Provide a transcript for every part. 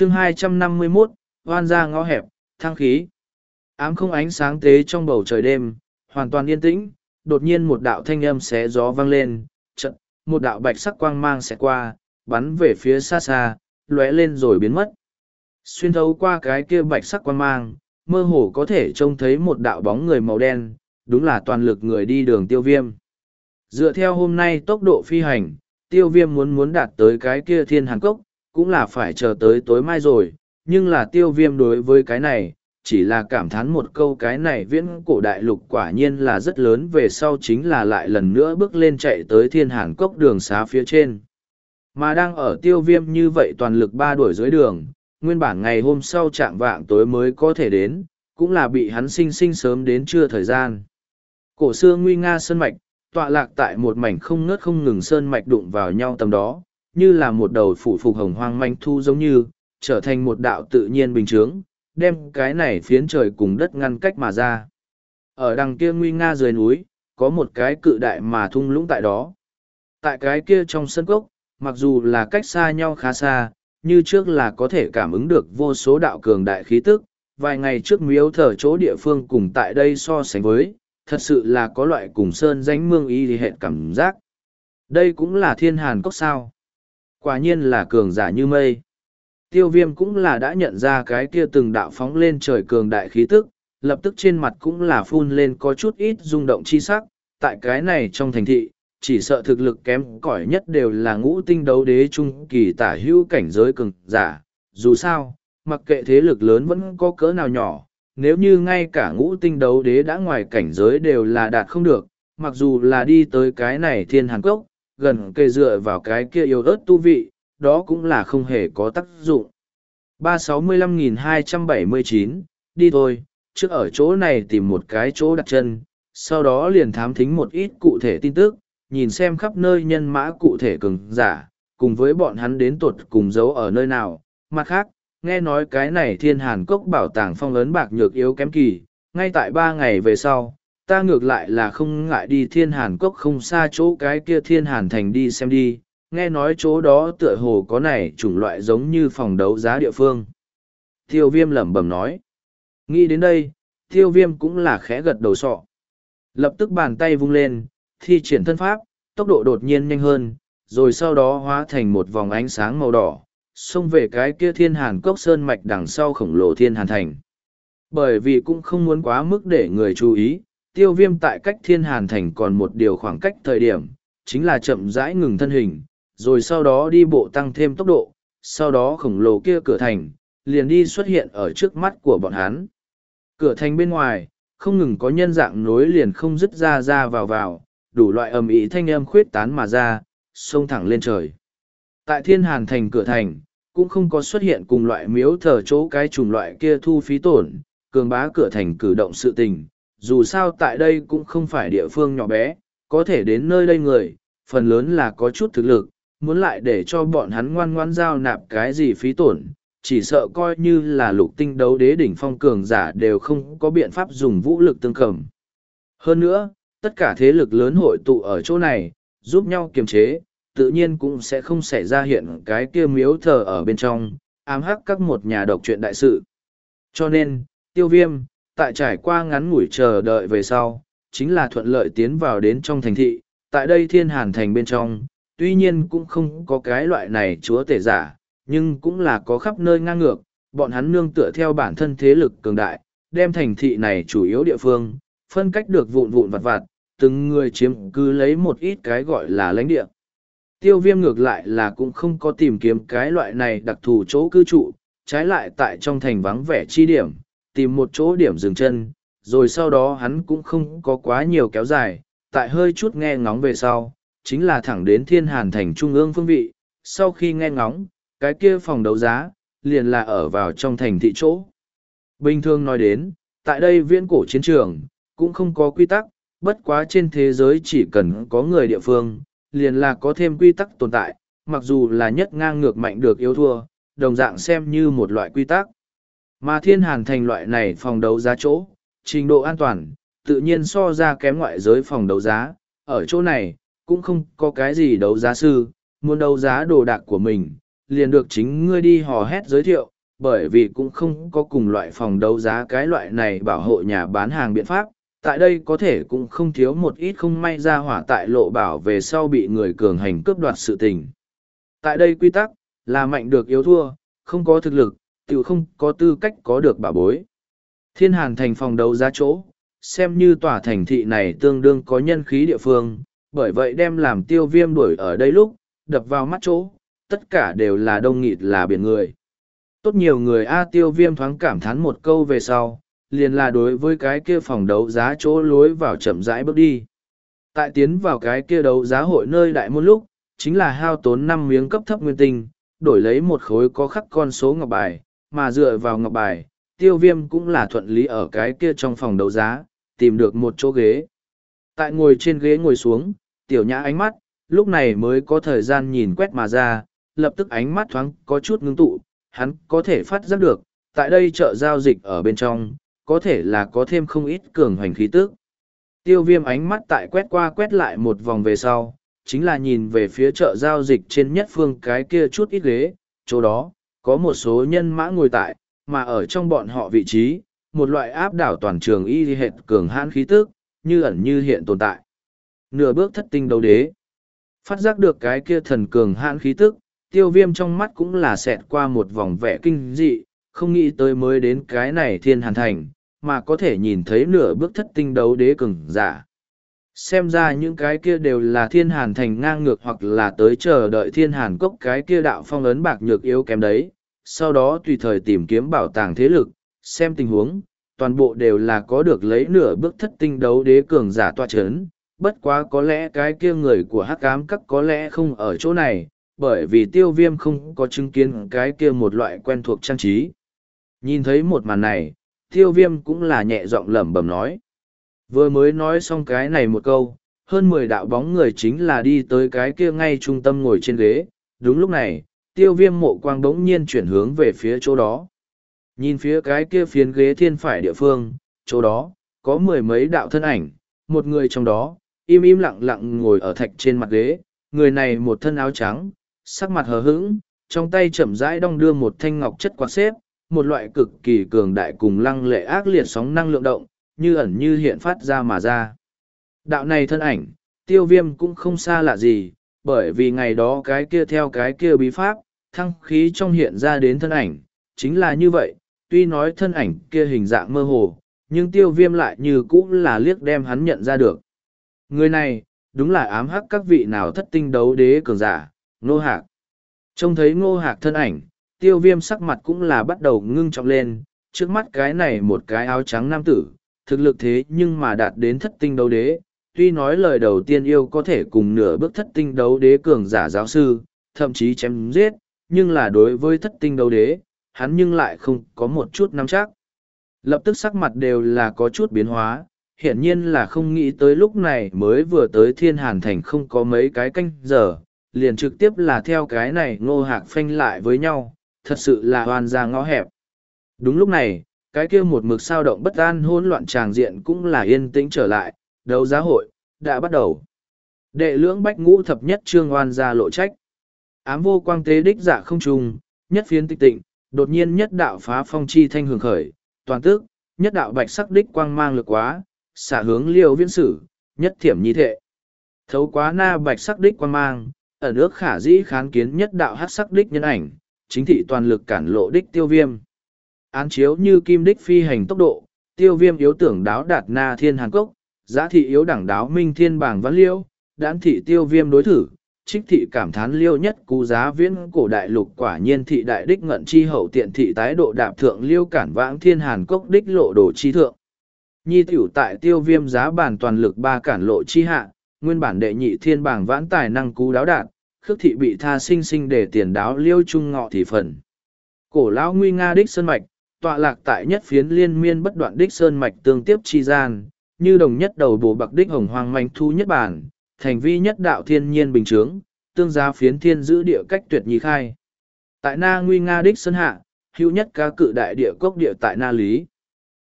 chương 251, hoan ra ngõ hẹp, thang khí. Ám không ánh sáng tế trong bầu trời đêm, hoàn toàn yên tĩnh, đột nhiên một đạo thanh âm xé gió vang lên, trận, một đạo bạch sắc quang mang sẽ qua, bắn về phía xa xa, lóe lên rồi biến mất. Xuyên thấu qua cái kia bạch sắc quang mang, mơ hồ có thể trông thấy một đạo bóng người màu đen, đúng là toàn lực người đi đường tiêu viêm. Dựa theo hôm nay tốc độ phi hành, tiêu viêm muốn muốn đạt tới cái kia thiên hàn cốc, cũng là phải chờ tới tối mai rồi, nhưng là tiêu viêm đối với cái này, chỉ là cảm thán một câu cái này viễn cổ đại lục quả nhiên là rất lớn về sau chính là lại lần nữa bước lên chạy tới thiên hàn cốc đường xá phía trên. Mà đang ở tiêu viêm như vậy toàn lực ba đuổi dưới đường, nguyên bản ngày hôm sau trạng vạng tối mới có thể đến, cũng là bị hắn sinh sinh sớm đến trưa thời gian. Cổ xưa nguy nga sơn mạch, tọa lạc tại một mảnh không ngớt không ngừng sơn mạch đụng vào nhau tầm đó, như là một đầu phủ phục hồng hoang manh thu giống như, trở thành một đạo tự nhiên bình chướng, đem cái này phiến trời cùng đất ngăn cách mà ra. Ở đằng kia nguy nga dưới núi, có một cái cự đại mà thung lũng tại đó. Tại cái kia trong sân cốc, mặc dù là cách xa nhau khá xa, như trước là có thể cảm ứng được vô số đạo cường đại khí tức. Vài ngày trước miếu thở chỗ địa phương cùng tại đây so sánh với, thật sự là có loại cùng sơn danh mương y thì hẹn cảm giác. Đây cũng là thiên hàn cốc sao. Quả nhiên là cường giả như mây. Tiêu viêm cũng là đã nhận ra cái kia từng đạo phóng lên trời cường đại khí tức, lập tức trên mặt cũng là phun lên có chút ít rung động chi sắc. Tại cái này trong thành thị, chỉ sợ thực lực kém cỏi nhất đều là ngũ tinh đấu đế trung kỳ tả hữu cảnh giới cường giả. Dù sao, mặc kệ thế lực lớn vẫn có cỡ nào nhỏ, nếu như ngay cả ngũ tinh đấu đế đã ngoài cảnh giới đều là đạt không được, mặc dù là đi tới cái này thiên hàn cốc, gần kề dựa vào cái kia yếu ớt tu vị, đó cũng là không hề có tác dụng. 365.279, đi thôi, trước ở chỗ này tìm một cái chỗ đặt chân, sau đó liền thám thính một ít cụ thể tin tức, nhìn xem khắp nơi nhân mã cụ thể cường giả, cùng với bọn hắn đến tuột cùng giấu ở nơi nào. Mặt khác, nghe nói cái này thiên hàn cốc bảo tàng phong lớn bạc nhược yếu kém kỳ, ngay tại ba ngày về sau, ta ngược lại là không ngại đi thiên hàn cốc không xa chỗ cái kia thiên hàn thành đi xem đi, nghe nói chỗ đó tựa hồ có này chủng loại giống như phòng đấu giá địa phương. Tiêu viêm lẩm bẩm nói. Nghĩ đến đây, tiêu viêm cũng là khẽ gật đầu sọ. Lập tức bàn tay vung lên, thi triển thân pháp, tốc độ đột nhiên nhanh hơn, rồi sau đó hóa thành một vòng ánh sáng màu đỏ, xông về cái kia thiên hàn cốc sơn mạch đằng sau khổng lồ thiên hàn thành. Bởi vì cũng không muốn quá mức để người chú ý, tiêu viêm tại cách thiên hàn thành còn một điều khoảng cách thời điểm, chính là chậm rãi ngừng thân hình, rồi sau đó đi bộ tăng thêm tốc độ, sau đó khổng lồ kia cửa thành, liền đi xuất hiện ở trước mắt của bọn hắn. Cửa thành bên ngoài, không ngừng có nhân dạng nối liền không dứt ra ra vào vào, đủ loại ầm ĩ thanh âm khuyết tán mà ra, xông thẳng lên trời. Tại thiên hàn thành cửa thành, cũng không có xuất hiện cùng loại miếu thờ chỗ cái chủng loại kia thu phí tổn, cường bá cửa thành cử động sự tình. Dù sao tại đây cũng không phải địa phương nhỏ bé, có thể đến nơi đây người, phần lớn là có chút thực lực, muốn lại để cho bọn hắn ngoan ngoan giao nạp cái gì phí tổn, chỉ sợ coi như là lục tinh đấu đế đỉnh phong cường giả đều không có biện pháp dùng vũ lực tương cầm. Hơn nữa, tất cả thế lực lớn hội tụ ở chỗ này, giúp nhau kiềm chế, tự nhiên cũng sẽ không xảy ra hiện cái kia miếu thờ ở bên trong, ám hắc các một nhà độc truyện đại sự. Cho nên, tiêu viêm, tại trải qua ngắn ngủi chờ đợi về sau, chính là thuận lợi tiến vào đến trong thành thị, tại đây thiên hàn thành bên trong, tuy nhiên cũng không có cái loại này chúa tể giả, nhưng cũng là có khắp nơi ngang ngược, bọn hắn nương tựa theo bản thân thế lực cường đại, đem thành thị này chủ yếu địa phương, phân cách được vụn vụn vặt vặt, từng người chiếm cứ lấy một ít cái gọi là lãnh địa. Tiêu viêm ngược lại là cũng không có tìm kiếm cái loại này đặc thù chỗ cư trụ, trái lại tại trong thành vắng vẻ chi điểm, tìm một chỗ điểm dừng chân, rồi sau đó hắn cũng không có quá nhiều kéo dài, tại hơi chút nghe ngóng về sau, chính là thẳng đến thiên hàn thành trung ương phương vị, sau khi nghe ngóng, cái kia phòng đấu giá, liền là ở vào trong thành thị chỗ. Bình thường nói đến, tại đây viễn cổ chiến trường, cũng không có quy tắc, bất quá trên thế giới chỉ cần có người địa phương, liền là có thêm quy tắc tồn tại, mặc dù là nhất ngang ngược mạnh được yếu thua, đồng dạng xem như một loại quy tắc. Mà thiên hàn thành loại này phòng đấu giá chỗ, trình độ an toàn, tự nhiên so ra kém ngoại giới phòng đấu giá, ở chỗ này, cũng không có cái gì đấu giá sư, muốn đấu giá đồ đạc của mình, liền được chính ngươi đi hò hét giới thiệu, bởi vì cũng không có cùng loại phòng đấu giá cái loại này bảo hộ nhà bán hàng biện pháp. Tại đây có thể cũng không thiếu một ít không may ra hỏa tại lộ bảo về sau bị người cường hành cướp đoạt sự tình. Tại đây quy tắc, là mạnh được yếu thua, không có thực lực, tự không có tư cách có được bảo bối. Thiên hàn thành phòng đấu giá chỗ, xem như tòa thành thị này tương đương có nhân khí địa phương, bởi vậy đem làm tiêu viêm đuổi ở đây lúc, đập vào mắt chỗ, tất cả đều là đông nghịt là biển người. Tốt nhiều người A tiêu viêm thoáng cảm thán một câu về sau, liền là đối với cái kia phòng đấu giá chỗ lối vào chậm rãi bước đi. Tại tiến vào cái kia đấu giá hội nơi đại môn lúc, chính là hao tốn năm miếng cấp thấp nguyên tinh, đổi lấy một khối có khắc con số ngọc bài, mà dựa vào ngọc bài, tiêu viêm cũng là thuận lý ở cái kia trong phòng đấu giá, tìm được một chỗ ghế. Tại ngồi trên ghế ngồi xuống, tiểu nhã ánh mắt, lúc này mới có thời gian nhìn quét mà ra, lập tức ánh mắt thoáng có chút ngưng tụ, hắn có thể phát giác được, tại đây chợ giao dịch ở bên trong, có thể là có thêm không ít cường hoành khí tức. Tiêu viêm ánh mắt tại quét qua quét lại một vòng về sau, chính là nhìn về phía chợ giao dịch trên nhất phương cái kia chút ít ghế, chỗ đó, có một số nhân mã ngồi tại, mà ở trong bọn họ vị trí, một loại áp đảo toàn trường y hệt cường hãn khí tức, như ẩn như hiện tồn tại. Nửa bước thất tinh đấu đế. Phát giác được cái kia thần cường hãn khí tức, tiêu viêm trong mắt cũng là xẹt qua một vòng vẻ kinh dị, không nghĩ tới mới đến cái này thiên hàn thành, mà có thể nhìn thấy nửa bước thất tinh đấu đế cường giả. Xem ra những cái kia đều là thiên hàn thành ngang ngược hoặc là tới chờ đợi thiên hàn cốc cái kia đạo phong ấn bạc nhược yếu kém đấy, sau đó tùy thời tìm kiếm bảo tàng thế lực, xem tình huống, toàn bộ đều là có được lấy nửa bước thất tinh đấu đế cường giả toa chấn. Bất quá có lẽ cái kia người của hắc cám các có lẽ không ở chỗ này, bởi vì tiêu viêm không có chứng kiến cái kia một loại quen thuộc trang trí. Nhìn thấy một màn này, tiêu viêm cũng là nhẹ giọng lẩm bẩm nói. Vừa mới nói xong cái này một câu, hơn mười đạo bóng người chính là đi tới cái kia ngay trung tâm ngồi trên ghế. Đúng lúc này, tiêu viêm mộ quang bỗng nhiên chuyển hướng về phía chỗ đó. Nhìn phía cái kia phiến ghế thiên phải địa phương, chỗ đó, có mười mấy đạo thân ảnh, một người trong đó, im im lặng lặng ngồi ở thạch trên mặt ghế, người này một thân áo trắng, sắc mặt hờ hững, trong tay chậm rãi đong đưa một thanh ngọc chất quạt xếp, một loại cực kỳ cường đại cùng lăng lệ ác liệt sóng năng lượng động, như ẩn như hiện phát ra mà ra. Đạo này thân ảnh, tiêu viêm cũng không xa lạ gì, bởi vì ngày đó cái kia theo cái kia bí pháp, thăng khí trong hiện ra đến thân ảnh, chính là như vậy, tuy nói thân ảnh kia hình dạng mơ hồ, nhưng tiêu viêm lại như cũng là liếc đem hắn nhận ra được. Người này, đúng là ám hắc các vị nào thất tinh đấu đế cường giả, ngô hạc. Trông thấy ngô hạc thân ảnh, tiêu viêm sắc mặt cũng là bắt đầu ngưng trọng lên, trước mắt cái này một cái áo trắng nam tử, thực lực thế nhưng mà đạt đến thất tinh đấu đế, tuy nói lời đầu tiên yêu có thể cùng nửa bước thất tinh đấu đế cường giả giáo sư, thậm chí chém giết, nhưng là đối với thất tinh đấu đế, hắn nhưng lại không có một chút nắm chắc. Lập tức sắc mặt đều là có chút biến hóa, hiển nhiên là không nghĩ tới lúc này mới vừa tới thiên hàn thành không có mấy cái canh giờ, liền trực tiếp là theo cái này ngô hạc phanh lại với nhau, thật sự là hoàn ra ngõ hẹp. Đúng lúc này, cái kia một mực sao động bất an hỗn loạn tràng diện cũng là yên tĩnh trở lại, đấu giá hội, đã bắt đầu. Đệ lưỡng bách ngũ thập nhất trương oan ra lộ trách. Ám vô quang tế đích giả không trùng, nhất phiến tịch tịnh, đột nhiên nhất đạo phá phong chi thanh hưởng khởi, toàn tức, nhất đạo bạch sắc đích quang mang lực quá, xả hướng liêu viễn sử, nhất thiểm nhi thệ. Thấu quá na bạch sắc đích quang mang, ở nước khả dĩ kháng kiến nhất đạo hát sắc đích nhân ảnh, chính thị toàn lực cản lộ đích tiêu viêm. Án chiếu như kim đích phi hành tốc độ, tiêu viêm yếu tưởng đáo đạt na thiên hàn cốc, giá thị yếu đẳng đáo minh thiên bảng văn liêu, đán thị tiêu viêm đối thử, trích thị cảm thán liêu nhất cú giá viễn cổ đại lục quả nhiên thị đại đích ngận chi hậu tiện thị tái độ đạp thượng liêu cản vãng thiên hàn cốc đích lộ đồ chi thượng. Nhi tiểu tại tiêu viêm giá bản toàn lực ba cản lộ chi hạ, nguyên bản đệ nhị thiên bảng vãn tài năng cú đáo đạt, khước thị bị tha sinh sinh để tiền đáo liêu trung ngọ thì phần. Cổ lão nguy nga đích sơn mạch, tọa lạc tại nhất phiến liên miên bất đoạn đích sơn mạch tương tiếp chi gian, như đồng nhất đầu bổ bạc đích hồng hoàng manh thu nhất bản, thành vi nhất đạo thiên nhiên bình trướng tương giá phiến thiên giữ địa cách tuyệt nhị khai. Tại na nguy nga đích sơn hạ, hữu nhất ca cự đại địa cốc địa tại na lý.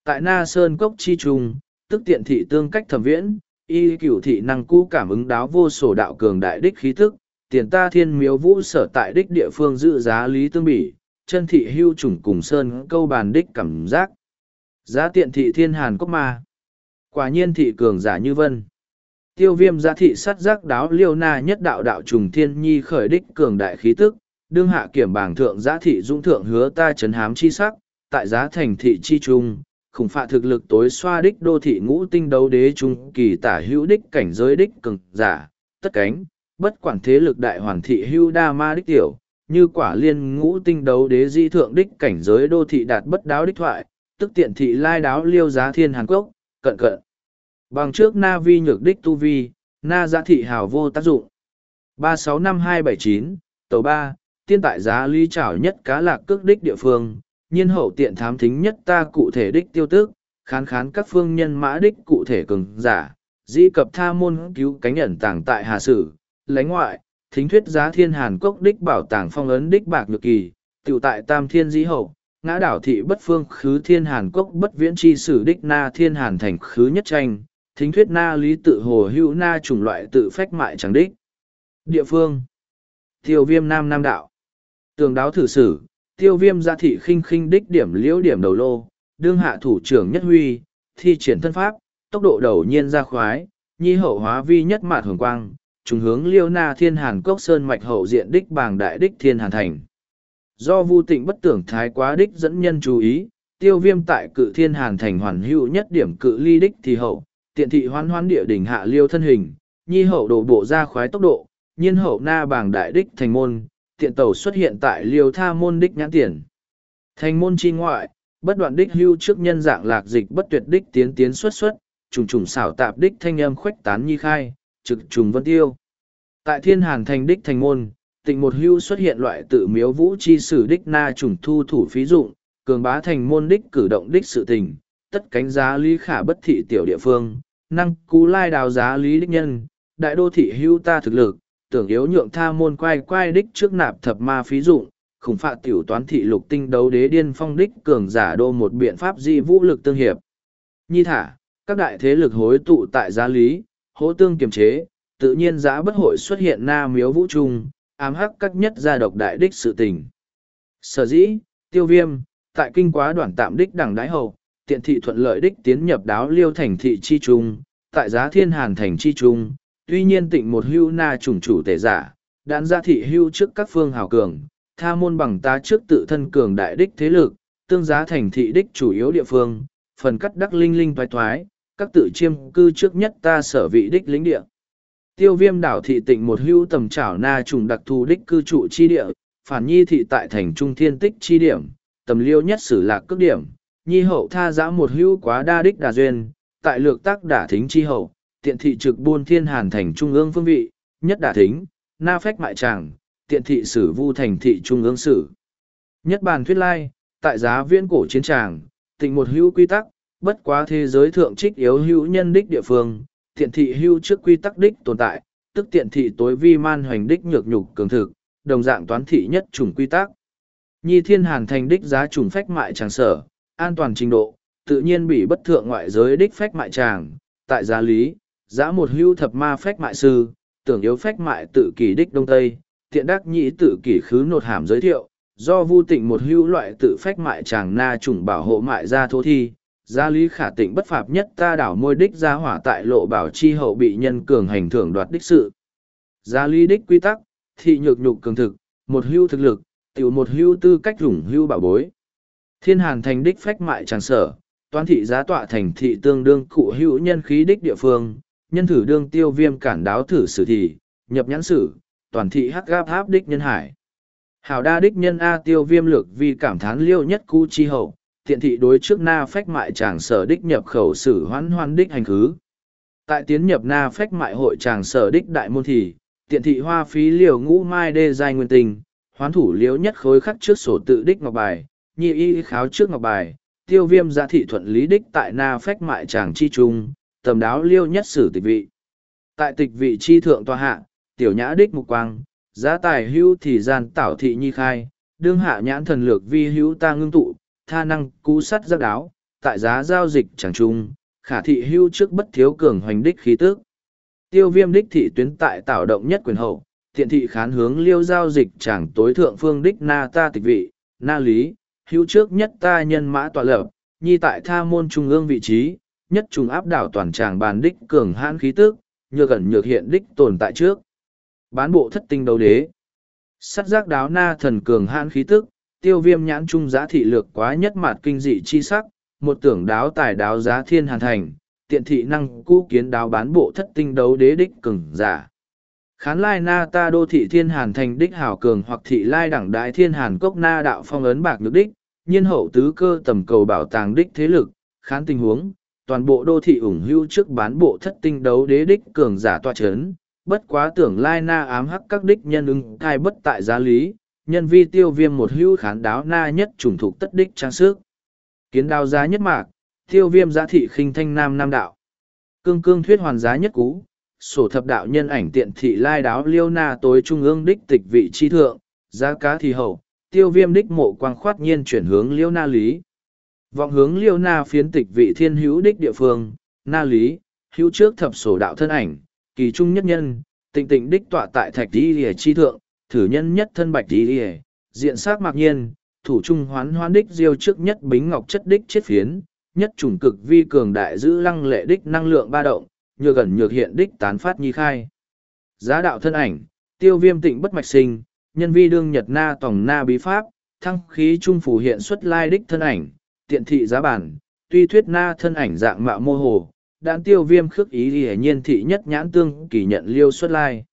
Tại na sơn cốc chi trùng, tức tiện thị tương cách thẩm viễn, y cửu thị năng cũ cảm ứng đáo vô sổ đạo cường đại đích khí thức, tiền ta thiên miếu vũ sở tại đích địa phương dự giá lý tương bỉ, chân thị hưu trùng cùng sơn câu bàn đích cảm giác. Giá tiện thị thiên hàn cốc ma. Quả nhiên thị cường giả như vân. Tiêu viêm giá thị sắt giác đáo liêu na nhất đạo đạo trùng thiên nhi khởi đích cường đại khí tức, đương hạ kiểm bảng thượng giá thị dũng thượng hứa ta chấn hám chi sắc, tại giá thành thị chi trung, khủng phạ thực lực tối xoa đích đô thị ngũ tinh đấu đế trung kỳ tả hữu đích cảnh giới đích cường giả, tất cánh, bất quản thế lực đại hoàn thị hưu đa ma đích tiểu, như quả liên ngũ tinh đấu đế di thượng đích cảnh giới đô thị đạt bất đáo đích thoại, tức tiện thị lai đáo liêu giá thiên Hàn Quốc, cận cận. Bằng trước na vi nhược đích tu vi, na giá thị hào vô tác dụng. ba sáu năm hai bảy chín tàu ba tiên tại giá ly trảo nhất cá lạc cước đích địa phương, nhiên hậu tiện thám thính nhất ta cụ thể đích tiêu tức, khán khán các phương nhân mã đích cụ thể cường giả, di cập tha môn cứu cánh ẩn tàng tại hà sử, lãnh ngoại, thính thuyết giá thiên hàn cốc đích bảo tàng phong ấn đích bạc nhược kỳ, tiểu tại tam thiên di hậu, ngã đảo thị bất phương khứ thiên hàn cốc bất viễn chi sử đích na thiên hàn thành khứ nhất tranh, thính thuyết na lý tự hồ hữu na chủng loại tự phách mại chẳng đích. Địa phương Tiêu viêm nam nam đạo Tường đáo thử sử, tiêu viêm gia thị khinh khinh đích điểm liễu điểm đầu lô, đương hạ thủ trưởng nhất huy, thi triển thân pháp, tốc độ đầu nhiên ra khoái, nhi hậu hóa vi nhất mạt hồng quang, trùng hướng liêu na thiên hàn cốc sơn mạch hậu diện đích bàng đại đích thiên hàn thành. Do vu tịnh bất tưởng thái quá đích dẫn nhân chú ý, tiêu viêm tại cự thiên hàn thành hoàn hữu nhất điểm cự ly đích thì hậu, tiện thị hoán hoán địa đỉnh hạ liêu thân hình, nhi hậu đổ bộ ra khoái tốc độ, nhiên hậu na bàng đại đích thành môn, tiện tàu xuất hiện tại liêu tha môn đích nhãn tiền. Thành môn chi ngoại, bất đoạn đích hưu trước nhân dạng lạc dịch bất tuyệt đích tiến tiến xuất xuất, trùng trùng xảo tạp đích thanh âm khuếch tán nhi khai, trực trùng vân tiêu. Tại thiên hàn thành đích thành môn, tịnh một hưu xuất hiện loại tự miếu vũ chi sử đích na trùng thu thủ phí dụng, cường bá thành môn đích cử động đích sự tình, tất cánh giá lý khả bất thị tiểu địa phương, năng cú lai đào giá lý đích nhân, đại đô thị hưu ta thực lực, tưởng yếu nhượng tha môn quay quay đích trước nạp thập ma phí dụng, khủng phạ tiểu toán thị lục tinh đấu đế điên phong đích cường giả đô một biện pháp di vũ lực tương hiệp. Nhi thả, các đại thế lực hối tụ tại giá lý, hỗ tương kiềm chế, tự nhiên giã bất hội xuất hiện na miếu vũ trung, ám hắc các nhất gia độc đại đích sự tình. Sở dĩ, tiêu viêm, tại kinh quá đoạn tạm đích đẳng đái hậu, tiện thị thuận lợi đích tiến nhập đáo liêu thành thị chi trung, tại giá thiên hàn thành chi trung, tuy nhiên tịnh một hưu na trùng chủ tể giả, đạn gia thị hưu trước các phương hào cường, tha môn bằng ta trước tự thân cường đại đích thế lực, tương giá thành thị đích chủ yếu địa phương, phần cắt đắc linh linh toái toái, các tự chiêm cư trước nhất ta sở vị đích lĩnh địa. Tiêu viêm đảo thị tịnh một hưu tầm trảo na trùng đặc thù đích cư trụ chi địa, phản nhi thị tại thành trung thiên tích chi điểm, tầm liêu nhất sử lạc cước điểm, nhi hậu tha giã một hưu quá đa đích đà duyên, tại lược tác đả thính chi hậu, tiện thị trực buôn thiên hàn thành trung ương phương vị, nhất đả thính, na phách mại tràng, tiện thị sử vu thành thị trung ương sử. Nhất bàn thuyết lai, tại giá viễn cổ chiến tràng, tịnh một hữu quy tắc, bất quá thế giới thượng trích yếu hữu nhân đích địa phương, tiện thị hữu trước quy tắc đích tồn tại, tức tiện thị tối vi man hoành đích nhược nhục cường thực, đồng dạng toán thị nhất chủng quy tắc. Nhi thiên hàn thành đích giá trùng phách mại tràng sở, an toàn trình độ, tự nhiên bị bất thượng ngoại giới đích phách mại tràng, tại giá lý, giá một hưu thập ma phách mại sư, tưởng yếu phách mại tự kỷ đích đông tây, tiện đắc nhĩ tự kỷ khứ nột hàm giới thiệu, do vu tịnh một hưu loại tự phách mại chàng na trùng bảo hộ mại gia thô thi, gia lý khả tịnh bất phạp nhất ta đảo môi đích gia hỏa tại lộ bảo chi hậu bị nhân cường hành thưởng đoạt đích sự. Gia lý đích quy tắc, thị nhược nhục cường thực, một hưu thực lực, tiểu một hưu tư cách rủng hưu bảo bối. Thiên hàn thành đích phách mại tràng sở, toán thị giá tọa thành thị tương đương cụ hữu nhân khí đích địa phương, nhân thử đương tiêu viêm cản đáo thử sử thì, nhập nhãn sử, toàn thị hắc gáp háp đích nhân hải. Hảo đa đích nhân A tiêu viêm lược vì cảm thán liêu nhất cu chi hậu, tiện thị đối trước na phách mại chàng sở đích nhập khẩu sử hoán hoan đích hành khứ. Tại tiến nhập na phách mại hội chàng sở đích đại môn thì, tiện thị hoa phí liều ngũ mai đê giai nguyên tình, hoán thủ liếu nhất khối khắc trước sổ tự đích ngọc bài, nhị y kháo trước ngọc bài, tiêu viêm giá thị thuận lý đích tại na phách mại chàng chi trung, tầm đáo liêu nhất sử tịch vị. Tại tịch vị chi thượng tòa hạ, tiểu nhã đích mục quang, giá tài hữu thì gian tảo thị nhi khai, đương hạ nhãn thần lược vi hữu ta ngưng tụ, tha năng cú sắt giác đáo, tại giá giao dịch chẳng trung, khả thị hưu trước bất thiếu cường hoành đích khí tước. Tiêu viêm đích thị tuyến tại tạo động nhất quyền hậu, thiện thị khán hướng liêu giao dịch chẳng tối thượng phương đích na ta tịch vị, na lý, hữu trước nhất ta nhân mã tọa lập, nhi tại tha môn trung ương vị trí, nhất trùng áp đảo toàn tràng bàn đích cường hãn khí tức, nhược ẩn nhược hiện đích tồn tại trước. Bán bộ thất tinh đấu đế. Sắt giác đáo na thần cường hãn khí tức, tiêu viêm nhãn trung giá thị lược quá nhất mặt kinh dị chi sắc, một tưởng đáo tài đáo giá thiên hàn thành, tiện thị năng cũ kiến đáo bán bộ thất tinh đấu đế đích cường giả. Khán lai na ta đô thị thiên hàn thành đích hảo cường hoặc thị lai đẳng đại thiên hàn cốc na đạo phong ấn bạc nước đích, nhiên hậu tứ cơ tầm cầu bảo tàng đích thế lực, khán tình huống, toàn bộ đô thị ủng hưu trước bán bộ thất tinh đấu đế đích cường giả toa chấn, bất quá tưởng lai na ám hắc các đích nhân ứng thai bất tại giá lý, nhân vi tiêu viêm một hữu khán đáo na nhất trùng thục tất đích trang sức. Kiến đao giá nhất mạc, tiêu viêm giá thị khinh thanh nam nam đạo. Cương cương thuyết hoàn giá nhất cú, sổ thập đạo nhân ảnh tiện thị lai đáo liêu na tối trung ương đích tịch vị chi thượng, giá cá thì hậu, tiêu viêm đích mộ quang khoát nhiên chuyển hướng liêu na lý. Vọng hướng liêu na phiến tịch vị thiên hữu đích địa phương, na lý, hữu trước thập sổ đạo thân ảnh, kỳ trung nhất nhân, tịnh tịnh đích tọa tại thạch đi lìa chi thượng, thử nhân nhất thân bạch đi ỉa diện sát mạc nhiên, thủ trung hoán hoán đích diêu trước nhất bính ngọc chất đích chết phiến, nhất chủng cực vi cường đại giữ lăng lệ đích năng lượng ba động, nhược gần nhược hiện đích tán phát nhi khai. Giá đạo thân ảnh, tiêu viêm tịnh bất mạch sinh, nhân vi đương nhật na tòng na bí pháp, thăng khí trung phủ hiện xuất lai đích thân ảnh, tiện thị giá bản, tuy thuyết na thân ảnh dạng mạo mô hồ, đạn tiêu viêm khước ý hiển nhiên thị nhất nhãn tương kỳ nhận liêu xuất lai.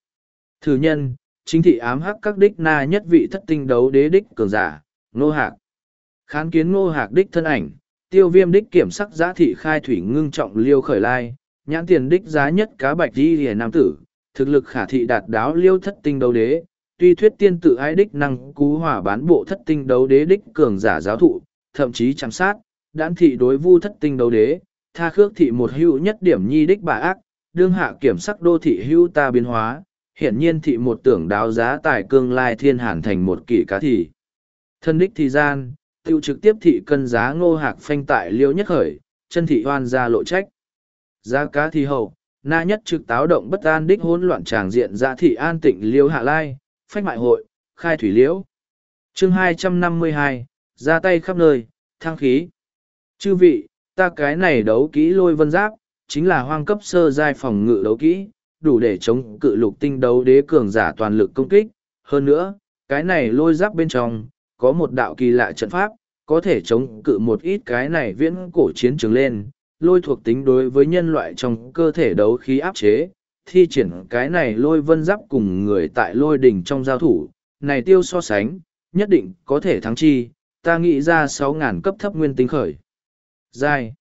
Thử nhân, chính thị ám hắc các đích na nhất vị thất tinh đấu đế đích cường giả, Ngô hạc. Khán kiến ngô hạc đích thân ảnh, tiêu viêm đích kiểm sắc giá thị khai thủy ngưng trọng liêu khởi lai, nhãn tiền đích giá nhất cá bạch đi hề nam tử, thực lực khả thị đạt đáo liêu thất tinh đấu đế, tuy thuyết tiên tự ái đích năng cú hỏa bán bộ thất tinh đấu đế đích cường giả giáo thụ, thậm chí chăm sát, đãn thị đối vu thất tinh đấu đế, tha khước thị một hữu nhất điểm nhi đích bà ác, đương hạ kiểm sắc đô thị hữu ta biến hóa, hiển nhiên thị một tưởng đáo giá tài cương lai thiên hàn thành một kỷ cá thị. Thân đích thì gian, tiêu trực tiếp thị cân giá ngô hạc phanh tại liễu nhất khởi, chân thị hoan ra lộ trách. Giá cá thị hậu, na nhất trực táo động bất an đích hỗn loạn tràng diện giá thị an tịnh liêu hạ lai, phách mại hội, khai thủy liễu. chương hai trăm năm mươi hai ra tay khắp nơi, thang khí. Chư vị, ta cái này đấu kỹ lôi vân giáp, chính là hoang cấp sơ giai phòng ngự đấu kỹ, đủ để chống cự lục tinh đấu đế cường giả toàn lực công kích. Hơn nữa, cái này lôi giáp bên trong, có một đạo kỳ lạ trận pháp, có thể chống cự một ít cái này viễn cổ chiến trường lên, lôi thuộc tính đối với nhân loại trong cơ thể đấu khí áp chế, thi triển cái này lôi vân giáp cùng người tại lôi đỉnh trong giao thủ, này tiêu so sánh, nhất định có thể thắng chi, ta nghĩ ra sáu ngàn cấp thấp nguyên tính khởi. Giai.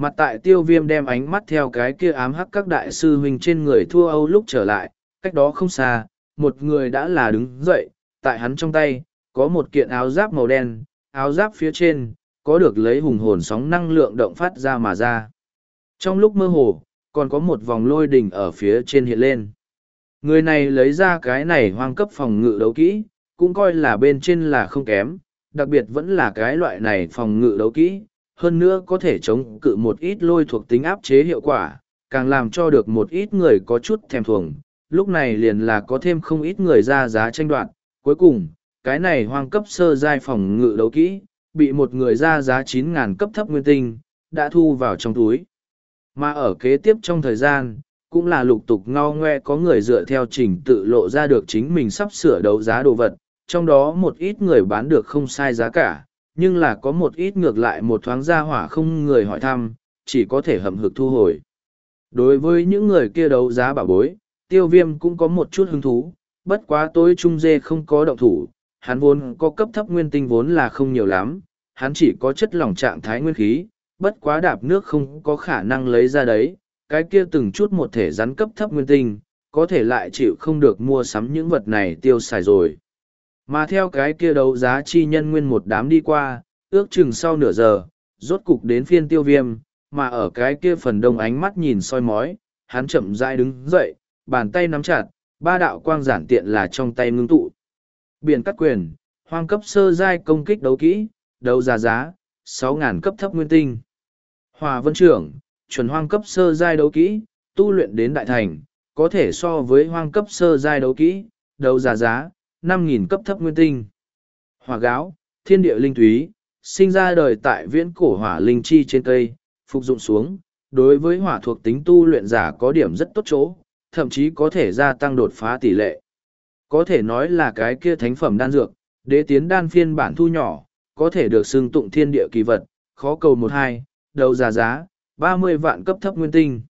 Mặt tại tiêu viêm đem ánh mắt theo cái kia ám hắc các đại sư huynh trên người thua Âu lúc trở lại, cách đó không xa, một người đã là đứng dậy, tại hắn trong tay, có một kiện áo giáp màu đen, áo giáp phía trên, có được lấy hùng hồn sóng năng lượng động phát ra mà ra. Trong lúc mơ hồ, còn có một vòng lôi đỉnh ở phía trên hiện lên. Người này lấy ra cái này hoang cấp phòng ngự đấu kỹ, cũng coi là bên trên là không kém, đặc biệt vẫn là cái loại này phòng ngự đấu kỹ, hơn nữa có thể chống cự một ít lôi thuộc tính áp chế hiệu quả, càng làm cho được một ít người có chút thèm thuồng. Lúc này liền là có thêm không ít người ra giá tranh đoạt. Cuối cùng, cái này hoang cấp sơ giai phòng ngự đấu kỹ, bị một người ra giá 9.000 cấp thấp nguyên tinh, đã thu vào trong túi. Mà ở kế tiếp trong thời gian, cũng là lục tục ngao ngoe có người dựa theo trình tự lộ ra được chính mình sắp sửa đấu giá đồ vật, trong đó một ít người bán được không sai giá cả, nhưng là có một ít ngược lại một thoáng ra hỏa không người hỏi thăm, chỉ có thể hầm hực thu hồi. Đối với những người kia đấu giá bảo bối, tiêu viêm cũng có một chút hứng thú, bất quá tối trung dê không có động thủ, hắn vốn có cấp thấp nguyên tinh vốn là không nhiều lắm, hắn chỉ có chất lỏng trạng thái nguyên khí, bất quá đạp nước không có khả năng lấy ra đấy, cái kia từng chút một thể rắn cấp thấp nguyên tinh, có thể lại chịu không được mua sắm những vật này tiêu xài rồi. Mà theo cái kia đấu giá chi nhân nguyên một đám đi qua, ước chừng sau nửa giờ, rốt cục đến phiên tiêu viêm, mà ở cái kia phần đông ánh mắt nhìn soi mói, hắn chậm rãi đứng dậy, bàn tay nắm chặt, ba đạo quang giản tiện là trong tay ngưng tụ. Biển cắt quyền, hoang cấp sơ giai công kích đấu kỹ, đấu giá giá, sáu ngàn cấp thấp nguyên tinh. Hòa vân trưởng, chuẩn hoang cấp sơ giai đấu kỹ, tu luyện đến đại thành, có thể so với hoang cấp sơ giai đấu kỹ, đấu giá giá, 5.000 cấp thấp nguyên tinh. Hỏa gáo, thiên địa linh túy, sinh ra đời tại viễn cổ hỏa linh chi trên cây, phục dụng xuống, đối với hỏa thuộc tính tu luyện giả có điểm rất tốt chỗ, thậm chí có thể gia tăng đột phá tỷ lệ. Có thể nói là cái kia thánh phẩm đan dược, đế tiến đan phiên bản thu nhỏ, có thể được xưng tụng thiên địa kỳ vật, khó cầu một hai, đầu giá giá, ba mươi vạn cấp thấp nguyên tinh.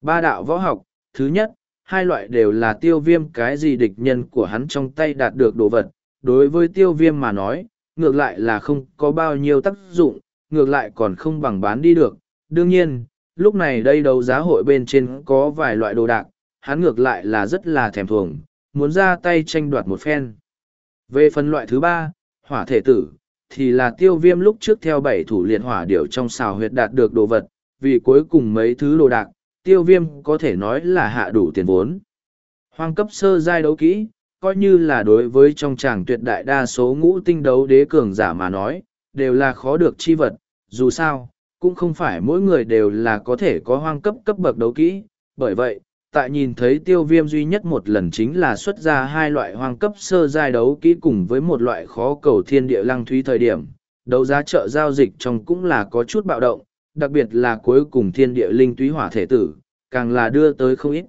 Ba đạo võ học, thứ nhất, hai loại đều là tiêu viêm cái gì địch nhân của hắn trong tay đạt được đồ vật. Đối với tiêu viêm mà nói, ngược lại là không có bao nhiêu tác dụng, ngược lại còn không bằng bán đi được. Đương nhiên, lúc này đây đấu giá hội bên trên có vài loại đồ đạc, hắn ngược lại là rất là thèm thuồng, muốn ra tay tranh đoạt một phen. Về phần loại thứ ba, hỏa thể tử, thì là tiêu viêm lúc trước theo bảy thủ liệt hỏa điểu trong xào huyệt đạt được đồ vật, vì cuối cùng mấy thứ đồ đạc, tiêu viêm có thể nói là hạ đủ tiền vốn. Hoang cấp sơ giai đấu kỹ, coi như là đối với trong tràng tuyệt đại đa số ngũ tinh đấu đế cường giả mà nói, đều là khó được chi vật, dù sao, cũng không phải mỗi người đều là có thể có hoang cấp cấp bậc đấu kỹ, bởi vậy, tại nhìn thấy tiêu viêm duy nhất một lần chính là xuất ra hai loại hoang cấp sơ giai đấu kỹ cùng với một loại khó cầu thiên địa lăng thúy thời điểm, đấu giá chợ giao dịch trong cũng là có chút bạo động, đặc biệt là cuối cùng thiên địa linh túy hỏa thể tử, càng là đưa tới không ít.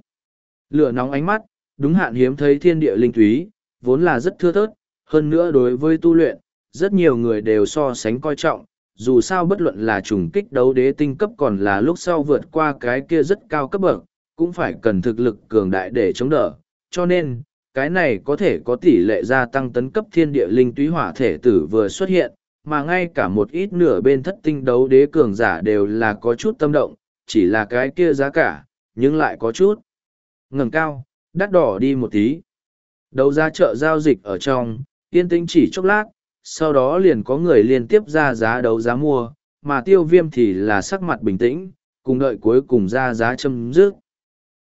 Lửa nóng ánh mắt, đúng hạn hiếm thấy thiên địa linh túy, vốn là rất thưa thớt, hơn nữa đối với tu luyện, rất nhiều người đều so sánh coi trọng, dù sao bất luận là trùng kích đấu đế tinh cấp còn là lúc sau vượt qua cái kia rất cao cấp bậc, cũng phải cần thực lực cường đại để chống đỡ, cho nên, cái này có thể có tỷ lệ gia tăng tấn cấp thiên địa linh túy hỏa thể tử vừa xuất hiện, mà ngay cả một ít nửa bên thất tinh đấu đế cường giả đều là có chút tâm động, chỉ là cái kia giá cả, nhưng lại có chút ngầm cao, đắt đỏ đi một tí. Đấu giá chợ giao dịch ở trong, yên tĩnh chỉ chốc lát, sau đó liền có người liên tiếp ra giá đấu giá mua, mà tiêu viêm thì là sắc mặt bình tĩnh, cùng đợi cuối cùng ra giá châm dứt.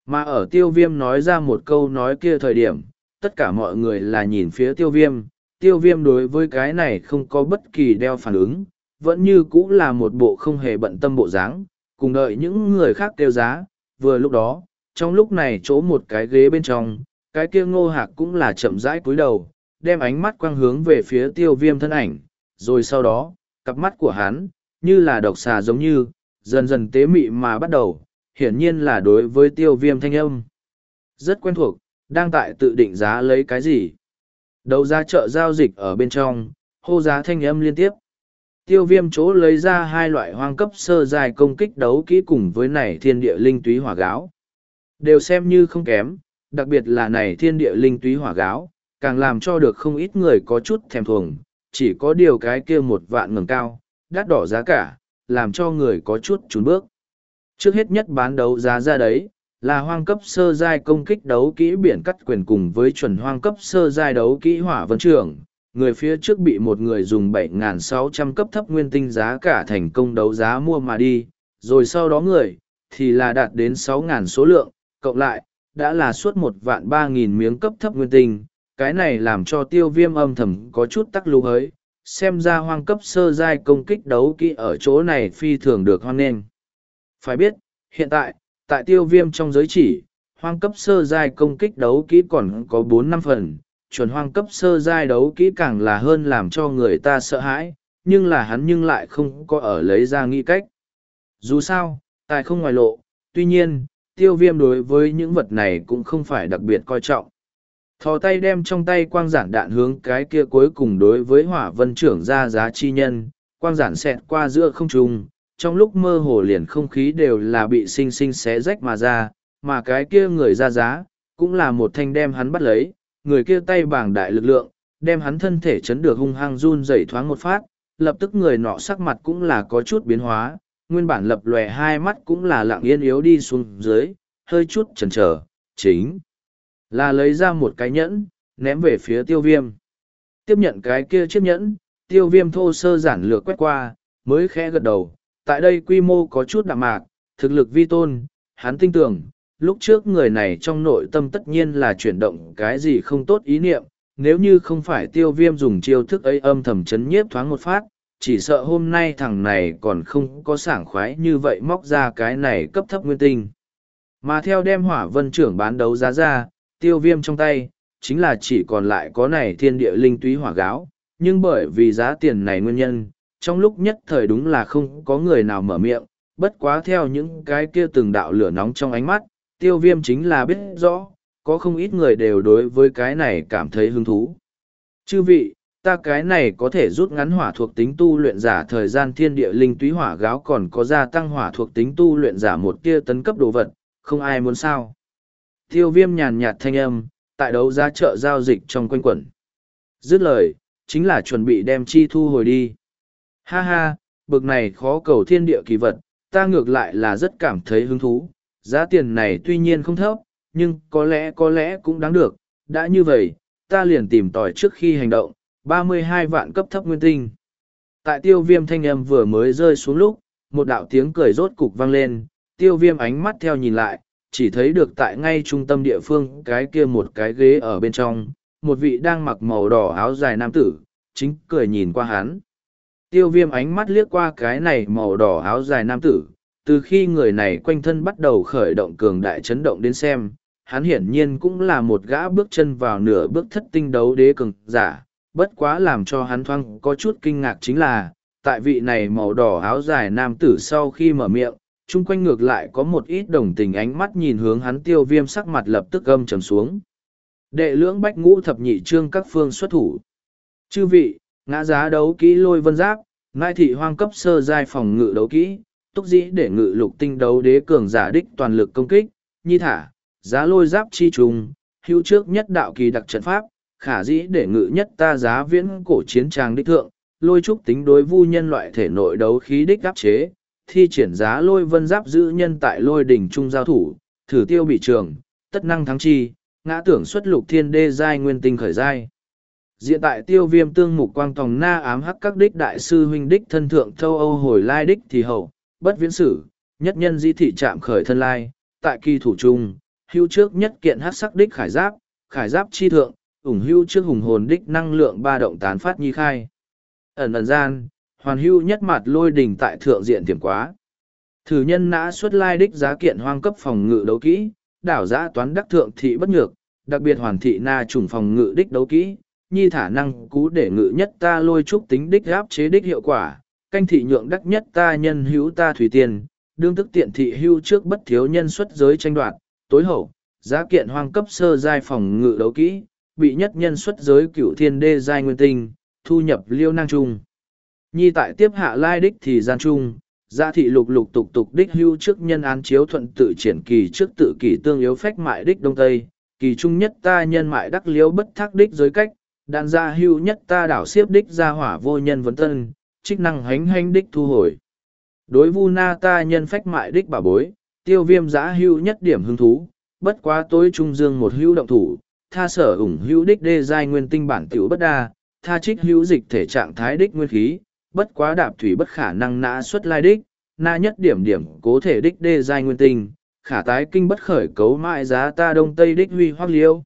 Mà ở tiêu viêm nói ra một câu nói kia thời điểm, tất cả mọi người là nhìn phía tiêu viêm, tiêu viêm đối với cái này không có bất kỳ đeo phản ứng, vẫn như cũ là một bộ không hề bận tâm bộ dáng, cùng đợi những người khác tiêu giá, vừa lúc đó, trong lúc này chỗ một cái ghế bên trong, cái kia ngô hạc cũng là chậm rãi cúi đầu, đem ánh mắt quang hướng về phía tiêu viêm thân ảnh, rồi sau đó, cặp mắt của hắn, như là độc xà giống như, dần dần tế mị mà bắt đầu, hiển nhiên là đối với tiêu viêm thanh âm. Rất quen thuộc, đang tại tự định giá lấy cái gì. Đầu giá chợ giao dịch ở bên trong, hô giá thanh âm liên tiếp. Tiêu viêm chỗ lấy ra hai loại hoang cấp sơ dài công kích đấu kỹ cùng với này thiên địa linh túy hỏa gáo. Đều xem như không kém, đặc biệt là này thiên địa linh túy hỏa gáo, càng làm cho được không ít người có chút thèm thuồng, chỉ có điều cái kia một vạn ngừng cao, đắt đỏ giá cả, làm cho người có chút trốn bước. Trước hết nhất bán đấu giá ra đấy, là hoang cấp sơ giai công kích đấu kỹ biển cắt quyền cùng với chuẩn hoang cấp sơ giai đấu kỹ hỏa vân trưởng. Người phía trước bị một người dùng 7.600 cấp thấp nguyên tinh giá cả thành công đấu giá mua mà đi, rồi sau đó người, thì là đạt đến 6.000 số lượng, cộng lại, đã là suốt một vạn 3.000 miếng cấp thấp nguyên tinh. Cái này làm cho tiêu viêm âm thầm có chút tắc lưu hới, xem ra hoang cấp sơ giai công kích đấu kỹ ở chỗ này phi thường được hoan nghênh. Phải biết, hiện tại, tại tiêu viêm trong giới chỉ, hoang cấp sơ giai công kích đấu kỹ còn có bốn năm phần, chuẩn hoang cấp sơ giai đấu kỹ càng là hơn làm cho người ta sợ hãi, nhưng là hắn nhưng lại không có ở lấy ra nghĩ cách. Dù sao, tài không ngoài lộ, tuy nhiên, tiêu viêm đối với những vật này cũng không phải đặc biệt coi trọng. Thò tay đem trong tay quang giản đạn hướng cái kia cuối cùng đối với hỏa vân trưởng ra giá chi nhân, quang giản xẹt qua giữa không trung, trong lúc mơ hồ liền không khí đều là bị xinh xinh xé rách mà ra, mà cái kia người ra giá, cũng là một thanh đem hắn bắt lấy, người kia tay bảng đại lực lượng, đem hắn thân thể chấn được hung hăng run rẩy thoáng một phát, lập tức người nọ sắc mặt cũng là có chút biến hóa, nguyên bản lập lòe hai mắt cũng là lặng yên yếu đi xuống dưới, hơi chút chần chờ, chính là lấy ra một cái nhẫn, ném về phía tiêu viêm. Tiếp nhận cái kia chiếc nhẫn, tiêu viêm thô sơ giản lược quét qua, mới khẽ gật đầu, tại đây quy mô có chút đạm mạc, thực lực vi tôn, hắn tin tưởng, lúc trước người này trong nội tâm tất nhiên là chuyển động cái gì không tốt ý niệm, nếu như không phải tiêu viêm dùng chiêu thức ấy âm thầm chấn nhiếp thoáng một phát, chỉ sợ hôm nay thằng này còn không có sảng khoái như vậy móc ra cái này cấp thấp nguyên tinh. Mà theo đem hỏa vân trưởng bán đấu giá ra, tiêu viêm trong tay, chính là chỉ còn lại có này thiên địa linh túy hỏa gáo, nhưng bởi vì giá tiền này nguyên nhân, trong lúc nhất thời đúng là không có người nào mở miệng, bất quá theo những cái kia từng đạo lửa nóng trong ánh mắt, tiêu viêm chính là biết rõ, có không ít người đều đối với cái này cảm thấy hứng thú. Chư vị, ta cái này có thể rút ngắn hỏa thuộc tính tu luyện giả thời gian thiên địa linh túy hỏa gáo còn có gia tăng hỏa thuộc tính tu luyện giả một tia tấn cấp đồ vật, không ai muốn sao. Tiêu viêm nhàn nhạt thanh âm, tại đấu giá chợ giao dịch trong quanh quẩn. Dứt lời, chính là chuẩn bị đem chi thu hồi đi. Ha ha, bực này khó cầu thiên địa kỳ vật, ta ngược lại là rất cảm thấy hứng thú. Giá tiền này tuy nhiên không thấp, nhưng có lẽ có lẽ cũng đáng được. Đã như vậy, ta liền tìm tòi trước khi hành động, ba mươi hai vạn cấp thấp nguyên tinh. Tại tiêu viêm thanh âm vừa mới rơi xuống lúc, một đạo tiếng cười rốt cục vang lên, tiêu viêm ánh mắt theo nhìn lại, chỉ thấy được tại ngay trung tâm địa phương cái kia một cái ghế ở bên trong, một vị đang mặc màu đỏ áo dài nam tử, chính cười nhìn qua hắn. Tiêu viêm ánh mắt liếc qua cái này màu đỏ áo dài nam tử, từ khi người này quanh thân bắt đầu khởi động cường đại chấn động đến xem, hắn hiển nhiên cũng là một gã bước chân vào nửa bước thất tinh đấu đế cường giả, bất quá làm cho hắn thoang có chút kinh ngạc chính là, tại vị này màu đỏ áo dài nam tử sau khi mở miệng, chung quanh ngược lại có một ít đồng tình ánh mắt nhìn hướng hắn tiêu viêm sắc mặt lập tức gâm trầm xuống. Đệ lưỡng bách ngũ thập nhị trương các phương xuất thủ. Chư vị, ngã giá đấu kỹ lôi vân giáp, ngai thị hoang cấp sơ giai phòng ngự đấu kỹ, túc dĩ để ngự lục tinh đấu đế cường giả đích toàn lực công kích, nhi thả, giá lôi giáp chi trùng, hữu trước nhất đạo kỳ đặc trận pháp, khả dĩ để ngự nhất ta giá viễn cổ chiến tràng đích thượng, lôi trúc tính đối vu nhân loại thể nội đấu khí đích áp chế, thi triển giá lôi vân giáp giữ nhân tại lôi đỉnh trung giao thủ, thử tiêu bị trường, tất năng thắng chi, ngã tưởng xuất lục thiên đê giai nguyên tinh khởi giai. Diện tại tiêu viêm tương mục quang tòng na ám hắc các đích đại sư huynh đích thân thượng thâu Âu hồi lai đích thì hậu, bất viễn sử, nhất nhân di thị trạm khởi thân lai, tại kỳ thủ trung, hưu trước nhất kiện hắc sắc đích khải giáp, khải giáp chi thượng, ủng hưu trước hùng hồn đích năng lượng ba động tán phát nhi khai. Ẩn ẩn gian, hoàn hưu nhất mặt lôi đỉnh tại thượng diện tiềm quá. Thử nhân nã xuất lai đích giá kiện hoang cấp phòng ngự đấu kỹ, đảo giã toán đắc thượng thị bất nhược, đặc biệt hoàn thị na trùng phòng ngự đích đấu kỹ, nhi thả năng cú để ngự nhất ta lôi trúc tính đích áp chế đích hiệu quả, canh thị nhượng đắc nhất ta nhân hữu ta thủy tiền, đương tức tiện thị hưu trước bất thiếu nhân xuất giới tranh đoạt, tối hậu, giá kiện hoang cấp sơ giai phòng ngự đấu kỹ, bị nhất nhân xuất giới cửu thiên đê giai nguyên tinh, thu nhập liêu năng trung. Nhi tại tiếp hạ lai đích thì gian trung, gia thị lục lục tục tục đích hưu trước nhân án chiếu thuận tự triển kỳ trước tự kỳ tương yếu phách mại đích đông tây, kỳ trung nhất ta nhân mại đắc liếu bất thác đích giới cách, đạn gia hưu nhất ta đảo xiếp đích ra hỏa vô nhân vấn tân, chức năng hánh hánh đích thu hồi. Đối vu na ta nhân phách mại đích bà bối, tiêu viêm giã hưu nhất điểm hứng thú, bất quá tối trung dương một hưu động thủ, tha sở ủng hữu đích đê giai nguyên tinh bản tiểu bất đa, tha trích hữu dịch thể trạng thái đích nguyên khí, bất quá đạp thủy bất khả năng nã xuất lai đích, na nhất điểm điểm cố thể đích đê giai nguyên tinh, khả tái kinh bất khởi cấu mại giá ta đông tây đích huy hoác liêu.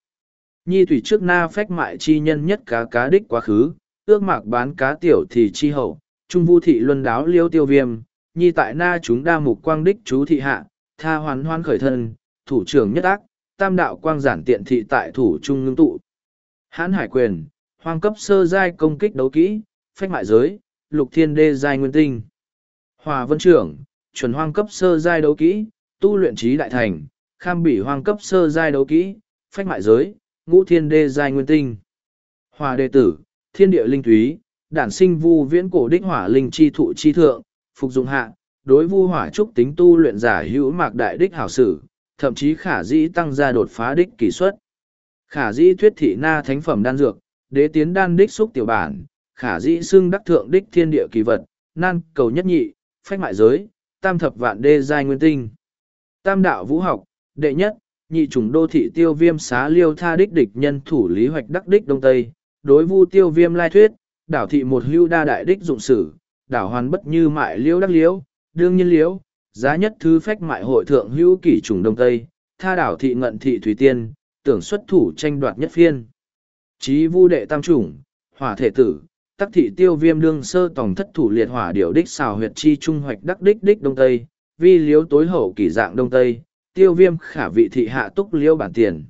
Nhi thủy trước na phách mại chi nhân nhất cá cá đích quá khứ, ước mạc bán cá tiểu thì chi hậu, trung vu thị luân đáo liêu tiêu viêm, nhi tại na chúng đa mục quang đích chú thị hạ, tha hoàn hoan khởi thân, thủ trưởng nhất ác, tam đạo quang giản tiện thị tại thủ trung ngưng tụ. Hán hải quyền, hoang cấp sơ giai công kích đấu kỹ, phách mại giới, lục thiên đê giai nguyên tinh. Hòa vân trưởng, chuẩn hoang cấp sơ giai đấu kỹ, tu luyện trí đại thành, kham bỉ hoang cấp sơ giai đấu kỹ, phách mại giới, ngũ thiên đê giai nguyên tinh. Hòa đệ tử, thiên địa linh thúy, đản sinh vu viễn cổ đích hỏa linh chi thụ chi thượng, phục dụng hạ, đối vu hỏa trúc tính tu luyện giả hữu mạc đại đích hảo sử, thậm chí khả dĩ tăng ra đột phá đích kỷ suất. Khả dĩ thuyết thị na thánh phẩm đan dược, đế tiến đan đích xúc tiểu bản, khả dĩ xưng đắc thượng đích thiên địa kỳ vật, nan cầu nhất nhị, phách mại giới, tam thập vạn đê giai nguyên tinh. Tam đạo vũ học, đệ nhất, nhị chủng đô thị tiêu viêm xá liêu tha đích địch nhân thủ lý hoạch đắc đích đông tây, đối vu tiêu viêm lai thuyết, đảo thị một hưu đa đại đích dụng sử, đảo hoàn bất như mại liêu đắc liễu đương nhiên liễu giá nhất thứ phách mại hội thượng hưu kỷ trùng đông tây, tha đảo thị ngận thị thủy tiên, tưởng xuất thủ tranh đoạt nhất phiên. Chí vu đệ tam chủng, hỏa thể tử, tắc thị tiêu viêm đương sơ tòng thất thủ liệt hỏa điều đích xào huyệt chi trung hoạch đắc đích đích đông tây, vi liếu tối hậu kỷ dạng đông tây, tiêu viêm khả vị thị hạ túc liêu bản tiền.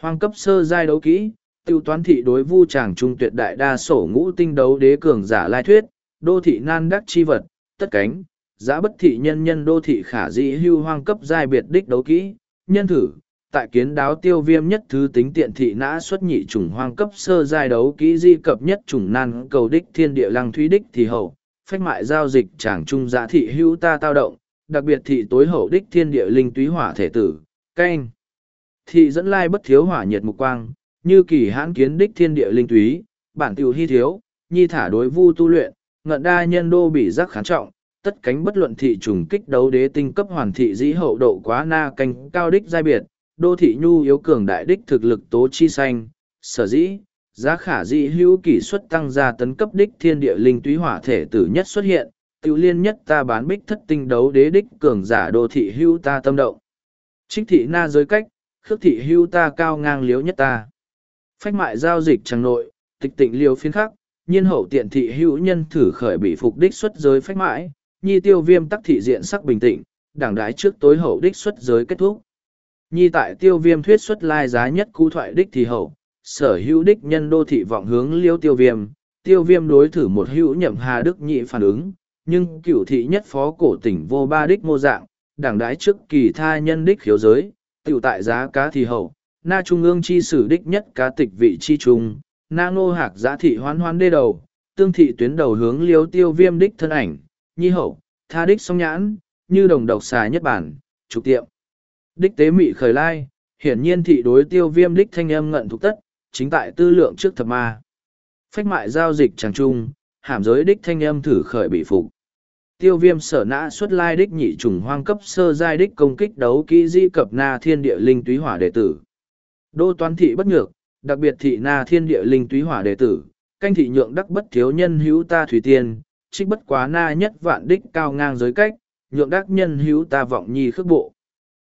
Hoang cấp sơ giai đấu kỹ, tiêu toán thị đối vu tràng trung tuyệt đại đa sổ ngũ tinh đấu đế cường giả lai thuyết, đô thị nan đắc chi vật, tất cánh, giã bất thị nhân nhân đô thị khả dĩ hưu hoang cấp giai biệt đích đấu kỹ, nhân thử, tại kiến đáo tiêu viêm nhất thứ tính tiện thị nã xuất nhị trùng hoang cấp sơ giai đấu kỹ di cập nhất trùng nan cầu đích thiên địa lăng thúy đích thì hậu, phách mại giao dịch tràng trung giã thị hưu ta tao động, đặc biệt thị tối hậu đích thiên địa linh túy hỏa thể tử, canh. Thị dẫn lai bất thiếu hỏa nhiệt mục quang, như kỳ hãn kiến đích thiên địa linh túy, bản tiểu hy thiếu, nhi thả đối vu tu luyện, ngận đa nhân đô bị giác kháng trọng, tất cánh bất luận thị trùng kích đấu đế tinh cấp hoàn thị dĩ hậu độ quá na canh cao đích giai biệt, đô thị nhu yếu cường đại đích thực lực tố chi xanh, sở dĩ, giá khả dĩ hữu kỷ suất tăng gia tấn cấp đích thiên địa linh túy hỏa thể tử nhất xuất hiện, tiêu liên nhất ta bán bích thất tinh đấu đế đích cường giả đô thị hưu ta tâm động. Trích thị na giới cách, khước thị hưu ta cao ngang liếu nhất ta. Phách mại giao dịch tràng nội, tịch tịnh liều phiên khắc, nhiên hậu tiện thị hữu nhân thử khởi bị phục đích xuất giới phách mãi, nhi tiêu viêm tắc thị diện sắc bình tĩnh, đảng đái trước tối hậu đích xuất giới kết thúc. Nhi tại tiêu viêm thuyết xuất lai giá nhất cú thoại đích thì hậu, sở hữu đích nhân đô thị vọng hướng liêu tiêu viêm, tiêu viêm đối thử một hữu nhậm hà đức nhị phản ứng, nhưng cựu thị nhất phó cổ tỉnh vô ba đích mô dạng, đảng đái trước kỳ tha nhân đích khiếu giới, tiểu tại giá cá thì hậu, na trung ương chi sử đích nhất cá tịch vị chi trung, na ngô hạc giá thị hoán hoán đê đầu, tương thị tuyến đầu hướng liếu tiêu viêm đích thân ảnh, nhi hậu, tha đích song nhãn, như đồng độc xà nhất bản, trục tiệm. Đích tế mị khởi lai, hiển nhiên thị đối tiêu viêm đích thanh âm ngận thục tất, chính tại tư lượng trước thập ma. Phách mại giao dịch chẳng trung, hàm giới đích thanh âm thử khởi bị phục. Tiêu viêm sở nã xuất lai đích nhị trùng hoang cấp sơ giai đích công kích đấu kỹ di cập na thiên địa linh túy hỏa đệ tử. Đô toán thị bất nhược, đặc biệt thị na thiên địa linh túy hỏa đệ tử, canh thị nhượng đắc bất thiếu nhân hữu ta thủy tiên, trích bất quá na nhất vạn đích cao ngang giới cách, nhượng đắc nhân hữu ta vọng nhi khước bộ.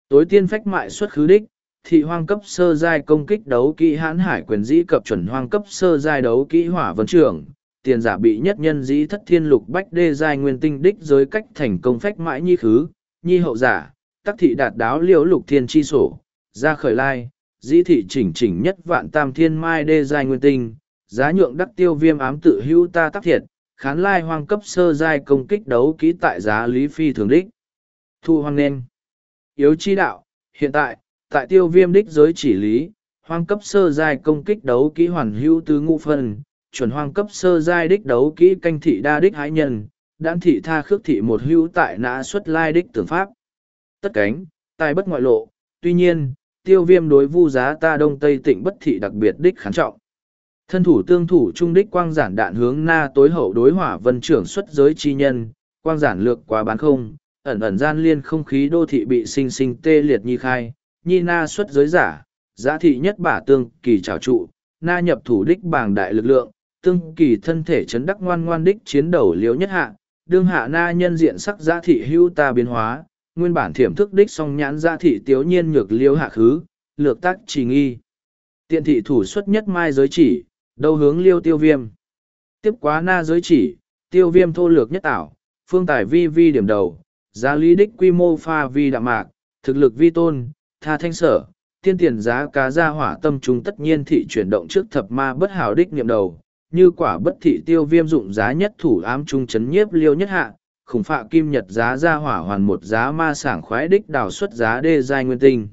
Tối tiên phách mại xuất khứ đích, thị hoang cấp sơ giai công kích đấu kỹ hãn hải quyền dĩ cập chuẩn hoang cấp sơ giai đấu kỹ hỏa vấn trưởng, tiền giả bị nhất nhân dĩ thất thiên lục bách đê giai nguyên tinh đích giới cách thành công phách mãi nhi khứ, nhi hậu giả, tắc thị đạt đáo liễu lục thiên chi sổ, ra khởi lai, dĩ thị chỉnh chỉnh nhất vạn tam thiên mai đê giai nguyên tinh, giá nhượng đắc tiêu viêm ám tự hữu ta tác thiệt, khán lai hoang cấp sơ giai công kích đấu ký tại giá lý phi thường đích. Thu hoang nên. Yếu chi đạo, hiện tại, tại tiêu viêm đích giới chỉ lý, hoang cấp sơ giai công kích đấu ký hoàn hữu tứ ngũ phân, chuẩn hoang cấp sơ giai đích đấu kỹ canh thị đa đích hãi nhân, đan thị tha khước thị một hữu tại nã xuất lai đích tưởng pháp. Tất cánh, tài bất ngoại lộ, tuy nhiên, tiêu viêm đối vu giá ta đông tây tịnh bất thị đặc biệt đích khán trọng. Thân thủ tương thủ trung đích quang giản đạn hướng na tối hậu đối hỏa vân trưởng xuất giới chi nhân, quang giản lược quá bán không, ẩn ẩn gian liên không khí đô thị bị sinh sinh tê liệt nhi khai, nhi na xuất giới giả, giá thị nhất bả tương kỳ trào trụ, na nhập thủ đích bảng đại lực lượng, tương kỳ thân thể chấn đắc ngoan ngoan đích chiến đầu liếu nhất hạ, đương hạ na nhân diện sắc giã thị hưu ta biến hóa, nguyên bản thiểm thức đích song nhãn giã thị tiếu nhiên nhược liếu hạ khứ, lược tác trì nghi. Tiện thị thủ xuất nhất mai giới chỉ, đâu hướng liêu tiêu viêm. Tiếp quá na giới chỉ, tiêu viêm thô lược nhất ảo, phương tài vi vi điểm đầu, giá lý đích quy mô pha vi đạm mạc, thực lực vi tôn, tha thanh sở, tiên tiền giá cá gia hỏa tâm chúng tất nhiên thị chuyển động trước thập ma bất hảo đích niệm đầu, như quả bất thị tiêu viêm dụng giá nhất thủ ám trung chấn nhiếp liêu nhất hạ, khủng phạ kim nhật giá gia hỏa hoàn một giá ma sảng khoái đích đào xuất giá đê giai nguyên tinh.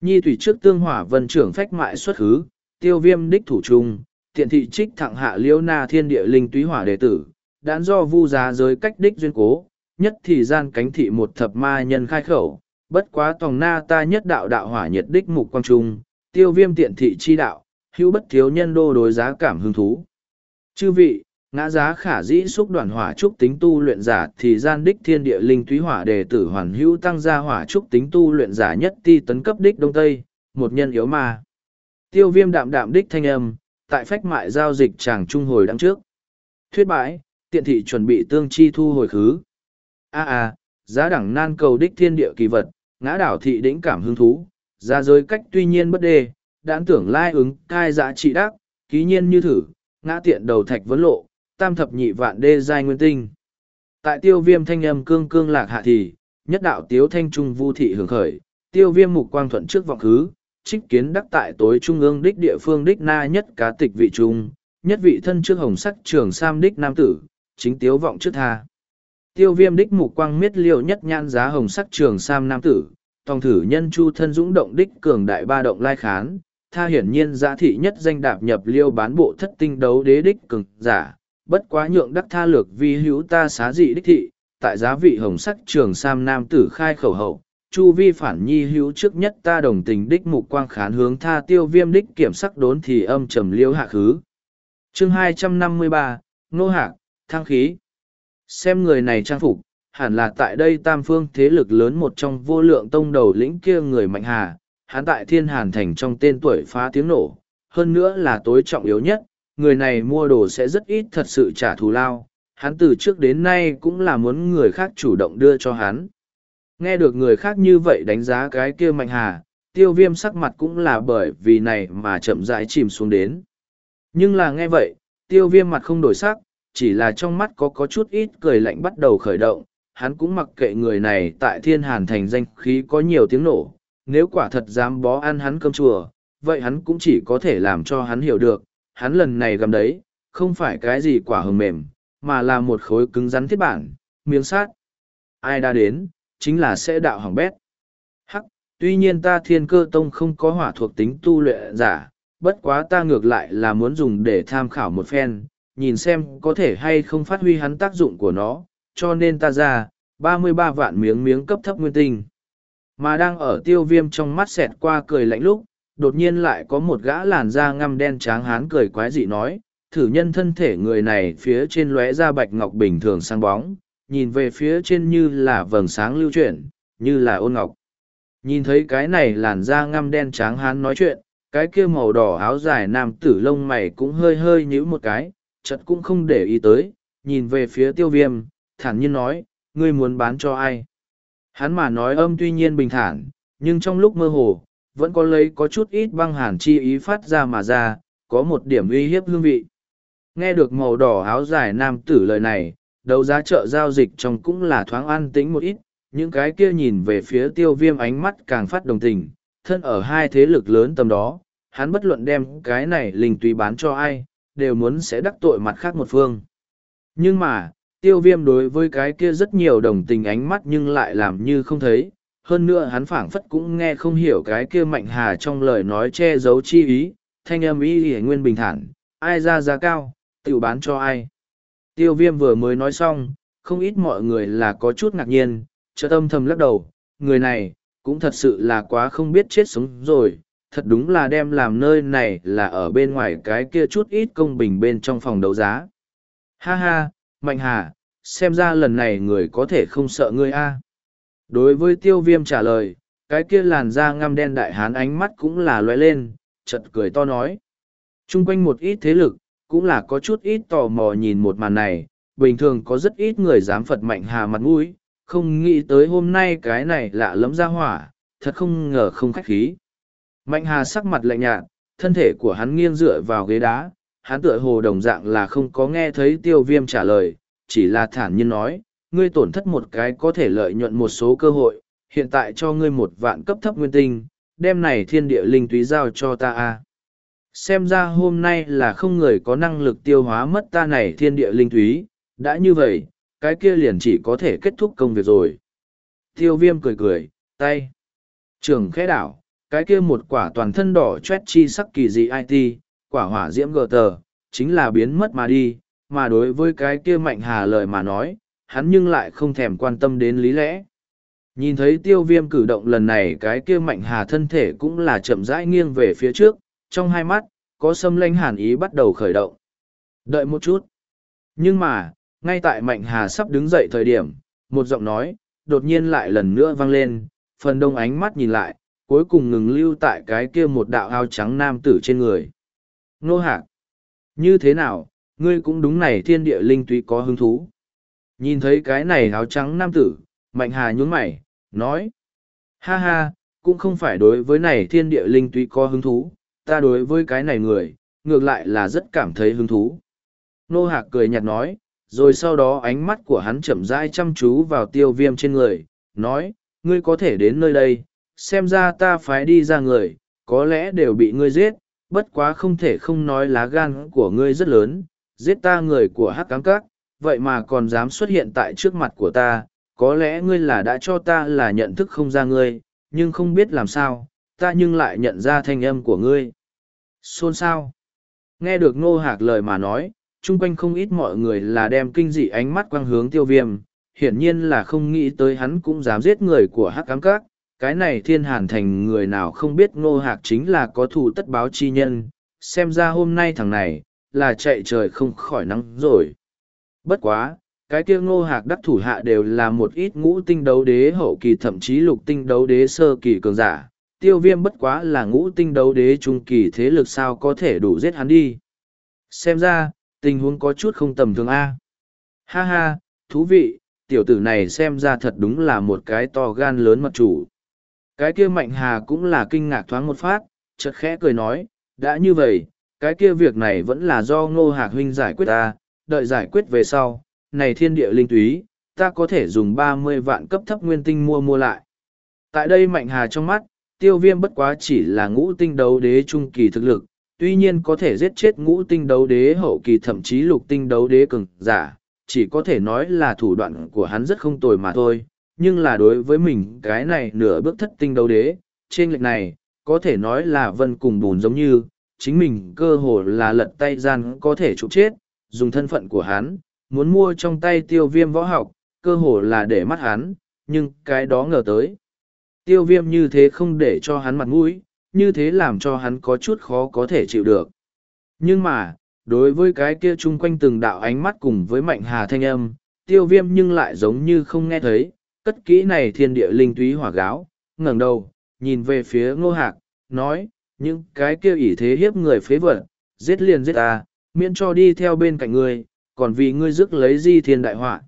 Nhi thủy trước tương hỏa vân trưởng phách mại xuất hứ, tiêu viêm đích thủ trung, tiện thị trích thẳng hạ liêu na thiên địa linh túy hỏa đệ tử, đãn do vu giá giới cách đích duyên cố, nhất thì gian cánh thị một thập ma nhân khai khẩu, bất quá tòng na ta nhất đạo đạo hỏa nhiệt đích mục quang trung, tiêu viêm tiện thị chi đạo, hữu bất thiếu nhân đô đối giá cảm hứng thú. Chư vị, ngã giá khả dĩ xúc đoàn hỏa trúc tính tu luyện giả thì gian đích thiên địa linh túy hỏa đề tử hoàn hữu tăng gia hỏa trúc tính tu luyện giả nhất ti tấn cấp đích đông tây, một nhân yếu ma. Tiêu viêm đạm đạm đích thanh âm, tại phách mại giao dịch chàng trung hồi đằng trước. Thuyết bãi, tiện thị chuẩn bị tương chi thu hồi khứ. A a, giá đẳng nan cầu đích thiên địa kỳ vật, ngã đảo thị đỉnh cảm hứng thú, ra giới cách tuy nhiên bất đề, đãn tưởng lai ứng cai giá trị đắc, ký nhiên như thử, ngã tiện đầu thạch vấn lộ, tam thập nhị vạn đê giai nguyên tinh. Tại tiêu viêm thanh âm cương cương lạc hạ thì, nhất đạo tiếu thanh trung vu thị hưởng khởi, tiêu viêm mục quang thuận trước vọng khứ, trích kiến đắc tại tối trung ương đích địa phương đích na nhất cá tịch vị trung, nhất vị thân trước hồng sắc trường sam đích nam tử, chính tiếu vọng trước tha. Tiêu viêm đích mục quang miết liệu nhất nhãn giá hồng sắc trường sam nam tử, tòng thử nhân chu thân dũng động đích cường đại ba động lai khán, tha hiển nhiên giá thị nhất danh đạp nhập liêu bán bộ thất tinh đấu đế đích cường giả, bất quá nhượng đắc tha lược vi hữu ta xá dị đích thị, tại giá vị hồng sắc trường sam nam tử khai khẩu hậu, chu vi phản nhi hữu trước nhất ta đồng tình đích mục quang khán hướng tha tiêu viêm đích kiểm sắc đốn thì âm trầm liêu hạ khứ. chương hai trăm năm mươi ba Nô Hạc, Thang Khí. Xem người này trang phục, hẳn là tại đây tam phương thế lực lớn một trong vô lượng tông đầu lĩnh kia người mạnh hà, hắn tại thiên hàn thành trong tên tuổi phá tiếng nổ, hơn nữa là tối trọng yếu nhất, người này mua đồ sẽ rất ít thật sự trả thù lao, hắn từ trước đến nay cũng là muốn người khác chủ động đưa cho hắn. Nghe được người khác như vậy đánh giá cái kia mạnh hà, tiêu viêm sắc mặt cũng là bởi vì này mà chậm rãi chìm xuống đến. Nhưng là nghe vậy, tiêu viêm mặt không đổi sắc, chỉ là trong mắt có có chút ít cười lạnh bắt đầu khởi động, hắn cũng mặc kệ người này tại thiên hàn thành danh khí có nhiều tiếng nổ, nếu quả thật dám bó ăn hắn cơm chùa, vậy hắn cũng chỉ có thể làm cho hắn hiểu được, hắn lần này gầm đấy, không phải cái gì quả hồng mềm, mà là một khối cứng rắn thiết bản, miếng sát. Ai đã đến, chính là sẽ đạo hỏng bét. Hắc, tuy nhiên ta thiên cơ tông không có hỏa thuộc tính tu luyện giả, bất quá ta ngược lại là muốn dùng để tham khảo một phen, nhìn xem có thể hay không phát huy hắn tác dụng của nó, cho nên ta ra, ba mươi ba vạn miếng miếng cấp thấp nguyên tinh. Mà đang ở tiêu viêm trong mắt xẹt qua cười lạnh lúc, đột nhiên lại có một gã làn da ngăm đen tráng hán cười quái dị nói, thử nhân thân thể người này phía trên lóe da bạch ngọc bình thường sang bóng, nhìn về phía trên như là vầng sáng lưu chuyển, như là ôn ngọc. Nhìn thấy cái này làn da ngăm đen tráng hán nói chuyện, cái kia màu đỏ áo dài nam tử lông mày cũng hơi hơi nhíu một cái, chật cũng không để ý tới, nhìn về phía tiêu viêm, thản nhiên nói, ngươi muốn bán cho ai? Hắn mà nói âm tuy nhiên bình thản, nhưng trong lúc mơ hồ, vẫn có lấy có chút ít băng hàn chi ý phát ra mà ra, có một điểm uy hiếp hương vị. Nghe được màu đỏ áo dài nam tử lời này, đấu giá chợ giao dịch trong cũng là thoáng an tĩnh một ít, những cái kia nhìn về phía tiêu viêm ánh mắt càng phát đồng tình, thân ở hai thế lực lớn tầm đó, hắn bất luận đem cái này linh tùy bán cho ai, đều muốn sẽ đắc tội mặt khác một phương. Nhưng mà, tiêu viêm đối với cái kia rất nhiều đồng tình ánh mắt nhưng lại làm như không thấy, hơn nữa hắn phảng phất cũng nghe không hiểu cái kia mạnh hà trong lời nói che giấu chi ý, thanh âm ý hề nguyên bình thản, ai ra giá cao, tự bán cho ai. Tiêu viêm vừa mới nói xong, không ít mọi người là có chút ngạc nhiên, chợt âm thầm lắc đầu, người này, cũng thật sự là quá không biết chết sống rồi, thật đúng là đem làm nơi này là ở bên ngoài cái kia chút ít công bình bên trong phòng đấu giá. Ha ha, Mạnh Hà, xem ra lần này người có thể không sợ ngươi a. Đối với tiêu viêm trả lời, cái kia làn da ngăm đen đại hán ánh mắt cũng là loe lên, chật cười to nói. Trung quanh một ít thế lực, cũng là có chút ít tò mò nhìn một màn này, bình thường có rất ít người dám Phật Mạnh Hà mặt mũi, không nghĩ tới hôm nay cái này lạ lẫm ra hỏa, thật không ngờ không khách khí. Mạnh Hà sắc mặt lạnh nhạt, thân thể của hắn nghiêng dựa vào ghế đá, hắn tựa hồ đồng dạng là không có nghe thấy tiêu viêm trả lời, chỉ là thản nhiên nói, ngươi tổn thất một cái có thể lợi nhuận một số cơ hội, hiện tại cho ngươi một vạn cấp thấp nguyên tinh, đem này thiên địa linh túy giao cho ta a. Xem ra hôm nay là không người có năng lực tiêu hóa mất ta này thiên địa linh túy, đã như vậy, cái kia liền chỉ có thể kết thúc công việc rồi. Tiêu viêm cười cười, tay. Trường khẽ đảo, cái kia một quả toàn thân đỏ chét chi sắc kỳ dị IT, quả hỏa diễm gờ tờ, chính là biến mất mà đi, mà đối với cái kia mạnh hà lời mà nói, hắn nhưng lại không thèm quan tâm đến lý lẽ. Nhìn thấy tiêu viêm cử động lần này cái kia mạnh hà thân thể cũng là chậm rãi nghiêng về phía trước, trong hai mắt, có xâm lanh hàn ý bắt đầu khởi động. Đợi một chút. Nhưng mà, ngay tại mạnh hà sắp đứng dậy thời điểm, một giọng nói, đột nhiên lại lần nữa vang lên, phần đông ánh mắt nhìn lại, cuối cùng ngừng lưu tại cái kia một đạo ao trắng nam tử trên người. Nô hạc. Như thế nào, ngươi cũng đúng này thiên địa linh túy có hứng thú. Nhìn thấy cái này áo trắng nam tử, mạnh hà nhún mày, nói. Ha ha, cũng không phải đối với này thiên địa linh túy có hứng thú, ta đối với cái này người, ngược lại là rất cảm thấy hứng thú. Nô hạc cười nhạt nói, rồi sau đó ánh mắt của hắn chậm rãi chăm chú vào tiêu viêm trên người, nói, ngươi có thể đến nơi đây, xem ra ta phái đi ra người, có lẽ đều bị ngươi giết, bất quá không thể không nói lá gan của ngươi rất lớn, giết ta người của hắc cám các, vậy mà còn dám xuất hiện tại trước mặt của ta, có lẽ ngươi là đã cho ta là nhận thức không ra ngươi, nhưng không biết làm sao, ta nhưng lại nhận ra thanh âm của ngươi. Xôn sao? Nghe được ngô hạc lời mà nói, chung quanh không ít mọi người là đem kinh dị ánh mắt quang hướng tiêu viêm, hiển nhiên là không nghĩ tới hắn cũng dám giết người của hắc cám các. Cái này thiên hàn thành người nào không biết ngô hạc chính là có thù tất báo chi nhân, xem ra hôm nay thằng này, là chạy trời không khỏi nắng rồi. Bất quá, cái kia ngô hạc đắc thủ hạ đều là một ít ngũ tinh đấu đế hậu kỳ thậm chí lục tinh đấu đế sơ kỳ cường giả. Tiêu viêm bất quá là ngũ tinh đấu đế trung kỳ thế lực sao có thể đủ giết hắn đi. Xem ra, tình huống có chút không tầm thường A. Ha ha, thú vị, tiểu tử này xem ra thật đúng là một cái to gan lớn mật chủ. Cái kia mạnh hà cũng là kinh ngạc thoáng một phát, chợt khẽ cười nói, đã như vậy, cái kia việc này vẫn là do ngô hạc huynh giải quyết ta, đợi giải quyết về sau, này thiên địa linh túy, ta có thể dùng ba mươi vạn cấp thấp nguyên tinh mua mua lại. Tại đây mạnh hà trong mắt, tiêu viêm bất quá chỉ là ngũ tinh đấu đế trung kỳ thực lực, tuy nhiên có thể giết chết ngũ tinh đấu đế hậu kỳ thậm chí lục tinh đấu đế cường giả, chỉ có thể nói là thủ đoạn của hắn rất không tồi mà thôi, nhưng là đối với mình cái này nửa bước thất tinh đấu đế, trên lệch này, có thể nói là vân cùng bùn giống như, chính mình cơ hồ là lật tay gian có thể chụp chết, dùng thân phận của hắn, muốn mua trong tay tiêu viêm võ học, cơ hồ là để mắt hắn, nhưng cái đó ngờ tới. Tiêu viêm như thế không để cho hắn mặt mũi, như thế làm cho hắn có chút khó có thể chịu được. Nhưng mà, đối với cái kia chung quanh từng đạo ánh mắt cùng với mạnh hà thanh âm, tiêu viêm nhưng lại giống như không nghe thấy, cất kỹ này thiên địa linh túy hỏa gáo, ngẩng đầu, nhìn về phía ngô hạc, nói, những cái kia ỷ thế hiếp người phế vật, giết liền giết ta, miễn cho đi theo bên cạnh ngươi, còn vì ngươi rước lấy di thiên đại họa.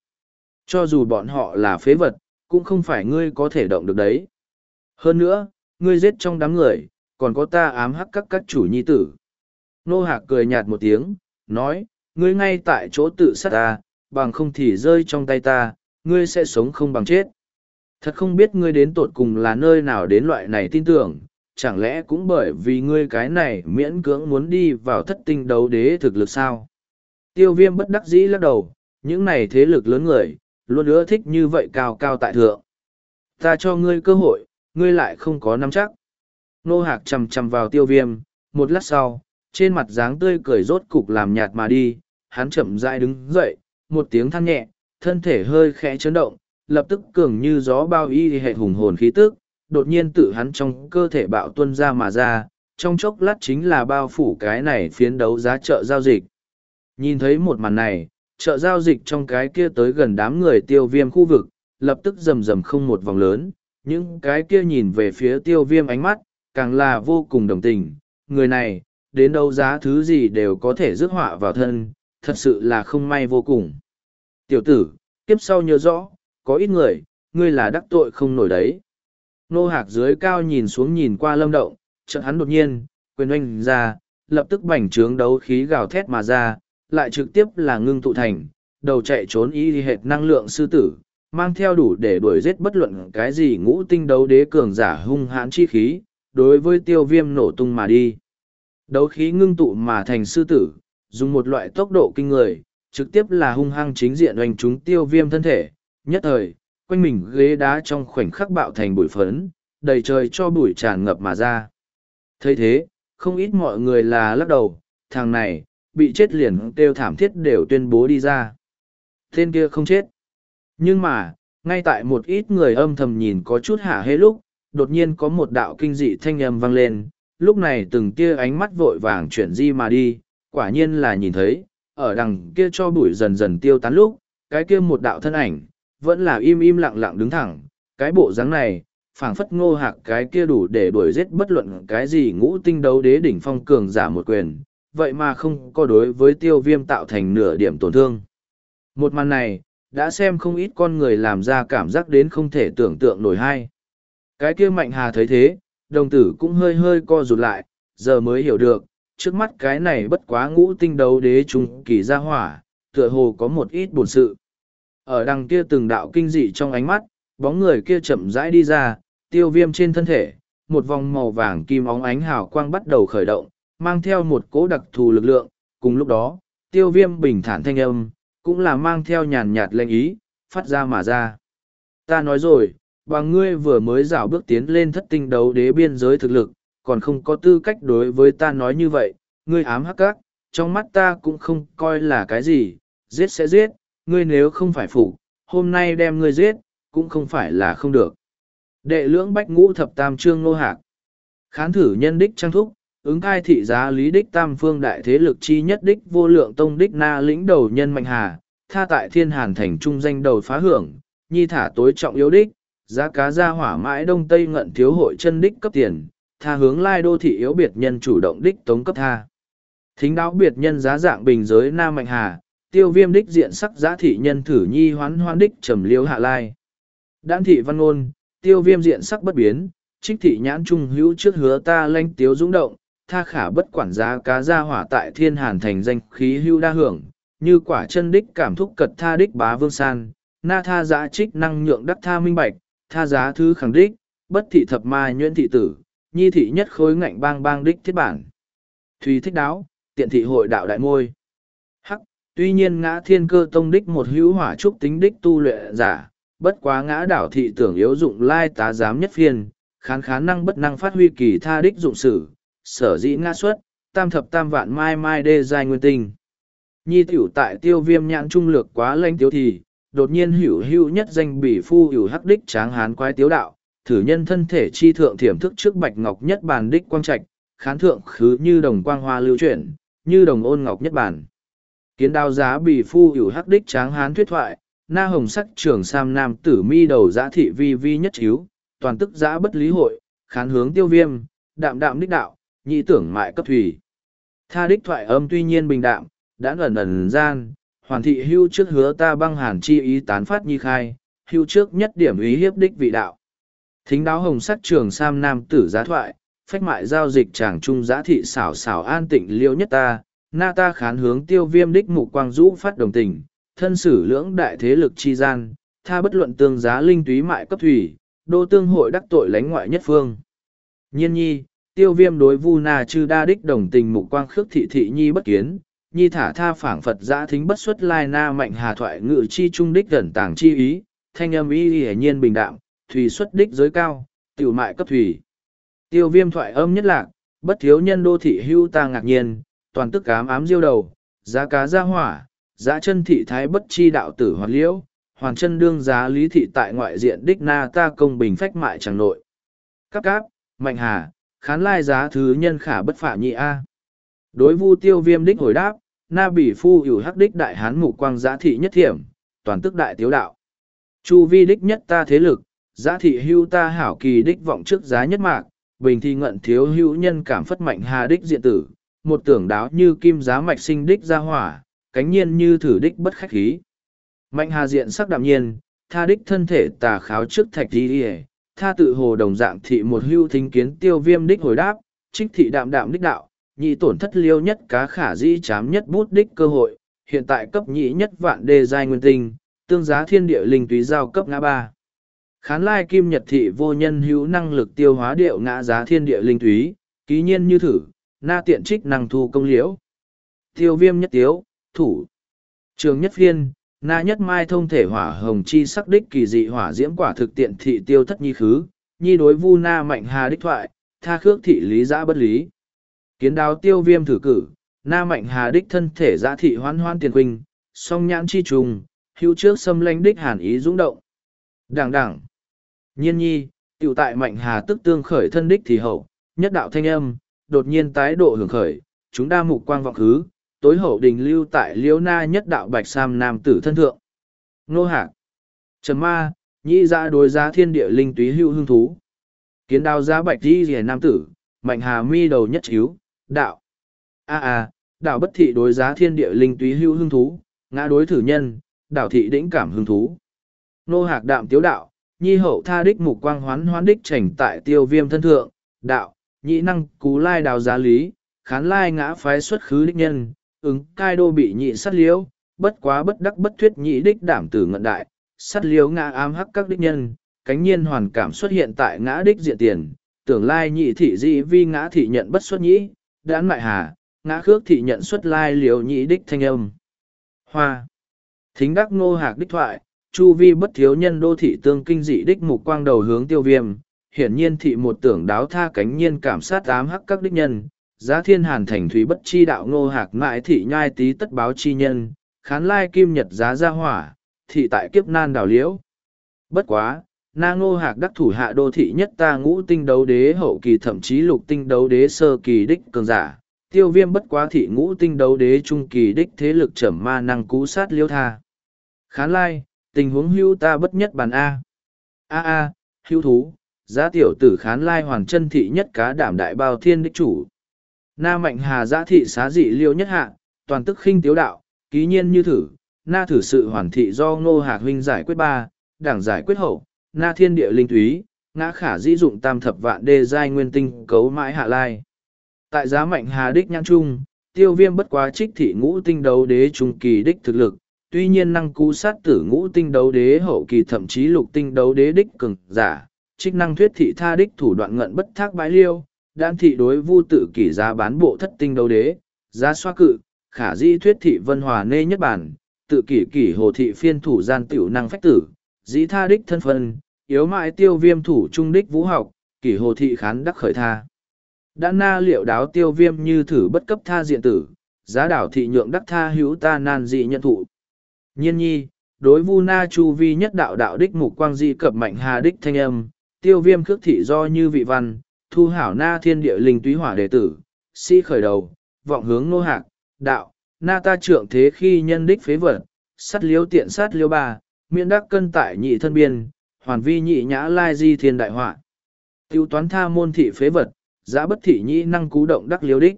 Cho dù bọn họ là phế vật, cũng không phải ngươi có thể động được đấy. Hơn nữa, ngươi giết trong đám người, còn có ta ám hắc các các chủ nhi tử. Nô Hạc cười nhạt một tiếng, nói, ngươi ngay tại chỗ tự sát ta, bằng không thì rơi trong tay ta, ngươi sẽ sống không bằng chết. Thật không biết ngươi đến tột cùng là nơi nào đến loại này tin tưởng, chẳng lẽ cũng bởi vì ngươi cái này miễn cưỡng muốn đi vào thất tinh đấu đế thực lực sao? Tiêu viêm bất đắc dĩ lắc đầu, những này thế lực lớn người, luôn ưa thích như vậy cao cao tại thượng. Ta cho ngươi cơ hội, ngươi lại không có nắm chắc. Nô hạc chầm chầm vào tiêu viêm, một lát sau, trên mặt dáng tươi cười rốt cục làm nhạt mà đi, hắn chậm rãi đứng dậy, một tiếng than nhẹ, thân thể hơi khẽ chấn động, lập tức cường như gió bao y hệ hùng hồn khí tức, đột nhiên tự hắn trong cơ thể bạo tuân ra mà ra, trong chốc lát chính là bao phủ cái này phiến đấu giá chợ giao dịch. Nhìn thấy một màn này, chợ giao dịch trong cái kia tới gần đám người tiêu viêm khu vực, lập tức rầm rầm không một vòng lớn, những cái kia nhìn về phía tiêu viêm ánh mắt, càng là vô cùng đồng tình. Người này, đến đâu giá thứ gì đều có thể rước họa vào thân, thật sự là không may vô cùng. Tiểu tử, kiếp sau nhớ rõ, có ít người, ngươi là đắc tội không nổi đấy. Nô hạc dưới cao nhìn xuống nhìn qua lâm động, chợt hắn đột nhiên, quyền oanh ra, lập tức bành trướng đấu khí gào thét mà ra, lại trực tiếp là ngưng tụ thành, đầu chạy trốn y hệt năng lượng sư tử, mang theo đủ để đuổi giết bất luận cái gì ngũ tinh đấu đế cường giả hung hãn chi khí, đối với tiêu viêm nổ tung mà đi. Đấu khí ngưng tụ mà thành sư tử, dùng một loại tốc độ kinh người, trực tiếp là hung hăng chính diện oanh chúng tiêu viêm thân thể, nhất thời, quanh mình ghế đá trong khoảnh khắc bạo thành bụi phấn, đầy trời cho bụi tràn ngập mà ra. thấy thế, không ít mọi người là lắc đầu, thằng này, bị chết liền kêu thảm thiết đều tuyên bố đi ra. Tên kia không chết. Nhưng mà, ngay tại một ít người âm thầm nhìn có chút hả hê lúc, đột nhiên có một đạo kinh dị thanh âm vang lên, lúc này từng kia ánh mắt vội vàng chuyển di mà đi, quả nhiên là nhìn thấy, ở đằng kia cho bụi dần dần tiêu tán lúc, cái kia một đạo thân ảnh, vẫn là im im lặng lặng đứng thẳng, cái bộ dáng này, phảng phất ngô hạc cái kia đủ để đuổi giết bất luận cái gì ngũ tinh đấu đế đỉnh phong cường giả một quyền, vậy mà không có đối với tiêu viêm tạo thành nửa điểm tổn thương. Một màn này, đã xem không ít con người làm ra cảm giác đến không thể tưởng tượng nổi hay. Cái kia mạnh hà thấy thế, đồng tử cũng hơi hơi co rụt lại, giờ mới hiểu được, trước mắt cái này bất quá ngũ tinh đấu đế trung kỳ gia hỏa, tựa hồ có một ít buồn sự. Ở đằng kia từng đạo kinh dị trong ánh mắt, bóng người kia chậm rãi đi ra, tiêu viêm trên thân thể, một vòng màu vàng kim óng ánh hào quang bắt đầu khởi động, mang theo một cỗ đặc thù lực lượng, cùng lúc đó, tiêu viêm bình thản thanh âm, cũng là mang theo nhàn nhạt lệnh ý, phát ra mà ra. Ta nói rồi, bằng ngươi vừa mới rảo bước tiến lên thất tinh đấu đế biên giới thực lực, còn không có tư cách đối với ta nói như vậy, ngươi ám hắc các, trong mắt ta cũng không coi là cái gì, giết sẽ giết, ngươi nếu không phải phủ, hôm nay đem ngươi giết, cũng không phải là không được. Đệ lưỡng bách ngũ thập tam trương nô hạc. Khán thử nhân đích trang thúc, ứng cai thị giá lý đích tam phương đại thế lực chi nhất đích vô lượng tông đích na lĩnh đầu nhân mạnh hà, tha tại thiên hàn thành trung danh đầu phá hưởng, nhi thả tối trọng yếu đích, giá cá ra hỏa mãi đông tây ngận thiếu hội chân đích cấp tiền, tha hướng lai đô thị yếu biệt nhân chủ động đích tống cấp tha. Thính đáo biệt nhân giá dạng bình giới Nam Mạnh Hà, tiêu viêm đích diện sắc giá thị nhân thử nhi hoán hoán đích trầm liêu hạ lai. Đãn thị văn ngôn, tiêu viêm diện sắc bất biến, trích thị nhãn trung hữu trước hứa ta lanh tiếu dũng động, tha khả bất quản giá cá gia hỏa tại thiên hàn thành danh khí hưu đa hưởng, như quả chân đích cảm thúc cật tha đích bá vương san, na tha giá trích năng nhượng đắc tha minh bạch, tha giá thứ khẳng đích, bất thị thập ma nhuyễn thị tử, nhi thị nhất khối ngạnh bang bang đích thiết bản. Thùy thích đáo, tiện thị hội đạo đại môi. Hắc, tuy nhiên ngã thiên cơ tông đích một hữu hỏa trúc tính đích tu luyện giả, bất quá ngã đảo thị tưởng yếu dụng lai tá giám nhất phiên, khán khá năng bất năng phát huy kỳ tha đích dụng sử, sở dĩ ngã xuất, tam thập tam vạn mai mai đê dài nguyên tinh. Nhi tiểu tại tiêu viêm nhãn trung lược quá lanh tiếu thì, đột nhiên hữu hữu nhất danh bỉ phu hữu hắc đích tráng hán quái tiếu đạo, thử nhân thân thể chi thượng thiểm thức trước bạch ngọc nhất bàn đích quang trạch, khán thượng khứ như đồng quang hoa lưu chuyển, như đồng ôn ngọc nhất bản. Kiến đao giá bì phu hữu hắc đích tráng hán thuyết thoại, na hồng sắc trường sam nam tử mi đầu giã thị vi vi nhất chiếu, toàn tức giã bất lý hội, khán hướng tiêu viêm, đạm đạm đích đạo, nhị tưởng mại cấp thủy. Tha đích thoại âm tuy nhiên bình đạm, đã ẩn ẩn gian, hoàn thị hưu trước hứa ta băng hàn chi ý tán phát nhi khai, hưu trước nhất điểm ý hiếp đích vị đạo. Thính đáo hồng sắc trường sam nam tử giá thoại, phách mại giao dịch chàng trung giá thị xảo xảo an tịnh liêu nhất ta, na ta khán hướng tiêu viêm đích mục quang rũ phát đồng tình, thân sử lưỡng đại thế lực chi gian, tha bất luận tương giá linh túy mại cấp thủy, đô tương hội đắc tội lánh ngoại nhất phương. Nhiên nhi, tiêu viêm đối vu na chư đa đích đồng tình mục quang khước thị thị nhi bất kiến, nhi thả tha phảng phật giã thính bất xuất lai na mạnh hà thoại ngự chi trung đích gần tàng chi ý, thanh âm y hề nhiên bình đạm, thủy xuất đích giới cao, tiểu mại cấp thủy. Tiêu viêm thoại âm nhất lạc, bất thiếu nhân đô thị hưu ta ngạc nhiên, toàn tức cám ám diêu đầu, giá cá ra hỏa, giá chân thị thái bất chi đạo tử hoàn liễu, hoàn chân đương giá lý thị tại ngoại diện đích na ta công bình phách mại chẳng nội. Cáp cáp, mạnh hà, khán lai giá thứ nhân khả bất phạ nhị A. Đối vu tiêu viêm đích hồi đáp, na bỉ phu hữu hắc đích đại hán mục quang giá thị nhất thiểm, toàn tức đại tiếu đạo. Chu vi đích nhất ta thế lực, giá thị hưu ta hảo kỳ đích vọng trước giá nhất mạc, bình thi ngận thiếu hữu nhân cảm phất mạnh hà đích diện tử, một tưởng đáo như kim giá mạch sinh đích ra hỏa, cánh nhiên như thử đích bất khách khí. Mạnh hà diện sắc đạm nhiên, tha đích thân thể tà kháo trước thạch đi đi tha tự hồ đồng dạng thị một hưu thính kiến tiêu viêm đích hồi đáp, trích thị đạm đạm đích đạo, nhị tổn thất liêu nhất cá khả dĩ chám nhất bút đích cơ hội, hiện tại cấp nhị nhất vạn đề giai nguyên tinh, tương giá thiên địa linh túy giao cấp ngã ba. Khán lai kim nhật thị vô nhân hữu năng lực tiêu hóa điệu ngã giá thiên địa linh thúy ký nhiên như thử, na tiện trích năng thu công liễu. Tiêu viêm nhất tiếu, thủ. Trường nhất phiên, na nhất mai thông thể hỏa hồng chi sắc đích kỳ dị hỏa diễm quả thực tiện thị tiêu thất nhi khứ, nhi đối vu na mạnh hà đích thoại, tha khước thị lý giã bất lý. Kiến đáo tiêu viêm thử cử, na mạnh hà đích thân thể giã thị hoan hoan tiền huynh, song nhãn chi trùng, hữu trước xâm lanh đích hàn ý dũng động. Đảng đảng. Nhiên nhi, tiểu tại mạnh hà tức tương khởi thân đích thì hậu, nhất đạo thanh âm, đột nhiên tái độ hưởng khởi, chúng đa mục quang vọng khứ, tối hậu đình lưu tại liêu na nhất đạo bạch sam nam tử thân thượng. Nô hạc. Trầm ma, nhĩ ra đối giá thiên địa linh túy hữu hương thú. Kiến đao giá bạch đi rìa nam tử, mạnh hà mi đầu nhất chiếu, đạo. a a đạo bất thị đối giá thiên địa linh túy hữu hương thú, ngã đối thử nhân, đạo thị đĩnh cảm hương thú. Nô hạc đạm tiếu đạo, nhi hậu tha đích mục quang hoán hoán đích chảnh tại tiêu viêm thân thượng, đạo, nhị năng cú lai đào giá lý, khán lai ngã phái xuất khứ đích nhân, ứng cai đô bị nhị sát liễu, bất quá bất đắc bất thuyết nhị đích đảm tử ngận đại, sát liễu ngã ám hắc các đích nhân, cánh nhiên hoàn cảm xuất hiện tại ngã đích diện tiền, tưởng lai nhị thị dị vi ngã thị nhận bất xuất nhĩ, đãn mại hà, ngã khước thị nhận xuất lai liều nhị đích thanh âm. Hoa. Thính đắc ngô hạc đích thoại, chu vi bất thiếu nhân đô thị tương kinh dị đích mục quang đầu hướng tiêu viêm, hiển nhiên thị một tưởng đáo tha cánh nhiên cảm sát ám hắc các đích nhân, giá thiên hàn thành thủy bất chi đạo ngô hạc mãi thị nhai tý tất báo chi nhân, khán lai kim nhật giá gia hỏa, thị tại kiếp nan đào liễu. Bất quá, na ngô hạc đắc thủ hạ đô thị nhất ta ngũ tinh đấu đế hậu kỳ thậm chí lục tinh đấu đế sơ kỳ đích cường giả, tiêu viêm bất quá thị ngũ tinh đấu đế trung kỳ đích thế lực trầm ma năng cú sát liêu tha. Khán lai, tình huống hưu ta bất nhất bàn A. A A, hưu thú, giá tiểu tử khán lai hoàn chân thị nhất cá đảm đại bao thiên đích chủ. Na mạnh hà giã thị xá dị liêu nhất hạ, toàn tức khinh tiếu đạo, ký nhiên như thử, na thử sự hoàn thị do ngô hạc huynh giải quyết ba, đảng giải quyết hậu, na thiên địa linh túy, ngã khả dĩ dụng tam thập vạn đê giai nguyên tinh cấu mãi hạ lai. Tại giá mạnh hà đích nhãn trung, tiêu viêm bất quá trích thị ngũ tinh đấu đế trung kỳ đích thực lực, tuy nhiên năng cú sát tử ngũ tinh đấu đế hậu kỳ thậm chí lục tinh đấu đế đích cường giả, trích năng thuyết thị tha đích thủ đoạn ngận bất thác bãi liêu, đan thị đối vu tự kỷ giá bán bộ thất tinh đấu đế, giá xoa cự, khả di thuyết thị vân hòa nê nhất bản, tự kỷ kỷ hồ thị phiên thủ gian tiểu năng phách tử, dĩ tha đích thân phân, yếu mại tiêu viêm thủ trung đích vũ học, kỷ hồ thị khán đắc khởi tha. Đã na liệu đáo tiêu viêm như thử bất cấp tha diện tử, giá đảo thị nhượng đắc tha hữu ta nan dị nhận thụ. Nhiên nhi, đối vu na chu vi nhất đạo đạo đích mục quang dị cập mạnh hà đích thanh âm, tiêu viêm khước thị do như vị văn, thu hảo na thiên địa linh túy hỏa đệ tử, si khởi đầu, vọng hướng nô hạc, đạo, na ta trượng thế khi nhân đích phế vật, sát liếu tiện sát liếu ba, miễn đắc cân tại nhị thân biên, hoàn vi nhị nhã lai di thiên đại họa. Tiêu toán tha môn thị phế vật, giã bất thị nhị năng cú động đắc liếu đích.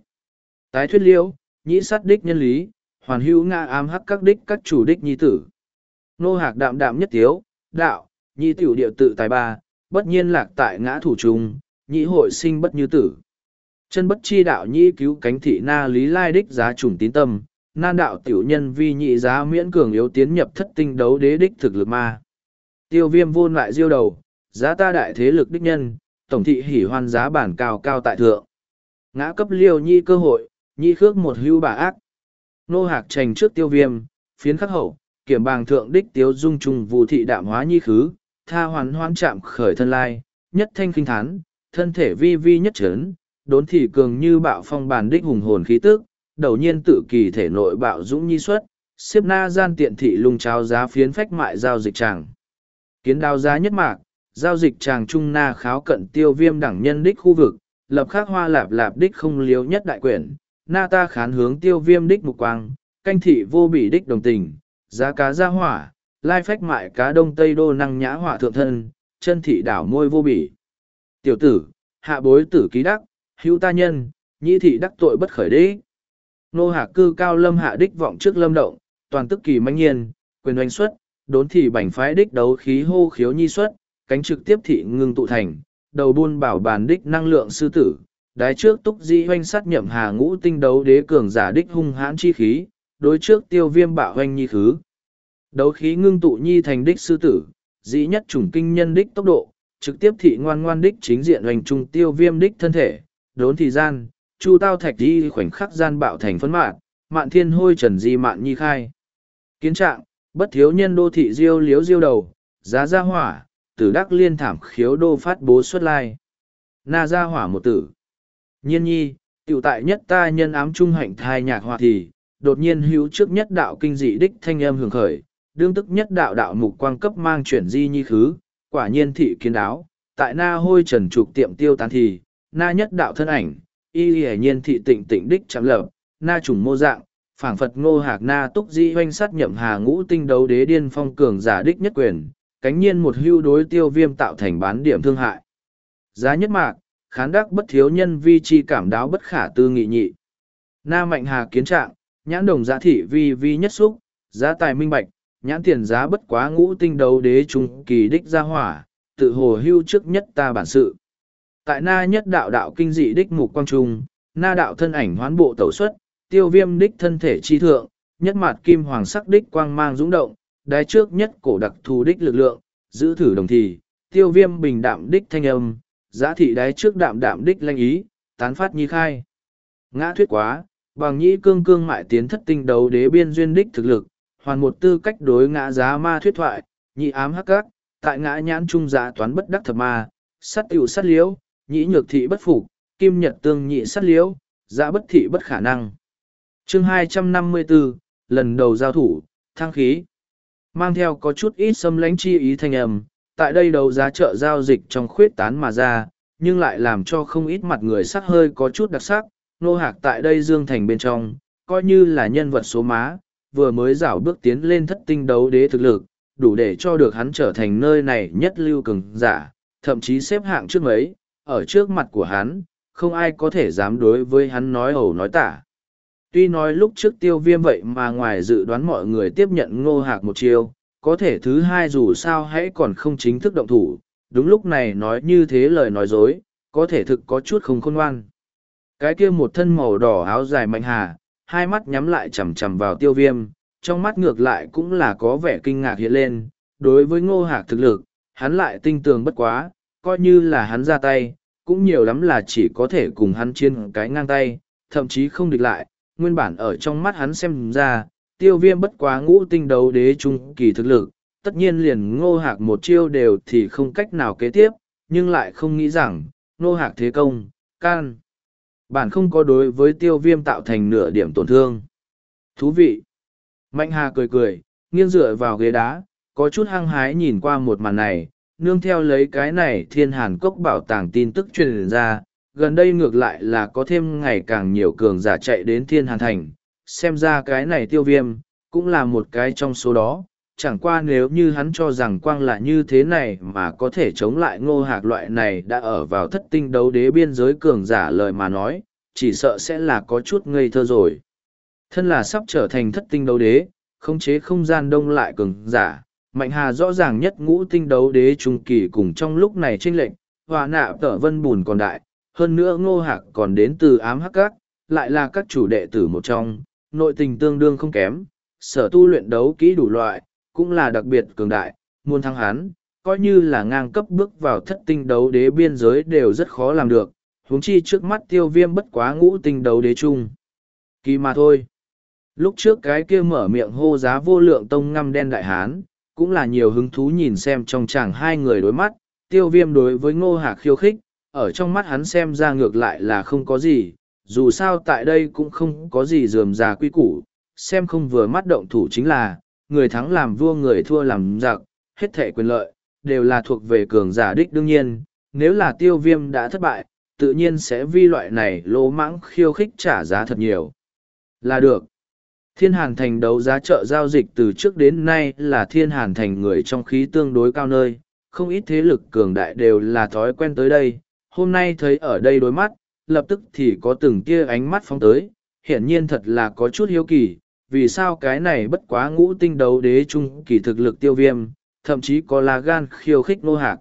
Tái thuyết liếu, nhị sát đích nhân lý, hoàn hữu ngã ám hắc các đích các chủ đích nhi tử. Nô hạc đạm đạm nhất tiếu, đạo, nhi tiểu điệu tự tài ba, bất nhiên lạc tại ngã thủ trung, nhị hội sinh bất như tử. Chân bất chi đạo nhị cứu cánh thị na lý lai đích giá trùng tín tâm, nan đạo tiểu nhân vi nhị giá miễn cường yếu tiến nhập thất tinh đấu đế đích thực lực ma. Tiêu viêm vôn lại diêu đầu, giá ta đại thế lực đích nhân, tổng thị hỉ hoan giá bản cao cao tại thượng. Ngã cấp liêu nhi cơ hội, nhi khước một hưu bà ác. Nô hạc trành trước tiêu viêm, phiến khắc hậu, kiểm bàng thượng đích tiếu dung trùng vụ thị đạm hóa nhi khứ, tha hoàn hoan chạm khởi thân lai, nhất thanh kinh thán, thân thể vi vi nhất trấn, đốn thị cường như bạo phong bàn đích hùng hồn khí tức, đầu nhiên tự kỳ thể nội bạo dũng nhi xuất, xếp na gian tiện thị lung trao giá phiến phách mại giao dịch tràng. Kiến đao giá nhất mạc, giao dịch tràng trung na kháo cận tiêu viêm đẳng nhân đích khu vực, lập khắc hoa lạp lạp đích không liếu nhất đại quyển, na ta khán hướng tiêu viêm đích mục quang, canh thị vô bỉ đích đồng tình, giá cá ra hỏa, lai phách mại cá đông tây đô năng nhã hỏa thượng thân, chân thị đảo môi vô bỉ. Tiểu tử, hạ bối tử ký đắc, hữu ta nhân, nhĩ thị đắc tội bất khởi đế, Nô hạ cư cao lâm hạ đích vọng trước lâm động, toàn tức kỳ manh nhiên, quyền oanh xuất, đốn thị bảnh phái đích đấu khí hô khiếu nhi xuất, cánh trực tiếp thị ngưng tụ thành, đầu buôn bảo bàn đích năng lượng sư tử, đái trước túc di hoanh sát nhậm hà ngũ tinh đấu đế cường giả đích hung hãn chi khí, đối trước tiêu viêm bạo oanh nhi khứ. Đấu khí ngưng tụ nhi thành đích sư tử, dĩ nhất chủng kinh nhân đích tốc độ, trực tiếp thị ngoan ngoan đích chính diện hoành trung tiêu viêm đích thân thể, đốn thì gian, chu tao thạch di khoảnh khắc gian bạo thành phấn mạn, mạn thiên hôi trần di mạn nhi khai. Kiến trạng, bất thiếu nhân đô thị diêu liếu diêu đầu, giá gia hỏa, tử đắc liên thảm khiếu đô phát bố xuất lai. Na gia hỏa một tử. Nhiên nhi, tiểu tại nhất ta nhân ám trung hạnh thai nhạc hòa thì, đột nhiên hữu trước nhất đạo kinh dị đích thanh âm hưởng khởi, đương tức nhất đạo đạo mục quang cấp mang chuyển di nhi khứ, quả nhiên thị kiến đáo, tại na hôi trần trục tiệm tiêu tán thì, na nhất đạo thân ảnh, y hề nhiên thị tịnh tịnh đích chạm lập, na trùng mô dạng, phảng phật ngô hạc na túc di hoanh sát nhậm hà ngũ tinh đấu đế điên phong cường giả đích nhất quyền, cánh nhiên một hưu đối tiêu viêm tạo thành bán điểm thương hại. Giá nhất mạc, khán đắc bất thiếu nhân vi chi cảm đáo bất khả tư nghị nhị. Na mạnh hà kiến trạng, nhãn đồng giá thị vi vi nhất xúc, giá tài minh bạch, nhãn tiền giá bất quá ngũ tinh đấu đế trung kỳ đích gia hỏa, tự hồ hưu trước nhất ta bản sự. Tại na nhất đạo đạo kinh dị đích mục quang trung, na đạo thân ảnh hoán bộ tẩu xuất, tiêu viêm đích thân thể chi thượng, nhất mặt kim hoàng sắc đích quang mang dũng động, đái trước nhất cổ đặc thù đích lực lượng, giữ thử đồng thì, tiêu viêm bình đạm đích thanh âm, giã thị đáy trước đạm đạm đích lanh ý, tán phát nhi khai. Ngã thuyết quá, bằng nhĩ cương cương mại tiến thất tinh đấu đế biên duyên đích thực lực, hoàn một tư cách đối ngã giá ma thuyết thoại, nhị ám hắc các, tại ngã nhãn trung giá toán bất đắc thập ma, sát tiểu sát liễu, nhĩ nhược thị bất phục, kim nhật tương nhị sát liễu, giá bất thị bất khả năng. chương 254, lần đầu giao thủ, thăng khí. Mang theo có chút ít xâm lánh chi ý thanh âm, tại đây đấu giá chợ giao dịch trong khuyết tán mà ra, nhưng lại làm cho không ít mặt người sắc hơi có chút đặc sắc, nô hạc tại đây dương thành bên trong, coi như là nhân vật số má, vừa mới rảo bước tiến lên thất tinh đấu đế thực lực, đủ để cho được hắn trở thành nơi này nhất lưu cường giả, thậm chí xếp hạng trước mấy, ở trước mặt của hắn, không ai có thể dám đối với hắn nói ẩu nói tả. Tuy nói lúc trước tiêu viêm vậy mà ngoài dự đoán mọi người tiếp nhận ngô hạc một chiêu, có thể thứ hai dù sao hãy còn không chính thức động thủ, đúng lúc này nói như thế lời nói dối, có thể thực có chút không khôn ngoan. Cái kia một thân màu đỏ áo dài mạnh hà, hai mắt nhắm lại chằm chằm vào tiêu viêm, trong mắt ngược lại cũng là có vẻ kinh ngạc hiện lên. Đối với ngô hạc thực lực, hắn lại tinh tường bất quá, coi như là hắn ra tay, cũng nhiều lắm là chỉ có thể cùng hắn chiến cái ngang tay, thậm chí không địch lại. Nguyên bản ở trong mắt hắn xem ra, tiêu viêm bất quá ngũ tinh đấu đế trung kỳ thực lực, tất nhiên liền ngô hạc một chiêu đều thì không cách nào kế tiếp, nhưng lại không nghĩ rằng, ngô hạc thế công, can. Bản không có đối với tiêu viêm tạo thành nửa điểm tổn thương. Thú vị. Mạnh Hà cười cười, nghiêng dựa vào ghế đá, có chút hăng hái nhìn qua một màn này, nương theo lấy cái này thiên hàn cốc bảo tàng tin tức truyền ra, gần đây ngược lại là có thêm ngày càng nhiều cường giả chạy đến thiên hàn thành, xem ra cái này tiêu viêm, cũng là một cái trong số đó, chẳng qua nếu như hắn cho rằng quang là như thế này mà có thể chống lại ngô hạc loại này đã ở vào thất tinh đấu đế biên giới cường giả lời mà nói, chỉ sợ sẽ là có chút ngây thơ rồi. Thân là sắp trở thành thất tinh đấu đế, khống chế không gian đông lại cường giả, Mạnh Hà rõ ràng nhất ngũ tinh đấu đế trung kỳ cùng trong lúc này tranh lệnh, hòa nạ tở vân bùn còn đại, hơn nữa ngô hạc còn đến từ ám hắc các, lại là các chủ đệ tử một trong, nội tình tương đương không kém, sở tu luyện đấu kỹ đủ loại, cũng là đặc biệt cường đại, muôn thăng hán, coi như là ngang cấp bước vào thất tinh đấu đế biên giới đều rất khó làm được, huống chi trước mắt tiêu viêm bất quá ngũ tinh đấu đế chung. Kỳ mà thôi. Lúc trước cái kia mở miệng hô giá vô lượng tông ngăm đen đại hán, cũng là nhiều hứng thú nhìn xem trong chàng hai người đối mắt, tiêu viêm đối với ngô hạc khiêu khích, ở trong mắt hắn xem ra ngược lại là không có gì, dù sao tại đây cũng không có gì dườm già quy củ, xem không vừa mắt động thủ chính là, người thắng làm vua người thua làm giặc, hết thể quyền lợi, đều là thuộc về cường giả đích đương nhiên, nếu là tiêu viêm đã thất bại, tự nhiên sẽ vi loại này lỗ mãng khiêu khích trả giá thật nhiều. Là được. Thiên Hàn Thành đấu giá chợ giao dịch từ trước đến nay là Thiên Hàn Thành người trong khí tương đối cao nơi, không ít thế lực cường đại đều là thói quen tới đây, hôm nay thấy ở đây đối mắt, lập tức thì có từng tia ánh mắt phóng tới, hiển nhiên thật là có chút hiếu kỳ, vì sao cái này bất quá ngũ tinh đấu đế trung kỳ thực lực tiêu viêm, thậm chí có là gan khiêu khích nô hạc.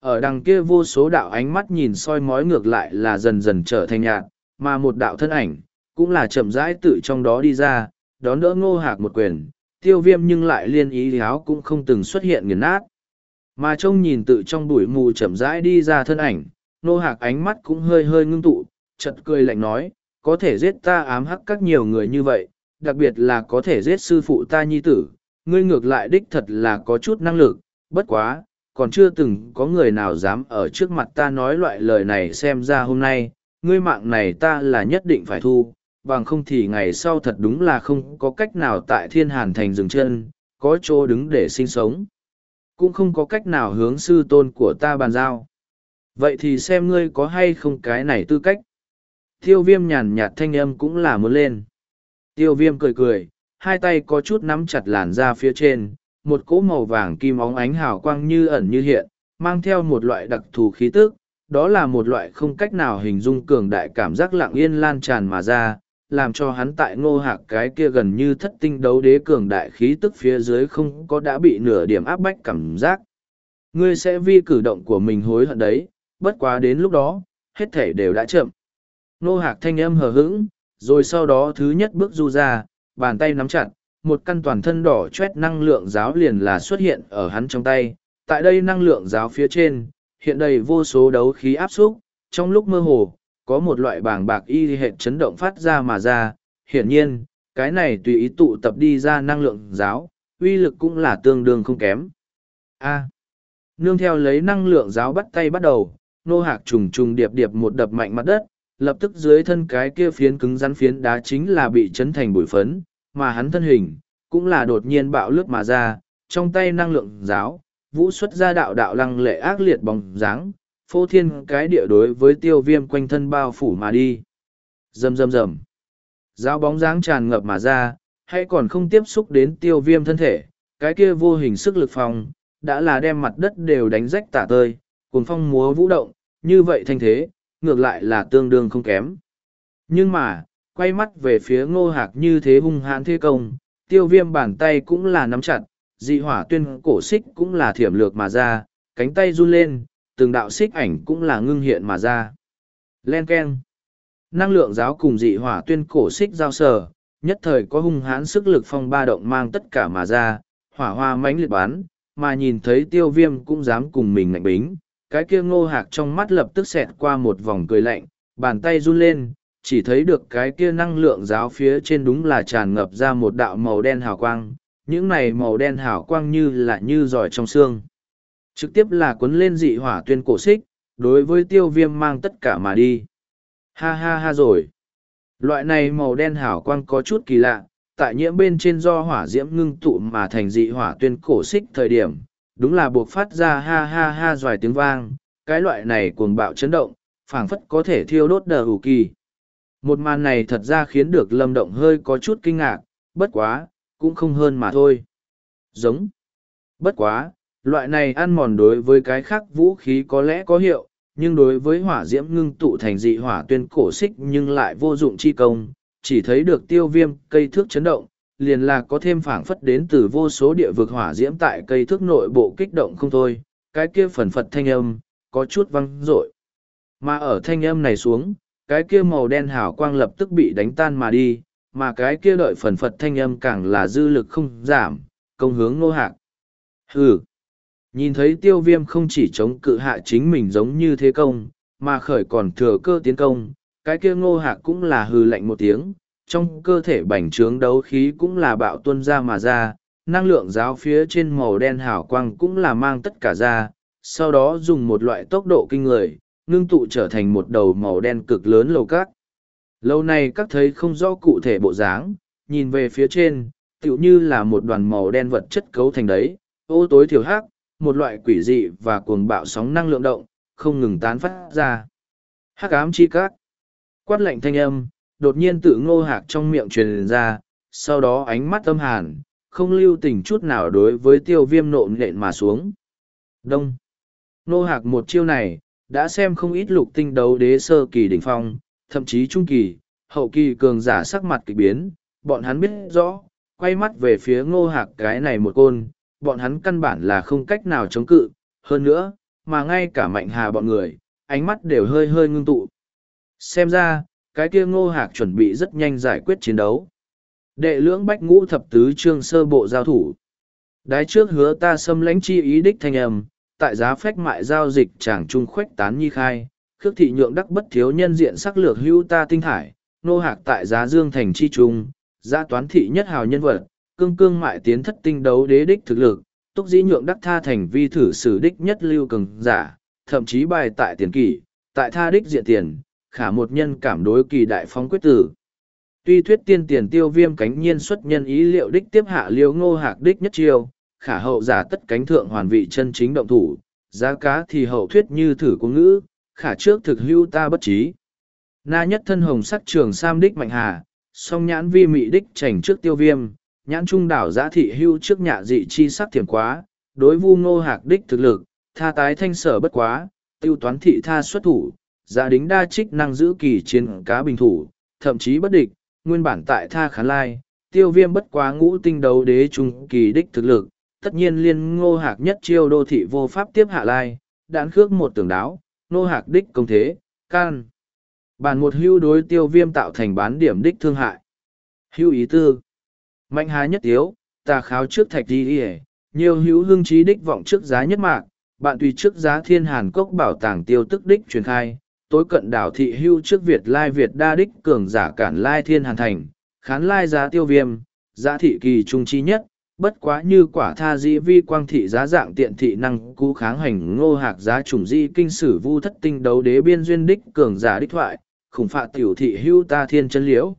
Ở đằng kia vô số đạo ánh mắt nhìn soi mói ngược lại là dần dần trở thành nhạt, mà một đạo thân ảnh, cũng là chậm rãi tự trong đó đi ra, đón đỡ ngô hạc một quyền, tiêu viêm nhưng lại liên ý áo cũng không từng xuất hiện nghiền nát. Mà trông nhìn tự trong bụi mù chậm rãi đi ra thân ảnh, Nô hạc ánh mắt cũng hơi hơi ngưng tụ, chật cười lạnh nói, có thể giết ta ám hắc các nhiều người như vậy, đặc biệt là có thể giết sư phụ ta nhi tử, ngươi ngược lại đích thật là có chút năng lực, bất quá, còn chưa từng có người nào dám ở trước mặt ta nói loại lời này xem ra hôm nay, ngươi mạng này ta là nhất định phải thu, bằng không thì ngày sau thật đúng là không có cách nào tại thiên hàn thành dừng chân, có chỗ đứng để sinh sống. Cũng không có cách nào hướng sư tôn của ta bàn giao. Vậy thì xem ngươi có hay không cái này tư cách. Tiêu viêm nhàn nhạt thanh âm cũng là muốn lên. Tiêu viêm cười cười, hai tay có chút nắm chặt làn da phía trên, một cỗ màu vàng kim óng ánh hào quang như ẩn như hiện, mang theo một loại đặc thù khí tức, đó là một loại không cách nào hình dung cường đại cảm giác lặng yên lan tràn mà ra, làm cho hắn tại ngô hạc cái kia gần như thất tinh đấu đế cường đại khí tức phía dưới không có đã bị nửa điểm áp bách cảm giác. Ngươi sẽ vi cử động của mình hối hận đấy, bất quá đến lúc đó, hết thể đều đã chậm. nô hạc thanh âm hờ hững, rồi sau đó thứ nhất bước du ra, bàn tay nắm chặt, một căn toàn thân đỏ chét năng lượng giáo liền là xuất hiện ở hắn trong tay. Tại đây năng lượng giáo phía trên, hiện đầy vô số đấu khí áp xúc, trong lúc mơ hồ, có một loại bảng bạc y hệ chấn động phát ra mà ra, hiển nhiên, cái này tùy ý tụ tập đi ra năng lượng giáo, uy lực cũng là tương đương không kém. A. nương theo lấy năng lượng giáo bắt tay bắt đầu, nô hạc trùng trùng điệp điệp một đập mạnh mặt đất, lập tức dưới thân cái kia phiến cứng rắn phiến đá chính là bị chấn thành bụi phấn, mà hắn thân hình, cũng là đột nhiên bạo lướt mà ra, trong tay năng lượng giáo, vũ xuất ra đạo đạo lăng lệ ác liệt bóng dáng, phô thiên cái địa đối với tiêu viêm quanh thân bao phủ mà đi. Rầm rầm rầm. Giáo bóng dáng tràn ngập mà ra, hay còn không tiếp xúc đến tiêu viêm thân thể, cái kia vô hình sức lực phòng, đã là đem mặt đất đều đánh rách tả tơi, cuồng phong múa vũ động, như vậy thanh thế, ngược lại là tương đương không kém. Nhưng mà, quay mắt về phía ngô hạc như thế hung hãn thế công, tiêu viêm bàn tay cũng là nắm chặt, dị hỏa tuyên cổ xích cũng là thiểm lược mà ra, cánh tay run lên, từng đạo xích ảnh cũng là ngưng hiện mà ra. Len Ken. Năng lượng giáo cùng dị hỏa tuyên cổ xích giao sở, nhất thời có hung hãn sức lực phong ba động mang tất cả mà ra, hỏa hoa mãnh liệt bán, mà nhìn thấy tiêu viêm cũng dám cùng mình ngạnh bính. Cái kia ngô hạc trong mắt lập tức xẹt qua một vòng cười lạnh, bàn tay run lên, chỉ thấy được cái kia năng lượng giáo phía trên đúng là tràn ngập ra một đạo màu đen hào quang, những này màu đen hào quang như là như giỏi trong xương. Trực tiếp là cuốn lên dị hỏa tuyên cổ xích, đối với tiêu viêm mang tất cả mà đi. Ha ha ha rồi. Loại này màu đen hào quang có chút kỳ lạ, tại nhiễm bên trên do hỏa diễm ngưng tụ mà thành dị hỏa tuyên cổ xích thời điểm, đúng là buộc phát ra ha ha ha doài tiếng vang, cái loại này cuồng bạo chấn động, phảng phất có thể thiêu đốt đờ hủ kỳ. Một màn này thật ra khiến được lâm động hơi có chút kinh ngạc, bất quá, cũng không hơn mà thôi. Giống. Bất quá, loại này ăn mòn đối với cái khác vũ khí có lẽ có hiệu, nhưng đối với hỏa diễm ngưng tụ thành dị hỏa tuyên cổ xích nhưng lại vô dụng chi công, chỉ thấy được tiêu viêm cây thước chấn động, liền là có thêm phảng phất đến từ vô số địa vực hỏa diễm tại cây thước nội bộ kích động không thôi, cái kia phần phật thanh âm, có chút văng rội. Mà ở thanh âm này xuống, cái kia màu đen hào quang lập tức bị đánh tan mà đi, mà cái kia đợi phần phật thanh âm càng là dư lực không giảm, công hướng nô hạc. Hừ! Nhìn thấy tiêu viêm không chỉ chống cự hạ chính mình giống như thế công, mà khởi còn thừa cơ tiến công, cái kia ngô hạc cũng là hừ lạnh một tiếng, trong cơ thể bành trướng đấu khí cũng là bạo tuân ra mà ra, năng lượng giáo phía trên màu đen hào quang cũng là mang tất cả ra, sau đó dùng một loại tốc độ kinh người, ngưng tụ trở thành một đầu màu đen cực lớn lầu cát. Lâu này các thấy không rõ cụ thể bộ dáng, nhìn về phía trên, tựu như là một đoàn màu đen vật chất cấu thành đấy, ô tối thiểu hắc, một loại quỷ dị và cuồng bạo sóng năng lượng động, không ngừng tán phát ra. Hắc ám chi các. Quát lệnh thanh âm, đột nhiên tự ngô hạc trong miệng truyền ra, sau đó ánh mắt âm hàn, không lưu tình chút nào đối với tiêu viêm nộn nện mà xuống. Đông. Ngô hạc một chiêu này, đã xem không ít lục tinh đấu đế sơ kỳ đỉnh phong, thậm chí trung kỳ, hậu kỳ cường giả sắc mặt kỳ biến, bọn hắn biết rõ, quay mắt về phía ngô hạc cái này một côn, bọn hắn căn bản là không cách nào chống cự, hơn nữa, mà ngay cả mạnh hà bọn người, ánh mắt đều hơi hơi ngưng tụ. Xem ra, cái kia ngô hạc chuẩn bị rất nhanh giải quyết chiến đấu. Đệ lưỡng bách ngũ thập tứ trương sơ bộ giao thủ. Đái trước hứa ta xâm lãnh chi ý đích thanh âm, tại giá phách mại giao dịch chàng trung khuếch tán nhi khai, khước thị nhượng đắc bất thiếu nhân diện sắc lược hưu ta tinh thải, nô hạc tại giá dương thành chi trung, giá toán thị nhất hào nhân vật, cương cương mại tiến thất tinh đấu đế đích thực lực, túc dĩ nhượng đắc tha thành vi thử sử đích nhất lưu cường giả, thậm chí bài tại tiền kỷ, tại tha đích diện tiền, khả một nhân cảm đối kỳ đại phóng quyết tử. Tuy thuyết tiên tiền tiêu viêm cánh nhiên xuất nhân ý liệu đích tiếp hạ liêu ngô hạc đích nhất chiêu, khả hậu giả tất cánh thượng hoàn vị chân chính động thủ, giá cá thì hậu thuyết như thử của ngữ, khả trước thực hưu ta bất trí. Na nhất thân hồng sắc trường sam đích mạnh hà, song nhãn vi mị đích trành trước tiêu viêm, nhãn trung đảo giã thị hưu trước nhạ dị chi sắc thiểm quá, đối vu ngô hạc đích thực lực, tha tái thanh sở bất quá, tiêu toán thị tha xuất thủ, gia đính đa trích năng giữ kỳ chiến cá bình thủ, thậm chí bất địch, nguyên bản tại tha khán lai, tiêu viêm bất quá ngũ tinh đấu đế trung kỳ đích thực lực, tất nhiên liên ngô hạc nhất chiêu đô thị vô pháp tiếp hạ lai, đạn khước một tưởng đáo, ngô hạc đích công thế, can. Bản một hưu đối tiêu viêm tạo thành bán điểm đích thương hại. Hưu ý tư. Mạnh há nhất tiếu, tà kháo trước thạch đi đi nhiều hữu hương trí đích vọng trước giá nhất mạc, bạn tùy trước giá thiên hàn cốc bảo tàng tiêu tức đích truyền khai, tối cận đảo thị hưu trước Việt Lai Việt đa đích cường giả cản Lai thiên hàn thành, khán Lai giá tiêu viêm, giá thị kỳ trung chi nhất, bất quá như quả tha dĩ vi quang thị giá dạng tiện thị năng cú kháng hành ngô hạc giá trùng di kinh sử vu thất tinh đấu đế biên duyên đích cường giả đích thoại, khủng phạ tiểu thị hưu ta thiên chân liễu.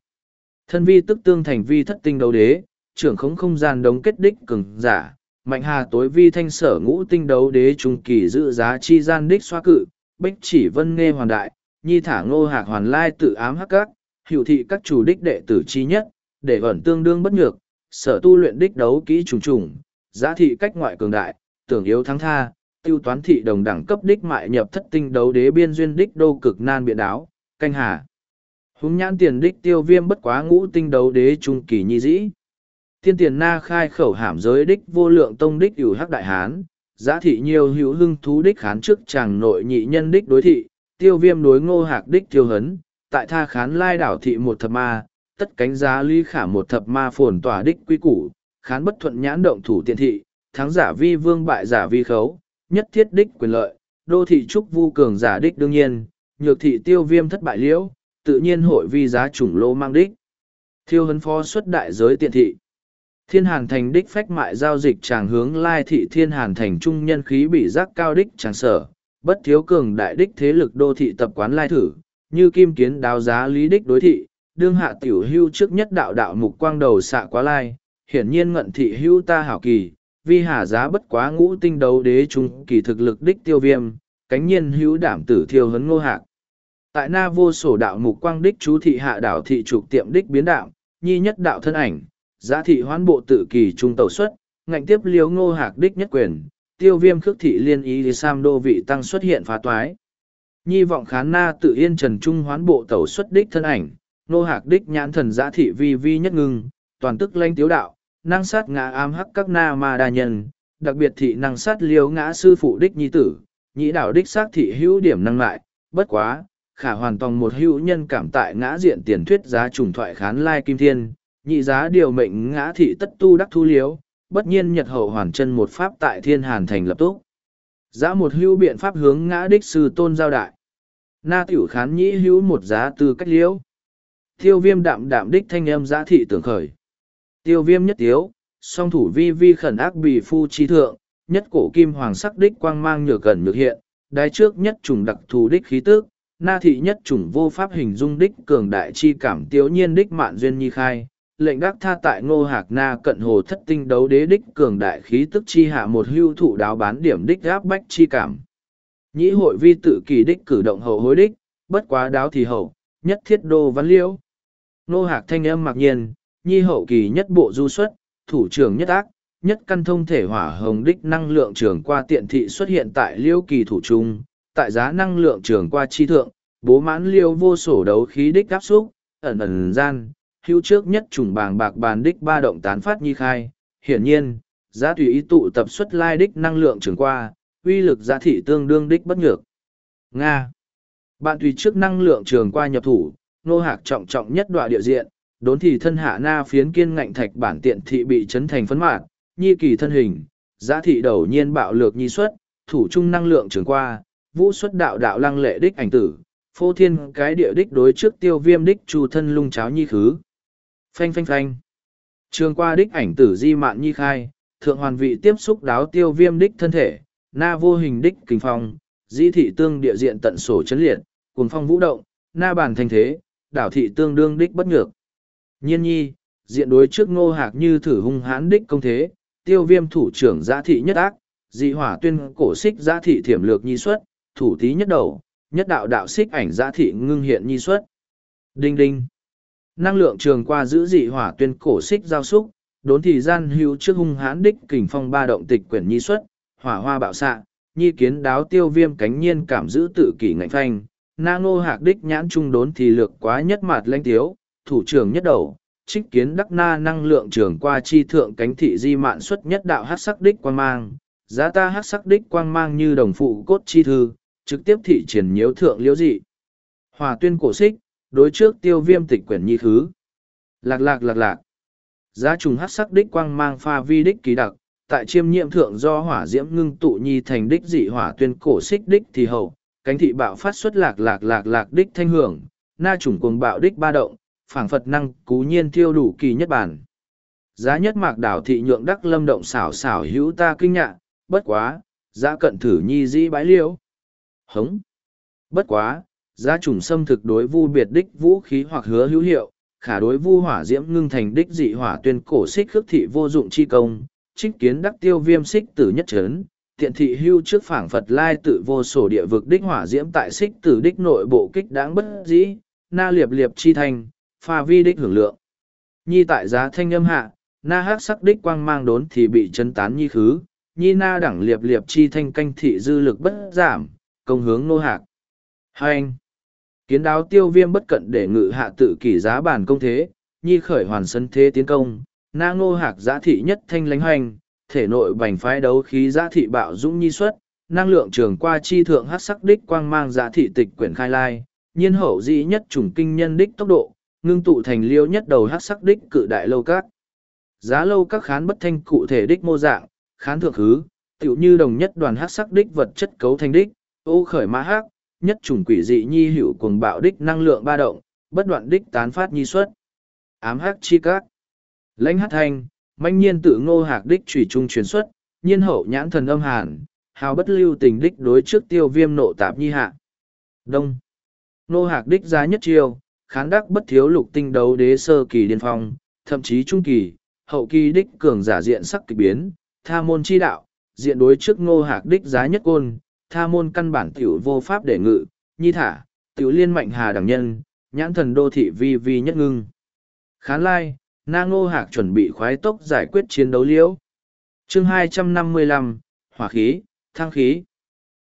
Thân vi tức tương thành vi thất tinh đấu đế, trưởng khống không gian đống kết đích cường giả, mạnh hà tối vi thanh sở ngũ tinh đấu đế trung kỳ dự giá chi gian đích xoa cự, bích chỉ vân nghe hoàn đại, nhi thả ngô hạc hoàn lai tự ám hắc các, hiệu thị các chủ đích đệ tử chi nhất, để ẩn tương đương bất nhược, sở tu luyện đích đấu kỹ trùng trùng, giá thị cách ngoại cường đại, tưởng yếu thắng tha, tiêu toán thị đồng đẳng cấp đích mại nhập thất tinh đấu đế biên duyên đích đô cực nan biện đáo, canh hà. Húng nhãn tiền đích tiêu viêm bất quá ngũ tinh đấu đế trung kỳ nhi dĩ. Thiên tiền na khai khẩu hàm giới đích vô lượng tông đích ủ hắc đại hán, giá thị nhiều hữu hưng thú đích khán trước chàng nội nhị nhân đích đối thị, tiêu viêm đối ngô hạc đích tiêu hấn, tại tha khán lai đảo thị một thập ma, tất cánh giá ly khả một thập ma phồn tỏa đích quy củ, khán bất thuận nhãn động thủ tiện thị, thắng giả vi vương bại giả vi khấu, nhất thiết đích quyền lợi, đô thị trúc vu cường giả đích đương nhiên, nhược thị tiêu viêm thất bại liễu, tự nhiên hội vi giá chủng lô mang đích. Thiêu hấn phó xuất đại giới tiện thị. Thiên Hàn Thành đích phách mại giao dịch tràng hướng lai thị Thiên Hàn Thành trung nhân khí bị giác cao đích tràng sở, bất thiếu cường đại đích thế lực đô thị tập quán lai thử, như kim kiến đáo giá lý đích đối thị, đương hạ tiểu hưu trước nhất đạo đạo mục quang đầu xạ quá lai, hiển nhiên ngận thị hưu ta hảo kỳ, vi hà giá bất quá ngũ tinh đấu đế trung kỳ thực lực đích tiêu viêm, cánh nhiên hữu đảm tử thiêu hấn ngô hạc. Tại na vô sổ đạo mục quang đích chú thị hạ đảo thị trục tiệm đích biến đạo, nhi nhất đạo thân ảnh, giá thị hoán bộ tự kỳ trung tàu xuất, ngạnh tiếp liếu ngô hạc đích nhất quyền, tiêu viêm khước thị liên ý thì sam đô vị tăng xuất hiện phá toái. Nhi vọng khán na tự yên trần trung hoán bộ tàu xuất đích thân ảnh, ngô hạc đích nhãn thần giá thị vi vi nhất ngưng, toàn tức lanh tiếu đạo, năng sát ngã ám hắc các na ma đa nhân, đặc biệt thị năng sát liếu ngã sư phụ đích nhi tử, nhĩ đạo đích xác thị hữu điểm năng lại, bất quá, khả hoàn toàn một hữu nhân cảm tại ngã diện tiền thuyết giá trùng thoại khán lai kim thiên, nhị giá điều mệnh ngã thị tất tu đắc thu liếu, bất nhiên nhật hậu hoàn chân một pháp tại thiên hàn thành lập túc. Giá một hưu biện pháp hướng ngã đích sư tôn giao đại. Na tiểu khán nhĩ hữu một giá tư cách liễu. Tiêu viêm đạm đạm đích thanh âm giá thị tưởng khởi. Tiêu viêm nhất tiếu, song thủ vi vi khẩn ác bị phu chi thượng, nhất cổ kim hoàng sắc đích quang mang nhược gần nhược hiện, đai trước nhất trùng đặc thù đích khí tước, na thị nhất trùng vô pháp hình dung đích cường đại chi cảm tiêu nhiên đích mạn duyên nhi khai, lệnh đắc tha tại ngô hạc na cận hồ thất tinh đấu đế đích cường đại khí tức chi hạ một hưu thụ đáo bán điểm đích gáp bách chi cảm. Nhĩ hội vi tự kỳ đích cử động hậu hối đích, bất quá đáo thì hậu, nhất thiết đô văn liễu. Ngô hạc thanh âm mặc nhiên, nhi hậu kỳ nhất bộ du xuất, thủ trưởng nhất ác, nhất căn thông thể hỏa hồng đích năng lượng trường qua tiện thị xuất hiện tại liêu kỳ thủ trung, tại giá năng lượng trường qua chi thượng, bố mãn liêu vô sổ đấu khí đích áp xúc, ẩn ẩn gian, hữu trước nhất trùng bàng bạc bàn đích ba động tán phát nhi khai, hiển nhiên, giá tùy ý tụ tập xuất lai đích năng lượng trường qua, uy lực giá thị tương đương đích bất nhược. Nga Bạn tùy trước năng lượng trường qua nhập thủ, nô hạc trọng trọng nhất đoạn địa diện, đốn thì thân hạ na phiến kiên ngạnh thạch bản tiện thị bị chấn thành phấn mạn, nhi kỳ thân hình, giá thị đầu nhiên bạo lược nhi xuất, thủ trung năng lượng trường qua, vũ xuất đạo đạo lăng lệ đích ảnh tử, phô thiên cái địa đích đối trước tiêu viêm đích chu thân lung cháo nhi khứ. Phanh phanh phanh. Trường qua đích ảnh tử di mạn nhi khai, thượng hoàn vị tiếp xúc đáo tiêu viêm đích thân thể, na vô hình đích kinh phong, di thị tương địa diện tận sổ chấn liệt, cuồng phong vũ động, na bản thành thế, đảo thị tương đương đích bất nhược. Nhiên nhi, diện đối trước ngô hạc như thử hung hãn đích công thế, tiêu viêm thủ trưởng giã thị nhất ác, dị hỏa tuyên cổ xích giã thị thiểm lược nhi xuất, thủ tí nhất đầu, nhất đạo đạo xích ảnh giã thị ngưng hiện nhi xuất. Đinh đinh năng lượng trường qua giữ dị hỏa tuyên cổ xích giao xúc, đốn thì gian hữu trước hung hãn đích kình phong ba động tịch quyển nhi xuất, hỏa hoa bạo xạ, nhi kiến đáo tiêu viêm cánh nhiên cảm giữ tự kỷ ngạnh phanh, na ngô hạc đích nhãn trung đốn thì lược quá nhất mạt lanh tiếu, thủ trưởng nhất đầu, trích kiến đắc na năng lượng trường qua chi thượng cánh thị di mạn xuất nhất đạo hát sắc đích quang mang, giá ta hát sắc đích quang mang như đồng phụ cốt chi thư, trực tiếp thị triển nhiễu thượng liễu dị. Hòa tuyên cổ xích, đối trước tiêu viêm tịch quyển nhi thứ Lạc lạc lạc lạc. Giá trùng hát sắc đích quang mang pha vi đích ký đặc, tại chiêm nhiệm thượng do hỏa diễm ngưng tụ nhi thành đích dị hỏa tuyên cổ xích đích thì hậu, cánh thị bạo phát xuất lạc lạc lạc lạc đích thanh hưởng, na trùng cuồng bạo đích ba động, phảng phật năng cú nhiên tiêu đủ kỳ nhất bản. Giá nhất mạc đảo thị nhượng đắc lâm động xảo xảo hữu ta kinh nhạ, bất quá, giá cận thử nhi dĩ bãi liêu. Hống. Bất quá, giá trùng xâm thực đối vu biệt đích vũ khí hoặc hứa hữu hiệu, khả đối vu hỏa diễm ngưng thành đích dị hỏa tuyên cổ xích khước thị vô dụng chi công, trích kiến đắc tiêu viêm xích tử nhất trấn, tiện thị hưu trước phảng Phật lai tự vô sổ địa vực đích hỏa diễm tại xích tử đích nội bộ kích đáng bất dĩ, na liệp liệp chi thành, pha vi đích hưởng lượng. Nhi tại giá thanh âm hạ, na hát sắc đích quang mang đốn thì bị chấn tán nhi khứ, nhi na đẳng liệp liệp chi thanh canh thị dư lực bất giảm, công hướng nô hạc. Hai anh, kiến đáo tiêu viêm bất cận để ngự hạ tự kỷ giá bản công thế, nhi khởi hoàn sân thế tiến công, na ngô hạc giá thị nhất thanh lánh hoành, thể nội bành phái đấu khí giá thị bạo dũng nhi xuất, năng lượng trường qua chi thượng hát sắc đích quang mang giá thị tịch quyển khai lai, nhiên hậu dĩ nhất chủng kinh nhân đích tốc độ, ngưng tụ thành liêu nhất đầu hát sắc đích cự đại lâu các. Giá lâu các khán bất thanh cụ thể đích mô dạng, khán thượng hứ, tựu như đồng nhất đoàn hát sắc đích vật chất cấu thành đích, ô khởi mã hát, nhất chủng quỷ dị nhi hữu cuồng bạo đích năng lượng ba động, bất đoạn đích tán phát nhi xuất. Ám hắc chi các. Lãnh hát thanh, manh nhiên tự ngô hạc đích trùy trung truyền xuất, nhiên hậu nhãn thần âm hàn, hào bất lưu tình đích đối trước tiêu viêm nộ tạp nhi hạ. Đông. Ngô hạc đích giá nhất chiêu, khán đắc bất thiếu lục tinh đấu đế sơ kỳ điên phong, thậm chí trung kỳ, hậu kỳ đích cường giả diện sắc kỳ biến, tha môn chi đạo, diện đối trước ngô hạc đích giá nhất côn, tha môn căn bản tiểu vô pháp để ngự, nhi thả, tiểu liên mạnh hà đẳng nhân, nhãn thần đô thị vi vi nhất ngưng. Khán lai, na ngô hạc chuẩn bị khoái tốc giải quyết chiến đấu liễu. chương 255, hỏa khí, thang khí.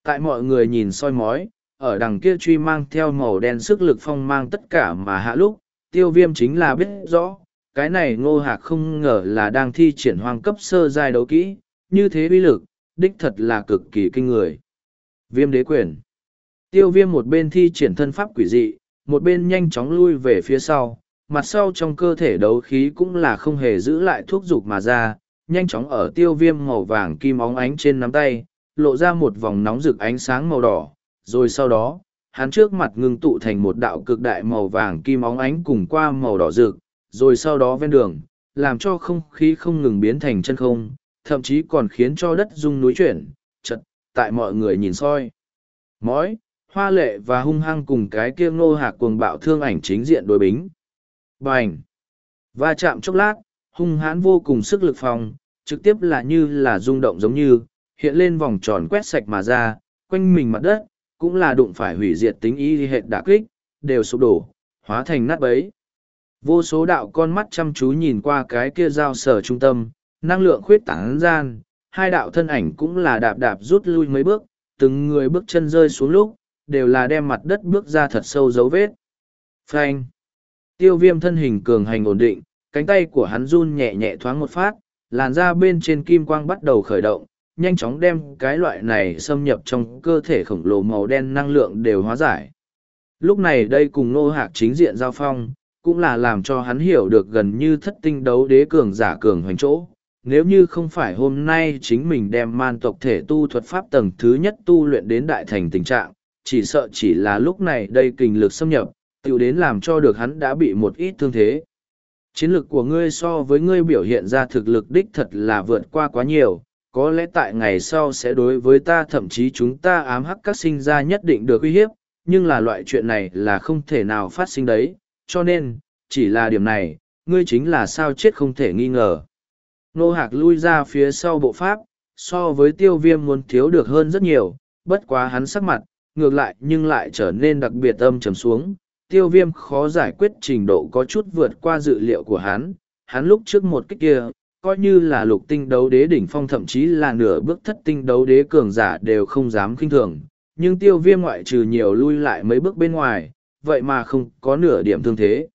Tại mọi người nhìn soi mói, ở đằng kia truy mang theo màu đen sức lực phong mang tất cả mà hạ lúc, tiêu viêm chính là biết rõ, cái này ngô hạc không ngờ là đang thi triển hoang cấp sơ giai đấu kỹ, như thế uy lực, đích thật là cực kỳ kinh người. Viêm đế quyền. Tiêu viêm một bên thi triển thân pháp quỷ dị, một bên nhanh chóng lui về phía sau, mặt sau trong cơ thể đấu khí cũng là không hề giữ lại thuốc dục mà ra, nhanh chóng ở tiêu viêm màu vàng kim óng ánh trên nắm tay, lộ ra một vòng nóng rực ánh sáng màu đỏ, rồi sau đó, hắn trước mặt ngưng tụ thành một đạo cực đại màu vàng kim óng ánh cùng qua màu đỏ rực, rồi sau đó ven đường, làm cho không khí không ngừng biến thành chân không, thậm chí còn khiến cho đất rung núi chuyển, tại mọi người nhìn soi. Mói, hoa lệ và hung hăng cùng cái kia ngô hạc cuồng bạo thương ảnh chính diện đối bính. Bành! Va chạm chốc lát, hung hãn vô cùng sức lực phòng, trực tiếp là như là rung động giống như, hiện lên vòng tròn quét sạch mà ra, quanh mình mặt đất, cũng là đụng phải hủy diệt tính y hệ đả kích, đều sụp đổ, hóa thành nát bấy. Vô số đạo con mắt chăm chú nhìn qua cái kia giao sở trung tâm, năng lượng khuyết tán gian, hai đạo thân ảnh cũng là đạp đạp rút lui mấy bước, từng người bước chân rơi xuống lúc, đều là đem mặt đất bước ra thật sâu dấu vết. Phanh! Tiêu viêm thân hình cường hành ổn định, cánh tay của hắn run nhẹ nhẹ thoáng một phát, làn da bên trên kim quang bắt đầu khởi động, nhanh chóng đem cái loại này xâm nhập trong cơ thể khổng lồ màu đen năng lượng đều hóa giải. Lúc này đây cùng nô hạc chính diện giao phong, cũng là làm cho hắn hiểu được gần như thất tinh đấu đế cường giả cường hoành chỗ. Nếu như không phải hôm nay chính mình đem man tộc thể tu thuật pháp tầng thứ nhất tu luyện đến đại thành tình trạng, chỉ sợ chỉ là lúc này đây kinh lực xâm nhập, tiểu đến làm cho được hắn đã bị một ít thương thế. Chiến lược của ngươi so với ngươi biểu hiện ra thực lực đích thật là vượt qua quá nhiều, có lẽ tại ngày sau sẽ đối với ta thậm chí chúng ta ám hắc các sinh ra nhất định được uy hiếp, nhưng là loại chuyện này là không thể nào phát sinh đấy, cho nên, chỉ là điểm này, ngươi chính là sao chết không thể nghi ngờ. Nô Hạc lui ra phía sau bộ pháp, so với tiêu viêm muốn thiếu được hơn rất nhiều, bất quá hắn sắc mặt, ngược lại nhưng lại trở nên đặc biệt âm trầm xuống. Tiêu viêm khó giải quyết trình độ có chút vượt qua dự liệu của hắn, hắn lúc trước một cách kia, coi như là lục tinh đấu đế đỉnh phong thậm chí là nửa bước thất tinh đấu đế cường giả đều không dám kinh thường. Nhưng tiêu viêm ngoại trừ nhiều lui lại mấy bước bên ngoài, vậy mà không có nửa điểm thương thế.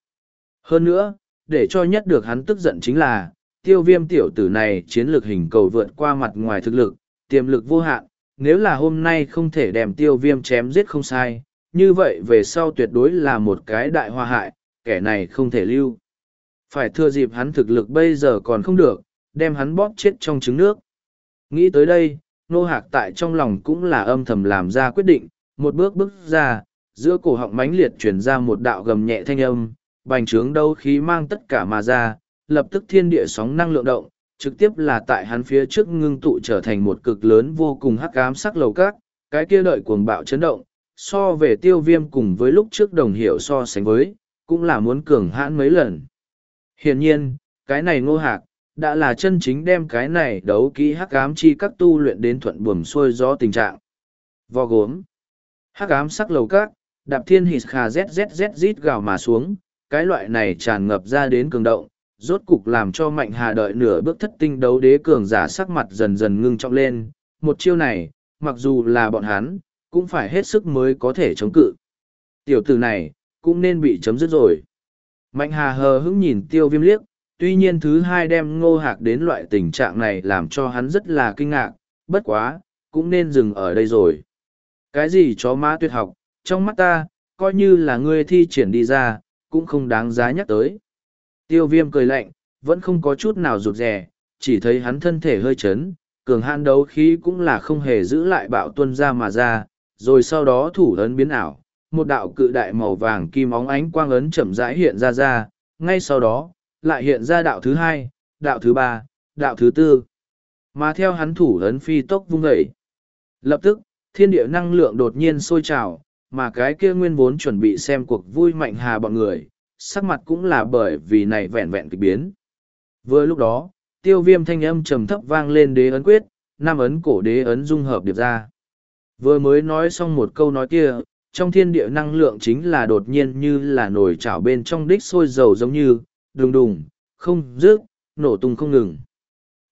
Hơn nữa, để cho nhất được hắn tức giận chính là, tiêu viêm tiểu tử này chiến lược hình cầu vượt qua mặt ngoài thực lực, tiềm lực vô hạn, nếu là hôm nay không thể đem tiêu viêm chém giết không sai, như vậy về sau tuyệt đối là một cái đại hoa hại, kẻ này không thể lưu. Phải thừa dịp hắn thực lực bây giờ còn không được, đem hắn bóp chết trong trứng nước. Nghĩ tới đây, nô hạc tại trong lòng cũng là âm thầm làm ra quyết định, một bước bước ra, giữa cổ họng mãnh liệt chuyển ra một đạo gầm nhẹ thanh âm, bành trướng đâu khí mang tất cả mà ra, lập tức thiên địa sóng năng lượng động, trực tiếp là tại hắn phía trước ngưng tụ trở thành một cực lớn vô cùng hắc ám sắc lầu cát, cái kia đợi cuồng bạo chấn động, so về tiêu viêm cùng với lúc trước đồng hiệu so sánh với, cũng là muốn cường hãn mấy lần. Hiển nhiên, cái này ngô hạc, đã là chân chính đem cái này đấu kỹ hắc ám chi các tu luyện đến thuận buồm xuôi gió tình trạng. vò gốm. Hắc ám sắc lầu các, đạp thiên hít khà zzz zít gào mà xuống, cái loại này tràn ngập ra đến cường động, rốt cục làm cho mạnh hà đợi nửa bước thất tinh đấu đế cường giả sắc mặt dần dần ngưng trọng lên. Một chiêu này, mặc dù là bọn hắn, cũng phải hết sức mới có thể chống cự. Tiểu tử này, cũng nên bị chấm dứt rồi. Mạnh hà hờ hững nhìn tiêu viêm liếc, tuy nhiên thứ hai đem ngô hạc đến loại tình trạng này làm cho hắn rất là kinh ngạc, bất quá, cũng nên dừng ở đây rồi. Cái gì chó má tuyệt học, trong mắt ta, coi như là ngươi thi triển đi ra, cũng không đáng giá nhắc tới. Tiêu viêm cười lạnh, vẫn không có chút nào rụt rè, chỉ thấy hắn thân thể hơi chấn, cường hạn đấu khí cũng là không hề giữ lại bạo tuân ra mà ra, rồi sau đó thủ ấn biến ảo, một đạo cự đại màu vàng kim óng ánh quang ấn chậm rãi hiện ra ra, ngay sau đó, lại hiện ra đạo thứ hai, đạo thứ ba, đạo thứ tư. Mà theo hắn thủ ấn phi tốc vung dậy. Lập tức, thiên địa năng lượng đột nhiên sôi trào, mà cái kia nguyên vốn chuẩn bị xem cuộc vui mạnh hà bọn người, sắc mặt cũng là bởi vì này vẹn vẹn kịch biến. Vừa lúc đó, tiêu viêm thanh âm trầm thấp vang lên đế ấn quyết, nam ấn cổ đế ấn dung hợp điệp ra. Vừa mới nói xong một câu nói kia, trong thiên địa năng lượng chính là đột nhiên như là nồi chảo bên trong đích sôi dầu giống như, đùng đùng, không rước, nổ tung không ngừng.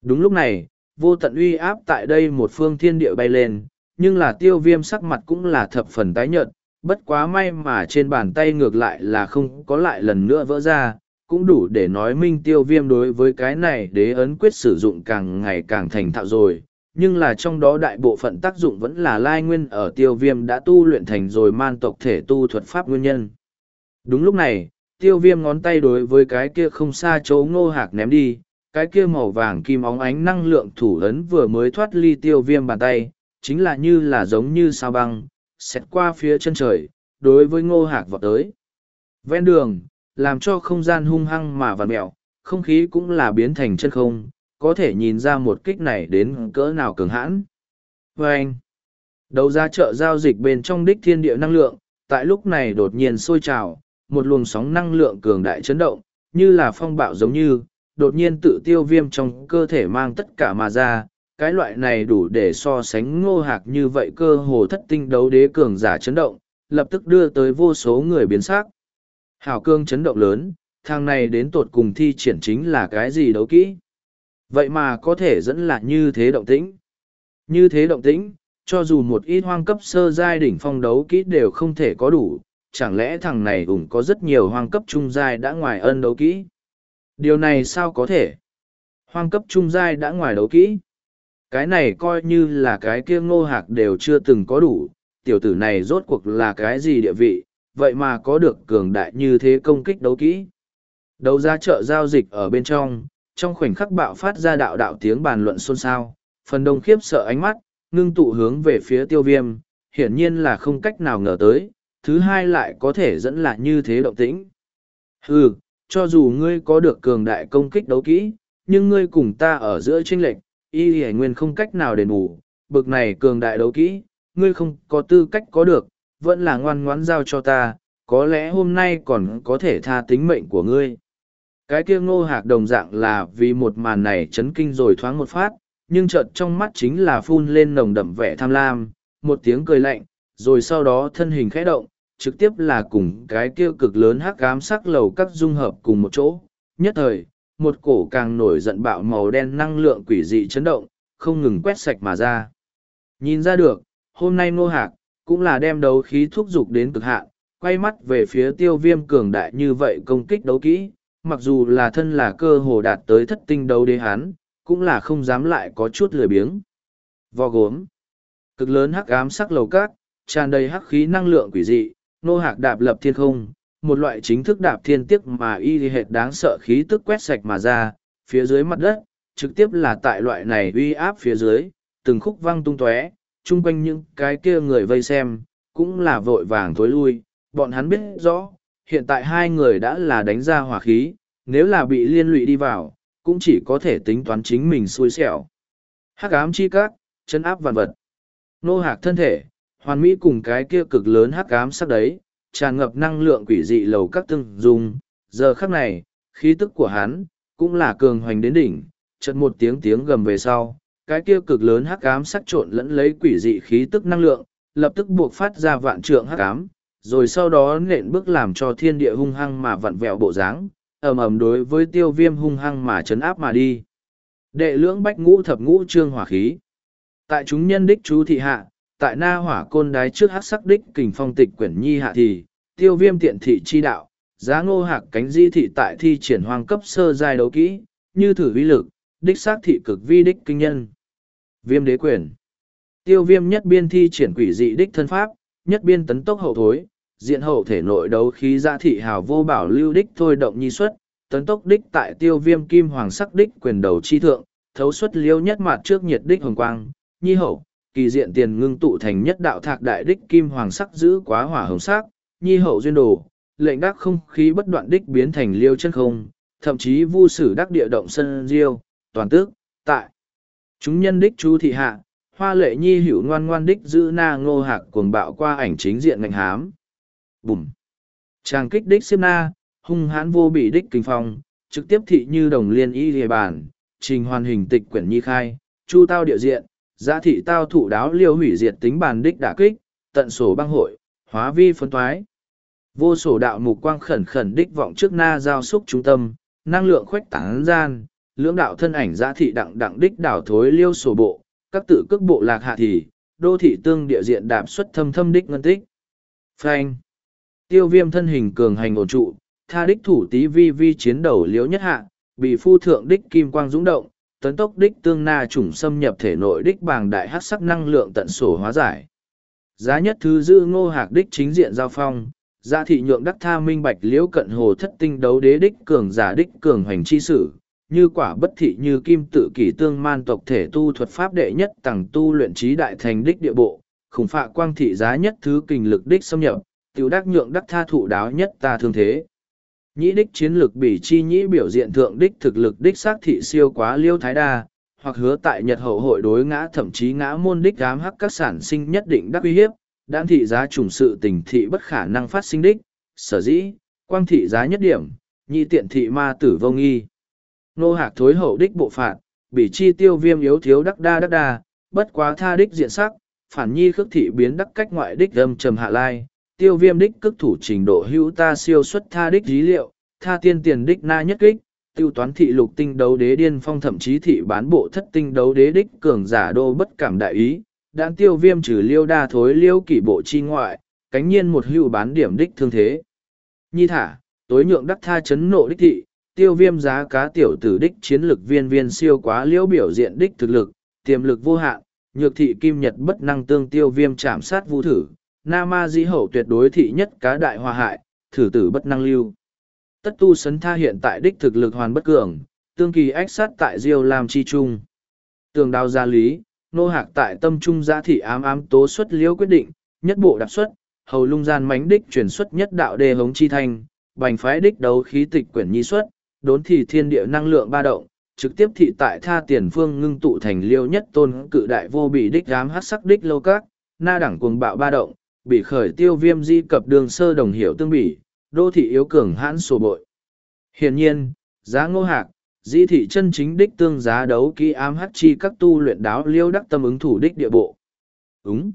Đúng lúc này, vô tận uy áp tại đây một phương thiên địa bay lên, nhưng là tiêu viêm sắc mặt cũng là thập phần tái nhợt, bất quá may mà trên bàn tay ngược lại là không có lại lần nữa vỡ ra, cũng đủ để nói minh tiêu viêm đối với cái này đế ấn quyết sử dụng càng ngày càng thành thạo rồi. Nhưng là trong đó đại bộ phận tác dụng vẫn là lai nguyên ở tiêu viêm đã tu luyện thành rồi man tộc thể tu thuật pháp nguyên nhân. Đúng lúc này, tiêu viêm ngón tay đối với cái kia không xa chỗ ngô hạc ném đi, cái kia màu vàng kim óng ánh năng lượng thủ ấn vừa mới thoát ly tiêu viêm bàn tay, chính là như là giống như sao băng, xét qua phía chân trời, đối với ngô hạc vọt tới. Ven đường, làm cho không gian hung hăng mà vằn mẹo, không khí cũng là biến thành chân không, có thể nhìn ra một kích này đến cỡ nào cường hãn. vê anh, đầu ra chợ giao dịch bên trong đích thiên địa năng lượng, tại lúc này đột nhiên sôi trào, một luồng sóng năng lượng cường đại chấn động, như là phong bạo giống như, đột nhiên tự tiêu viêm trong cơ thể mang tất cả mà ra, cái loại này đủ để so sánh ngô hạc như vậy cơ hồ thất tinh đấu đế cường giả chấn động, lập tức đưa tới vô số người biến sắc. Hảo cương chấn động lớn, thằng này đến tột cùng thi triển chính là cái gì đấu kỹ. Vậy mà có thể dẫn là như thế động tĩnh. Như thế động tĩnh, cho dù một ít hoang cấp sơ giai đỉnh phong đấu kỹ đều không thể có đủ, chẳng lẽ thằng này ủng có rất nhiều hoang cấp trung giai đã ngoài ân đấu kỹ. Điều này sao có thể? Hoang cấp trung giai đã ngoài đấu kỹ cái này coi như là cái kia ngô hạc đều chưa từng có đủ, tiểu tử này rốt cuộc là cái gì địa vị, vậy mà có được cường đại như thế công kích đấu kỹ. Đấu ra chợ giao dịch ở bên trong, trong khoảnh khắc bạo phát ra đạo đạo tiếng bàn luận xôn xao, phần đông khiếp sợ ánh mắt, ngưng tụ hướng về phía tiêu viêm, hiển nhiên là không cách nào ngờ tới, thứ hai lại có thể dẫn lại như thế động tĩnh. Ừ, cho dù ngươi có được cường đại công kích đấu kỹ, nhưng ngươi cùng ta ở giữa tranh lệch, y hải nguyên không cách nào đền bù, bực này cường đại đấu kỹ, ngươi không có tư cách có được, vẫn là ngoan ngoãn giao cho ta, có lẽ hôm nay còn có thể tha tính mệnh của ngươi. Cái kia ngô hạc đồng dạng là vì một màn này chấn kinh rồi thoáng một phát, nhưng chợt trong mắt chính là phun lên nồng đậm vẻ tham lam, một tiếng cười lạnh, rồi sau đó thân hình khẽ động, trực tiếp là cùng cái kia cực lớn hắc ám sắc lầu các dung hợp cùng một chỗ. Nhất thời, một cổ càng nổi giận bạo màu đen năng lượng quỷ dị chấn động, không ngừng quét sạch mà ra. Nhìn ra được, hôm nay ngô hạc, cũng là đem đấu khí thúc dục đến cực hạn, quay mắt về phía tiêu viêm cường đại như vậy công kích đấu kỹ, mặc dù là thân là cơ hồ đạt tới thất tinh đấu đế hán, cũng là không dám lại có chút lười biếng. Vò gốm, cực lớn hắc ám sắc lầu cát, tràn đầy hắc khí năng lượng quỷ dị, nô hạc đạp lập thiên không, một loại chính thức đạp thiên tiếc mà y hệt đáng sợ khí tức quét sạch mà ra, phía dưới mặt đất, trực tiếp là tại loại này uy áp phía dưới, từng khúc văng tung tóe, chung quanh những cái kia người vây xem, cũng là vội vàng thối lui, bọn hắn biết rõ, hiện tại hai người đã là đánh ra hỏa khí, nếu là bị liên lụy đi vào, cũng chỉ có thể tính toán chính mình xui xẻo. Hắc ám chi các, chân áp vạn vật. Nô hạc thân thể, hoàn mỹ cùng cái kia cực lớn hắc ám sắc đấy, tràn ngập năng lượng quỷ dị lầu các tương dung. Giờ khắc này, khí tức của hắn, cũng là cường hoành đến đỉnh, chợt một tiếng tiếng gầm về sau, cái kia cực lớn hắc ám sắc trộn lẫn lấy quỷ dị khí tức năng lượng, lập tức buộc phát ra vạn trượng hắc ám, rồi sau đó nện bước làm cho thiên địa hung hăng mà vặn vẹo bộ dáng, ầm ầm đối với tiêu viêm hung hăng mà chấn áp mà đi. Đệ lưỡng bách ngũ thập ngũ trương hỏa khí. Tại chúng nhân đích chú thị hạ, tại na hỏa côn đái trước hát sắc đích kình phong tịch quyển nhi hạ thì, tiêu viêm tiện thị chi đạo, giá ngô hạc cánh di thị tại thi triển hoang cấp sơ giai đấu kỹ, như thử vi lực, đích xác thị cực vi đích kinh nhân. Viêm đế quyền. Tiêu viêm nhất biên thi triển quỷ dị đích thân pháp, nhất biên tấn tốc hậu thối, diện hậu thể nội đấu khí gia thị hào vô bảo lưu đích thôi động nhi xuất, tấn tốc đích tại tiêu viêm kim hoàng sắc đích quyền đầu chi thượng, thấu xuất liêu nhất mặt trước nhiệt đích hồng quang, nhi hậu, kỳ diện tiền ngưng tụ thành nhất đạo thạc đại đích kim hoàng sắc giữ quá hỏa hồng sắc, nhi hậu duyên đồ, lệnh đắc không khí bất đoạn đích biến thành liêu chân không, thậm chí vu sử đắc địa động sân diêu, toàn tước, tại. Chúng nhân đích chú thị hạ, hoa lệ nhi hữu ngoan ngoan đích giữ na ngô hạc cuồng bạo qua ảnh chính diện ngạnh hám. Bùm! Trang kích đích xiêm na, hung hãn vô bị đích kinh phong, trực tiếp thị như đồng liên y địa bàn, trình hoàn hình tịch quyển nhi khai, chu tao địa diện, giá thị tao thủ đáo liêu hủy diệt tính bàn đích đả kích, tận sổ băng hội, hóa vi phân toái. Vô sổ đạo mục quang khẩn khẩn đích vọng trước na giao xúc trung tâm, năng lượng khuếch tán gian, lưỡng đạo thân ảnh giá thị đặng đặng đích đảo thối liêu sổ bộ, các tự cước bộ lạc hạ thì, đô thị tương địa diện đạp xuất thâm thâm đích ngân tích. Phanh. Tiêu viêm thân hình cường hành ổn trụ, tha đích thủ tí vi vi chiến đầu liễu nhất hạ, bị phu thượng đích kim quang dũng động, tấn tốc đích tương na trùng xâm nhập thể nội đích bàng đại hát sắc năng lượng tận sổ hóa giải. Giá nhất thứ dư ngô hạc đích chính diện giao phong, gia thị nhượng đắc tha minh bạch liễu cận hồ thất tinh đấu đế đích cường giả đích cường hoành chi sử, như quả bất thị như kim tự kỷ tương man tộc thể tu thuật pháp đệ nhất tầng tu luyện trí đại thành đích địa bộ, khủng phạ quang thị giá nhất thứ kình lực đích xâm nhập, tiểu đắc nhượng đắc tha thụ đáo nhất ta thương thế. Nhĩ đích chiến lược bỉ chi nhĩ biểu diện thượng đích thực lực đích xác thị siêu quá liêu thái đa, hoặc hứa tại nhật hậu hội đối ngã thậm chí ngã môn đích ám hắc các sản sinh nhất định đắc uy hiếp, đan thị giá trùng sự tình thị bất khả năng phát sinh đích, sở dĩ, quang thị giá nhất điểm, nhị tiện thị ma tử vô nghi. Nô hạc thối hậu đích bộ phạt, bỉ chi tiêu viêm yếu thiếu đắc đa đắc đa, bất quá tha đích diện sắc, phản nhi khước thị biến đắc cách ngoại đích âm trầm hạ lai, tiêu viêm đích cước thủ trình độ hữu ta siêu xuất tha đích dí liệu, tha tiên tiền đích na nhất kích, tiêu toán thị lục tinh đấu đế điên phong thậm chí thị bán bộ thất tinh đấu đế đích cường giả đô bất cảm đại ý, đạn tiêu viêm trừ liêu đa thối liêu kỷ bộ chi ngoại, cánh nhiên một hữu bán điểm đích thương thế. Nhi thả, tối nhượng đắc tha chấn nộ đích thị, tiêu viêm giá cá tiểu tử đích chiến lực viên viên siêu quá liễu biểu diện đích thực lực, tiềm lực vô hạn, nhược thị kim nhật bất năng tương tiêu viêm chạm sát vũ thử, na ma di hậu tuyệt đối thị nhất cá đại hòa hại, thử tử bất năng lưu. Tất tu sấn tha hiện tại đích thực lực hoàn bất cường, tương kỳ ách sát tại diêu làm chi trung. Tường đào gia lý, nô hạc tại tâm trung gia thị ám ám tố xuất liễu quyết định, nhất bộ đạp xuất, hầu lung gian mánh đích chuyển xuất nhất đạo đề hống chi thanh, bành phái đích đấu khí tịch quyển nhi xuất, đốn thì thiên địa năng lượng ba động, trực tiếp thị tại tha tiền phương ngưng tụ thành liêu nhất tôn cự đại vô bị đích ám hát sắc đích lâu các, na đẳng cuồng bạo ba động, bị khởi tiêu viêm di cập đường sơ đồng hiểu tương bỉ, đô thị yếu cường hãn sổ bội. Hiển nhiên, giá ngô hạc, di thị chân chính đích tương giá đấu kỹ ám hắc chi các tu luyện đáo liêu đắc tâm ứng thủ đích địa bộ. Ứng.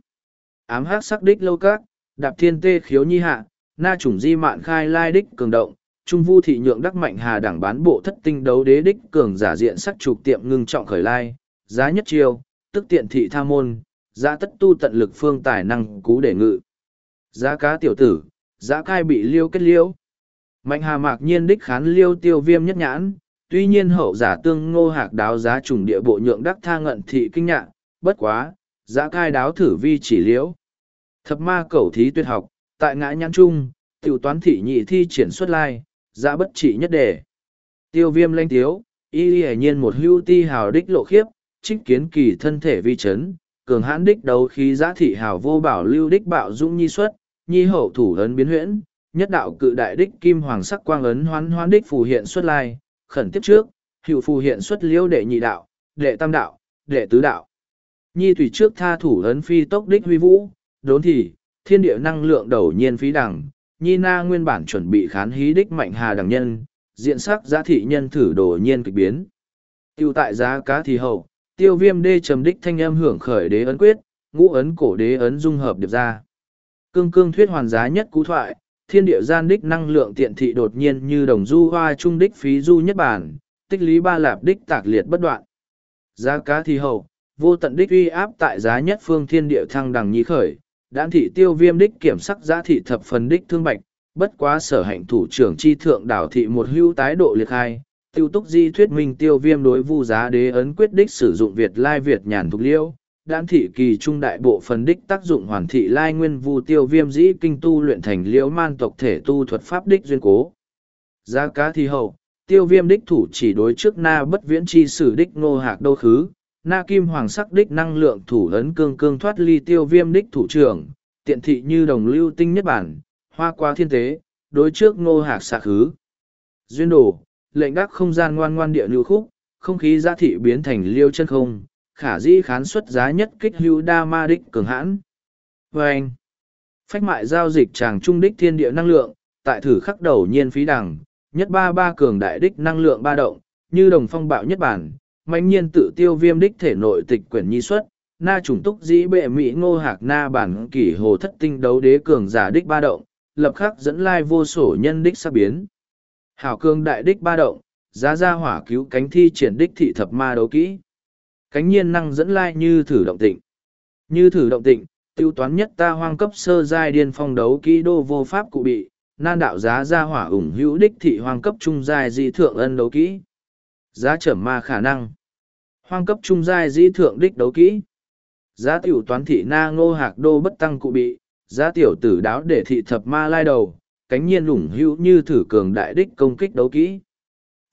Ám hắc sắc đích lâu các, đạp thiên tê khiếu nhi hạ, na chủng di mạn khai lai đích cường động, trung vu thị nhượng đắc mạnh hà đảng bán bộ thất tinh đấu đế đích cường giả diện sắc trục tiệm ngưng trọng khởi lai, giá nhất chiêu, tức tiện thị tha môn, giá tất tu tận lực phương tài năng cú để ngự. Giá cá tiểu tử, giá cai bị liêu kết liêu. Mạnh hà mạc nhiên đích khán liêu tiêu viêm nhất nhãn, tuy nhiên hậu giả tương ngô hạc đáo giá trùng địa bộ nhượng đắc tha ngận thị kinh nhạ, bất quá, giá cai đáo thử vi chỉ liễu. Thập ma cầu thí tuyệt học, tại ngã nhãn trung, tiểu toán thị nhị thi triển xuất lai, giá bất trị nhất đề. Tiêu viêm lanh tiếu, y y nhiên một hưu ti hào đích lộ khiếp, trích kiến kỳ thân thể vi chấn, cường hãn đích đấu khí giá thị hào vô bảo lưu đích bạo dũng nhi xuất, nhi hậu thủ ấn biến huyễn, nhất đạo cự đại đích kim hoàng sắc quang ấn hoán hoán đích phù hiện xuất lai, khẩn tiếp trước, hữu phù hiện xuất liêu đệ nhị đạo, đệ tam đạo, đệ tứ đạo. Nhi tùy trước tha thủ ấn phi tốc đích huy vũ, đốn thì, thiên địa năng lượng đầu nhiên phí đẳng, nhi na nguyên bản chuẩn bị khán hí đích mạnh hà đẳng nhân, diện sắc giá thị nhân thử đồ nhiên kịch biến. Tiêu tại giá cá thì hậu, tiêu viêm đê trầm đích thanh âm hưởng khởi đế ấn quyết, ngũ ấn cổ đế ấn dung hợp điệp ra. Cương cương thuyết hoàn giá nhất cú thoại, thiên địa gian đích năng lượng tiện thị đột nhiên như đồng du hoa trung đích phí du nhất bản, tích lý ba lạp đích tạc liệt bất đoạn. Giá cá thì hậu, vô tận đích uy áp tại giá nhất phương thiên địa thăng đằng nhi khởi, đãn thị tiêu viêm đích kiểm sắc giá thị thập phần đích thương bạch, bất quá sở hạnh thủ trưởng chi thượng đảo thị một hưu tái độ liệt hai, tiêu túc di thuyết minh tiêu viêm đối vu giá đế ấn quyết đích sử dụng Việt Lai Việt nhàn thục liêu, đan thị kỳ trung đại bộ phần đích tác dụng hoàn thị lai nguyên vu tiêu viêm dĩ kinh tu luyện thành liễu man tộc thể tu thuật pháp đích duyên cố. Giá cá Thi hậu, tiêu viêm đích thủ chỉ đối trước na bất viễn chi sử đích ngô hạc đô khứ, na kim hoàng sắc đích năng lượng thủ ấn cương cương thoát ly tiêu viêm đích thủ trưởng, tiện thị như đồng lưu tinh nhất bản, hoa qua thiên tế, đối trước ngô hạc xạ khứ. Duyên đồ, lệnh đắc không gian ngoan ngoan địa lưu khúc, không khí giá thị biến thành liêu chân không, khả dĩ khán xuất giá nhất kích hữu đa ma đích cường hãn. Và anh, phách mại giao dịch chàng trung đích thiên địa năng lượng, tại thử khắc đầu nhiên phí đẳng, nhất ba ba cường đại đích năng lượng ba động, như đồng phong bạo nhất bản, mạnh nhiên tự tiêu viêm đích thể nội tịch quyển nhi xuất, na trùng túc dĩ bệ mỹ ngô hạc na bản kỷ hồ thất tinh đấu đế cường giả đích ba động, lập khắc dẫn lai vô sổ nhân đích sắp biến. Hảo cương đại đích ba động, giá ra hỏa cứu cánh thi triển đích thị thập ma đấu kỹ. Cánh nhiên năng dẫn lai như thử động tịnh. Như thử động tịnh, tiêu toán nhất ta hoang cấp sơ giai điên phong đấu kỹ đô vô pháp cụ bị, nan đạo giá ra hỏa ủng hữu đích thị hoang cấp trung giai di thượng ân đấu kỹ. Giá trầm ma khả năng. Hoang cấp trung giai di thượng đích đấu kỹ. Giá tiểu toán thị na ngô hạc đô bất tăng cụ bị, giá tiểu tử đáo để thị thập ma lai đầu, cánh nhiên ủng hữu như thử cường đại đích công kích đấu kỹ.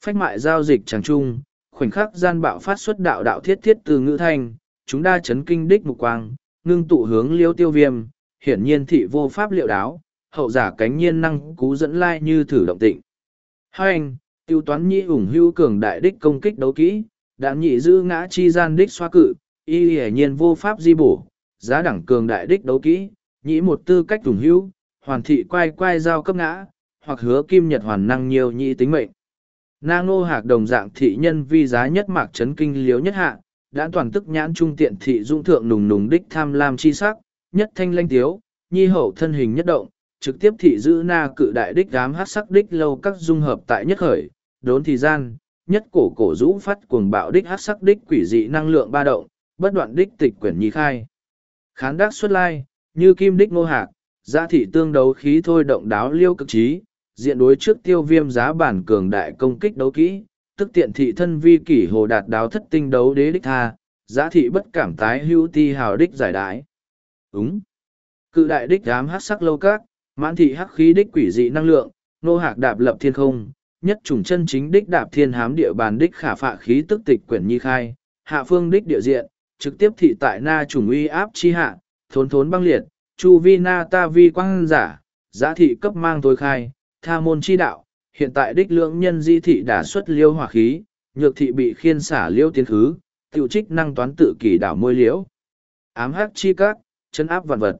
Phách mại giao dịch chẳng trung, khoảnh khắc gian bạo phát xuất đạo đạo thiết thiết từ ngữ thanh, chúng đa chấn kinh đích mục quang, ngưng tụ hướng liêu tiêu viêm, hiển nhiên thị vô pháp liệu đáo, hậu giả cánh nhiên năng cú dẫn lai như thử động tịnh. Hai anh, tiêu toán nhị ủng hưu cường đại đích công kích đấu kỹ, đạn nhị giữ ngã chi gian đích xoa cự, y hiển nhiên vô pháp di bổ, giá đẳng cường đại đích đấu kỹ, nhĩ một tư cách ủng hưu, hoàn thị quay quay giao cấp ngã, hoặc hứa kim nhật hoàn năng nhiều nhị tính mệnh. Na ngô hạc đồng dạng thị nhân vi giá nhất mạc chấn kinh liếu nhất hạ, đã toàn tức nhãn trung tiện thị dung thượng nùng nùng đích tham lam chi sắc, nhất thanh lanh tiếu, nhi hậu thân hình nhất động, trực tiếp thị giữ na cự đại đích gám hát sắc đích lâu các dung hợp tại nhất khởi, đốn thì gian, nhất cổ cổ rũ phát cuồng bạo đích hát sắc đích quỷ dị năng lượng ba động, bất đoạn đích tịch quyển nhi khai. Khán đắc xuất lai, như kim đích ngô hạc, giá thị tương đấu khí thôi động đáo liêu cực trí, diện đối trước tiêu viêm giá bản cường đại công kích đấu kỹ, tức tiện thị thân vi kỷ hồ đạt đáo thất tinh đấu đế đích tha, giá thị bất cảm tái hưu ti hào đích giải đái. Úng! Cự đại đích dám hát sắc lâu các, mãn thị hắc khí đích quỷ dị năng lượng, nô hạc đạp lập thiên không, nhất trùng chân chính đích đạp thiên hám địa bàn đích khả phạ khí tức tịch quyển nhi khai, hạ phương đích địa diện, trực tiếp thị tại na trùng uy áp chi hạ, thốn thốn băng liệt, chu vi na ta vi quang giả, giá thị cấp mang tối khai, tha môn chi đạo, hiện tại đích lượng nhân di thị đã xuất liêu hỏa khí, nhược thị bị khiên xả liêu tiến khứ, tiểu trích năng toán tự kỷ đảo môi liễu. Ám hắc chi các, chân áp vạn vật.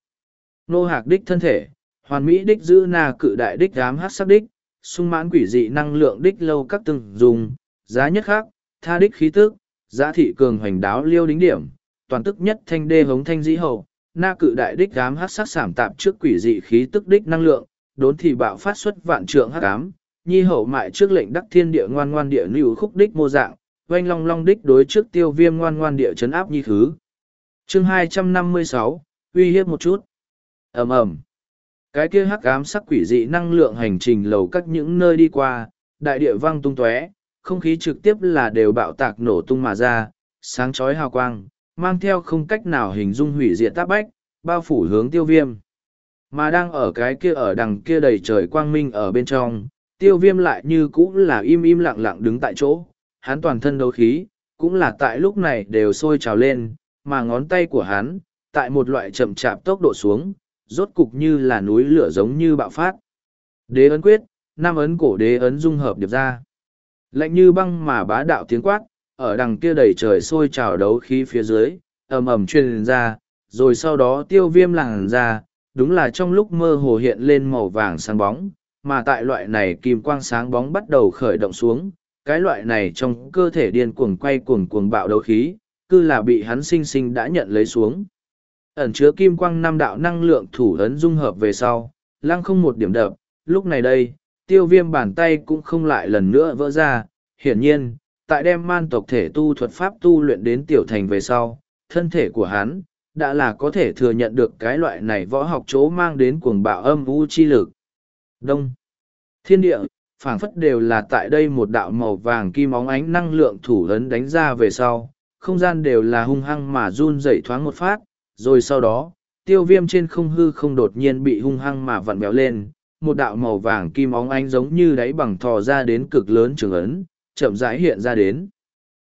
Nô hạc đích thân thể, hoàn mỹ đích giữ na cự đại đích ám hắc sắc đích, sung mãn quỷ dị năng lượng đích lâu các từng dùng, giá nhất khác, tha đích khí tức, giá thị cường hoành đáo liêu đính điểm, toàn tức nhất thanh đê hống thanh dĩ hậu, na cự đại đích ám hát sắc sảm tạp trước quỷ dị khí tức đích năng lượng, đốn thì bạo phát xuất vạn trượng hát ám, nhi hậu mại trước lệnh đắc thiên địa ngoan ngoan địa lưu khúc đích mô dạng, oanh long long đích đối trước tiêu viêm ngoan ngoan địa chấn áp nhi thứ. Chương hai trăm năm mươi sáu uy hiếp một chút. ầm ầm Cái kia hắc ám sắc quỷ dị năng lượng hành trình lầu các những nơi đi qua, đại địa vang tung tóe, không khí trực tiếp là đều bạo tạc nổ tung mà ra, sáng chói hào quang, mang theo không cách nào hình dung hủy diệt tác bách, bao phủ hướng tiêu viêm. Mà đang ở cái kia ở đằng kia đầy trời quang minh ở bên trong, tiêu viêm lại như cũng là im im lặng lặng đứng tại chỗ, hắn toàn thân đấu khí, cũng là tại lúc này đều sôi trào lên, mà ngón tay của hắn, tại một loại chậm chạp tốc độ xuống, rốt cục như là núi lửa giống như bạo phát. Đế ấn quyết, năm ấn cổ đế ấn dung hợp điệp ra. Lạnh như băng mà bá đạo tiếng quát, ở đằng kia đầy trời sôi trào đấu khí phía dưới, ầm ầm truyền ra, rồi sau đó tiêu viêm làng ra, đúng là trong lúc mơ hồ hiện lên màu vàng sáng bóng, mà tại loại này kim quang sáng bóng bắt đầu khởi động xuống, cái loại này trong cơ thể điên cuồng quay cuồng cuồng bạo đấu khí, cứ là bị hắn sinh sinh đã nhận lấy xuống. Ẩn chứa kim quang năm đạo năng lượng thủ ấn dung hợp về sau, lăng không một điểm đập, lúc này đây, tiêu viêm bàn tay cũng không lại lần nữa vỡ ra, hiển nhiên, tại đem man tộc thể tu thuật pháp tu luyện đến tiểu thành về sau, thân thể của hắn, đã là có thể thừa nhận được cái loại này võ học chỗ mang đến cuồng bạo âm vũ chi lực. Đông. Thiên địa, phảng phất đều là tại đây một đạo màu vàng kim óng ánh năng lượng thủ ấn đánh ra về sau, không gian đều là hung hăng mà run dậy thoáng một phát, rồi sau đó, tiêu viêm trên không hư không đột nhiên bị hung hăng mà vặn béo lên, một đạo màu vàng kim óng ánh giống như đáy bằng thò ra đến cực lớn trường ấn, chậm rãi hiện ra đến.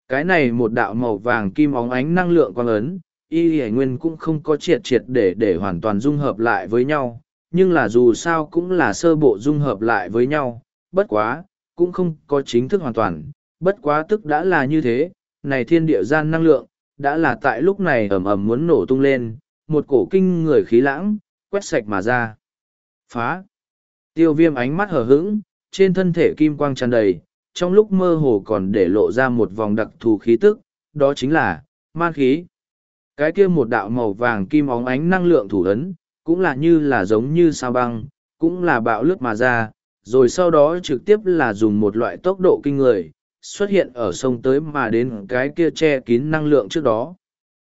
Cái này một đạo màu vàng kim óng ánh năng lượng quang ấn, y hải nguyên cũng không có triệt triệt để để hoàn toàn dung hợp lại với nhau, nhưng là dù sao cũng là sơ bộ dung hợp lại với nhau, bất quá, cũng không có chính thức hoàn toàn, bất quá tức đã là như thế, này thiên địa gian năng lượng, đã là tại lúc này ẩm ẩm muốn nổ tung lên, một cổ kinh người khí lãng, quét sạch mà ra. Phá! Tiêu viêm ánh mắt hờ hững, trên thân thể kim quang tràn đầy, trong lúc mơ hồ còn để lộ ra một vòng đặc thù khí tức, đó chính là man khí. Cái kia một đạo màu vàng kim óng ánh năng lượng thủ ấn, cũng là như là giống như sao băng, cũng là bạo lướt mà ra, rồi sau đó trực tiếp là dùng một loại tốc độ kinh người, xuất hiện ở sông tới mà đến cái kia che kín năng lượng trước đó.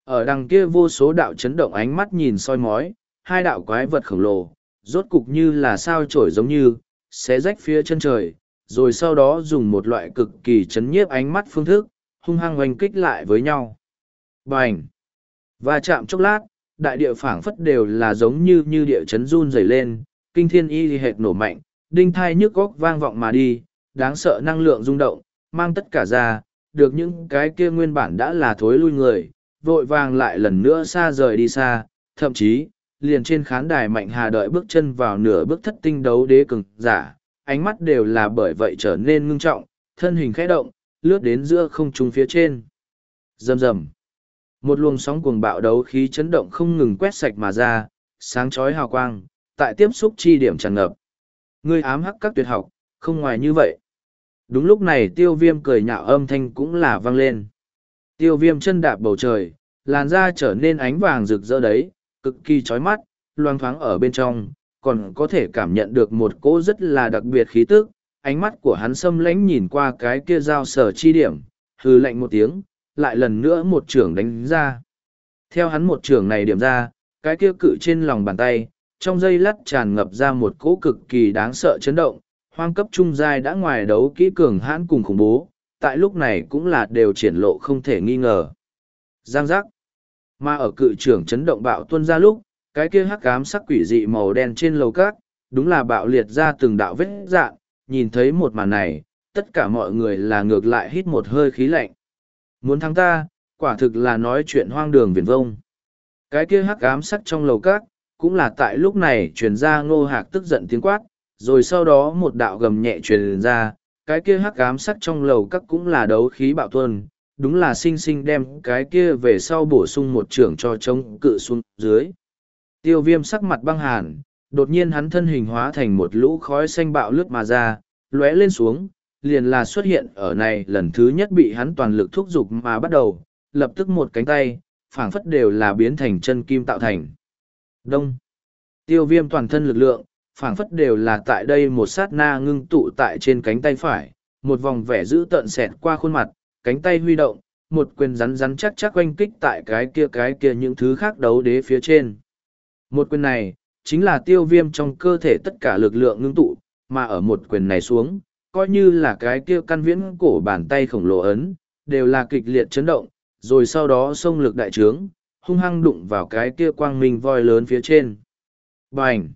Ở đằng kia vô số đạo chấn động ánh mắt nhìn soi mói, hai đạo quái vật khổng lồ, rốt cục như là sao trổi giống như, xé rách phía chân trời, rồi sau đó dùng một loại cực kỳ chấn nhiếp ánh mắt phương thức, hung hăng oanh kích lại với nhau. Bành! Và chạm chốc lát, đại địa phảng phất đều là giống như như địa chấn run rẩy lên, kinh thiên y hệt nổ mạnh, đinh thai nhức góc vang vọng mà đi, đáng sợ năng lượng rung động, mang tất cả ra, được những cái kia nguyên bản đã là thối lui người, vội vàng lại lần nữa xa rời đi xa, thậm chí, liền trên khán đài mạnh hà đợi bước chân vào nửa bước thất tinh đấu đế cường giả, ánh mắt đều là bởi vậy trở nên ngưng trọng, thân hình khẽ động, lướt đến giữa không trung phía trên. Rầm rầm. Một luồng sóng cuồng bạo đấu khí chấn động không ngừng quét sạch mà ra, sáng chói hào quang, tại tiếp xúc chi điểm tràn ngập. Ngươi ám hắc các tuyệt học, không ngoài như vậy. Đúng lúc này tiêu viêm cười nhạo âm thanh cũng là vang lên. Tiêu viêm chân đạp bầu trời, làn da trở nên ánh vàng rực rỡ đấy, cực kỳ chói mắt, loang thoáng ở bên trong, còn có thể cảm nhận được một cỗ rất là đặc biệt khí tức. Ánh mắt của hắn xâm lánh nhìn qua cái kia dao sở chi điểm, hư lạnh một tiếng, lại lần nữa một trưởng đánh ra. Theo hắn một trưởng này điểm ra, cái kia cự trên lòng bàn tay, trong dây lắt tràn ngập ra một cỗ cực kỳ đáng sợ chấn động, hoang cấp trung giai đã ngoài đấu kỹ cường hãn cùng khủng bố, tại lúc này cũng là đều triển lộ không thể nghi ngờ. Giang giác. Mà ở cự trưởng chấn động bạo tuân ra lúc, cái kia hắc ám sắc quỷ dị màu đen trên lầu cát, đúng là bạo liệt ra từng đạo vết dạng, nhìn thấy một màn này, tất cả mọi người là ngược lại hít một hơi khí lạnh. Muốn thắng ta, quả thực là nói chuyện hoang đường viển vông. Cái kia hắc ám sắc trong lầu cát, cũng là tại lúc này truyền ra ngô hạc tức giận tiếng quát, rồi sau đó một đạo gầm nhẹ truyền ra, cái kia hắc ám sắc trong lầu các cũng là đấu khí bạo tuân, đúng là sinh sinh đem cái kia về sau bổ sung một trưởng cho trông cự xuống dưới. Tiêu viêm sắc mặt băng hàn, đột nhiên hắn thân hình hóa thành một lũ khói xanh bạo lướt mà ra, lóe lên xuống, liền là xuất hiện ở này lần thứ nhất bị hắn toàn lực thúc giục mà bắt đầu, lập tức một cánh tay, phảng phất đều là biến thành chân kim tạo thành. Đông. Tiêu viêm toàn thân lực lượng, phảng phất đều là tại đây một sát na ngưng tụ tại trên cánh tay phải, một vòng vẻ dữ tợn xẹt qua khuôn mặt, cánh tay huy động, một quyền rắn rắn chắc chắc oanh kích tại cái kia cái kia những thứ khác đấu đế phía trên. Một quyền này, chính là tiêu viêm trong cơ thể tất cả lực lượng ngưng tụ, mà ở một quyền này xuống, coi như là cái kia căn viễn cổ bàn tay khổng lồ ấn, đều là kịch liệt chấn động, rồi sau đó xông lực đại trướng, hung hăng đụng vào cái kia quang minh voi lớn phía trên. Bành!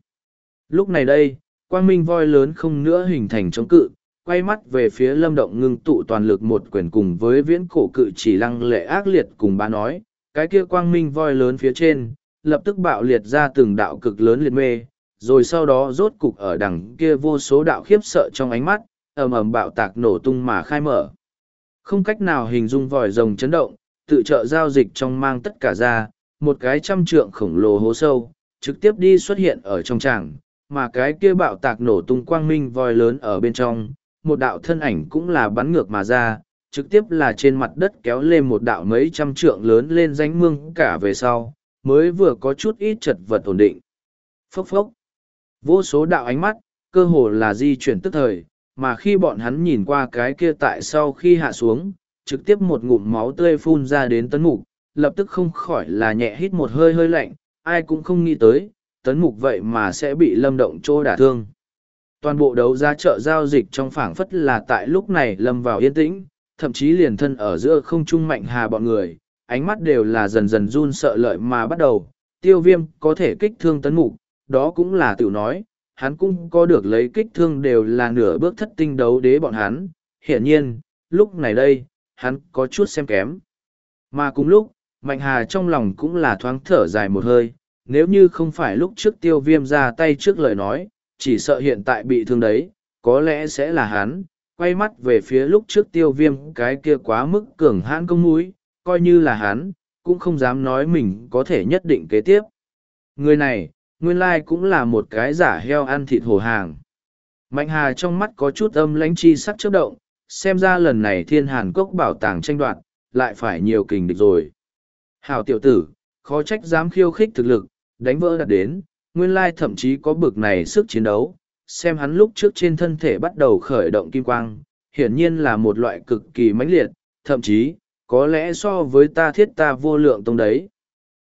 Lúc này đây, quang minh voi lớn không nữa hình thành chống cự, quay mắt về phía lâm động ngưng tụ toàn lực một quyền cùng với viễn cổ cự chỉ lăng lệ ác liệt cùng ba nói, cái kia quang minh voi lớn phía trên, lập tức bạo liệt ra từng đạo cực lớn liệt mê, rồi sau đó rốt cục ở đằng kia vô số đạo khiếp sợ trong ánh mắt, ầm ầm bạo tạc nổ tung mà khai mở. Không cách nào hình dung vòi rồng chấn động, tự trợ giao dịch trong mang tất cả ra, một cái trăm trượng khổng lồ hố sâu, trực tiếp đi xuất hiện ở trong tràng, mà cái kia bạo tạc nổ tung quang minh vòi lớn ở bên trong, một đạo thân ảnh cũng là bắn ngược mà ra, trực tiếp là trên mặt đất kéo lên một đạo mấy trăm trượng lớn lên danh mương cả về sau, mới vừa có chút ít chật vật ổn định. Phốc phốc. Vô số đạo ánh mắt, cơ hồ là di chuyển tức thời, mà khi bọn hắn nhìn qua cái kia tại sau khi hạ xuống, trực tiếp một ngụm máu tươi phun ra đến tấn mục, lập tức không khỏi là nhẹ hít một hơi hơi lạnh, ai cũng không nghĩ tới, tấn mục vậy mà sẽ bị lâm động trô đả thương. Toàn bộ đấu giá chợ giao dịch trong phảng phất là tại lúc này lâm vào yên tĩnh, thậm chí liền thân ở giữa không trung mạnh hà bọn người, ánh mắt đều là dần dần run sợ lợi mà bắt đầu, tiêu viêm có thể kích thương tấn mục, đó cũng là tiểu nói, hắn cũng có được lấy kích thương đều là nửa bước thất tinh đấu đế bọn hắn, hiển nhiên, lúc này đây, hắn có chút xem kém. Mà cùng lúc, Mạnh Hà trong lòng cũng là thoáng thở dài một hơi, nếu như không phải lúc trước tiêu viêm ra tay trước lời nói, chỉ sợ hiện tại bị thương đấy, có lẽ sẽ là hắn, quay mắt về phía lúc trước tiêu viêm cái kia quá mức cường hãn công mũi, coi như là hắn, cũng không dám nói mình có thể nhất định kế tiếp. Người này, nguyên lai cũng là một cái giả heo ăn thịt hổ hàng. Mạnh Hà trong mắt có chút âm lãnh chi sắc chớp động, xem ra lần này thiên hàn cốc bảo tàng tranh đoạt, lại phải nhiều kình địch rồi. Hảo tiểu tử, khó trách dám khiêu khích thực lực, đánh vỡ đặt đến, nguyên lai thậm chí có bực này sức chiến đấu, xem hắn lúc trước trên thân thể bắt đầu khởi động kim quang, hiển nhiên là một loại cực kỳ mãnh liệt, thậm chí, có lẽ so với ta thiết ta vô lượng tông đấy.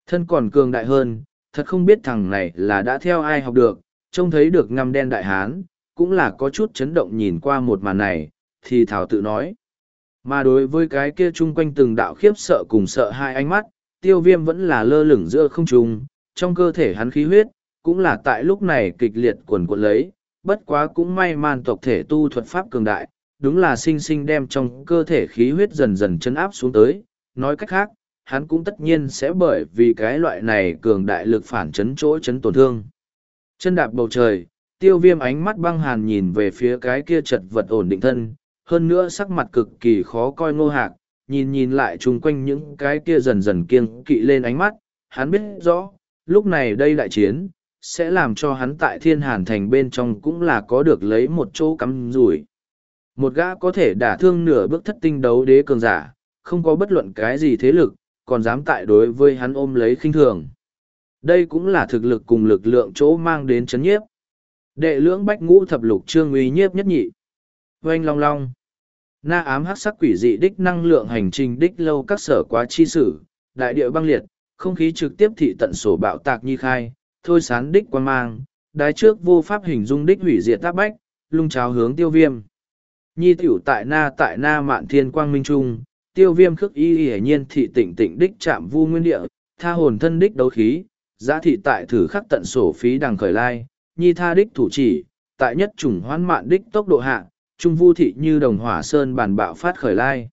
Thân còn cường đại hơn, thật không biết thằng này là đã theo ai học được, trông thấy được ngăm đen đại hán, cũng là có chút chấn động nhìn qua một màn này, thì Thảo tự nói. Mà đối với cái kia chung quanh từng đạo khiếp sợ cùng sợ hai ánh mắt, tiêu viêm vẫn là lơ lửng giữa không trung, trong cơ thể hắn khí huyết, cũng là tại lúc này kịch liệt quần cuộn lấy, bất quá cũng may man tộc thể tu thuật pháp cường đại, đúng là sinh sinh đem trong cơ thể khí huyết dần dần chấn áp xuống tới, nói cách khác, hắn cũng tất nhiên sẽ bởi vì cái loại này cường đại lực phản chấn chỗ chấn tổn thương. Chân đạp bầu trời, tiêu viêm ánh mắt băng hàn nhìn về phía cái kia chật vật ổn định thân, hơn nữa sắc mặt cực kỳ khó coi ngô hạc, nhìn nhìn lại chung quanh những cái kia dần dần kiêng kỵ lên ánh mắt, hắn biết rõ, lúc này đây đại chiến, sẽ làm cho hắn tại thiên hàn thành bên trong cũng là có được lấy một chỗ cắm rủi. Một gã có thể đả thương nửa bước thất tinh đấu đế cường giả, không có bất luận cái gì thế lực, còn dám tại đối với hắn ôm lấy khinh thường. Đây cũng là thực lực cùng lực lượng chỗ mang đến chấn nhiếp. Đệ lưỡng bách ngũ thập lục trương uy nhiếp nhất nhị. Oanh long long. Na ám hắc sắc quỷ dị đích năng lượng hành trình đích lâu các sở quá chi sử, đại địa băng liệt, không khí trực tiếp thị tận sổ bạo tạc nhi khai, thôi sán đích quan mang, đái trước vô pháp hình dung đích hủy diệt tác bách, lung cháo hướng tiêu viêm. Nhi tiểu tại na tại na mạn thiên quang minh trung, tiêu viêm khước y hiển nhiên thị tỉnh tịnh đích chạm vu nguyên địa, tha hồn thân đích đấu khí, giá thị tại thử khắc tận sổ phí đằng khởi lai, nhi tha đích thủ chỉ, tại nhất chủng hoán mạn đích tốc độ hạ, trung vu thị như đồng hỏa sơn bản bạo phát khởi lai.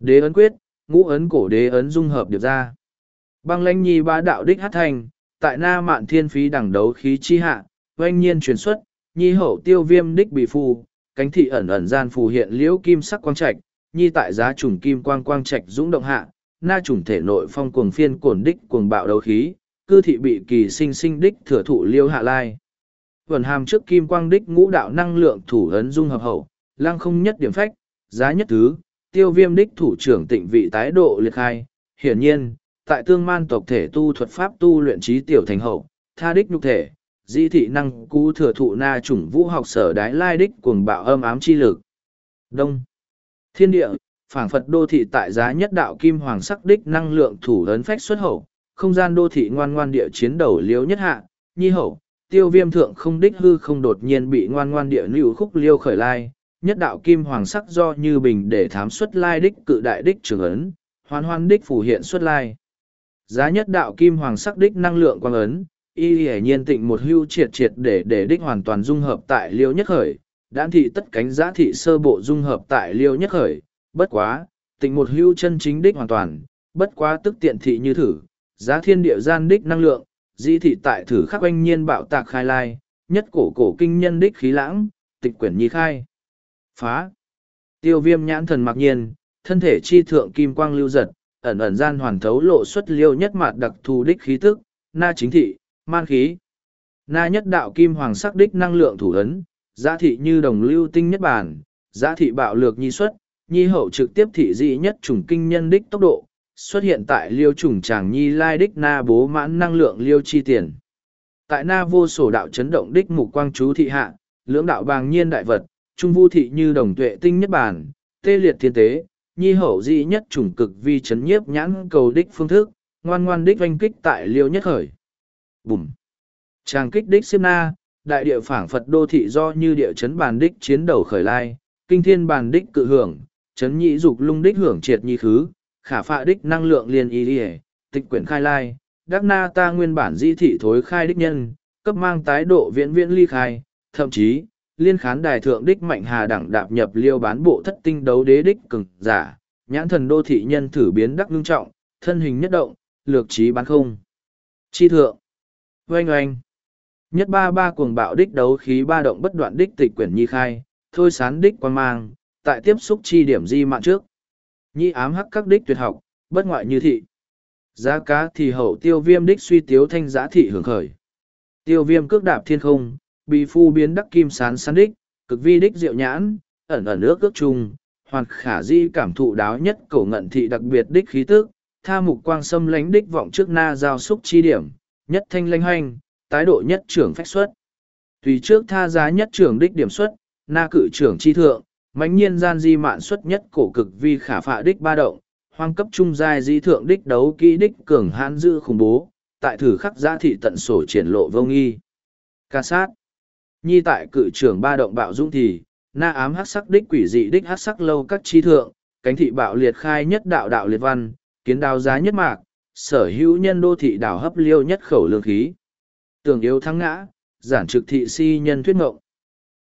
Đế ấn quyết, ngũ ấn cổ đế ấn dung hợp điệp ra. Băng lãnh nhi ba đạo đích hát thành, tại na mạn thiên phí đằng đấu khí chi hạ, oanh nhiên truyền xuất, nhi hậu tiêu viêm đích bị phù, cánh thị ẩn ẩn gian phù hiện liễu kim sắc quang trạch, nhi tại giá trùng kim quang quang trạch dũng động hạ, na trùng thể nội phong cuồng phiên cổn đích cuồng bạo đấu khí, cư thị bị kỳ sinh sinh đích thừa thụ liêu hạ lai. Vần hàm trước kim quang đích ngũ đạo năng lượng thủ ấn dung hợp hậu, lang không nhất điểm phách, giá nhất thứ, tiêu viêm đích thủ trưởng tịnh vị tái độ liệt khai. Hiển nhiên, tại tương man tộc thể tu thuật pháp tu luyện trí tiểu thành hậu, tha đích nhục thể, di thị năng cú thừa thụ na chủng vũ học sở đái lai đích cuồng bạo âm ám chi lực. Đông. Thiên địa, phảng phật đô thị tại giá nhất đạo kim hoàng sắc đích năng lượng thủ ấn phách xuất hậu, không gian đô thị ngoan ngoan địa chiến đầu liếu nhất hạ, nhi hậu, tiêu viêm thượng không đích hư không đột nhiên bị ngoan ngoan địa lưu khúc liêu khởi lai, nhất đạo kim hoàng sắc do như bình để thám xuất lai đích cự đại đích trường ấn, hoan hoan đích phủ hiện xuất lai. Giá nhất đạo kim hoàng sắc đích năng lượng quang ấn, y hiển nhiên tịnh một hưu triệt triệt để để đích hoàn toàn dung hợp tại liêu nhất khởi, đan thị tất cánh giá thị sơ bộ dung hợp tại liêu nhất khởi, bất quá, tịnh một hưu chân chính đích hoàn toàn, bất quá tức tiện thị như thử, giá thiên địa gian đích năng lượng, di thị tại thử khắc oanh nhiên bạo tạc khai lai, nhất cổ cổ kinh nhân đích khí lãng, tịch quyển nhi khai. Phá. Tiêu viêm nhãn thần mặc nhiên, thân thể chi thượng kim quang lưu giật, ẩn ẩn gian hoàn thấu lộ xuất liêu nhất mạt đặc thù đích khí tức, na chính thị, man khí. Na nhất đạo kim hoàng sắc đích năng lượng thủ ấn, giá thị như đồng lưu tinh nhất bản, giá thị bạo lược nhi xuất, nhi hậu trực tiếp thị dị nhất trùng kinh nhân đích tốc độ, xuất hiện tại liêu trùng tràng nhi lai đích na bố mãn năng lượng liêu chi tiền. Tại na vô sổ đạo chấn động đích mục quang chú thị hạ, lưỡng đạo bàng nhiên đại vật, trung vu thị như đồng tuệ tinh nhất bản, tê liệt thiên tế, nhi hậu dị nhất trùng cực vi chấn nhiếp nhãn cầu đích phương thức, ngoan ngoan đích oanh kích tại liêu nhất khởi. Bùm! Tràng kích đích siêm na, đại địa phảng Phật đô thị do như địa chấn bàn đích chiến đầu khởi lai, kinh thiên bàn đích cự hưởng, chấn nhị dục lung đích hưởng triệt nhi khứ, khả phạ đích năng lượng liền y ỉa tịch quyển khai lai, đắc na ta nguyên bản di thị thối khai đích nhân, cấp mang tái độ viễn viễn ly khai, thậm chí, liên khán đài thượng đích mạnh hà đẳng đạp nhập liêu bán bộ thất tinh đấu đế đích cường giả, nhãn thần đô thị nhân thử biến đắc ngưng trọng, thân hình nhất động, lược trí bán không. Chi thượng. Oanh oanh. Nhất ba ba cuồng bạo đích đấu khí ba động bất đoạn đích tịch quyển nhi khai, thôi sán đích quan mang, tại tiếp xúc chi điểm di mạng trước. Nhi ám hắc các đích tuyệt học, bất ngoại như thị. Giá cá thì hậu tiêu viêm đích suy tiếu thanh giá thị hưởng khởi. Tiêu viêm cước đạp thiên không, bị phu biến đắc kim sán sán đích, cực vi đích diệu nhãn, ẩn ẩn nước cước trùng, hoàn khả di cảm thụ đáo nhất cổ ngận thị đặc biệt đích khí tức, tha mục quang xâm lánh đích vọng trước na giao xúc chi điểm, nhất thanh lanh hoanh, tái độ nhất trưởng phách xuất. Tùy trước tha giá nhất trưởng đích điểm xuất, na cự trưởng chi thượng, mãnh nhiên gian di mạn xuất nhất cổ cực vi khả phạ đích ba động, hoang cấp trung giai di thượng đích đấu kỹ đích cường hãn dư khủng bố, tại thử khắc giá thị tận sổ triển lộ vô nghi. Ca sát. Nhi tại cự trưởng ba động bạo dũng thì, na ám hắc sắc đích quỷ dị đích hắc sắc lâu các chi thượng, cánh thị bạo liệt khai nhất đạo đạo liệt văn, kiến đào giá nhất mạc, sở hữu nhân đô thị đảo hấp liêu nhất khẩu lương khí. Tưởng yếu thắng ngã, giản trực thị si nhân thuyết ngộng.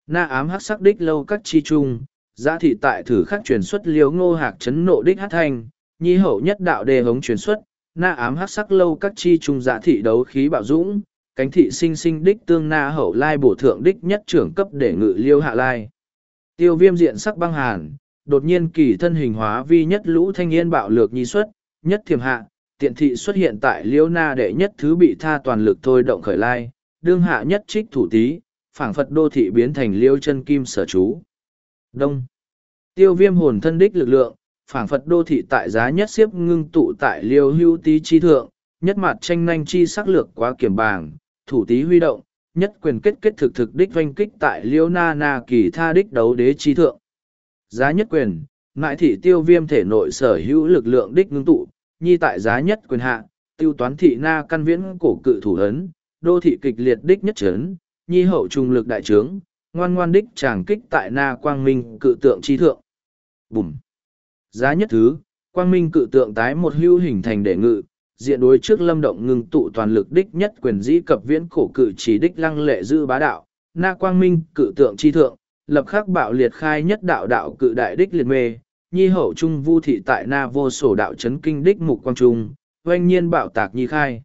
Na ám hắc sắc đích lâu các chi trung, giá thị tại thử khắc truyền xuất liếu ngô hạc chấn nộ đích hát thanh, nhi hậu nhất đạo đề hống truyền xuất, na ám hắc sắc lâu các chi trung giá thị đấu khí bạo dũng, cánh thị sinh sinh đích tương na hậu lai bổ thượng đích nhất trưởng cấp để ngự liêu hạ lai. Tiêu viêm diện sắc băng hàn, đột nhiên kỳ thân hình hóa vi nhất lũ thanh niên bạo lược nhi xuất, nhất thiềm hạ, tiện thị xuất hiện tại liêu na đệ nhất thứ bị tha toàn lực thôi động khởi lai, đương hạ nhất trích thủ tý phảng phật đô thị biến thành liêu chân kim sở chú. Đông. Tiêu viêm hồn thân đích lực lượng, phảng phật đô thị tại giá nhất xếp ngưng tụ tại liêu hưu Tý chi thượng, nhất mặt tranh nanh chi sắc lược quá kiểm bàng, thủ tý huy động, nhất quyền kết kết thực thực đích doanh kích tại liêu na na kỳ tha đích đấu đế chi thượng. Giá nhất quyền, mãi thị tiêu viêm thể nội sở hữu lực lượng đích ngưng tụ, nhi tại giá nhất quyền hạ, tiêu toán thị na căn viễn cổ cự thủ ấn, đô thị kịch liệt đích nhất trấn, nhi hậu trung lực đại trướng, ngoan ngoan đích tràng kích tại na quang minh cự tượng chi thượng. Bùm! Giá nhất thứ, quang minh cự tượng tái một hưu hình thành đệ ngự, diện đối trước lâm động ngừng tụ toàn lực đích nhất quyền dĩ cập viễn cổ cự chỉ đích lăng lệ dư bá đạo, na quang minh cự tượng chi thượng, lập khắc bạo liệt khai nhất đạo đạo cự đại đích liệt mê, nhi hậu trung vu thị tại na vô sổ đạo chấn kinh đích mục quang trung, oanh nhiên bạo tạc nhi khai.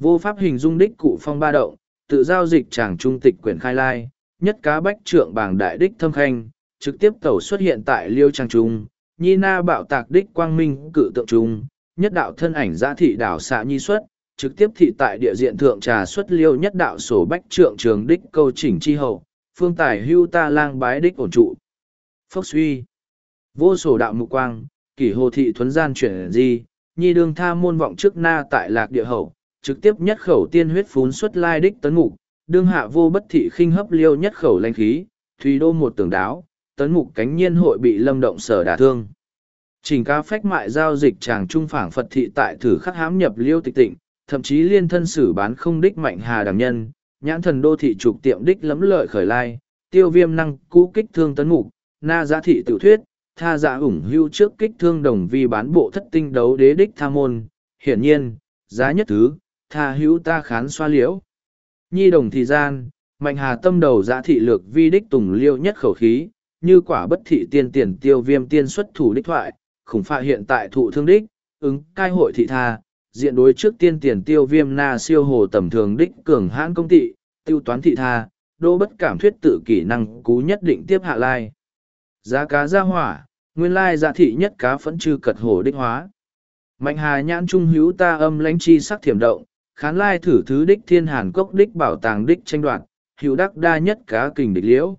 Vô pháp hình dung đích cụ phong ba động, tự giao dịch tràng trung tịch quyển khai lai, nhất cá bách trượng bảng đại đích thâm khanh, trực tiếp tẩu xuất hiện tại liêu trang trung, nhi na bạo tạc đích quang minh cự tượng trung, nhất đạo thân ảnh giã thị đảo xạ nhi xuất, trực tiếp thị tại địa diện thượng trà xuất liêu nhất đạo sổ bách trượng trường đích câu chỉnh chi hậu, phương tài hưu ta lang bái đích ổn trụ. Phốc suy, vô sổ đạo mục quang, kỷ hồ thị thuấn gian chuyển di, nhi đương tha môn vọng trước na tại lạc địa hậu, trực tiếp nhất khẩu tiên huyết phún xuất lai đích tấn ngục đương hạ vô bất thị khinh hấp liêu nhất khẩu lanh khí, thùy đô một tường đáo, tấn ngục cánh nhiên hội bị lâm động sở đả thương. Trình ca phách mại giao dịch chàng trung phảng Phật thị tại thử khắc hám nhập liêu tịch tịnh, thậm chí liên thân sử bán không đích mạnh hà đàm nhân, nhãn thần đô thị trục tiệm đích lấm lợi khởi lai, tiêu viêm năng cũ kích thương tấn ngục na giá thị tự thuyết, tha giả ủng hưu trước kích thương đồng vi bán bộ thất tinh đấu đế đích tha môn, hiển nhiên, giá nhất thứ, tha hữu ta khán xoa liễu. Nhi đồng thì gian, mạnh hà tâm đầu giã thị lược vi đích tùng liêu nhất khẩu khí, như quả bất thị tiên tiền tiêu viêm tiên xuất thủ đích thoại, khủng phạ hiện tại thụ thương đích, ứng cai hội thị tha, diện đối trước tiên tiền tiêu viêm na siêu hồ tầm thường đích cường hãn công tị, tiêu toán thị tha, đô bất cảm thuyết tự kỷ năng cú nhất định tiếp hạ lai. Giá cá ra hỏa, nguyên lai giá thị nhất cá phẫn chư cật hổ đích hóa. Mạnh hà nhãn trung hữu ta âm lãnh chi sắc thiểm động, khán lai thử thứ đích thiên hàn cốc đích bảo tàng đích tranh đoạt, hữu đắc đa nhất cá kình địch liễu.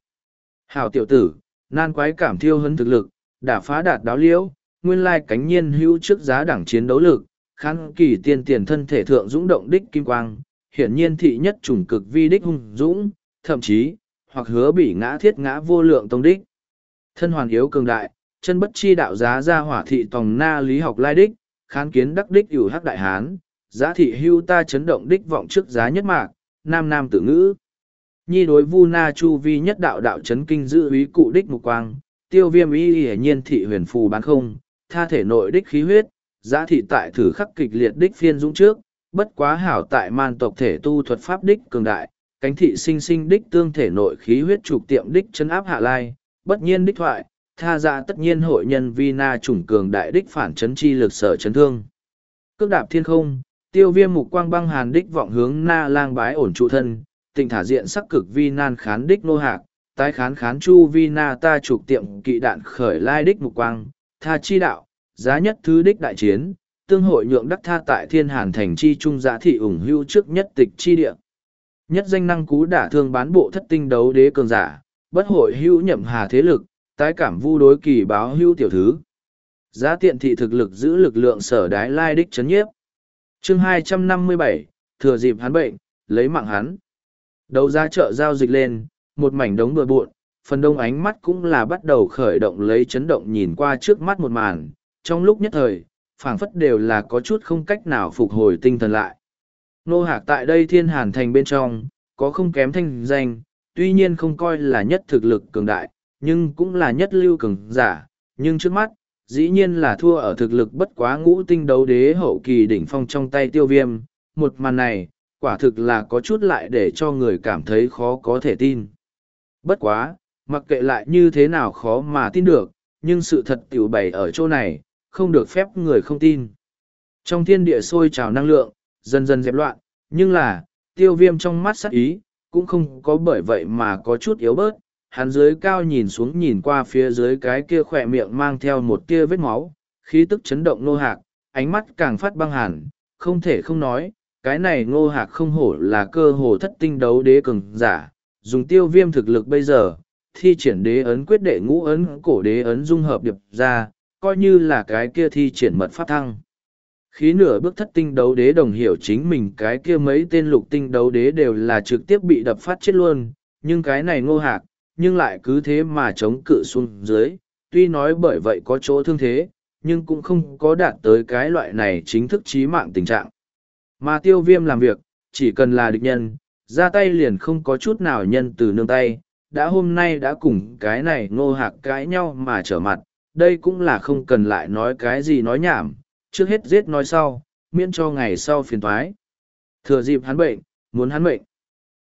Hảo tiểu tử, nan quái cảm thiêu hấn thực lực, đã phá đạt đáo liễu, nguyên lai cánh nhiên hữu trước giá đẳng chiến đấu lực, khán kỳ tiên tiền thân thể thượng dũng động đích kim quang, hiển nhiên thị nhất chủng cực vi đích hung dũng, thậm chí, hoặc hứa bị ngã thiết ngã vô lượng tông đích. Thân hoàn yếu cường đại, chân bất chi đạo giá ra hỏa thị tòng na lý học lai đích, khán kiến đắc đích ủ hắc đại hán, giá thị hưu ta chấn động đích vọng trước giá nhất mạc, nam nam tử ngữ. Nhi đối vu na chu vi nhất đạo đạo chấn kinh giữ ý cụ đích mục quang, tiêu viêm y hiển nhiên thị huyền phù bán không, tha thể nội đích khí huyết, giá thị tại thử khắc kịch liệt đích phiên dũng trước, bất quá hảo tại man tộc thể tu thuật pháp đích cường đại, cánh thị sinh sinh đích tương thể nội khí huyết trục tiệm đích chân áp hạ lai, bất nhiên đích thoại, tha ra tất nhiên hội nhân vi na chủng cường đại đích phản chấn chi lực sở chấn thương. Cước đạp thiên không, tiêu viêm mục quang băng hàn đích vọng hướng na lang bái ổn trụ thân, tịnh thả diện sắc cực vi nan khán đích nô hạc, tái khán khán chu vi na ta trục tiệm kỵ đạn khởi lai đích mục quang, tha chi đạo, giá nhất thứ đích đại chiến, tương hội nhượng đắc tha tại thiên hàn thành chi trung giá thị ủng hưu trước nhất tịch chi địa. Nhất danh năng cú đả thương bán bộ thất tinh đấu đế cường giả, bất hội hữu nhậm hà thế lực, tái cảm vu đối kỳ báo hữu tiểu thứ. Giá tiện thị thực lực giữ lực lượng sở đái lai đích chấn nhiếp. chương 257, thừa dịp hắn bệnh, lấy mạng hắn. Đầu ra chợ giao dịch lên, một mảnh đống bừa bộn, phần đông ánh mắt cũng là bắt đầu khởi động lấy chấn động nhìn qua trước mắt một màn. Trong lúc nhất thời, phảng phất đều là có chút không cách nào phục hồi tinh thần lại. Nô Hạc tại đây thiên hàn thành bên trong, có không kém thanh danh, tuy nhiên không coi là nhất thực lực cường đại, nhưng cũng là nhất lưu cường giả, nhưng trước mắt, dĩ nhiên là thua ở thực lực bất quá ngũ tinh đấu đế hậu kỳ đỉnh phong trong tay tiêu viêm, một màn này, quả thực là có chút lại để cho người cảm thấy khó có thể tin. Bất quá, mặc kệ lại như thế nào khó mà tin được, nhưng sự thật tiểu bày ở chỗ này, không được phép người không tin. Trong thiên địa sôi trào năng lượng, dần dần dẹp loạn, nhưng là, tiêu viêm trong mắt sắc ý, cũng không có bởi vậy mà có chút yếu bớt. Hắn dưới cao nhìn xuống nhìn qua phía dưới cái kia khỏe miệng mang theo một tia vết máu, khí tức chấn động nô hạc, ánh mắt càng phát băng hẳn, không thể không nói, cái này ngô hạc không hổ là cơ hồ thất tinh đấu đế cường giả, dùng tiêu viêm thực lực bây giờ, thi triển đế ấn quyết đệ ngũ ấn cổ đế ấn dung hợp điệp ra, coi như là cái kia thi triển mật pháp thăng khí nửa bước thất tinh đấu đế đồng hiểu chính mình cái kia mấy tên lục tinh đấu đế đều là trực tiếp bị đập phát chết luôn, nhưng cái này ngô hạc, nhưng lại cứ thế mà chống cự xuống dưới, tuy nói bởi vậy có chỗ thương thế, nhưng cũng không có đạt tới cái loại này chính thức chí mạng tình trạng. Mà tiêu viêm làm việc, chỉ cần là địch nhân, ra tay liền không có chút nào nhân từ nương tay, đã hôm nay đã cùng cái này ngô hạc cãi nhau mà trở mặt, đây cũng là không cần lại nói cái gì nói nhảm trước hết giết nói sau, miễn cho ngày sau phiền thoái. Thừa dịp hắn bệnh, muốn hắn bệnh.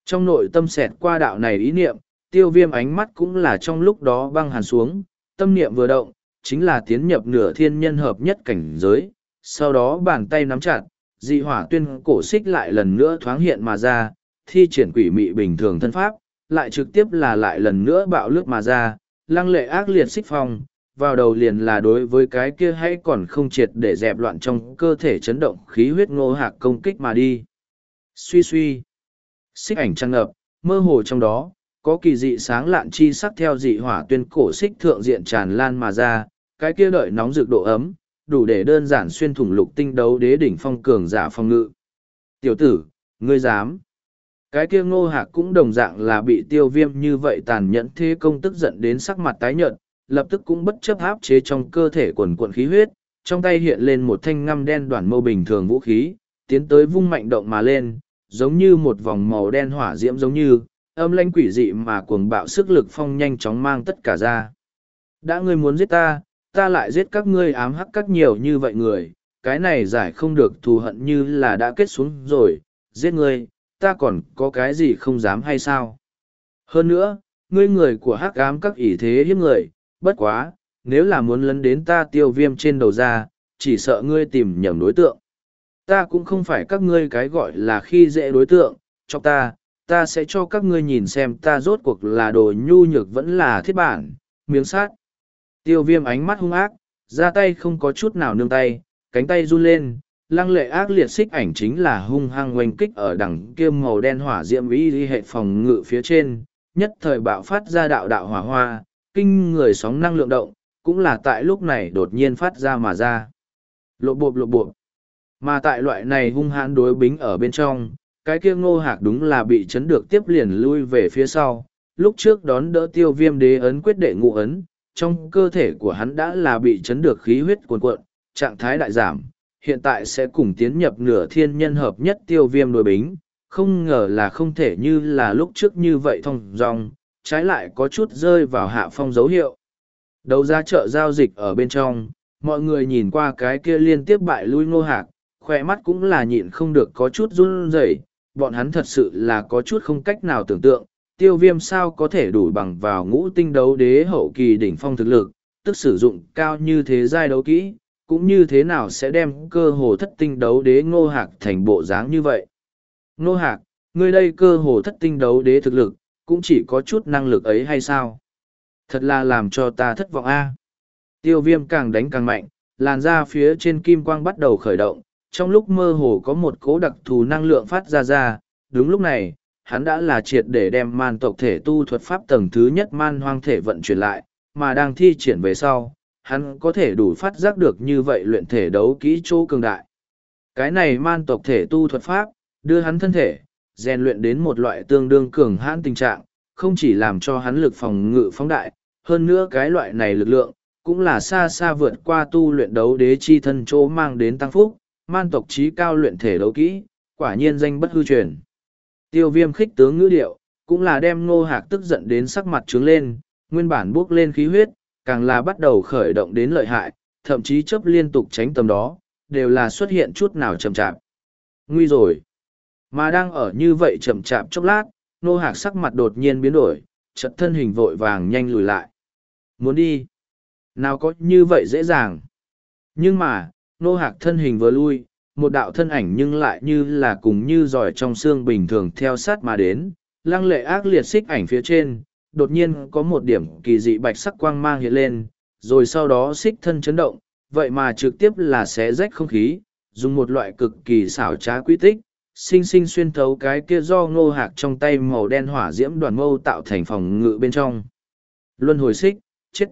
Trong nội tâm xẹt qua đạo này ý niệm, tiêu viêm ánh mắt cũng là trong lúc đó băng hàn xuống, tâm niệm vừa động, chính là tiến nhập nửa thiên nhân hợp nhất cảnh giới, sau đó bàn tay nắm chặt, dị hỏa tuyên cổ xích lại lần nữa thoáng hiện mà ra, thi triển quỷ mị bình thường thân pháp, lại trực tiếp là lại lần nữa bạo lướt mà ra, lăng lệ ác liệt xích phong, vào đầu liền là đối với cái kia hãy còn không triệt để dẹp loạn trong cơ thể chấn động khí huyết ngô hạc công kích mà đi. Suy suy, xích ảnh trăng ngập, mơ hồ trong đó, có kỳ dị sáng lạn chi sắc theo dị hỏa tuyên cổ xích thượng diện tràn lan mà ra, cái kia đợi nóng rực độ ấm, đủ để đơn giản xuyên thủng lục tinh đấu đế đỉnh phong cường giả phong ngự. Tiểu tử, ngươi dám. Cái kia ngô hạc cũng đồng dạng là bị tiêu viêm như vậy tàn nhẫn thế công tức giận đến sắc mặt tái nhợt, lập tức cũng bất chấp áp chế trong cơ thể quần cuộn khí huyết, trong tay hiện lên một thanh ngăm đen đoàn mâu bình thường vũ khí, tiến tới vung mạnh động mà lên, giống như một vòng màu đen hỏa diễm giống như, âm lãnh quỷ dị mà cuồng bạo sức lực phong nhanh chóng mang tất cả ra. Đã ngươi muốn giết ta, ta lại giết các ngươi ám hắc các nhiều như vậy người, cái này giải không được thù hận như là đã kết xuống rồi, giết ngươi, ta còn có cái gì không dám hay sao? Hơn nữa, ngươi người của hắc ám các ỷ thế hiếp người, bất quá, nếu là muốn lấn đến ta tiêu viêm trên đầu ra, chỉ sợ ngươi tìm nhầm đối tượng. Ta cũng không phải các ngươi cái gọi là khi dễ đối tượng, cho ta, ta sẽ cho các ngươi nhìn xem ta rốt cuộc là đồ nhu nhược vẫn là thiết bản, miếng sát. Tiêu viêm ánh mắt hung ác, ra tay không có chút nào nương tay, cánh tay run lên, lăng lệ ác liệt xích ảnh chính là hung hăng oanh kích ở đằng kia màu đen hỏa diệm ý hệ phòng ngự phía trên, nhất thời bạo phát ra đạo đạo hỏa hoa, kinh người sóng năng lượng động, cũng là tại lúc này đột nhiên phát ra mà ra. Lộ bộp lộ bộp. Mà tại loại này hung hãn đối bính ở bên trong, cái kia ngô hạc đúng là bị chấn được tiếp liền lui về phía sau. Lúc trước đón đỡ tiêu viêm đế ấn quyết đệ ngụ ấn, trong cơ thể của hắn đã là bị chấn được khí huyết cuồn cuộn, trạng thái đại giảm, hiện tại sẽ cùng tiến nhập nửa thiên nhân hợp nhất tiêu viêm đối bính, không ngờ là không thể như là lúc trước như vậy thông dong, trái lại có chút rơi vào hạ phong dấu hiệu. Đấu giá chợ giao dịch ở bên trong, mọi người nhìn qua cái kia liên tiếp bại lui ngô hạc, khoe mắt cũng là nhịn không được có chút run rẩy bọn hắn thật sự là có chút không cách nào tưởng tượng, tiêu viêm sao có thể đủ bằng vào ngũ tinh đấu đế hậu kỳ đỉnh phong thực lực, tức sử dụng cao như thế giai đấu kỹ, cũng như thế nào sẽ đem cơ hồ thất tinh đấu đế ngô hạc thành bộ dáng như vậy. Ngô hạc, ngươi đây cơ hồ thất tinh đấu đế thực lực, cũng chỉ có chút năng lực ấy hay sao? Thật là làm cho ta thất vọng a. Tiêu viêm càng đánh càng mạnh, làn da phía trên kim quang bắt đầu khởi động, trong lúc mơ hồ có một cố đặc thù năng lượng phát ra ra, đúng lúc này, hắn đã là triệt để đem man tộc thể tu thuật pháp tầng thứ nhất man hoang thể vận chuyển lại, mà đang thi triển về sau, hắn có thể đủ phát giác được như vậy luyện thể đấu kỹ chỗ cường đại. Cái này man tộc thể tu thuật pháp, đưa hắn thân thể, rèn luyện đến một loại tương đương cường hãn tình trạng, không chỉ làm cho hắn lực phòng ngự phóng đại, hơn nữa cái loại này lực lượng, cũng là xa xa vượt qua tu luyện đấu đế chi thân chỗ mang đến tăng phúc, man tộc trí cao luyện thể đấu kỹ, quả nhiên danh bất hư truyền. Tiêu viêm khích tướng ngữ điệu, cũng là đem ngô hạc tức giận đến sắc mặt trướng lên, nguyên bản bước lên khí huyết, càng là bắt đầu khởi động đến lợi hại, thậm chí chấp liên tục tránh tầm đó, đều là xuất hiện chút nào chậm chạp. Nguy rồi. Mà đang ở như vậy chậm chạp chốc lát, Nô hạc sắc mặt đột nhiên biến đổi, chật thân hình vội vàng nhanh lùi lại. Muốn đi. Nào có như vậy dễ dàng. Nhưng mà, nô hạc thân hình vừa lui, một đạo thân ảnh nhưng lại như là cùng như giỏi trong xương bình thường theo sát mà đến, lăng lệ ác liệt xích ảnh phía trên, đột nhiên có một điểm kỳ dị bạch sắc quang mang hiện lên, rồi sau đó xích thân chấn động, vậy mà trực tiếp là xé rách không khí, dùng một loại cực kỳ xảo trá quy tích, sinh sinh xuyên thấu cái kia do ngô hạc trong tay màu đen hỏa diễm đoàn mâu tạo thành phòng ngự bên trong. Luân hồi xích, chết.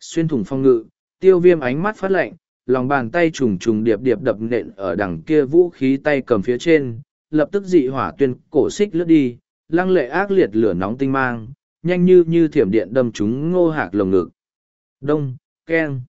Xuyên thủng phòng ngự, tiêu viêm ánh mắt phát lạnh, lòng bàn tay trùng trùng điệp điệp đập nện ở đằng kia vũ khí tay cầm phía trên, lập tức dị hỏa tuyên cổ xích lướt đi, lăng lệ ác liệt lửa nóng tinh mang, nhanh như như thiểm điện đâm trúng ngô hạc lồng ngực. Đông, keng.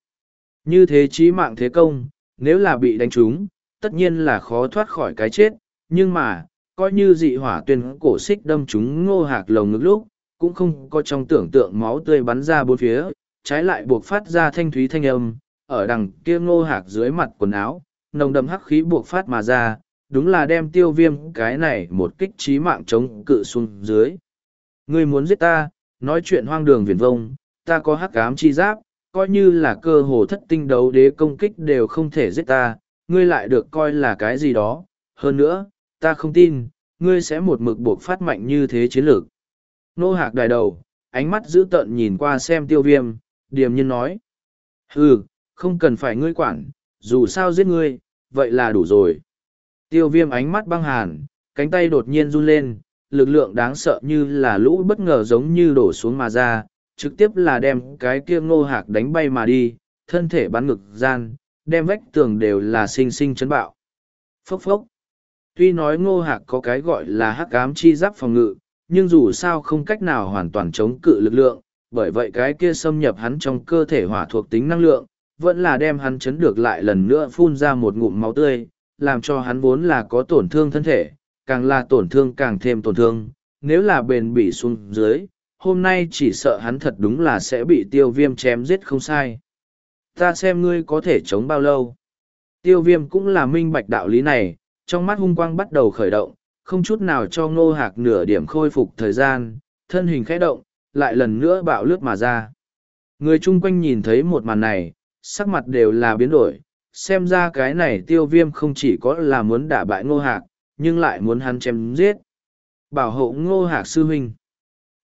Như thế chí mạng thế công, nếu là bị đánh trúng, tất nhiên là khó thoát khỏi cái chết, nhưng mà, coi như dị hỏa tuyên cổ xích đâm chúng ngô hạc lồng ngực lúc, cũng không có trong tưởng tượng máu tươi bắn ra bốn phía, trái lại buộc phát ra thanh thúy thanh âm, ở đằng kia ngô hạc dưới mặt quần áo, nồng đậm hắc khí buộc phát mà ra, đúng là đem tiêu viêm cái này một kích trí mạng chống cự xuống dưới. Ngươi muốn giết ta, nói chuyện hoang đường viển vông, ta có hắc ám chi giáp, coi như là cơ hồ thất tinh đấu đế công kích đều không thể giết ta, ngươi lại được coi là cái gì đó. Hơn nữa, ta không tin, ngươi sẽ một mực buộc phát mạnh như thế chiến lược. Nô hạc đài đầu, ánh mắt dữ tợn nhìn qua xem tiêu viêm, điềm nhiên nói. ừ, không cần phải ngươi quản, dù sao giết ngươi, vậy là đủ rồi. Tiêu viêm ánh mắt băng hàn, cánh tay đột nhiên run lên, lực lượng đáng sợ như là lũ bất ngờ giống như đổ xuống mà ra, trực tiếp là đem cái kia ngô hạc đánh bay mà đi, thân thể bắn ngực gian, đem vách tường đều là sinh sinh chấn bạo. Phốc phốc. Tuy nói ngô hạc có cái gọi là hắc ám chi giáp phòng ngự, nhưng dù sao không cách nào hoàn toàn chống cự lực lượng, bởi vậy cái kia xâm nhập hắn trong cơ thể hỏa thuộc tính năng lượng, vẫn là đem hắn chấn được lại lần nữa phun ra một ngụm máu tươi, làm cho hắn vốn là có tổn thương thân thể, càng là tổn thương càng thêm tổn thương, nếu là bền bỉ xuống dưới, hôm nay chỉ sợ hắn thật đúng là sẽ bị tiêu viêm chém giết không sai. Ta xem ngươi có thể chống bao lâu. Tiêu viêm cũng là minh bạch đạo lý này, trong mắt hung quang bắt đầu khởi động, không chút nào cho ngô hạc nửa điểm khôi phục thời gian, thân hình khẽ động, lại lần nữa bạo lướt mà ra. Người chung quanh nhìn thấy một màn này, sắc mặt đều là biến đổi, xem ra cái này tiêu viêm không chỉ có là muốn đả bại ngô hạc, nhưng lại muốn hắn chém giết. Bảo hộ ngô hạc sư huynh.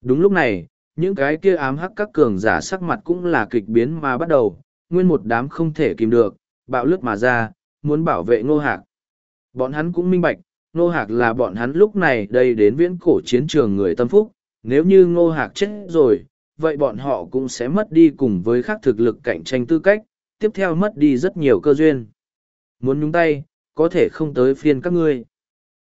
Đúng lúc này, những cái kia ám hắc các cường giả sắc mặt cũng là kịch biến mà bắt đầu, nguyên một đám không thể kìm được, bạo lướt mà ra, muốn bảo vệ ngô hạc. Bọn hắn cũng minh bạch, ngô hạc là bọn hắn lúc này đây đến viễn cổ chiến trường người tâm phúc, nếu như ngô hạc chết rồi, vậy bọn họ cũng sẽ mất đi cùng với khác thực lực cạnh tranh tư cách, tiếp theo mất đi rất nhiều cơ duyên. Muốn nhúng tay, có thể không tới phiên các ngươi.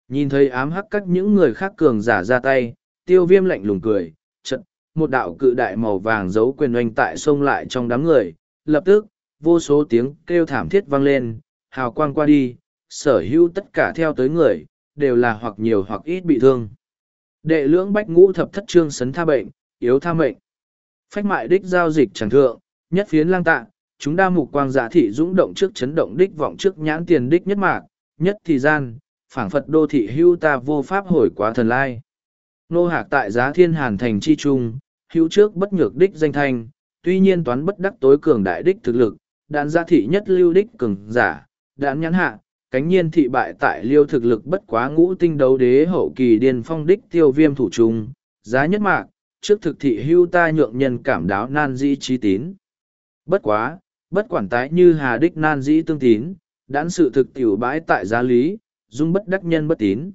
Nhìn thấy ám hắc các những người khác cường giả ra tay, tiêu viêm lạnh lùng cười, trận, một đạo cự đại màu vàng giấu quyền oanh tại sông lại trong đám người, lập tức, vô số tiếng kêu thảm thiết vang lên, hào quang qua đi, sở hữu tất cả theo tới người, đều là hoặc nhiều hoặc ít bị thương. Đệ lưỡng bách ngũ thập thất trương sấn tha bệnh, yếu tha mệnh. Phách mại đích giao dịch chẳng thượng, nhất phiến lang tạ, chúng đa mục quang giả thị dũng động trước chấn động đích vọng trước nhãn tiền đích nhất mạc, nhất thì gian, phảng phật đô thị hưu ta vô pháp hồi quá thần lai. Nô hạc tại giá thiên hàn thành chi trung, hữu trước bất nhược đích danh thanh, tuy nhiên toán bất đắc tối cường đại đích thực lực, đạn gia thị nhất lưu đích cường giả, đạn nhãn hạ, cánh nhiên thị bại tại liêu thực lực bất quá ngũ tinh đấu đế hậu kỳ điên phong đích tiêu viêm thủ trung, giá nhất mạc, trước thực thị hưu ta nhượng nhân cảm đáo nan dĩ trí tín. Bất quá, bất quản tái như hà đích nan dĩ tương tín, đãn sự thực tiểu bãi tại giá lý, dung bất đắc nhân bất tín.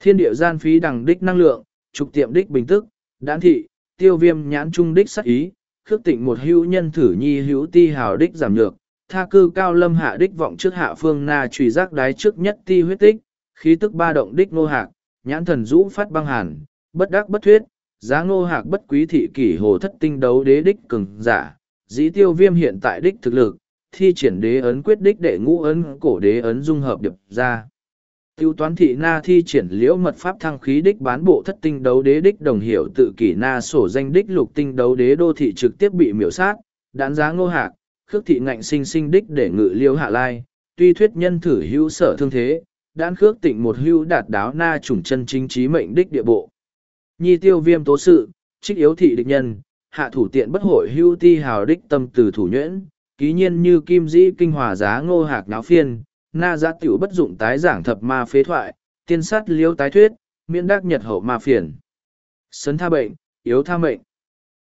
Thiên địa gian phí đằng đích năng lượng, trục tiệm đích bình tức, đãn thị, tiêu viêm nhãn trung đích sắc ý, khước tịnh một hữu nhân thử nhi hữu ti hào đích giảm nhược, tha cư cao lâm hạ đích vọng trước hạ phương na trùy giác đái trước nhất ti huyết tích, khí tức ba động đích nô hạc, nhãn thần rũ phát băng hàn, bất đắc bất thuyết, giá nô hạc bất quý thị kỷ hồ thất tinh đấu đế đích cường giả, dĩ tiêu viêm hiện tại đích thực lực, thi triển đế ấn quyết đích đệ ngũ ấn cổ đế ấn dung hợp điệp ra. Tiêu toán thị na thi triển liễu mật pháp thăng khí đích bán bộ thất tinh đấu đế đích đồng hiểu tự kỷ na sổ danh đích lục tinh đấu đế đô thị trực tiếp bị miểu sát, đán giá ngô hạc, khước thị ngạnh sinh sinh đích để ngự liễu hạ lai, tuy thuyết nhân thử hữu sở thương thế, đan khước tịnh một hữu đạt đáo na chủng chân chính trí mệnh đích địa bộ. Nhi tiêu viêm tố sự, trích yếu thị địch nhân, hạ thủ tiện bất hội hữu ti hào đích tâm từ thủ nhuyễn, ký nhiên như kim dĩ kinh hòa giá ngô hạc náo phiên, na giá tiểu bất dụng tái giảng thập ma phế thoại, tiên sát liêu tái thuyết, miễn đắc nhật hậu ma phiền. Sấn tha bệnh, yếu tha mệnh.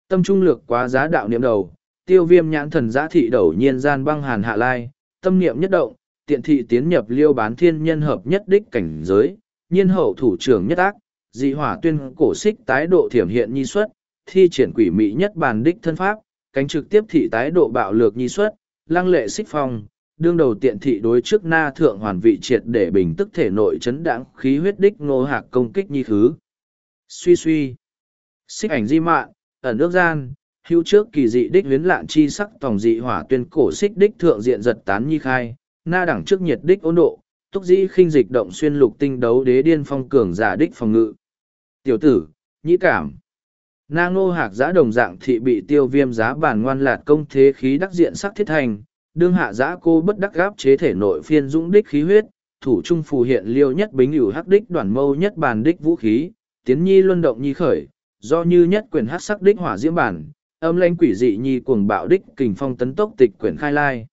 Tâm trung lược quá giá đạo niệm đầu, tiêu viêm nhãn thần giã thị đầu nhiên gian băng hàn hạ lai, tâm niệm nhất động, tiện thị tiến nhập liêu bán thiên nhân hợp nhất đích cảnh giới, nhiên hậu thủ trưởng nhất ác, dị hỏa tuyên cổ xích tái độ thiểm hiện nhi xuất, thi triển quỷ mị nhất bàn đích thân pháp, cánh trực tiếp thị tái độ bạo lược nhi xuất, lăng lệ xích phong, đương đầu tiện thị đối trước na thượng hoàn vị triệt để bình tức thể nội chấn đãng khí huyết đích ngô hạc công kích nhi khứ. Suy suy. Xích ảnh di mạn, ẩn nước gian, hữu trước kỳ dị đích huyến lạn chi sắc tòng dị hỏa tuyên cổ xích đích thượng diện giật tán nhi khai, na đẳng trước nhiệt đích ôn độ, túc dĩ khinh dịch động xuyên lục tinh đấu đế điên phong cường giả đích phòng ngự. Tiểu tử, nhĩ cảm. Na ngô hạc giã đồng dạng thị bị tiêu viêm giá bản ngoan lạt công thế khí đắc diện sắc thiết thành, đương hạ giã cô bất đắc gáp chế thể nội phiên dũng đích khí huyết, thủ trung phù hiện liêu nhất bính ủ hắc đích đoàn mâu nhất bàn đích vũ khí, tiến nhi luân động nhi khởi, do như nhất quyền hắc sắc đích hỏa diễm bản, âm lãnh quỷ dị nhi cuồng bạo đích kình phong tấn tốc tịch quyển khai lai.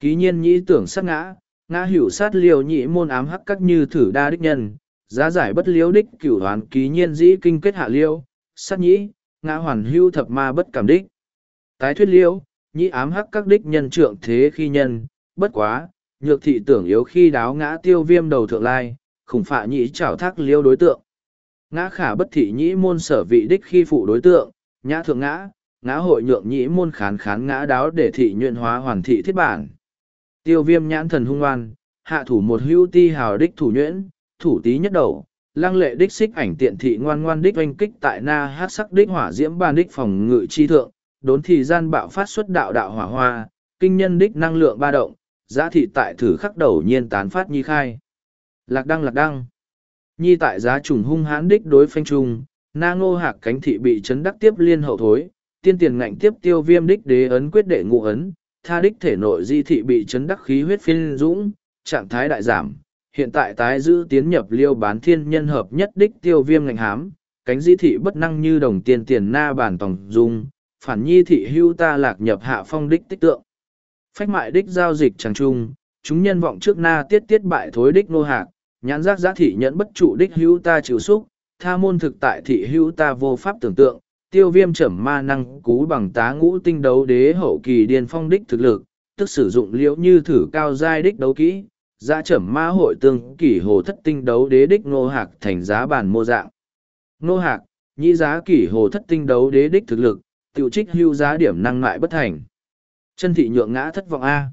Ký nhiên nhĩ tưởng sát ngã, ngã hữu sát liều nhị môn ám hắc các như thử đa đích nhân, giá giải bất liếu đích cửu hoán ký nhiên dĩ kinh kết hạ liêu, sát nhĩ, ngã hoàn hưu thập ma bất cảm đích. Tái thuyết liêu, nhĩ ám hắc các đích nhân trượng thế khi nhân, bất quá, nhược thị tưởng yếu khi đáo ngã tiêu viêm đầu thượng lai, khủng phạ nhĩ trảo thác liêu đối tượng. Ngã khả bất thị nhĩ môn sở vị đích khi phụ đối tượng, nhã thượng ngã, ngã hội nhượng nhĩ môn khán khán ngã đáo để thị nhuận hóa hoàn thị thiết bản. Tiêu viêm nhãn thần hung oan, hạ thủ một hưu ti hào đích thủ nhuyễn, thủ tí nhất đầu, lăng lệ đích xích ảnh tiện thị ngoan ngoan đích oanh kích tại na hát sắc đích hỏa diễm ban đích phòng ngự chi thượng, đốn thì gian bạo phát xuất đạo đạo hỏa hoa, kinh nhân đích năng lượng ba động, giá thị tại thử khắc đầu nhiên tán phát nhi khai. Lạc đăng lạc đăng. Nhi tại giá trùng hung hãn đích đối phanh trung, na ngô hạc cánh thị bị chấn đắc tiếp liên hậu thối, tiên tiền ngạnh tiếp tiêu viêm đích đế ấn quyết đệ ngụ ấn, tha đích thể nội di thị bị chấn đắc khí huyết phiên dũng, trạng thái đại giảm, hiện tại tái giữ tiến nhập liêu bán thiên nhân hợp nhất đích tiêu viêm ngành hám, cánh di thị bất năng như đồng tiền tiền na bản tòng dung, phản nhi thị hưu ta lạc nhập hạ phong đích tích tượng. Phách mại đích giao dịch chẳng trung, chúng nhân vọng trước na tiết tiết bại thối đích nô hạc, nhãn giác giá thị nhẫn bất trụ đích hưu ta chịu xúc, tha môn thực tại thị hưu ta vô pháp tưởng tượng, tiêu viêm trầm ma năng cú bằng tá ngũ tinh đấu đế hậu kỳ điên phong đích thực lực, tức sử dụng liễu như thử cao giai đích đấu kỹ, giá trầm ma hội tương kỷ hồ thất tinh đấu đế đích nô hạc thành giá bản mô dạng. Nô hạc, nhĩ giá kỷ hồ thất tinh đấu đế đích thực lực, tiểu trích hưu giá điểm năng lại bất thành. Chân thị nhượng ngã thất vọng A.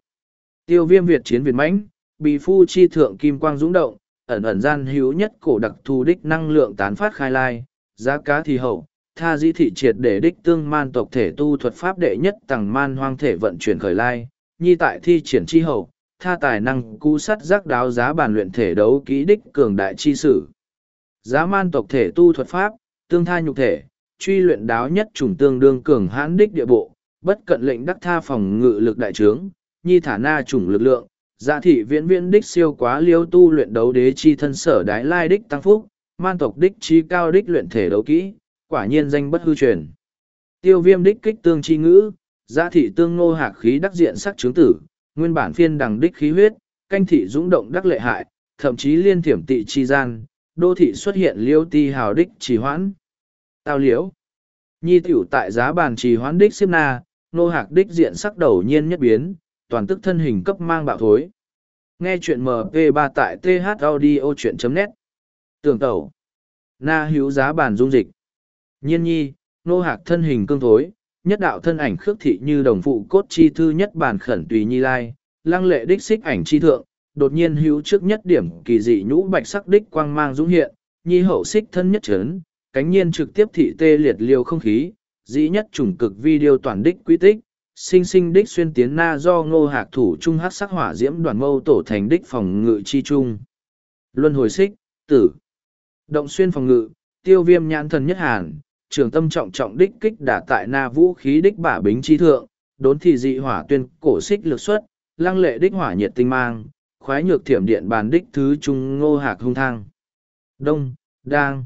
Tiêu viêm Việt chiến Việt mãnh, bị phu chi thượng kim quang dũng động, ẩn ẩn gian hữu nhất cổ đặc thù đích năng lượng tán phát khai lai, giá cá thì hậu, tha dĩ thị triệt để đích tương man tộc thể tu thuật pháp đệ nhất tầng man hoang thể vận chuyển khởi lai, nhi tại thi triển chi hậu, tha tài năng cú sắt giác đáo giá bàn luyện thể đấu kỹ đích cường đại chi sử. Giá man tộc thể tu thuật pháp, tương tha nhục thể, truy luyện đáo nhất trùng tương đương cường hãn đích địa bộ, bất cận lệnh đắc tha phòng ngự lực đại trướng, nhi thả na chủng lực lượng, dạ thị viễn viễn đích siêu quá liêu tu luyện đấu đế chi thân sở đái lai đích tăng phúc, man tộc đích chi cao đích luyện thể đấu kỹ, quả nhiên danh bất hư truyền. Tiêu viêm đích kích tương chi ngữ, dạ thị tương ngô hạc khí đắc diện sắc chứng tử, nguyên bản phiên đằng đích khí huyết, canh thị dũng động đắc lệ hại, thậm chí liên thiểm tị chi gian, đô thị xuất hiện liêu ti hào đích trì hoãn. Tao liễu. Nhi tiểu tại giá bàn trì hoãn đích xếp na, nô hạc đích diện sắc đầu nhiên nhất biến, toàn tức thân hình cấp mang bạo thối. Nghe chuyện MP3 tại thaudio.net. Tường tẩu. Na hữu giá bàn dung dịch. Nhiên nhi, nô hạc thân hình cương thối, nhất đạo thân ảnh khước thị như đồng phụ cốt chi thư nhất bàn khẩn tùy nhi lai, lăng lệ đích xích ảnh chi thượng, đột nhiên hữu trước nhất điểm kỳ dị nhũ bạch sắc đích quang mang dũng hiện, nhi hậu xích thân nhất chấn, cánh nhiên trực tiếp thị tê liệt liều không khí, dĩ nhất trùng cực video toàn đích quy tích, sinh sinh đích xuyên tiến na do ngô hạc thủ trung hát sắc hỏa diễm đoàn mâu tổ thành đích phòng ngự chi trung. Luân hồi xích, tử. Động xuyên phòng ngự, tiêu viêm nhãn thần nhất hàn, trường tâm trọng trọng đích kích đả tại na vũ khí đích bả bính chi thượng, đốn thì dị hỏa tuyên cổ xích lực xuất, lăng lệ đích hỏa nhiệt tinh mang, khoái nhược thiểm điện bàn đích thứ trung ngô hạc hung thang. Đông, đang.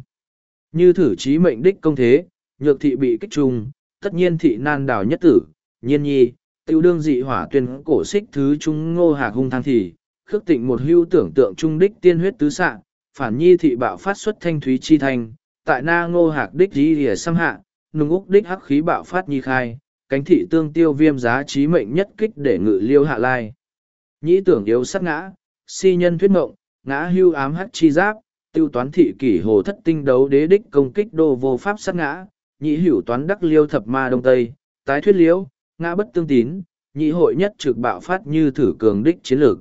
Như thử trí mệnh đích công thế, nhược thị bị kích trùng, tất nhiên thị nan đào nhất tử, nhiên nhi, tiêu đương dị hỏa tuyên cổ xích thứ trung ngô hạc hung thang thì, khước tịnh một hưu tưởng tượng trung đích tiên huyết tứ sạng, phản nhi thị bạo phát xuất thanh thúy chi thanh, tại na ngô hạc đích di rìa xăm hạ, nung úc đích hắc khí bạo phát nhi khai, cánh thị tương tiêu viêm giá trí mệnh nhất kích để ngự liêu hạ lai. Nhĩ tưởng yếu sắc ngã, si nhân thuyết ngộng ngã hưu ám hắc chi giáp, tiêu toán thị kỷ hồ thất tinh đấu đế đích công kích đô vô pháp sát ngã, nhĩ hữu toán đắc liêu thập ma đông tây, tái thuyết liễu, ngã bất tương tín, nhĩ hội nhất trực bạo phát như thử cường đích chiến lược.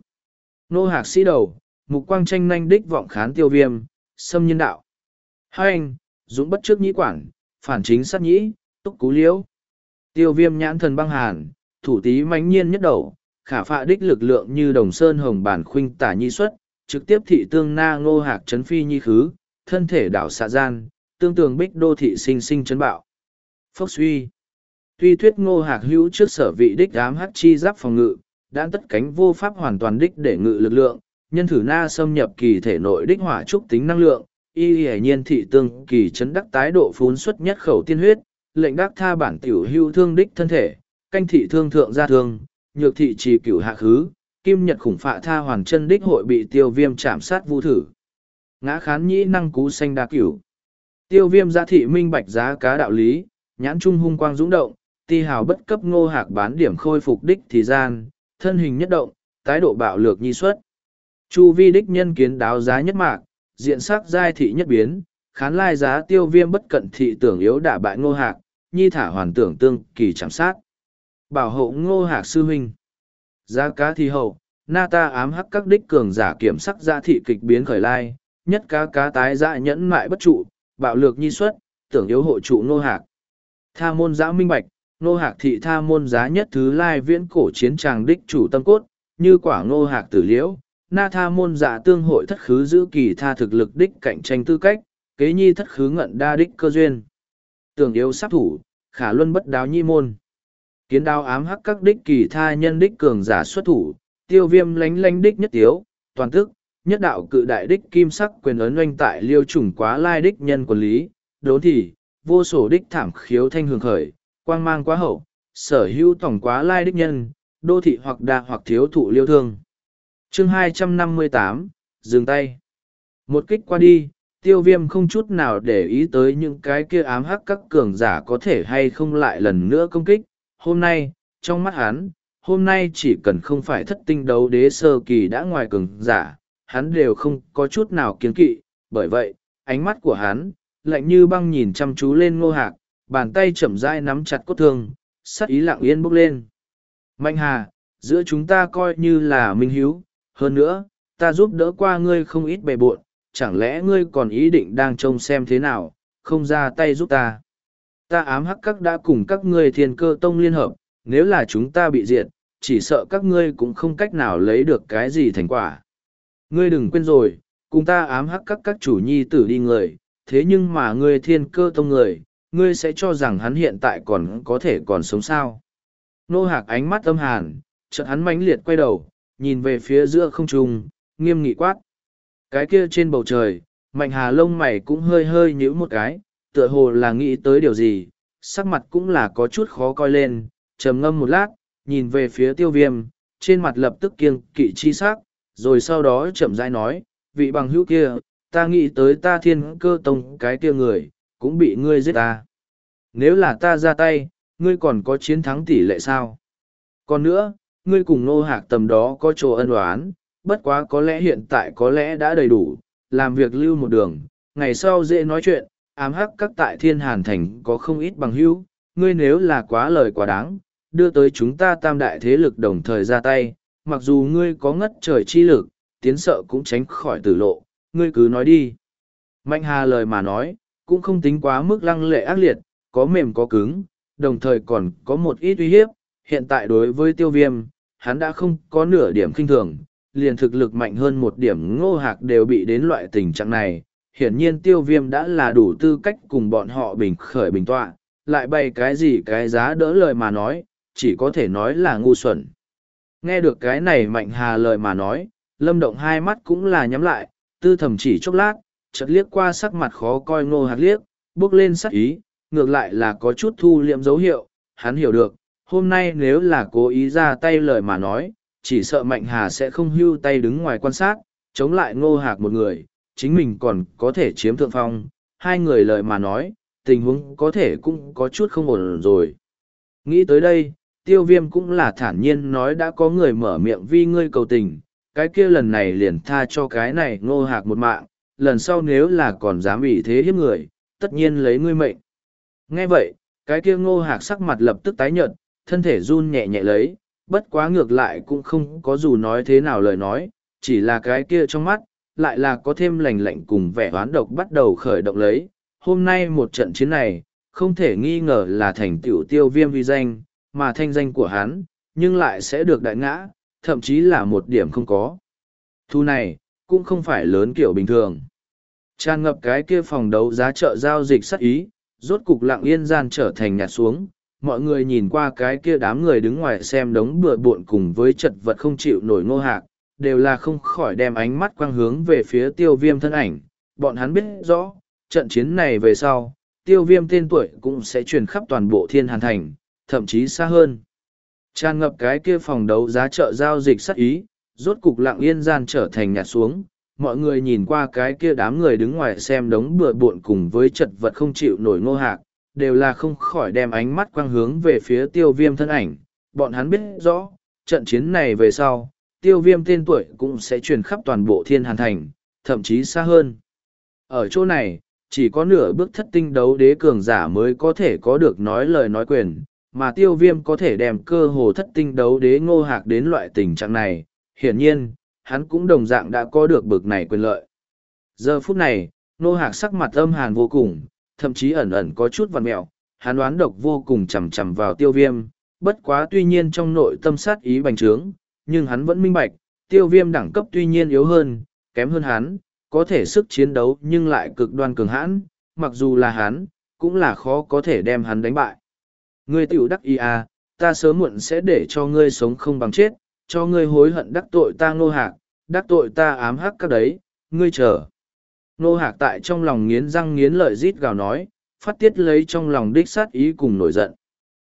Nô hạc sĩ đầu, mục quang tranh nanh đích vọng khán tiêu viêm, xâm nhân đạo. Hai anh, dũng bất trước nhĩ quản, phản chính sát nhĩ, túc cú liễu. Tiêu viêm nhãn thần băng hàn, thủ tí mãnh nhiên nhất đầu, khả phạ đích lực lượng như đồng sơn hồng bản khuynh tả nhi xuất, trực tiếp thị tương na ngô hạc chấn phi nhi khứ, thân thể đảo xạ gian, tương tường bích đô thị sinh sinh chấn bạo. Phốc suy. Tuy thuyết ngô hạc hữu trước sở vị đích ám hắc chi giáp phòng ngự, đã tất cánh vô pháp hoàn toàn đích để ngự lực lượng, nhân thử na xâm nhập kỳ thể nội đích hỏa trúc tính năng lượng, y hiển nhiên thị tương kỳ chấn đắc tái độ phún xuất nhất khẩu tiên huyết, lệnh đắc tha bản tiểu hưu thương đích thân thể, canh thị thương thượng gia thương, nhược thị trì cửu hạ khứ, kim nhật khủng phạ tha hoàn chân đích hội bị tiêu viêm chạm sát vu thử. Ngã khán nhĩ năng cú xanh đa cửu. Tiêu viêm giá thị minh bạch giá cá đạo lý, nhãn trung hung quang dũng động, ti hào bất cấp ngô hạc bán điểm khôi phục đích thì gian, thân hình nhất động, tái độ bạo lược nhi xuất. Chu vi đích nhân kiến đáo giá nhất mạc, diện sắc giai thị nhất biến, khán lai giá tiêu viêm bất cận thị tưởng yếu đả bại ngô hạc, nhi thả hoàn tưởng tương kỳ chạm sát. Bảo hộ ngô hạc sư huynh. Giá cá thi hậu, na ta ám hắc các đích cường giả kiểm sắc giá thị kịch biến khởi lai, nhất cá cá tái dạ nhẫn mại bất trụ, bạo lược nhi xuất, tưởng yếu hộ trụ ngô hạc. Tha môn giã minh bạch, ngô hạc thị tha môn giá nhất thứ lai viễn cổ chiến tràng đích chủ tâm cốt, như quả ngô hạc tử liễu, na tha môn giả tương hội thất khứ giữ kỳ tha thực lực đích cạnh tranh tư cách, kế nhi thất khứ ngận đa đích cơ duyên. Tưởng yếu sát thủ, khả luân bất đáo nhi môn. Kiến đao ám hắc các đích kỳ tha nhân đích cường giả xuất thủ, tiêu viêm lánh lánh đích nhất tiếu, toàn tức, nhất đạo cự đại đích kim sắc quyền ấn oanh tại liêu trùng quá lai đích nhân quản lý, đốn thì, vô sổ đích thảm khiếu thanh hưởng khởi, quang mang quá hậu, sở hữu tổng quá lai đích nhân, đô thị hoặc đa hoặc thiếu thụ liêu thương chương hai trăm năm mươi tám dừng tay. Một kích qua đi, tiêu viêm không chút nào để ý tới những cái kia ám hắc các cường giả có thể hay không lại lần nữa công kích. Hôm nay, trong mắt hắn, hôm nay chỉ cần không phải thất tinh đấu đế sơ kỳ đã ngoài cường giả, hắn đều không có chút nào kiến kỵ. Bởi vậy, ánh mắt của hắn, lạnh như băng nhìn chăm chú lên ngô hạc, bàn tay chậm rãi nắm chặt cốt thương, sắc ý lặng yên bốc lên. Mạnh hà, giữa chúng ta coi như là minh hiếu, hơn nữa, ta giúp đỡ qua ngươi không ít bề bộn, chẳng lẽ ngươi còn ý định đang trông xem thế nào, không ra tay giúp ta. Ta ám hắc các đã cùng các ngươi thiên cơ tông liên hợp, nếu là chúng ta bị diệt, chỉ sợ các ngươi cũng không cách nào lấy được cái gì thành quả. Ngươi đừng quên rồi, cùng ta ám hắc các các chủ nhi tử đi người, thế nhưng mà ngươi thiên cơ tông người, ngươi sẽ cho rằng hắn hiện tại còn có thể còn sống sao. Nô hạc ánh mắt âm hàn, chợt hắn mãnh liệt quay đầu, nhìn về phía giữa không trung, nghiêm nghị quát. Cái kia trên bầu trời, mạnh hà lông mày cũng hơi hơi nhíu một cái, tựa hồ là nghĩ tới điều gì, sắc mặt cũng là có chút khó coi lên, trầm ngâm một lát, nhìn về phía tiêu viêm, trên mặt lập tức kiêng kỵ chi sắc, rồi sau đó chậm rãi nói, vị bằng hữu kia, ta nghĩ tới ta thiên cơ tông cái kia người, cũng bị ngươi giết ta. Nếu là ta ra tay, ngươi còn có chiến thắng tỷ lệ sao? Còn nữa, ngươi cùng nô hạc tầm đó có chỗ ân oán, bất quá có lẽ hiện tại có lẽ đã đầy đủ, làm việc lưu một đường, ngày sau dễ nói chuyện, ám hắc các tại thiên hàn thành có không ít bằng hữu, ngươi nếu là quá lời quá đáng, đưa tới chúng ta tam đại thế lực đồng thời ra tay, mặc dù ngươi có ngất trời chi lực, tiến sợ cũng tránh khỏi tử lộ, ngươi cứ nói đi. Mạnh hà lời mà nói, cũng không tính quá mức lăng lệ ác liệt, có mềm có cứng, đồng thời còn có một ít uy hiếp, hiện tại đối với tiêu viêm, hắn đã không có nửa điểm kinh thường, liền thực lực mạnh hơn một điểm ngô hạc đều bị đến loại tình trạng này. Hiển nhiên tiêu viêm đã là đủ tư cách cùng bọn họ bình khởi bình tọa, lại bày cái gì cái giá đỡ lời mà nói, chỉ có thể nói là ngu xuẩn. Nghe được cái này mạnh hà lời mà nói, lâm động hai mắt cũng là nhắm lại, tư thầm chỉ chốc lát, chợt liếc qua sắc mặt khó coi ngô hạc liếc, bước lên sắc ý, ngược lại là có chút thu liệm dấu hiệu, hắn hiểu được, hôm nay nếu là cố ý ra tay lời mà nói, chỉ sợ Mạnh Hà sẽ không hưu tay đứng ngoài quan sát, chống lại ngô hạc một người, chính mình còn có thể chiếm thượng phong, hai người lời mà nói, tình huống có thể cũng có chút không ổn rồi. Nghĩ tới đây, tiêu viêm cũng là thản nhiên nói đã có người mở miệng vi ngươi cầu tình, cái kia lần này liền tha cho cái này ngô hạc một mạng, lần sau nếu là còn dám ủy thế hiếp người, tất nhiên lấy ngươi mệnh. Nghe vậy, cái kia ngô hạc sắc mặt lập tức tái nhợt, thân thể run nhẹ nhẹ lấy, bất quá ngược lại cũng không có dù nói thế nào lời nói, chỉ là cái kia trong mắt, lại là có thêm lành lạnh cùng vẻ oán độc bắt đầu khởi động lấy. Hôm nay một trận chiến này, không thể nghi ngờ là thành tựu tiêu viêm vi danh, mà thanh danh của hắn, nhưng lại sẽ được đại ngã, thậm chí là một điểm không có. Thu này, cũng không phải lớn kiểu bình thường. Tràn ngập cái kia phòng đấu giá chợ giao dịch sắc ý, rốt cục lặng yên gian trở thành nhạt xuống, mọi người nhìn qua cái kia đám người đứng ngoài xem đống bừa bộn cùng với chật vật không chịu nổi ngô hạc, đều là không khỏi đem ánh mắt quang hướng về phía tiêu viêm thân ảnh. Bọn hắn biết rõ, trận chiến này về sau, tiêu viêm tên tuổi cũng sẽ truyền khắp toàn bộ thiên hàn thành, thậm chí xa hơn. Tràn ngập cái kia phòng đấu giá chợ giao dịch sắc ý, rốt cục lặng yên gian trở thành nhạt xuống, mọi người nhìn qua cái kia đám người đứng ngoài xem đống bừa bộn cùng với chật vật không chịu nổi ngô hạc, đều là không khỏi đem ánh mắt quang hướng về phía tiêu viêm thân ảnh. Bọn hắn biết rõ, trận chiến này về sau, tiêu viêm tên tuổi cũng sẽ truyền khắp toàn bộ thiên hàn thành, thậm chí xa hơn. Ở chỗ này, chỉ có nửa bước thất tinh đấu đế cường giả mới có thể có được nói lời nói quyền, mà tiêu viêm có thể đem cơ hồ thất tinh đấu đế ngô hạc đến loại tình trạng này. Hiển nhiên, hắn cũng đồng dạng đã có được bực này quyền lợi. Giờ phút này, ngô hạc sắc mặt âm hàn vô cùng, thậm chí ẩn ẩn có chút vằn mẹo, hắn đoán độc vô cùng chầm chầm vào tiêu viêm, bất quá tuy nhiên trong nội tâm sát ý bành trướng, nhưng hắn vẫn minh bạch, tiêu viêm đẳng cấp tuy nhiên yếu hơn, kém hơn hắn, có thể sức chiến đấu nhưng lại cực đoan cường hãn, mặc dù là hắn, cũng là khó có thể đem hắn đánh bại. Ngươi tiểu đắc ý à, ta sớm muộn sẽ để cho ngươi sống không bằng chết, cho ngươi hối hận đắc tội ta ngô hạc, đắc tội ta ám hắc các đấy, ngươi chờ. Nô hạc tại trong lòng nghiến răng nghiến lợi rít gào nói, phát tiết lấy trong lòng đích sát ý cùng nổi giận.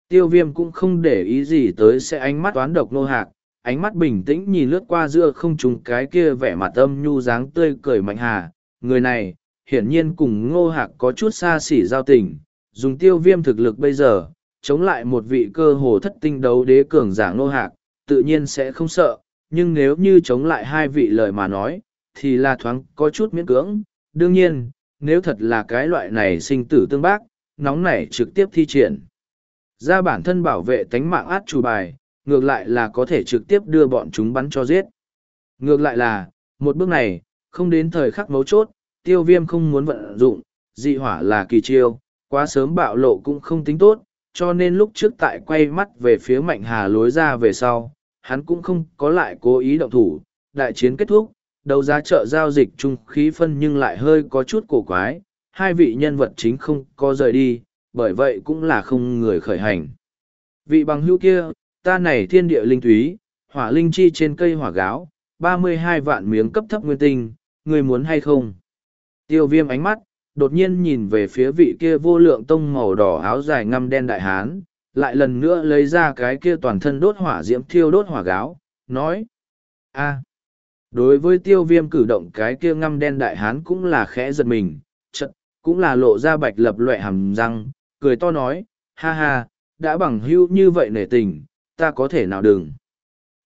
Tiêu viêm cũng không để ý gì tới sẽ ánh mắt toán độc nô hạc, ánh mắt bình tĩnh nhìn lướt qua giữa không trùng cái kia vẻ mặt âm nhu dáng tươi cười mạnh hà. Người này, hiển nhiên cùng ngô hạc có chút xa xỉ giao tình, dùng tiêu viêm thực lực bây giờ, chống lại một vị cơ hồ thất tinh đấu đế cường giả ngô hạc, tự nhiên sẽ không sợ, nhưng nếu như chống lại hai vị lời mà nói, thì là thoáng có chút miễn cưỡng. Đương nhiên, nếu thật là cái loại này sinh tử tương bác, nóng nảy trực tiếp thi triển. Ra bản thân bảo vệ tánh mạng át chủ bài, ngược lại là có thể trực tiếp đưa bọn chúng bắn cho giết. Ngược lại là, một bước này, không đến thời khắc mấu chốt, tiêu viêm không muốn vận dụng, dị hỏa là kỳ chiêu, quá sớm bạo lộ cũng không tính tốt, cho nên lúc trước tại quay mắt về phía mạnh hà lối ra về sau, hắn cũng không có lại cố ý động thủ, đại chiến kết thúc, đầu giá chợ giao dịch trung khí phân nhưng lại hơi có chút cổ quái, hai vị nhân vật chính không có rời đi, bởi vậy cũng là không người khởi hành. Vị bằng hữu kia, ta này thiên địa linh thúy, hỏa linh chi trên cây hỏa gáo, ba mươi hai vạn miếng cấp thấp nguyên tinh, người muốn hay không? Tiêu viêm ánh mắt, đột nhiên nhìn về phía vị kia vô lượng tông màu đỏ áo dài ngăm đen đại hán, lại lần nữa lấy ra cái kia toàn thân đốt hỏa diễm thiêu đốt hỏa gáo, nói. a đối với tiêu viêm cử động cái kia ngăm đen đại hán cũng là khẽ giật mình, chật, cũng là lộ ra bạch lập loại hàm răng, cười to nói, ha ha, đã bằng hữu như vậy nể tình, ta có thể nào đừng.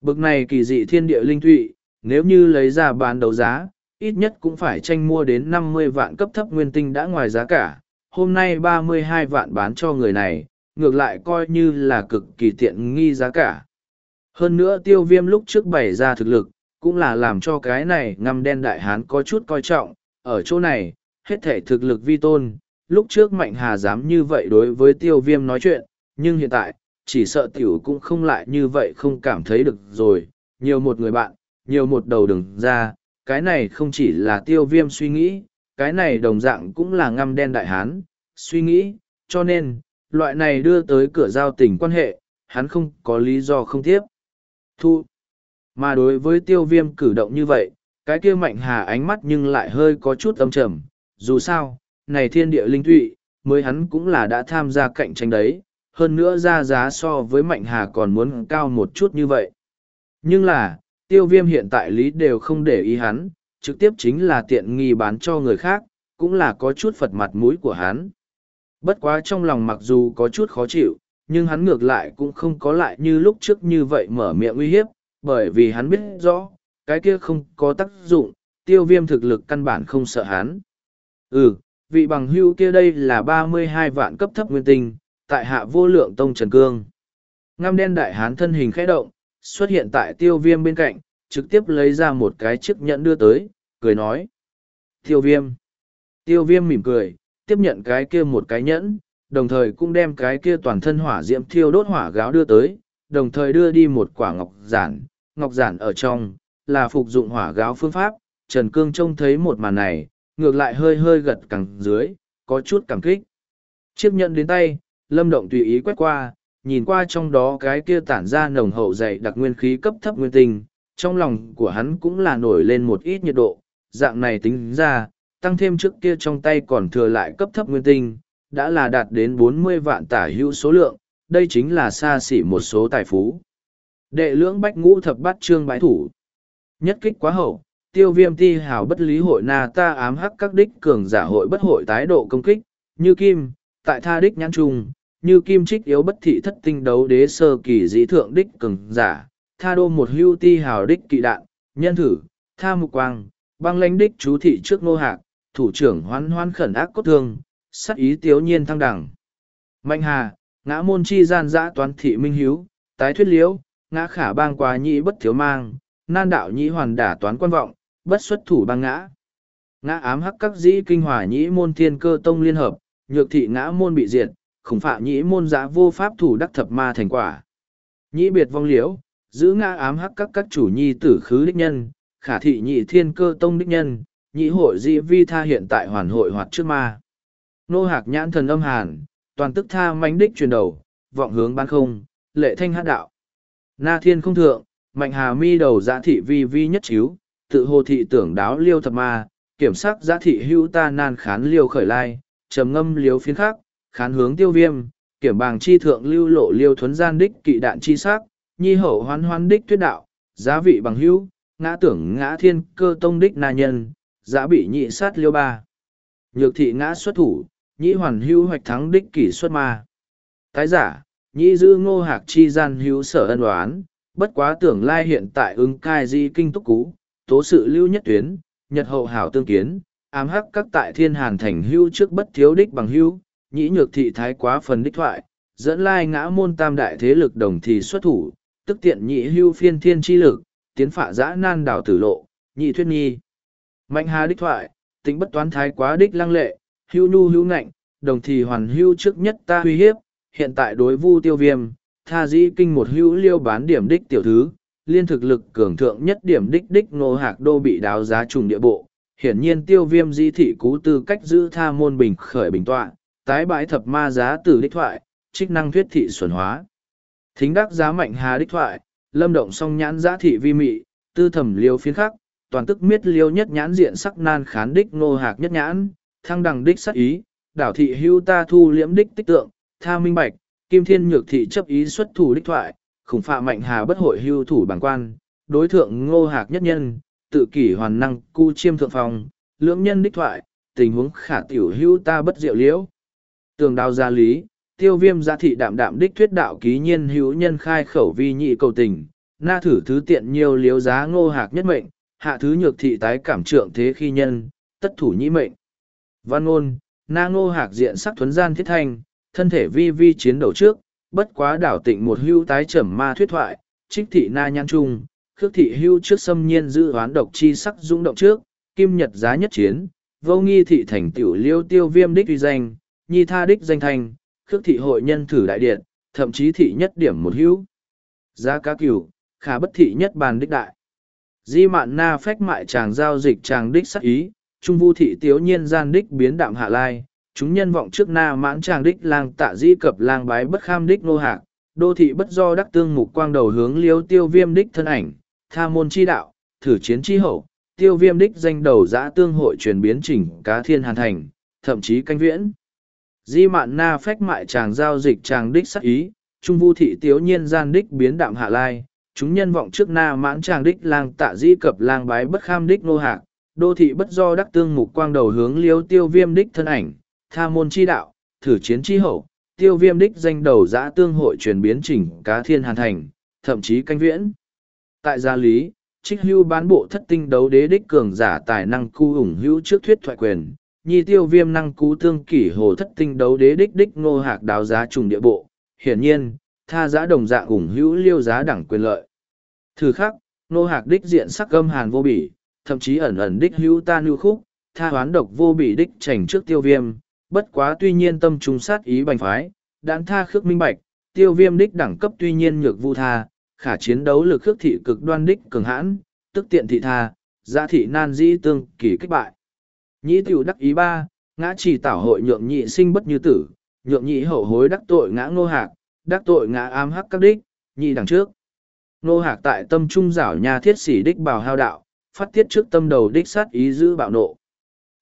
Bực này kỳ dị thiên địa linh thụy, nếu như lấy ra bán đấu giá, ít nhất cũng phải tranh mua đến năm mươi vạn cấp thấp nguyên tinh đã ngoài giá cả. Hôm nay ba mươi hai vạn bán cho người này, ngược lại coi như là cực kỳ tiện nghi giá cả. Hơn nữa tiêu viêm lúc trước bày ra thực lực, cũng là làm cho cái này ngăm đen đại hán có chút coi trọng. Ở chỗ này, hết thể thực lực vi tôn, lúc trước Mạnh Hà dám như vậy đối với tiêu viêm nói chuyện, nhưng hiện tại, chỉ sợ tiểu cũng không lại như vậy không cảm thấy được rồi. Nhiều một người bạn, nhiều một đầu đừng ra, cái này không chỉ là tiêu viêm suy nghĩ, cái này đồng dạng cũng là ngăm đen đại hán, suy nghĩ, cho nên, loại này đưa tới cửa giao tình quan hệ, hắn không có lý do không tiếp. Thu. Mà đối với tiêu viêm cử động như vậy, cái kia mạnh hà ánh mắt nhưng lại hơi có chút âm trầm, dù sao, này thiên địa linh thụy, mới hắn cũng là đã tham gia cạnh tranh đấy, hơn nữa ra giá so với mạnh hà còn muốn cao một chút như vậy. Nhưng là, tiêu viêm hiện tại lý đều không để ý hắn, trực tiếp chính là tiện nghi bán cho người khác, cũng là có chút phật mặt mũi của hắn. Bất quá trong lòng mặc dù có chút khó chịu, nhưng hắn ngược lại cũng không có lại như lúc trước như vậy mở miệng uy hiếp, bởi vì hắn biết rõ, cái kia không có tác dụng, tiêu viêm thực lực căn bản không sợ hắn. Ừ, vị bằng hưu kia đây là ba mươi hai vạn cấp thấp nguyên tinh, tại hạ vô lượng tông Trần Cương. Ngăm đen đại hán thân hình khẽ động, xuất hiện tại tiêu viêm bên cạnh, trực tiếp lấy ra một cái chiếc nhẫn đưa tới, cười nói. Tiêu viêm. Tiêu viêm mỉm cười, tiếp nhận cái kia một cái nhẫn, đồng thời cũng đem cái kia toàn thân hỏa diễm thiêu đốt hỏa gáo đưa tới, đồng thời đưa đi một quả ngọc giản, ngọc giản ở trong, là phục dụng hỏa gáo phương pháp, Trần Cương trông thấy một màn này, ngược lại hơi hơi gật cẳng dưới, có chút cảm kích. Chiếc nhẫn đến tay, Lâm Động tùy ý quét qua, nhìn qua trong đó cái kia tản ra nồng hậu dày đặc nguyên khí cấp thấp nguyên tinh, trong lòng của hắn cũng là nổi lên một ít nhiệt độ, dạng này tính ra, tăng thêm trước kia trong tay còn thừa lại cấp thấp nguyên tinh, đã là đạt đến bốn mươi vạn tả hữu số lượng, đây chính là xa xỉ một số tài phú. Đệ lưỡng bách ngũ thập bát trương bái thủ. Nhất kích quá hậu, tiêu viêm ti hào bất lý hội na ta ám hắc các đích cường giả hội bất hội tái độ công kích, như kim, tại tha đích nhãn trùng như kim trích yếu bất thị thất tinh đấu đế sơ kỳ dĩ thượng đích cường giả, tha đô một hưu ti hào đích kỵ đạn, nhân thử, tha mục quang, băng lãnh đích chú thị trước nô hạc, thủ trưởng hoan hoan khẩn ác cốt thương, sắc ý tiếu nhiên thăng đẳng. Mạnh hà, ngã môn chi gian dã toán thị minh hiếu, tái thuyết liễu, ngã khả bang quá nhị bất thiếu mang, nan đạo nhị hoàn đả toán quan vọng, bất xuất thủ bang ngã. Ngã ám hắc các dĩ kinh hỏa nhĩ môn thiên cơ tông liên hợp, nhược thị ngã môn bị diệt, khủng phạm nhĩ môn giã vô pháp thủ đắc thập ma thành quả. Nhĩ biệt vong liễu, giữ ngã ám hắc các các chủ nhi tử khứ đích nhân, khả thị nhị thiên cơ tông đích nhân, nhị hội di vi tha hiện tại hoàn hội hoạt trước ma. Nô hạc nhãn thần âm hàn, toàn tức tha mánh đích truyền đầu, vọng hướng ban không, lệ thanh hát đạo. Na thiên không thượng, mạnh hà mi đầu giã thị vi vi nhất chiếu, tự hồ thị tưởng đáo liêu thập ma, kiểm sắc giá thị hữu ta nan khán liêu khởi lai, trầm ngâm liêu phiến khắc, khán hướng tiêu viêm, kiểm bàng chi thượng lưu lộ liêu thuấn gian đích kỵ đạn chi sắc, nhi hậu hoan hoan đích tuyết đạo, giá vị bằng hữu, ngã tưởng ngã thiên cơ tông đích na nhân, giá bị nhị sát liêu ba. Nhược thị ngã xuất thủ, nhị hoàn hữu hoạch thắng đích kỷ xuất ma. Tái giả, Nhĩ Dư ngô hạc chi gian hữu sở ân đoán, bất quá tưởng lai hiện tại ứng cai di kinh túc cú, tố sự lưu nhất tuyến, nhật hậu hảo tương kiến, ám hắc các tại thiên hàn thành hưu trước bất thiếu đích bằng hưu, nhĩ nhược thị thái quá phần đích thoại, dẫn lai ngã môn tam đại thế lực đồng thì xuất thủ, tức tiện nhị hưu phiên thiên chi lực, tiến phạ giã nan đảo tử lộ, nhị thuyết nghi. Mạnh hà đích thoại, tính bất toán thái quá đích lăng lệ, hưu nhu hưu ngạnh, đồng thì hoàn hưu trước nhất ta uy hiếp, hiện tại đối vu tiêu viêm, tha dĩ kinh một hữu liêu bán điểm đích tiểu thứ, liên thực lực cường thượng nhất điểm đích đích nô hạc đô bị đáo giá trùng địa bộ. Hiển nhiên tiêu viêm di thị cú tư cách giữ tha môn bình khởi bình tọa, tái bãi thập ma giá tử đích thoại, trích năng thuyết thị xuẩn hóa. Thính đắc giá mạnh hà đích thoại, lâm động song nhãn giá thị vi mị, tư thẩm liêu phiến khắc, toàn tức miết liêu nhất nhãn diện sắc nan khán đích nô hạc nhất nhãn, thăng đằng đích sắc ý, đảo thị hưu ta thu liễm đích tích tượng, tha minh bạch, kim thiên nhược thị chấp ý xuất thủ đích thoại, khủng phạ mạnh hà bất hội hưu thủ bản quan, đối thượng ngô hạc nhất nhân, tự kỷ hoàn năng cu chiêm thượng phòng, lưỡng nhân đích thoại, tình huống khả tiểu hưu ta bất diệu liễu. Tường đào gia lý, tiêu viêm gia thị đạm đạm đích thuyết đạo ký nhiên hữu nhân khai khẩu vi nhị cầu tình, na thử thứ tiện nhiều liếu giá ngô hạc nhất mệnh, hạ thứ nhược thị tái cảm trượng thế khi nhân, tất thủ nhĩ mệnh. Văn ngôn, na ngô hạc diện sắc thuấn gian thiết thanh, thân thể vi vi chiến đấu trước, bất quá đảo tịnh một hưu tái trầm ma thuyết thoại, trích thị na nhan trung, khước thị hưu trước xâm nhiên giữ hoán độc chi sắc dũng động trước, kim nhật giá nhất chiến, vô nghi thị thành tiểu liêu tiêu viêm đích uy danh, nhi tha đích danh thành, khước thị hội nhân thử đại điện, thậm chí thị nhất điểm một hữu. Giá cá cửu, khả bất thị nhất bàn đích đại. Di mạn na phách mại chàng giao dịch chàng đích sắc ý, trung vu thị tiếu nhiên gian đích biến đạm hạ lai, chúng nhân vọng trước na mãn tràng đích lang tạ di cập lang bái bất kham đích nô hạc, đô thị bất do đắc tương mục quang đầu hướng liếu tiêu viêm đích thân ảnh, tha môn chi đạo, thử chiến chi hậu, tiêu viêm đích danh đầu giã tương hội truyền biến chỉnh cá thiên hàn thành, thậm chí canh viễn. Di mạn na phách mại chàng giao dịch chàng đích sắc ý, trung vu thị tiếu nhiên gian đích biến đạm hạ lai, chúng nhân vọng trước na mãn chàng đích lang tạ di cập lang bái bất kham đích nô hạc, đô thị bất do đắc tương mục quang đầu hướng liếu tiêu viêm đích thân ảnh, tha môn chi đạo, thử chiến chi hậu, tiêu viêm đích danh đầu giã tương hội truyền biến chỉnh cá thiên hàn thành, thậm chí canh viễn. Tại gia lý, trích hưu bán bộ thất tinh đấu đế đích cường giả tài năng cu ủng hữu trước thuyết thoại quyền, nhi tiêu viêm năng cú tương kỷ hồ thất tinh đấu đế đích đích ngô hạc đáo giá trùng địa bộ, hiển nhiên, tha giá đồng dạng ủng hữu liêu giá đẳng quyền lợi. Thứ khác, ngô hạc đích diện sắc gâm hàn vô bỉ, thậm chí ẩn ẩn đích hữu ta nưu khúc, tha hoán độc vô bỉ đích trành trước tiêu viêm, bất quá tuy nhiên tâm trung sát ý bành phái, đãn tha khước minh bạch, tiêu viêm đích đẳng cấp tuy nhiên nhược vu tha, khả chiến đấu lực khước thị cực đoan đích cường hãn, tức tiện thị tha, gia thị nan dĩ tương kỳ kích bại. Nhĩ tiểu đắc ý ba, ngã chỉ tảo hội nhượng nhị sinh bất như tử, nhượng nhị hậu hối đắc tội ngã ngô hạc, đắc tội ngã ám hắc các đích, nhị đằng trước. Ngô hạc tại tâm trung giảo nhà thiết sĩ đích bào hao đạo, phát tiết trước tâm đầu đích sát ý giữ bạo nộ.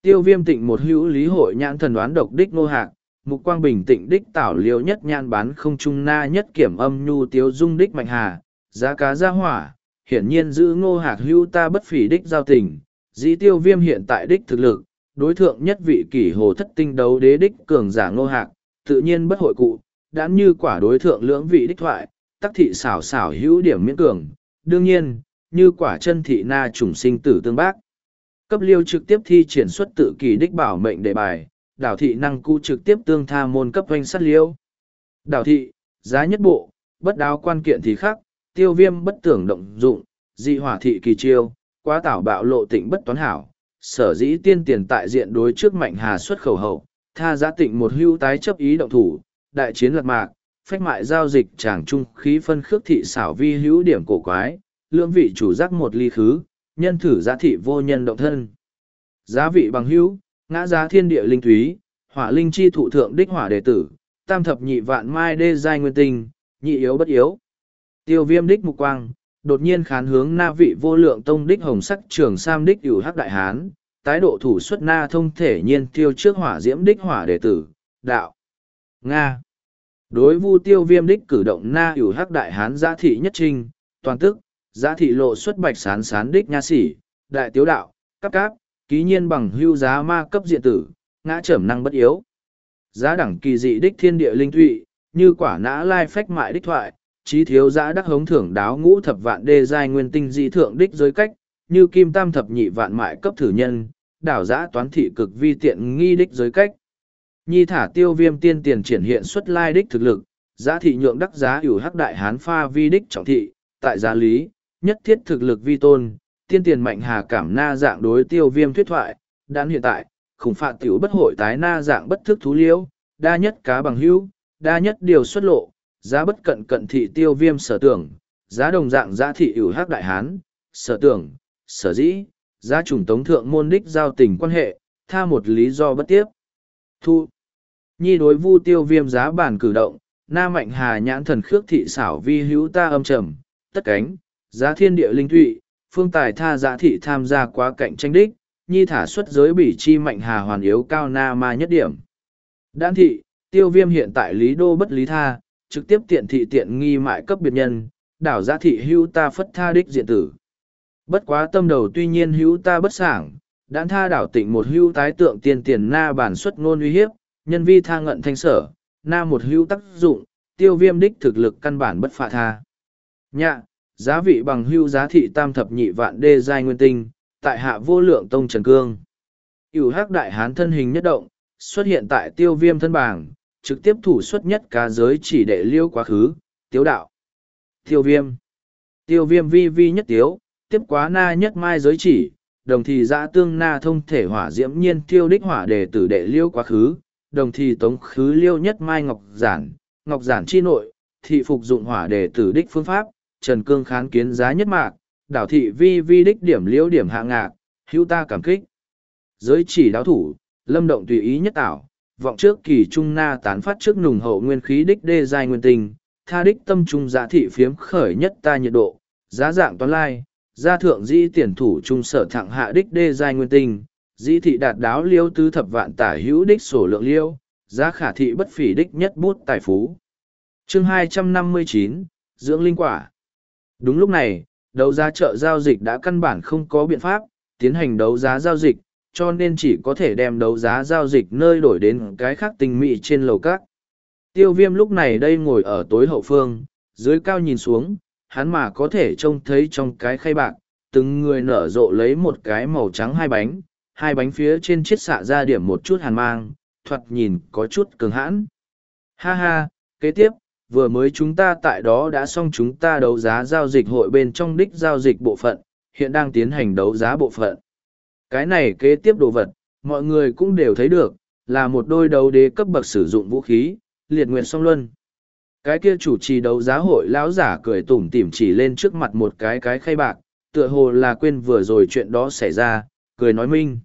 Tiêu viêm tịnh một hữu lý hội nhãn thần đoán độc đích ngô hạc, mục quang bình tịnh đích tảo liêu nhất nhan bán không trung na nhất kiểm âm nhu tiếu dung đích mạnh hà, giá cá gia hỏa, hiển nhiên giữ ngô hạc hữu ta bất phỉ đích giao tình, dĩ tiêu viêm hiện tại đích thực lực, đối thượng nhất vị kỷ hồ thất tinh đấu đế đích cường giả ngô hạc, tự nhiên bất hội cụ, đã như quả đối thượng lưỡng vị đích thoại, tắc thị xảo xảo hữu điểm miễn cường, đương nhiên, như quả chân thị na trùng sinh tử tương bác. Cấp liêu trực tiếp thi triển xuất tự kỳ đích bảo mệnh đề bài, đảo thị năng cụ trực tiếp tương tha môn cấp oanh sát liêu. Đảo thị, giá nhất bộ, bất đáo quan kiện thì khác, tiêu viêm bất tưởng động dụng, dị hỏa thị kỳ chiêu, quá tảo bạo lộ tịnh bất toán hảo, sở dĩ tiên tiền tại diện đối trước mạnh hà xuất khẩu hậu, tha giá tịnh một hưu tái chấp ý động thủ, đại chiến lật mạc, phách mại giao dịch tràng trung khí phân khước thị xảo vi hữu điểm cổ quái, lưỡng vị chủ giác một ly khứ, nhân thử giá thị vô nhân động thân. Giá vị bằng hữu, ngã giá thiên địa linh thúy, hỏa linh chi thụ thượng đích hỏa đệ tử, tam thập nhị vạn mai đê giai nguyên tinh, nhị yếu bất yếu. Tiêu viêm đích mục quang, đột nhiên khán hướng na vị vô lượng tông đích hồng sắc trường sam đích ủ hắc đại hán, tái độ thủ xuất na thông thể nhiên tiêu trước hỏa diễm đích hỏa đệ tử, đạo. Nga. Đối vu tiêu viêm đích cử động na ủ hắc đại hán giá thị nhất trinh, toàn tức, Giá thị lộ xuất bạch sán sán đích nha sĩ, đại tiếu đạo, cấp cáp, ký nhiên bằng hưu giá ma cấp diện tử, ngã trầm năng bất yếu. Giá đẳng kỳ dị đích thiên địa linh thụy, như quả nã lai phách mại đích thoại, trí thiếu giã đắc hống thưởng đáo ngũ thập vạn đê giai nguyên tinh dị thượng đích giới cách, như kim tam thập nhị vạn mại cấp thử nhân, đảo giã toán thị cực vi tiện nghi đích giới cách. Nhi thả tiêu viêm tiên tiền triển hiện xuất lai đích thực lực, giá thị nhượng đắc giá ủ hắc đại hán pha vi đích trọng thị, tại giá lý, nhất thiết thực lực vi tôn, tiên tiền mạnh hà cảm na dạng đối tiêu viêm thuyết thoại, đan hiện tại, khủng phạt tiểu bất hội tái na dạng bất thức thú liễu, đa nhất cá bằng hữu, đa nhất điều xuất lộ, giá bất cận cận thị tiêu viêm sở tưởng, giá đồng dạng giá thị ủ hắc đại hán, sở tưởng, sở dĩ, giá trùng tống thượng môn đích giao tình quan hệ, tha một lý do bất tiếp. Thu. Nhi đối vu tiêu viêm giá bản cử động, na mạnh hà nhãn thần khước thị xảo vi hữu ta âm trầm, tất cánh, giá thiên địa linh thụy, phương tài tha giá thị tham gia quá cạnh tranh đích, nhi thả xuất giới bỉ chi mạnh hà hoàn yếu cao na ma nhất điểm. Đan thị, tiêu viêm hiện tại lý đô bất lý tha, trực tiếp tiện thị tiện nghi mại cấp biệt nhân, đảo giá thị hữu ta phất tha đích diện tử. Bất quá tâm đầu tuy nhiên hữu ta bất sảng, đan tha đảo tịnh một hữu tái tượng tiền tiền na bản xuất ngôn uy hiếp, nhân vi tha ngận thanh sở, na một hữu tác dụng, tiêu viêm đích thực lực căn bản bất phạ tha. Nhạ, giá vị bằng hưu giá thị tam thập nhị vạn đê giai nguyên tinh, tại hạ vô lượng tông trần cương. Cửu hắc đại hán thân hình nhất động, xuất hiện tại tiêu viêm thân bảng, trực tiếp thủ xuất nhất cá giới chỉ để liêu quá khứ, tiếu đạo. Tiêu viêm. Tiêu viêm vi vi nhất tiếu, tiếp quá na nhất mai giới chỉ, đồng thì giã tương na thông thể hỏa diễm nhiên tiêu đích hỏa đề tử đệ liêu quá khứ, đồng thì tống khứ liêu nhất mai ngọc giản, ngọc giản chi nội, thị phục dụng hỏa đề tử đích phương pháp, trần cương khán kiến giá nhất mạc, đảo thị vi vi đích điểm liễu điểm hạ ngạc, hữu ta cảm kích. Giới chỉ đáo thủ, lâm động tùy ý nhất ảo, vọng trước kỳ trung na tán phát trước nùng hậu nguyên khí đích đê giai nguyên tình, tha đích tâm trung giá thị phiếm khởi nhất ta nhiệt độ, giá dạng toán lai, gia thượng dĩ tiền thủ trung sở thẳng hạ đích đê giai nguyên tinh, dĩ thị đạt đáo liêu tứ thập vạn tả hữu đích sổ lượng liêu, giá khả thị bất phỉ đích nhất bút tài phú. chương hai trăm năm mươi chín Dưỡng linh quả. Đúng lúc này, đấu giá chợ giao dịch đã căn bản không có biện pháp tiến hành đấu giá giao dịch cho nên chỉ có thể đem đấu giá giao dịch nơi đổi đến cái khác tình mị trên lầu cát tiêu viêm lúc này đây ngồi ở tối hậu phương dưới cao nhìn xuống hắn mà có thể trông thấy trong cái khay bạc từng người nở rộ lấy một cái màu trắng hai bánh hai bánh phía trên chiếc xạ ra điểm một chút hàn mang thoạt nhìn có chút cường hãn. Ha ha kế tiếp vừa mới chúng ta tại đó đã xong chúng ta đấu giá giao dịch hội bên trong đích giao dịch bộ phận, hiện đang tiến hành đấu giá bộ phận. Cái này kế tiếp đồ vật, mọi người cũng đều thấy được, là một đôi đấu đế cấp bậc sử dụng vũ khí, liệt nguyện song luân. Cái kia chủ trì đấu giá hội lão giả cười tủm tỉm chỉ lên trước mặt một cái cái khay bạc, tựa hồ là quên vừa rồi chuyện đó xảy ra, cười nói minh.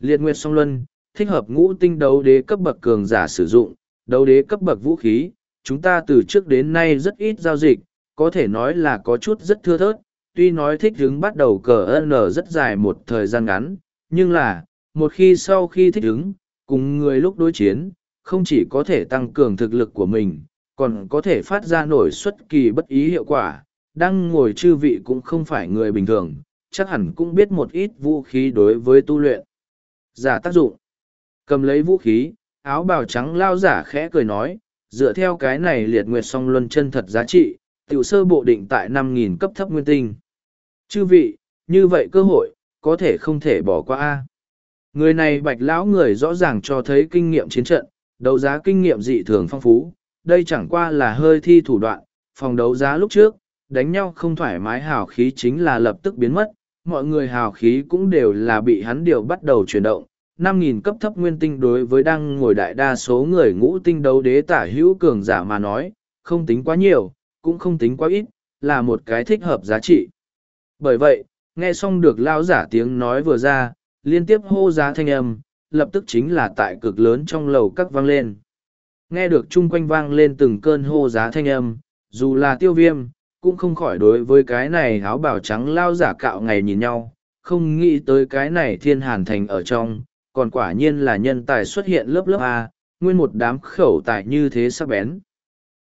Liệt nguyệt song luân, thích hợp ngũ tinh đấu đế cấp bậc cường giả sử dụng, đấu đế cấp bậc vũ khí, chúng ta từ trước đến nay rất ít giao dịch, có thể nói là có chút rất thưa thớt, tuy nói thích hứng bắt đầu cờ N rất dài một thời gian ngắn, nhưng là, một khi sau khi thích hứng, cùng người lúc đối chiến, không chỉ có thể tăng cường thực lực của mình, còn có thể phát ra nổi xuất kỳ bất ý hiệu quả, đang ngồi chư vị cũng không phải người bình thường, chắc hẳn cũng biết một ít vũ khí đối với tu luyện. Giả tác dụng. Cầm lấy vũ khí, áo bào trắng lao giả khẽ cười nói, dựa theo cái này liệt nguyệt song luân chân thật giá trị, tiểu sơ bộ định tại năm nghìn cấp thấp nguyên tinh. Chư vị, như vậy cơ hội, có thể không thể bỏ qua. a Người này bạch lão người rõ ràng cho thấy kinh nghiệm chiến trận, đấu giá kinh nghiệm dị thường phong phú, đây chẳng qua là hơi thi thủ đoạn, phòng đấu giá lúc trước, đánh nhau không thoải mái hào khí chính là lập tức biến mất, mọi người hào khí cũng đều là bị hắn điều bắt đầu chuyển động, năm nghìn cấp thấp nguyên tinh đối với đang ngồi đại đa số người ngũ tinh đấu đế tả hữu cường giả mà nói, không tính quá nhiều, cũng không tính quá ít, là một cái thích hợp giá trị. Bởi vậy, nghe xong được lao giả tiếng nói vừa ra, liên tiếp hô giá thanh âm, lập tức chính là tại cực lớn trong lầu các vang lên. Nghe được chung quanh vang lên từng cơn hô giá thanh âm, dù là tiêu viêm, cũng không khỏi đối với cái này áo bảo trắng lao giả cạo ngày nhìn nhau, không nghĩ tới cái này thiên hàn thành ở trong, còn quả nhiên là nhân tài xuất hiện lớp lớp A, nguyên một đám khẩu tài như thế sắc bén.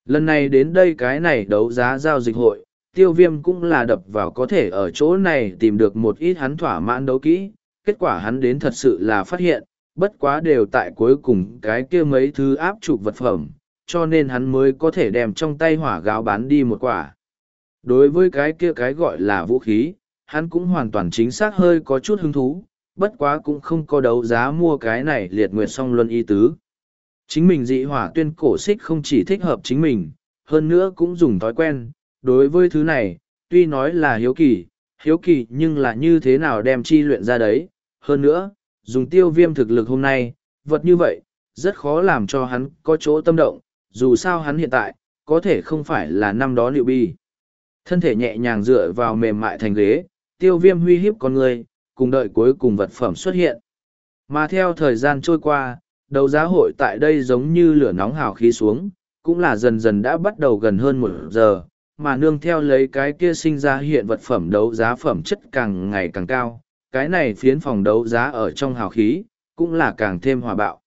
Lần này đến đây cái này đấu giá giao dịch hội, tiêu viêm cũng là đập vào có thể ở chỗ này tìm được một ít hắn thỏa mãn đấu kỹ, kết quả hắn đến thật sự là phát hiện, bất quá đều tại cuối cùng cái kia mấy thứ áp chụp vật phẩm, cho nên hắn mới có thể đem trong tay hỏa gáo bán đi một quả. Đối với cái kia cái gọi là vũ khí, hắn cũng hoàn toàn chính xác hơi có chút hứng thú, bất quá cũng không có đấu giá mua cái này liệt nguyệt song luân y tứ. Chính mình dị hỏa tuyên cổ xích không chỉ thích hợp chính mình, hơn nữa cũng dùng thói quen. Đối với thứ này, tuy nói là hiếu kỳ, hiếu kỳ nhưng là như thế nào đem chi luyện ra đấy. Hơn nữa, dùng tiêu viêm thực lực hôm nay, vật như vậy, rất khó làm cho hắn có chỗ tâm động, dù sao hắn hiện tại, có thể không phải là năm đó liệu bi. Thân thể nhẹ nhàng dựa vào mềm mại thành ghế, tiêu viêm huy hiếp con người, cùng đợi cuối cùng vật phẩm xuất hiện. Mà theo thời gian trôi qua, đấu giá hội tại đây giống như lửa nóng hào khí xuống, cũng là dần dần đã bắt đầu gần hơn một giờ, mà nương theo lấy cái kia sinh ra hiện vật phẩm đấu giá phẩm chất càng ngày càng cao, cái này phiến phòng đấu giá ở trong hào khí, cũng là càng thêm hòa bạo.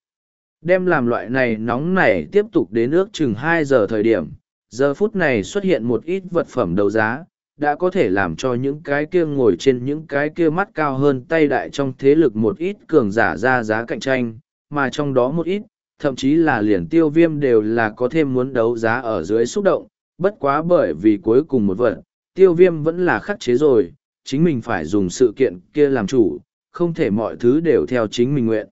Đem làm loại này nóng nảy tiếp tục đến ước chừng hai giờ thời điểm, giờ phút này xuất hiện một ít vật phẩm đấu giá, đã có thể làm cho những cái kia ngồi trên những cái kia mắt cao hơn tay đại trong thế lực một ít cường giả ra giá cạnh tranh, mà trong đó một ít, thậm chí là liền tiêu viêm đều là có thêm muốn đấu giá ở dưới xúc động, bất quá bởi vì cuối cùng một vật, tiêu viêm vẫn là khắc chế rồi, chính mình phải dùng sự kiện kia làm chủ, không thể mọi thứ đều theo chính mình nguyện.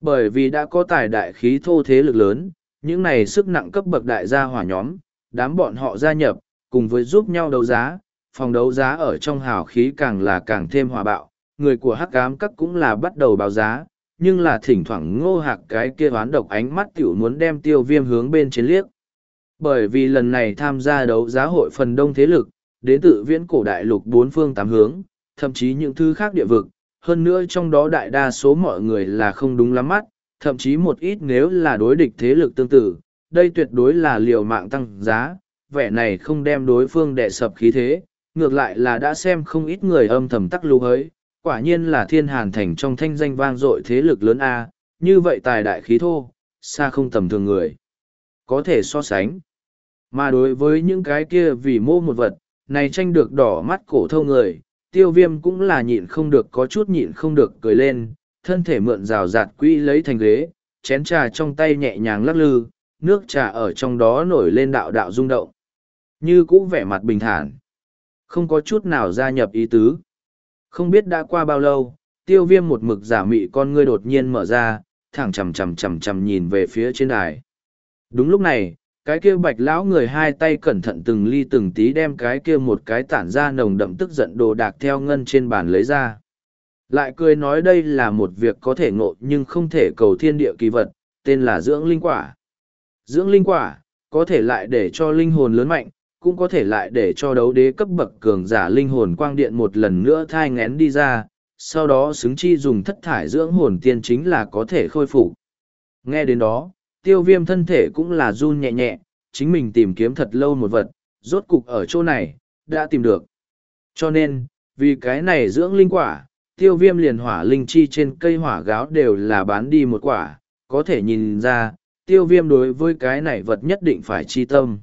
Bởi vì đã có tài đại khí thô thế lực lớn, những này sức nặng cấp bậc đại gia hỏa nhóm, đám bọn họ gia nhập, cùng với giúp nhau đấu giá, phòng đấu giá ở trong hào khí càng là càng thêm hòa bạo, người của hắc ám các cũng là bắt đầu báo giá, nhưng là thỉnh thoảng ngô hạc cái kia oán độc ánh mắt tiểu muốn đem tiêu viêm hướng bên chiến liếc. Bởi vì lần này tham gia đấu giá hội phần đông thế lực, đến tự viễn cổ đại lục bốn phương tám hướng, thậm chí những thứ khác địa vực, hơn nữa trong đó đại đa số mọi người là không đúng lắm mắt, thậm chí một ít nếu là đối địch thế lực tương tự, đây tuyệt đối là liều mạng tăng giá, vẻ này không đem đối phương đệ sập khí thế, ngược lại là đã xem không ít người âm thầm tắc lưu hới, quả nhiên là thiên hàn thành trong thanh danh vang dội thế lực lớn A, như vậy tài đại khí thô, xa không tầm thường người. Có thể so sánh. Mà đối với những cái kia vì mô một vật, này tranh được đỏ mắt cổ thâu người, tiêu viêm cũng là nhịn không được có chút nhịn không được cười lên, thân thể mượn rào rạt quỹ lấy thành ghế, chén trà trong tay nhẹ nhàng lắc lư, nước trà ở trong đó nổi lên đạo đạo rung động. Như cũ vẻ mặt bình thản. Không có chút nào gia nhập ý tứ. Không biết đã qua bao lâu, tiêu viêm một mực giả mị con ngươi đột nhiên mở ra, thẳng chầm chầm chầm chầm nhìn về phía trên đài. Đúng lúc này, cái kia bạch lão người hai tay cẩn thận từng ly từng tí đem cái kia một cái tản ra nồng đậm tức giận đồ đạc theo ngân trên bàn lấy ra. Lại cười nói đây là một việc có thể ngộ nhưng không thể cầu thiên địa kỳ vật, tên là dưỡng linh quả. Dưỡng linh quả, có thể lại để cho linh hồn lớn mạnh, cũng có thể lại để cho đấu đế cấp bậc cường giả linh hồn quang điện một lần nữa thai ngén đi ra, sau đó xứng chi dùng thất thải dưỡng hồn tiên chính là có thể khôi phục. Nghe đến đó, tiêu viêm thân thể cũng là run nhẹ nhẹ, chính mình tìm kiếm thật lâu một vật, rốt cục ở chỗ này, đã tìm được. Cho nên, vì cái này dưỡng linh quả, tiêu viêm liền hỏa linh chi trên cây hỏa gáo đều là bán đi một quả, có thể nhìn ra, tiêu viêm đối với cái này vật nhất định phải chi tâm.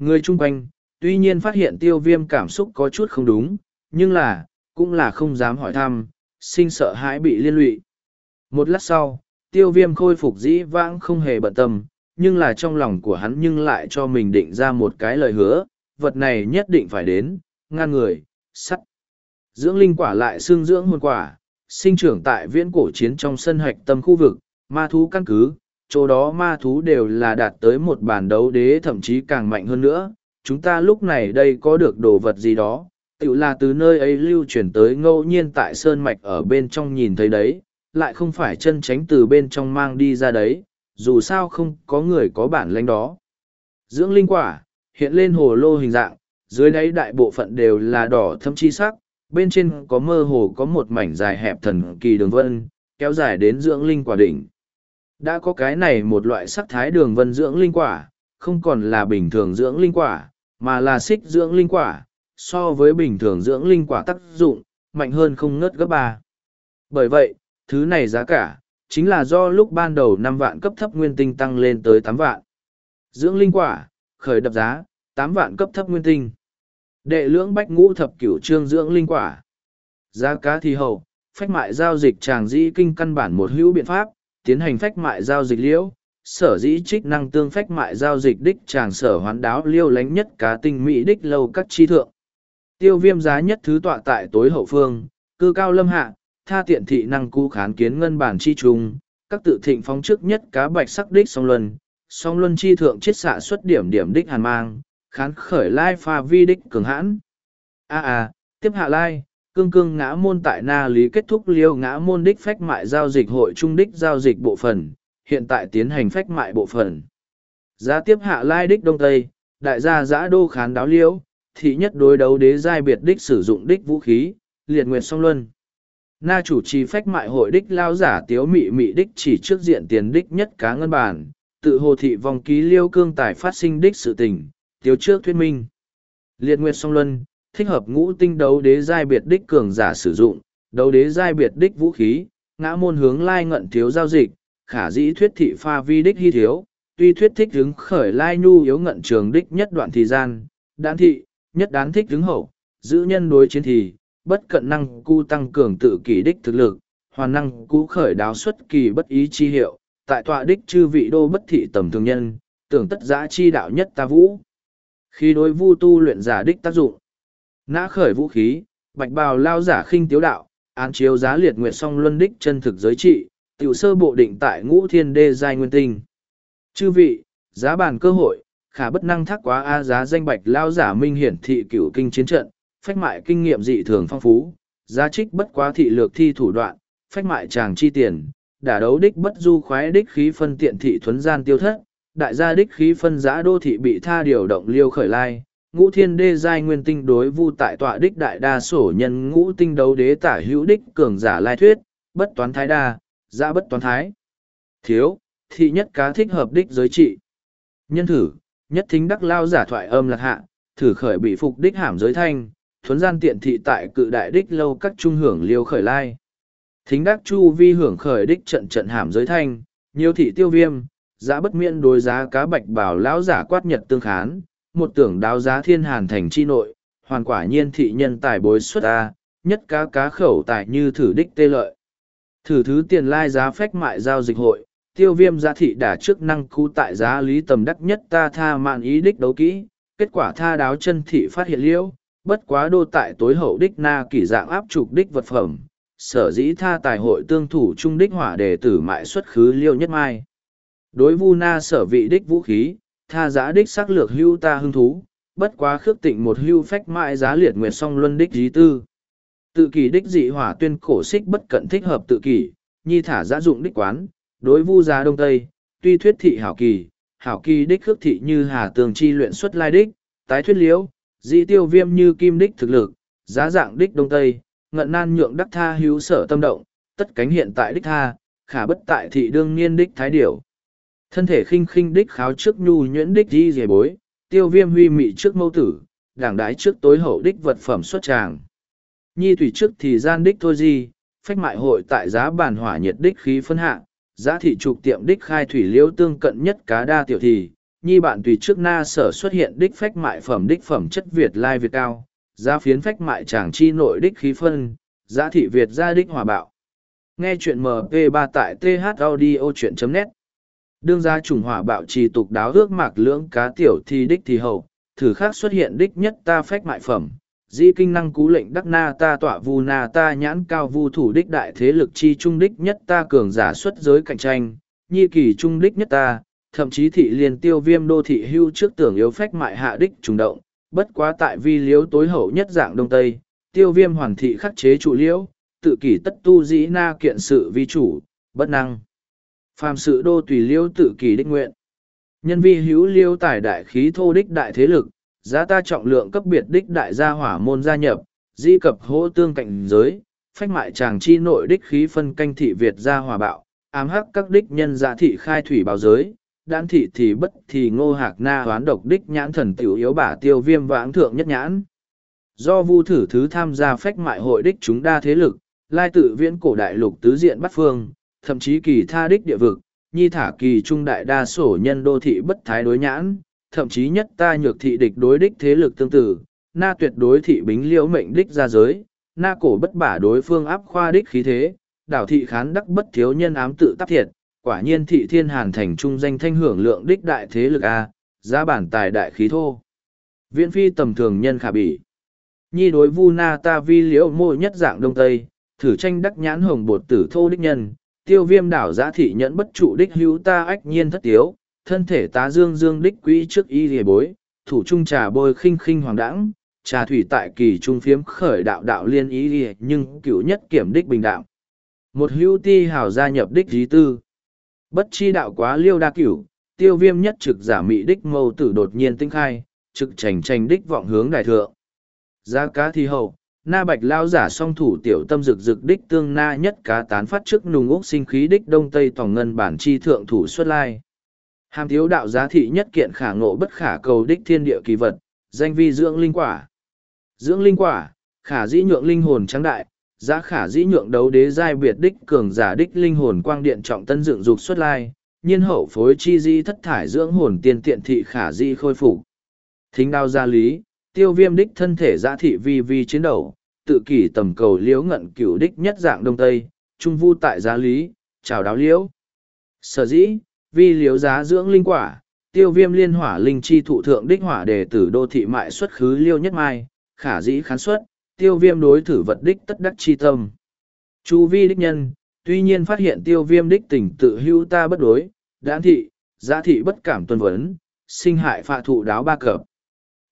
Người chung quanh, tuy nhiên phát hiện tiêu viêm cảm xúc có chút không đúng, nhưng là, cũng là không dám hỏi thăm, sinh sợ hãi bị liên lụy. Một lát sau, tiêu viêm khôi phục dĩ vãng không hề bận tâm, nhưng là trong lòng của hắn nhưng lại cho mình định ra một cái lời hứa, vật này nhất định phải đến, ngăn người, sắt. Dưỡng linh quả lại xương dưỡng hồn quả, sinh trưởng tại viễn cổ chiến trong sân hạch tâm khu vực, ma thú căn cứ, chỗ đó ma thú đều là đạt tới một bản đấu đế thậm chí càng mạnh hơn nữa. Chúng ta lúc này đây có được đồ vật gì đó, tự là từ nơi ấy lưu chuyển tới ngẫu nhiên tại sơn mạch ở bên trong nhìn thấy đấy, lại không phải chân tránh từ bên trong mang đi ra đấy, dù sao không có người có bản lãnh đó. Dưỡng linh quả, hiện lên hồ lô hình dạng, dưới đáy đại bộ phận đều là đỏ thâm chi sắc, bên trên có mơ hồ có một mảnh dài hẹp thần kỳ đường vân, kéo dài đến dưỡng linh quả đỉnh. Đã có cái này một loại sắc thái đường vân dưỡng linh quả, không còn là bình thường dưỡng linh quả, mà là xích dưỡng linh quả, so với bình thường dưỡng linh quả tác dụng, mạnh hơn không ngớt gấp ba. Bởi vậy, thứ này giá cả, chính là do lúc ban đầu năm vạn cấp thấp nguyên tinh tăng lên tới tám vạn. Dưỡng linh quả, khởi đập giá, tám vạn cấp thấp nguyên tinh. Đệ lưỡng bách ngũ thập cửu trương dưỡng linh quả. Giá cá thì hậu, phách mại giao dịch tràng dĩ kinh căn bản một hữu biện pháp, tiến hành phách mại giao dịch liễu, sở dĩ trích năng tương phách mại giao dịch đích tràng sở hoán đáo liêu lánh nhất cá tinh mỹ đích lâu các chi thượng. Tiêu viêm giá nhất thứ tọa tại tối hậu phương, cư cao lâm hạ, tha tiện thị năng cũ khán kiến ngân bản chi trùng, các tự thịnh phóng trước nhất cá bạch sắc đích song luân, song luân chi thượng chiết xạ xuất điểm điểm đích hàn mang, khán khởi lai pha vi đích cường hãn. A a, tiếp hạ lai, cương cương ngã môn tại na lý kết thúc liêu ngã môn đích phách mại giao dịch hội trung đích giao dịch bộ phần hiện tại tiến hành phách mại bộ phần Giá tiếp hạ lai đích đông tây, đại gia giã đô khán đáo liêu, thị nhất đối đấu đế giai biệt đích sử dụng đích vũ khí, liệt nguyệt song luân. Na chủ trì phách mại hội đích lao giả tiếu mị mị đích chỉ trước diện tiền đích nhất cá ngân bản, tự hồ thị vòng ký liêu cương tài phát sinh đích sự tình, tiếu trước thuyết minh. Liệt nguyệt song luân, thích hợp ngũ tinh đấu đế giai biệt đích cường giả sử dụng, đấu đế giai biệt đích vũ khí, ngã môn hướng lai ngận thiếu giao dịch, khả dĩ thuyết thị pha vi đích hy thiếu, tuy thuyết thích hứng khởi lai nhu yếu ngận trường đích nhất đoạn thời gian, đán thị, nhất đáng thích hứng hậu, giữ nhân đối chiến thì, bất cận năng cu tăng cường tự kỷ đích thực lực, hoàn năng cú khởi đáo xuất kỳ bất ý chi hiệu, tại tọa đích chư vị đô bất thị tầm thường nhân, tưởng tất giã chi đạo nhất ta vũ. Khi đối vu tu luyện giả đích tác dụng, nã khởi vũ khí, bạch bào lao giả khinh tiếu đạo, án chiếu giá liệt nguyệt song luân đích chân thực giới trị, tiểu sơ bộ định tại ngũ thiên đê giai nguyên tinh. Chư vị, giá bàn cơ hội, khả bất năng thác quá a giá danh bạch lao giả minh hiển thị cửu kinh chiến trận, phách mại kinh nghiệm dị thường phong phú, giá trích bất quá thị lược thi thủ đoạn, phách mại chàng chi tiền, đả đấu đích bất du khoái đích khí phân tiện thị thuấn gian tiêu thất, đại gia đích khí phân giã đô thị bị tha điều động liêu khởi lai, ngũ thiên đê giai nguyên tinh đối vu tại tọa đích đại đa sổ nhân ngũ tinh đấu đế tả hữu đích cường giả lai thuyết, bất toán thái đa, giã bất toán thái. Thiếu, thị nhất cá thích hợp đích giới trị. Nhân thử, nhất thính đắc lao giả thoại âm lạc hạ, thử khởi bị phục đích hàm giới thanh, thuấn gian tiện thị tại cự đại đích lâu các trung hưởng liêu khởi lai. Thính đắc chu vi hưởng khởi đích trận trận hàm giới thanh, nhiều thị tiêu viêm, giã bất miễn đối giá cá bạch bảo lão giả quát nhật tương khán, một tưởng đáo giá thiên hàn thành chi nội, hoàn quả nhiên thị nhân tài bối xuất a, nhất cá cá khẩu tài như thử đích tê lợi. Thử thứ tiền lai giá phách mại giao dịch hội, tiêu viêm giá thị đả trước năng cú tại giá lý tầm đắc nhất ta tha mạn ý đích đấu kỹ, kết quả tha đáo chân thị phát hiện liễu, bất quá đô tại tối hậu đích na kỷ dạng áp trục đích vật phẩm, sở dĩ tha tài hội tương thủ trung đích hỏa đề tử mại xuất khứ liêu nhất mai. Đối vu na sở vị đích vũ khí, tha giá đích sắc lược hưu ta hưng thú, bất quá khước tịnh một hưu phách mại giá liệt nguyệt song luân đích dí tư. Tự kỷ đích dị hỏa tuyên cổ xích bất cận thích hợp tự kỷ, nhi thả giá dụng đích quán, đối vu giá đông tây, tuy thuyết thị hảo kỳ, hảo kỳ đích khước thị như hà tường chi luyện xuất lai đích, tái thuyết liễu, dị tiêu viêm như kim đích thực lực, giá dạng đích đông tây, ngận nan nhượng đắc tha hữu sở tâm động, tất cánh hiện tại đích tha, khả bất tại thị đương niên đích thái điểu. Thân thể khinh khinh đích kháo trước nhu nhuyễn đích di dề bối, tiêu viêm huy mị trước mâu tử, đảng đái trước tối hậu đích vật phẩm xuất tràng. Nhi thủy trước thì gian đích thôi gì, phách mại hội tại giá bản hỏa nhiệt đích khí phân hạ, giá thị trục tiệm đích khai thủy liễu tương cận nhất cá đa tiểu thì, nhi bạn tùy trước na sở xuất hiện đích phách mại phẩm đích phẩm chất Việt lai Việt cao, giá phiến phách mại tràng chi nội đích khí phân, giá thị Việt gia đích hòa bạo. Nghe chuyện MP3 tại thaudio.net Đương gia trùng hỏa bạo trì tục đáo ước mạc lưỡng cá tiểu thì đích thì hậu, thử khác xuất hiện đích nhất ta phách mại phẩm. Di kinh năng cú lệnh đắc na ta tọa vu na ta nhãn cao vu thủ đích đại thế lực chi trung đích nhất ta cường giả xuất giới cạnh tranh, nhi kỳ trung đích nhất ta, thậm chí thị liền tiêu viêm đô thị hưu trước tưởng yếu phách mại hạ đích trùng động, bất quá tại vi liếu tối hậu nhất dạng đông tây, tiêu viêm hoàn thị khắc chế trụ liễu, tự kỷ tất tu dĩ na kiện sự vi chủ, bất năng phàm sự đô tùy liêu tự kỳ đích nguyện nhân vi hữu liêu tài đại khí thô đích đại thế lực giá ta trọng lượng cấp biệt đích đại gia hỏa môn gia nhập di cập hỗ tương cạnh giới phách mại chàng chi nội đích khí phân canh thị việt gia hòa bạo ám hắc các đích nhân gia thị khai thủy báo giới đan thị thì bất thì ngô hạc na hoán độc đích nhãn thần tiểu yếu bả tiêu viêm vãng thượng nhất nhãn. Do vu thử thứ tham gia phách mại hội đích chúng đa thế lực, lai tự viễn cổ đại lục tứ diện bắt phương, thậm chí kỳ tha đích địa vực, nhi thả kỳ trung đại đa sổ nhân đô thị bất thái đối nhãn, thậm chí nhất ta nhược thị địch đối đích thế lực tương tự, na tuyệt đối thị bính liễu mệnh đích ra giới, na cổ bất bả đối phương áp khoa đích khí thế, đảo thị khán đắc bất thiếu nhân ám tự tác thiệt, quả nhiên thị thiên hàn thành trung danh thanh hưởng lượng đích đại thế lực A, giá bản tài đại khí thô. Viễn phi tầm thường nhân khả bỉ. Nhi đối vu na ta vi liễu mô nhất dạng đông tây, thử tranh đắc nhãn hồng bột tử thô đích nhân, tiêu viêm đảo giã thị nhẫn bất trụ đích hữu ta ách nhiên thất tiếu, thân thể tá dương dương đích quỹ trước y lìa bối, thủ trung trà bôi khinh khinh hoàng đãng, trà thủy tại kỳ trung phiếm khởi đạo đạo liên ý lìa nhưng cựu nhất kiểm đích bình đạo. Một hữu ti hào gia nhập đích dí tư. Bất chi đạo quá liêu đa cửu, tiêu viêm nhất trực giả mị đích mâu tử đột nhiên tinh khai, trực trành trành đích vọng hướng đại thượng. Giá cá thi hậu, na bạch lao giả song thủ tiểu tâm rực rực đích tương na nhất cá tán phát trước nùng úc sinh khí đích đông tây tòng ngân bản chi thượng thủ xuất lai. Hàm thiếu đạo giá thị nhất kiện khả ngộ bất khả cầu đích thiên địa kỳ vật, danh vi dưỡng linh quả. Dưỡng linh quả, khả dĩ nhượng linh hồn trắng đại, giá khả dĩ nhượng đấu đế giai biệt đích cường giả đích linh hồn quang điện trọng tân dựng dục xuất lai, nhiên hậu phối chi di thất thải dưỡng hồn tiên tiện thị khả di khôi phục. Thính đao gia lý, tiêu viêm đích thân thể giã thị vi vi chiến đấu, tự kỷ tầm cầu liếu ngận cửu đích nhất dạng đông tây, trung vu tại giá lý, chào đáo liễu. Sở dĩ, vi liếu giá dưỡng linh quả, tiêu viêm liên hỏa linh chi thụ thượng đích hỏa đề tử đô thị mại xuất khứ liêu nhất mai, khả dĩ khán xuất, tiêu viêm đối thử vật đích tất đắc chi tâm. Chu vi đích nhân, tuy nhiên phát hiện tiêu viêm đích tình tự hưu ta bất đối, đãn thị, giá thị bất cảm tuân vấn, sinh hại phạ thụ đáo ba cập.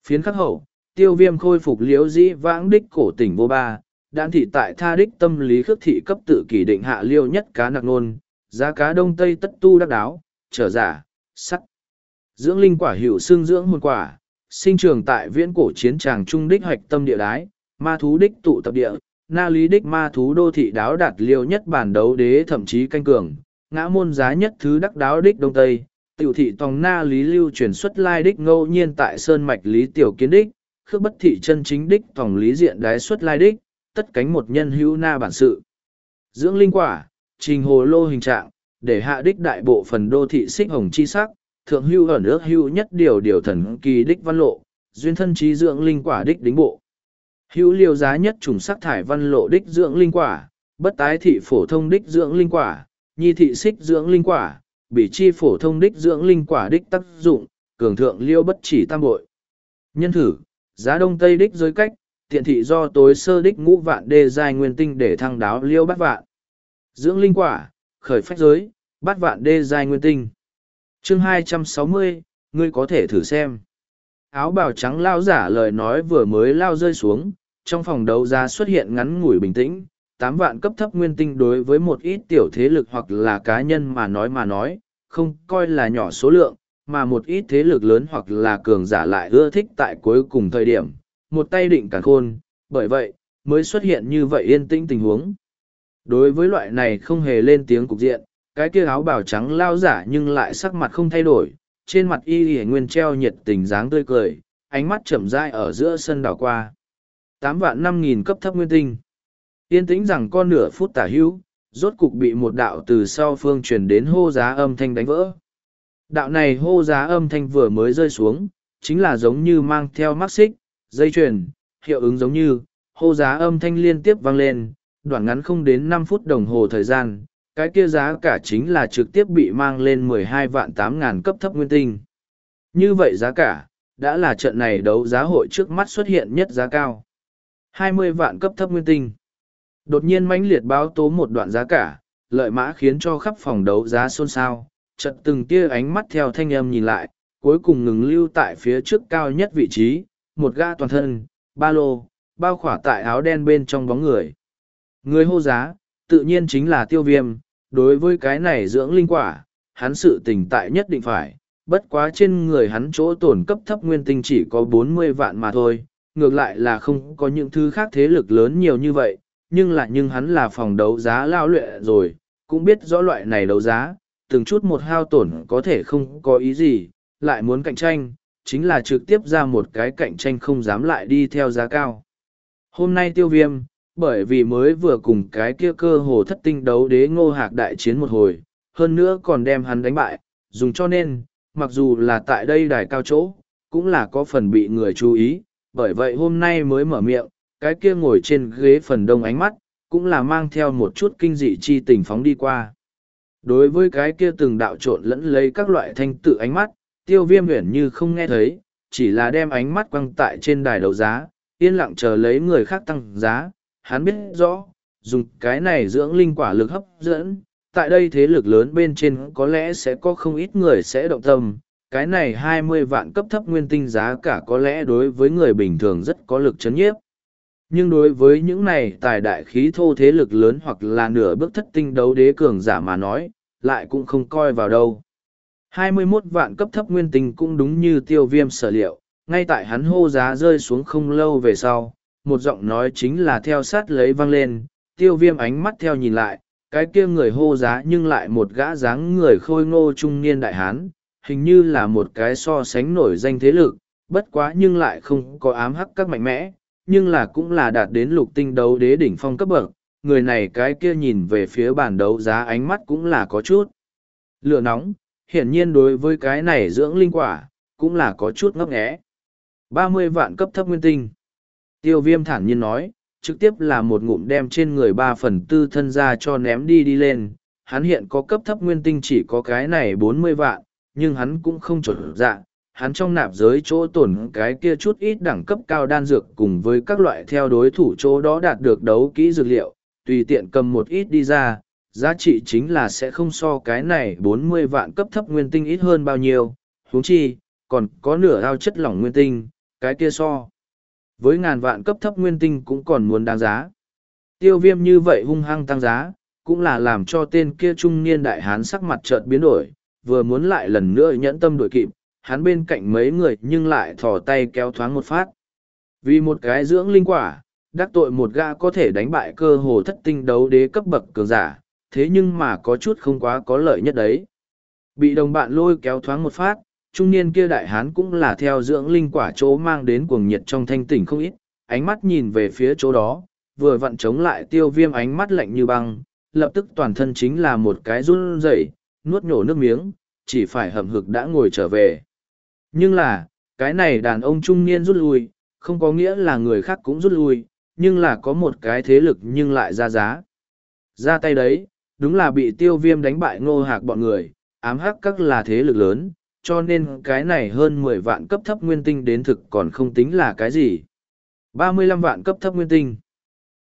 Phiến khắc hậu, tiêu viêm khôi phục liễu dĩ vãng đích cổ tỉnh vô ba, đãn thị tại tha đích tâm lý khước thị cấp tự kỷ định hạ liêu nhất cá nặc nôn, giá cá đông tây tất tu đắc đáo, trở giả, sắt. Dưỡng linh quả hữu xương dưỡng hồn quả, sinh trường tại viễn cổ chiến tràng trung đích hoạch tâm địa đái, ma thú đích tụ tập địa, na lý đích ma thú đô thị đáo đạt liêu nhất bản đấu đế thậm chí canh cường, ngã môn giá nhất thứ đắc đáo đích đông tây, tiểu thị tòng na lý lưu truyền xuất lai đích ngẫu nhiên tại sơn mạch lý tiểu kiến đích, khước bất thị chân chính đích tổng lý diện đái xuất lai đích, tất cánh một nhân hữu na bản sự. Dưỡng linh quả, trình hồ lô hình trạng, để hạ đích đại bộ phần đô thị xích hồng chi sắc, thượng hưu ở nước hưu nhất điều điều thần kỳ đích văn lộ, duyên thân trí dưỡng linh quả đích đính bộ. Hữu liều giá nhất trùng sắc thải văn lộ đích dưỡng linh quả, bất tái thị phổ thông đích dưỡng linh quả, nhi thị xích dưỡng linh quả, bị chi phổ thông đích dưỡng linh quả đích tác dụng, cường thượng liêu bất chỉ tam bội. Nhân thử, giá đông tây đích dưới cách, tiện thị do tối sơ đích ngũ vạn đê dài nguyên tinh để thăng đáo liêu bát vạn. Dưỡng linh quả, khởi phách giới, bát vạn đê dài nguyên tinh. chương hai trăm sáu mươi ngươi có thể thử xem. Áo bào trắng lao giả lời nói vừa mới lao rơi xuống, trong phòng đấu giá xuất hiện ngắn ngủi bình tĩnh, tám vạn cấp thấp nguyên tinh đối với một ít tiểu thế lực hoặc là cá nhân mà nói mà nói, không coi là nhỏ số lượng, mà một ít thế lực lớn hoặc là cường giả lại ưa thích tại cuối cùng thời điểm, một tay định cả khôn, bởi vậy, mới xuất hiện như vậy yên tĩnh tình huống. Đối với loại này không hề lên tiếng cục diện, cái kia áo bào trắng lao giả nhưng lại sắc mặt không thay đổi, trên mặt y y nguyên treo nhiệt tình dáng tươi cười, ánh mắt chậm rãi ở giữa sân đảo qua. Tám vạn năm nghìn cấp thấp nguyên tinh. Yên tĩnh rằng con nửa phút tả hữu, rốt cục bị một đạo từ sau phương truyền đến hô giá âm thanh đánh vỡ. Đạo này hô giá âm thanh vừa mới rơi xuống, chính là giống như mang theo mắc xích, dây chuyền, hiệu ứng giống như, hô giá âm thanh liên tiếp vang lên, đoạn ngắn không đến năm phút đồng hồ thời gian, cái kia giá cả chính là trực tiếp bị mang lên mười hai vạn tám ngàn cấp thấp nguyên tinh. Như vậy giá cả, đã là trận này đấu giá hội trước mắt xuất hiện nhất giá cao. hai mươi vạn cấp thấp nguyên tinh. Đột nhiên mãnh liệt báo tố một đoạn giá cả, lợi mã khiến cho khắp phòng đấu giá xôn xao, chật từng tia ánh mắt theo thanh âm nhìn lại, cuối cùng ngừng lưu tại phía trước cao nhất vị trí, một ga toàn thân, ba lô, bao khỏa tại áo đen bên trong bóng người. Người hô giá, tự nhiên chính là tiêu viêm, đối với cái này dưỡng linh quả, hắn sự tỉnh tại nhất định phải, bất quá trên người hắn chỗ tổn cấp thấp nguyên tinh chỉ có bốn mươi vạn mà thôi, ngược lại là không có những thứ khác thế lực lớn nhiều như vậy, nhưng là nhưng hắn là phòng đấu giá lao luyện rồi, cũng biết rõ loại này đấu giá, từng chút một hao tổn có thể không có ý gì, lại muốn cạnh tranh, chính là trực tiếp ra một cái cạnh tranh không dám lại đi theo giá cao. Hôm nay tiêu viêm, bởi vì mới vừa cùng cái kia cơ hồ thất tinh đấu đế ngô hạc đại chiến một hồi, hơn nữa còn đem hắn đánh bại, dùng cho nên, mặc dù là tại đây đài cao chỗ, cũng là có phần bị người chú ý, bởi vậy hôm nay mới mở miệng, cái kia ngồi trên ghế phần đông ánh mắt, cũng là mang theo một chút kinh dị chi tình phóng đi qua. Đối với cái kia từng đạo trộn lẫn lấy các loại thanh tự ánh mắt, tiêu viêm huyền như không nghe thấy, chỉ là đem ánh mắt quăng tại trên đài đấu giá, yên lặng chờ lấy người khác tăng giá. Hắn biết rõ, dùng cái này dưỡng linh quả lực hấp dẫn, tại đây thế lực lớn bên trên có lẽ sẽ có không ít người sẽ động tâm. Cái này hai mươi vạn cấp thấp nguyên tinh giá cả có lẽ đối với người bình thường rất có lực chấn nhiếp. Nhưng đối với những này tài đại khí thô thế lực lớn hoặc là nửa bước thất tinh đấu đế cường giả mà nói, lại cũng không coi vào đâu. 21 vạn cấp thấp nguyên tinh cũng đúng như tiêu viêm sở liệu, ngay tại hắn hô giá rơi xuống không lâu về sau, một giọng nói chính là theo sát lấy vang lên, tiêu viêm ánh mắt theo nhìn lại, cái kia người hô giá nhưng lại một gã dáng người khôi ngô trung niên đại hán, hình như là một cái so sánh nổi danh thế lực, bất quá nhưng lại không có ám hắc các mạnh mẽ, nhưng là cũng là đạt đến lục tinh đấu đế đỉnh phong cấp bậc, người này cái kia nhìn về phía bàn đấu giá ánh mắt cũng là có chút lửa nóng, hiển nhiên đối với cái này dưỡng linh quả, cũng là có chút ngấp nghẽ. ba mươi vạn cấp thấp nguyên tinh. Tiêu viêm thản nhiên nói, trực tiếp là một ngụm đem trên người ba phần tư thân ra cho ném đi đi lên. Hắn hiện có cấp thấp nguyên tinh chỉ có cái này bốn mươi vạn, nhưng hắn cũng không chuẩn dạ. Hắn trong nạp giới chỗ tổn cái kia chút ít đẳng cấp cao đan dược cùng với các loại theo đối thủ chỗ đó đạt được đấu kỹ dược liệu, tùy tiện cầm một ít đi ra, giá trị chính là sẽ không so cái này bốn mươi vạn cấp thấp nguyên tinh ít hơn bao nhiêu, huống chi, còn có nửa ao chất lỏng nguyên tinh, cái kia so. Với ngàn vạn cấp thấp nguyên tinh cũng còn muốn đáng giá. Tiêu viêm như vậy hung hăng tăng giá, cũng là làm cho tên kia trung niên đại hán sắc mặt chợt biến đổi, vừa muốn lại lần nữa nhẫn tâm đổi kịp, hắn bên cạnh mấy người nhưng lại thò tay kéo thoáng một phát. Vì một cái dưỡng linh quả, đắc tội một gã có thể đánh bại cơ hồ thất tinh đấu đế cấp bậc cường giả, thế nhưng mà có chút không quá có lợi nhất đấy. Bị đồng bạn lôi kéo thoáng một phát, trung niên kia đại hán cũng là theo dưỡng linh quả chỗ mang đến cuồng nhiệt trong thanh tỉnh không ít, ánh mắt nhìn về phía chỗ đó, vừa vặn chống lại tiêu viêm ánh mắt lạnh như băng, lập tức toàn thân chính là một cái run rẩy, nuốt nhổ nước miếng, chỉ phải hầm hực đã ngồi trở về. Nhưng là, cái này đàn ông trung niên rút lui, không có nghĩa là người khác cũng rút lui, nhưng là có một cái thế lực nhưng lại ra giá. Ra tay đấy, đúng là bị tiêu viêm đánh bại ngô hạc bọn người, ám hắc các là thế lực lớn, cho nên cái này hơn mười vạn cấp thấp nguyên tinh đến thực còn không tính là cái gì. ba mươi lăm vạn cấp thấp nguyên tinh.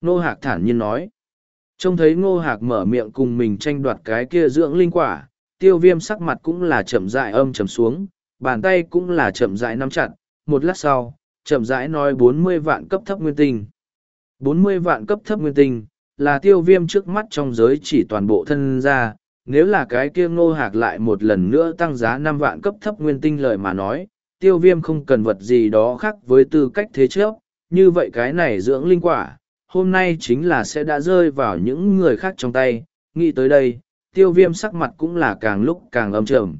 Ngô hạc thản nhiên nói. Trông thấy ngô hạc mở miệng cùng mình tranh đoạt cái kia dưỡng linh quả, tiêu viêm sắc mặt cũng là chậm dại âm chầm xuống, bàn tay cũng là chậm rãi nắm chặt, một lát sau, chậm rãi nói bốn mươi vạn cấp thấp nguyên tinh. bốn mươi vạn cấp thấp nguyên tinh, là tiêu viêm trước mắt trong giới chỉ toàn bộ thân ra, nếu là cái kia ngô hạc lại một lần nữa tăng giá năm vạn cấp thấp nguyên tinh lời mà nói, tiêu viêm không cần vật gì đó khác với tư cách thế trước, như vậy cái này dưỡng linh quả, hôm nay chính là sẽ đã rơi vào những người khác trong tay, nghĩ tới đây, tiêu viêm sắc mặt cũng là càng lúc càng âm trầm.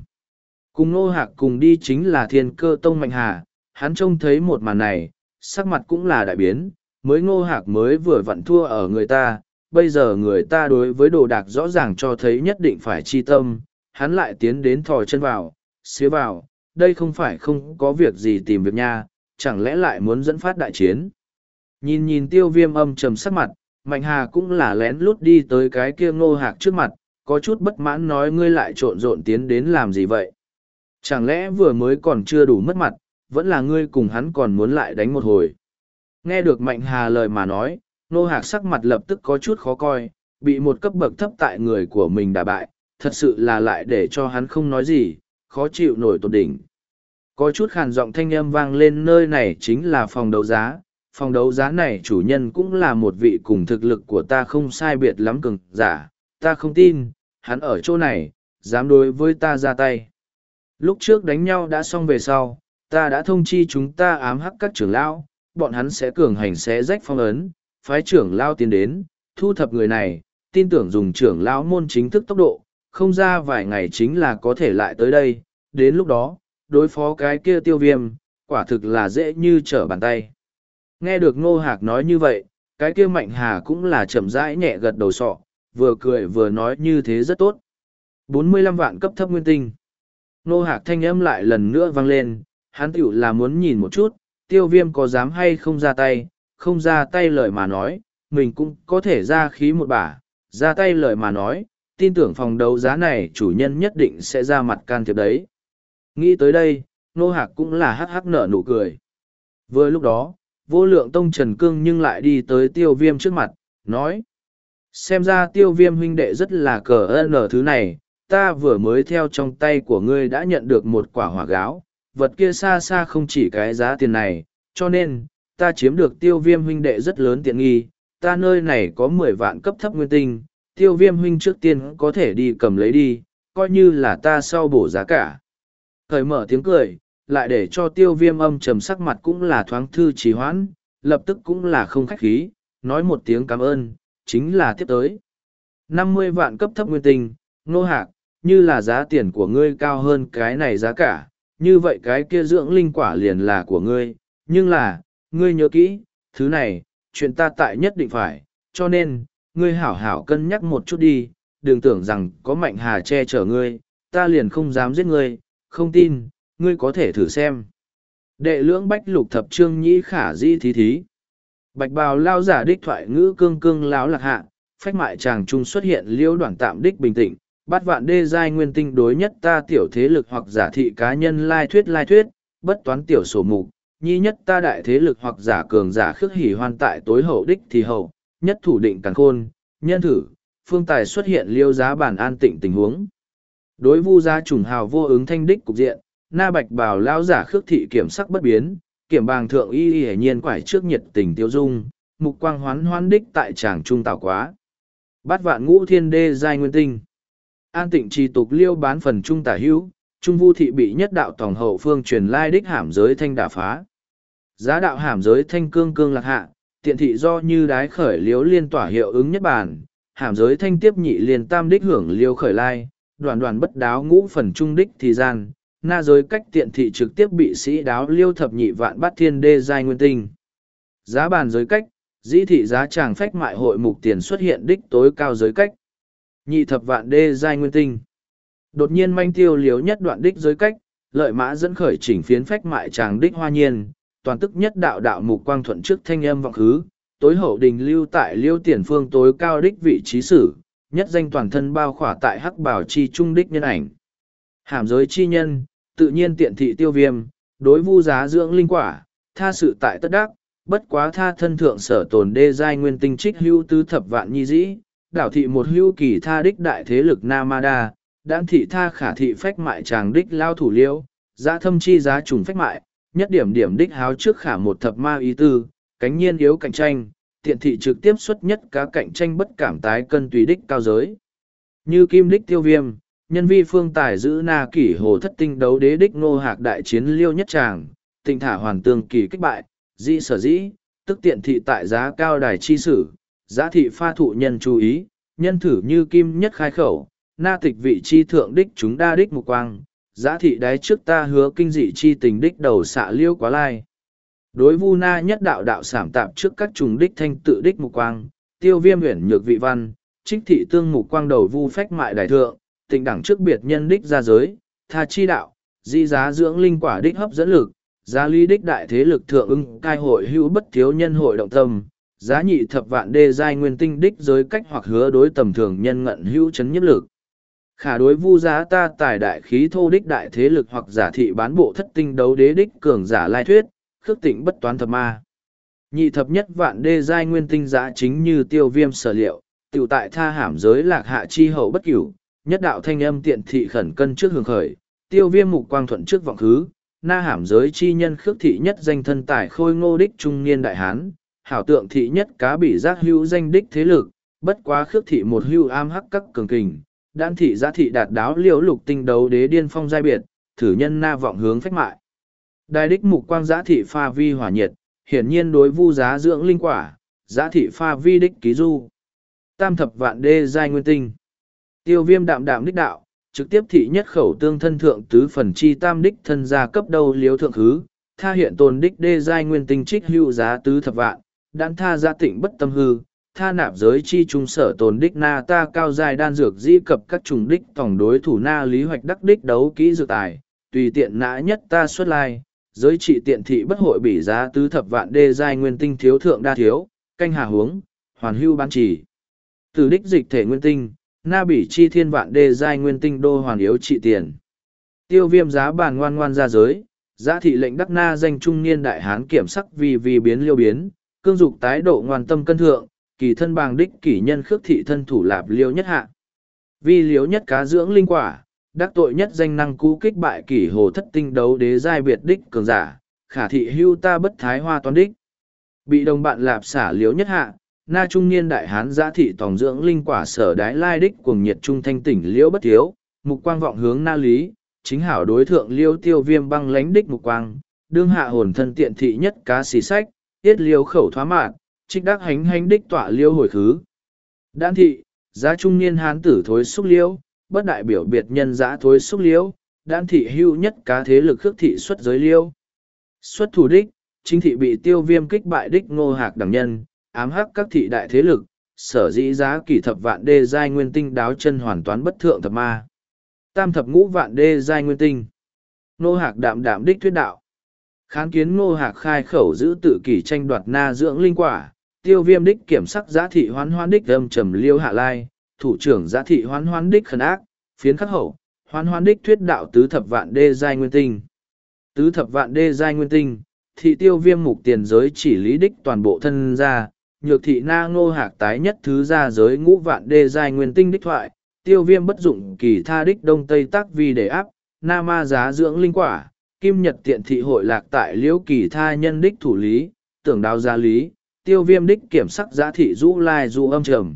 Cùng ngô hạc cùng đi chính là thiên cơ tông mạnh hà, hắn trông thấy một màn này, sắc mặt cũng là đại biến, mới ngô hạc mới vừa vặn thua ở người ta, bây giờ người ta đối với đồ đạc rõ ràng cho thấy nhất định phải chi tâm, hắn lại tiến đến thò chân vào, xía vào, đây không phải không có việc gì tìm việc nha, chẳng lẽ lại muốn dẫn phát đại chiến. Nhìn nhìn tiêu viêm âm trầm sắc mặt, Mạnh Hà cũng là lén lút đi tới cái kia ngô hạc trước mặt, có chút bất mãn nói ngươi lại trộn rộn tiến đến làm gì vậy. Chẳng lẽ vừa mới còn chưa đủ mất mặt, vẫn là ngươi cùng hắn còn muốn lại đánh một hồi. Nghe được Mạnh Hà lời mà nói, nô hạc sắc mặt lập tức có chút khó coi, bị một cấp bậc thấp tại người của mình đả bại, thật sự là lại để cho hắn không nói gì, khó chịu nổi tột đỉnh. Có chút khàn giọng thanh âm vang lên nơi này chính là phòng đấu giá, phòng đấu giá này chủ nhân cũng là một vị cùng thực lực của ta không sai biệt lắm cường giả, ta không tin, hắn ở chỗ này, dám đối với ta ra tay. Lúc trước đánh nhau đã xong về sau, ta đã thông chi chúng ta ám hắc các trưởng lão, bọn hắn sẽ cường hành xé rách phong ấn, phái trưởng lao tiến đến, thu thập người này, tin tưởng dùng trưởng lão môn chính thức tốc độ, không ra vài ngày chính là có thể lại tới đây, đến lúc đó, đối phó cái kia tiêu viêm, quả thực là dễ như trở bàn tay. Nghe được Ngô Hạc nói như vậy, cái kia Mạnh Hà cũng là chậm rãi nhẹ gật đầu sọ, vừa cười vừa nói như thế rất tốt. 45 vạn cấp thấp nguyên tinh. Nô Hạc thanh âm lại lần nữa vang lên, hắn tiểu là muốn nhìn một chút, tiêu viêm có dám hay không ra tay, không ra tay lời mà nói, mình cũng có thể ra khí một bả, ra tay lời mà nói, tin tưởng phòng đấu giá này chủ nhân nhất định sẽ ra mặt can thiệp đấy. Nghĩ tới đây, nô hạc cũng là hắc hắc nở nụ cười. Vừa lúc đó, vô lượng tông trần cương nhưng lại đi tới tiêu viêm trước mặt, nói. Xem ra tiêu viêm huynh đệ rất là cờ ơn ở thứ này, ta vừa mới theo trong tay của ngươi đã nhận được một quả hỏa gáo, vật kia xa xa không chỉ cái giá tiền này, cho nên, ta chiếm được tiêu viêm huynh đệ rất lớn tiện nghi, ta nơi này có mười vạn cấp thấp nguyên tinh, tiêu viêm huynh trước tiên có thể đi cầm lấy đi, coi như là ta sau bổ giá cả. Thời mở tiếng cười, lại để cho tiêu viêm âm trầm sắc mặt cũng là thoáng thư trì hoãn, lập tức cũng là không khách khí, nói một tiếng cảm ơn, chính là tiếp tới. năm mươi vạn cấp thấp nguyên tinh, nô hạc, như là giá tiền của ngươi cao hơn cái này giá cả, như vậy cái kia dưỡng linh quả liền là của ngươi, nhưng là, ngươi nhớ kỹ, thứ này, chuyện ta tại nhất định phải, cho nên, ngươi hảo hảo cân nhắc một chút đi, đừng tưởng rằng có mạnh hà che chở ngươi, ta liền không dám giết ngươi, không tin, ngươi có thể thử xem. Đệ lưỡng bách lục thập trương nhĩ khả di thí thí. Bạch bào lao giả đích thoại ngữ cương cương láo lạc hạ, phách mại chàng trung xuất hiện liêu đoạn tạm đích bình tĩnh, bát vạn đê giai nguyên tinh đối nhất ta tiểu thế lực hoặc giả thị cá nhân lai thuyết lai thuyết, bất toán tiểu sổ mục, nhi nhất ta đại thế lực hoặc giả cường giả khước hỉ hoan tại tối hậu đích thì hậu, nhất thủ định càng khôn, nhân thử, phương tài xuất hiện liêu giá bản an tịnh tình huống. Đối vu gia trùng hào vô ứng thanh đích cục diện, na bạch bảo lao giả khước thị kiểm sắc bất biến, kiểm bàng thượng y y nhiên quải trước nhiệt tình tiêu dung, mục quang hoán hoán đích tại tràng trung tạo quá. Bát vạn ngũ thiên đê giai nguyên tinh. An tịnh trì tục liêu bán phần trung tả hữu, trung vu thị bị nhất đạo tổng hậu phương truyền lai đích hàm giới thanh đả phá. Giá đạo hàm giới thanh cương cương lạc hạ, tiện thị do như đái khởi liếu liên tỏa hiệu ứng nhất bản, hàm giới thanh tiếp nhị liền tam đích hưởng liêu khởi lai, đoàn đoàn bất đáo ngũ phần trung đích thì gian, na giới cách tiện thị trực tiếp bị sĩ đáo liêu thập nhị vạn bát thiên đê giai nguyên tinh. Giá bàn giới cách, dĩ thị giá tràng phách mại hội mục tiền xuất hiện đích tối cao giới cách. Nhị thập vạn đê giai nguyên tinh. Đột nhiên manh tiêu liếu nhất đoạn đích giới cách, lợi mã dẫn khởi chỉnh phiến phách mại tràng đích hoa nhiên, toàn tức nhất đạo đạo mục quang thuận trước thanh âm vọng khứ, tối hậu đình lưu tại liêu tiền phương tối cao đích vị trí sử, nhất danh toàn thân bao khỏa tại hắc bảo chi trung đích nhân ảnh. Hàm giới chi nhân, tự nhiên tiện thị tiêu viêm, đối vu giá dưỡng linh quả, tha sự tại tất đắc, bất quá tha thân thượng sở tồn đê giai nguyên tinh trích hữu tứ thập vạn nhi dĩ, đảo thị một hưu kỳ tha đích đại thế lực Namada, đãng thị tha khả thị phách mại chàng đích lao thủ liêu, giá thâm chi giá trùng phách mại, nhất điểm điểm đích háo trước khả một thập ma ý tư, cánh nhiên yếu cạnh tranh, tiện thị trực tiếp xuất nhất cá cạnh tranh bất cảm tái cân tùy đích cao giới. Như kim đích tiêu viêm, nhân vi phương tài giữ na kỷ hồ thất tinh đấu đế đích ngô hạc đại chiến liêu nhất tràng, tình thả hoàn tương kỳ kích bại, dĩ sở dĩ, tức tiện thị tại giá cao đài chi sử, giá thị pha thụ nhân chú ý, nhân thử như kim nhất khai khẩu, na tịch vị chi thượng đích chúng đa đích mục quang, giá thị đáy trước ta hứa kinh dị chi tình đích đầu xạ liêu quá lai. Đối vu na nhất đạo đạo sảm tạp trước các trùng đích thanh tự đích mục quang, tiêu viêm huyển nhược vị văn, trích thị tương mục quang đầu vu phách mại đại thượng, tình đẳng trước biệt nhân đích ra giới, tha chi đạo, di giá dưỡng linh quả đích hấp dẫn lực, giá ly đích đại thế lực thượng ưng cai hội hữu bất thiếu nhân hội động tâm, giá nhị thập vạn đê giai nguyên tinh đích giới cách hoặc hứa đối tầm thường nhân ngận hữu chấn nhất lực. Khả đối vu giá ta tài đại khí thô đích đại thế lực hoặc giả thị bán bộ thất tinh đấu đế đích cường giả lai thuyết, khước tịnh bất toán thập ma. Nhị thập nhất vạn đê giai nguyên tinh giá chính như tiêu viêm sở liệu, tiểu tại tha hàm giới lạc hạ chi hậu bất cửu, nhất đạo thanh âm tiện thị khẩn cân trước hưởng khởi, tiêu viêm mục quang thuận trước vọng khứ, na hàm giới chi nhân khước thị nhất danh thân tài khôi ngô đích trung niên đại hán, hảo tượng thị nhất cá bị giác hữu danh đích thế lực, bất quá khước thị một hữu am hắc các cường kình, đan thị giá thị đạt đáo liễu lục tinh đấu đế điên phong giai biệt, thử nhân na vọng hướng phách mại. Đại đích mục quang giá thị pha vi hỏa nhiệt, hiển nhiên đối vu giá dưỡng linh quả, giá thị pha vi đích ký du. Tam thập vạn đê giai nguyên tinh. Tiêu viêm đạm đạm đích đạo, trực tiếp thị nhất khẩu tương thân thượng tứ phần chi tam đích thân gia cấp đầu liếu thượng khứ, tha hiện tồn đích đê giai nguyên tinh trích hữu giá tứ thập vạn, đan tha gia tịnh bất tâm hư, tha nạp giới chi trung sở tồn đích na ta cao dài đan dược di cập các trùng đích tổng đối thủ na lý hoạch đắc đích đấu kỹ dược tài, tùy tiện nã nhất ta xuất lai, giới trị tiện thị bất hội bị giá tứ thập vạn đê giai nguyên tinh thiếu thượng đa thiếu, canh hà huống, hoàn hưu ban chỉ. Từ đích dịch thể nguyên tinh, na bỉ chi thiên vạn đê giai nguyên tinh đô hoàn yếu trị tiền. Tiêu viêm giá bàn ngoan ngoan ra giới, giá thị lệnh đắc na danh trung niên đại hán kiểm sắc vì vì biến liêu biến, cương dục tái độ ngoan tâm cân thượng, kỳ thân bàng đích kỷ nhân khước thị thân thủ lạp liêu nhất hạ. vi liếu nhất cá dưỡng linh quả, đắc tội nhất danh năng cũ kích bại kỷ hồ thất tinh đấu đế giai biệt đích cường giả, khả thị hưu ta bất thái hoa toán đích. Bị đồng bạn lạp xả liếu nhất hạ, na trung niên đại hán giã thị tòng dưỡng linh quả sở đái lai đích cuồng nhiệt trung thanh tỉnh liễu bất thiếu, mục quang vọng hướng na lý, chính hảo đối thượng liêu tiêu viêm băng lánh đích mục quang, đương hạ hồn thân tiện thị nhất cá xì sách, tiết liêu khẩu thoá mạn, trích đắc hánh hánh đích tọa liêu hồi khứ. Đan thị, giá trung niên hán tử thối xúc liêu, bất đại biểu biệt nhân giã thối xúc liêu, đan thị hưu nhất cá thế lực khước thị xuất giới liêu. Xuất thủ đích, chính thị bị tiêu viêm kích bại đích ngô hạc đẳng nhân, ám hắc các thị đại thế lực, sở dĩ giá kỷ thập vạn đê giai nguyên tinh đáo chân hoàn toàn bất thượng thập ma. Tam thập ngũ vạn đê giai nguyên tinh. Ngô hạc đạm đạm đích thuyết đạo. Khán kiến ngô hạc khai khẩu giữ tự kỷ tranh đoạt na dưỡng linh quả, tiêu viêm đích kiểm sắc giá thị hoán hoán đích âm trầm liêu hạ lai, thủ trưởng giá thị hoán hoán đích khẩn ác, phiến khắc hậu, hoán hoán đích thuyết đạo tứ thập vạn đê giai nguyên tinh. Tứ thập vạn đê giai nguyên tinh, thị tiêu viêm mục tiền giới chỉ lý đích toàn bộ thân ra, nhược thị na ngô hạc tái nhất thứ ra giới ngũ vạn đê giai nguyên tinh đích thoại, tiêu viêm bất dụng kỳ tha đích đông tây tác vi để áp, na ma giá dưỡng linh quả, kim nhật tiện thị hội lạc tại liễu kỳ tha nhân đích thủ lý, tưởng đào gia lý, tiêu viêm đích kiểm sắc giá thị du lai du âm trầm.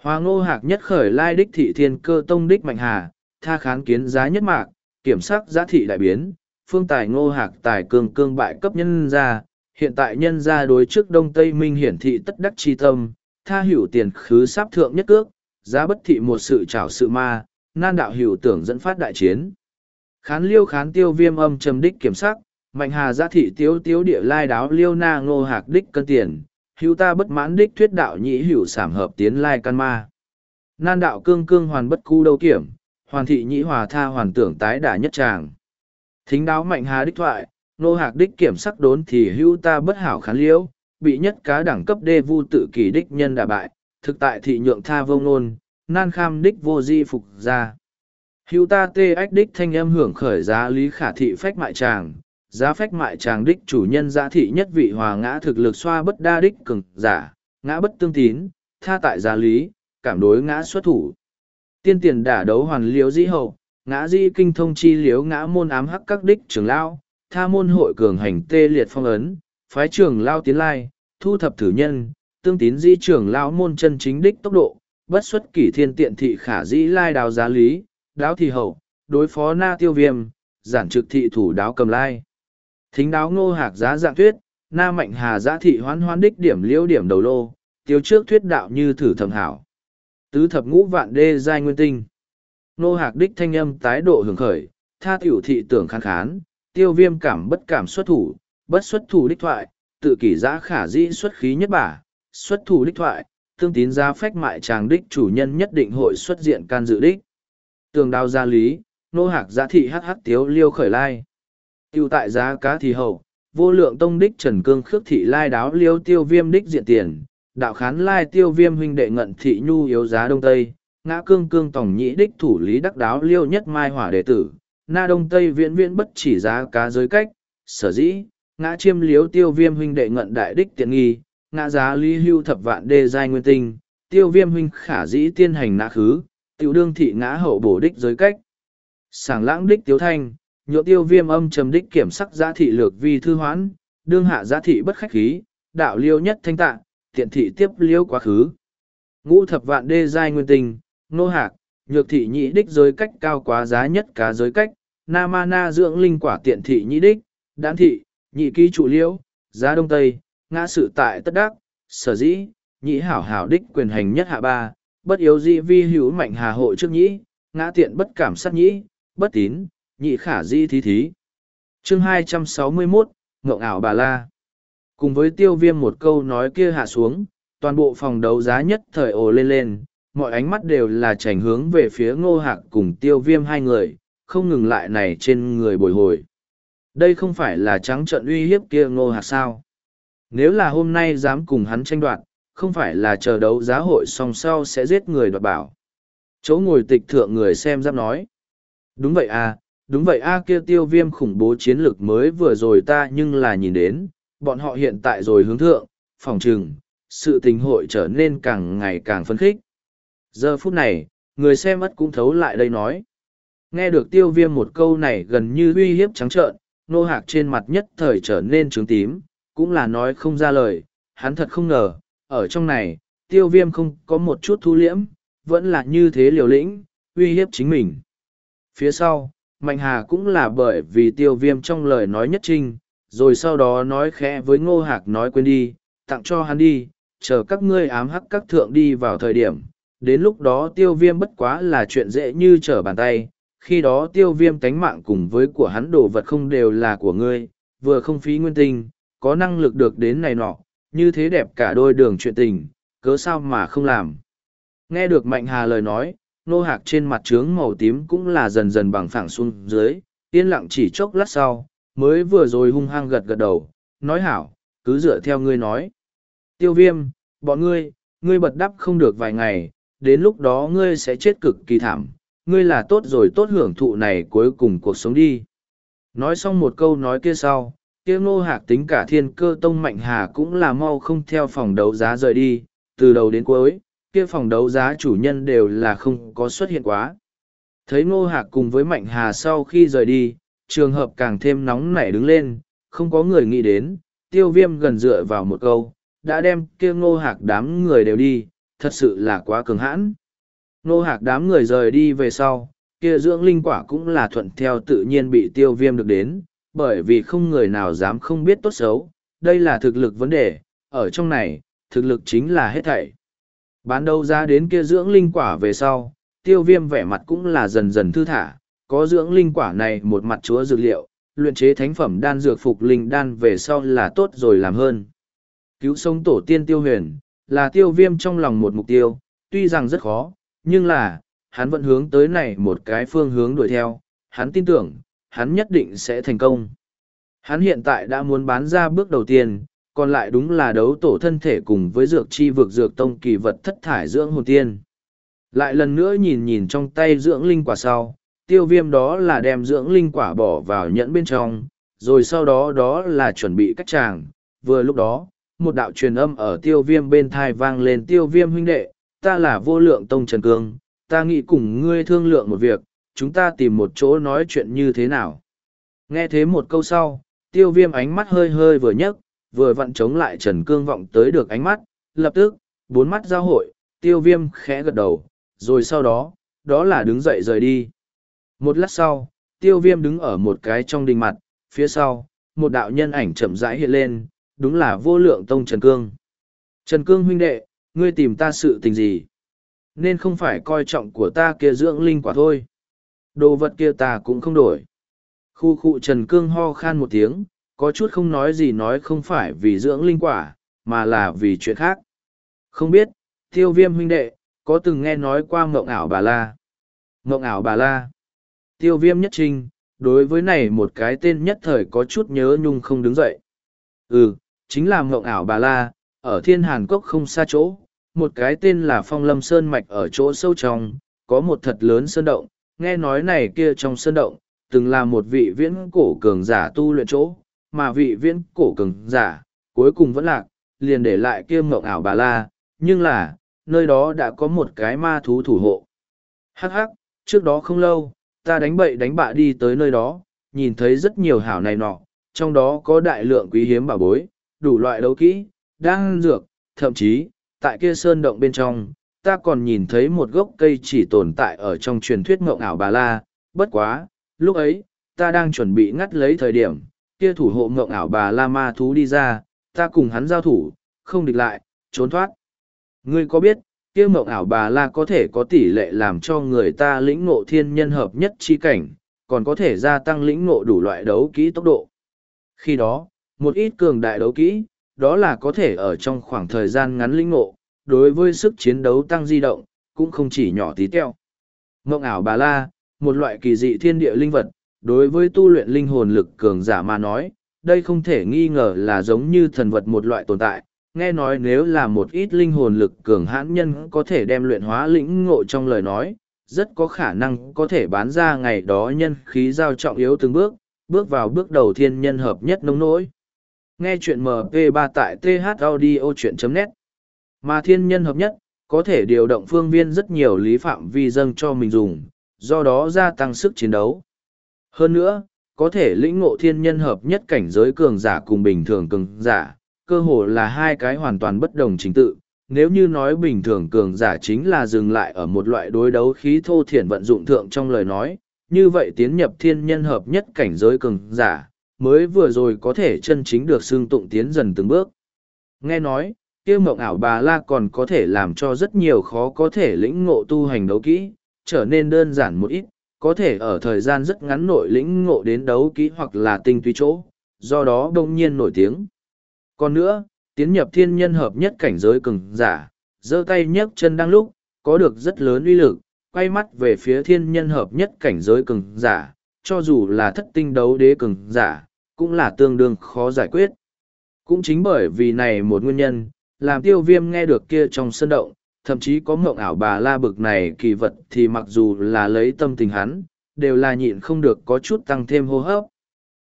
Hoa ngô hạc nhất khởi lai đích thị thiên cơ tông đích mạnh hà, tha kháng kiến giá nhất mạc, kiểm sắc giá thị đại biến, phương tài ngô hạc tài cường cương bại cấp nhân gia hiện tại nhân gia đối trước đông tây minh hiển thị tất đắc chi tâm, tha hữu tiền khứ sáp thượng nhất cước, giá bất thị một sự trảo sự ma, nan đạo hữu tưởng dẫn phát đại chiến. Khán liêu khán tiêu viêm âm trầm đích kiểm sắc, mạnh hà giã thị tiếu tiếu địa lai đáo liêu na ngô hạc đích cân tiền, hữu ta bất mãn đích thuyết đạo nhĩ hữu sảm hợp tiến lai căn ma. Nan đạo cương cương hoàn bất cu đâu kiểm, hoàn thị nhĩ hòa tha hoàn tưởng tái đả nhất tràng. Thính đáo mạnh hà đích thoại, nô hạc đích kiểm sắc đốn thì hữu ta bất hảo khán liễu, bị nhất cá đẳng cấp đê vu tự kỷ đích nhân đà bại, thực tại thị nhượng tha vông nôn, nan kham đích vô di phục ra. Hữu ta tê ách đích thanh âm hưởng khởi giá lý khả thị phách mại tràng, giá phách mại tràng đích chủ nhân giá thị nhất vị hòa ngã thực lực xoa bất đa đích cường giả, ngã bất tương tín, tha tại giá lý, cảm đối ngã xuất thủ. Tiên tiền đả đấu hoàn liễu dĩ hậu, ngã di kinh thông chi liếu ngã môn ám hắc các đích trường lao, tha môn hội cường hành tê liệt phong ấn, phái trường lao tiến lai, thu thập thử nhân, tương tín di trường lao môn chân chính đích tốc độ, bất xuất kỷ thiên tiện thị khả dĩ lai đào giá lý, đáo thị hậu, đối phó na tiêu viêm, giản trực thị thủ đáo cầm lai. Thính đáo ngô hạc giá dạng tuyết na mạnh hà giá thị hoán hoán đích điểm liễu điểm đầu lô, tiêu trước thuyết đạo như thử thầm hảo. Tứ thập ngũ vạn đê giai nguyên tinh nô hạc đích thanh âm tái độ hưởng khởi, tha tiểu thị tưởng khán khán, tiêu viêm cảm bất cảm xuất thủ, bất xuất thủ đích thoại, tự kỷ giá khả dĩ xuất khí nhất bả, xuất thủ đích thoại, tương tín giá phách mại chàng đích chủ nhân nhất định hội xuất diện can dự đích. Tường đào gia lý, nô hạc giá thị hắc hắc tiếu liêu khởi lai. Tiêu tại giá cá thì hậu, vô lượng tông đích trần cương khước thị lai đáo liêu tiêu viêm đích diện tiền, đạo khán lai tiêu viêm huynh đệ ngận thị nhu yếu giá đông tây, ngã cương cương tổng nhĩ đích thủ lý đắc đáo liêu nhất mai hỏa đệ tử, na đông tây viễn viễn bất chỉ giá cá giới cách, sở dĩ, ngã chiêm liếu tiêu viêm huynh đệ ngận đại đích tiện nghi, ngã giá lý hưu thập vạn đê giai nguyên tinh, tiêu viêm huynh khả dĩ tiên hành nã khứ, tiểu đương thị ngã hậu bổ đích giới cách. Sảng lãng đích tiếu thanh, nhộ tiêu viêm âm trầm đích kiểm sắc giá thị lược vi thư hoãn, đương hạ giá thị bất khách khí, đạo liêu nhất thanh tạ, tiện thị tiếp liêu quá khứ. Ngũ thập vạn đê giai nguyên tình nô hạc, nhược thị nhị đích giới cách cao quá giá nhất cá giới cách, na ma na dưỡng linh quả tiện thị nhị đích, đán thị, nhị ký trụ liễu, giá đông tây, ngã sự tại tất đắc, sở dĩ, nhị hảo hảo đích quyền hành nhất hạ ba, bất yếu di vi hữu mạnh hà hội trước nhĩ, ngã tiện bất cảm sát nhĩ, bất tín, nhị khả di thí thí. chương 261, Ngộng ảo bà la. Cùng với tiêu viêm một câu nói kia hạ xuống, toàn bộ phòng đấu giá nhất thời ồ lên lên, mọi ánh mắt đều là chảnh hướng về phía ngô hạc cùng tiêu viêm hai người, không ngừng lại này trên người bồi hồi. Đây không phải là trắng trận uy hiếp kia ngô hạc sao. Nếu là hôm nay dám cùng hắn tranh đoạt, không phải là chờ đấu giá hội song sau sẽ giết người đoạt bảo. Chỗ ngồi tịch thượng người xem giáp nói. Đúng vậy à, đúng vậy a kia tiêu viêm khủng bố chiến lược mới vừa rồi ta nhưng là nhìn đến, bọn họ hiện tại rồi hướng thượng, phòng trừng, sự tình hội trở nên càng ngày càng phấn khích. Giờ phút này, người xem mất cũng thấu lại đây nói. Nghe được tiêu viêm một câu này gần như uy hiếp trắng trợn, nô hạc trên mặt nhất thời trở nên trướng tím, cũng là nói không ra lời, hắn thật không ngờ, ở trong này, tiêu viêm không có một chút thu liễm, vẫn là như thế liều lĩnh, uy hiếp chính mình. Phía sau, Mạnh Hà cũng là bởi vì tiêu viêm trong lời nói nhất trinh, rồi sau đó nói khẽ với ngô hạc nói quên đi, tặng cho hắn đi, chờ các ngươi ám hắc các thượng đi vào thời điểm. Đến lúc đó tiêu viêm bất quá là chuyện dễ như trở bàn tay, khi đó tiêu viêm tánh mạng cùng với của hắn đồ vật không đều là của ngươi, vừa không phí nguyên tinh, có năng lực được đến này nọ, như thế đẹp cả đôi đường chuyện tình, cớ sao mà không làm. Nghe được Mạnh Hà lời nói, nô hạc trên mặt trướng màu tím cũng là dần dần bằng phẳng xuống dưới, yên lặng chỉ chốc lát sau, mới vừa rồi hung hăng gật gật đầu, nói hảo, cứ dựa theo ngươi nói. Tiêu viêm, bọn ngươi, ngươi bật đắp không được vài ngày, đến lúc đó ngươi sẽ chết cực kỳ thảm, ngươi là tốt rồi tốt hưởng thụ này cuối cùng cuộc sống đi. Nói xong một câu nói kia sau, kia ngô hạc tính cả thiên cơ tông mạnh hà cũng là mau không theo phòng đấu giá rời đi, từ đầu đến cuối, kia phòng đấu giá chủ nhân đều là không có xuất hiện quá. Thấy ngô hạc cùng với mạnh hà sau khi rời đi, trường hợp càng thêm nóng nảy đứng lên, không có người nghĩ đến, tiêu viêm gần dựa vào một câu, đã đem kia ngô hạc đám người đều đi, thật sự là quá cường hãn. Ngô hạc đám người rời đi về sau, kia dưỡng linh quả cũng là thuận theo tự nhiên bị tiêu viêm được đến, bởi vì không người nào dám không biết tốt xấu, đây là thực lực vấn đề, ở trong này, thực lực chính là hết thảy. Bán đầu ra đến kia dưỡng linh quả về sau, tiêu viêm vẻ mặt cũng là dần dần thư thả, có dưỡng linh quả này một mặt chúa dược liệu, luyện chế thánh phẩm đan dược phục linh đan về sau là tốt rồi làm hơn. Cứu sống tổ tiên tiêu huyền, là tiêu viêm trong lòng một mục tiêu, tuy rằng rất khó, nhưng là, hắn vẫn hướng tới này một cái phương hướng đuổi theo, hắn tin tưởng, hắn nhất định sẽ thành công. Hắn hiện tại đã muốn bán ra bước đầu tiên, còn lại đúng là đấu tổ thân thể cùng với dược chi vực dược tông kỳ vật thất thải dưỡng hồn tiên. Lại lần nữa nhìn nhìn trong tay dưỡng linh quả sau, tiêu viêm đó là đem dưỡng linh quả bỏ vào nhẫn bên trong, rồi sau đó đó là chuẩn bị cách tràng. Vừa lúc đó, một đạo truyền âm ở tiêu viêm bên thai vang lên tiêu viêm huynh đệ, ta là vô lượng tông Trần Cương, ta nghĩ cùng ngươi thương lượng một việc, chúng ta tìm một chỗ nói chuyện như thế nào. Nghe thế một câu sau, tiêu viêm ánh mắt hơi hơi vừa nhấc, vừa vặn chống lại Trần Cương vọng tới được ánh mắt, lập tức, bốn mắt giao hội, tiêu viêm khẽ gật đầu, rồi sau đó, đó là đứng dậy rời đi. Một lát sau, tiêu viêm đứng ở một cái trong đình mặt, phía sau, một đạo nhân ảnh chậm rãi hiện lên, đúng là vô lượng tông Trần Cương. Trần Cương huynh đệ, ngươi tìm ta sự tình gì? Nên không phải coi trọng của ta kia dưỡng linh quả thôi. Đồ vật kia ta cũng không đổi. Khu khu Trần Cương ho khan một tiếng, có chút không nói gì nói không phải vì dưỡng linh quả, mà là vì chuyện khác. Không biết, tiêu viêm huynh đệ, có từng nghe nói qua mộng ảo bà la. Mộng ảo bà la. Tiêu viêm nhất trinh, đối với này một cái tên nhất thời có chút nhớ nhung không đứng dậy. Ừ, chính là mộng ảo bà la, ở thiên hàn cốc không xa chỗ, một cái tên là phong lâm sơn mạch ở chỗ sâu trong, có một thật lớn sơn động, nghe nói này kia trong sơn động, từng là một vị viễn cổ cường giả tu luyện chỗ, mà vị viễn cổ cường giả, cuối cùng vẫn lạc, liền để lại kia mộng ảo bà la, nhưng là, nơi đó đã có một cái ma thú thủ hộ. Hắc hắc, trước đó không lâu, ta đánh bậy đánh bạ đi tới nơi đó, nhìn thấy rất nhiều hảo này nọ, trong đó có đại lượng quý hiếm bảo bối, đủ loại đấu kỹ, đang dược, thậm chí, tại kia sơn động bên trong, ta còn nhìn thấy một gốc cây chỉ tồn tại ở trong truyền thuyết mộng ảo bà la, bất quá, lúc ấy, ta đang chuẩn bị ngắt lấy thời điểm, kia thủ hộ mộng ảo bà la ma thú đi ra, ta cùng hắn giao thủ, không địch lại, trốn thoát. Ngươi có biết, kia mộng ảo bà la có thể có tỷ lệ làm cho người ta lĩnh ngộ thiên nhân hợp nhất chi cảnh, còn có thể gia tăng lĩnh ngộ đủ loại đấu kỹ tốc độ. Khi đó, một ít cường đại đấu kỹ, đó là có thể ở trong khoảng thời gian ngắn lĩnh ngộ, đối với sức chiến đấu tăng di động, cũng không chỉ nhỏ tí teo. Mộng ảo bà la, một loại kỳ dị thiên địa linh vật, đối với tu luyện linh hồn lực cường giả mà nói, đây không thể nghi ngờ là giống như thần vật một loại tồn tại. Nghe nói nếu là một ít linh hồn lực cường hãn nhân có thể đem luyện hóa lĩnh ngộ trong lời nói, rất có khả năng có thể bán ra ngày đó nhân khí giao trọng yếu từng bước, bước vào bước đầu thiên nhân hợp nhất nông nỗi. Nghe chuyện MP3 tại thaudio.net mà thiên nhân hợp nhất, có thể điều động phương viên rất nhiều lý phạm vi dâng cho mình dùng, do đó gia tăng sức chiến đấu. Hơn nữa, có thể lĩnh ngộ thiên nhân hợp nhất cảnh giới cường giả cùng bình thường cường giả, cơ hồ là hai cái hoàn toàn bất đồng chính tự. Nếu như nói bình thường cường giả chính là dừng lại ở một loại đối đấu khí thô thiển vận dụng thượng trong lời nói, như vậy tiến nhập thiên nhân hợp nhất cảnh giới cường giả, mới vừa rồi có thể chân chính được xương tụng tiến dần từng bước. Nghe nói, kia mộng ảo bà la còn có thể làm cho rất nhiều khó có thể lĩnh ngộ tu hành đấu kỹ, trở nên đơn giản một ít, có thể ở thời gian rất ngắn nội lĩnh ngộ đến đấu kỹ hoặc là tinh túy chỗ, do đó đông nhiên nổi tiếng. Còn nữa, tiến nhập thiên nhân hợp nhất cảnh giới cường giả, giơ tay nhấc chân đang lúc, có được rất lớn uy lực, quay mắt về phía thiên nhân hợp nhất cảnh giới cường giả, cho dù là thất tinh đấu đế cường giả, cũng là tương đương khó giải quyết. Cũng chính bởi vì này một nguyên nhân, làm tiêu viêm nghe được kia trong sân động, thậm chí có mộng ảo bà la bực này kỳ vật thì mặc dù là lấy tâm tình hắn, đều là nhịn không được có chút tăng thêm hô hấp.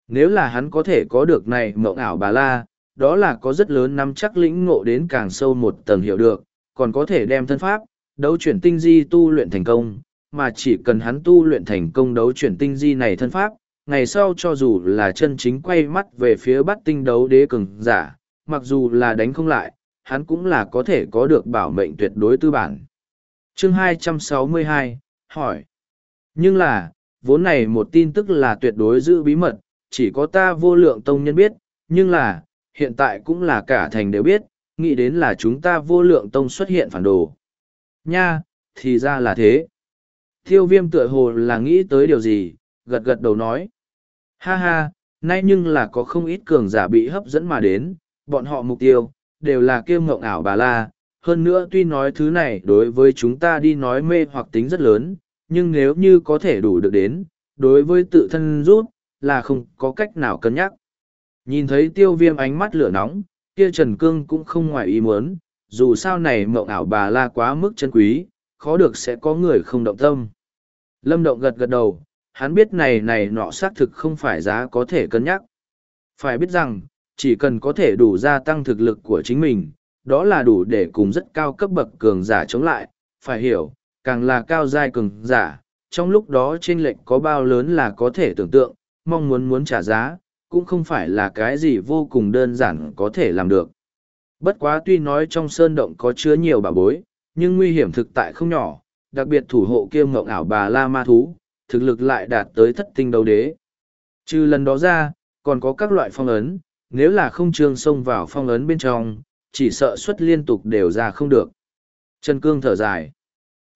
Nếu là hắn có thể có được này mộng ảo bà la, đó là có rất lớn nắm chắc lĩnh ngộ đến càng sâu một tầng hiểu được, còn có thể đem thân pháp, đấu chuyển tinh di tu luyện thành công, mà chỉ cần hắn tu luyện thành công đấu chuyển tinh di này thân pháp, ngày sau cho dù là chân chính quay mắt về phía bắt tinh đấu đế cường giả, mặc dù là đánh không lại, hắn cũng là có thể có được bảo mệnh tuyệt đối tư bản. Chương 262, hỏi. Nhưng là, vốn này một tin tức là tuyệt đối giữ bí mật, chỉ có ta vô lượng tông nhân biết, nhưng là, hiện tại cũng là cả thành đều biết, nghĩ đến là chúng ta vô lượng tông xuất hiện phản đồ. Nha, thì ra là thế. Thiêu viêm tựa hồ là nghĩ tới điều gì, gật gật đầu nói. Ha ha, nay nhưng là có không ít cường giả bị hấp dẫn mà đến, bọn họ mục tiêu, đều là kiêu ngộng ảo bà la. Hơn nữa tuy nói thứ này đối với chúng ta đi nói mê hoặc tính rất lớn, nhưng nếu như có thể đủ được đến, đối với tự thân rút, là không có cách nào cân nhắc. Nhìn thấy tiêu viêm ánh mắt lửa nóng, kia Trần Cương cũng không ngoài ý muốn, dù sao này mộng ảo bà la quá mức chân quý, khó được sẽ có người không động tâm. Lâm động gật gật đầu, hắn biết này này nọ xác thực không phải giá có thể cân nhắc. Phải biết rằng, chỉ cần có thể đủ gia tăng thực lực của chính mình, đó là đủ để cùng rất cao cấp bậc cường giả chống lại, phải hiểu, càng là cao giai cường giả, trong lúc đó trên lệnh có bao lớn là có thể tưởng tượng, mong muốn muốn trả giá, cũng không phải là cái gì vô cùng đơn giản có thể làm được. Bất quá tuy nói trong sơn động có chứa nhiều bà bối, nhưng nguy hiểm thực tại không nhỏ, đặc biệt thủ hộ kia mộng ảo bà la ma thú, thực lực lại đạt tới thất tinh đấu đế. Trừ lần đó ra, còn có các loại phong ấn, nếu là không trương xông vào phong ấn bên trong, chỉ sợ xuất liên tục đều ra không được. Trần Cương thở dài.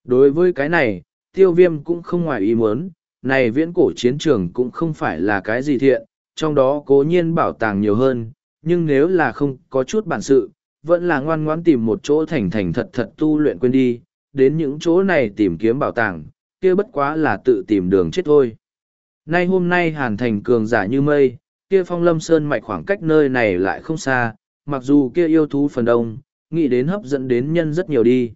Đối với cái này, tiêu viêm cũng không ngoài ý muốn, này viễn cổ chiến trường cũng không phải là cái gì thiện, trong đó cố nhiên bảo tàng nhiều hơn, nhưng nếu là không có chút bản sự, vẫn là ngoan ngoãn tìm một chỗ thành thành thật thật tu luyện quên đi, đến những chỗ này tìm kiếm bảo tàng, kia bất quá là tự tìm đường chết thôi. Nay hôm nay hàn thành cường giả như mây, kia phong lâm sơn mạch khoảng cách nơi này lại không xa, mặc dù kia yêu thú phần đông, nghĩ đến hấp dẫn đến nhân rất nhiều đi.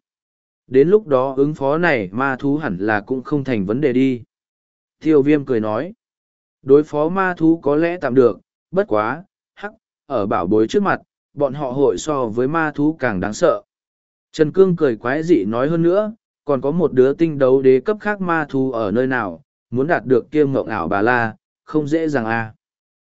Đến lúc đó ứng phó này ma thú hẳn là cũng không thành vấn đề đi. Tiêu viêm cười nói, đối phó ma thú có lẽ tạm được, bất quá, hắc, ở bảo bối trước mặt, bọn họ hội so với ma thú càng đáng sợ. Trần Cương cười quái dị nói hơn nữa, còn có một đứa tinh đấu đế cấp khác ma thú ở nơi nào, muốn đạt được kia ngộng ảo bà la, không dễ dàng a. À.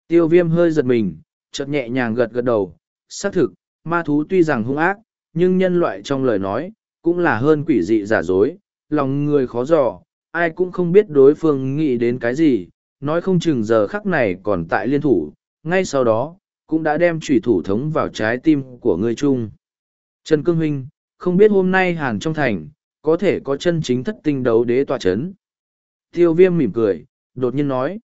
Tiêu viêm hơi giật mình, chợt nhẹ nhàng gật gật đầu, xác thực, ma thú tuy rằng hung ác, nhưng nhân loại trong lời nói, cũng là hơn quỷ dị giả dối, lòng người khó dò, ai cũng không biết đối phương nghĩ đến cái gì, nói không chừng giờ khắc này còn tại liên thủ, ngay sau đó, cũng đã đem trùy thủ thống vào trái tim của người chung. Trần Cương Huynh, không biết hôm nay hàng trong thành, có thể có chân chính thất tinh đấu đế tòa chấn. Tiêu viêm mỉm cười, đột nhiên nói.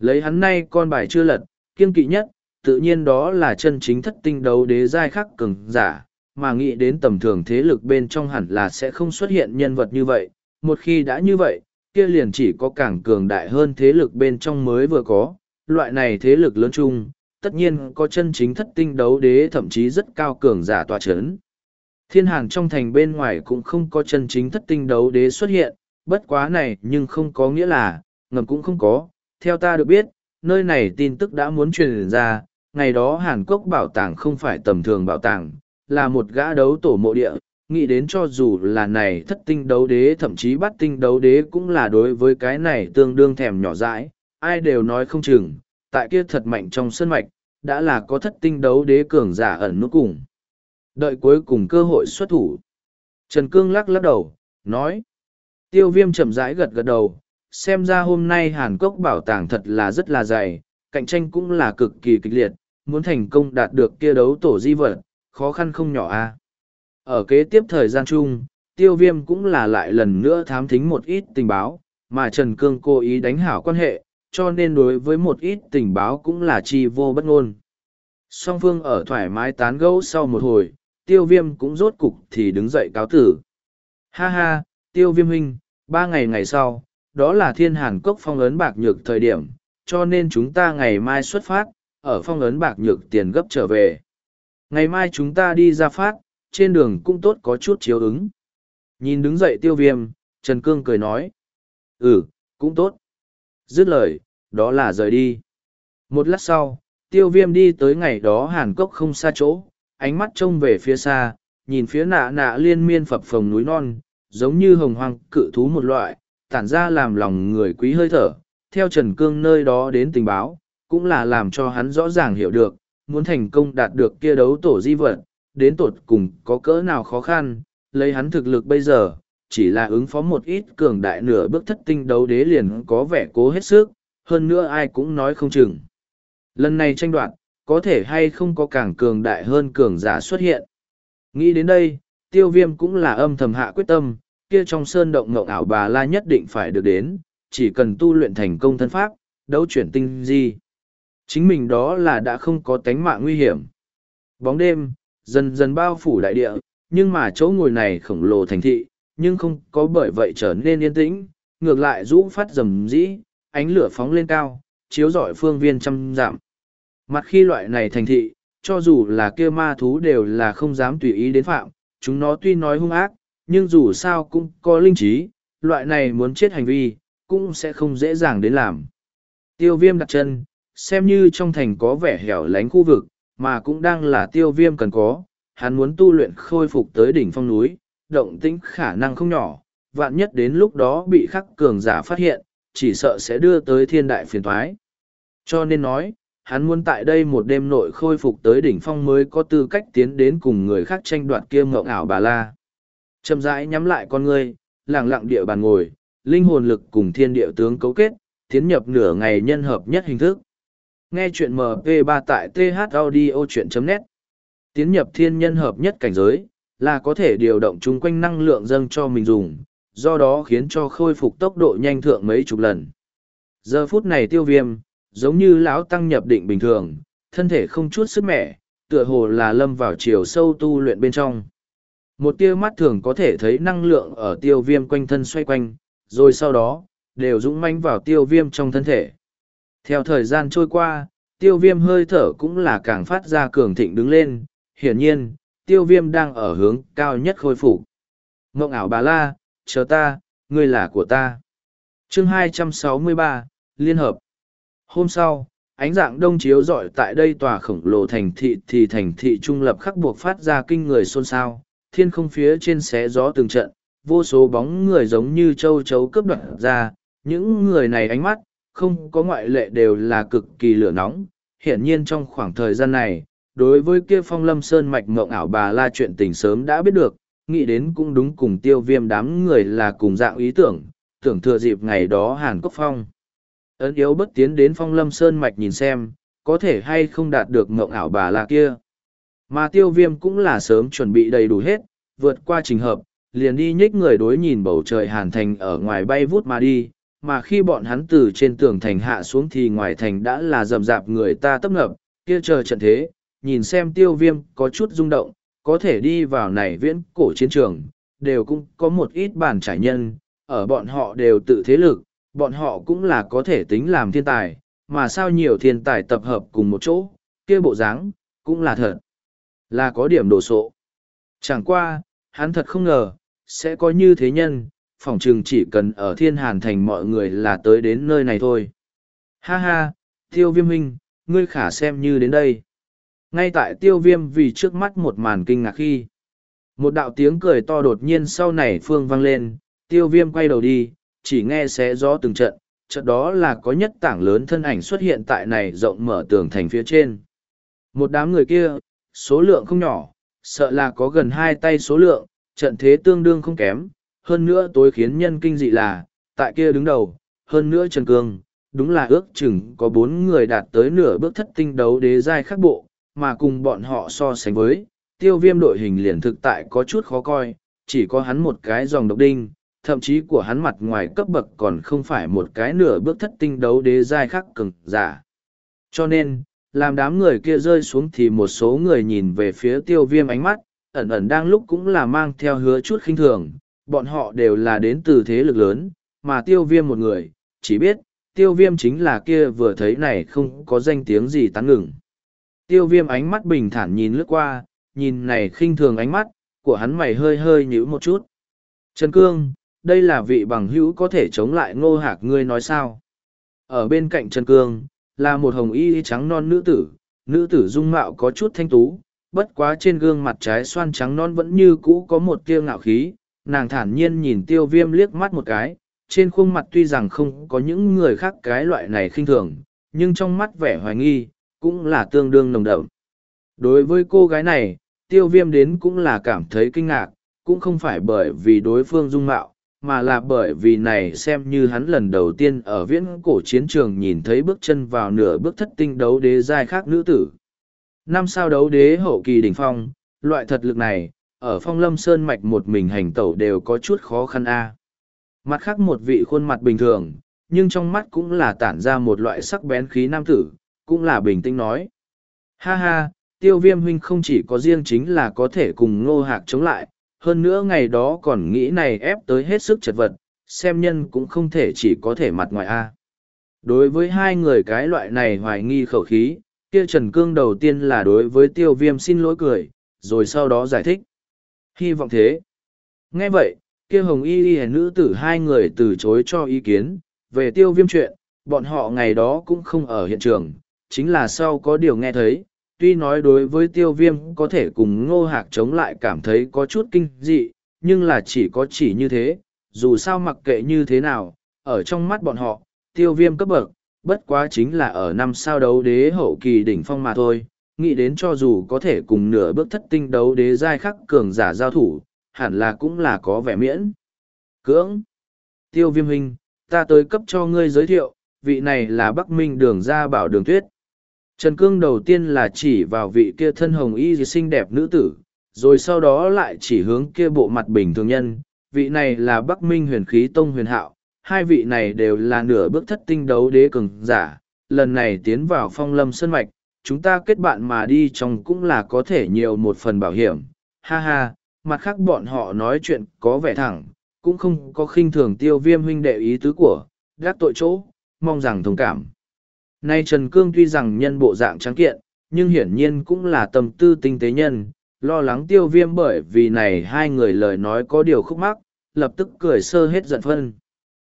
Lấy hắn nay con bài chưa lật, kiên kỵ nhất, tự nhiên đó là chân chính thất tinh đấu đế giai khắc cường giả, mà nghĩ đến tầm thường thế lực bên trong hẳn là sẽ không xuất hiện nhân vật như vậy. Một khi đã như vậy, kia liền chỉ có càng cường đại hơn thế lực bên trong mới vừa có, loại này thế lực lớn chung, tất nhiên có chân chính thất tinh đấu đế thậm chí rất cao cường giả tòa chấn. Thiên hàn trong thành bên ngoài cũng không có chân chính thất tinh đấu đế xuất hiện, bất quá này nhưng không có nghĩa là, ngầm cũng không có. Theo ta được biết, nơi này tin tức đã muốn truyền ra, ngày đó Hàn Quốc bảo tàng không phải tầm thường bảo tàng, là một gã đấu tổ mộ địa, nghĩ đến cho dù là này thất tinh đấu đế thậm chí bắt tinh đấu đế cũng là đối với cái này tương đương thèm nhỏ dãi, ai đều nói không chừng, tại kia thật mạnh trong sân mạch, đã là có thất tinh đấu đế cường giả ẩn nút cùng. Đợi cuối cùng cơ hội xuất thủ. Trần Cương lắc lắc đầu, nói. Tiêu viêm chậm rãi gật gật đầu, xem ra hôm nay Hàn Quốc bảo tàng thật là rất là dày, cạnh tranh cũng là cực kỳ kịch liệt, muốn thành công đạt được kia đấu tổ di vật, khó khăn không nhỏ a. Ở kế tiếp thời gian chung, tiêu viêm cũng là lại lần nữa thám thính một ít tình báo, mà Trần Cương cố ý đánh hảo quan hệ, cho nên đối với một ít tình báo cũng là chi vô bất ngôn. Song phương ở thoải mái tán gẫu sau một hồi, tiêu viêm cũng rốt cục thì đứng dậy cáo tử. Ha ha, tiêu viêm huynh, ba ngày ngày sau, đó là thiên hàn cốc phong ấn bạc nhược thời điểm, cho nên chúng ta ngày mai xuất phát, ở phong ấn bạc nhược tiền gấp trở về. Ngày mai chúng ta đi ra phát, trên đường cũng tốt có chút chiếu ứng. Nhìn đứng dậy tiêu viêm, Trần Cương cười nói. Ừ, cũng tốt. Dứt lời, đó là rời đi. Một lát sau, tiêu viêm đi tới ngày đó hàn cốc không xa chỗ, ánh mắt trông về phía xa, nhìn phía nạ nạ liên miên phập phồng núi non, giống như hồng hoang cự thú một loại, tản ra làm lòng người quý hơi thở. Theo Trần Cương nơi đó đến tình báo, cũng là làm cho hắn rõ ràng hiểu được, muốn thành công đạt được kia đấu tổ di vật, đến tột cùng có cỡ nào khó khăn, lấy hắn thực lực bây giờ, chỉ là ứng phó một ít cường đại nửa bước thất tinh đấu đế liền có vẻ cố hết sức, hơn nữa ai cũng nói không chừng. Lần này tranh đoạt, có thể hay không có càng cường đại hơn cường giả xuất hiện. Nghĩ đến đây, tiêu viêm cũng là âm thầm hạ quyết tâm, kia trong sơn động ngậu ảo bà la nhất định phải được đến, chỉ cần tu luyện thành công thân pháp, đấu chuyển tinh di. Chính mình đó là đã không có tánh mạng nguy hiểm. Bóng đêm, dần dần bao phủ đại địa, nhưng mà chỗ ngồi này khổng lồ thành thị, nhưng không có bởi vậy trở nên yên tĩnh, ngược lại rũ phát rầm rĩ, ánh lửa phóng lên cao, chiếu rọi phương viên trăm giảm. Mặt khi loại này thành thị, cho dù là kia ma thú đều là không dám tùy ý đến phạm, chúng nó tuy nói hung ác, nhưng dù sao cũng có linh trí, loại này muốn chết hành vi, cũng sẽ không dễ dàng đến làm. Tiêu viêm đặt chân, xem như trong thành có vẻ hẻo lánh khu vực, mà cũng đang là tiêu viêm cần có, hắn muốn tu luyện khôi phục tới đỉnh phong núi, động tĩnh khả năng không nhỏ, vạn nhất đến lúc đó bị khắc cường giả phát hiện, chỉ sợ sẽ đưa tới thiên đại phiền thoái. Cho nên nói, hắn muốn tại đây một đêm nội khôi phục tới đỉnh phong mới có tư cách tiến đến cùng người khác tranh đoạt kia ngộng ảo bà la. Chậm rãi nhắm lại con ngươi, lẳng lặng địa bàn ngồi, linh hồn lực cùng thiên địa tướng cấu kết, tiến nhập nửa ngày nhân hợp nhất hình thức. Nghe chuyện MP3 tại thaudio.net Tiến nhập thiên nhân hợp nhất cảnh giới, là có thể điều động chung quanh năng lượng dâng cho mình dùng, do đó khiến cho khôi phục tốc độ nhanh thượng mấy chục lần. Giờ phút này tiêu viêm, giống như lão tăng nhập định bình thường, thân thể không chút sức mẻ, tựa hồ là lâm vào chiều sâu tu luyện bên trong. Một tia mắt thường có thể thấy năng lượng ở tiêu viêm quanh thân xoay quanh, rồi sau đó, đều dũng manh vào tiêu viêm trong thân thể. Theo thời gian trôi qua, tiêu viêm hơi thở cũng là càng phát ra cường thịnh đứng lên, hiển nhiên, tiêu viêm đang ở hướng cao nhất khôi phục. Mộng ảo bà la, chờ ta, ngươi là của ta. chương 263, Liên Hợp Hôm sau, ánh dạng đông chiếu rọi tại đây tòa khổng lồ thành thị thì thành thị trung lập khắc buộc phát ra kinh người xôn xao, thiên không phía trên xé gió từng trận, vô số bóng người giống như châu chấu cướp đoạt ra, những người này ánh mắt, không có ngoại lệ đều là cực kỳ lửa nóng. Hiển nhiên trong khoảng thời gian này, đối với kia phong lâm sơn mạch mộng ảo bà la chuyện tình sớm đã biết được, nghĩ đến cũng đúng cùng tiêu viêm đám người là cùng dạng ý tưởng, tưởng thừa dịp ngày đó Hàn Quốc Phong. Ấn yếu bất tiến đến phong lâm sơn mạch nhìn xem, có thể hay không đạt được mộng ảo bà la kia. Mà tiêu viêm cũng là sớm chuẩn bị đầy đủ hết, vượt qua trình hợp, liền đi nhích người đối nhìn bầu trời hàn thành ở ngoài bay vút mà đi, mà khi bọn hắn từ trên tường thành hạ xuống thì ngoài thành đã là rầm rạp người ta tấp nập, kia chờ trận thế, nhìn xem tiêu viêm có chút rung động, có thể đi vào này viễn cổ chiến trường, đều cũng có một ít bản trải nhân, ở bọn họ đều tự thế lực, bọn họ cũng là có thể tính làm thiên tài, mà sao nhiều thiên tài tập hợp cùng một chỗ, kia bộ dáng cũng là thật, là có điểm đồ sộ. Chẳng qua, hắn thật không ngờ, sẽ có như thế nhân, phỏng chừng chỉ cần ở thiên hàn thành mọi người là tới đến nơi này thôi. Ha ha, tiêu viêm huynh, ngươi khả xem như đến đây. Ngay tại tiêu viêm vì trước mắt một màn kinh ngạc khi, một đạo tiếng cười to đột nhiên sau này phương vang lên, tiêu viêm quay đầu đi, chỉ nghe xé gió từng trận, trận đó là có nhất tảng lớn thân ảnh xuất hiện tại này rộng mở tường thành phía trên. Một đám người kia, số lượng không nhỏ, sợ là có gần hai tay số lượng, trận thế tương đương không kém, hơn nữa tối khiến nhân kinh dị là, tại kia đứng đầu, hơn nữa Trần Cương, đúng là ước chừng có bốn người đạt tới nửa bước thất tinh đấu đế giai khắc bộ, mà cùng bọn họ so sánh với, tiêu viêm đội hình liền thực tại có chút khó coi, chỉ có hắn một cái dòng độc đinh, thậm chí của hắn mặt ngoài cấp bậc còn không phải một cái nửa bước thất tinh đấu đế giai khắc cường giả. Cho nên, làm đám người kia rơi xuống thì một số người nhìn về phía tiêu viêm ánh mắt, ẩn ẩn đang lúc cũng là mang theo hứa chút khinh thường, bọn họ đều là đến từ thế lực lớn, mà tiêu viêm một người, chỉ biết, tiêu viêm chính là kia vừa thấy này không có danh tiếng gì tán ngừng. Tiêu viêm ánh mắt bình thản nhìn lướt qua, nhìn này khinh thường ánh mắt, của hắn mày hơi hơi nhíu một chút. Trần Cương, đây là vị bằng hữu có thể chống lại ngô hạc ngươi nói sao. Ở bên cạnh Trần Cương, là một hồng y trắng non nữ tử, nữ tử dung mạo có chút thanh tú, bất quá trên gương mặt trái xoan trắng non vẫn như cũ có một tia ngạo khí, nàng thản nhiên nhìn tiêu viêm liếc mắt một cái, trên khuôn mặt tuy rằng không có những người khác cái loại này khinh thường, nhưng trong mắt vẻ hoài nghi, cũng là tương đương nồng đậm. Đối với cô gái này, tiêu viêm đến cũng là cảm thấy kinh ngạc, cũng không phải bởi vì đối phương dung mạo, mà là bởi vì này xem như hắn lần đầu tiên ở viễn cổ chiến trường nhìn thấy bước chân vào nửa bước thất tinh đấu đế giai khác nữ tử. Năm sao đấu đế hậu kỳ đỉnh phong, loại thật lực này, ở phong lâm sơn mạch một mình hành tẩu đều có chút khó khăn a Mặt khác một vị khuôn mặt bình thường, nhưng trong mắt cũng là tản ra một loại sắc bén khí nam tử, cũng là bình tĩnh nói. Ha ha, tiêu viêm huynh không chỉ có riêng chính là có thể cùng ngô hạc chống lại, hơn nữa ngày đó còn nghĩ này ép tới hết sức chật vật, xem nhân cũng không thể chỉ có thể mặt ngoài A. Đối với hai người cái loại này hoài nghi khẩu khí, kia Trần Cương đầu tiên là đối với tiêu viêm xin lỗi cười, rồi sau đó giải thích. Hy vọng thế. Nghe vậy, kia hồng y y nữ tử hai người từ chối cho ý kiến, về tiêu viêm chuyện, bọn họ ngày đó cũng không ở hiện trường, chính là sau có điều nghe thấy, tuy nói đối với tiêu viêm có thể cùng ngô hạc chống lại cảm thấy có chút kinh dị, nhưng là chỉ có chỉ như thế, dù sao mặc kệ như thế nào, ở trong mắt bọn họ, tiêu viêm cấp bậc, bất quá chính là ở năm sao đấu đế hậu kỳ đỉnh phong mà thôi, nghĩ đến cho dù có thể cùng nửa bước thất tinh đấu đế giai khắc cường giả giao thủ, hẳn là cũng là có vẻ miễn. Cưỡng! Tiêu viêm hình, ta tới cấp cho ngươi giới thiệu, vị này là Bắc Minh đường gia bảo đường tuyết. Trần Cương đầu tiên là chỉ vào vị kia thân hồng y xinh đẹp nữ tử, rồi sau đó lại chỉ hướng kia bộ mặt bình thường nhân, vị này là Bắc Minh huyền khí tông huyền hạo, hai vị này đều là nửa bước thất tinh đấu đế cường giả, lần này tiến vào phong lâm sơn mạch, chúng ta kết bạn mà đi trong cũng là có thể nhiều một phần bảo hiểm, ha ha, mặt khác bọn họ nói chuyện có vẻ thẳng, cũng không có khinh thường tiêu viêm huynh đệ ý tứ của, gác tội chỗ, mong rằng thông cảm. Nay Trần Cương tuy rằng nhân bộ dạng trắng kiện, nhưng hiển nhiên cũng là tâm tư tinh tế nhân, lo lắng tiêu viêm bởi vì này hai người lời nói có điều khúc mắc, lập tức cười sơ hết giận phân.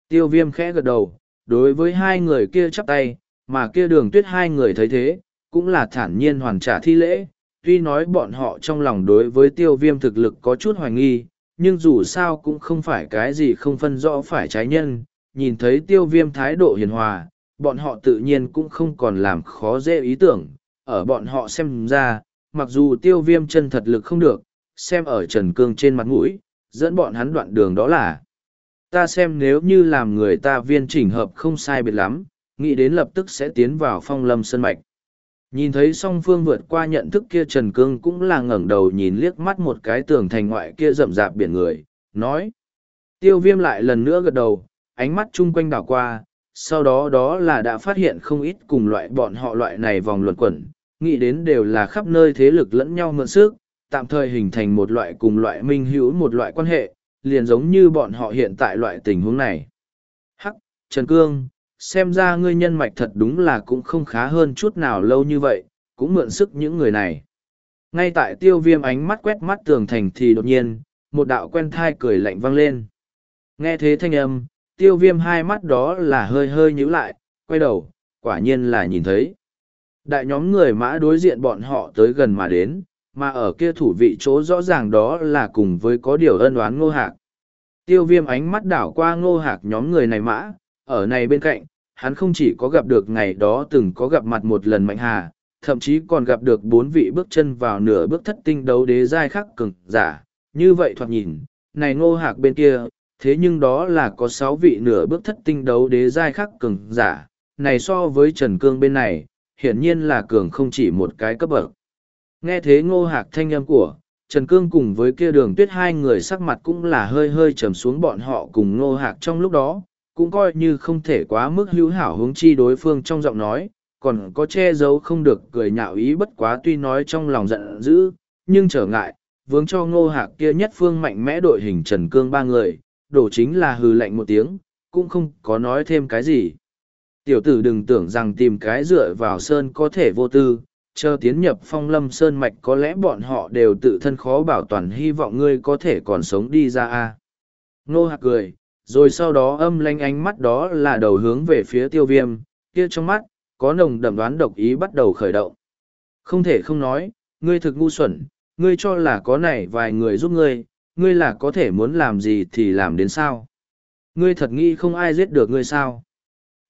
Tiêu viêm khẽ gật đầu, đối với hai người kia chắp tay, mà kia đường tuyết hai người thấy thế, cũng là thản nhiên hoàn trả thi lễ, tuy nói bọn họ trong lòng đối với tiêu viêm thực lực có chút hoài nghi, nhưng dù sao cũng không phải cái gì không phân rõ phải trái nhân, nhìn thấy tiêu viêm thái độ hiền hòa, bọn họ tự nhiên cũng không còn làm khó dễ ý tưởng, ở bọn họ xem ra, mặc dù tiêu viêm chân thật lực không được, xem ở Trần Cương trên mặt mũi, dẫn bọn hắn đoạn đường đó là. Ta xem nếu như làm người ta viên chỉnh hợp không sai biệt lắm, nghĩ đến lập tức sẽ tiến vào phong lâm sân mạch. Nhìn thấy song phương vượt qua nhận thức kia Trần Cương cũng là ngẩng đầu nhìn liếc mắt một cái tường thành ngoại kia rậm rạp biển người, nói. Tiêu viêm lại lần nữa gật đầu, ánh mắt chung quanh đảo qua, sau đó đó là đã phát hiện không ít cùng loại bọn họ loại này vòng luẩn quẩn, nghĩ đến đều là khắp nơi thế lực lẫn nhau mượn sức, tạm thời hình thành một loại cùng loại minh hữu một loại quan hệ, liền giống như bọn họ hiện tại loại tình huống này. Hắc, Trần Cương, xem ra ngươi nhân mạch thật đúng là cũng không khá hơn chút nào lâu như vậy, cũng mượn sức những người này. Ngay tại tiêu viêm ánh mắt quét mắt tường thành thì đột nhiên, một đạo quen thai cười lạnh vang lên. Nghe thế thanh âm, tiêu viêm hai mắt đó là hơi hơi nhíu lại, quay đầu, quả nhiên là nhìn thấy. Đại nhóm người mã đối diện bọn họ tới gần mà đến, mà ở kia thủ vị chỗ rõ ràng đó là cùng với có điều ân oán ngô hạc. Tiêu viêm ánh mắt đảo qua ngô hạc nhóm người này mã, ở này bên cạnh, hắn không chỉ có gặp được ngày đó từng có gặp mặt một lần mạnh hà, thậm chí còn gặp được bốn vị bước chân vào nửa bước thất tinh đấu đế giai khắc cường giả. Như vậy thoạt nhìn, này ngô hạc bên kia, thế nhưng đó là có sáu vị nửa bước thất tinh đấu đế giai khắc cường giả, này so với Trần Cương bên này, hiển nhiên là cường không chỉ một cái cấp bậc. Nghe thế ngô hạc thanh âm của, Trần Cương cùng với kia đường tuyết hai người sắc mặt cũng là hơi hơi trầm xuống bọn họ cùng ngô hạc trong lúc đó, cũng coi như không thể quá mức hữu hảo hướng chi đối phương trong giọng nói, còn có che giấu không được cười nhạo ý bất quá tuy nói trong lòng giận dữ, nhưng trở ngại, vướng cho ngô hạc kia nhất phương mạnh mẽ đội hình Trần Cương ba người, đổ chính là hừ lạnh một tiếng, cũng không có nói thêm cái gì. Tiểu tử đừng tưởng rằng tìm cái dựa vào sơn có thể vô tư, chờ tiến nhập phong lâm sơn mạch có lẽ bọn họ đều tự thân khó bảo toàn hy vọng ngươi có thể còn sống đi ra a Ngô hạc cười, rồi sau đó âm lanh ánh mắt đó là đầu hướng về phía tiêu viêm, kia trong mắt, có nồng đậm đoán độc ý bắt đầu khởi động. Không thể không nói, ngươi thực ngu xuẩn, ngươi cho là có này vài người giúp ngươi, ngươi là có thể muốn làm gì thì làm đến sao. Ngươi thật nghĩ không ai giết được ngươi sao.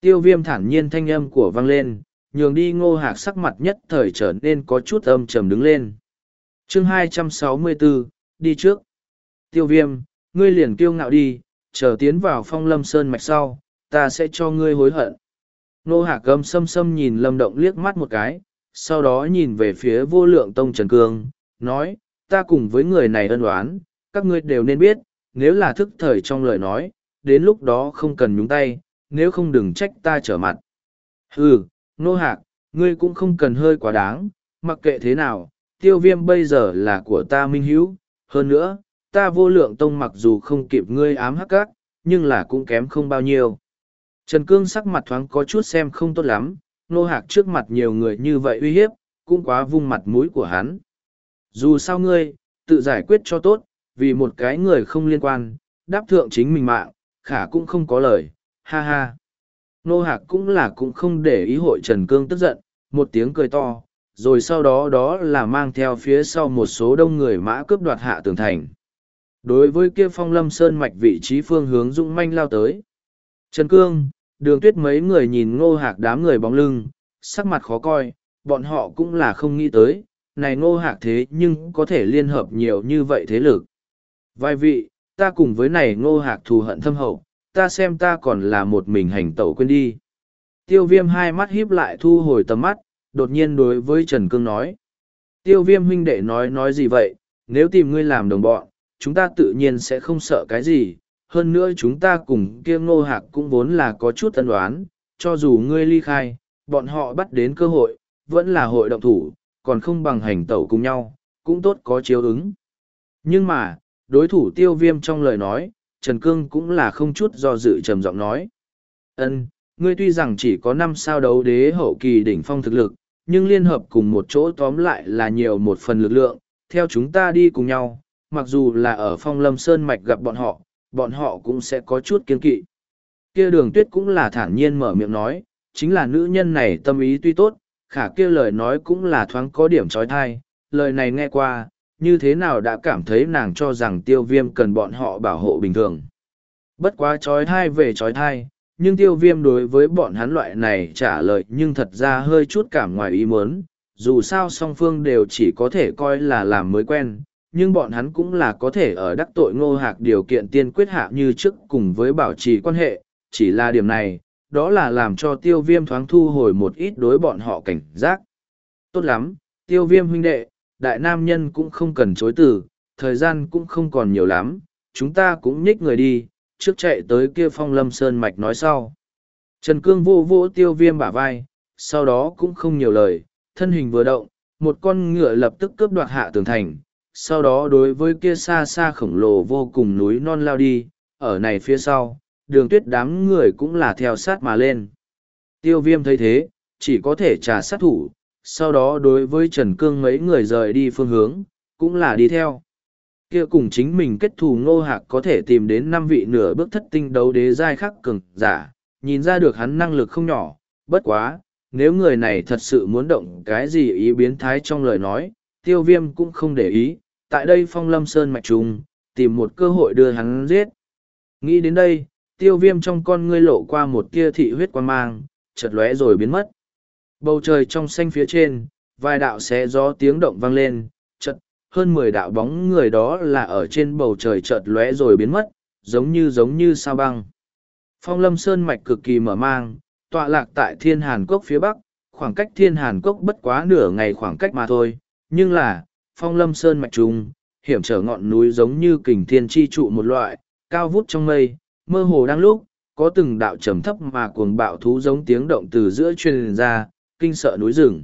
Tiêu viêm thản nhiên thanh âm của vang lên, nhường đi ngô hạc sắc mặt nhất thời trở nên có chút âm trầm đứng lên. chương 264, đi trước. Tiêu viêm, ngươi liền kiêu ngạo đi, chờ tiến vào phong lâm sơn mạch sau, ta sẽ cho ngươi hối hận. Ngô Hạc Gâm xâm xâm nhìn Lâm Động liếc mắt một cái, sau đó nhìn về phía vô lượng tông Trần Cương, nói, ta cùng với người này ân oán, các ngươi đều nên biết, nếu là thức thời trong lời nói, đến lúc đó không cần nhúng tay, nếu không đừng trách ta trở mặt. Ừ, Nô Hạc, ngươi cũng không cần hơi quá đáng, mặc kệ thế nào, tiêu viêm bây giờ là của ta minh hữu, hơn nữa, ta vô lượng tông mặc dù không kịp ngươi ám hắc cát, nhưng là cũng kém không bao nhiêu. Trần Cương sắc mặt thoáng có chút xem không tốt lắm, nô hạc trước mặt nhiều người như vậy uy hiếp, cũng quá vung mặt mũi của hắn. Dù sao ngươi, tự giải quyết cho tốt, vì một cái người không liên quan, đáp thượng chính mình mạng, khả cũng không có lời, ha ha. Nô hạc cũng là cũng không để ý hội Trần Cương tức giận, một tiếng cười to, rồi sau đó đó là mang theo phía sau một số đông người mã cướp đoạt hạ tường thành. Đối với kia phong lâm sơn mạch vị trí phương hướng dũng manh lao tới. Trần Cương, đường tuyết mấy người nhìn ngô hạc đám người bóng lưng, sắc mặt khó coi, bọn họ cũng là không nghĩ tới, này ngô hạc thế nhưng có thể liên hợp nhiều như vậy thế lực. Vài vị, ta cùng với này ngô hạc thù hận thâm hậu, ta xem ta còn là một mình hành tẩu quên đi. Tiêu viêm hai mắt híp lại thu hồi tầm mắt, đột nhiên đối với Trần Cương nói. Tiêu viêm huynh đệ nói nói gì vậy, nếu tìm ngươi làm đồng bọn, chúng ta tự nhiên sẽ không sợ cái gì. Hơn nữa chúng ta cùng kia ngô hạc cũng vốn là có chút tân đoán, cho dù ngươi ly khai, bọn họ bắt đến cơ hội, vẫn là hội động thủ, còn không bằng hành tẩu cùng nhau, cũng tốt có chiếu ứng. Nhưng mà, đối thủ tiêu viêm trong lời nói, Trần Cương cũng là không chút do dự trầm giọng nói. ân ngươi tuy rằng chỉ có năm sao đấu đế hậu kỳ đỉnh phong thực lực, nhưng liên hợp cùng một chỗ tóm lại là nhiều một phần lực lượng, theo chúng ta đi cùng nhau, mặc dù là ở phong lâm sơn mạch gặp bọn họ, bọn họ cũng sẽ có chút kiên kỵ. Kia đường tuyết cũng là thản nhiên mở miệng nói, chính là nữ nhân này tâm ý tuy tốt, khả kia lời nói cũng là thoáng có điểm trói thai, lời này nghe qua, như thế nào đã cảm thấy nàng cho rằng tiêu viêm cần bọn họ bảo hộ bình thường. Bất quá trói thai về trói thai, nhưng tiêu viêm đối với bọn hắn loại này trả lời nhưng thật ra hơi chút cảm ngoài ý muốn, dù sao song phương đều chỉ có thể coi là làm mới quen, nhưng bọn hắn cũng là có thể ở đắc tội ngô hạc điều kiện tiên quyết hạ như trước cùng với bảo trì quan hệ, chỉ là điểm này, đó là làm cho tiêu viêm thoáng thu hồi một ít đối bọn họ cảnh giác. Tốt lắm, tiêu viêm huynh đệ, đại nam nhân cũng không cần chối từ, thời gian cũng không còn nhiều lắm, chúng ta cũng nhích người đi, trước chạy tới kia phong lâm sơn mạch nói sau. Trần Cương vô vô tiêu viêm bả vai, sau đó cũng không nhiều lời, thân hình vừa động, một con ngựa lập tức cướp đoạt hạ tường thành, sau đó đối với kia xa xa khổng lồ vô cùng núi non lao đi, ở này phía sau, đường tuyết đám người cũng là theo sát mà lên. Tiêu viêm thấy thế, chỉ có thể trả sát thủ, sau đó đối với Trần Cương mấy người rời đi phương hướng, cũng là đi theo. Kia cùng chính mình kết thù ngô hạc có thể tìm đến năm vị nửa bước thất tinh đấu đế giai khắc cường giả, nhìn ra được hắn năng lực không nhỏ, bất quá, nếu người này thật sự muốn động cái gì ý biến thái trong lời nói, tiêu viêm cũng không để ý, tại đây phong lâm sơn mạch trùng, tìm một cơ hội đưa hắn giết. Nghĩ đến đây, tiêu viêm trong con ngươi lộ qua một tia thị huyết quan mang, chợt lóe rồi biến mất. Bầu trời trong xanh phía trên, vài đạo xé gió tiếng động vang lên, chợt hơn mười đạo bóng người đó là ở trên bầu trời chợt lóe rồi biến mất, giống như giống như sao băng. Phong lâm sơn mạch cực kỳ mở mang, tọa lạc tại thiên hàn cốc phía bắc, khoảng cách thiên hàn cốc bất quá nửa ngày khoảng cách mà thôi, nhưng là, phong lâm sơn mạch trùng, hiểm trở ngọn núi giống như kình thiên chi trụ một loại, cao vút trong mây, mơ hồ đang lúc, có từng đạo trầm thấp mà cuồng bạo thú giống tiếng động từ giữa truyền ra, kinh sợ núi rừng.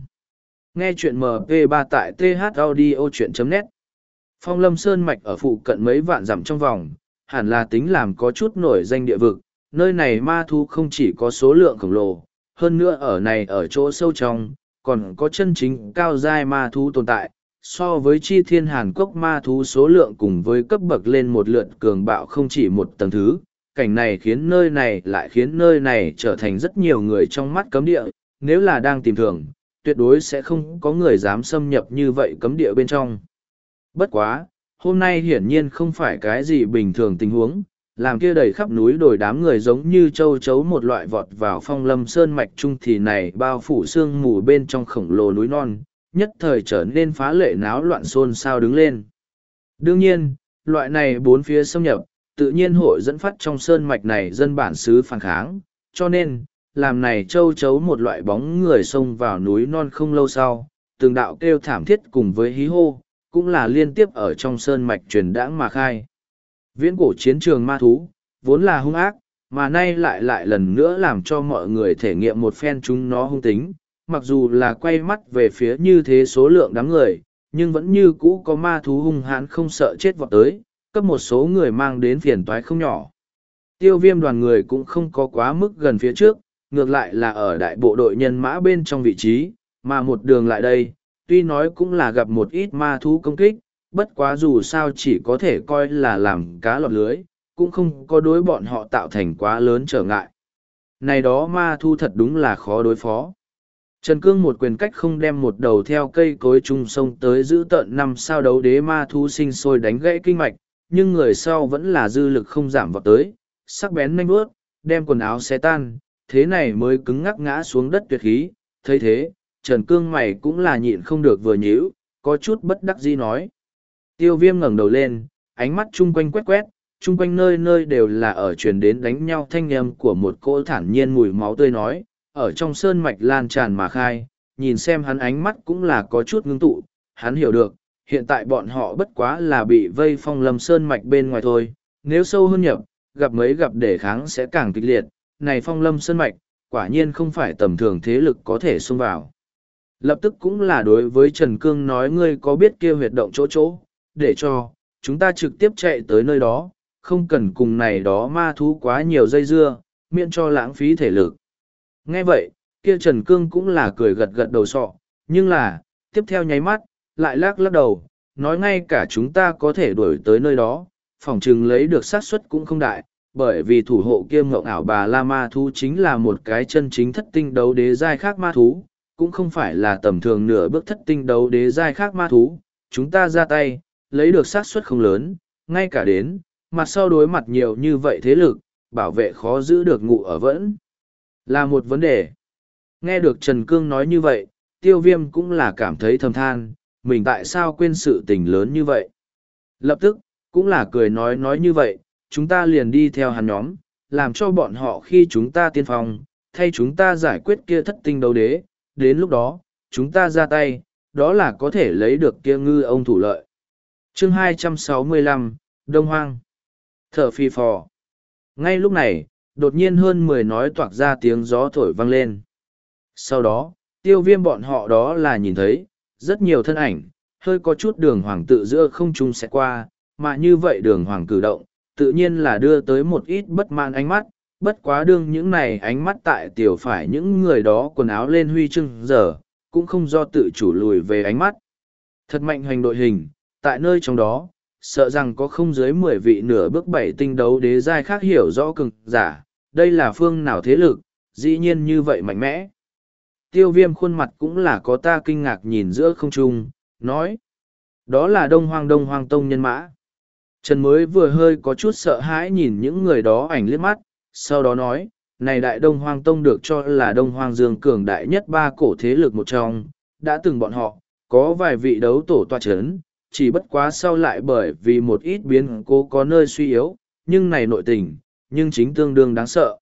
Nghe chuyện MP3 tại thaudio.net Phong lâm sơn mạch ở phụ cận mấy vạn dặm trong vòng, hẳn là tính làm có chút nổi danh địa vực, nơi này ma thú không chỉ có số lượng khổng lồ, hơn nữa ở này ở chỗ sâu trong, còn có chân chính cao giai ma thú tồn tại. So với chi thiên hàn cốc ma thú số lượng cùng với cấp bậc lên một lượt cường bạo không chỉ một tầng thứ, cảnh này khiến nơi này lại khiến nơi này trở thành rất nhiều người trong mắt cấm địa, nếu là đang tìm thường, tuyệt đối sẽ không có người dám xâm nhập như vậy cấm địa bên trong. Bất quá, hôm nay hiển nhiên không phải cái gì bình thường tình huống, làm kia đầy khắp núi đồi đám người giống như châu chấu một loại vọt vào phong lâm sơn mạch trung thì này bao phủ sương mù bên trong khổng lồ núi non, nhất thời trở nên phá lệ náo loạn xôn xao đứng lên. Đương nhiên, loại này bốn phía xâm nhập, tự nhiên hội dẫn phát trong sơn mạch này dân bản xứ phản kháng, cho nên, làm này châu chấu một loại bóng người xông vào núi non không lâu sau, từng đạo kêu thảm thiết cùng với hí hô, cũng là liên tiếp ở trong sơn mạch truyền đãng mà khai. Viễn cổ chiến trường ma thú, vốn là hung ác, mà nay lại lại lần nữa làm cho mọi người thể nghiệm một phen chúng nó hung tính. Mặc dù là quay mắt về phía như thế số lượng đám người, nhưng vẫn như cũ có ma thú hung hãn không sợ chết vọt tới, cấp một số người mang đến phiền toái không nhỏ. Tiêu viêm đoàn người cũng không có quá mức gần phía trước, ngược lại là ở đại bộ đội nhân mã bên trong vị trí, mà một đường lại đây, tuy nói cũng là gặp một ít ma thú công kích, bất quá dù sao chỉ có thể coi là làm cá lọt lưới, cũng không có đối bọn họ tạo thành quá lớn trở ngại. Này đó ma thu thật đúng là khó đối phó. Trần Cương một quyền cách không đem một đầu theo cây cối trung sông tới giữ tận năm sao đấu đế ma thu sinh sôi đánh gãy kinh mạch, nhưng người sau vẫn là dư lực không giảm vào tới, sắc bén nhanh bước, đem quần áo xé tan, thế này mới cứng ngắc ngã xuống đất tuyệt khí, thấy thế, Trần Cương mày cũng là nhịn không được vừa nhíu, có chút bất đắc dĩ nói. Tiêu viêm ngẩng đầu lên, ánh mắt chung quanh quét quét, chung quanh nơi nơi đều là ở truyền đến đánh nhau thanh âm của một cỗ thản nhiên mùi máu tươi nói, ở trong sơn mạch lan tràn mà khai, nhìn xem hắn ánh mắt cũng là có chút ngưng tụ, hắn hiểu được, hiện tại bọn họ bất quá là bị vây phong lâm sơn mạch bên ngoài thôi, nếu sâu hơn nhập, gặp mấy gặp để kháng sẽ càng kịch liệt, này phong lâm sơn mạch, quả nhiên không phải tầm thường thế lực có thể xông vào. Lập tức cũng là đối với Trần Cương nói ngươi có biết kia huyệt động chỗ chỗ, để cho chúng ta trực tiếp chạy tới nơi đó không cần cùng này đó ma thú quá nhiều dây dưa miễn cho lãng phí thể lực nghe vậy kia trần cương cũng là cười gật gật đầu sọ nhưng là tiếp theo nháy mắt lại lắc lắc đầu nói ngay cả chúng ta có thể đuổi tới nơi đó phòng chừng lấy được xác suất cũng không đại bởi vì thủ hộ kiêm ngộng ảo bà la ma thú chính là một cái chân chính thất tinh đấu đế giai khác ma thú cũng không phải là tầm thường nửa bước thất tinh đấu đế giai khác ma thú chúng ta ra tay lấy được xác suất không lớn, ngay cả đến, mặt sau đối mặt nhiều như vậy thế lực, bảo vệ khó giữ được ngụ ở vẫn. Là một vấn đề. Nghe được Trần Cương nói như vậy, tiêu viêm cũng là cảm thấy thầm than, mình tại sao quên sự tình lớn như vậy. Lập tức, cũng là cười nói nói như vậy, chúng ta liền đi theo hắn nhóm, làm cho bọn họ khi chúng ta tiên phong, thay chúng ta giải quyết kia thất tinh đấu đế, đến lúc đó, chúng ta ra tay, đó là có thể lấy được kia ngư ông thủ lợi. chương 265, Đông Hoang. Thở phi phò. Ngay lúc này, đột nhiên hơn mười nói toạc ra tiếng gió thổi vang lên. Sau đó, tiêu viêm bọn họ đó là nhìn thấy, rất nhiều thân ảnh, hơi có chút đường hoàng tự giữa không trung sẽ qua, mà như vậy đường hoàng cử động, tự nhiên là đưa tới một ít bất mãn ánh mắt, bất quá đương những này ánh mắt tại tiểu phải những người đó quần áo lên huy chương giờ, cũng không do tự chủ lùi về ánh mắt. Thật mạnh hành đội hình, tại nơi trong đó, sợ rằng có không dưới mười vị nửa bước bảy tinh đấu đế giai khác hiểu rõ cực giả, đây là phương nào thế lực, dĩ nhiên như vậy mạnh mẽ. Tiêu viêm khuôn mặt cũng là có ta kinh ngạc nhìn giữa không trung, nói. Đó là đông hoang đông hoang tông nhân mã. Trần mới vừa hơi có chút sợ hãi nhìn những người đó ảnh liếc mắt, sau đó nói, này đại đông hoang tông được cho là đông hoang dương cường đại nhất ba cổ thế lực một trong, đã từng bọn họ, có vài vị đấu tổ toa chấn, chỉ bất quá sau lại bởi vì một ít biến cố có nơi suy yếu, nhưng này nội tình, nhưng chính tương đương đáng sợ.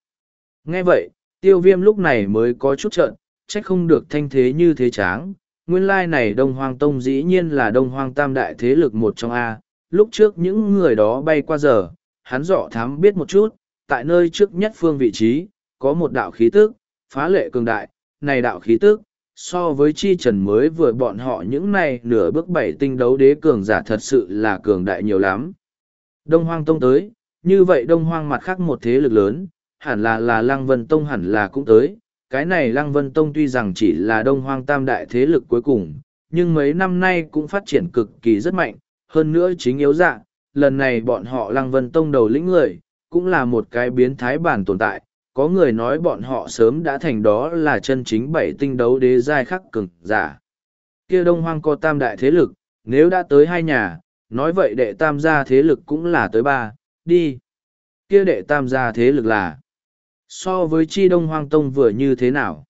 Nghe vậy, tiêu viêm lúc này mới có chút trận, trách không được thanh thế như thế tráng. Nguyên lai này Đông Hoang Tông dĩ nhiên là Đông Hoang Tam Đại thế lực một trong A, lúc trước những người đó bay qua giờ, hắn dọ thám biết một chút, tại nơi trước nhất phương vị trí, có một đạo khí tức, phá lệ cường đại, này đạo khí tức, so với chi trần mới vừa bọn họ những này nửa bước bảy tinh đấu đế cường giả thật sự là cường đại nhiều lắm. Đông Hoang Tông tới, như vậy Đông Hoang mặt khác một thế lực lớn, hẳn là là Lăng Vân Tông hẳn là cũng tới. Cái này Lăng Vân Tông tuy rằng chỉ là Đông Hoang tam đại thế lực cuối cùng, nhưng mấy năm nay cũng phát triển cực kỳ rất mạnh, hơn nữa chính yếu dạng, lần này bọn họ Lăng Vân Tông đầu lĩnh người, cũng là một cái biến thái bản tồn tại, có người nói bọn họ sớm đã thành đó là chân chính bảy tinh đấu đế giai khắc cường giả. Kia Đông Hoang có tam đại thế lực, nếu đã tới hai nhà, nói vậy đệ tam gia thế lực cũng là tới ba, đi. Kia đệ tam gia thế lực là so với chi Đông Hoang Tông vừa như thế nào?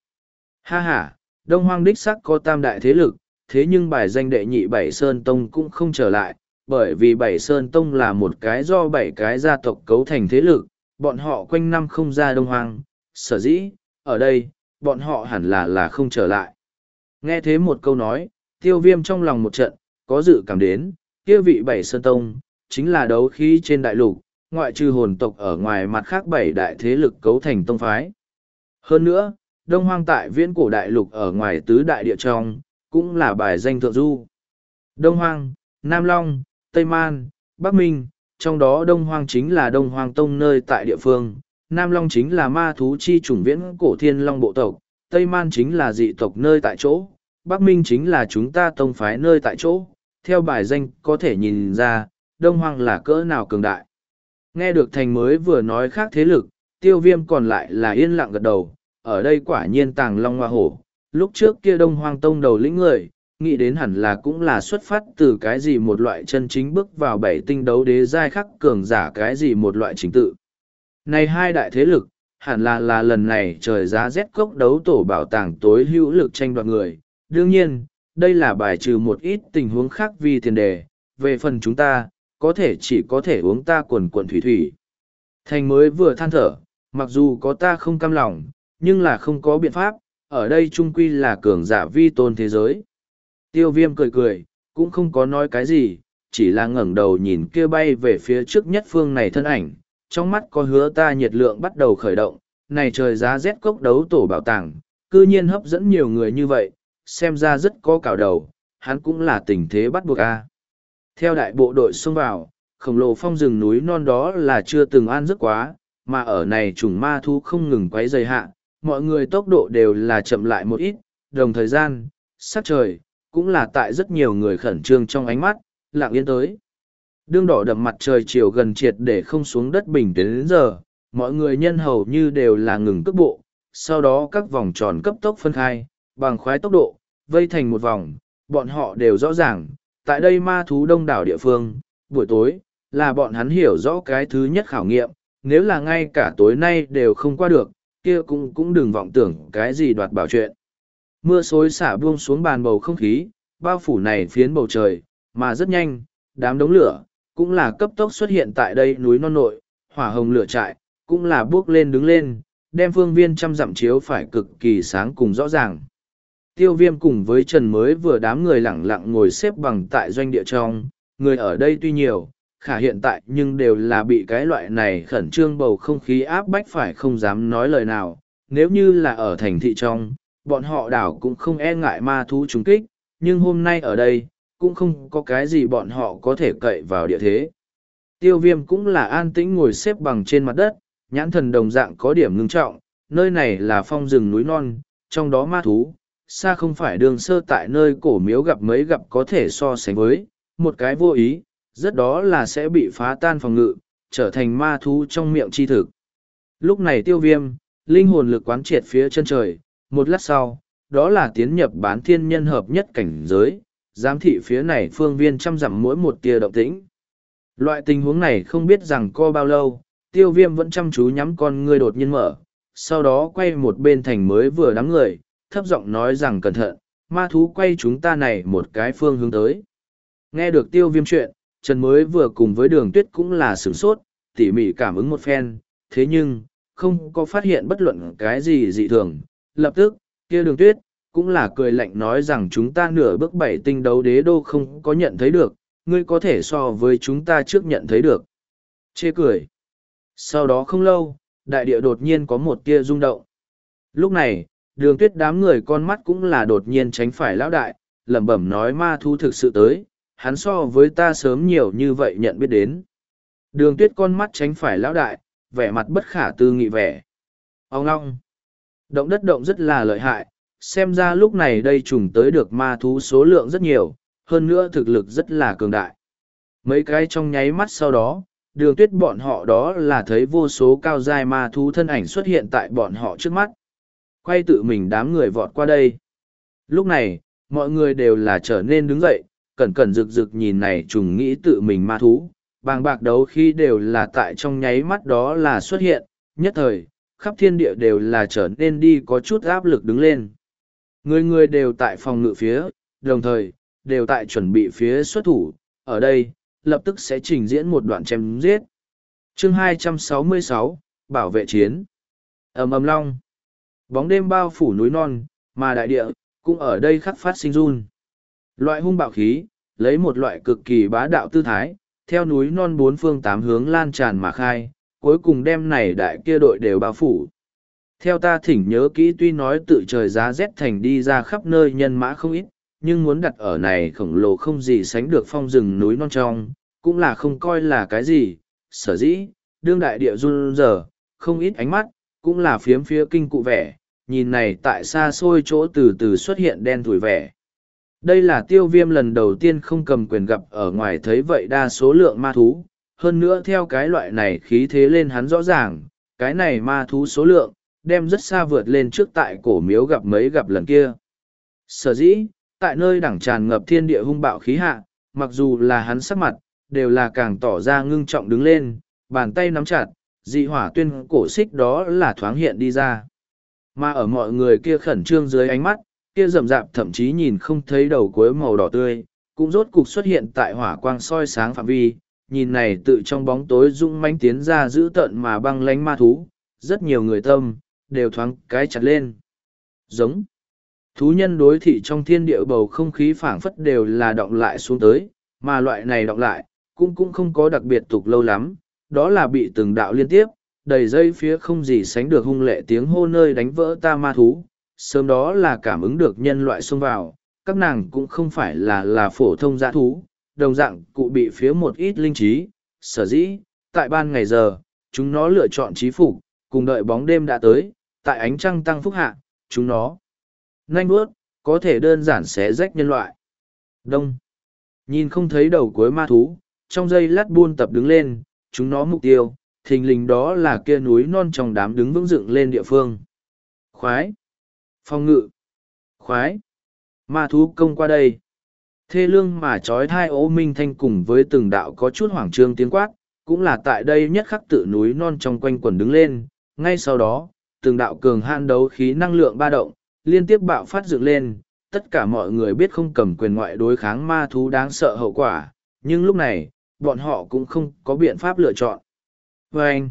Ha ha, Đông Hoang đích sắc có tam đại thế lực, thế nhưng bài danh đệ nhị Bảy Sơn Tông cũng không trở lại, bởi vì Bảy Sơn Tông là một cái do bảy cái gia tộc cấu thành thế lực, bọn họ quanh năm không ra Đông Hoang, sở dĩ, ở đây, bọn họ hẳn là là không trở lại. Nghe thế một câu nói, tiêu viêm trong lòng một trận, có dự cảm đến, kia vị Bảy Sơn Tông, chính là đấu khí trên đại lục, ngoại trừ hồn tộc ở ngoài mặt khác bảy đại thế lực cấu thành tông phái. Hơn nữa, Đông Hoang tại viễn cổ đại lục ở ngoài tứ đại địa trong, cũng là bài danh thượng du. Đông Hoang, Nam Long, Tây Man, Bắc Minh, trong đó Đông Hoang chính là Đông Hoang Tông nơi tại địa phương, Nam Long chính là ma thú chi chủng viễn cổ thiên long bộ tộc, Tây Man chính là dị tộc nơi tại chỗ, Bắc Minh chính là chúng ta tông phái nơi tại chỗ. Theo bài danh có thể nhìn ra, Đông Hoang là cỡ nào cường đại. Nghe được thành mới vừa nói khác thế lực, tiêu viêm còn lại là yên lặng gật đầu, ở đây quả nhiên tàng long hoa hổ. Lúc trước kia đông hoang tông đầu lĩnh người, nghĩ đến hẳn là cũng là xuất phát từ cái gì một loại chân chính bước vào bảy tinh đấu đế giai khắc cường giả cái gì một loại chính tự. Này hai đại thế lực, hẳn là là lần này trời giá rét cốc đấu tổ bảo tàng tối hữu lực tranh đoạt người. Đương nhiên, đây là bài trừ một ít tình huống khác vì tiền đề. Về phần chúng ta, có thể chỉ có thể uống ta quần quần thủy thủy. Thành mới vừa than thở, mặc dù có ta không cam lòng, nhưng là không có biện pháp, ở đây trung quy là cường giả vi tôn thế giới. Tiêu viêm cười cười, cũng không có nói cái gì, chỉ là ngẩng đầu nhìn kia bay về phía trước nhất phương này thân ảnh, trong mắt có hứa ta nhiệt lượng bắt đầu khởi động, này trời giá rét cốc đấu tổ bảo tàng, cư nhiên hấp dẫn nhiều người như vậy, xem ra rất có cào đầu, hắn cũng là tình thế bắt buộc a. Theo đại bộ đội xông vào, khổng lồ phong rừng núi non đó là chưa từng an giấc quá, mà ở này trùng ma thu không ngừng quấy dày hạ, mọi người tốc độ đều là chậm lại một ít, đồng thời gian, sắc trời, cũng là tại rất nhiều người khẩn trương trong ánh mắt, lặng yên tới. Đương đỏ đậm mặt trời chiều gần triệt để không xuống đất bình đến, đến giờ, mọi người nhân hầu như đều là ngừng cước bộ, sau đó các vòng tròn cấp tốc phân khai, bằng khoái tốc độ, vây thành một vòng, bọn họ đều rõ ràng, tại đây ma thú đông đảo địa phương, buổi tối, là bọn hắn hiểu rõ cái thứ nhất khảo nghiệm, nếu là ngay cả tối nay đều không qua được, kia cũng cũng đừng vọng tưởng cái gì đoạt bảo chuyện. Mưa xối xả buông xuống bàn bầu không khí, bao phủ này phiến bầu trời, mà rất nhanh, đám đống lửa, cũng là cấp tốc xuất hiện tại đây núi non nội, hỏa hồng lửa trại, cũng là bước lên đứng lên, đem phương viên trăm dặm chiếu phải cực kỳ sáng cùng rõ ràng. Tiêu viêm cùng với Trần mới vừa đám người lẳng lặng ngồi xếp bằng tại doanh địa trong, người ở đây tuy nhiều, khả hiện tại nhưng đều là bị cái loại này khẩn trương bầu không khí áp bách phải không dám nói lời nào. Nếu như là ở thành thị trong, bọn họ đảo cũng không e ngại ma thú trúng kích, nhưng hôm nay ở đây, cũng không có cái gì bọn họ có thể cậy vào địa thế. Tiêu viêm cũng là an tĩnh ngồi xếp bằng trên mặt đất, nhãn thần đồng dạng có điểm ngưng trọng, nơi này là phong rừng núi non, trong đó ma thú, xa không phải đường sơ tại nơi cổ miếu gặp mấy gặp có thể so sánh với, một cái vô ý, rất đó là sẽ bị phá tan phòng ngự, trở thành ma thú trong miệng chi thực. Lúc này tiêu viêm, linh hồn lực quán triệt phía chân trời, một lát sau, đó là tiến nhập bán thiên nhân hợp nhất cảnh giới, giám thị phía này phương viên chăm dặm mỗi một tia động tĩnh. Loại tình huống này không biết rằng co bao lâu, tiêu viêm vẫn chăm chú nhắm con ngươi đột nhiên mở, sau đó quay một bên thành mới vừa đám người, thấp giọng nói rằng cẩn thận, ma thú quay chúng ta này một cái phương hướng tới. Nghe được tiêu viêm chuyện, Trần mới vừa cùng với đường tuyết cũng là sửng sốt, tỉ mỉ cảm ứng một phen, thế nhưng, không có phát hiện bất luận cái gì dị thường. Lập tức, kia đường tuyết, cũng là cười lạnh nói rằng chúng ta nửa bước bảy tinh đấu đế đô không có nhận thấy được, ngươi có thể so với chúng ta trước nhận thấy được. Chê cười. Sau đó không lâu, đại địa đột nhiên có một tia rung động. Lúc này, đường tuyết đám người con mắt cũng là đột nhiên tránh phải lão đại, lẩm bẩm nói ma thu thực sự tới, hắn so với ta sớm nhiều như vậy nhận biết đến. Đường tuyết con mắt tránh phải lão đại, vẻ mặt bất khả tư nghị vẻ. Ông long Động đất động rất là lợi hại, xem ra lúc này đây trùng tới được ma thú số lượng rất nhiều, hơn nữa thực lực rất là cường đại. Mấy cái trong nháy mắt sau đó, đường tuyết bọn họ đó là thấy vô số cao dài ma thú thân ảnh xuất hiện tại bọn họ trước mắt. Quay tự mình đám người vọt qua đây. Lúc này, mọi người đều là trở nên đứng dậy, cẩn cẩn rực rực nhìn này trùng nghĩ tự mình ma thú, bàng bạc đấu khi đều là tại trong nháy mắt đó là xuất hiện, nhất thời, khắp thiên địa đều là trở nên đi có chút áp lực đứng lên. Người người đều tại phòng ngự phía, đồng thời, đều tại chuẩn bị phía xuất thủ, ở đây, lập tức sẽ trình diễn một đoạn chém giết. chương 266, Bảo vệ chiến. ầm ầm long. Bóng đêm bao phủ núi non, mà đại địa, cũng ở đây khắc phát sinh run. Loại hung bạo khí, lấy một loại cực kỳ bá đạo tư thái, theo núi non bốn phương tám hướng lan tràn mà khai, cuối cùng đem này đại kia đội đều bao phủ. Theo ta thỉnh nhớ kỹ tuy nói tự trời giá rét thành đi ra khắp nơi nhân mã không ít, nhưng muốn đặt ở này khổng lồ không gì sánh được phong rừng núi non trong, cũng là không coi là cái gì, sở dĩ, đương đại địa run giờ, không ít ánh mắt, cũng là phiếm phía kinh cụ vẻ, nhìn này tại xa xôi chỗ từ từ xuất hiện đen thủi vẻ. Đây là tiêu viêm lần đầu tiên không cầm quyền gặp ở ngoài thấy vậy đa số lượng ma thú, hơn nữa theo cái loại này khí thế lên hắn rõ ràng, cái này ma thú số lượng, đem rất xa vượt lên trước tại cổ miếu gặp mấy gặp lần kia. Sở dĩ, tại nơi đẳng tràn ngập thiên địa hung bạo khí hạ, mặc dù là hắn sắc mặt, đều là càng tỏ ra ngưng trọng đứng lên, bàn tay nắm chặt, dị hỏa tuyên cổ xích đó là thoáng hiện đi ra. Mà ở mọi người kia khẩn trương dưới ánh mắt, kia rậm rạp thậm chí nhìn không thấy đầu cuối màu đỏ tươi, cũng rốt cục xuất hiện tại hỏa quang soi sáng phạm vi, nhìn này tự trong bóng tối rung manh tiến ra giữ tận mà băng lánh ma thú, rất nhiều người tâm, đều thoáng cái chặt lên. Giống. Thú nhân đối thị trong thiên địa bầu không khí phảng phất đều là động lại xuống tới, mà loại này động lại, cũng cũng không có đặc biệt tục lâu lắm, đó là bị từng đạo liên tiếp, đầy dây phía không gì sánh được hung lệ tiếng hô nơi đánh vỡ ta ma thú, sớm đó là cảm ứng được nhân loại xông vào, các nàng cũng không phải là là phổ thông dã thú, đồng dạng cụ bị phía một ít linh trí, sở dĩ, tại ban ngày giờ, chúng nó lựa chọn trí phục, cùng đợi bóng đêm đã tới, tại ánh trăng tăng phúc hạ, chúng nó nhanh bước, có thể đơn giản xé rách nhân loại. Đông. Nhìn không thấy đầu cuối ma thú, trong giây lát buôn tập đứng lên, chúng nó mục tiêu, thình lình đó là kia núi non trong đám đứng vững dựng lên địa phương. Khoái. Phong ngự. Khoái. Ma thú công qua đây. Thê lương mà trói thai ố minh thanh cùng với từng đạo có chút hoảng trương tiếng quát, cũng là tại đây nhất khắc tự núi non trong quanh quần đứng lên. Ngay sau đó, từng đạo cường han đấu khí năng lượng ba động, liên tiếp bạo phát dựng lên. Tất cả mọi người biết không cầm quyền ngoại đối kháng ma thú đáng sợ hậu quả, nhưng lúc này, bọn họ cũng không có biện pháp lựa chọn. vê anh,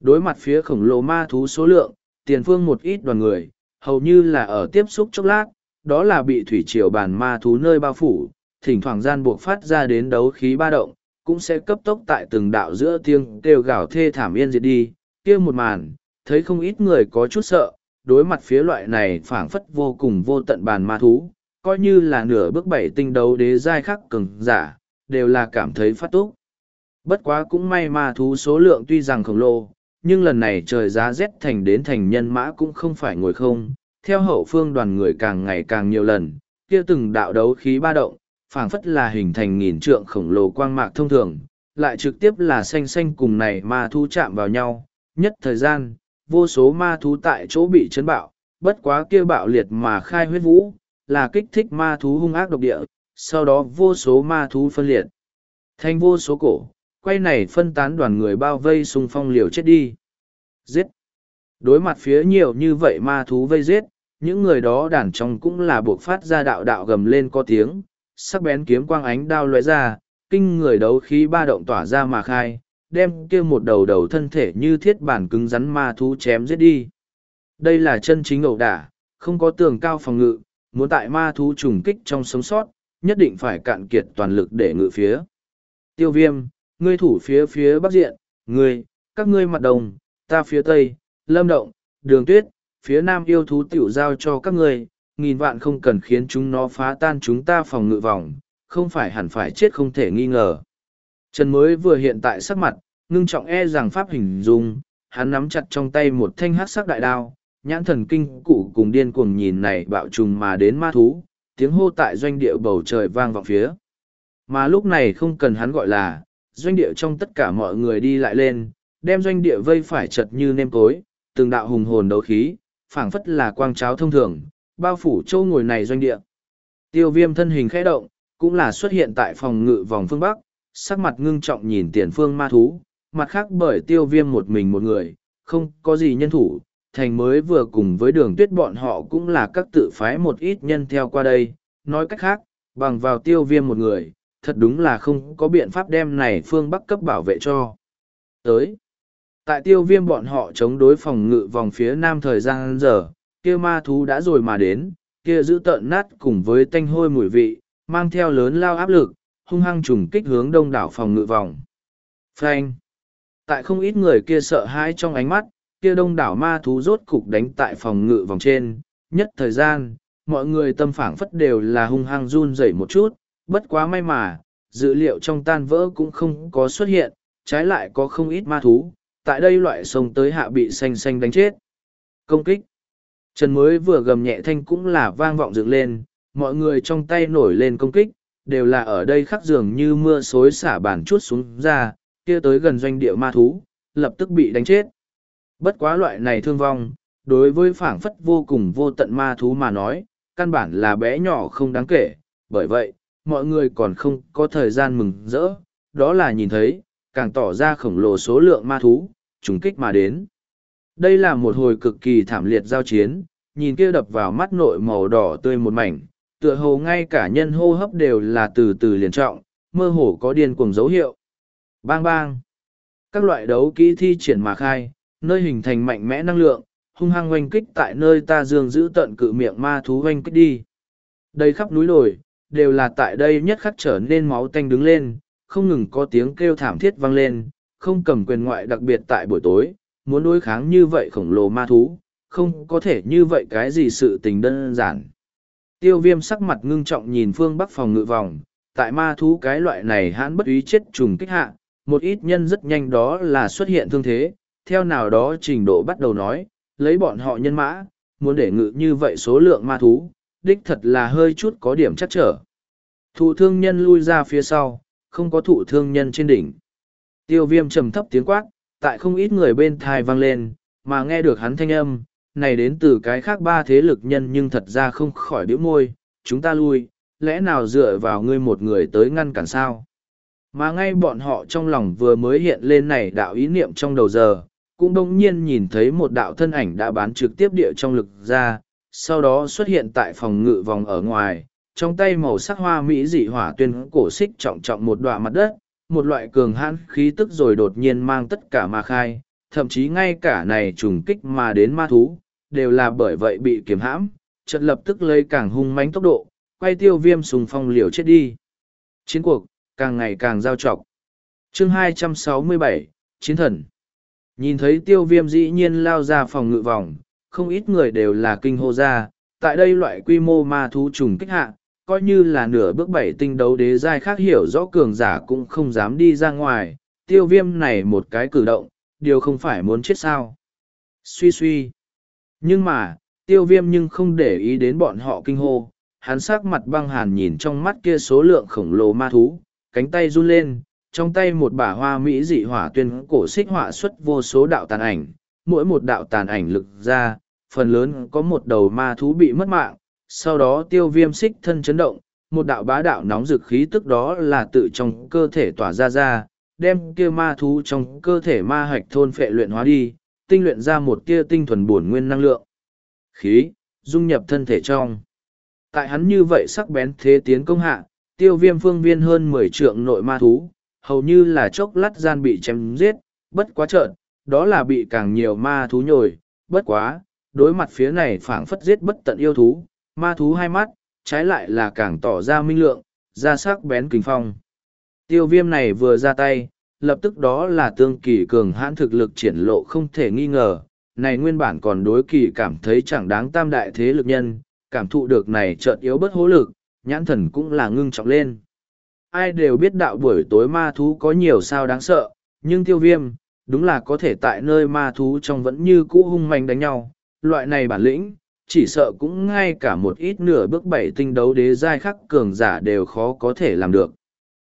đối mặt phía khổng lồ ma thú số lượng, tiền phương một ít đoàn người, hầu như là ở tiếp xúc chốc lát, đó là bị thủy triều bản ma thú nơi bao phủ, thỉnh thoảng gian buộc phát ra đến đấu khí ba động, cũng sẽ cấp tốc tại từng đạo giữa tiếng kêu gào thê thảm yên diệt đi, kia một màn, thấy không ít người có chút sợ, đối mặt phía loại này phảng phất vô cùng vô tận bàn ma thú, coi như là nửa bước bảy tinh đấu đế giai khắc cường giả, đều là cảm thấy phát túc. Bất quá cũng may ma thú số lượng tuy rằng khổng lồ, nhưng lần này trời giá rét thành đến thành nhân mã cũng không phải ngồi không, theo hậu phương đoàn người càng ngày càng nhiều lần, kia từng đạo đấu khí ba động, phảng phất là hình thành nghìn trượng khổng lồ quang mạc thông thường, lại trực tiếp là xanh xanh cùng này ma thú chạm vào nhau, nhất thời gian, vô số ma thú tại chỗ bị chấn bạo, bất quá kia bạo liệt mà khai huyết vũ, là kích thích ma thú hung ác độc địa, sau đó vô số ma thú phân liệt. Thành vô số cổ, quay này phân tán đoàn người bao vây xung phong liều chết đi. Giết! Đối mặt phía nhiều như vậy ma thú vây giết, những người đó đàn trong cũng là buộc phát ra đạo đạo gầm lên có tiếng, sắc bén kiếm quang ánh đao lóe ra, kinh người đấu khí ba động tỏa ra mà khai, đem kia một đầu đầu thân thể như thiết bản cứng rắn ma thú chém giết đi. Đây là chân chính ẩu đả, không có tường cao phòng ngự, muốn tại ma thú trùng kích trong sống sót, nhất định phải cạn kiệt toàn lực để ngự phía. Tiêu viêm, ngươi thủ phía phía bắc diện, ngươi, các ngươi mặt đồng, ta phía tây, lâm động, đường tuyết, phía nam yêu thú tiểu giao cho các ngươi, nghìn vạn không cần khiến chúng nó phá tan chúng ta phòng ngự vòng, không phải hẳn phải chết không thể nghi ngờ. Trần mới vừa hiện tại sắc mặt, ngưng trọng e rằng pháp hình dung, hắn nắm chặt trong tay một thanh hát sắc đại đao, nhãn thần kinh cụ cùng điên cuồng nhìn này bạo trùng mà đến ma thú, tiếng hô tại doanh địa bầu trời vang vọng phía. Mà lúc này không cần hắn gọi là, doanh địa trong tất cả mọi người đi lại lên, đem doanh địa vây phải chật như nêm tối, từng đạo hùng hồn đấu khí, phảng phất là quang cháo thông thường, bao phủ châu ngồi này doanh địa. Tiêu viêm thân hình khẽ động, cũng là xuất hiện tại phòng ngự vòng phương Bắc, sắc mặt ngưng trọng nhìn tiền phương ma thú, mặt khác bởi tiêu viêm một mình một người, không có gì nhân thủ, thành mới vừa cùng với đường tuyết bọn họ cũng là các tự phái một ít nhân theo qua đây, nói cách khác, bằng vào tiêu viêm một người, thật đúng là không có biện pháp đem này phương Bắc cấp bảo vệ cho. Tới, tại tiêu viêm bọn họ chống đối phòng ngự vòng phía nam thời gian giờ, kia ma thú đã rồi mà đến, kia giữ tợn nát cùng với tanh hôi mùi vị, mang theo lớn lao áp lực, hung hăng trùng kích hướng đông đảo phòng ngự vòng. Frank! Tại không ít người kia sợ hãi trong ánh mắt, kia đông đảo ma thú rốt cục đánh tại phòng ngự vòng trên, nhất thời gian, mọi người tâm phảng phất đều là hung hăng run rẩy một chút, bất quá may mà, dữ liệu trong tan vỡ cũng không có xuất hiện, trái lại có không ít ma thú, tại đây loại sông tới hạ bị xanh xanh đánh chết. Công kích Trần mới vừa gầm nhẹ thanh cũng là vang vọng dựng lên, mọi người trong tay nổi lên công kích, đều là ở đây khắc dường như mưa xối xả bản chút xuống ra, kia tới gần doanh địa ma thú, lập tức bị đánh chết. Bất quá loại này thương vong, đối với phảng phất vô cùng vô tận ma thú mà nói, căn bản là bé nhỏ không đáng kể, bởi vậy, mọi người còn không có thời gian mừng rỡ, đó là nhìn thấy, càng tỏ ra khổng lồ số lượng ma thú, trùng kích mà đến. Đây là một hồi cực kỳ thảm liệt giao chiến, nhìn kia đập vào mắt nội màu đỏ tươi một mảnh, tựa hồ ngay cả nhân hô hấp đều là từ từ liền trọng, mơ hồ có điên cuồng dấu hiệu. Bang bang! Các loại đấu kỹ thi triển mà khai, nơi hình thành mạnh mẽ năng lượng, hung hăng oanh kích tại nơi ta dương giữ tận cự miệng ma thú oanh kích đi. Đây khắp núi đồi, đều là tại đây nhất khắc trở nên máu tanh đứng lên, không ngừng có tiếng kêu thảm thiết vang lên, không cầm quyền ngoại đặc biệt tại buổi tối, muốn đối kháng như vậy khổng lồ ma thú, không có thể như vậy cái gì sự tình đơn giản. Tiêu viêm sắc mặt ngưng trọng nhìn phương bắc phòng ngự vòng, tại ma thú cái loại này hãn bất ý chết trùng kích hạ, một ít nhân rất nhanh đó là xuất hiện thương thế, theo nào đó trình độ bắt đầu nói, lấy bọn họ nhân mã, muốn để ngự như vậy số lượng ma thú, đích thật là hơi chút có điểm chắc trở. Thụ thương nhân lui ra phía sau, không có thụ thương nhân trên đỉnh. Tiêu viêm trầm thấp tiếng quát, tại không ít người bên thai vang lên, mà nghe được hắn thanh âm, này đến từ cái khác ba thế lực nhân nhưng thật ra không khỏi biểu môi, chúng ta lui, lẽ nào dựa vào ngươi một người tới ngăn cản sao? Mà ngay bọn họ trong lòng vừa mới hiện lên này đạo ý niệm trong đầu giờ, cũng đông nhiên nhìn thấy một đạo thân ảnh đã bán trực tiếp địa trong lực ra, sau đó xuất hiện tại phòng ngự vòng ở ngoài, trong tay màu sắc hoa mỹ dị hỏa tuyên cổ xích trọng trọng một đoạn mặt đất, một loại cường hãn khí tức rồi đột nhiên mang tất cả ma khai, thậm chí ngay cả này trùng kích mà đến ma thú, đều là bởi vậy bị kiềm hãm, chợt lập tức lấy càng hung mãnh tốc độ, quay tiêu viêm sùng phong liều chết đi. Chiến cuộc, càng ngày càng giao trọc. chương 267, Chiến thần. Nhìn thấy tiêu viêm dĩ nhiên lao ra phòng ngự vòng, không ít người đều là kinh hô ra, tại đây loại quy mô ma thú trùng kích hạ, coi như là nửa bước bảy tinh đấu đế giai khác hiểu rõ cường giả cũng không dám đi ra ngoài, tiêu viêm này một cái cử động, điều không phải muốn chết sao. Suy suy. Nhưng mà, tiêu viêm nhưng không để ý đến bọn họ kinh hô, hắn sắc mặt băng hàn nhìn trong mắt kia số lượng khổng lồ ma thú, cánh tay run lên, trong tay một bả hoa mỹ dị hỏa tuyên cổ xích họa xuất vô số đạo tàn ảnh, mỗi một đạo tàn ảnh lực ra, phần lớn có một đầu ma thú bị mất mạng, sau đó tiêu viêm xích thân chấn động, một đạo bá đạo nóng dực khí tức đó là tự trong cơ thể tỏa ra ra, đem kia ma thú trong cơ thể ma hạch thôn phệ luyện hóa đi, tinh luyện ra một tia tinh thuần bổn nguyên năng lượng. Khí, dung nhập thân thể trong. Tại hắn như vậy sắc bén thế tiến công hạ, tiêu viêm phương viên hơn mười trượng nội ma thú, hầu như là chốc lát gian bị chém giết, bất quá trợn, đó là bị càng nhiều ma thú nhồi, bất quá, đối mặt phía này phảng phất giết bất tận yêu thú, ma thú hai mắt, trái lại là càng tỏ ra minh lượng, ra sắc bén kinh phong. Tiêu viêm này vừa ra tay, lập tức đó là tương kỳ cường hãn thực lực triển lộ không thể nghi ngờ, này nguyên bản còn đối kỳ cảm thấy chẳng đáng tam đại thế lực nhân, cảm thụ được này chợt yếu bất hố lực, nhãn thần cũng là ngưng trọng lên. Ai đều biết đạo buổi tối ma thú có nhiều sao đáng sợ, nhưng tiêu viêm, đúng là có thể tại nơi ma thú trong vẫn như cũ hung manh đánh nhau, loại này bản lĩnh, chỉ sợ cũng ngay cả một ít nửa bước bảy tinh đấu đế giai khắc cường giả đều khó có thể làm được.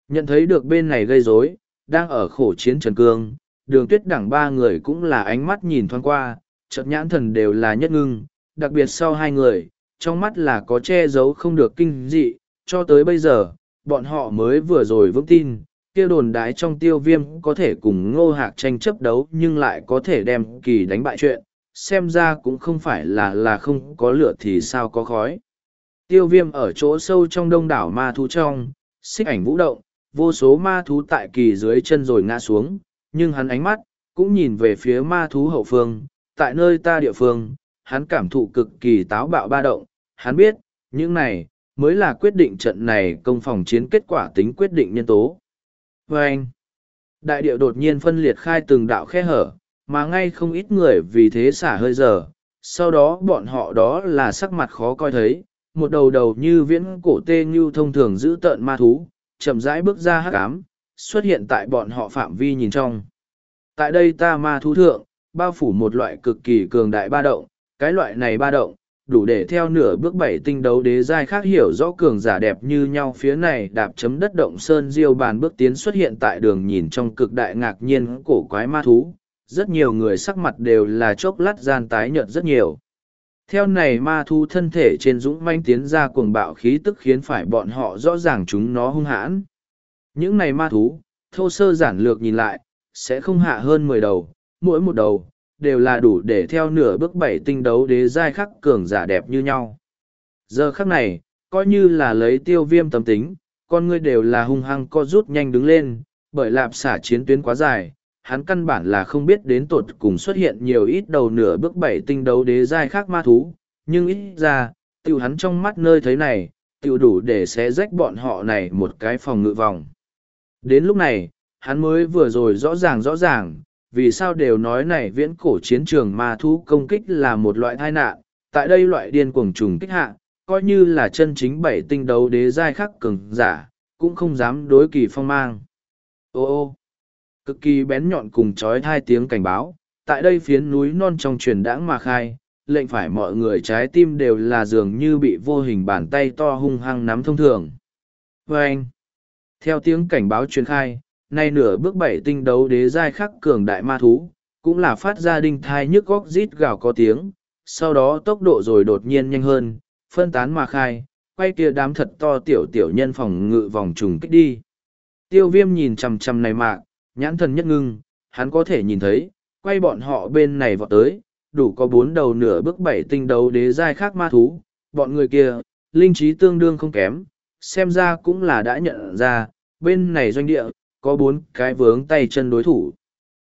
Nhận thấy được bên này gây rối, đang ở khổ chiến Trần Cương, đường tuyết đẳng ba người cũng là ánh mắt nhìn thoáng qua, chợt nhãn thần đều là nhất ngưng, đặc biệt sau hai người, trong mắt là có che giấu không được kinh dị, cho tới bây giờ, bọn họ mới vừa rồi vững tin, kia đồn đái trong tiêu viêm có thể cùng ngô hạc tranh chấp đấu nhưng lại có thể đem kỳ đánh bại chuyện, xem ra cũng không phải là là không có lửa thì sao có khói. Tiêu viêm ở chỗ sâu trong đông đảo ma thú trong, xích ảnh vũ động, vô số ma thú tại kỳ dưới chân rồi ngã xuống, nhưng hắn ánh mắt, cũng nhìn về phía ma thú hậu phương, tại nơi ta địa phương, hắn cảm thụ cực kỳ táo bạo ba động, hắn biết, những này, mới là quyết định trận này công phòng chiến kết quả tính quyết định nhân tố. Và anh, đại địa đột nhiên phân liệt khai từng đạo khe hở, mà ngay không ít người vì thế xả hơi giờ, sau đó bọn họ đó là sắc mặt khó coi thấy, một đầu đầu như viễn cổ tê như thông thường giữ tợn ma thú, chậm rãi bước ra hắc ám, xuất hiện tại bọn họ phạm vi nhìn trong. Tại đây ta ma thú thượng, bao phủ một loại cực kỳ cường đại ba động, cái loại này ba động, đủ để theo nửa bước bảy tinh đấu đế giai khác hiểu rõ cường giả đẹp như nhau phía này đạp chấm đất động sơn diêu bàn bước tiến xuất hiện tại đường nhìn trong cực đại ngạc nhiên cổ quái ma thú, rất nhiều người sắc mặt đều là chốc lát gian tái nhợt rất nhiều. Theo này ma thu thân thể trên dũng manh tiến ra cuồng bạo khí tức khiến phải bọn họ rõ ràng chúng nó hung hãn. Những này ma thú, thô sơ giản lược nhìn lại, sẽ không hạ hơn mười đầu, mỗi một đầu, đều là đủ để theo nửa bước bảy tinh đấu đế giai khắc cường giả đẹp như nhau. Giờ khắc này, coi như là lấy tiêu viêm tâm tính, con ngươi đều là hung hăng co rút nhanh đứng lên, bởi lạp xả chiến tuyến quá dài, hắn căn bản là không biết đến tột cùng xuất hiện nhiều ít đầu nửa bước bảy tinh đấu đế giai khác ma thú, nhưng ít ra, tiểu hắn trong mắt nơi thấy này, tiểu đủ để xé rách bọn họ này một cái phòng ngự vòng. Đến lúc này, hắn mới vừa rồi rõ ràng rõ ràng, vì sao đều nói này viễn cổ chiến trường ma thú công kích là một loại tai nạn, tại đây loại điên cuồng trùng kích hạ, coi như là chân chính bảy tinh đấu đế giai khắc cường giả, cũng không dám đối kỳ phong mang. Ô ô, cực kỳ bén nhọn cùng trói hai tiếng cảnh báo, tại đây phiến núi non trong truyền đãng mà khai, lệnh phải mọi người trái tim đều là dường như bị vô hình bàn tay to hung hăng nắm thông thường. vê anh, theo tiếng cảnh báo truyền khai, nay nửa bước bảy tinh đấu đế giai khắc cường đại ma thú, cũng là phát ra đinh thai nhức góc rít gào có tiếng, sau đó tốc độ rồi đột nhiên nhanh hơn, phân tán mà khai, quay kia đám thật to tiểu tiểu nhân phòng ngự vòng trùng kích đi. Tiêu viêm nhìn chằm chằm này mạc, nhãn thần nhất ngưng, hắn có thể nhìn thấy, quay bọn họ bên này vọt tới, đủ có bốn đầu nửa bước bảy tinh đấu đế giai khác ma thú, bọn người kia, linh trí tương đương không kém, xem ra cũng là đã nhận ra, bên này doanh địa, có bốn cái vướng tay chân đối thủ.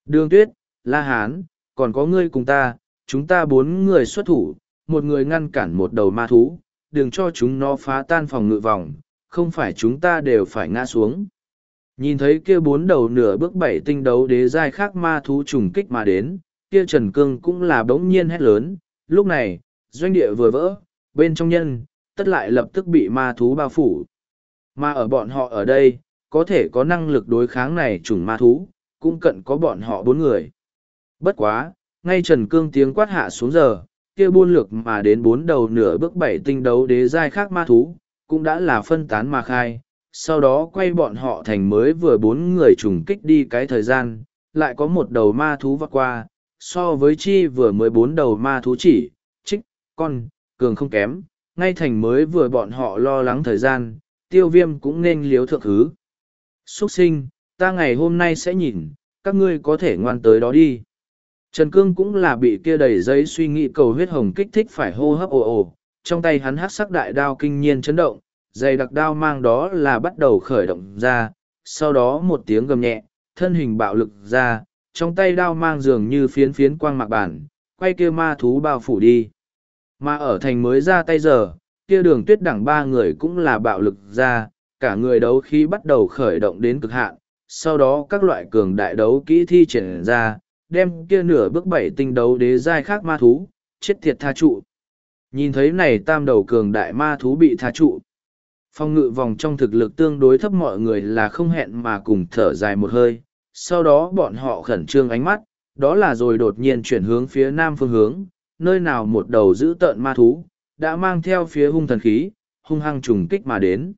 Đường tuyết, La Hán, còn có ngươi cùng ta, chúng ta bốn người xuất thủ, một người ngăn cản một đầu ma thú, đừng cho chúng nó phá tan phòng ngự vòng, không phải chúng ta đều phải ngã xuống. Nhìn thấy kia bốn đầu nửa bước bảy tinh đấu đế giai khác ma thú trùng kích mà đến, kia Trần Cương cũng là bỗng nhiên hét lớn, lúc này, doanh địa vừa vỡ, bên trong nhân, tất lại lập tức bị ma thú bao phủ. Mà ở bọn họ ở đây, có thể có năng lực đối kháng này trùng ma thú, cũng cận có bọn họ bốn người. Bất quá, ngay Trần Cương tiếng quát hạ xuống giờ, kia buôn lược mà đến bốn đầu nửa bước bảy tinh đấu đế giai khác ma thú, cũng đã là phân tán mà khai, sau đó quay bọn họ thành mới vừa bốn người trùng kích đi cái thời gian, lại có một đầu ma thú vắt qua, so với chi vừa mới bốn đầu ma thú chỉ, trích, con, cường không kém, ngay thành mới vừa bọn họ lo lắng thời gian, tiêu viêm cũng nên liếu thượng thứ. Xuất sinh, ta ngày hôm nay sẽ nhìn, các ngươi có thể ngoan tới đó đi. Trần Cương cũng là bị kia đầy giấy suy nghĩ cầu huyết hồng kích thích phải hô hấp ồ ồ, trong tay hắn hát sắc đại đao kinh nhiên chấn động, dày đặc đao mang đó là bắt đầu khởi động ra, sau đó một tiếng gầm nhẹ, thân hình bạo lực ra, trong tay đao mang dường như phiến phiến quang mạc bản, quay kia ma thú bao phủ đi. Mà ở thành mới ra tay giờ, kia đường tuyết đẳng ba người cũng là bạo lực ra, cả người đấu khí bắt đầu khởi động đến cực hạn, sau đó các loại cường đại đấu kỹ thi triển ra, đem kia nửa bước bảy tinh đấu đế giai khác ma thú, chết thiệt tha trụ. Nhìn thấy này tam đầu cường đại ma thú bị tha trụ. Phong ngự vòng trong thực lực tương đối thấp mọi người là không hẹn mà cùng thở dài một hơi, sau đó bọn họ khẩn trương ánh mắt, đó là rồi đột nhiên chuyển hướng phía nam phương hướng, nơi nào một đầu giữ tợn ma thú, đã mang theo phía hung thần khí, hung hăng trùng kích mà đến.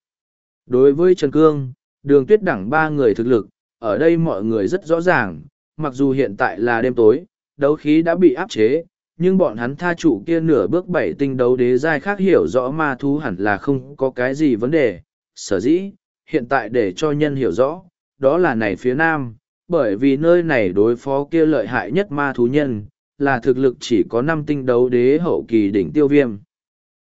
Đối với Trần Cương, đường tuyết đẳng ba người thực lực, ở đây mọi người rất rõ ràng, mặc dù hiện tại là đêm tối, đấu khí đã bị áp chế, nhưng bọn hắn tha trụ kia nửa bước bảy tinh đấu đế giai khác hiểu rõ ma thú hẳn là không có cái gì vấn đề. Sở dĩ, hiện tại để cho nhân hiểu rõ, đó là này phía nam, bởi vì nơi này đối phó kia lợi hại nhất ma thú nhân, là thực lực chỉ có năm tinh đấu đế hậu kỳ đỉnh tiêu viêm.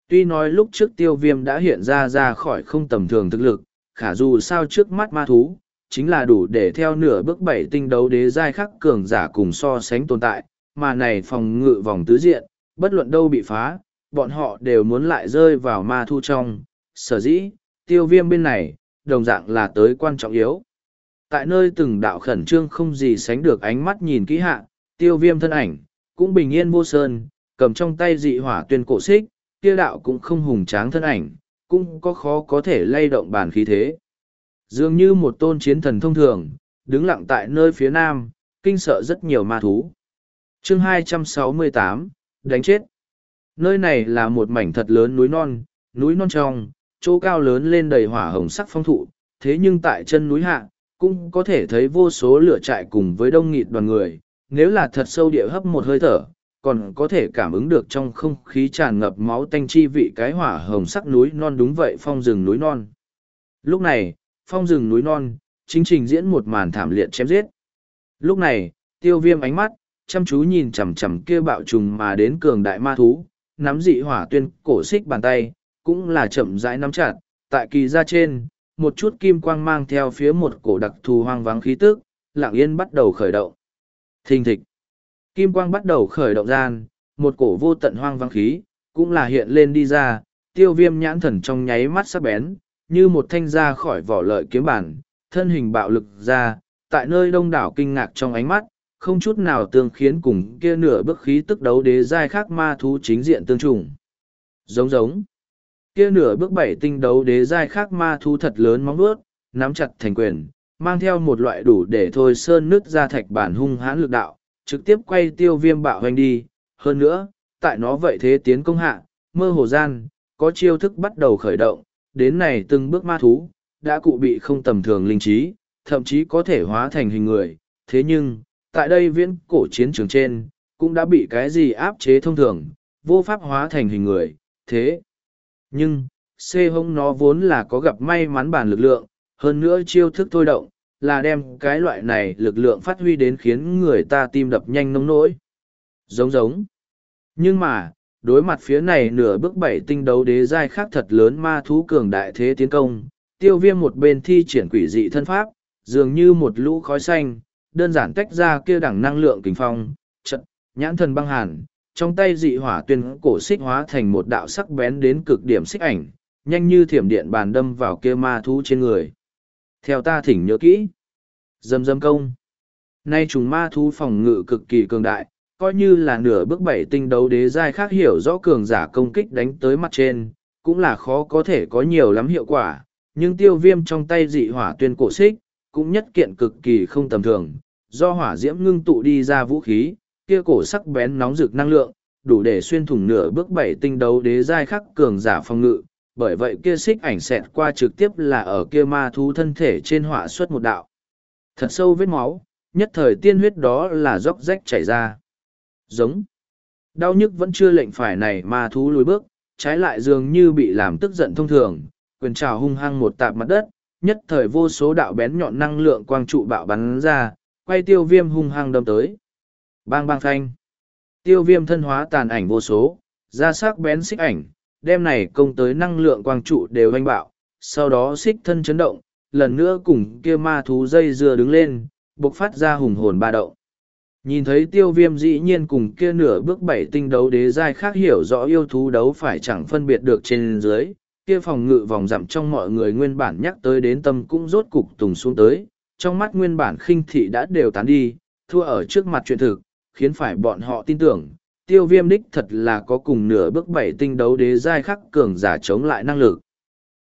Tuy nói lúc trước tiêu viêm đã hiện ra ra khỏi không tầm thường thực lực, khả dù sao trước mắt ma thú, chính là đủ để theo nửa bước bảy tinh đấu đế giai khắc cường giả cùng so sánh tồn tại, mà này phòng ngự vòng tứ diện, bất luận đâu bị phá, bọn họ đều muốn lại rơi vào ma thu trong, sở dĩ, tiêu viêm bên này, đồng dạng là tới quan trọng yếu. Tại nơi từng đạo khẩn trương không gì sánh được ánh mắt nhìn kỹ hạ, tiêu viêm thân ảnh, cũng bình yên vô sơn, cầm trong tay dị hỏa tuyên cổ xích, kia đạo cũng không hùng tráng thân ảnh, cũng có khó có thể lay động bàn khí thế. Dường như một tôn chiến thần thông thường, đứng lặng tại nơi phía nam, kinh sợ rất nhiều ma thú chương 268, đánh chết. Nơi này là một mảnh thật lớn núi non, núi non trong, chỗ cao lớn lên đầy hỏa hồng sắc phong thụ, thế nhưng tại chân núi hạ, cũng có thể thấy vô số lửa trại cùng với đông nghịt đoàn người. Nếu là thật sâu địa hấp một hơi thở, còn có thể cảm ứng được trong không khí tràn ngập máu tanh chi vị cái hỏa hồng sắc núi non đúng vậy phong rừng núi non. Lúc này, phong rừng núi non, chính trình diễn một màn thảm liệt chém giết. Lúc này, tiêu viêm ánh mắt, chăm chú nhìn chằm chằm kia bạo trùng mà đến cường đại ma thú, nắm dị hỏa tuyên cổ xích bàn tay, cũng là chậm rãi nắm chặt, tại kỳ ra trên, một chút kim quang mang theo phía một cổ đặc thù hoang vắng khí tức, lặng yên bắt đầu khởi động. Thình thịch. Kim quang bắt đầu khởi động gian, một cổ vô tận hoang vắng khí, cũng là hiện lên đi ra, tiêu viêm nhãn thần trong nháy mắt sắc bén, như một thanh ra khỏi vỏ lợi kiếm bản, thân hình bạo lực ra, tại nơi đông đảo kinh ngạc trong ánh mắt, không chút nào tương khiến cùng kia nửa bức khí tức đấu đế giai khác ma thú chính diện tương trùng. Giống giống. Kia nửa bước bảy tinh đấu đế giai khác ma thú thật lớn móng vuốt, nắm chặt thành quyền, mang theo một loại đủ để thôi sơn nứt ra thạch bản hung hãn lực đạo, trực tiếp quay tiêu viêm bạo hoành đi. Hơn nữa, tại nó vậy thế tiến công hạ, mơ hồ gian, có chiêu thức bắt đầu khởi động, đến này từng bước ma thú, đã cụ bị không tầm thường linh trí, thậm chí có thể hóa thành hình người. Thế nhưng, tại đây viễn cổ chiến trường trên, cũng đã bị cái gì áp chế thông thường, vô pháp hóa thành hình người, thế. Nhưng, xê hông nó vốn là có gặp may mắn bản lực lượng, hơn nữa chiêu thức thôi động, là đem cái loại này lực lượng phát huy đến khiến người ta tim đập nhanh nông nỗi. Giống giống. Nhưng mà, đối mặt phía này nửa bước bảy tinh đấu đế giai khác thật lớn ma thú cường đại thế tiến công, tiêu viêm một bên thi triển quỷ dị thân pháp, dường như một lũ khói xanh, đơn giản tách ra kia đẳng năng lượng kinh phong, trận, nhãn thần băng hàn, trong tay dị hỏa tuyên cổ xích hóa thành một đạo sắc bén đến cực điểm xích ảnh, nhanh như thiểm điện bàn đâm vào kia ma thú trên người. Theo ta thỉnh nhớ kỹ. Dâm dâm công. Nay trùng ma thú phòng ngự cực kỳ cường đại, coi như là nửa bước bảy tinh đấu đế giai khác hiểu rõ cường giả công kích đánh tới mặt trên, cũng là khó có thể có nhiều lắm hiệu quả, nhưng tiêu viêm trong tay dị hỏa tuyên cổ xích, cũng nhất kiện cực kỳ không tầm thường, do hỏa diễm ngưng tụ đi ra vũ khí, kia cổ sắc bén nóng rực năng lượng, đủ để xuyên thủng nửa bước bảy tinh đấu đế giai khắc cường giả phòng ngự, bởi vậy kia xích ảnh xẹt qua trực tiếp là ở kia ma thú thân thể trên hỏa xuất một đạo. Thật sâu vết máu, nhất thời tiên huyết đó là róc rách chảy ra. Giống. Đau nhức vẫn chưa lệnh phải này ma thú lùi bước, trái lại dường như bị làm tức giận thông thường, quyền trào hung hăng một tạp mặt đất, nhất thời vô số đạo bén nhọn năng lượng quang trụ bạo bắn ra, quay tiêu viêm hung hăng đâm tới. Bang bang phanh. Tiêu viêm thân hóa tàn ảnh vô số, ra sắc bén xích ảnh, đem này công tới năng lượng quang trụ đều hoanh bạo, sau đó xích thân chấn động, lần nữa cùng kia ma thú dây dưa đứng lên, bộc phát ra hùng hồn ba động. Nhìn thấy tiêu viêm dĩ nhiên cùng kia nửa bước bảy tinh đấu đế giai khác hiểu rõ yêu thú đấu phải chẳng phân biệt được trên dưới, kia phòng ngự vòng dặm trong mọi người nguyên bản nhắc tới đến tâm cũng rốt cục tùng xuống tới, trong mắt nguyên bản khinh thị đã đều tán đi, thua ở trước mặt chuyện thực, khiến phải bọn họ tin tưởng, tiêu viêm đích thật là có cùng nửa bước bảy tinh đấu đế giai khắc cường giả chống lại năng lực.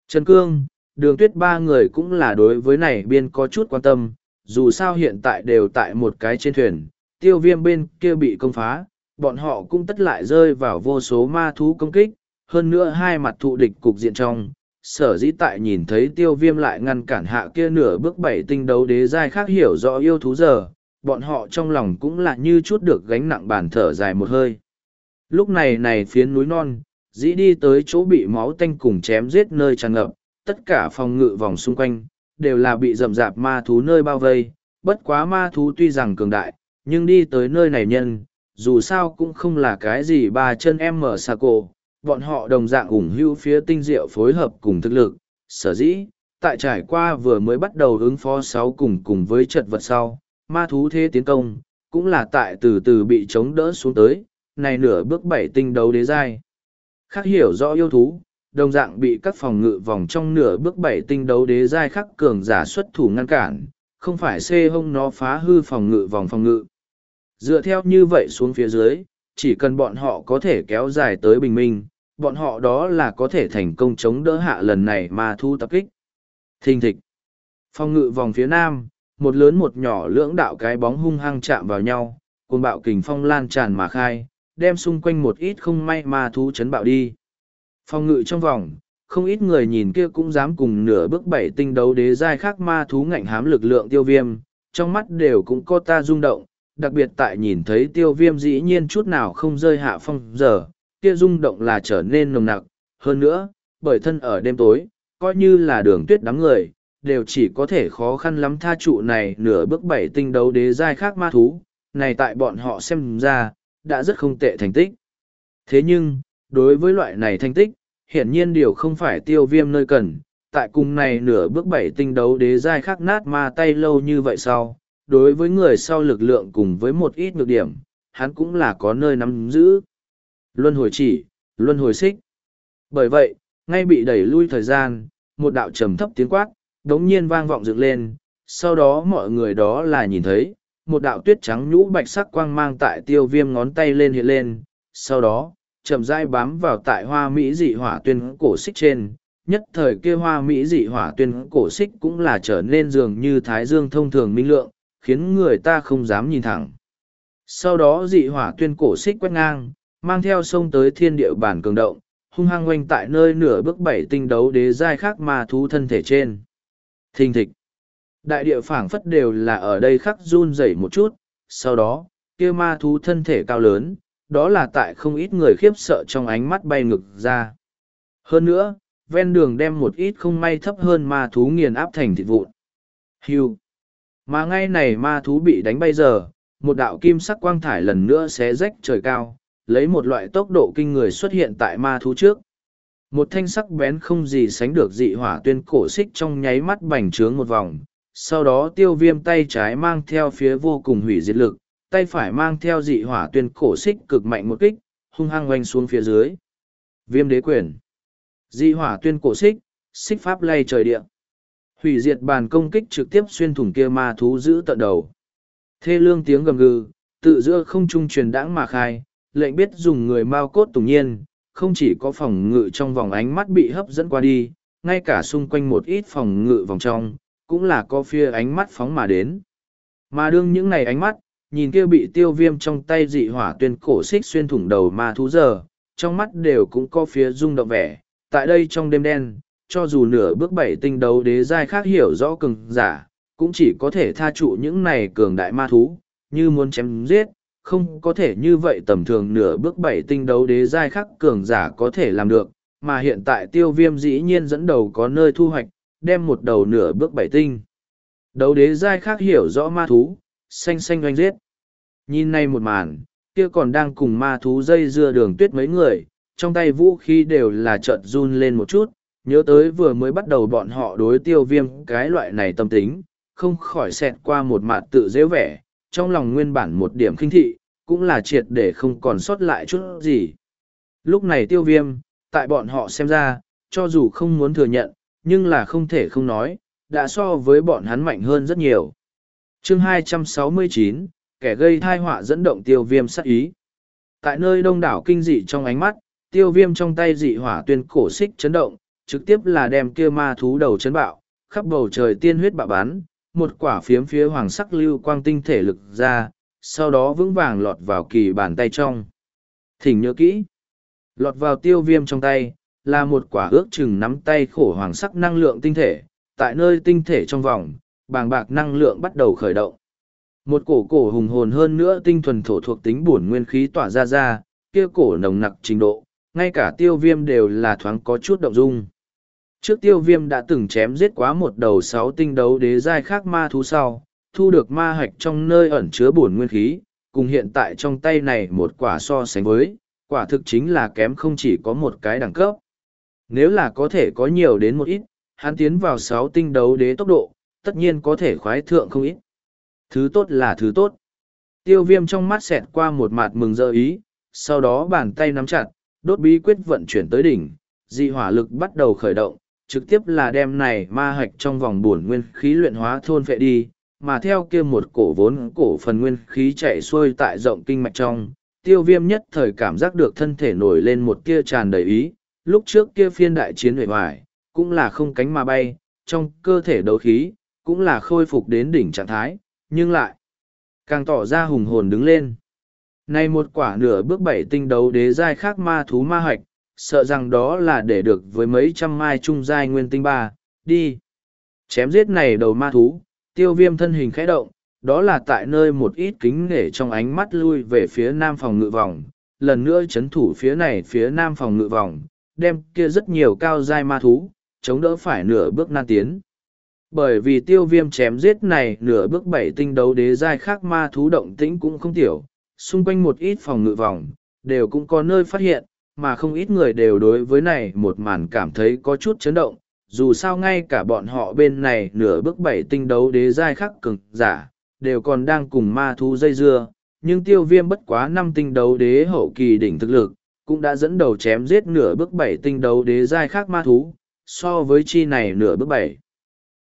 Trần Cương, đường tuyết ba người cũng là đối với này biên có chút quan tâm, dù sao hiện tại đều tại một cái trên thuyền, tiêu viêm bên kia bị công phá, bọn họ cũng tất lại rơi vào vô số ma thú công kích, hơn nữa hai mặt thụ địch cục diện trong. Sở dĩ tại nhìn thấy tiêu viêm lại ngăn cản hạ kia nửa bước bảy tinh đấu đế giai khác hiểu rõ yêu thú giờ, bọn họ trong lòng cũng là như chút được gánh nặng bàn thở dài một hơi. Lúc này này phiến núi non, dĩ đi tới chỗ bị máu tanh cùng chém giết nơi tràn ngập, tất cả phòng ngự vòng xung quanh, đều là bị rậm rạp ma thú nơi bao vây, bất quá ma thú tuy rằng cường đại, nhưng đi tới nơi này nhân, dù sao cũng không là cái gì ba chân em mở xa cổ, bọn họ đồng dạng ủng hưu phía tinh diệu phối hợp cùng thực lực, sở dĩ, tại trải qua vừa mới bắt đầu ứng phó sáu cùng cùng với trận vật sau, ma thú thế tiến công, cũng là tại từ từ bị chống đỡ xuống tới, này nửa bước bảy tinh đấu đế giai. Khác hiểu rõ yêu thú, đồng dạng bị các phòng ngự vòng trong nửa bước bảy tinh đấu đế giai khắc cường giả xuất thủ ngăn cản, không phải xê hông nó phá hư phòng ngự vòng phòng ngự. Dựa theo như vậy xuống phía dưới, chỉ cần bọn họ có thể kéo dài tới bình minh, bọn họ đó là có thể thành công chống đỡ hạ lần này mà thu tập kích. Thình thịch. phong ngự vòng phía nam, một lớn một nhỏ lưỡng đạo cái bóng hung hăng chạm vào nhau, cùng bạo kình phong lan tràn mà khai, đem xung quanh một ít không may mà thú chấn bạo đi. Phong ngự trong vòng, không ít người nhìn kia cũng dám cùng nửa bước bảy tinh đấu đế giai khác ma thú ngạnh hám lực lượng tiêu viêm, trong mắt đều cũng có ta rung động, đặc biệt tại nhìn thấy tiêu viêm dĩ nhiên chút nào không rơi hạ phong giờ, kia rung động là trở nên nồng nặc. Hơn nữa, bởi thân ở đêm tối, coi như là đường tuyết đám người, đều chỉ có thể khó khăn lắm tha trụ này nửa bước bảy tinh đấu đế giai khác ma thú, này tại bọn họ xem ra, đã rất không tệ thành tích. Thế nhưng, đối với loại này thành tích, hiển nhiên điều không phải tiêu viêm nơi cần, tại cùng này nửa bước bảy tinh đấu đế giai khác nát ma tay lâu như vậy sau, đối với người sau lực lượng cùng với một ít nhược điểm, hắn cũng là có nơi nắm giữ. Luân hồi chỉ, luân hồi xích. Bởi vậy, ngay bị đẩy lui thời gian, một đạo trầm thấp tiếng quát, đống nhiên vang vọng dựng lên, sau đó mọi người đó là nhìn thấy, một đạo tuyết trắng nhũ bạch sắc quang mang tại tiêu viêm ngón tay lên hiện lên, sau đó, chậm rãi bám vào tại hoa mỹ dị hỏa tuyên cổ xích trên, nhất thời kia hoa mỹ dị hỏa tuyên cổ xích cũng là trở nên dường như thái dương thông thường minh lượng, khiến người ta không dám nhìn thẳng. Sau đó dị hỏa tuyên cổ xích quét ngang, mang theo sông tới thiên địa bản cường động, hung hăng oanh tại nơi nửa bước bảy tinh đấu đế giai khác ma thú thân thể trên. Thình thịch. Đại địa phảng phất đều là ở đây khắc run rẩy một chút, sau đó, kia ma thú thân thể cao lớn, đó là tại không ít người khiếp sợ trong ánh mắt bay ngực ra. Hơn nữa, ven đường đem một ít không may thấp hơn ma thú nghiền áp thành thịt vụn. Hưu. Mà ngay này ma thú bị đánh bay giờ, một đạo kim sắc quang thải lần nữa xé rách trời cao, lấy một loại tốc độ kinh người xuất hiện tại ma thú trước. Một thanh sắc bén không gì sánh được dị hỏa tuyên cổ xích trong nháy mắt bành trướng một vòng, sau đó tiêu viêm tay trái mang theo phía vô cùng hủy diệt lực, tay phải mang theo dị hỏa tuyên cổ xích cực mạnh một kích, hung hăng oanh xuống phía dưới. Viêm đế quyền. Dị hỏa tuyên cổ xích, xích pháp lay trời địa. Hủy diệt bàn công kích trực tiếp xuyên thủng kia ma thú giữ tận đầu. Thê lương tiếng gầm gừ, tự giữa không trung truyền đãng mà khai, lệnh biết dùng người mau cốt tùng nhiên, không chỉ có phòng ngự trong vòng ánh mắt bị hấp dẫn qua đi, ngay cả xung quanh một ít phòng ngự vòng trong, cũng là có phía ánh mắt phóng mà đến. Mà đương những này ánh mắt, nhìn kia bị tiêu viêm trong tay dị hỏa tuyên cổ xích xuyên thủng đầu ma thú giờ, trong mắt đều cũng có phía rung động vẻ. Tại đây trong đêm đen, cho dù nửa bước bảy tinh đấu đế giai khác hiểu rõ cường giả, cũng chỉ có thể tha trụ những này cường đại ma thú, như muốn chém giết, không có thể như vậy tầm thường nửa bước bảy tinh đấu đế giai khắc cường giả có thể làm được, mà hiện tại tiêu viêm dĩ nhiên dẫn đầu có nơi thu hoạch, đem một đầu nửa bước bảy tinh. Đấu đế giai khác hiểu rõ ma thú, xanh xanh oanh giết. Nhìn này một màn, kia còn đang cùng ma thú dây dưa đường tuyết mấy người, trong tay vũ khí đều là trợn run lên một chút, nhớ tới vừa mới bắt đầu bọn họ đối tiêu viêm cái loại này tâm tính, không khỏi xẹt qua một mặt tự dễ vẻ, trong lòng nguyên bản một điểm khinh thị, cũng là triệt để không còn sót lại chút gì. Lúc này tiêu viêm, tại bọn họ xem ra, cho dù không muốn thừa nhận, nhưng là không thể không nói, đã so với bọn hắn mạnh hơn rất nhiều. chương 269, kẻ gây thai họa dẫn động tiêu viêm sát ý. Tại nơi đông đảo kinh dị trong ánh mắt, tiêu viêm trong tay dị hỏa tuyên cổ xích chấn động, trực tiếp là đem kia ma thú đầu chấn bạo, khắp bầu trời tiên huyết bạo bắn, một quả phiếm phía hoàng sắc lưu quang tinh thể lực ra, sau đó vững vàng lọt vào kỳ bàn tay trong. Thỉnh nhớ kỹ, lọt vào tiêu viêm trong tay, là một quả ước chừng nắm tay khổ hoàng sắc năng lượng tinh thể, tại nơi tinh thể trong vòng, bàng bạc năng lượng bắt đầu khởi động. Một cổ cổ hùng hồn hơn nữa tinh thuần thổ thuộc tính bổn nguyên khí tỏa ra ra, kia cổ nồng nặc trình độ, ngay cả tiêu viêm đều là thoáng có chút động dung. Trước tiêu viêm đã từng chém giết quá một đầu sáu tinh đấu đế giai khác ma thú sau, thu được ma hạch trong nơi ẩn chứa bổn nguyên khí, cùng hiện tại trong tay này một quả so sánh với, quả thực chính là kém không chỉ có một cái đẳng cấp. Nếu là có thể có nhiều đến một ít, hắn tiến vào sáu tinh đấu đế tốc độ, tất nhiên có thể khoái thượng không ít. Thứ tốt là thứ tốt. Tiêu viêm trong mắt xẹt qua một mặt mừng dơ ý, sau đó bàn tay nắm chặt, đốt bí quyết vận chuyển tới đỉnh, dị hỏa lực bắt đầu khởi động, trực tiếp là đem này ma hạch trong vòng buồn nguyên khí luyện hóa thôn vệ đi, mà theo kia một cổ vốn cổ phần nguyên khí chạy xuôi tại rộng kinh mạch trong, tiêu viêm nhất thời cảm giác được thân thể nổi lên một kia tràn đầy ý, lúc trước kia phiên đại chiến huệ hoài, cũng là không cánh mà bay, trong cơ thể đấu khí, cũng là khôi phục đến đỉnh trạng thái, nhưng lại càng tỏ ra hùng hồn đứng lên. Này một quả nửa bước bảy tinh đấu đế giai khác ma thú ma hạch, sợ rằng đó là để được với mấy trăm mai trung giai nguyên tinh ba, đi. Chém giết này đầu ma thú, tiêu viêm thân hình khẽ động, đó là tại nơi một ít kính nể trong ánh mắt lui về phía nam phòng ngự vòng, lần nữa chấn thủ phía này phía nam phòng ngự vòng, đem kia rất nhiều cao giai ma thú, chống đỡ phải nửa bước nan tiến. Bởi vì tiêu viêm chém giết này nửa bước bảy tinh đấu đế giai khác ma thú động tĩnh cũng không tiểu, xung quanh một ít phòng ngự vòng, đều cũng có nơi phát hiện, mà không ít người đều đối với này một màn cảm thấy có chút chấn động, dù sao ngay cả bọn họ bên này nửa bước bảy tinh đấu đế giai khắc cực giả, đều còn đang cùng ma thú dây dưa, nhưng tiêu viêm bất quá năm tinh đấu đế hậu kỳ đỉnh thực lực, cũng đã dẫn đầu chém giết nửa bước bảy tinh đấu đế giai khác ma thú, so với chi này nửa bước bảy.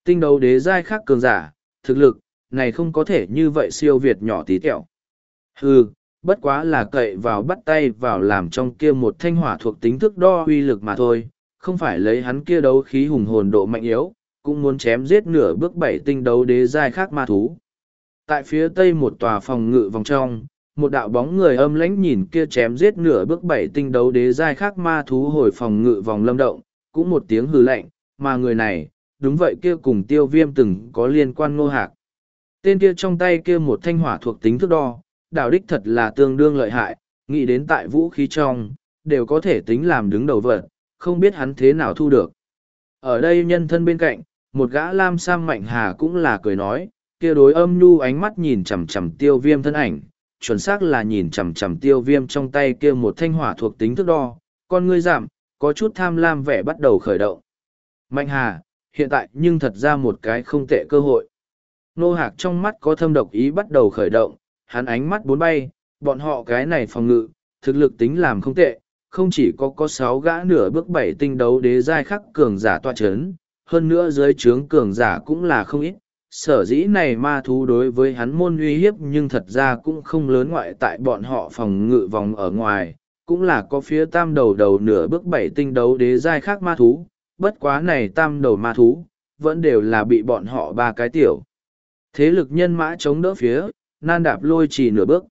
Tinh đấu đế giai khác cường giả, thực lực, này không có thể như vậy siêu việt nhỏ tí tẹo. Hừ, bất quá là cậy vào bắt tay vào làm trong kia một thanh hỏa thuộc tính thức đo uy lực mà thôi, không phải lấy hắn kia đấu khí hùng hồn độ mạnh yếu, cũng muốn chém giết nửa bước bảy tinh đấu đế giai khác ma thú. Tại phía tây một tòa phòng ngự vòng trong, một đạo bóng người âm lãnh nhìn kia chém giết nửa bước bảy tinh đấu đế giai khác ma thú hồi phòng ngự vòng lâm động, cũng một tiếng hừ lạnh, mà người này, đúng vậy kia cùng tiêu viêm từng có liên quan ngô hạc. Tên kia trong tay kia một thanh hỏa thuộc tính thức đo, đạo đích thật là tương đương lợi hại, nghĩ đến tại vũ khí trong, đều có thể tính làm đứng đầu vật, không biết hắn thế nào thu được. Ở đây nhân thân bên cạnh, một gã lam sam mạnh hà cũng là cười nói, kia đối âm nhu ánh mắt nhìn chằm chằm tiêu viêm thân ảnh, chuẩn xác là nhìn chằm chằm tiêu viêm trong tay kia một thanh hỏa thuộc tính thức đo, con ngươi giảm, có chút tham lam vẻ bắt đầu khởi động. Mạnh hà, hiện tại nhưng thật ra một cái không tệ cơ hội. Nô hạc trong mắt có thâm độc ý bắt đầu khởi động, hắn ánh mắt bốn bay, bọn họ cái này phòng ngự, thực lực tính làm không tệ, không chỉ có có sáu gã nửa bước bảy tinh đấu đế giai khắc cường giả tọa chấn, hơn nữa dưới trướng cường giả cũng là không ít. Sở dĩ này ma thú đối với hắn môn uy hiếp nhưng thật ra cũng không lớn ngoại tại bọn họ phòng ngự vòng ở ngoài, cũng là có phía tam đầu đầu nửa bước bảy tinh đấu đế giai khác ma thú, bất quá này tam đầu ma thú, vẫn đều là bị bọn họ ba cái tiểu. Thế lực nhân mã chống đỡ phía, nan đạp lôi chỉ nửa bước.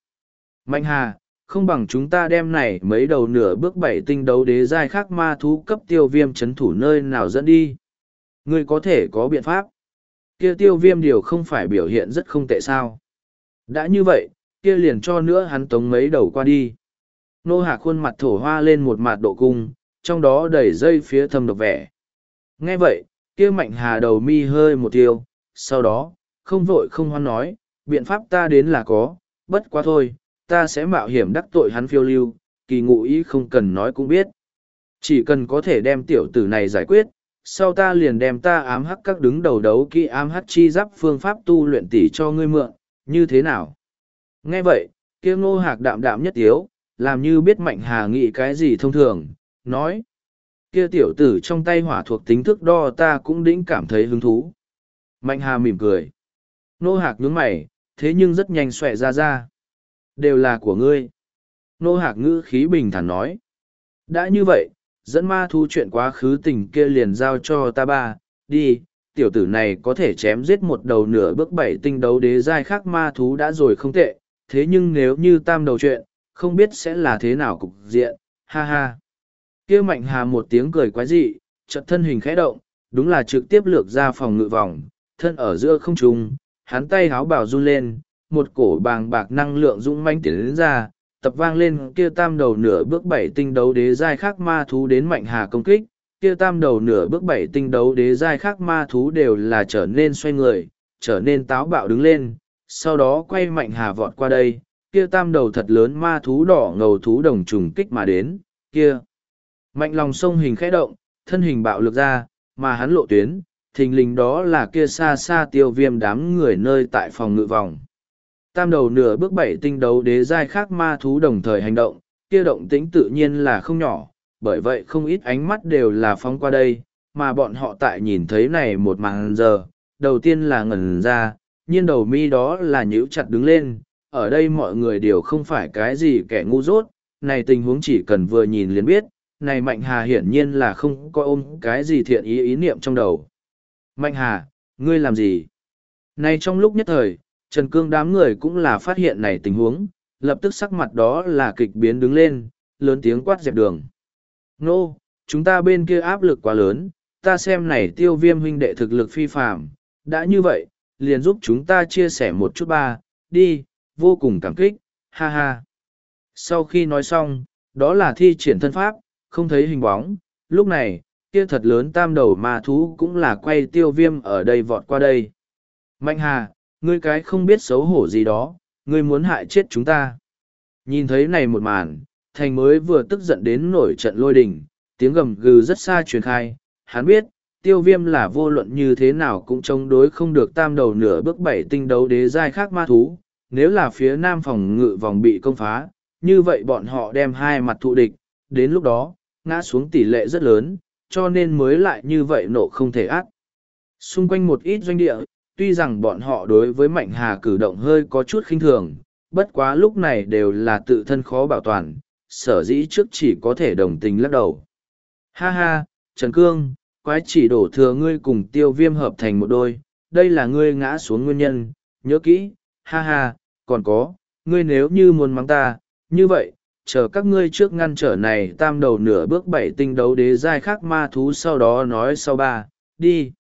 Mạnh hà, không bằng chúng ta đem này mấy đầu nửa bước bảy tinh đấu đế giai khác ma thú cấp tiêu viêm chấn thủ nơi nào dẫn đi. Ngươi có thể có biện pháp. Kia tiêu viêm điều không phải biểu hiện rất không tệ sao. Đã như vậy, kia liền cho nữa hắn tống mấy đầu qua đi. Nô hạ khuôn mặt thổ hoa lên một mặt độ cung, trong đó đầy dây phía thâm độc vẻ. Nghe vậy, kia mạnh hà đầu mi hơi một tiêu, sau đó, không vội không hoan nói, biện pháp ta đến là có, bất quá thôi, ta sẽ mạo hiểm đắc tội hắn phiêu lưu, kỳ ngụ ý không cần nói cũng biết. Chỉ cần có thể đem tiểu tử này giải quyết, sau ta liền đem ta ám hắc các đứng đầu đấu kỹ ám hắc chi giáp phương pháp tu luyện tỷ cho ngươi mượn, như thế nào? Nghe vậy, kia ngô hạc đạm đạm nhất yếu, làm như biết mạnh hà nghĩ cái gì thông thường, nói. Kia tiểu tử trong tay hỏa thuộc tính thức đo ta cũng đĩnh cảm thấy hứng thú. Mạnh hà mỉm cười. Nô hạc nhướng mày, thế nhưng rất nhanh xòe ra ra. Đều là của ngươi. Nô hạc ngữ khí bình thản nói. Đã như vậy, dẫn ma thu chuyện quá khứ tình kia liền giao cho ta ba, đi, tiểu tử này có thể chém giết một đầu nửa bước bảy tinh đấu đế giai khác ma thú đã rồi không tệ, thế nhưng nếu như tam đầu chuyện, không biết sẽ là thế nào cục diện, ha ha. kia mạnh hà một tiếng cười quái dị, chợt thân hình khẽ động, đúng là trực tiếp lược ra phòng ngự vòng, thân ở giữa không trung, hắn tay háo bảo run lên, một cổ bàng bạc năng lượng dũng manh tiến đến ra, tập vang lên kia tam đầu nửa bước bảy tinh đấu đế giai khác ma thú đến mạnh hà công kích, kia tam đầu nửa bước bảy tinh đấu đế giai khác ma thú đều là trở nên xoay người, trở nên táo bạo đứng lên, sau đó quay mạnh hà vọt qua đây, kia tam đầu thật lớn ma thú đỏ ngầu thú đồng trùng kích mà đến, kia. Mạnh lòng sông hình khẽ động, thân hình bạo lực ra, mà hắn lộ tuyến, thình lình đó là kia xa xa tiêu viêm đám người nơi tại phòng ngự vòng. Tam đầu nửa bước bảy tinh đấu đế giai khác ma thú đồng thời hành động, kia động tĩnh tự nhiên là không nhỏ, bởi vậy không ít ánh mắt đều là phóng qua đây, mà bọn họ tại nhìn thấy này một màn giờ, đầu tiên là ngẩn ra, nhiên đầu mi đó là nhíu chặt đứng lên, ở đây mọi người đều không phải cái gì kẻ ngu dốt, này tình huống chỉ cần vừa nhìn liền biết, này Mạnh Hà hiển nhiên là không có ôm cái gì thiện ý ý niệm trong đầu. Mạnh Hà, ngươi làm gì? Này trong lúc nhất thời, Trần Cương đám người cũng là phát hiện này tình huống, lập tức sắc mặt đó là kịch biến đứng lên, lớn tiếng quát dẹp đường. Nô, chúng ta bên kia áp lực quá lớn, ta xem này tiêu viêm huynh đệ thực lực phi phạm, đã như vậy, liền giúp chúng ta chia sẻ một chút ba, đi, vô cùng cảm kích, ha ha. Sau khi nói xong, đó là thi triển thân pháp, không thấy hình bóng, lúc này, kia thật lớn tam đầu ma thú cũng là quay tiêu viêm ở đây vọt qua đây. Mạnh hà, ngươi cái không biết xấu hổ gì đó, ngươi muốn hại chết chúng ta. Nhìn thấy này một màn, thành mới vừa tức giận đến nổi trận lôi đình, tiếng gầm gừ rất xa truyền khai, hắn biết, tiêu viêm là vô luận như thế nào cũng chống đối không được tam đầu nửa bước bảy tinh đấu đế giai khác ma thú, nếu là phía nam phòng ngự vòng bị công phá, như vậy bọn họ đem hai mặt thụ địch, đến lúc đó, ngã xuống tỷ lệ rất lớn, cho nên mới lại như vậy nộ không thể ác. Xung quanh một ít doanh địa, tuy rằng bọn họ đối với Mạnh Hà cử động hơi có chút khinh thường, bất quá lúc này đều là tự thân khó bảo toàn, sở dĩ trước chỉ có thể đồng tình lắc đầu. Ha ha, Trần Cương, quái chỉ đổ thừa ngươi cùng tiêu viêm hợp thành một đôi, đây là ngươi ngã xuống nguyên nhân, nhớ kỹ, ha ha, còn có, ngươi nếu như muốn mắng ta, như vậy, chờ các ngươi trước ngăn trở này tam đầu nửa bước bảy tinh đấu đế giai khác ma thú sau đó nói sau ba, đi.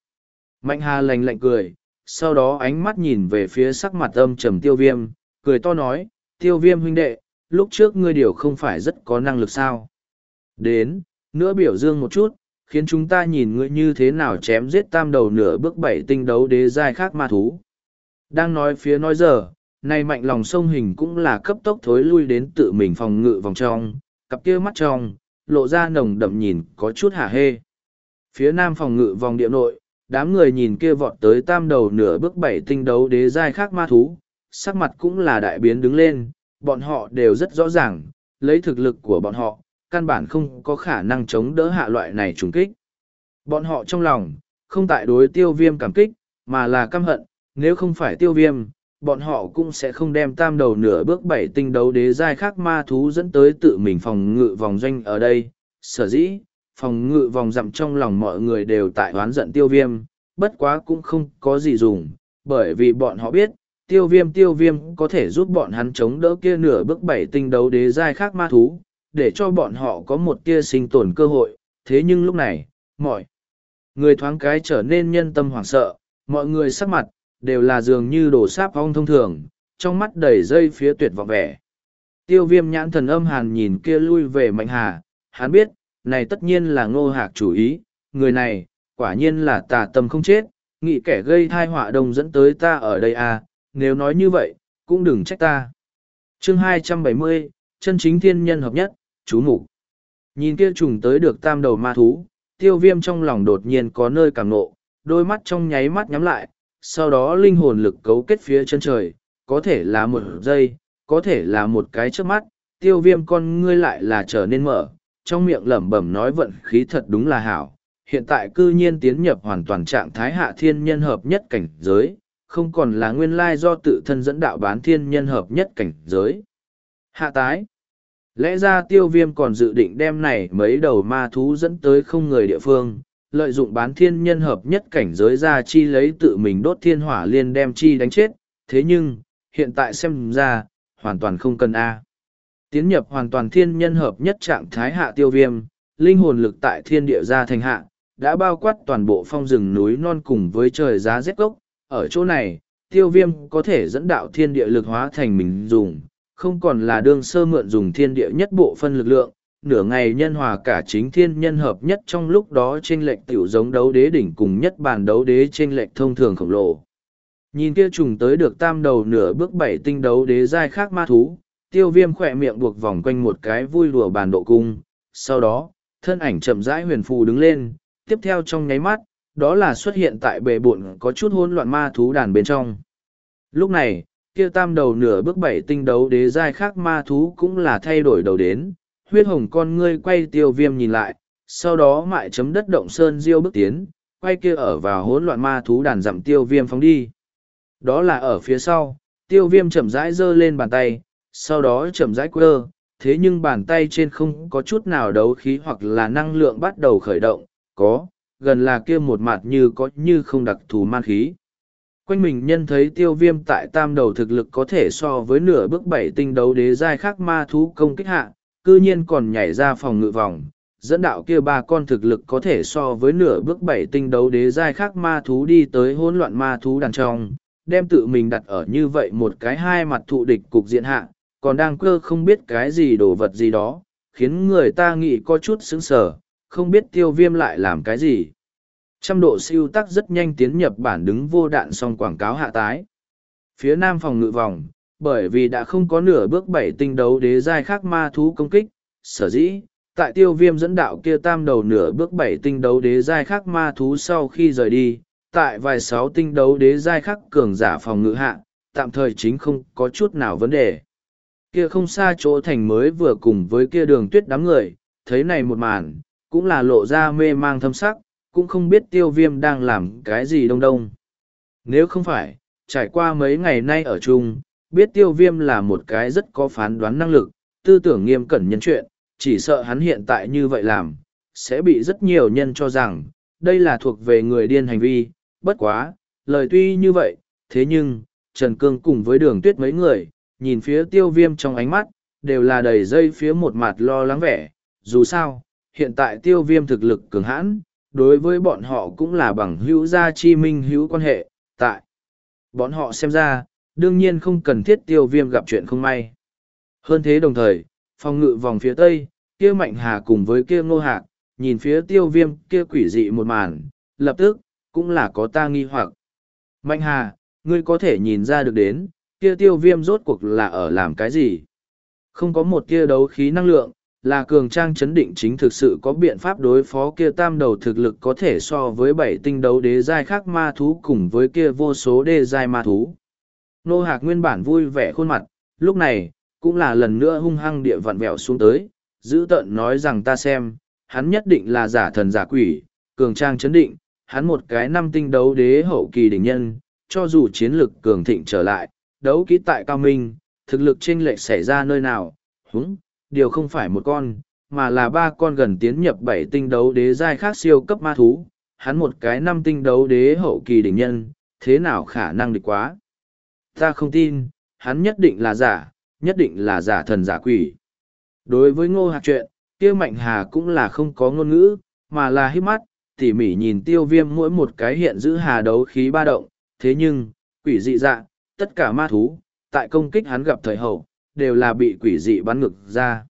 Mạnh hà lành lạnh cười, sau đó ánh mắt nhìn về phía sắc mặt âm trầm tiêu viêm, cười to nói, tiêu viêm huynh đệ, lúc trước ngươi điều không phải rất có năng lực sao. Đến, nữa biểu dương một chút, khiến chúng ta nhìn ngươi như thế nào chém giết tam đầu nửa bước bảy tinh đấu đế giai khác ma thú. Đang nói phía nói giờ, này mạnh lòng sông hình cũng là cấp tốc thối lui đến tự mình phòng ngự vòng trong, cặp kia mắt trong, lộ ra nồng đậm nhìn có chút hả hê. Phía nam phòng ngự vòng địa nội, đám người nhìn kia vọt tới tam đầu nửa bước bảy tinh đấu đế giai khác ma thú, sắc mặt cũng là đại biến đứng lên, bọn họ đều rất rõ ràng, lấy thực lực của bọn họ, căn bản không có khả năng chống đỡ hạ loại này trùng kích. Bọn họ trong lòng, không tại đối tiêu viêm cảm kích, mà là căm hận, nếu không phải tiêu viêm, bọn họ cũng sẽ không đem tam đầu nửa bước bảy tinh đấu đế giai khác ma thú dẫn tới tự mình phòng ngự vòng doanh ở đây. Sở dĩ, phòng ngự vòng dặm trong lòng mọi người đều tại oán giận tiêu viêm, bất quá cũng không có gì dùng, bởi vì bọn họ biết, tiêu viêm tiêu viêm có thể giúp bọn hắn chống đỡ kia nửa bước bảy tinh đấu đế giai khác ma thú, để cho bọn họ có một tia sinh tồn cơ hội. Thế nhưng lúc này, mọi người thoáng cái trở nên nhân tâm hoảng sợ, mọi người sắc mặt, đều là dường như đổ sáp ong thông thường, trong mắt đầy dây phía tuyệt vọng vẻ. Tiêu viêm nhãn thần âm hàn nhìn kia lui về mạnh hà, hắn biết, này tất nhiên là ngô hạc chủ ý, người này, quả nhiên là tà tâm không chết, nghĩ kẻ gây thai họa đông dẫn tới ta ở đây à, nếu nói như vậy, cũng đừng trách ta. chương 270, chân chính thiên nhân hợp nhất, chú mục Nhìn kia trùng tới được tam đầu ma thú, tiêu viêm trong lòng đột nhiên có nơi cảm nộ, đôi mắt trong nháy mắt nhắm lại, sau đó linh hồn lực cấu kết phía chân trời, có thể là một giây, có thể là một cái trước mắt, tiêu viêm con ngươi lại là trở nên mở, trong miệng lẩm bẩm nói vận khí thật đúng là hảo. Hiện tại cư nhiên tiến nhập hoàn toàn trạng thái hạ thiên nhân hợp nhất cảnh giới, không còn là nguyên lai do tự thân dẫn đạo bán thiên nhân hợp nhất cảnh giới. Hạ tái. Lẽ ra tiêu viêm còn dự định đem này mấy đầu ma thú dẫn tới không người địa phương, lợi dụng bán thiên nhân hợp nhất cảnh giới ra chi lấy tự mình đốt thiên hỏa liên đem chi đánh chết, thế nhưng, hiện tại xem ra, hoàn toàn không cần A. Tiến nhập hoàn toàn thiên nhân hợp nhất trạng thái hạ tiêu viêm, linh hồn lực tại thiên địa ra thành hạ, đã bao quát toàn bộ phong rừng núi non cùng với trời giá rét gốc. Ở chỗ này, tiêu viêm có thể dẫn đạo thiên địa lực hóa thành mình dùng, không còn là đương sơ mượn dùng thiên địa nhất bộ phân lực lượng, nửa ngày nhân hòa cả chính thiên nhân hợp nhất trong lúc đó trên lệch tiểu giống đấu đế đỉnh cùng nhất bàn đấu đế trên lệch thông thường khổng lồ. Nhìn kia trùng tới được tam đầu nửa bước bảy tinh đấu đế giai khác ma thú, tiêu viêm khỏe miệng buộc vòng quanh một cái vui đùa bàn độ cung. Sau đó, thân ảnh chậm rãi huyền phù đứng lên, tiếp theo trong nháy mắt, đó là xuất hiện tại bệ bộn có chút hỗn loạn ma thú đàn bên trong. Lúc này, kia tam đầu nửa bước bảy tinh đấu đế giai khác ma thú cũng là thay đổi đầu đến, huyết hồng con ngươi quay tiêu viêm nhìn lại, sau đó mại chấm đất động sơn diêu bước tiến, quay kia ở vào hỗn loạn ma thú đàn dặm tiêu viêm phóng đi. Đó là ở phía sau, tiêu viêm chậm rãi giơ lên bàn tay, sau đó chậm rãi quơ, thế nhưng bàn tay trên không có chút nào đấu khí hoặc là năng lượng bắt đầu khởi động, có, gần là kia một mặt như có như không đặc thù man khí. Quanh mình nhân thấy tiêu viêm tại tam đầu thực lực có thể so với nửa bước bảy tinh đấu đế giai khác ma thú công kích hạ, cư nhiên còn nhảy ra phòng ngự vòng, dẫn đạo kia ba con thực lực có thể so với nửa bước bảy tinh đấu đế giai khác ma thú đi tới hỗn loạn ma thú đàn trong, đem tự mình đặt ở như vậy một cái hai mặt thụ địch cục diện hạ, còn đang cơ không biết cái gì đồ vật gì đó, khiến người ta nghĩ có chút sững sờ, không biết tiêu viêm lại làm cái gì. Trăm độ siêu tắc rất nhanh tiến nhập bản đứng vô đạn xong quảng cáo hạ tái. Phía nam phòng ngự vòng, bởi vì đã không có nửa bước bảy tinh đấu đế giai khác ma thú công kích, sở dĩ, tại tiêu viêm dẫn đạo kia tam đầu nửa bước bảy tinh đấu đế giai khác ma thú sau khi rời đi, tại vài sáu tinh đấu đế giai khác cường giả phòng ngự hạ, tạm thời chính không có chút nào vấn đề. Kia không xa chỗ thành mới vừa cùng với kia đường tuyết đám người, thấy này một màn, cũng là lộ ra mê mang thâm sắc, cũng không biết tiêu viêm đang làm cái gì đông đông. Nếu không phải, trải qua mấy ngày nay ở chung, biết tiêu viêm là một cái rất có phán đoán năng lực, tư tưởng nghiêm cẩn nhân chuyện, chỉ sợ hắn hiện tại như vậy làm, sẽ bị rất nhiều nhân cho rằng, đây là thuộc về người điên hành vi, bất quá, lời tuy như vậy, thế nhưng, Trần Cương cùng với đường tuyết mấy người, nhìn phía tiêu viêm trong ánh mắt, đều là đầy dây phía một mặt lo lắng vẻ, dù sao, hiện tại tiêu viêm thực lực cường hãn, đối với bọn họ cũng là bằng hữu gia chi minh hữu quan hệ, tại bọn họ xem ra, đương nhiên không cần thiết tiêu viêm gặp chuyện không may. Hơn thế đồng thời, phòng ngự vòng phía tây, kia mạnh hà cùng với kia ngô hạc, nhìn phía tiêu viêm kia quỷ dị một màn, lập tức, cũng là có ta nghi hoặc. Mạnh hà, ngươi có thể nhìn ra được đến, kia tiêu viêm rốt cuộc là ở làm cái gì? Không có một kia đấu khí năng lượng, là cường trang chấn định chính thực sự có biện pháp đối phó kia tam đầu thực lực có thể so với bảy tinh đấu đế giai khác ma thú cùng với kia vô số đê giai ma thú. Nô Hạc nguyên bản vui vẻ khuôn mặt, lúc này, cũng là lần nữa hung hăng địa vặn vẹo xuống tới, giữ tợn nói rằng ta xem, hắn nhất định là giả thần giả quỷ, cường trang chấn định, hắn một cái năm tinh đấu đế hậu kỳ đỉnh nhân, cho dù chiến lực cường thịnh trở lại, đấu kỹ tại cao minh, thực lực chênh lệch xảy ra nơi nào, húng, điều không phải một con, mà là ba con gần tiến nhập bảy tinh đấu đế giai khác siêu cấp ma thú, hắn một cái năm tinh đấu đế hậu kỳ đỉnh nhân, thế nào khả năng địch quá. Ta không tin, hắn nhất định là giả, nhất định là giả thần giả quỷ. Đối với ngô hạc chuyện, kia mạnh hà cũng là không có ngôn ngữ, mà là hít mắt, tỉ mỉ nhìn tiêu viêm mỗi một cái hiện giữ hà đấu khí ba động, thế nhưng, quỷ dị dạ, tất cả ma thú, tại công kích hắn gặp thời hậu, đều là bị quỷ dị bắn ngực ra.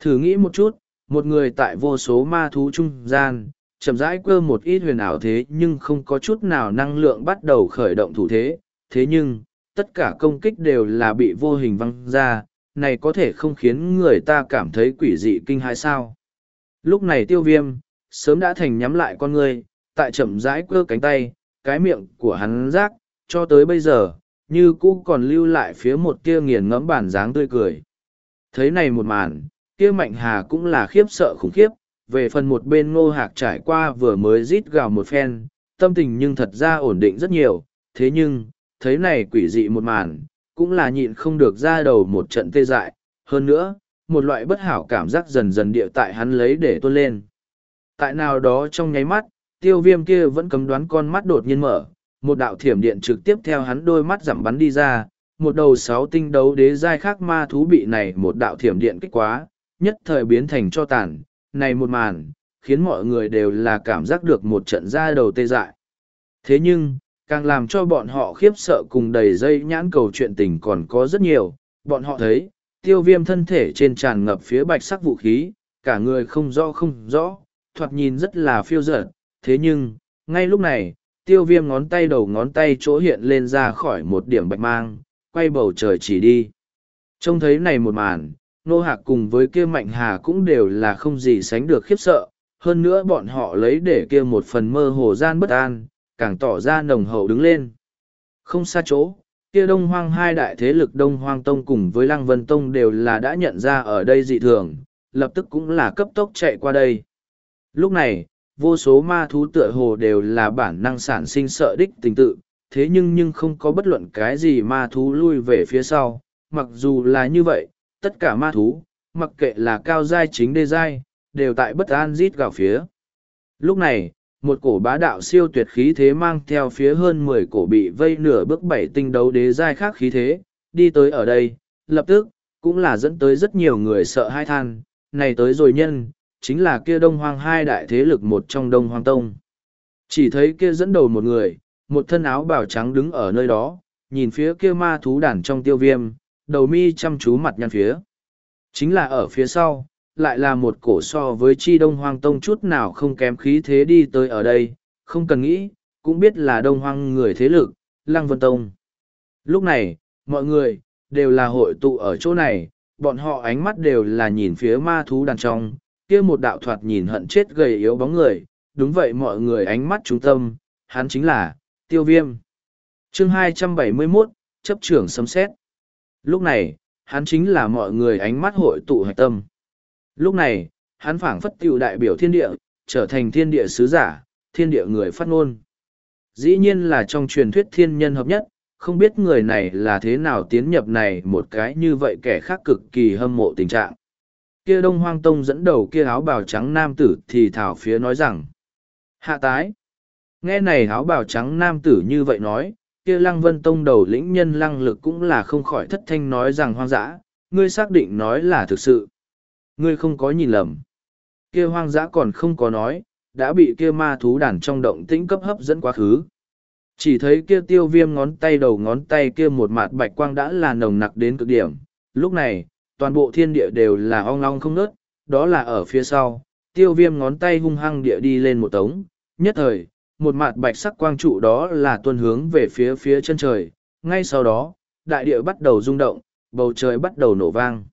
Thử nghĩ một chút, một người tại vô số ma thú trung gian, chậm rãi cơ một ít huyền ảo thế nhưng không có chút nào năng lượng bắt đầu khởi động thủ thế, thế nhưng, tất cả công kích đều là bị vô hình văng ra, này có thể không khiến người ta cảm thấy quỷ dị kinh hãi sao. Lúc này tiêu viêm, sớm đã thành nhắm lại con người, tại chậm rãi cơ cánh tay, cái miệng của hắn rác, cho tới bây giờ, như cũ còn lưu lại phía một kia nghiền ngẫm bản dáng tươi cười. Thấy này một màn, kia mạnh hà cũng là khiếp sợ khủng khiếp, về phần một bên ngô hạc trải qua vừa mới rít gào một phen, tâm tình nhưng thật ra ổn định rất nhiều, thế nhưng, thấy này quỷ dị một màn, cũng là nhịn không được ra đầu một trận tê dại, hơn nữa, một loại bất hảo cảm giác dần dần địa tại hắn lấy để tuôn lên. Tại nào đó trong nháy mắt, tiêu viêm kia vẫn cấm đoán con mắt đột nhiên mở, một đạo thiểm điện trực tiếp theo hắn đôi mắt giảm bắn đi ra, một đầu sáu tinh đấu đế giai khác ma thú bị này một đạo thiểm điện kích quá, nhất thời biến thành cho tàn, này một màn, khiến mọi người đều là cảm giác được một trận ra đầu tê dại. Thế nhưng, càng làm cho bọn họ khiếp sợ cùng đầy dây nhãn cầu chuyện tình còn có rất nhiều, bọn họ thấy, tiêu viêm thân thể trên tràn ngập phía bạch sắc vũ khí, cả người không rõ không rõ, thoạt nhìn rất là phiêu dở, thế nhưng, ngay lúc này, tiêu viêm ngón tay đầu ngón tay chỗ hiện lên ra khỏi một điểm bạch mang, quay bầu trời chỉ đi. Trông thấy này một màn, nô hạc cùng với kia mạnh hà cũng đều là không gì sánh được khiếp sợ, hơn nữa bọn họ lấy để kia một phần mơ hồ gian bất an, càng tỏ ra nồng hậu đứng lên. Không xa chỗ, kia đông hoang hai đại thế lực đông hoang tông cùng với lăng vân tông đều là đã nhận ra ở đây dị thường, lập tức cũng là cấp tốc chạy qua đây. Lúc này, vô số ma thú tựa hồ đều là bản năng sản sinh sợ đích tình tự, thế nhưng nhưng không có bất luận cái gì ma thú lui về phía sau, mặc dù là như vậy, tất cả ma thú, mặc kệ là cao giai chính đê giai, đều tại bất an rít gào phía. Lúc này, một cổ bá đạo siêu tuyệt khí thế mang theo phía hơn mười cổ bị vây nửa bước bảy tinh đấu đế giai khác khí thế, đi tới ở đây, lập tức, cũng là dẫn tới rất nhiều người sợ hai than, này tới rồi nhân, chính là kia đông hoang hai đại thế lực một trong đông hoang tông. Chỉ thấy kia dẫn đầu một người, một thân áo bào trắng đứng ở nơi đó, nhìn phía kia ma thú đàn trong tiêu viêm, đầu mi chăm chú mặt nhăn phía. Chính là ở phía sau, lại là một cổ so với chi đông hoang tông chút nào không kém khí thế đi tới ở đây, không cần nghĩ, cũng biết là đông hoang người thế lực, lăng vân tông. Lúc này, mọi người, đều là hội tụ ở chỗ này, bọn họ ánh mắt đều là nhìn phía ma thú đàn trong, kia một đạo thoạt nhìn hận chết gầy yếu bóng người, đúng vậy mọi người ánh mắt trung tâm, hắn chính là, tiêu viêm. chương 271, chấp trưởng sấm xét. Lúc này, hắn chính là mọi người ánh mắt hội tụ hạch tâm. Lúc này, hắn phảng phất tiểu đại biểu thiên địa, trở thành thiên địa sứ giả, thiên địa người phát ngôn. Dĩ nhiên là trong truyền thuyết thiên nhân hợp nhất, không biết người này là thế nào tiến nhập này một cái như vậy kẻ khác cực kỳ hâm mộ tình trạng. Kia đông hoang tông dẫn đầu kia áo bào trắng nam tử thì thảo phía nói rằng, hạ tái. Nghe này áo bào trắng nam tử như vậy nói, kia lăng vân tông đầu lĩnh nhân lăng lực cũng là không khỏi thất thanh nói rằng hoang dã, ngươi xác định nói là thực sự. Ngươi không có nhìn lầm. Kia hoang dã còn không có nói, đã bị kia ma thú đàn trong động tĩnh cấp hấp dẫn quá khứ. Chỉ thấy kia tiêu viêm ngón tay đầu ngón tay kia một mạt bạch quang đã là nồng nặc đến cực điểm. Lúc này, toàn bộ thiên địa đều là ong long không nớt, đó là ở phía sau. Tiêu viêm ngón tay hung hăng địa đi lên một tống. Nhất thời, một mạt bạch sắc quang trụ đó là tuân hướng về phía phía chân trời. Ngay sau đó, đại địa bắt đầu rung động, bầu trời bắt đầu nổ vang.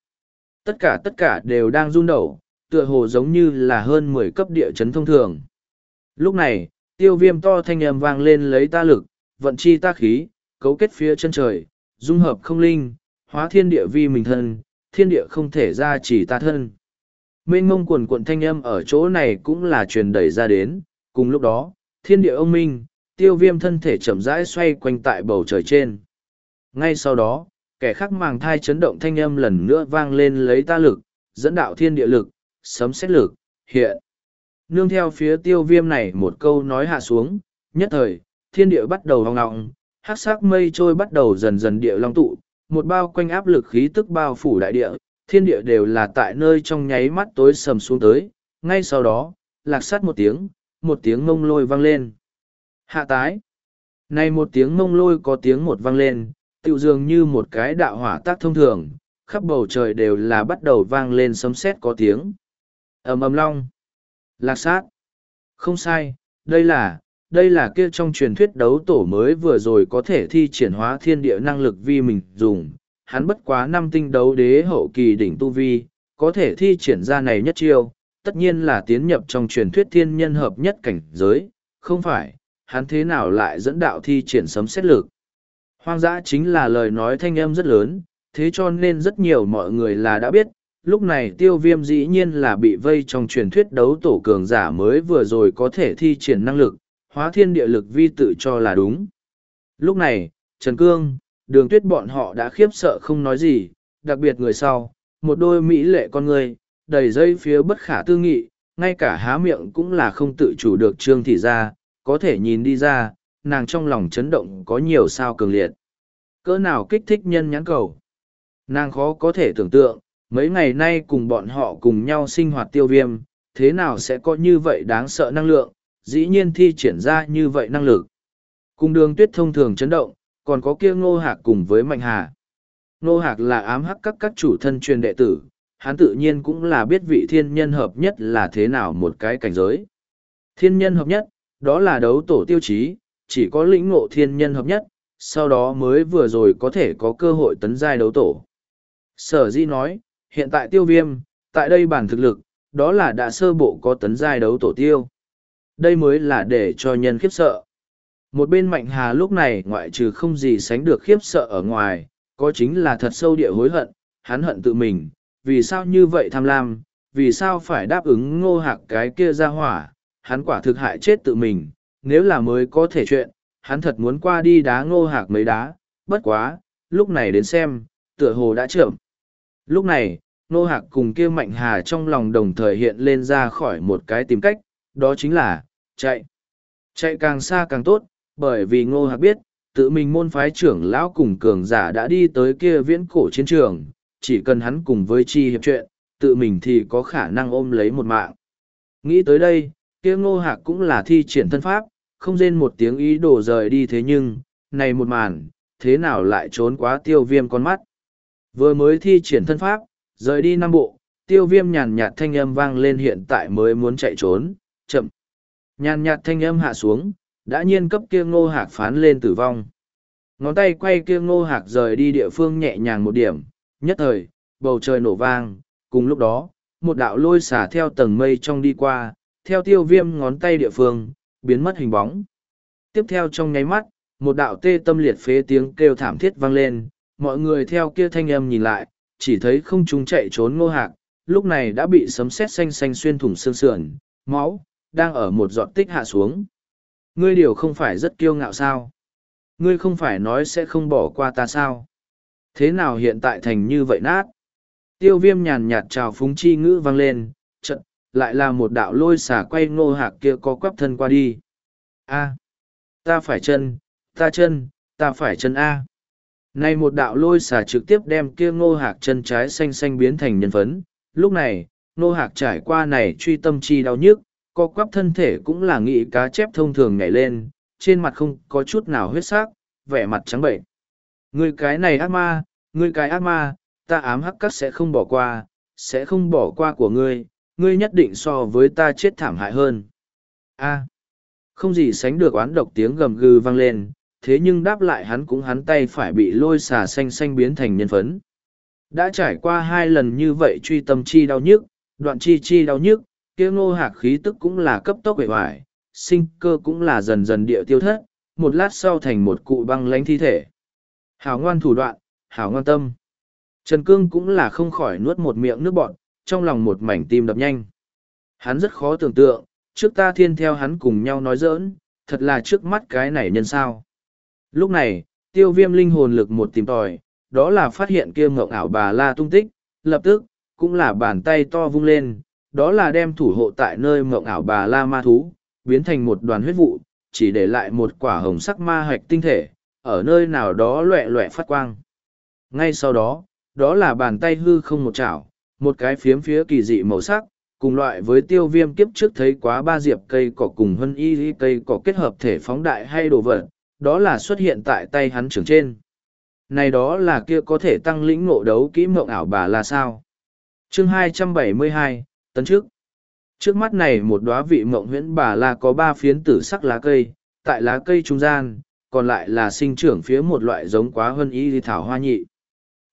Tất cả tất cả đều đang run đầu, tựa hồ giống như là hơn mười cấp địa chấn thông thường. Lúc này, tiêu viêm to thanh âm vang lên lấy ta lực, vận chi ta khí, cấu kết phía chân trời, dung hợp không linh, hóa thiên địa vi mình thân, thiên địa không thể ra chỉ ta thân. Mênh mông quần quận thanh âm ở chỗ này cũng là truyền đẩy ra đến, cùng lúc đó, thiên địa ông minh, tiêu viêm thân thể chậm rãi xoay quanh tại bầu trời trên. Ngay sau đó, kẻ khác màng thai chấn động thanh âm lần nữa vang lên lấy ta lực, dẫn đạo thiên địa lực, sấm xét lực, hiện. Nương theo phía tiêu viêm này một câu nói hạ xuống, nhất thời, thiên địa bắt đầu hoang ngọng, hát sắc mây trôi bắt đầu dần dần địa long tụ, một bao quanh áp lực khí tức bao phủ đại địa, thiên địa đều là tại nơi trong nháy mắt tối sầm xuống tới, ngay sau đó, lạc sát một tiếng, một tiếng ngông lôi vang lên. Hạ tái. Này một tiếng ngông lôi có tiếng một vang lên, tự dường như một cái đạo hỏa tác thông thường, khắp bầu trời đều là bắt đầu vang lên sấm sét có tiếng. ầm ầm long. Lạc sát. Không sai, đây là, đây là kia trong truyền thuyết đấu tổ mới vừa rồi có thể thi triển hóa thiên địa năng lực vi mình dùng. Hắn bất quá năm tinh đấu đế hậu kỳ đỉnh tu vi, có thể thi triển ra này nhất chiêu, tất nhiên là tiến nhập trong truyền thuyết thiên nhân hợp nhất cảnh giới, không phải, hắn thế nào lại dẫn đạo thi triển sấm xét lực. Hoang dã chính là lời nói thanh âm rất lớn, thế cho nên rất nhiều mọi người là đã biết, lúc này tiêu viêm dĩ nhiên là bị vây trong truyền thuyết đấu tổ cường giả mới vừa rồi có thể thi triển năng lực, hóa thiên địa lực vi tự cho là đúng. Lúc này, Trần Cương, đường tuyết bọn họ đã khiếp sợ không nói gì, đặc biệt người sau, một đôi mỹ lệ con người, đầy dây phía bất khả tư nghị, ngay cả há miệng cũng là không tự chủ được trương thị ra, có thể nhìn đi ra, nàng trong lòng chấn động có nhiều sao cường liệt. Cỡ nào kích thích nhân nhãn cầu. Nàng khó có thể tưởng tượng, mấy ngày nay cùng bọn họ cùng nhau sinh hoạt tiêu viêm, thế nào sẽ có như vậy đáng sợ năng lượng, dĩ nhiên thi triển ra như vậy năng lực. Cùng đường tuyết thông thường chấn động, còn có kia ngô hạc cùng với mạnh hà. Ngô hạc là ám hắc các các chủ thân truyền đệ tử, hắn tự nhiên cũng là biết vị thiên nhân hợp nhất là thế nào một cái cảnh giới. Thiên nhân hợp nhất, đó là đấu tổ tiêu chí, chỉ có lĩnh ngộ thiên nhân hợp nhất, sau đó mới vừa rồi có thể có cơ hội tấn giai đấu tổ. Sở di nói, hiện tại tiêu viêm, tại đây bản thực lực, đó là đã sơ bộ có tấn giai đấu tổ tiêu. Đây mới là để cho nhân khiếp sợ. Một bên mạnh hà lúc này ngoại trừ không gì sánh được khiếp sợ ở ngoài, có chính là thật sâu địa hối hận, hắn hận tự mình, vì sao như vậy tham lam, vì sao phải đáp ứng ngô hạc cái kia ra hỏa, hắn quả thực hại chết tự mình, nếu là mới có thể chuyện, hắn thật muốn qua đi đá ngô hạc mấy đá, bất quá, lúc này đến xem, tựa hồ đã chậm. Lúc này, ngô hạc cùng kia mạnh hà trong lòng đồng thời hiện lên ra khỏi một cái tìm cách, đó chính là, chạy. Chạy càng xa càng tốt, bởi vì ngô hạc biết, tự mình môn phái trưởng lão cùng cường giả đã đi tới kia viễn cổ chiến trường, chỉ cần hắn cùng với chi hiệp chuyện, tự mình thì có khả năng ôm lấy một mạng. Nghĩ tới đây, kia ngô hạc cũng là thi triển thân pháp, không rên một tiếng ý đồ rời đi thế nhưng, này một màn, thế nào lại trốn quá tiêu viêm con mắt. Vừa mới thi triển thân pháp, rời đi năm bộ, tiêu viêm nhàn nhạt thanh âm vang lên hiện tại mới muốn chạy trốn, chậm. Nhàn nhạt thanh âm hạ xuống, đã nhiên cấp kia ngô hạc phán lên tử vong. Ngón tay quay kia ngô hạc rời đi địa phương nhẹ nhàng một điểm, nhất thời, bầu trời nổ vang, cùng lúc đó, một đạo lôi xả theo tầng mây trong đi qua, theo tiêu viêm ngón tay địa phương, biến mất hình bóng. Tiếp theo trong nháy mắt, một đạo tê tâm liệt phế tiếng kêu thảm thiết vang lên, mọi người theo kia thanh âm nhìn lại, chỉ thấy không chúng chạy trốn ngô hạc, lúc này đã bị sấm sét xanh xanh xuyên thủng xương sườn, máu, đang ở một giọt tích hạ xuống. Ngươi điều không phải rất kiêu ngạo sao? Ngươi không phải nói sẽ không bỏ qua ta sao? Thế nào hiện tại thành như vậy nát? Tiêu viêm nhàn nhạt chào phúng chi ngữ vang lên, trận, lại là một đạo lôi xả quay ngô hạc kia có quắp thân qua đi. A. ta phải chân, ta chân, ta phải chân A. Này một đạo lôi xả trực tiếp đem kia ngô hạc chân trái xanh xanh biến thành nhân phấn. Lúc này, ngô hạc trải qua này truy tâm chi đau nhức, co quắp thân thể cũng là nghĩ cá chép thông thường nhảy lên, trên mặt không có chút nào huyết sắc, vẻ mặt trắng bệnh. Người cái này ác ma, người cái ác ma, ta ám hắc cắt sẽ không bỏ qua, sẽ không bỏ qua của ngươi, ngươi nhất định so với ta chết thảm hại hơn. A. không gì sánh được oán độc tiếng gầm gừ vang lên, thế nhưng đáp lại hắn cũng hắn tay phải bị lôi xà xanh xanh biến thành nhân phấn. Đã trải qua hai lần như vậy truy tâm chi đau nhức, đoạn chi chi đau nhức, kia ngô hạc khí tức cũng là cấp tốc bể hoài, sinh cơ cũng là dần dần địa tiêu thất, một lát sau thành một cụ băng lánh thi thể. Hảo ngoan thủ đoạn, hảo ngoan tâm. Trần Cương cũng là không khỏi nuốt một miệng nước bọt trong lòng một mảnh tim đập nhanh. Hắn rất khó tưởng tượng, trước ta thiên theo hắn cùng nhau nói giỡn, thật là trước mắt cái này nhân sao. Lúc này, tiêu viêm linh hồn lực một tìm tòi, đó là phát hiện kia mộng ảo bà la tung tích, lập tức, cũng là bàn tay to vung lên, đó là đem thủ hộ tại nơi mộng ảo bà la ma thú, biến thành một đoàn huyết vụ, chỉ để lại một quả hồng sắc ma hạch tinh thể, ở nơi nào đó loẹ loẹ phát quang. Ngay sau đó, đó là bàn tay hư không một chảo, một cái phiếm phía kỳ dị màu sắc, cùng loại với tiêu viêm kiếp trước thấy quá ba diệp cây cỏ cùng hân y cây cỏ kết hợp thể phóng đại hay đồ vật, đó là xuất hiện tại tay hắn trưởng trên. Này đó là kia có thể tăng lĩnh ngộ đấu kỹ mộng ảo bà là sao? chương 272, tấn trước. Trước mắt này một đóa vị mộng huyễn bà là có ba phiến tử sắc lá cây, tại lá cây trung gian, còn lại là sinh trưởng phía một loại giống quá hân y thảo hoa nhị.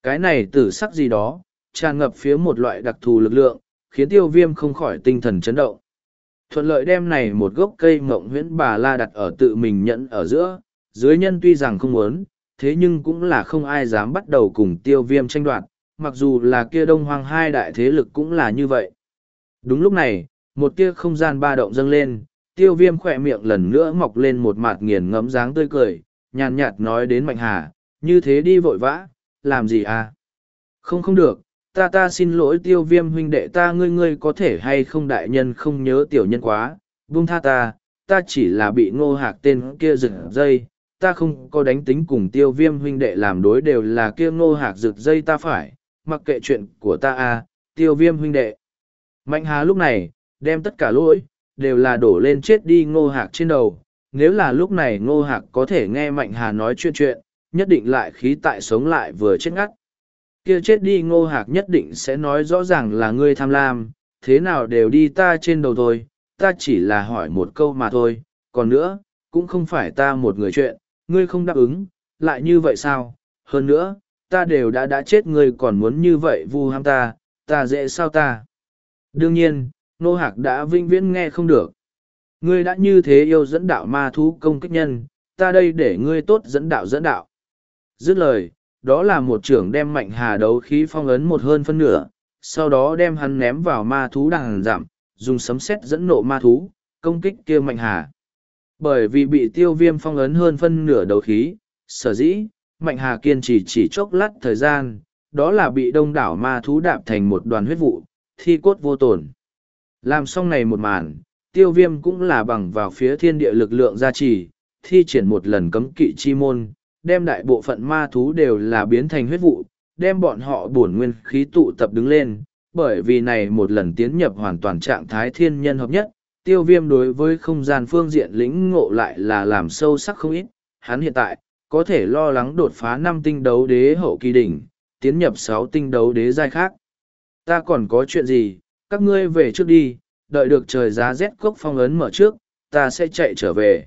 Cái này tử sắc gì đó, tràn ngập phía một loại đặc thù lực lượng, khiến tiêu viêm không khỏi tinh thần chấn động. Thuận lợi đem này một gốc cây mộng huyễn bà la đặt ở tự mình nhận ở giữa, dưới nhân tuy rằng không muốn, thế nhưng cũng là không ai dám bắt đầu cùng tiêu viêm tranh đoạt, mặc dù là kia đông hoang hai đại thế lực cũng là như vậy. Đúng lúc này, một tia không gian ba động dâng lên, tiêu viêm khỏe miệng lần nữa mọc lên một mặt nghiền ngẫm dáng tươi cười, nhàn nhạt nói đến Mạnh Hà, như thế đi vội vã, làm gì à? Không không được, ta ta xin lỗi tiêu viêm huynh đệ ta ngươi ngươi có thể hay không đại nhân không nhớ tiểu nhân quá, buông tha ta, ta chỉ là bị ngô hạc tên kia rực dây, ta không có đánh tính cùng tiêu viêm huynh đệ làm đối đều là kia ngô hạc rực dây ta phải, mặc kệ chuyện của ta à, tiêu viêm huynh đệ. Mạnh hà lúc này, đem tất cả lỗi, đều là đổ lên chết đi ngô hạc trên đầu. Nếu là lúc này ngô hạc có thể nghe Mạnh Hà nói chuyện chuyện, nhất định lại khí tại sống lại vừa chết ngắt. Kia chết đi ngô hạc nhất định sẽ nói rõ ràng là ngươi tham lam, thế nào đều đi ta trên đầu thôi, ta chỉ là hỏi một câu mà thôi, còn nữa, cũng không phải ta một người chuyện, ngươi không đáp ứng, lại như vậy sao, hơn nữa, ta đều đã đã chết ngươi còn muốn như vậy vu ham ta, ta dễ sao ta. Đương nhiên, nô hạc đã vinh viễn nghe không được. Ngươi đã như thế yêu dẫn đạo ma thú công kích nhân, ta đây để ngươi tốt dẫn đạo dẫn đạo. Dứt lời, đó là một trưởng đem mạnh hà đấu khí phong ấn một hơn phân nửa, sau đó đem hắn ném vào ma thú đằng giảm, dùng sấm sét dẫn nộ ma thú, công kích kia mạnh hà. Bởi vì bị tiêu viêm phong ấn hơn phân nửa đấu khí, sở dĩ, mạnh hà kiên trì chỉ chốc lát thời gian, đó là bị đông đảo ma thú đạp thành một đoàn huyết vụ, thi cốt vô tổn. Làm xong này một màn, tiêu viêm cũng là bằng vào phía thiên địa lực lượng gia trì, thi triển một lần cấm kỵ chi môn, đem đại bộ phận ma thú đều là biến thành huyết vụ, đem bọn họ bổn nguyên khí tụ tập đứng lên, bởi vì này một lần tiến nhập hoàn toàn trạng thái thiên nhân hợp nhất, tiêu viêm đối với không gian phương diện lĩnh ngộ lại là làm sâu sắc không ít, hắn hiện tại, có thể lo lắng đột phá năm tinh đấu đế hậu kỳ đỉnh, tiến nhập sáu tinh đấu đế giai khác. Ta còn có chuyện gì, các ngươi về trước đi, đợi được trời giá rét cốc phong ấn mở trước, ta sẽ chạy trở về.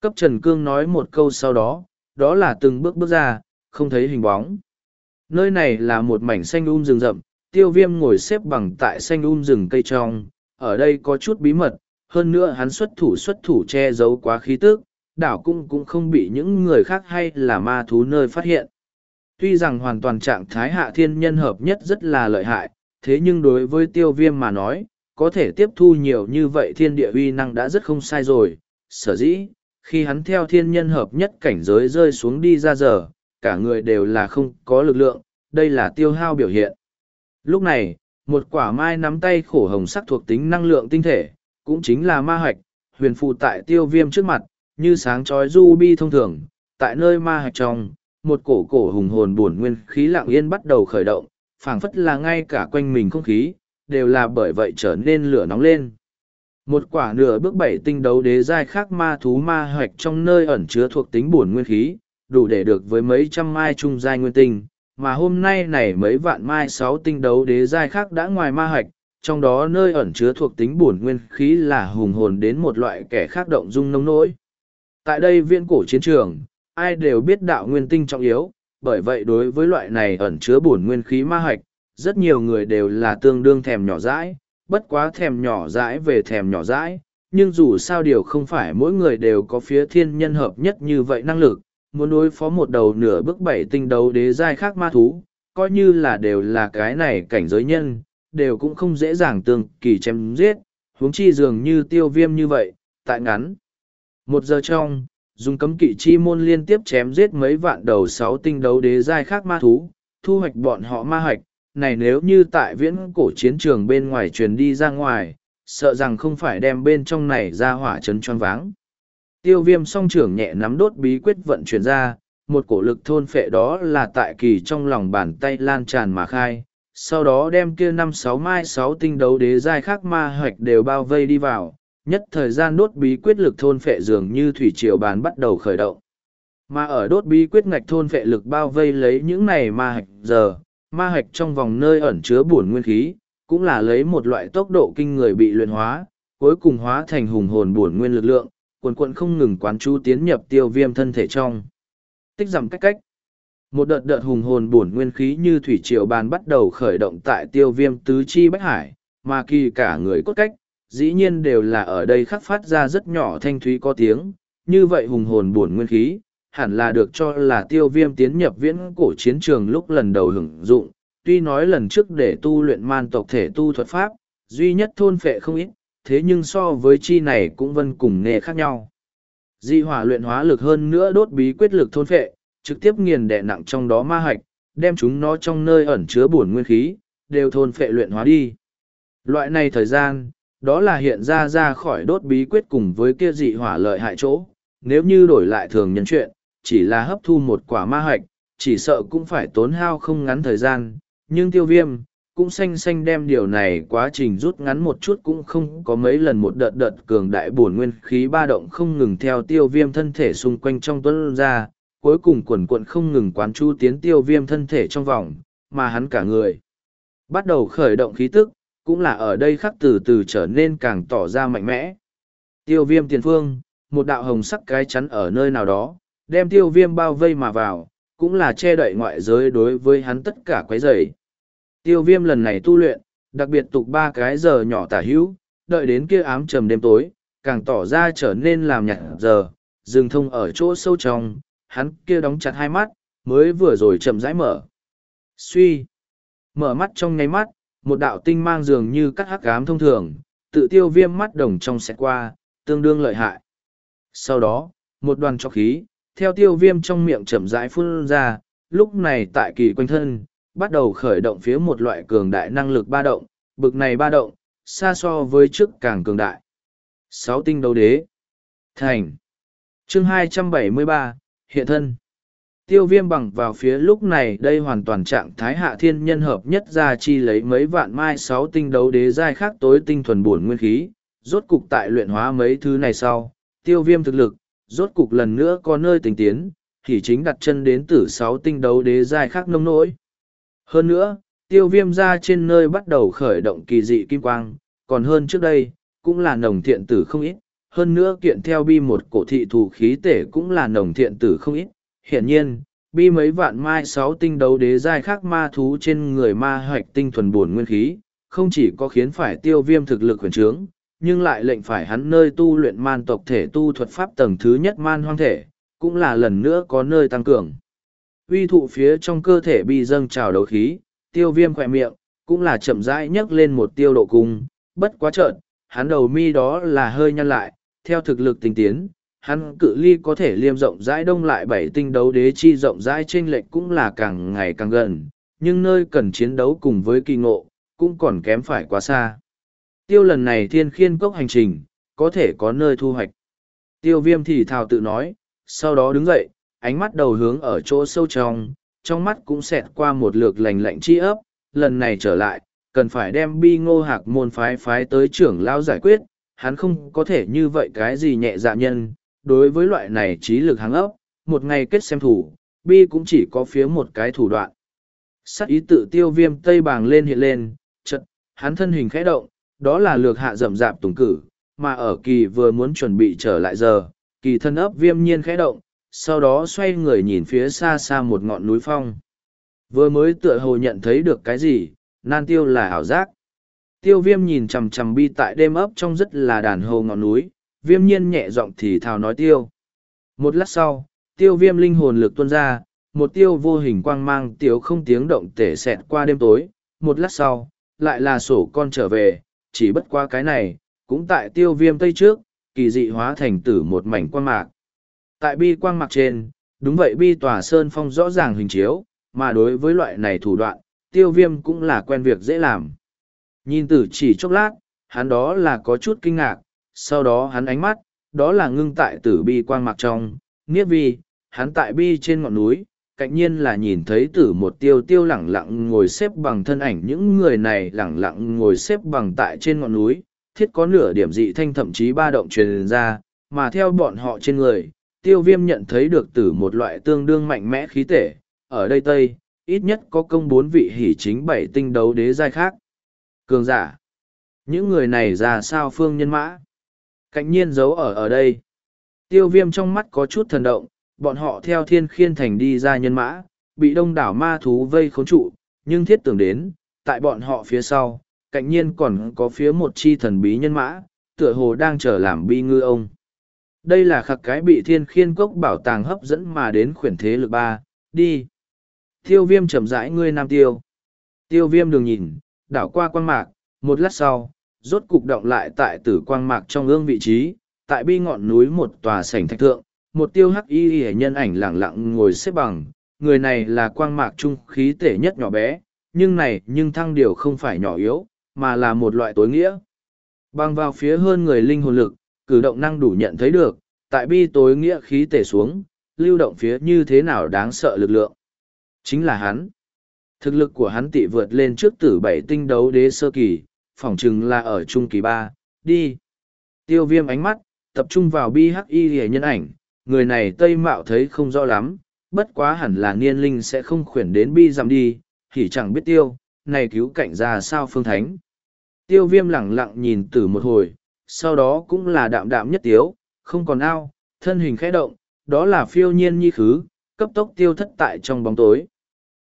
Cấp Trần Cương nói một câu sau đó, đó là từng bước bước ra, không thấy hình bóng. Nơi này là một mảnh xanh um rừng rậm, tiêu viêm ngồi xếp bằng tại xanh um rừng cây trong, ở đây có chút bí mật, hơn nữa hắn xuất thủ xuất thủ che giấu quá khí tức, đảo cung cũng không bị những người khác hay là ma thú nơi phát hiện. Tuy rằng hoàn toàn trạng thái hạ thiên nhân hợp nhất rất là lợi hại, thế nhưng đối với tiêu viêm mà nói, có thể tiếp thu nhiều như vậy thiên địa uy năng đã rất không sai rồi. Sở dĩ, khi hắn theo thiên nhân hợp nhất cảnh giới rơi xuống đi ra giờ, cả người đều là không có lực lượng, đây là tiêu hao biểu hiện. Lúc này, một quả mai nắm tay khổ hồng sắc thuộc tính năng lượng tinh thể, cũng chính là ma hạch, huyền phù tại tiêu viêm trước mặt, như sáng chói du bi thông thường, tại nơi ma hạch trong, một cổ cổ hùng hồn buồn nguyên khí lặng yên bắt đầu khởi động, phảng phất là ngay cả quanh mình không khí, đều là bởi vậy trở nên lửa nóng lên. Một quả nửa bước bảy tinh đấu đế giai khác ma thú ma hoạch trong nơi ẩn chứa thuộc tính bổn nguyên khí, đủ để được với mấy trăm mai trung giai nguyên tinh, mà hôm nay này mấy vạn mai sáu tinh đấu đế giai khác đã ngoài ma hoạch, trong đó nơi ẩn chứa thuộc tính bổn nguyên khí là hùng hồn đến một loại kẻ khác động dung nông nỗi. Tại đây viễn cổ chiến trường, ai đều biết đạo nguyên tinh trọng yếu, bởi vậy đối với loại này ẩn chứa bổn nguyên khí ma hoạch, rất nhiều người đều là tương đương thèm nhỏ dãi, bất quá thèm nhỏ dãi về thèm nhỏ dãi, nhưng dù sao điều không phải mỗi người đều có phía thiên nhân hợp nhất như vậy năng lực, muốn đối phó một đầu nửa bước bảy tinh đấu đế giai khác ma thú, coi như là đều là cái này cảnh giới nhân, đều cũng không dễ dàng tương kỳ chém giết, huống chi dường như tiêu viêm như vậy, tại ngắn. Một giờ trong, dùng cấm kỵ chi môn liên tiếp chém giết mấy vạn đầu sáu tinh đấu đế giai khác ma thú, thu hoạch bọn họ ma hoạch, này nếu như tại viễn cổ chiến trường bên ngoài truyền đi ra ngoài, sợ rằng không phải đem bên trong này ra hỏa chấn choáng váng. Tiêu viêm song trưởng nhẹ nắm đốt bí quyết vận chuyển ra, một cổ lực thôn phệ đó là tại kỳ trong lòng bàn tay lan tràn mà khai, sau đó đem kia năm sáu mai sáu tinh đấu đế giai khác ma hoạch đều bao vây đi vào, nhất thời gian đốt bí quyết lực thôn phệ dường như thủy triều bàn bắt đầu khởi động. Mà ở đốt bí quyết ngạch thôn phệ lực bao vây lấy những này ma hạch giờ, ma hạch trong vòng nơi ẩn chứa bổn nguyên khí, cũng là lấy một loại tốc độ kinh người bị luyện hóa, cuối cùng hóa thành hùng hồn bổn nguyên lực lượng, quần quận không ngừng quán chú tiến nhập tiêu viêm thân thể trong. Tích giảm cách cách. Một đợt đợt hùng hồn bổn nguyên khí như thủy triều bàn bắt đầu khởi động tại tiêu viêm tứ chi bách hải, mà kỳ cả người cốt cách, dĩ nhiên đều là ở đây khắc phát ra rất nhỏ thanh thúy có tiếng, như vậy hùng hồn bổn nguyên khí, hẳn là được cho là tiêu viêm tiến nhập viễn cổ chiến trường lúc lần đầu hưởng dụng, tuy nói lần trước để tu luyện man tộc thể tu thuật pháp, duy nhất thôn phệ không ít, thế nhưng so với chi này cũng vân cùng nghề khác nhau. Di hỏa luyện hóa lực hơn nữa đốt bí quyết lực thôn phệ, trực tiếp nghiền đè nặng trong đó ma hạch, đem chúng nó trong nơi ẩn chứa bổn nguyên khí, đều thôn phệ luyện hóa đi. Loại này thời gian, đó là hiện ra ra khỏi đốt bí quyết cùng với kia dị hỏa lợi hại chỗ. Nếu như đổi lại thường nhân chuyện, chỉ là hấp thu một quả ma hạch, chỉ sợ cũng phải tốn hao không ngắn thời gian, nhưng tiêu viêm, cũng xanh xanh đem điều này quá trình rút ngắn một chút cũng không có mấy lần một đợt đợt cường đại bổn nguyên khí ba động không ngừng theo tiêu viêm thân thể xung quanh trong tuấn ra, cuối cùng quần quận không ngừng quán chu tiến tiêu viêm thân thể trong vòng, mà hắn cả người. Bắt đầu khởi động khí tức, cũng là ở đây khắc từ từ trở nên càng tỏ ra mạnh mẽ. Tiêu viêm tiền phương, một đạo hồng sắc cái chắn ở nơi nào đó, đem tiêu viêm bao vây mà vào, cũng là che đậy ngoại giới đối với hắn tất cả quấy rầy. Tiêu viêm lần này tu luyện, đặc biệt tục ba cái giờ nhỏ tả hữu, đợi đến kia ám trầm đêm tối, càng tỏ ra trở nên làm nhạt giờ, dừng thông ở chỗ sâu trong, hắn kia đóng chặt hai mắt, mới vừa rồi chậm rãi mở. Suy. Mở mắt trong nháy mắt, một đạo tinh mang dường như cắt hắc ám thông thường, tự tiêu viêm mắt đồng trong xẹt qua, tương đương lợi hại. Sau đó, một đoàn cho khí, theo tiêu viêm trong miệng chậm rãi phun ra, lúc này tại kỳ quanh thân, bắt đầu khởi động phía một loại cường đại năng lực ba động, bực này ba động, xa so với trước càng cường đại. Sáu tinh đấu đế. Thành. Chương 273, Hiện thân. Tiêu viêm bằng vào phía lúc này đây hoàn toàn trạng thái hạ thiên nhân hợp nhất ra chi lấy mấy vạn mai sáu tinh đấu đế giai khác tối tinh thuần buồn nguyên khí, rốt cục tại luyện hóa mấy thứ này sau, tiêu viêm thực lực, rốt cục lần nữa có nơi tình tiến, thì chính đặt chân đến từ sáu tinh đấu đế giai khác nông nỗi. Hơn nữa, tiêu viêm ra trên nơi bắt đầu khởi động kỳ dị kim quang, còn hơn trước đây, cũng là nồng thiện tử không ít, hơn nữa kiện theo bi một cổ thị thủ khí tể cũng là nồng thiện tử không ít. Hiển nhiên, bi mấy vạn mai sáu tinh đấu đế giai khác ma thú trên người ma hoạch tinh thuần buồn nguyên khí, không chỉ có khiến phải tiêu viêm thực lực huyền trướng, nhưng lại lệnh phải hắn nơi tu luyện man tộc thể tu thuật pháp tầng thứ nhất man hoang thể, cũng là lần nữa có nơi tăng cường. Uy thụ phía trong cơ thể bị dâng trào đấu khí, tiêu viêm khỏe miệng, cũng là chậm rãi nhấc lên một tiêu độ cung, bất quá trợn, hắn đầu mi đó là hơi nhăn lại, theo thực lực tinh tiến, hắn cự ly có thể liêm rộng rãi đông lại bảy tinh đấu đế chi rộng rãi trên lệch cũng là càng ngày càng gần, nhưng nơi cần chiến đấu cùng với kỳ ngộ, cũng còn kém phải quá xa. Tiêu lần này thiên khiên cốc hành trình, có thể có nơi thu hoạch. Tiêu viêm thì thào tự nói, sau đó đứng dậy, ánh mắt đầu hướng ở chỗ sâu trong, trong mắt cũng xẹt qua một lượt lành lạnh chi ấp, lần này trở lại, cần phải đem bi ngô hạc môn phái phái tới trưởng lao giải quyết, hắn không có thể như vậy cái gì nhẹ dạ nhân, đối với loại này trí lực hàng ấp, một ngày kết xem thủ, bi cũng chỉ có phía một cái thủ đoạn. Sắc ý tự tiêu viêm tây bàng lên hiện lên, chật, hắn thân hình khẽ động, đó là lược hạ rậm rạp tùng cử, mà ở kỳ vừa muốn chuẩn bị trở lại giờ, kỳ thân ấp viêm nhiên khẽ động, sau đó xoay người nhìn phía xa xa một ngọn núi phong. Vừa mới tựa hồ nhận thấy được cái gì, nan tiêu là ảo giác. Tiêu viêm nhìn chằm chằm bi tại đêm ấp trong rất là đàn hồ ngọn núi, viêm nhiên nhẹ giọng thì thào nói tiêu. Một lát sau, tiêu viêm linh hồn lực tuôn ra, một tiêu vô hình quang mang tiếu không tiếng động tể xẹt qua đêm tối, một lát sau, lại là sổ con trở về, chỉ bất qua cái này, cũng tại tiêu viêm tây trước, kỳ dị hóa thành tử một mảnh quang mạc. Tại bi quang mạc trên, đúng vậy bi tòa sơn phong rõ ràng hình chiếu, mà đối với loại này thủ đoạn, tiêu viêm cũng là quen việc dễ làm. Nhìn tử chỉ chốc lát, hắn đó là có chút kinh ngạc, sau đó hắn ánh mắt, đó là ngưng tại tử bi quang mạc trong, nghiết vi, hắn tại bi trên ngọn núi, cạnh nhiên là nhìn thấy tử một tiêu tiêu lẳng lặng ngồi xếp bằng thân ảnh những người này lẳng lặng ngồi xếp bằng tại trên ngọn núi, thiết có nửa điểm dị thanh thậm chí ba động truyền ra, mà theo bọn họ trên người, tiêu viêm nhận thấy được tử một loại tương đương mạnh mẽ khí tể, ở đây Tây, ít nhất có công bốn vị hỷ chính bảy tinh đấu đế giai khác. Cường giả. Những người này ra sao phương nhân mã? Cạnh nhiên giấu ở ở đây. Tiêu viêm trong mắt có chút thần động, bọn họ theo thiên khiên thành đi ra nhân mã, bị đông đảo ma thú vây khốn trụ, nhưng thiết tưởng đến, tại bọn họ phía sau, cạnh nhiên còn có phía một chi thần bí nhân mã, tựa hồ đang chờ làm bi ngư ông. Đây là khắc cái bị thiên khiên cốc bảo tàng hấp dẫn mà đến khuyển thế lực ba, đi. Tiêu viêm chậm rãi ngươi nam tiêu. Tiêu viêm đường nhìn, đảo qua quang mạc, một lát sau, rốt cục động lại tại tử quang mạc trong ương vị trí, tại bi ngọn núi một tòa sảnh thạch thượng, một tiêu hắc y y nhân ảnh lẳng lặng ngồi xếp bằng, người này là quang mạc trung khí tể nhất nhỏ bé, nhưng này nhưng thăng điều không phải nhỏ yếu, mà là một loại tối nghĩa. Bằng vào phía hơn người linh hồn lực, cử động năng đủ nhận thấy được, tại bi tối nghĩa khí tể xuống, lưu động phía như thế nào đáng sợ lực lượng. Chính là hắn. Thực lực của hắn tị vượt lên trước tử bảy tinh đấu đế sơ kỳ, phỏng chừng là ở trung kỳ ba, đi. Tiêu viêm ánh mắt, tập trung vào bi hắc y hề nhân ảnh, người này tây mạo thấy không rõ lắm, bất quá hẳn là niên linh sẽ không khuyển đến bi giảm đi, thì chẳng biết tiêu, này cứu cảnh ra sao phương thánh. Tiêu viêm lẳng lặng nhìn từ một hồi, sau đó cũng là đạm đạm nhất tiếu, không còn ao, thân hình khẽ động, đó là phiêu nhiên nhi khứ, cấp tốc tiêu thất tại trong bóng tối.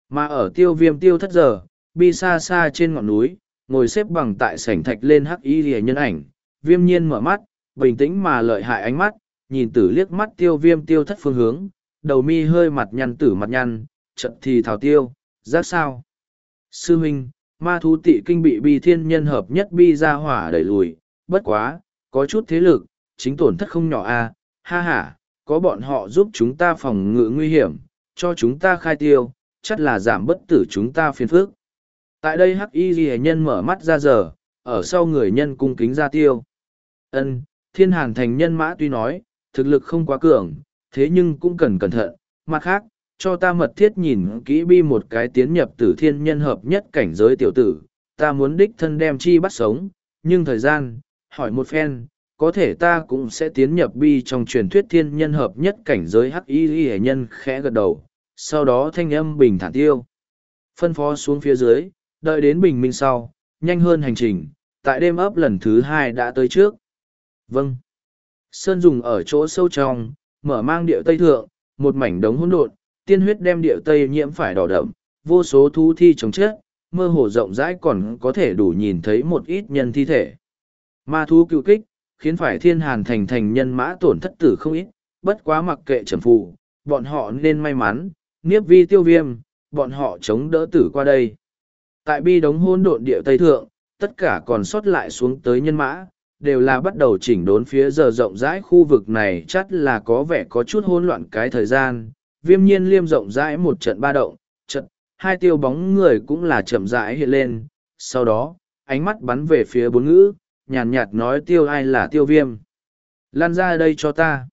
Mà ở tiêu viêm tiêu thất giờ, bi xa xa trên ngọn núi, ngồi xếp bằng tại sảnh thạch lên hắc y rìa nhân ảnh, viêm nhiên mở mắt, bình tĩnh mà lợi hại ánh mắt, nhìn tử liếc mắt tiêu viêm tiêu thất phương hướng, đầu mi hơi mặt nhăn tử mặt nhăn, trận thì thảo tiêu, giác sao. Sư huynh, ma thú tị kinh bị bi thiên nhân hợp nhất bi ra hỏa đẩy lùi, bất quá, có chút thế lực, chính tổn thất không nhỏ a à, ha ha, có bọn họ giúp chúng ta phòng ngự nguy hiểm, cho chúng ta khai tiêu, chắc là giảm bất tử chúng ta phiền phước. Tại đây hắc y ghi nhân mở mắt ra giờ, ở sau người nhân cung kính ra tiêu. ân thiên hàng thành nhân mã tuy nói, thực lực không quá cường, thế nhưng cũng cần cẩn thận. Mặt khác, cho ta mật thiết nhìn kỹ bi một cái tiến nhập tử thiên nhân hợp nhất cảnh giới tiểu tử, ta muốn đích thân đem chi bắt sống, nhưng thời gian, hỏi một phen, có thể ta cũng sẽ tiến nhập bi trong truyền thuyết thiên nhân hợp nhất cảnh giới hắc y hệ nhân khẽ gật đầu, sau đó thanh âm bình thản tiêu. Phân phó xuống phía dưới, đợi đến bình minh sau, nhanh hơn hành trình, tại đêm ấp lần thứ hai đã tới trước. Vâng. Sơn dùng ở chỗ sâu trong, mở mang địa tây thượng, một mảnh đống hỗn độn, tiên huyết đem địa tây nhiễm phải đỏ đậm, vô số thú thi chống chết, mơ hồ rộng rãi còn có thể đủ nhìn thấy một ít nhân thi thể. Ma thú cựu kích, khiến phải thiên hàn thành thành nhân mã tổn thất tử không ít, bất quá mặc kệ trầm phù, bọn họ nên may mắn, niếp vi tiêu viêm, bọn họ chống đỡ tử qua đây. Tại bi đống hôn độn địa Tây Thượng, tất cả còn sót lại xuống tới nhân mã, đều là bắt đầu chỉnh đốn phía giờ rộng rãi khu vực này chắc là có vẻ có chút hỗn loạn cái thời gian. Viêm nhiên liêm rộng rãi một trận ba động, trận, hai tiêu bóng người cũng là chậm rãi hiện lên. Sau đó, ánh mắt bắn về phía bốn ngữ, nhàn nhạt nói tiêu ai là tiêu viêm. Lan ra đây cho ta.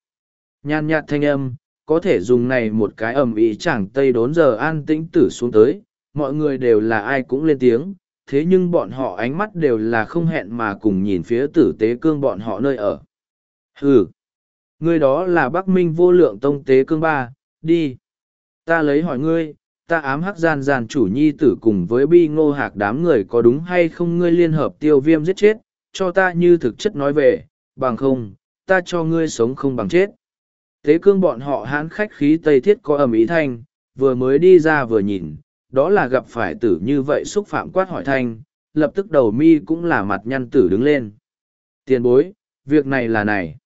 Nhàn nhạt thanh âm, có thể dùng này một cái ầm ĩ chẳng tây đốn giờ an tĩnh tử xuống tới, mọi người đều là ai cũng lên tiếng, thế nhưng bọn họ ánh mắt đều là không hẹn mà cùng nhìn phía tử tế cương bọn họ nơi ở. Hừ, ngươi đó là Bắc Minh vô lượng tông tế cương ba, đi. Ta lấy hỏi ngươi, ta ám hắc gian gian chủ nhi tử cùng với bi ngô hạc đám người có đúng hay không ngươi liên hợp tiêu viêm giết chết, cho ta như thực chất nói về, bằng không, ta cho ngươi sống không bằng chết. Tế cương bọn họ hãn khách khí tây thiết có ẩm ý thanh, vừa mới đi ra vừa nhìn, đó là gặp phải tử như vậy xúc phạm quát hỏi thanh, lập tức đầu mi cũng là mặt nhăn tử đứng lên. Tiền bối, việc này là này.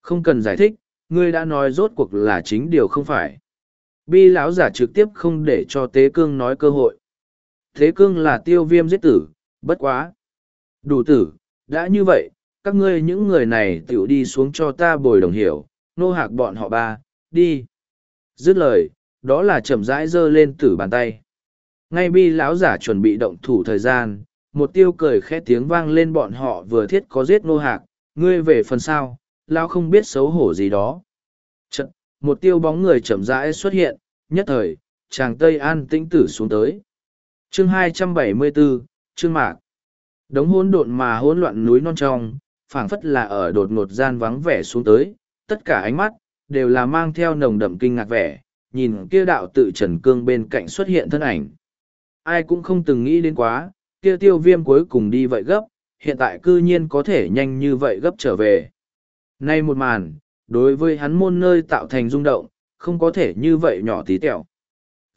Không cần giải thích, ngươi đã nói rốt cuộc là chính điều không phải. Bi lão giả trực tiếp không để cho tế cương nói cơ hội. Thế cương là tiêu viêm giết tử bất quá. Đủ tử đã như vậy các ngươi những người này tiểu đi xuống cho ta bồi đồng hiểu nô hạc bọn họ ba đi. Dứt lời đó là chậm rãi giơ lên tử bàn tay ngay bi lão giả chuẩn bị động thủ thời gian một tiêu cười khẽ tiếng vang lên bọn họ vừa thiết có giết nô hạc ngươi về phần sau lão không biết xấu hổ gì đó. Chật, một tiêu bóng người chậm rãi xuất hiện nhất thời chàng tây an tĩnh tử xuống tới. Chương 274, chương mạc. Đống hỗn độn mà hỗn loạn núi non trong phảng phất là ở đột ngột gian vắng vẻ xuống tới tất cả ánh mắt đều là mang theo nồng đậm kinh ngạc vẻ nhìn kia đạo tự trần cương bên cạnh xuất hiện thân ảnh ai cũng không từng nghĩ đến quá, kia tiêu viêm cuối cùng đi vậy gấp, hiện tại cư nhiên có thể nhanh như vậy gấp trở về. Nay một màn, đối với hắn môn nơi tạo thành rung động, không có thể như vậy nhỏ tí tẹo.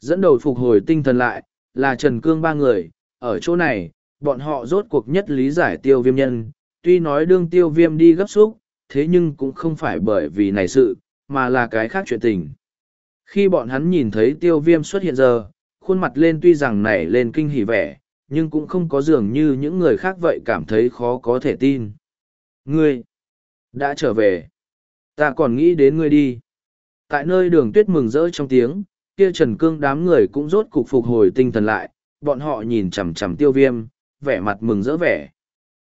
Dẫn đầu phục hồi tinh thần lại, là trần cương ba người, ở chỗ này, bọn họ rốt cuộc nhất lý giải tiêu viêm nhân, tuy nói đương tiêu viêm đi gấp xúc, thế nhưng cũng không phải bởi vì này sự, mà là cái khác chuyện tình. Khi bọn hắn nhìn thấy tiêu viêm xuất hiện giờ khuôn mặt lên tuy rằng nảy lên kinh hỉ vẻ, nhưng cũng không có dường như những người khác vậy cảm thấy khó có thể tin. Ngươi đã trở về. Ta còn nghĩ đến ngươi đi. Tại nơi đường tuyết mừng rỡ trong tiếng, kia trần cương đám người cũng rốt cục phục hồi tinh thần lại, bọn họ nhìn chằm chằm tiêu viêm, vẻ mặt mừng rỡ vẻ.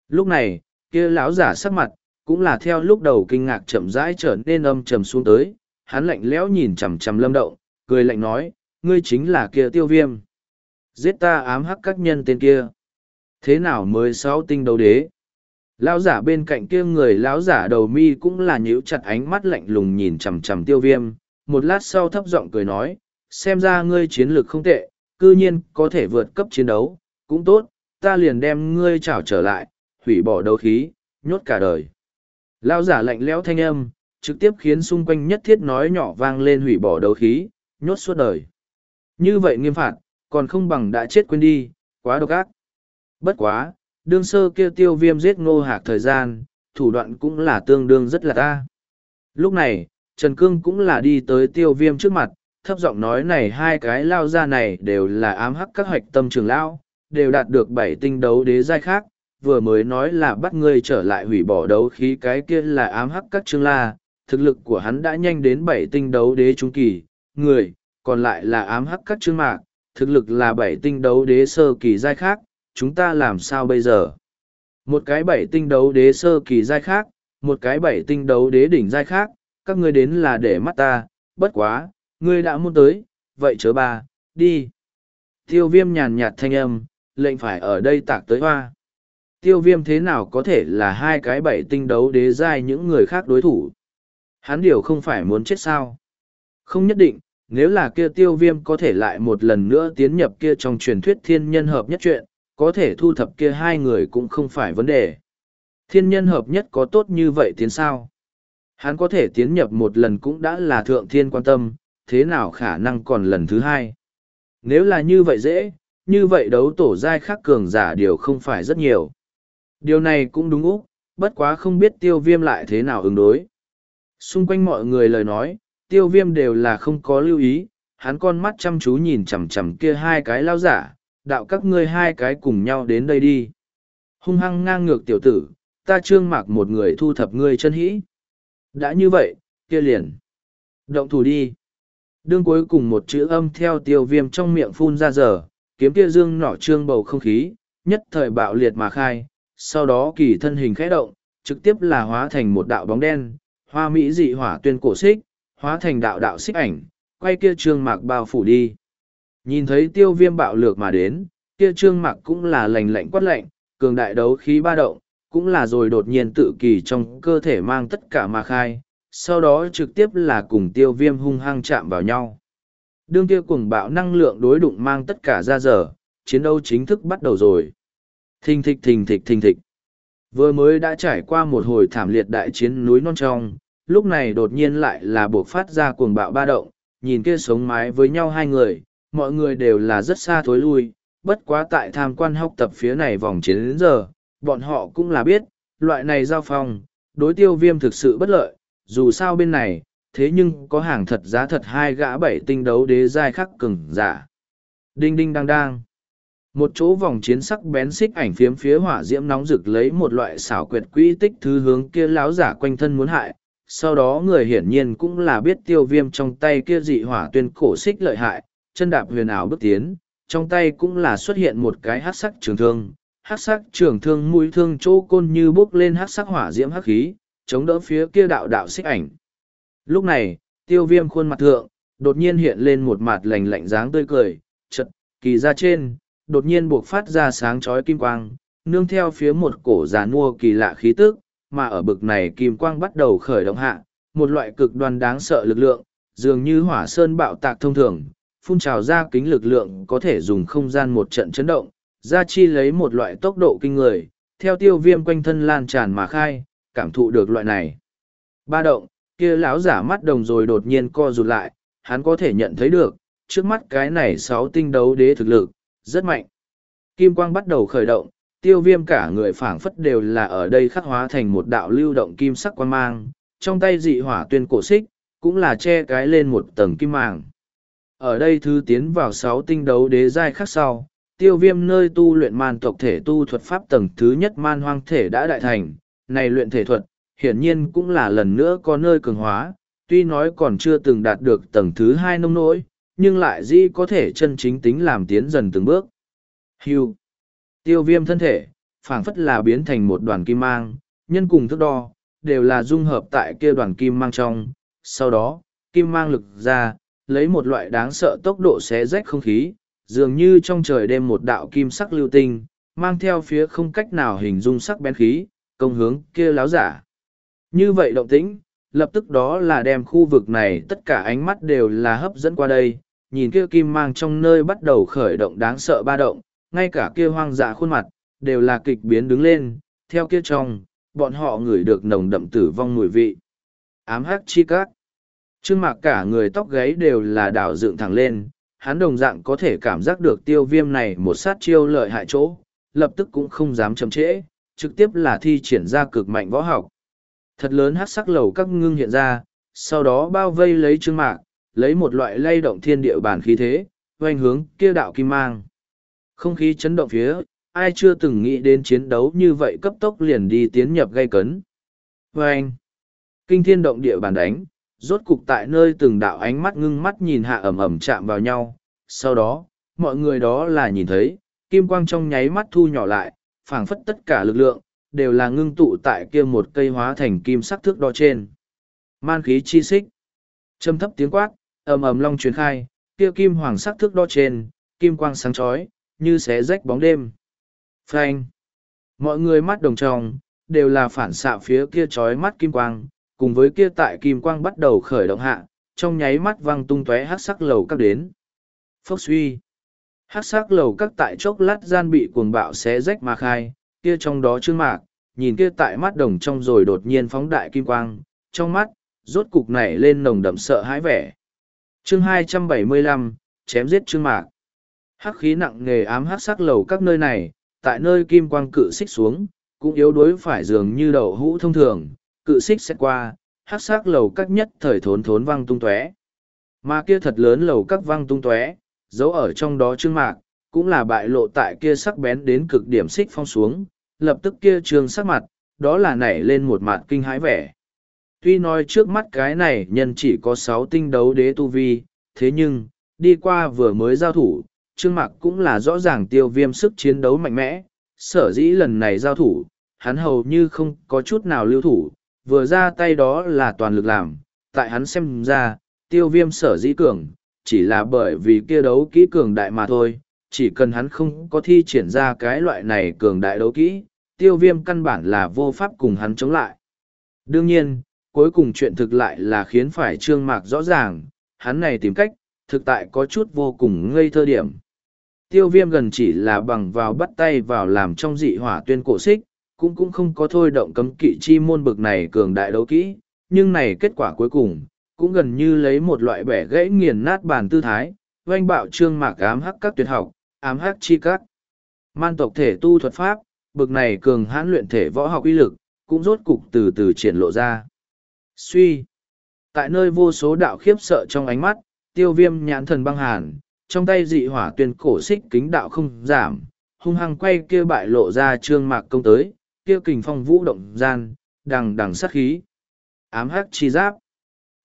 Lúc này, kia lão giả sắc mặt cũng là theo lúc đầu kinh ngạc chậm rãi trở nên âm trầm xuống tới, hắn lạnh lẽo nhìn chằm chằm lâm động, cười lạnh nói ngươi chính là kia tiêu viêm. Giết ta ám hắc các nhân tên kia. Thế nào mới sáu tinh đấu đế? Lão giả bên cạnh kia người lão giả đầu mi cũng là nhíu chặt ánh mắt lạnh lùng nhìn chằm chằm tiêu viêm. Một lát sau thấp giọng cười nói, xem ra ngươi chiến lược không tệ, cư nhiên có thể vượt cấp chiến đấu. Cũng tốt, ta liền đem ngươi trảo trở lại, hủy bỏ đấu khí, nhốt cả đời. Lão giả lạnh lẽo thanh âm, trực tiếp khiến xung quanh nhất thiết nói nhỏ vang lên hủy bỏ đấu khí, nhốt suốt đời như vậy nghiêm phạt còn không bằng đã chết quên đi quá độc ác bất quá đương sơ kia tiêu viêm giết ngô hạc thời gian, thủ đoạn cũng là tương đương rất là ta. Lúc này, Trần Cương cũng là đi tới tiêu viêm trước mặt, thấp giọng nói này hai cái lao ra này đều là ám hắc các hoạch tâm trường lao, đều đạt được bảy tinh đấu đế giai khác, vừa mới nói là bắt ngươi trở lại hủy bỏ đấu khí cái kia là ám hắc các trương la, thực lực của hắn đã nhanh đến bảy tinh đấu đế trung kỳ, người, còn lại là ám hắc các chương mạc, thực lực là bảy tinh đấu đế sơ kỳ giai khác, chúng ta làm sao bây giờ? Một cái bảy tinh đấu đế sơ kỳ giai khác, một cái bảy tinh đấu đế đỉnh giai khác, các ngươi đến là để mắt ta, bất quá, ngươi đã muốn tới, vậy chớ ba, đi. Tiêu viêm nhàn nhạt thanh âm, lệnh phải ở đây tạc tới hoa. Tiêu viêm thế nào có thể là hai cái bảy tinh đấu đế giai những người khác đối thủ? Hắn điều không phải muốn chết sao? Không nhất định, nếu là kia tiêu viêm có thể lại một lần nữa tiến nhập kia trong truyền thuyết thiên nhân hợp nhất chuyện, có thể thu thập kia hai người cũng không phải vấn đề. Thiên nhân hợp nhất có tốt như vậy tiến sao? Hắn có thể tiến nhập một lần cũng đã là thượng thiên quan tâm, thế nào khả năng còn lần thứ hai? Nếu là như vậy dễ, như vậy đấu tổ giai khắc cường giả điều không phải rất nhiều. Điều này cũng đúng úc, bất quá không biết tiêu viêm lại thế nào ứng đối. Xung quanh mọi người lời nói, tiêu viêm đều là không có lưu ý, hắn con mắt chăm chú nhìn chằm chằm kia hai cái lao giả, đạo các ngươi hai cái cùng nhau đến đây đi. Hung hăng ngang ngược tiểu tử, ta trương mạc một người thu thập ngươi chân hĩ. Đã như vậy, kia liền. Động thủ đi. Đương cuối cùng một chữ âm theo tiêu viêm trong miệng phun ra giờ, kiếm kia dương nỏ trương bầu không khí, nhất thời bạo liệt mà khai, sau đó kỳ thân hình khẽ động, trực tiếp là hóa thành một đạo bóng đen, hoa mỹ dị hỏa tuyên cổ xích, hóa thành đạo đạo xích ảnh, quay kia trương mạc bao phủ đi. Nhìn thấy tiêu viêm bạo lược mà đến, kia trương mạc cũng là lành lạnh quát lạnh, cường đại đấu khí ba động, cũng là rồi đột nhiên tự kỳ trong cơ thể mang tất cả mà khai, sau đó trực tiếp là cùng tiêu viêm hung hăng chạm vào nhau. Đương kia cùng bạo năng lượng đối đụng mang tất cả ra giờ, chiến đấu chính thức bắt đầu rồi. Thình thịch thình thịch thình thịch. Vừa mới đã trải qua một hồi thảm liệt đại chiến núi non trong, lúc này đột nhiên lại là buộc phát ra cuồng bạo ba động, nhìn kia sống mái với nhau hai người, mọi người đều là rất xa thối lui, bất quá tại tham quan học tập phía này vòng chiến đến giờ, bọn họ cũng là biết, loại này giao phong, đối tiêu viêm thực sự bất lợi, dù sao bên này, thế nhưng có hàng thật giá thật hai gã bảy tinh đấu đế giai khắc cừng giả. Đinh đinh đang đang. Một chỗ vòng chiến sắc bén xích ảnh phiếm phía hỏa diễm nóng rực lấy một loại xảo quyệt quỹ tích thứ hướng kia láo giả quanh thân muốn hại. Sau đó người hiển nhiên cũng là biết tiêu viêm trong tay kia dị hỏa tuyên cổ xích lợi hại, chân đạp huyền ảo bước tiến, trong tay cũng là xuất hiện một cái hát sắc trường thương. Hát sắc trường thương mũi thương chỗ côn như bốc lên hát sắc hỏa diễm hắc khí, chống đỡ phía kia đạo đạo xích ảnh. Lúc này, tiêu viêm khuôn mặt thượng, đột nhiên hiện lên một mặt lành lạnh dáng tươi cười, chật, kỳ ra trên, đột nhiên buộc phát ra sáng chói kim quang, nương theo phía một cổ già nua kỳ lạ khí tức, mà ở bực này kim quang bắt đầu khởi động hạ, một loại cực đoan đáng sợ lực lượng, dường như hỏa sơn bạo tạc thông thường, phun trào ra kính lực lượng có thể dùng không gian một trận chấn động, ra chi lấy một loại tốc độ kinh người, theo tiêu viêm quanh thân lan tràn mà khai, cảm thụ được loại này. Ba động, kia lão giả mắt đồng rồi đột nhiên co rụt lại, hắn có thể nhận thấy được, trước mắt cái này sáu tinh đấu đế thực lực, rất mạnh. Kim quang bắt đầu khởi động, tiêu viêm cả người phảng phất đều là ở đây khắc hóa thành một đạo lưu động kim sắc quan mang, trong tay dị hỏa tuyên cổ xích, cũng là che cái lên một tầng kim màng. Ở đây thứ tiến vào sáu tinh đấu đế giai khác sau, tiêu viêm nơi tu luyện man tộc thể tu thuật pháp tầng thứ nhất man hoang thể đã đại thành, này luyện thể thuật, hiển nhiên cũng là lần nữa có nơi cường hóa, tuy nói còn chưa từng đạt được tầng thứ hai nông nỗi, nhưng lại dĩ có thể chân chính tính làm tiến dần từng bước. Hưu. Tiêu viêm thân thể, phảng phất là biến thành một đoàn kim mang, nhân cùng thức đo, đều là dung hợp tại kia đoàn kim mang trong. Sau đó, kim mang lực ra, lấy một loại đáng sợ tốc độ xé rách không khí, dường như trong trời đêm một đạo kim sắc lưu tinh, mang theo phía không cách nào hình dung sắc bén khí, công hướng kia láo giả. Như vậy động tĩnh, lập tức đó là đem khu vực này tất cả ánh mắt đều là hấp dẫn qua đây, nhìn kia kim mang trong nơi bắt đầu khởi động đáng sợ ba động, ngay cả kia hoang dã khuôn mặt, đều là kịch biến đứng lên, theo kia trong, bọn họ ngửi được nồng đậm tử vong mùi vị. Ám hắc chi cát. Trương mạc cả người tóc gáy đều là đảo dựng thẳng lên, hắn đồng dạng có thể cảm giác được tiêu viêm này một sát chiêu lợi hại chỗ, lập tức cũng không dám chậm trễ, trực tiếp là thi triển ra cực mạnh võ học. Thật lớn hát sắc lầu các ngưng hiện ra, sau đó bao vây lấy trương mạc, lấy một loại lay động thiên địa bản khí thế, oanh hướng kia đạo kim mang. Không khí chấn động phía, ai chưa từng nghĩ đến chiến đấu như vậy cấp tốc liền đi tiến nhập gây cấn. Vâng! Kinh thiên động địa bàn đánh, rốt cục tại nơi từng đạo ánh mắt ngưng mắt nhìn hạ ẩm ẩm chạm vào nhau. Sau đó, mọi người đó là nhìn thấy, kim quang trong nháy mắt thu nhỏ lại, phảng phất tất cả lực lượng, đều là ngưng tụ tại kia một cây hóa thành kim sắc thước đo trên. Man khí chi xích. Châm thấp tiếng quát, ầm ầm long truyền khai, kia kim hoàng sắc thước đo trên, kim quang sáng chói, như xé rách bóng đêm. Phanh. Mọi người mắt đồng tròng, đều là phản xạ phía kia chói mắt kim quang, cùng với kia tại kim quang bắt đầu khởi động hạ, trong nháy mắt văng tung tóe hát sắc lầu các đến. Phốc suy. Hát sắc lầu các tại chốc lát gian bị cuồng bạo xé rách mà khai, kia trong đó trương mạc, nhìn kia tại mắt đồng trong rồi đột nhiên phóng đại kim quang, trong mắt, rốt cục nảy lên nồng đậm sợ hãi vẻ. chương 275, chém giết trương mạc. Hắc khí nặng nghề ám hắc sắc lầu các nơi này, tại nơi kim quang cự xích xuống, cũng yếu đuối phải dường như đầu hũ thông thường, cự xích sẽ qua, hắc sắc lầu các nhất thời thốn thốn văng tung tóe. Mà kia thật lớn lầu các văng tung tóe, giấu ở trong đó trương mạc, cũng là bại lộ tại kia sắc bén đến cực điểm xích phong xuống, lập tức kia trương sắc mặt, đó là nảy lên một mặt kinh hãi vẻ. Tuy nói trước mắt cái này nhân chỉ có sáu tinh đấu đế tu vi, thế nhưng, đi qua vừa mới giao thủ, Trương Mạc cũng là rõ ràng tiêu viêm sức chiến đấu mạnh mẽ, sở dĩ lần này giao thủ, hắn hầu như không có chút nào lưu thủ, vừa ra tay đó là toàn lực làm, tại hắn xem ra, tiêu viêm sở dĩ cường, chỉ là bởi vì kia đấu kỹ cường đại mà thôi, chỉ cần hắn không có thi triển ra cái loại này cường đại đấu kỹ, tiêu viêm căn bản là vô pháp cùng hắn chống lại. Đương nhiên, cuối cùng chuyện thực lại là khiến phải trương mạc rõ ràng, hắn này tìm cách, thực tại có chút vô cùng ngây thơ điểm. Tiêu viêm gần chỉ là bằng vào bắt tay vào làm trong dị hỏa tuyên cổ xích, cũng cũng không có thôi động cấm kỵ chi môn bực này cường đại đấu kỹ, nhưng này kết quả cuối cùng, cũng gần như lấy một loại bẻ gãy nghiền nát bàn tư thái, doanh bạo trương mạc ám hắc các tuyệt học, ám hắc chi các. Man tộc thể tu thuật pháp, bực này cường hãn luyện thể võ học uy lực, cũng rốt cục từ từ triển lộ ra. Suy. Tại nơi vô số đạo khiếp sợ trong ánh mắt, tiêu viêm nhãn thần băng hàn, trong tay dị hỏa tuyên cổ xích kính đạo không giảm, hung hăng quay kia bại lộ ra trương mạc công tới, kia kình phong vũ động gian, đằng đằng sát khí. Ám hắc chi giáp.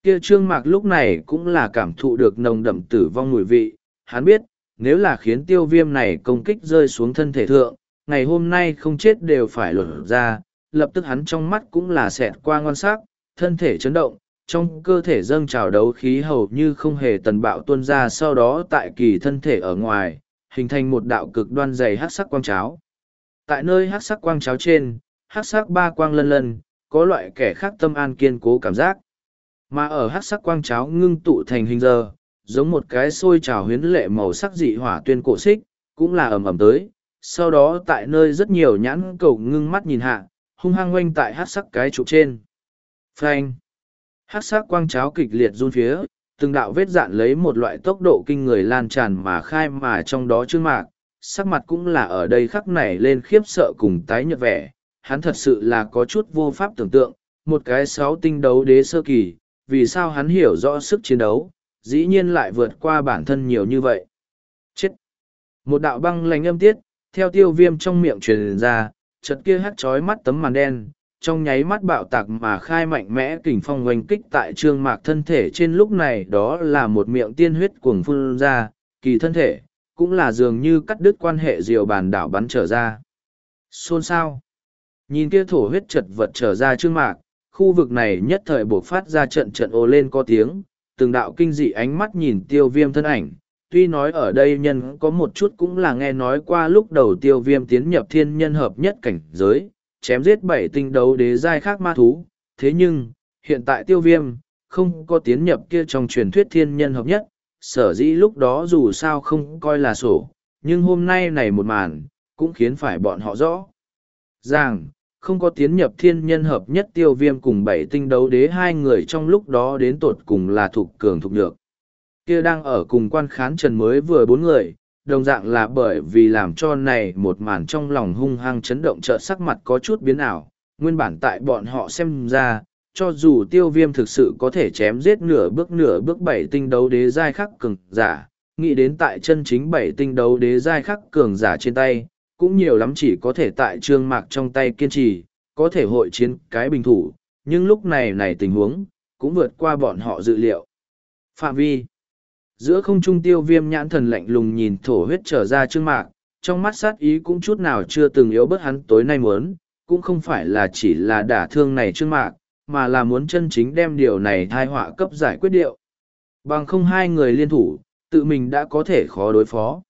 Kia trương mạc lúc này cũng là cảm thụ được nồng đậm tử vong mùi vị, hắn biết, nếu là khiến tiêu viêm này công kích rơi xuống thân thể thượng, ngày hôm nay không chết đều phải lột ra, lập tức hắn trong mắt cũng là xẹt qua ngon sắc, thân thể chấn động, trong cơ thể dâng trào đấu khí hầu như không hề tần bạo tuôn ra sau đó tại kỳ thân thể ở ngoài, hình thành một đạo cực đoan dày hát sắc quang cháo. Tại nơi hát sắc quang cháo trên, hát sắc ba quang lân lân, có loại kẻ khác tâm an kiên cố cảm giác. Mà ở hát sắc quang cháo ngưng tụ thành hình giờ, giống một cái xôi trào huyến lệ màu sắc dị hỏa tuyên cổ xích, cũng là ầm ầm tới. Sau đó tại nơi rất nhiều nhãn cầu ngưng mắt nhìn hạ, hung hăng oanh tại hát sắc cái trụ trên. Frank Hát sắc quang cháo kịch liệt run phía, từng đạo vết dạn lấy một loại tốc độ kinh người lan tràn mà khai mà trong đó chương mạc, sắc mặt cũng là ở đây khắc nảy lên khiếp sợ cùng tái nhợt vẻ, hắn thật sự là có chút vô pháp tưởng tượng, một cái sáu tinh đấu đế sơ kỳ, vì sao hắn hiểu rõ sức chiến đấu, dĩ nhiên lại vượt qua bản thân nhiều như vậy. Chết! Một đạo băng lành âm tiết, theo tiêu viêm trong miệng truyền ra, chợt kia hắt trói mắt tấm màn đen, trong nháy mắt bạo tạc mà khai mạnh mẽ kình phong oanh kích tại trương mạc thân thể trên lúc này đó là một miệng tiên huyết cuồng phun ra, kỳ thân thể, cũng là dường như cắt đứt quan hệ diều bàn đảo bắn trở ra. Xôn xao Nhìn kia thổ huyết chật vật trở ra trương mạc, khu vực này nhất thời buộc phát ra trận trận ô lên có tiếng, từng đạo kinh dị ánh mắt nhìn tiêu viêm thân ảnh. Tuy nói ở đây nhân có một chút cũng là nghe nói qua lúc đầu tiêu viêm tiến nhập thiên nhân hợp nhất cảnh giới, chém giết bảy tinh đấu đế giai khác ma thú. Thế nhưng, hiện tại tiêu viêm, không có tiến nhập kia trong truyền thuyết thiên nhân hợp nhất, sở dĩ lúc đó dù sao không coi là sổ, nhưng hôm nay này một màn, cũng khiến phải bọn họ rõ. Ràng, không có tiến nhập thiên nhân hợp nhất tiêu viêm cùng bảy tinh đấu đế hai người trong lúc đó đến tột cùng là thục cường thục được. Kia đang ở cùng quan khán trần mới vừa bốn người, đồng dạng là bởi vì làm cho này một màn trong lòng hung hăng chấn động trợ sắc mặt có chút biến ảo, nguyên bản tại bọn họ xem ra, cho dù tiêu viêm thực sự có thể chém giết nửa bước nửa bước bảy tinh đấu đế giai khắc cường giả, nghĩ đến tại chân chính bảy tinh đấu đế giai khắc cường giả trên tay, cũng nhiều lắm chỉ có thể tại trương mạc trong tay kiên trì, có thể hội chiến cái bình thủ, nhưng lúc này này tình huống, cũng vượt qua bọn họ dự liệu. Phạm vi Giữa không trung tiêu viêm nhãn thần lạnh lùng nhìn thổ huyết trở ra trương mạc, trong mắt sát ý cũng chút nào chưa từng yếu bớt hắn tối nay muốn, cũng không phải là chỉ là đả thương này trương mạc, mà là muốn chân chính đem điều này thai họa cấp giải quyết điệu. Bằng không hai người liên thủ, tự mình đã có thể khó đối phó.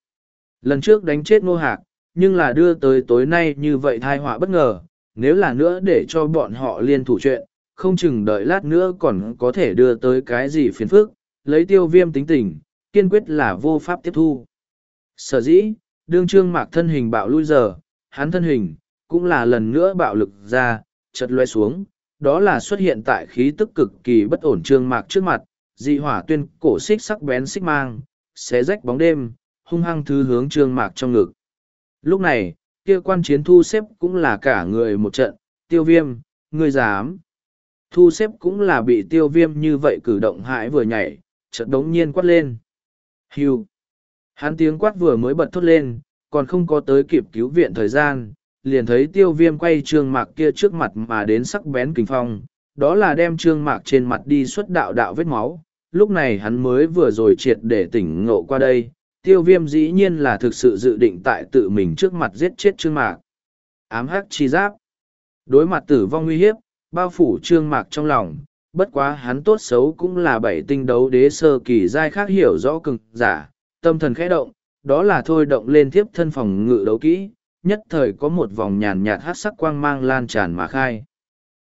Lần trước đánh chết ngô hạc, nhưng là đưa tới tối nay như vậy thai họa bất ngờ, nếu là nữa để cho bọn họ liên thủ chuyện, không chừng đợi lát nữa còn có thể đưa tới cái gì phiền phức, lấy tiêu viêm tính tình, kiên quyết là vô pháp tiếp thu. Sở dĩ, đương trương mạc thân hình bạo lui giờ, hắn thân hình, cũng là lần nữa bạo lực ra, chật loe xuống, đó là xuất hiện tại khí tức cực kỳ bất ổn trương mạc trước mặt, dị hỏa tuyên cổ xích sắc bén xích mang, xé rách bóng đêm, hung hăng thứ hướng trương mạc trong ngực. Lúc này, kia quan chiến thu xếp cũng là cả người một trận, tiêu viêm, người dám. Thu xếp cũng là bị tiêu viêm như vậy cử động hãi vừa nhảy, chợt đống nhiên quát lên. Hưu. Hắn tiếng quát vừa mới bật thốt lên, còn không có tới kịp cứu viện thời gian, liền thấy tiêu viêm quay trương mạc kia trước mặt mà đến sắc bén kinh phong, đó là đem trương mạc trên mặt đi xuất đạo đạo vết máu. Lúc này hắn mới vừa rồi triệt để tỉnh ngộ qua đây, tiêu viêm dĩ nhiên là thực sự dự định tại tự mình trước mặt giết chết trương mạc. Ám hắc chi giáp. Đối mặt tử vong nguy hiếp, bao phủ trương mạc trong lòng, bất quá hắn tốt xấu cũng là bảy tinh đấu đế sơ kỳ giai khác hiểu rõ cực giả, tâm thần khẽ động, đó là thôi động lên tiếp thân phòng ngự đấu kỹ, nhất thời có một vòng nhàn nhạt hát sắc quang mang lan tràn mà khai.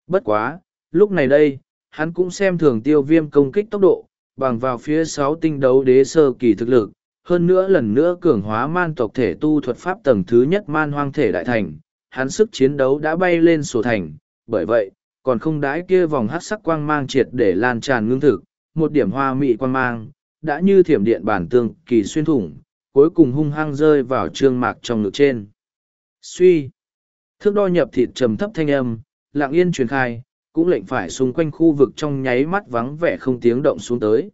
Bất quá, lúc này đây, hắn cũng xem thường tiêu viêm công kích tốc độ, bằng vào phía sáu tinh đấu đế sơ kỳ thực lực, hơn nữa lần nữa cường hóa man tộc thể tu thuật pháp tầng thứ nhất man hoang thể đại thành, hắn sức chiến đấu đã bay lên sổ thành, bởi vậy, còn không đãi kia vòng hát sắc quang mang triệt để lan tràn ngưng thực, một điểm hoa mị quang mang, đã như thiểm điện bản tương kỳ xuyên thủng, cuối cùng hung hăng rơi vào trương mạc trong ngực trên. Suy. Thước đo nhập thịt trầm thấp thanh âm, lặng yên truyền khai, cũng lệnh phải xung quanh khu vực trong nháy mắt vắng vẻ không tiếng động xuống tới.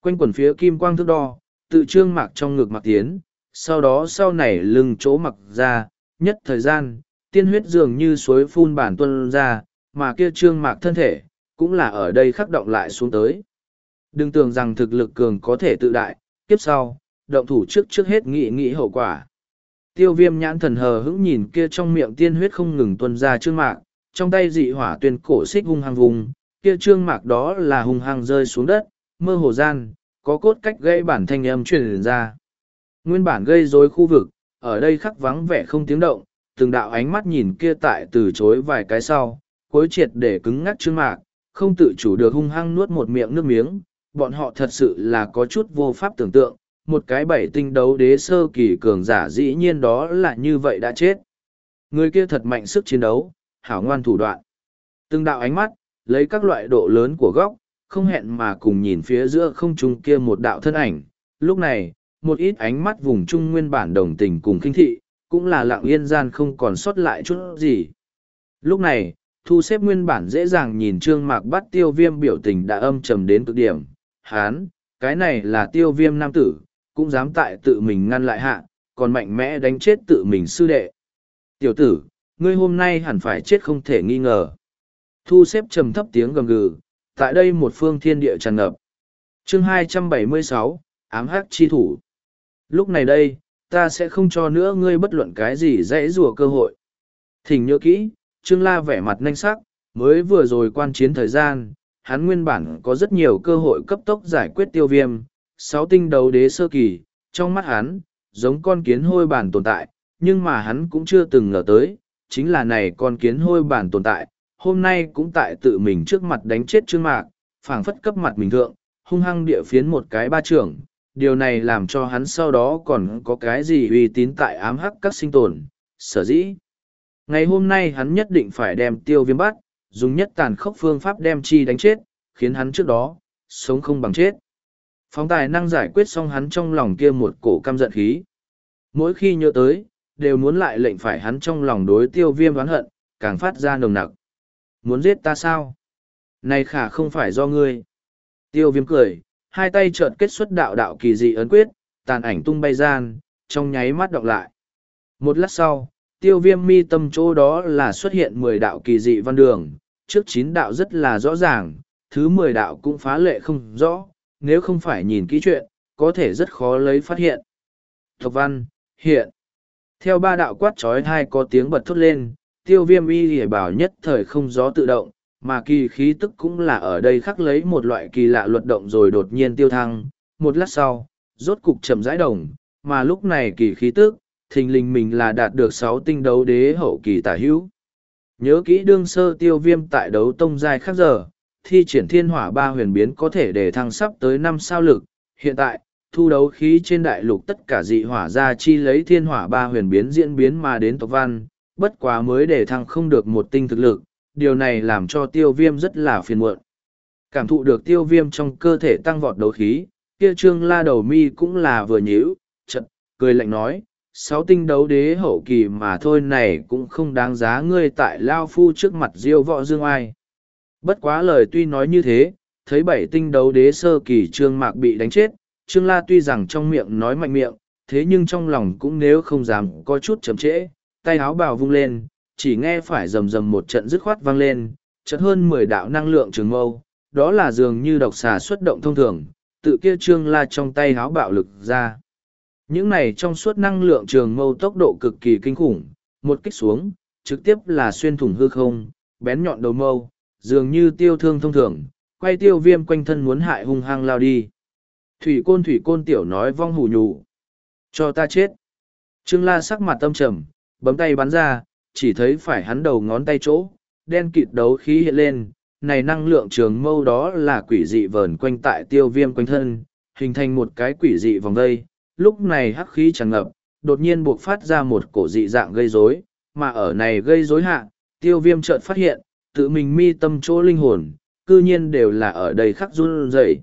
Quanh quần phía kim quang thước đo, tự trương mạc trong ngực mặc tiến, sau đó sau này lưng chỗ mặc ra, nhất thời gian, tiên huyết dường như suối phun bản tuân ra, mà kia trương mạc thân thể, cũng là ở đây khắc động lại xuống tới. Đừng tưởng rằng thực lực cường có thể tự đại, kiếp sau, động thủ trước trước hết nghĩ nghĩ hậu quả. Tiêu viêm nhãn thần hờ hững nhìn kia trong miệng tiên huyết không ngừng tuân ra trương mạc, trong tay dị hỏa tuyên cổ xích hung hăng vùng, kia trương mạc đó là hung hăng rơi xuống đất, mơ hồ gian, có cốt cách gây bản thanh âm truyền ra. Nguyên bản gây rối khu vực, ở đây khắc vắng vẻ không tiếng động, từng đạo ánh mắt nhìn kia tại từ chối vài cái sau, cuối triệt để cứng ngắc trương mạc, không tự chủ được hung hăng nuốt một miệng nước miếng, bọn họ thật sự là có chút vô pháp tưởng tượng, một cái bảy tinh đấu đế sơ kỳ cường giả dĩ nhiên đó là như vậy đã chết. Người kia thật mạnh sức chiến đấu, hảo ngoan thủ đoạn. Từng đạo ánh mắt, lấy các loại độ lớn của góc, không hẹn mà cùng nhìn phía giữa không trung kia một đạo thân ảnh. Lúc này, một ít ánh mắt vùng trung nguyên bản đồng tình cùng kinh thị, cũng là lặng yên gian không còn sót lại chút gì. Lúc này, thu xếp nguyên bản dễ dàng nhìn trương mạc bắt tiêu viêm biểu tình đã âm trầm đến cực điểm. Hán, cái này là tiêu viêm nam tử, cũng dám tại tự mình ngăn lại hạ, còn mạnh mẽ đánh chết tự mình sư đệ. Tiểu tử, ngươi hôm nay hẳn phải chết không thể nghi ngờ. Thu xếp trầm thấp tiếng gầm gừ, tại đây một phương thiên địa tràn ngập. chương 276, ám hắc chi thủ. Lúc này đây, ta sẽ không cho nữa ngươi bất luận cái gì dễ rùa cơ hội. Thỉnh nhớ kỹ, Trương La vẻ mặt nhanh sắc, mới vừa rồi quan chiến thời gian, hắn nguyên bản có rất nhiều cơ hội cấp tốc giải quyết tiêu viêm, sáu tinh đấu đế sơ kỳ, trong mắt hắn, giống con kiến hôi bản tồn tại, nhưng mà hắn cũng chưa từng ngờ tới, chính là này con kiến hôi bản tồn tại, hôm nay cũng tại tự mình trước mặt đánh chết Trương Mạc, phảng phất cấp mặt mình thượng, hung hăng địa phiến một cái ba trưởng, điều này làm cho hắn sau đó còn có cái gì uy tín tại ám hắc các sinh tồn, sở dĩ. Ngày hôm nay hắn nhất định phải đem tiêu viêm bắt, dùng nhất tàn khốc phương pháp đem chi đánh chết, khiến hắn trước đó, sống không bằng chết. Phóng tài năng giải quyết xong hắn trong lòng kia một cổ căm giận khí. Mỗi khi nhớ tới, đều muốn lại lệnh phải hắn trong lòng đối tiêu viêm oán hận, càng phát ra nồng nặc. Muốn giết ta sao? Này khả không phải do ngươi. Tiêu viêm cười, hai tay trợn kết xuất đạo đạo kỳ dị ấn quyết, tàn ảnh tung bay gian, trong nháy mắt đọc lại. Một lát sau, tiêu viêm mi tâm chỗ đó là xuất hiện mười đạo kỳ dị văn đường, trước chín đạo rất là rõ ràng, thứ mười đạo cũng phá lệ không rõ, nếu không phải nhìn kỹ chuyện, có thể rất khó lấy phát hiện. Thục văn, hiện. Theo ba đạo quát trói hai có tiếng bật thốt lên, tiêu viêm y hề bảo nhất thời không gió tự động, mà kỳ khí tức cũng là ở đây khắc lấy một loại kỳ lạ luật động rồi đột nhiên tiêu thăng. Một lát sau, rốt cục chậm rãi đồng, mà lúc này kỳ khí tức, thình lình mình là đạt được sáu tinh đấu đế hậu kỳ tả hữu. Nhớ kỹ đương sơ tiêu viêm tại đấu tông giai khác giờ, thi triển thiên hỏa ba huyền biến có thể để thăng sắp tới năm sao lực. Hiện tại, thu đấu khí trên đại lục tất cả dị hỏa ra chi lấy thiên hỏa ba huyền biến diễn biến mà đến tộc văn, bất quá mới để thăng không được một tinh thực lực, điều này làm cho tiêu viêm rất là phiền muộn. Cảm thụ được tiêu viêm trong cơ thể tăng vọt đấu khí, kia trương la đầu mi cũng là vừa nhíu, chật, cười lạnh nói, sáu tinh đấu đế hậu kỳ mà thôi này cũng không đáng giá ngươi tại lao phu trước mặt diêu võ dương ai. Bất quá lời tuy nói như thế, thấy bảy tinh đấu đế sơ kỳ trương mạc bị đánh chết, trương la tuy rằng trong miệng nói mạnh miệng, thế nhưng trong lòng cũng nếu không dám có chút chậm trễ, tay áo bào vung lên, chỉ nghe phải rầm rầm một trận dứt khoát vang lên, chợt hơn mười đạo năng lượng trường mâu, đó là dường như độc xà xuất động thông thường, tự kia trương la trong tay háo bạo lực ra. Những này trong suốt năng lượng trường mâu tốc độ cực kỳ kinh khủng, một kích xuống, trực tiếp là xuyên thủng hư không, bén nhọn đầu mâu, dường như tiêu thương thông thường, quay tiêu viêm quanh thân muốn hại hung hăng lao đi. Thủy côn thủy côn tiểu nói vong hủ nhủ. Cho ta chết. Trương la sắc mặt tâm trầm, bấm tay bắn ra, chỉ thấy phải hắn đầu ngón tay chỗ, đen kịt đấu khí hiện lên, này năng lượng trường mâu đó là quỷ dị vờn quanh tại tiêu viêm quanh thân, hình thành một cái quỷ dị vòng dây, lúc này hắc khí tràn ngập, đột nhiên buộc phát ra một cổ dị dạng gây rối, mà ở này gây rối hạ, tiêu viêm chợt phát hiện, tự mình mi tâm chỗ linh hồn, cư nhiên đều là ở đây khắc run rẩy.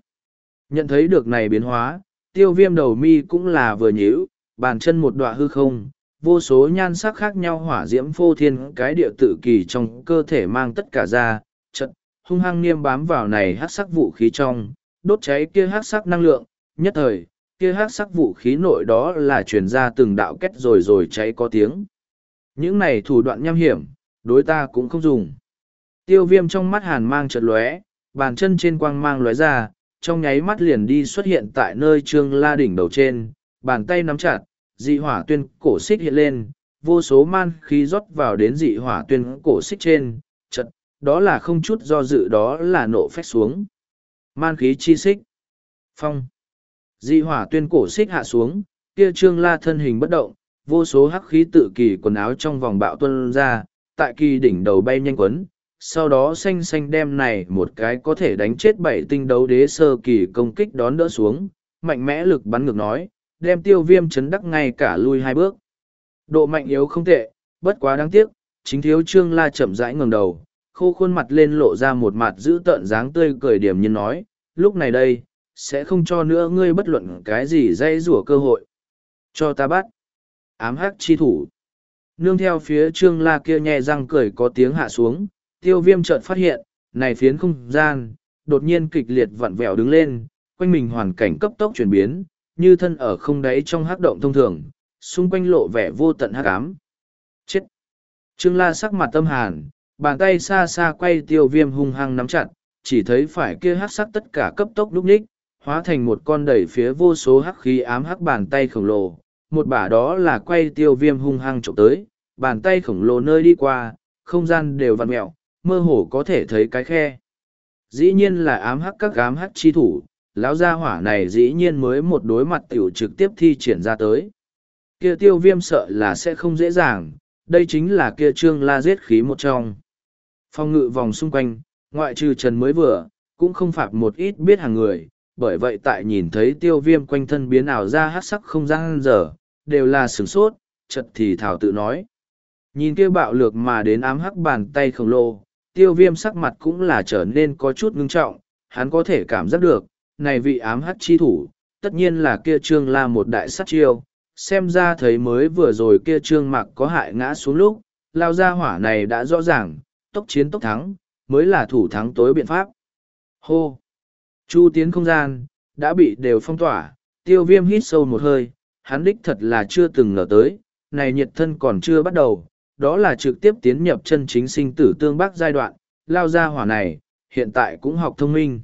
Nhận thấy được này biến hóa, tiêu viêm đầu mi cũng là vừa nhíu, bàn chân một đoạn hư không, vô số nhan sắc khác nhau hỏa diễm phô thiên cái địa tự kỳ trong cơ thể mang tất cả ra, chợt hung hăng niêm bám vào này hát sắc vũ khí trong, đốt cháy kia hát sắc năng lượng, nhất thời, kia hát sắc vũ khí nội đó là truyền ra từng đạo kết rồi rồi cháy có tiếng. Những này thủ đoạn nham hiểm, đối ta cũng không dùng. Tiêu viêm trong mắt hàn mang chợt lóe, bàn chân trên quang mang lóe ra, trong nháy mắt liền đi xuất hiện tại nơi trương la đỉnh đầu trên, bàn tay nắm chặt, dị hỏa tuyên cổ xích hiện lên, vô số man khí rót vào đến dị hỏa tuyên cổ xích trên, chật, đó là không chút do dự đó là nộ phách xuống. Man khí chi xích. Phong. Dị hỏa tuyên cổ xích hạ xuống, kia trương la thân hình bất động, vô số hắc khí tự kỳ quần áo trong vòng bạo tuân ra, tại kỳ đỉnh đầu bay nhanh quấn, sau đó xanh xanh đem này một cái có thể đánh chết bảy tinh đấu đế sơ kỳ công kích đón đỡ xuống, mạnh mẽ lực bắn ngược nói, đem tiêu viêm chấn đắc ngay cả lui hai bước. Độ mạnh yếu không tệ, bất quá đáng tiếc, chính thiếu trương la chậm rãi ngẩng đầu, khô khuôn mặt lên lộ ra một mặt giữ tợn dáng tươi cười điểm nhiên nói, lúc này đây, sẽ không cho nữa ngươi bất luận cái gì dây rủa cơ hội. Cho ta bắt. Ám hắc chi thủ. Nương theo phía trương la kia nhẹ răng cười có tiếng hạ xuống, tiêu viêm chợt phát hiện, này phiến không gian, đột nhiên kịch liệt vặn vẹo đứng lên, quanh mình hoàn cảnh cấp tốc chuyển biến, như thân ở không đáy trong hắc động thông thường, xung quanh lộ vẻ vô tận hắc ám. Chết! Trương La sắc mặt tâm hàn, bàn tay xa xa quay tiêu viêm hung hăng nắm chặt, chỉ thấy phải kia hắc sắc tất cả cấp tốc lúc ních, hóa thành một con đẩy phía vô số hắc khí ám hắc bàn tay khổng lồ. Một bả đó là quay tiêu viêm hung hăng trộm tới, bàn tay khổng lồ nơi đi qua, không gian đều vặn mẹo, mơ hồ có thể thấy cái khe. Dĩ nhiên là ám hắc các ám hắc chi thủ, lão gia hỏa này dĩ nhiên mới một đối mặt tiểu trực tiếp thi triển ra tới. Kia tiêu viêm sợ là sẽ không dễ dàng, đây chính là kia trương la giết khí một trong. Phong ngự vòng xung quanh, ngoại trừ trần mới vừa, cũng không phạt một ít biết hàng người, bởi vậy tại nhìn thấy tiêu viêm quanh thân biến ảo ra hát sắc không gian giờ, đều là sửng sốt, chật thì thảo tự nói. Nhìn kia bạo lược mà đến ám hắc bàn tay khổng lồ, tiêu viêm sắc mặt cũng là trở nên có chút ngưng trọng, hắn có thể cảm giác được, này vị ám hắc chi thủ, tất nhiên là kia trương la một đại sát chiêu, xem ra thấy mới vừa rồi kia trương mặc có hại ngã xuống lúc, lao ra hỏa này đã rõ ràng, tốc chiến tốc thắng, mới là thủ thắng tối biện pháp. Hô! Chu tiến không gian, đã bị đều phong tỏa, tiêu viêm hít sâu một hơi, hắn đích thật là chưa từng ngờ tới, này nhiệt thân còn chưa bắt đầu, đó là trực tiếp tiến nhập chân chính sinh tử tương bắc giai đoạn, lao ra hỏa này, hiện tại cũng học thông minh.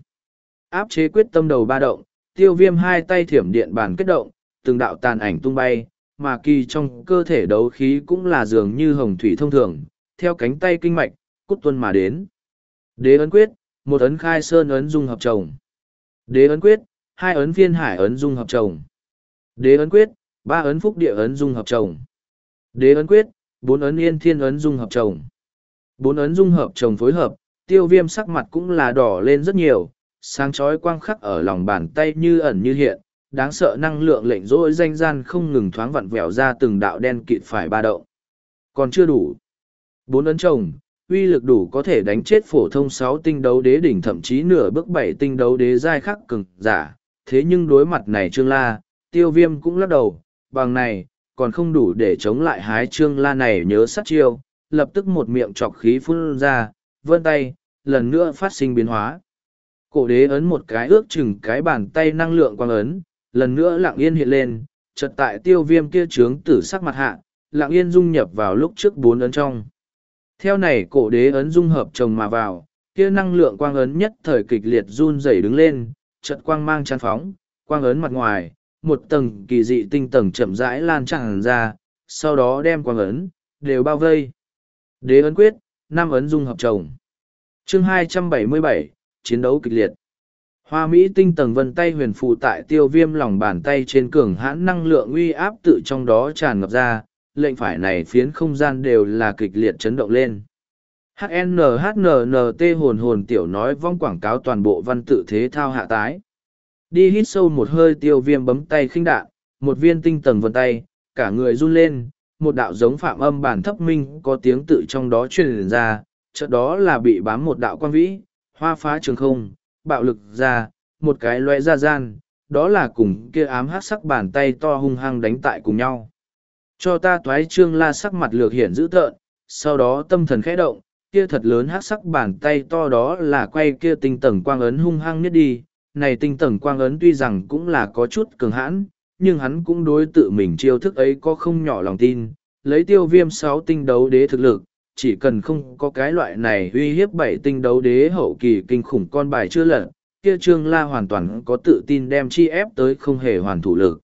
Áp chế quyết tâm đầu ba động, tiêu viêm hai tay thiểm điện bản kết động, từng đạo tàn ảnh tung bay, mà kỳ trong cơ thể đấu khí cũng là dường như hồng thủy thông thường, theo cánh tay kinh mạch, cút tuân mà đến. Đế ấn quyết, một ấn khai sơn ấn dung hợp chồng. Đế ấn quyết, hai ấn viên hải ấn dung hợp chồng. Đế ấn quyết, ba ấn phúc địa ấn dung hợp chồng. Đế ấn quyết, bốn ấn yên thiên ấn dung hợp chồng. Bốn ấn dung hợp chồng phối hợp, tiêu viêm sắc mặt cũng là đỏ lên rất nhiều, sáng chói quang khắc ở lòng bàn tay như ẩn như hiện, đáng sợ năng lượng lệnh rỗi danh gian không ngừng thoáng vặn vẹo ra từng đạo đen kịt phải ba động. Còn chưa đủ. Bốn ấn chồng, uy lực đủ có thể đánh chết phổ thông sáu tinh đấu đế đỉnh thậm chí nửa bước bảy tinh đấu đế giai khắc cường giả. Thế nhưng đối mặt này Trương La, tiêu viêm cũng lắc đầu, bằng này, còn không đủ để chống lại hái Trương La này nhớ sát chiêu, lập tức một miệng chọc khí phun ra, vươn tay, lần nữa phát sinh biến hóa. Cổ đế ấn một cái ước chừng cái bàn tay năng lượng quang ấn, lần nữa lặng yên hiện lên, chợt tại tiêu viêm kia trướng tử sắc mặt hạ, lặng yên dung nhập vào lúc trước bốn ấn trong. Theo này cổ đế ấn dung hợp chồng mà vào, kia năng lượng quang ấn nhất thời kịch liệt run rẩy đứng lên, chợt quang mang chán phóng, quang ấn mặt ngoài, một tầng kỳ dị tinh tầng chậm rãi lan tràn ra, sau đó đem quang ấn, đều bao vây. Đế ấn quyết, năm ấn dung hợp chồng. Chương 277, chiến đấu kịch liệt. Hoa Mỹ tinh tầng vân tay huyền phụ tại tiêu viêm lòng bàn tay trên cường hãn năng lượng uy áp tự trong đó tràn ngập ra, lệnh phải này phiến không gian đều là kịch liệt chấn động lên. HNHNNT hồn hồn tiểu nói vong quảng cáo toàn bộ văn tự thế thao hạ tái. Đi hít sâu một hơi tiêu viêm bấm tay khinh đạn, một viên tinh tầng vân tay, cả người run lên, một đạo giống phạm âm bản thấp minh có tiếng tự trong đó truyền ra, chợt đó là bị bám một đạo quan vĩ, hoa phá trường không, bạo lực ra, một cái loe ra gian, đó là cùng kia ám hát sắc bàn tay to hung hăng đánh tại cùng nhau. Cho ta toái trương la sắc mặt lược hiển dữ tợn, sau đó tâm thần khẽ động, kia thật lớn hát sắc bàn tay to đó là quay kia tinh tầng quang ấn hung hăng nhất đi. Này tinh tầng quang ấn tuy rằng cũng là có chút cường hãn, nhưng hắn cũng đối tự mình chiêu thức ấy có không nhỏ lòng tin. Lấy tiêu viêm sáu tinh đấu đế thực lực, chỉ cần không có cái loại này uy hiếp bảy tinh đấu đế hậu kỳ kinh khủng con bài chưa lật, kia trương la hoàn toàn có tự tin đem chi ép tới không hề hoàn thủ lực.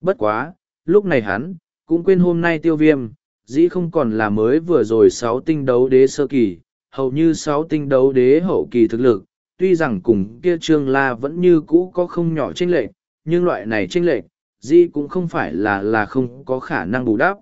Bất quá, lúc này hắn, cũng quên hôm nay tiêu viêm, dĩ không còn là mới vừa rồi sáu tinh đấu đế sơ kỳ, hầu như sáu tinh đấu đế hậu kỳ thực lực, tuy rằng cùng kia trương la vẫn như cũ có không nhỏ tranh lệch, nhưng loại này tranh lệch, dĩ cũng không phải là là không có khả năng bù đắp.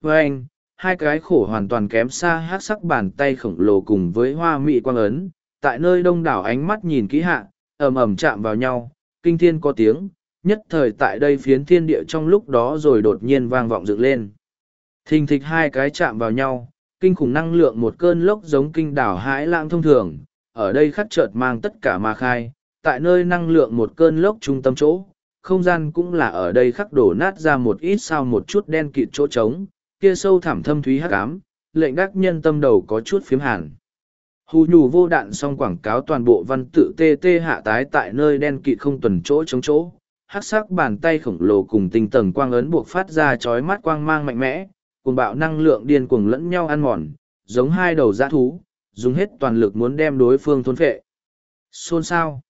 Với anh, hai cái khổ hoàn toàn kém xa hát sắc bàn tay khổng lồ cùng với hoa mị quang ấn, tại nơi đông đảo ánh mắt nhìn kỹ hạ, ầm ầm chạm vào nhau, kinh thiên có tiếng, nhất thời tại đây phiến thiên địa trong lúc đó rồi đột nhiên vang vọng dựng lên. Thình thịch hai cái chạm vào nhau, kinh khủng năng lượng một cơn lốc giống kinh đảo hãi lãng thông thường, ở đây khắc chợt mang tất cả ma khai, tại nơi năng lượng một cơn lốc trung tâm chỗ, không gian cũng là ở đây khắc đổ nát ra một ít sao một chút đen kịt chỗ trống, kia sâu thẳm thâm thúy hắc ám, lệnh đắc nhân tâm đầu có chút phiếm hàn. Hù nhù vô đạn xong quảng cáo toàn bộ văn tự tê tê hạ tái tại nơi đen kịt không tuần chỗ chống chỗ, hắc sắc bàn tay khổng lồ cùng tinh tầng quang ấn buộc phát ra chói mắt quang mang mạnh mẽ, cùng bạo năng lượng điên cuồng lẫn nhau ăn mòn, giống hai đầu dã thú, dùng hết toàn lực muốn đem đối phương thôn phệ. Xôn sao?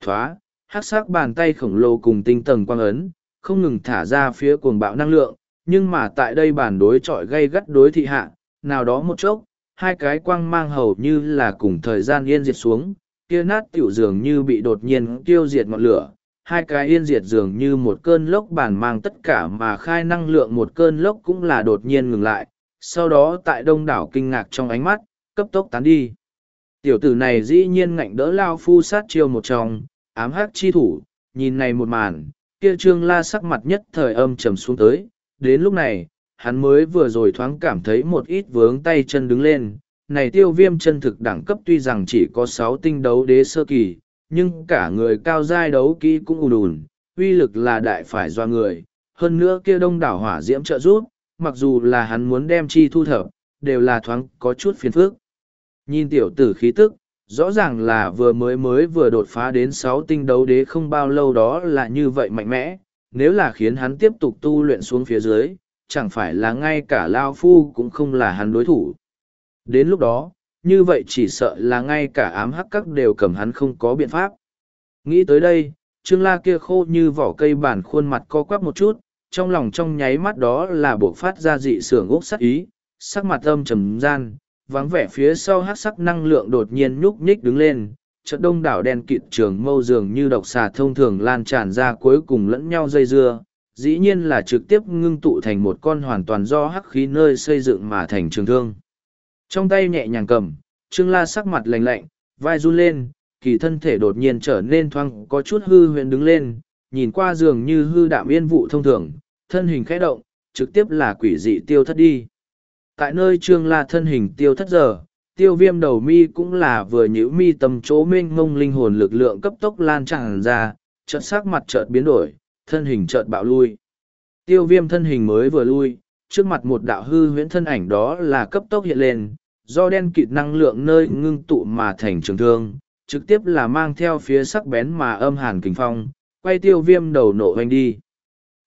Thoá, hắc sắc bàn tay khổng lồ cùng tinh tầng quang ấn, không ngừng thả ra phía cuồng bạo năng lượng, nhưng mà tại đây bản đối chọi gây gắt đối thị hạ, nào đó một chốc, hai cái quang mang hầu như là cùng thời gian yên diệt xuống, kia nát tiểu dường như bị đột nhiên tiêu diệt ngọn lửa, hai cái yên diệt dường như một cơn lốc bản mang tất cả mà khai năng lượng một cơn lốc cũng là đột nhiên ngừng lại, sau đó tại đông đảo kinh ngạc trong ánh mắt, cấp tốc tán đi. Tiểu tử này dĩ nhiên ngạnh đỡ lao phu sát chiêu một trong, ám hắc chi thủ, nhìn này một màn, kia trương la sắc mặt nhất thời âm trầm xuống tới, đến lúc này, hắn mới vừa rồi thoáng cảm thấy một ít vướng tay chân đứng lên. Này tiêu viêm chân thực đẳng cấp tuy rằng chỉ có sáu tinh đấu đế sơ kỳ, nhưng cả người cao giai đấu kỹ cũng ùn ùn, uy lực là đại phải do người. Hơn nữa kia đông đảo hỏa diễm trợ giúp, mặc dù là hắn muốn đem chi thu thập, đều là thoáng có chút phiền phức. Nhìn tiểu tử khí tức, rõ ràng là vừa mới mới vừa đột phá đến sáu tinh đấu đế không bao lâu đó là như vậy mạnh mẽ, nếu là khiến hắn tiếp tục tu luyện xuống phía dưới, chẳng phải là ngay cả Lao Phu cũng không là hắn đối thủ. Đến lúc đó, như vậy chỉ sợ là ngay cả ám hắc các đều cầm hắn không có biện pháp. Nghĩ tới đây, Trương La kia khô như vỏ cây bản khuôn mặt co quắp một chút, trong lòng trong nháy mắt đó là buộc phát ra dị sưởng ốc sắc ý, sắc mặt âm trầm gian, vắng vẻ phía sau hát sắc năng lượng đột nhiên nhúc nhích đứng lên, chợt đông đảo đen kịt trường mâu dường như độc xà thông thường lan tràn ra cuối cùng lẫn nhau dây dưa, dĩ nhiên là trực tiếp ngưng tụ thành một con hoàn toàn do hắc khí nơi xây dựng mà thành trường thương. Trong tay nhẹ nhàng cầm, Trương La sắc mặt lạnh lạnh, vai run lên, kỳ thân thể đột nhiên trở nên thoang có chút hư huyền đứng lên, nhìn qua dường như hư đạm yên vụ thông thường, thân hình khẽ động, trực tiếp là quỷ dị tiêu thất đi. Tại nơi Trương La thân hình tiêu thất giờ, tiêu viêm đầu mi cũng là vừa nhữ mi tầm chỗ mênh mông linh hồn lực lượng cấp tốc lan tràn ra, chợt sắc mặt chợt biến đổi, thân hình chợt bạo lui. Tiêu viêm thân hình mới vừa lui, trước mặt một đạo hư huyễn thân ảnh đó là cấp tốc hiện lên, do đen kịt năng lượng nơi ngưng tụ mà thành trường thương, trực tiếp là mang theo phía sắc bén mà âm hàn kinh phong, quay tiêu viêm đầu nổ hoành đi.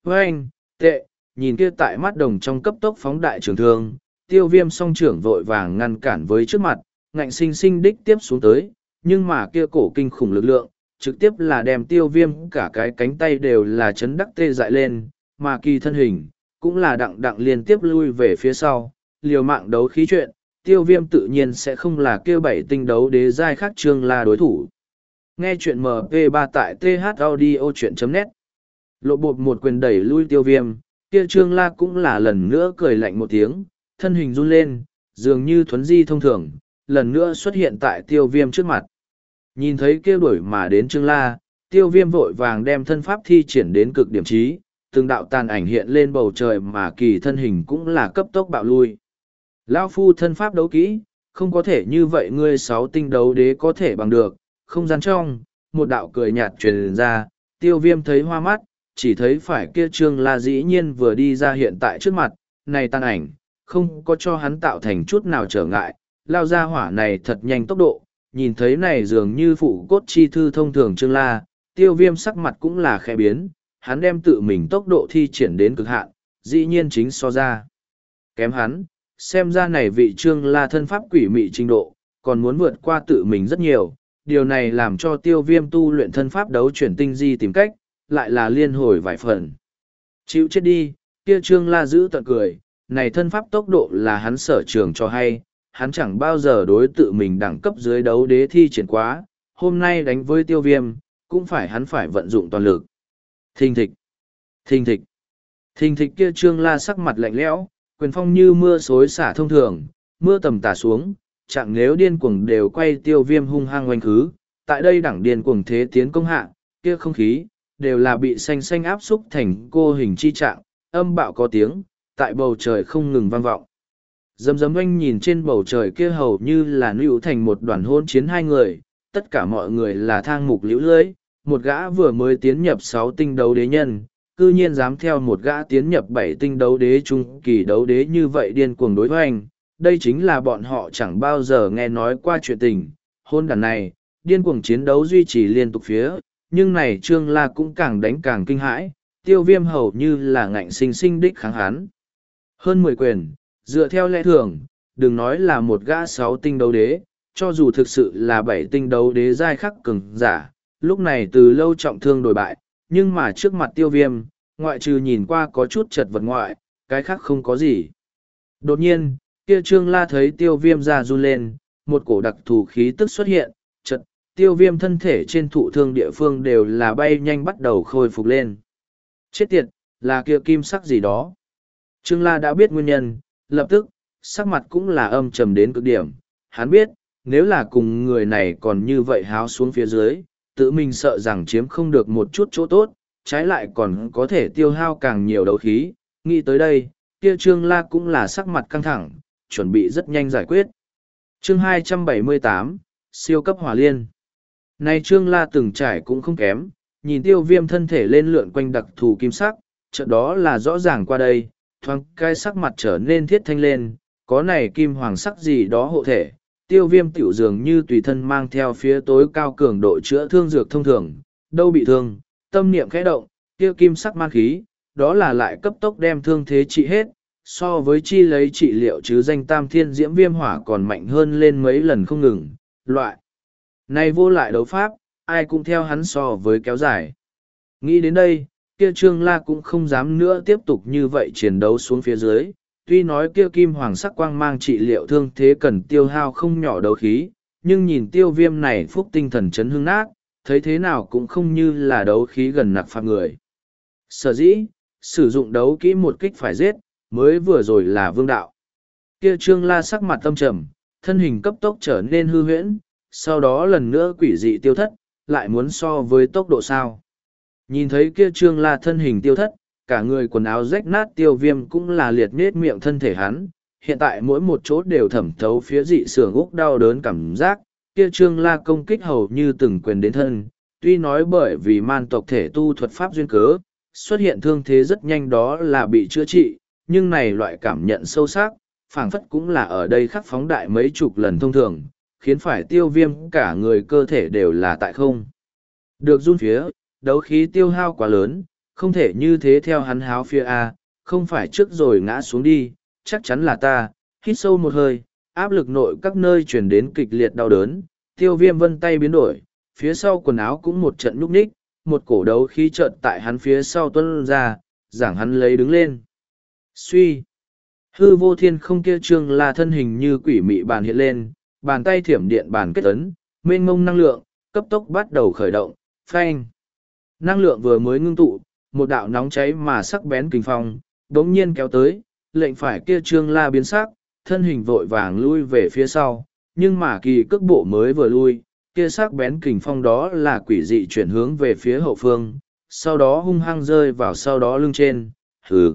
Hoành, tệ, nhìn kia tại mắt đồng trong cấp tốc phóng đại trường thương, tiêu viêm song trưởng vội vàng ngăn cản với trước mặt, ngạnh sinh sinh đích tiếp xuống tới, nhưng mà kia cổ kinh khủng lực lượng, trực tiếp là đem tiêu viêm cả cái cánh tay đều là chấn đắc tê dại lên, mà kỳ thân hình, cũng là đặng đặng liên tiếp lui về phía sau, liều mạng đấu khí chuyện, tiêu viêm tự nhiên sẽ không là kêu bảy tinh đấu đế giai khác trương la đối thủ. Nghe chuyện MP3 tại thaudio.net Lộ bột một quyền đẩy lui tiêu viêm, kia trương la cũng là lần nữa cười lạnh một tiếng, thân hình run lên, dường như thuấn di thông thường, lần nữa xuất hiện tại tiêu viêm trước mặt. Nhìn thấy kêu đuổi mà đến Trương La, tiêu viêm vội vàng đem thân pháp thi triển đến cực điểm trí, từng đạo tàn ảnh hiện lên bầu trời mà kỳ thân hình cũng là cấp tốc bạo lui. Lao phu thân pháp đấu kỹ, không có thể như vậy ngươi sáu tinh đấu đế có thể bằng được, không gian trong, một đạo cười nhạt truyền ra, tiêu viêm thấy hoa mắt, chỉ thấy phải kia trương la dĩ nhiên vừa đi ra hiện tại trước mặt, này tan ảnh, không có cho hắn tạo thành chút nào trở ngại, lao ra hỏa này thật nhanh tốc độ, nhìn thấy này dường như phụ cốt chi thư thông thường Trương La, tiêu viêm sắc mặt cũng là khẽ biến, hắn đem tự mình tốc độ thi triển đến cực hạn, dĩ nhiên chính so ra. Kém hắn, xem ra này vị Trương La thân pháp quỷ mị trình độ, còn muốn vượt qua tự mình rất nhiều, điều này làm cho tiêu viêm tu luyện thân pháp đấu chuyển tinh di tìm cách, lại là liên hồi vài phần. Chịu chết đi, kia Trương La giữ tận cười, này thân pháp tốc độ là hắn sở trường cho hay, hắn chẳng bao giờ đối tự mình đẳng cấp dưới đấu đế thi triển quá, hôm nay đánh với tiêu viêm, cũng phải hắn phải vận dụng toàn lực. Thình thịch, thình thịch, thình thịch kia trương la sắc mặt lạnh lẽo, quyền phong như mưa xối xả thông thường, mưa tầm tả xuống, chẳng nếu điên cuồng đều quay tiêu viêm hung hăng oanh khứ, tại đây đẳng điên cuồng thế tiến công hạ, kia không khí, đều là bị xanh xanh áp xúc thành cô hình chi trạng, âm bạo có tiếng, tại bầu trời không ngừng vang vọng. Dầm dầm oanh nhìn trên bầu trời kia hầu như là nữ thành một đoàn hôn chiến hai người, tất cả mọi người là thang mục liễu lưới, một gã vừa mới tiến nhập sáu tinh đấu đế nhân, cư nhiên dám theo một gã tiến nhập bảy tinh đấu đế trung kỳ đấu đế như vậy điên cuồng đối hoành. Đây chính là bọn họ chẳng bao giờ nghe nói qua chuyện tình, hôn đàn này, điên cuồng chiến đấu duy trì liên tục phía, nhưng này Trương La cũng càng đánh càng kinh hãi, tiêu viêm hầu như là ngạnh sinh sinh đích kháng hán. Hơn mười quyền, dựa theo lẽ thường, đừng nói là một gã sáu tinh đấu đế, cho dù thực sự là bảy tinh đấu đế giai khắc cường giả, lúc này từ lâu trọng thương đổi bại, nhưng mà trước mặt tiêu viêm, ngoại trừ nhìn qua có chút chật vật ngoại, cái khác không có gì. Đột nhiên, kia trương la thấy tiêu viêm ra run lên, một cổ đặc thù khí tức xuất hiện, chật, tiêu viêm thân thể trên thụ thương địa phương đều là bay nhanh bắt đầu khôi phục lên. Chết tiệt, là kia kim sắc gì đó. Trương La đã biết nguyên nhân, lập tức, sắc mặt cũng là âm trầm đến cực điểm. Hắn biết, nếu là cùng người này còn như vậy háo xuống phía dưới, tự mình sợ rằng chiếm không được một chút chỗ tốt, trái lại còn có thể tiêu hao càng nhiều đấu khí. Nghĩ tới đây, kia Trương La cũng là sắc mặt căng thẳng, chuẩn bị rất nhanh giải quyết. Chương 278, Siêu cấp hỏa liên Này Trương La từng trải cũng không kém, nhìn tiêu viêm thân thể lên lượn quanh đặc thù kim sắc, chợt đó là rõ ràng qua đây, thoáng cái sắc mặt trở nên thiết thanh lên, có này kim hoàng sắc gì đó hộ thể, tiêu viêm tiểu dường như tùy thân mang theo phía tối cao cường độ chữa thương dược thông thường, đâu bị thương, tâm niệm khẽ động, tiêu kim sắc man khí, đó là lại cấp tốc đem thương thế trị hết, so với chi lấy trị liệu chứ danh tam thiên diễm viêm hỏa còn mạnh hơn lên mấy lần không ngừng, loại. Này vô lại đấu pháp, ai cũng theo hắn so với kéo dài. Nghĩ đến đây, kia Trương La cũng không dám nữa tiếp tục như vậy chiến đấu xuống phía dưới. Tuy nói kia kim hoàng sắc quang mang trị liệu thương thế cần tiêu hao không nhỏ đấu khí, nhưng nhìn tiêu viêm này phúc tinh thần chấn hưng nát, thấy thế nào cũng không như là đấu khí gần nặc phạt người. Sở dĩ, sử dụng đấu kỹ một kích phải giết, mới vừa rồi là vương đạo. Kia Trương La sắc mặt tâm trầm, thân hình cấp tốc trở nên hư huyễn, sau đó lần nữa quỷ dị tiêu thất, lại muốn so với tốc độ sao. Nhìn thấy kia trương la thân hình tiêu thất, cả người quần áo rách nát tiêu viêm cũng là liệt nết miệng thân thể hắn, hiện tại mỗi một chỗ đều thẩm thấu phía dị sưởng úc đau đớn cảm giác, kia trương la công kích hầu như từng quyền đến thân, tuy nói bởi vì man tộc thể tu thuật pháp duyên cớ, xuất hiện thương thế rất nhanh đó là bị chữa trị, nhưng này loại cảm nhận sâu sắc, phảng phất cũng là ở đây khắc phóng đại mấy chục lần thông thường, khiến phải tiêu viêm cả người cơ thể đều là tại không. Được run phía, đấu khí tiêu hao quá lớn, không thể như thế theo hắn háo phía A, không phải trước rồi ngã xuống đi, chắc chắn là ta, hít sâu một hơi, áp lực nội các nơi chuyển đến kịch liệt đau đớn, tiêu viêm vân tay biến đổi, phía sau quần áo cũng một trận nhúc nhích, một cổ đấu khí trợn tại hắn phía sau tuân ra, giảng hắn lấy đứng lên. Suy! Hư vô thiên không kia trương là thân hình như quỷ mị bàn hiện lên, bàn tay thiểm điện bàn kết ấn, mênh mông năng lượng, cấp tốc bắt đầu khởi động, phanh. Năng lượng vừa mới ngưng tụ, một đạo nóng cháy mà sắc bén kinh phong, đống nhiên kéo tới, lệnh phải kia trương la biến sắc, thân hình vội vàng lui về phía sau, nhưng mà kỳ cước bộ mới vừa lui, kia sắc bén kình phong đó là quỷ dị chuyển hướng về phía hậu phương, sau đó hung hăng rơi vào sau đó lưng trên, hừ.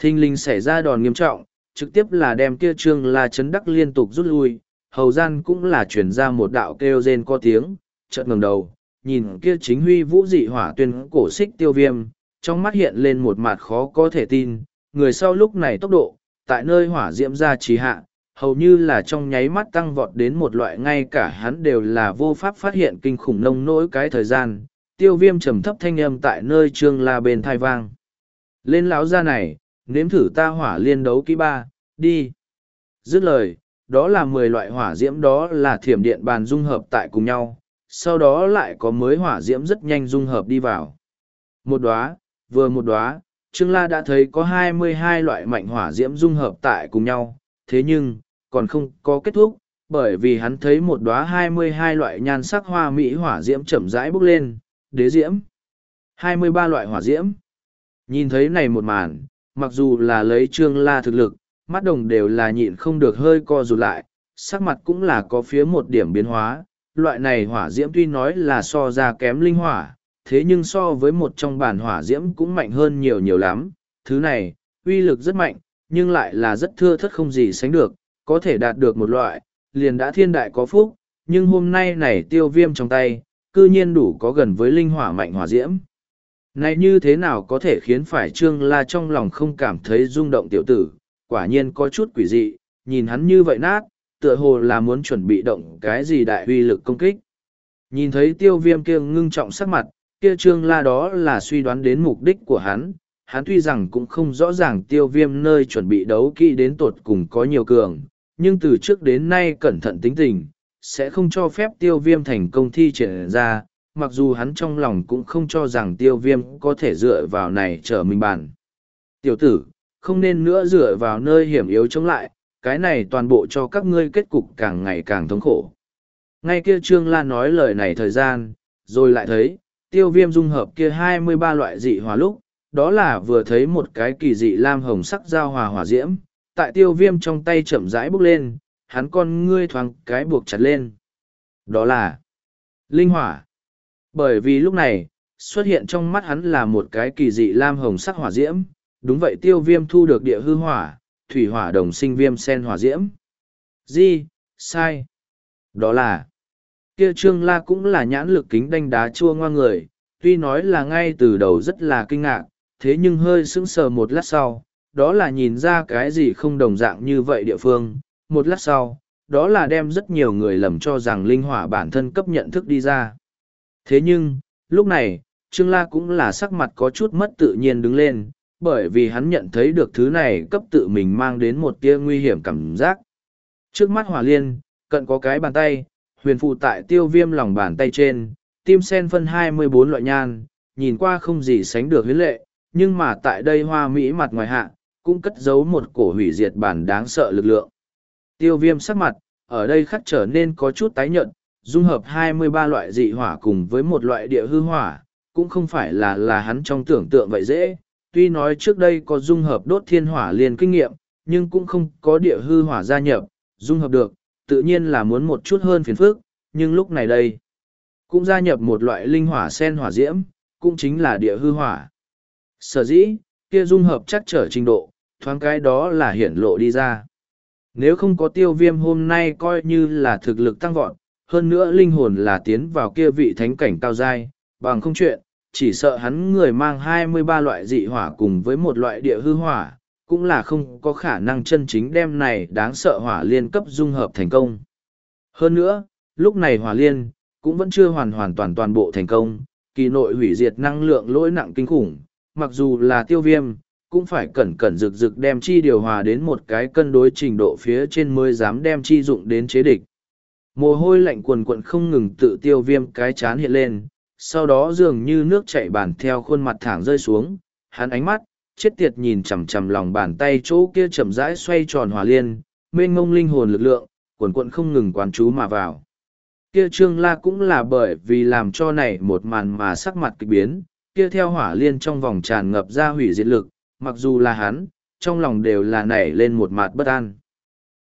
Thinh linh xảy ra đòn nghiêm trọng, trực tiếp là đem kia trương la chấn đắc liên tục rút lui, hầu gian cũng là chuyển ra một đạo kêu rên có tiếng, chợt ngẩng đầu, nhìn kia chính huy vũ dị hỏa tuyên cổ xích tiêu viêm, trong mắt hiện lên một mặt khó có thể tin, người sau lúc này tốc độ, tại nơi hỏa diễm ra trì hạ, hầu như là trong nháy mắt tăng vọt đến một loại ngay cả hắn đều là vô pháp phát hiện kinh khủng nông nỗi cái thời gian tiêu viêm trầm thấp thanh âm tại nơi trương la bên thai vang. Lên lão ra này nếm thử ta hỏa liên đấu kỹ ba đi. Dứt lời đó là mười loại hỏa diễm đó là thiểm điện bàn dung hợp tại cùng nhau sau đó lại có mới hỏa diễm rất nhanh dung hợp đi vào. Một đóa vừa một đóa, trương la đã thấy có hai mươi hai loại mạnh hỏa diễm dung hợp tại cùng nhau. Thế nhưng còn không có kết thúc bởi vì hắn thấy một đóa hai mươi hai loại nhan sắc hoa mỹ hỏa diễm chậm rãi bốc lên đế diễm. hai mươi ba loại hỏa diễm. Nhìn thấy này một màn mặc dù là lấy trương la thực lực mắt đồng đều là nhịn không được hơi co rụt lại sắc mặt cũng là có phía một điểm biến hóa. Loại này hỏa diễm tuy nói là so ra kém linh hỏa thế nhưng so với một trong bản hỏa diễm cũng mạnh hơn nhiều nhiều lắm. Thứ này, uy lực rất mạnh, nhưng lại là rất thưa thất không gì sánh được, có thể đạt được một loại, liền đã thiên đại có phúc, nhưng hôm nay này tiêu viêm trong tay, cư nhiên đủ có gần với linh hỏa mạnh hỏa diễm. Này như thế nào có thể khiến phải trương la trong lòng không cảm thấy rung động tiểu tử, quả nhiên có chút quỷ dị, nhìn hắn như vậy nát, tựa hồ là muốn chuẩn bị động cái gì đại uy lực công kích. Nhìn thấy tiêu viêm kia ngưng trọng sắc mặt kia trương la đó là suy đoán đến mục đích của hắn hắn tuy rằng cũng không rõ ràng tiêu viêm nơi chuẩn bị đấu kỹ đến tột cùng có nhiều cường, nhưng từ trước đến nay cẩn thận tính tình, sẽ không cho phép tiêu viêm thành công thi triển ra, mặc dù hắn trong lòng cũng không cho rằng tiêu viêm có thể dựa vào này trở mình bàn. Tiểu tử, không nên nữa dựa vào nơi hiểm yếu chống lại, cái này toàn bộ cho các ngươi kết cục càng ngày càng thống khổ. Ngay kia trương la nói lời này thời gian, rồi lại thấy tiêu viêm dung hợp kia hai mươi ba loại dị hòa lúc, đó là vừa thấy một cái kỳ dị lam hồng sắc giao hòa hỏa diễm, tại tiêu viêm trong tay chậm rãi bốc lên, hắn con ngươi thoáng cái buộc chặt lên. Đó là linh hỏa. Bởi vì lúc này, xuất hiện trong mắt hắn là một cái kỳ dị lam hồng sắc hỏa diễm, đúng vậy tiêu viêm thu được địa hư hỏa, thủy hỏa đồng sinh viêm sen hỏa diễm. Di sai. Đó là kia trương la cũng là nhãn lực kính đanh đá chua ngoa người, tuy nói là ngay từ đầu rất là kinh ngạc, thế nhưng hơi sững sờ một lát sau, đó là nhìn ra cái gì không đồng dạng như vậy địa phương. Một lát sau, đó là đem rất nhiều người lầm cho rằng linh hỏa bản thân cấp nhận thức đi ra. Thế nhưng, lúc này, trương la cũng là sắc mặt có chút mất tự nhiên đứng lên, bởi vì hắn nhận thấy được thứ này cấp tự mình mang đến một tia nguy hiểm cảm giác. Trước mắt hỏa liên, cận có cái bàn tay huyền phụ tại tiêu viêm lòng bàn tay trên, tim sen phân hai mươi bốn loại nhan, nhìn qua không gì sánh được huyến lệ, nhưng mà tại đây hoa mỹ mặt ngoài hạ, cũng cất giấu một cổ hủy diệt bản đáng sợ lực lượng. Tiêu viêm sắc mặt, ở đây khắc trở nên có chút tái nhợt, dung hợp hai mươi ba loại dị hỏa cùng với một loại địa hư hỏa, cũng không phải là là hắn trong tưởng tượng vậy dễ. Tuy nói trước đây có dung hợp đốt thiên hỏa liền kinh nghiệm, nhưng cũng không có địa hư hỏa gia nhập, dung hợp được, tự nhiên là muốn một chút hơn phiền phức, nhưng lúc này đây, cũng gia nhập một loại linh hỏa sen hỏa diễm, cũng chính là địa hư hỏa. Sở dĩ, kia dung hợp chắc trở trình độ, thoáng cái đó là hiển lộ đi ra. Nếu không có tiêu viêm hôm nay coi như là thực lực tăng vọt, hơn nữa linh hồn là tiến vào kia vị thánh cảnh cao dai, bằng không chuyện, chỉ sợ hắn người mang hai mươi ba loại dị hỏa cùng với một loại địa hư hỏa, cũng là không có khả năng chân chính đem này đáng sợ hỏa liên cấp dung hợp thành công. Hơn nữa, lúc này hỏa liên, cũng vẫn chưa hoàn hoàn toàn toàn bộ thành công, kỳ nội hủy diệt năng lượng lỗi nặng kinh khủng, mặc dù là tiêu viêm, cũng phải cẩn cẩn rực rực đem chi điều hòa đến một cái cân đối trình độ phía trên mới dám đem chi dụng đến chế địch. Mồ hôi lạnh quần quận không ngừng tự tiêu viêm cái chán hiện lên, sau đó dường như nước chảy bàn theo khuôn mặt thẳng rơi xuống, hắn ánh mắt, chết tiệt nhìn chằm chằm lòng bàn tay chỗ kia chậm rãi xoay tròn hòa liên, mênh ngông linh hồn lực lượng, quần quận không ngừng quán chú mà vào. Kia trương la cũng là bởi vì làm cho này một màn mà sắc mặt kịch biến, kia theo hỏa liên trong vòng tràn ngập ra hủy diệt lực, mặc dù là hắn, trong lòng đều là nảy lên một mặt bất an.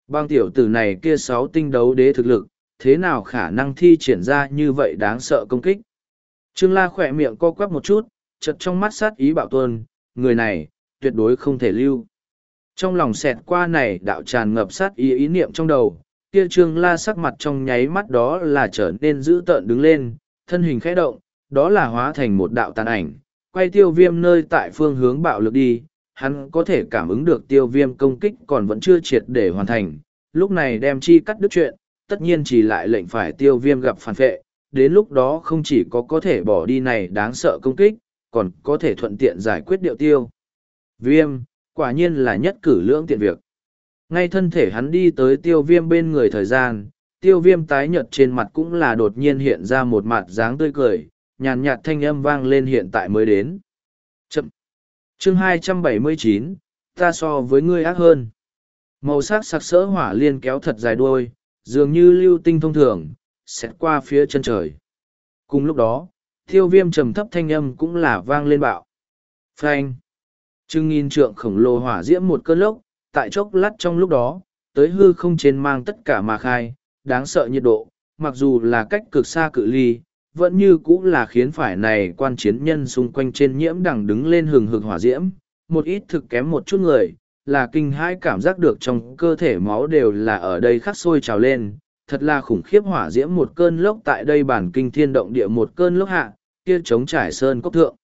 Bang tiểu tử này kia sáu tinh đấu đế thực lực, thế nào khả năng thi triển ra như vậy đáng sợ công kích. Trương La khỏe miệng co quắp một chút, chật trong mắt sát ý bạo tuôn, người này, tuyệt đối không thể lưu. Trong lòng xẹt qua này đạo tràn ngập sát ý ý niệm trong đầu, kia trương la sắc mặt trong nháy mắt đó là trở nên dữ tợn đứng lên, thân hình khẽ động, đó là hóa thành một đạo tàn ảnh, quay tiêu viêm nơi tại phương hướng bạo lực đi, hắn có thể cảm ứng được tiêu viêm công kích còn vẫn chưa triệt để hoàn thành, lúc này đem chi cắt đứt chuyện, tất nhiên chỉ lại lệnh phải tiêu viêm gặp phản vệ, đến lúc đó không chỉ có có thể bỏ đi này đáng sợ công kích, còn có thể thuận tiện giải quyết điệu tiêu. Viêm, quả nhiên là nhất cử lưỡng tiện việc. Ngay thân thể hắn đi tới tiêu viêm bên người thời gian, tiêu viêm tái nhợt trên mặt cũng là đột nhiên hiện ra một mặt dáng tươi cười, nhàn nhạt thanh âm vang lên hiện tại mới đến. Chậm. Chương 279, ta so với ngươi ác hơn. Màu sắc sặc sỡ hỏa liên kéo thật dài đuôi, dường như lưu tinh thông thường, xét qua phía chân trời. Cùng lúc đó, thiêu viêm trầm thấp thanh âm cũng là vang lên bạo. Phanh. Trưng nghìn trượng khổng lồ hỏa diễm một cơn lốc, tại chốc lát trong lúc đó, tới hư không trên mang tất cả mà khai, đáng sợ nhiệt độ, mặc dù là cách cực xa cự ly, vẫn như cũng là khiến phải này quan chiến nhân xung quanh trên nhiễm đằng đứng lên hừng hực hỏa diễm, một ít thực kém một chút người, là kinh hãi cảm giác được trong cơ thể máu đều là ở đây khắc sôi trào lên, thật là khủng khiếp hỏa diễm một cơn lốc tại đây bản kinh thiên động địa một cơn lốc hạ, kia chống trải sơn cốc thượng.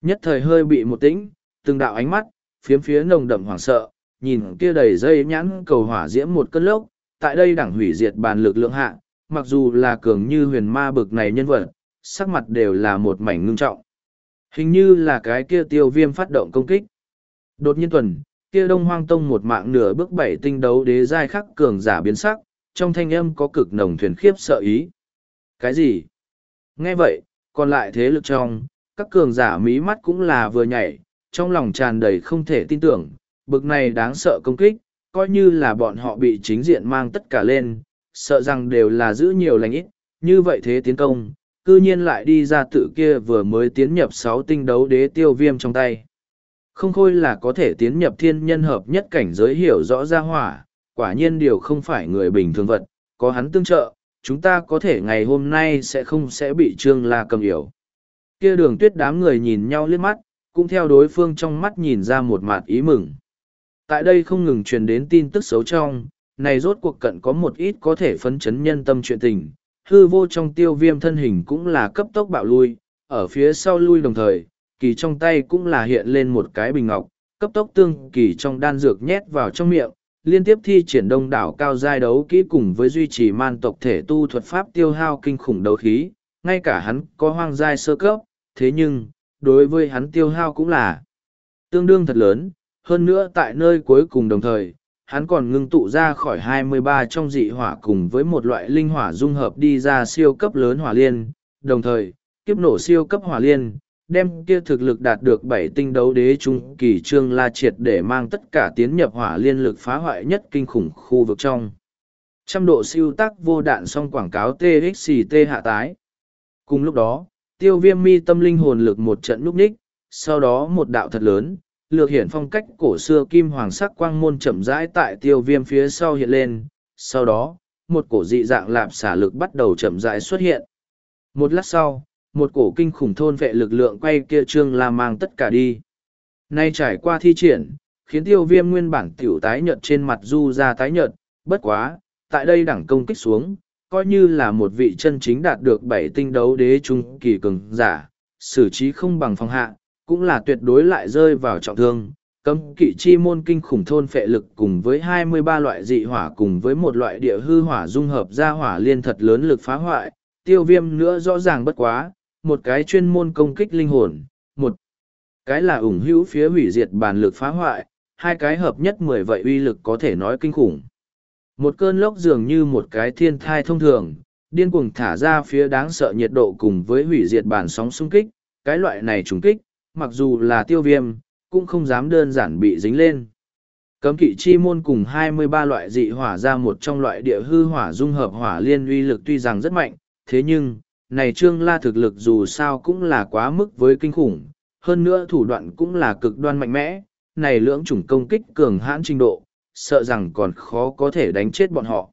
Nhất thời hơi bị một tĩnh, từng đạo ánh mắt, phiếm phía nồng đậm hoảng sợ, nhìn kia đầy dây nhãn cầu hỏa diễm một cơn lốc, tại đây đảng hủy diệt bàn lực lượng hạ, mặc dù là cường như huyền ma bực này nhân vật, sắc mặt đều là một mảnh ngưng trọng. Hình như là cái kia tiêu viêm phát động công kích. Đột nhiên tuần, kia đông hoang tông một mạng nửa bước bảy tinh đấu đế giai khắc cường giả biến sắc, trong thanh âm có cực nồng thuyền khiếp sợ ý. Cái gì? Nghe vậy, còn lại thế lực trong, các cường giả mí mắt cũng là vừa nhảy, trong lòng tràn đầy không thể tin tưởng, bực này đáng sợ công kích, coi như là bọn họ bị chính diện mang tất cả lên, sợ rằng đều là giữ nhiều lành ít, như vậy thế tiến công, cư nhiên lại đi ra tự kia vừa mới tiến nhập sáu tinh đấu đế tiêu viêm trong tay. Không khôi là có thể tiến nhập thiên nhân hợp nhất cảnh giới hiểu rõ ra hỏa, quả nhiên điều không phải người bình thường vật, có hắn tương trợ, chúng ta có thể ngày hôm nay sẽ không sẽ bị trương la cầm hiểu. Kia đường tuyết đám người nhìn nhau liếc mắt, cũng theo đối phương trong mắt nhìn ra một mặt ý mừng. Tại đây không ngừng truyền đến tin tức xấu trong, này rốt cuộc cận có một ít có thể phấn chấn nhân tâm chuyện tình, hư vô trong tiêu viêm thân hình cũng là cấp tốc bạo lui, ở phía sau lui đồng thời, kỳ trong tay cũng là hiện lên một cái bình ngọc, cấp tốc tương kỳ trong đan dược nhét vào trong miệng, liên tiếp thi triển đông đảo cao giai đấu kỹ cùng với duy trì man tộc thể tu thuật pháp tiêu hao kinh khủng đấu khí, ngay cả hắn có hoang giai sơ cấp, thế nhưng, đối với hắn tiêu hao cũng là tương đương thật lớn, hơn nữa tại nơi cuối cùng đồng thời, hắn còn ngưng tụ ra khỏi 23 trong dị hỏa cùng với một loại linh hỏa dung hợp đi ra siêu cấp lớn hỏa liên, đồng thời, kiếp nổ siêu cấp hỏa liên, đem kia thực lực đạt được bảy tinh đấu đế trung kỳ trương la triệt để mang tất cả tiến nhập hỏa liên lực phá hoại nhất kinh khủng khu vực trong. Trăm độ siêu tác vô đạn song quảng cáo TXT hạ tái. Cùng lúc đó, tiêu viêm mi tâm linh hồn lực một trận núp ních, sau đó một đạo thật lớn, lược hiển phong cách cổ xưa kim hoàng sắc quang môn chậm rãi tại tiêu viêm phía sau hiện lên, sau đó, một cổ dị dạng lạp xả lực bắt đầu chậm rãi xuất hiện. Một lát sau, một cổ kinh khủng thôn vệ lực lượng quay kia trương la mang tất cả đi. Nay trải qua thi triển, khiến tiêu viêm nguyên bản tiểu tái nhợt trên mặt du ra tái nhợt, bất quá, tại đây đẳng công kích xuống, coi như là một vị chân chính đạt được bảy tinh đấu đế trung kỳ cường giả, xử trí không bằng phong hạ, cũng là tuyệt đối lại rơi vào trọng thương. Cấm kỵ chi môn kinh khủng thôn phệ lực cùng với 23 loại dị hỏa cùng với một loại địa hư hỏa dung hợp ra hỏa liên thật lớn lực phá hoại, tiêu viêm nữa rõ ràng bất quá, một cái chuyên môn công kích linh hồn, một cái là ủng hữu phía hủy diệt bàn lực phá hoại, hai cái hợp nhất mười vậy uy lực có thể nói kinh khủng. Một cơn lốc dường như một cái thiên thai thông thường, điên cuồng thả ra phía đáng sợ nhiệt độ cùng với hủy diệt bản sóng xung kích, cái loại này trùng kích, mặc dù là tiêu viêm, cũng không dám đơn giản bị dính lên. Cấm kỵ chi môn cùng 23 loại dị hỏa ra một trong loại địa hư hỏa dung hợp hỏa liên uy lực tuy rằng rất mạnh, thế nhưng, này trương la thực lực dù sao cũng là quá mức với kinh khủng, hơn nữa thủ đoạn cũng là cực đoan mạnh mẽ, này lưỡng chủng công kích cường hãn trình độ, sợ rằng còn khó có thể đánh chết bọn họ.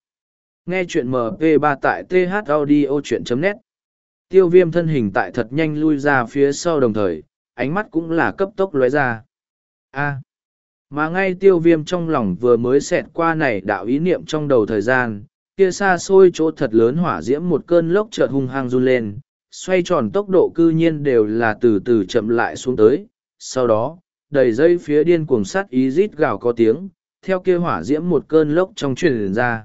Nghe chuyện MP3 tại thaudio.net Tiêu viêm thân hình tại thật nhanh lui ra phía sau đồng thời, ánh mắt cũng là cấp tốc lóe ra. A. mà ngay tiêu viêm trong lòng vừa mới xẹt qua này đạo ý niệm trong đầu thời gian, kia xa xôi chỗ thật lớn hỏa diễm một cơn lốc chợt hung hăng run lên, xoay tròn tốc độ cư nhiên đều là từ từ chậm lại xuống tới. Sau đó, đầy dây phía điên cuồng sắt ý rít gào có tiếng, theo kia hỏa diễm một cơn lốc trong truyền ra.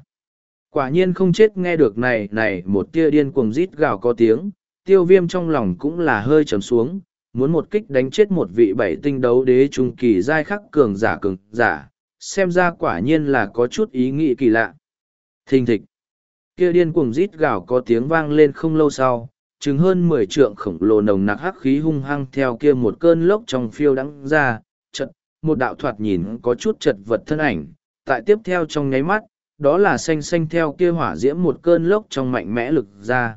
Quả nhiên không chết nghe được này này một tia điên cuồng rít gào có tiếng, tiêu viêm trong lòng cũng là hơi trầm xuống, muốn một kích đánh chết một vị bảy tinh đấu đế trung kỳ giai khắc cường giả cường giả, xem ra quả nhiên là có chút ý nghĩ kỳ lạ. Thình thịch, kia điên cuồng rít gào có tiếng vang lên không lâu sau, chừng hơn mười trượng khổng lồ nồng nặc hắc khí hung hăng theo kia một cơn lốc trong phiêu đắng ra, chật, một đạo thoạt nhìn có chút chật vật thân ảnh, tại tiếp theo trong nháy mắt, đó là xanh xanh theo kia hỏa diễm một cơn lốc trong mạnh mẽ lực ra.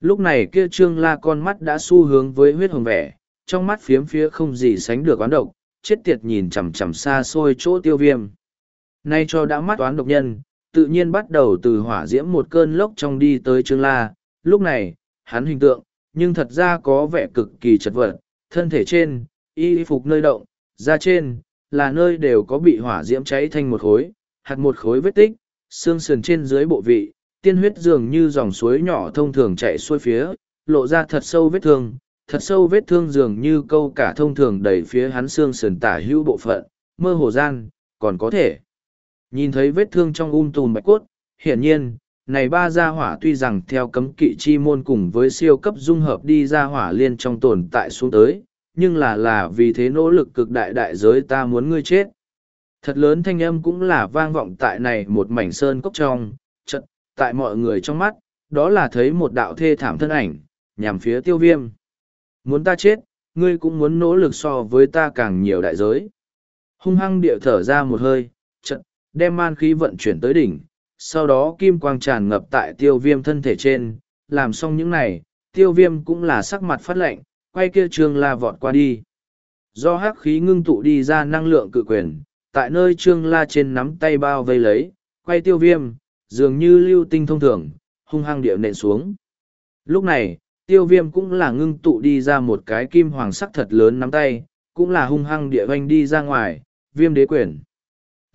Lúc này kia trương la con mắt đã xu hướng với huyết hồng vẻ, trong mắt phiếm phía không gì sánh được oán độc, chết tiệt nhìn chằm chằm xa xôi chỗ tiêu viêm. Nay cho đã mắt oán độc nhân, tự nhiên bắt đầu từ hỏa diễm một cơn lốc trong đi tới trương la, lúc này, hắn hình tượng, nhưng thật ra có vẻ cực kỳ chật vật, thân thể trên, y phục nơi động, da trên, là nơi đều có bị hỏa diễm cháy thành một khối, hạt một khối vết tích, xương sườn trên dưới bộ vị, tiên huyết dường như dòng suối nhỏ thông thường chạy xuôi phía, lộ ra thật sâu vết thương, thật sâu vết thương dường như câu cả thông thường đẩy phía hắn xương sườn tả hữu bộ phận, mơ hồ gian, còn có thể. Nhìn thấy vết thương trong um tùm bạch cốt, hiển nhiên, này ba gia hỏa tuy rằng theo cấm kỵ chi môn cùng với siêu cấp dung hợp đi ra hỏa liên trong tồn tại xuống tới, nhưng là là vì thế nỗ lực cực đại đại giới ta muốn ngươi chết. Thật lớn thanh âm cũng là vang vọng tại này một mảnh sơn cốc trong, chật, tại mọi người trong mắt, đó là thấy một đạo thê thảm thân ảnh, nhằm phía tiêu viêm. Muốn ta chết, ngươi cũng muốn nỗ lực so với ta càng nhiều đại giới. Hung hăng điệu thở ra một hơi, đem man khí vận chuyển tới đỉnh, sau đó kim quang tràn ngập tại tiêu viêm thân thể trên, làm xong những này, tiêu viêm cũng là sắc mặt phát lệnh, quay kia trương la vọt qua đi. Do hắc khí ngưng tụ đi ra năng lượng cự quyền, tại nơi trương la trên nắm tay bao vây lấy, quay tiêu viêm, dường như lưu tinh thông thường, hung hăng điệu nện xuống. Lúc này, tiêu viêm cũng là ngưng tụ đi ra một cái kim hoàng sắc thật lớn nắm tay, cũng là hung hăng địa vanh đi ra ngoài, viêm đế quyền.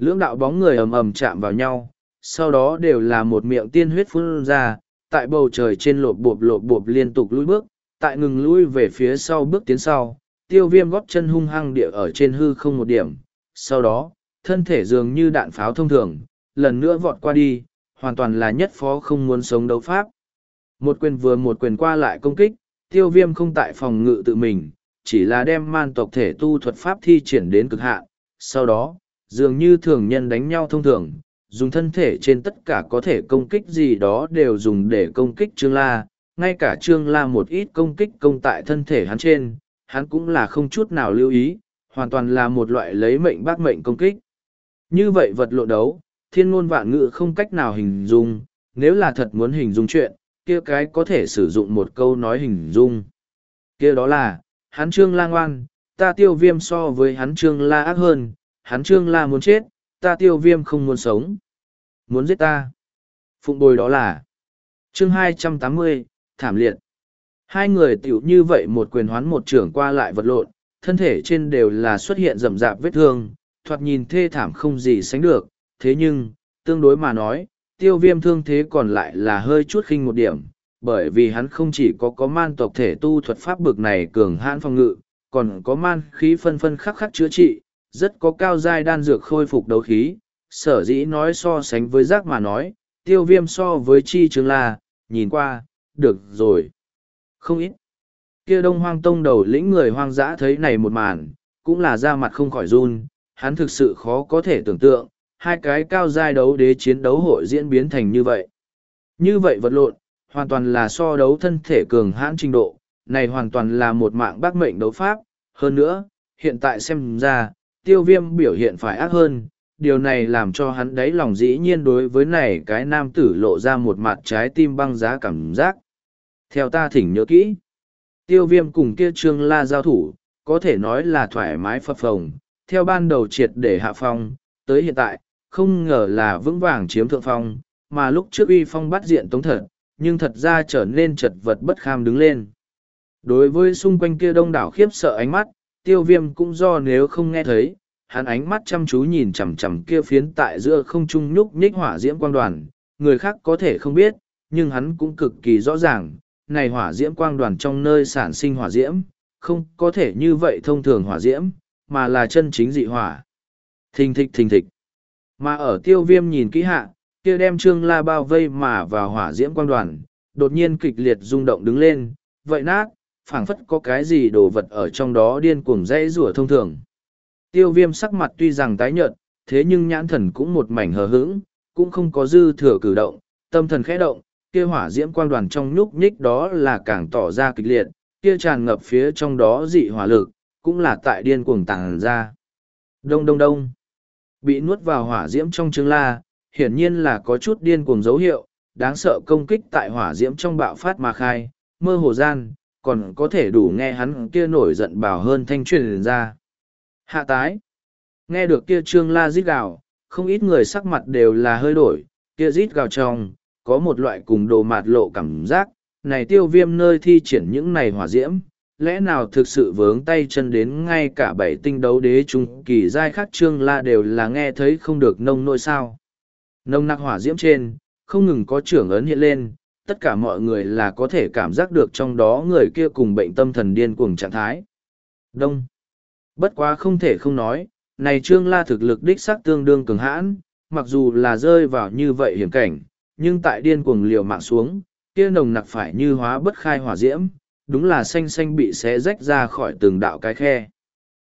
Lưỡng đạo bóng người ầm ầm chạm vào nhau, sau đó đều là một miệng tiên huyết phun ra, tại bầu trời trên lộp bộp lộp bộp liên tục lùi bước, tại ngừng lui về phía sau bước tiến sau, tiêu viêm góp chân hung hăng địa ở trên hư không một điểm. Sau đó, thân thể dường như đạn pháo thông thường, lần nữa vọt qua đi, hoàn toàn là nhất phó không muốn sống đấu pháp. Một quyền vừa một quyền qua lại công kích, tiêu viêm không tại phòng ngự tự mình, chỉ là đem man tộc thể tu thuật pháp thi triển đến cực hạn. Sau đó, dường như thường nhân đánh nhau thông thường, dùng thân thể trên tất cả có thể công kích gì đó đều dùng để công kích Trương La, ngay cả Trương La một ít công kích công tại thân thể hắn trên, hắn cũng là không chút nào lưu ý, hoàn toàn là một loại lấy mệnh bác mệnh công kích. Như vậy vật lộ đấu, thiên ngôn vạn ngữ không cách nào hình dung, nếu là thật muốn hình dung chuyện, kia cái có thể sử dụng một câu nói hình dung. kia đó là, hắn Trương La ngoan, ta tiêu viêm so với hắn Trương La ác hơn, hắn Trương La muốn chết, ta tiêu viêm không muốn sống. Muốn giết ta. Phụng bồi đó là. chương hai trăm tám mươi thảm liệt. Hai người tiểu như vậy một quyền hoán một trưởng qua lại vật lộn, thân thể trên đều là xuất hiện rầm rạp vết thương, thoạt nhìn thê thảm không gì sánh được. Thế nhưng, tương đối mà nói, tiêu viêm thương thế còn lại là hơi chút khinh một điểm, bởi vì hắn không chỉ có có man tộc thể tu thuật pháp bực này cường hãn phòng ngự, còn có man khí phân phân khắc khắc chữa trị, rất có cao giai đan dược khôi phục đấu khí, sở dĩ nói so sánh với giác mà nói, tiêu viêm so với chi trường la, nhìn qua, được rồi. Không ít. Kia đông hoang tông đầu lĩnh người hoang dã thấy này một màn, cũng là da mặt không khỏi run, hắn thực sự khó có thể tưởng tượng, hai cái cao giai đấu đế chiến đấu hội diễn biến thành như vậy. Như vậy vật lộn, hoàn toàn là so đấu thân thể cường hãn trình độ, này hoàn toàn là một mạng bác mệnh đấu pháp, hơn nữa, hiện tại xem ra, tiêu viêm biểu hiện phải ác hơn, điều này làm cho hắn đáy lòng dĩ nhiên đối với này cái nam tử lộ ra một mặt trái tim băng giá cảm giác. Theo ta thỉnh nhớ kỹ, tiêu viêm cùng kia trương la giao thủ, có thể nói là thoải mái phập phồng, theo ban đầu triệt để hạ phong, tới hiện tại, không ngờ là vững vàng chiếm thượng phong, mà lúc trước uy phong bắt diện tống thật, nhưng thật ra trở nên chật vật bất kham đứng lên. Đối với xung quanh kia đông đảo khiếp sợ ánh mắt, tiêu viêm cũng do nếu không nghe thấy, hắn ánh mắt chăm chú nhìn chằm chằm kia phiến tại giữa không trung nhúc nhích hỏa diễm quang đoàn, người khác có thể không biết, nhưng hắn cũng cực kỳ rõ ràng, này hỏa diễm quang đoàn trong nơi sản sinh hỏa diễm, không có thể như vậy thông thường hỏa diễm, mà là chân chính dị hỏa. Thình thịch thình thịch. Mà ở tiêu viêm nhìn kỹ hạ, kia đem trương la bao vây mà vào hỏa diễm quang đoàn, đột nhiên kịch liệt rung động đứng lên, vậy nát, phảng phất có cái gì đồ vật ở trong đó điên cuồng rẽ rủa thông thường. Tiêu viêm sắc mặt tuy rằng tái nhợt, thế nhưng nhãn thần cũng một mảnh hờ hững, cũng không có dư thừa cử động, tâm thần khẽ động, kia hỏa diễm quang đoàn trong nhúc nhích đó là càng tỏ ra kịch liệt, kia tràn ngập phía trong đó dị hỏa lực, cũng là tại điên cuồng tàng ra. Đông đông đông. Bị nuốt vào hỏa diễm trong trứng la, hiển nhiên là có chút điên cuồng dấu hiệu, đáng sợ công kích tại hỏa diễm trong bạo phát mà khai, mơ hồ gian, còn có thể đủ nghe hắn kia nổi giận bảo hơn thanh truyền ra. Hạ tái. Nghe được kia trương la rít gào, không ít người sắc mặt đều là hơi đổi, kia rít gào trong, có một loại cùng đồ mạt lộ cảm giác, này tiêu viêm nơi thi triển những này hỏa diễm, lẽ nào thực sự vướng tay chân đến ngay cả bảy tinh đấu đế trung kỳ giai khác trương la đều là nghe thấy không được nông nỗi sao. Nông nặc hỏa diễm trên, không ngừng có trưởng ấn hiện lên, tất cả mọi người là có thể cảm giác được trong đó người kia cùng bệnh tâm thần điên cuồng trạng thái. Đông. Bất quá không thể không nói, này trương la thực lực đích xác tương đương cường hãn, mặc dù là rơi vào như vậy hiểm cảnh, nhưng tại điên cuồng liều mạng xuống, kia nồng nặc phải như hóa bất khai hỏa diễm, đúng là xanh xanh bị xé rách ra khỏi từng đạo cái khe.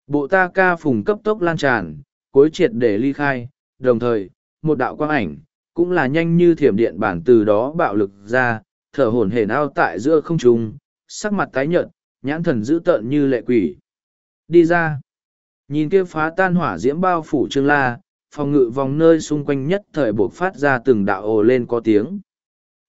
Bộ ta ca phùng cấp tốc lan tràn, cuối triệt để ly khai, đồng thời, một đạo quang ảnh, cũng là nhanh như thiểm điện bản từ đó bạo lực ra, thở hổn hển ao tại giữa không trung, sắc mặt tái nhợt, nhãn thần dữ tợn như lệ quỷ. Đi ra. Nhìn kia phá tan hỏa diễm bao phủ trương la, phòng ngự vòng nơi xung quanh nhất thời buộc phát ra từng đạo ồ lên có tiếng.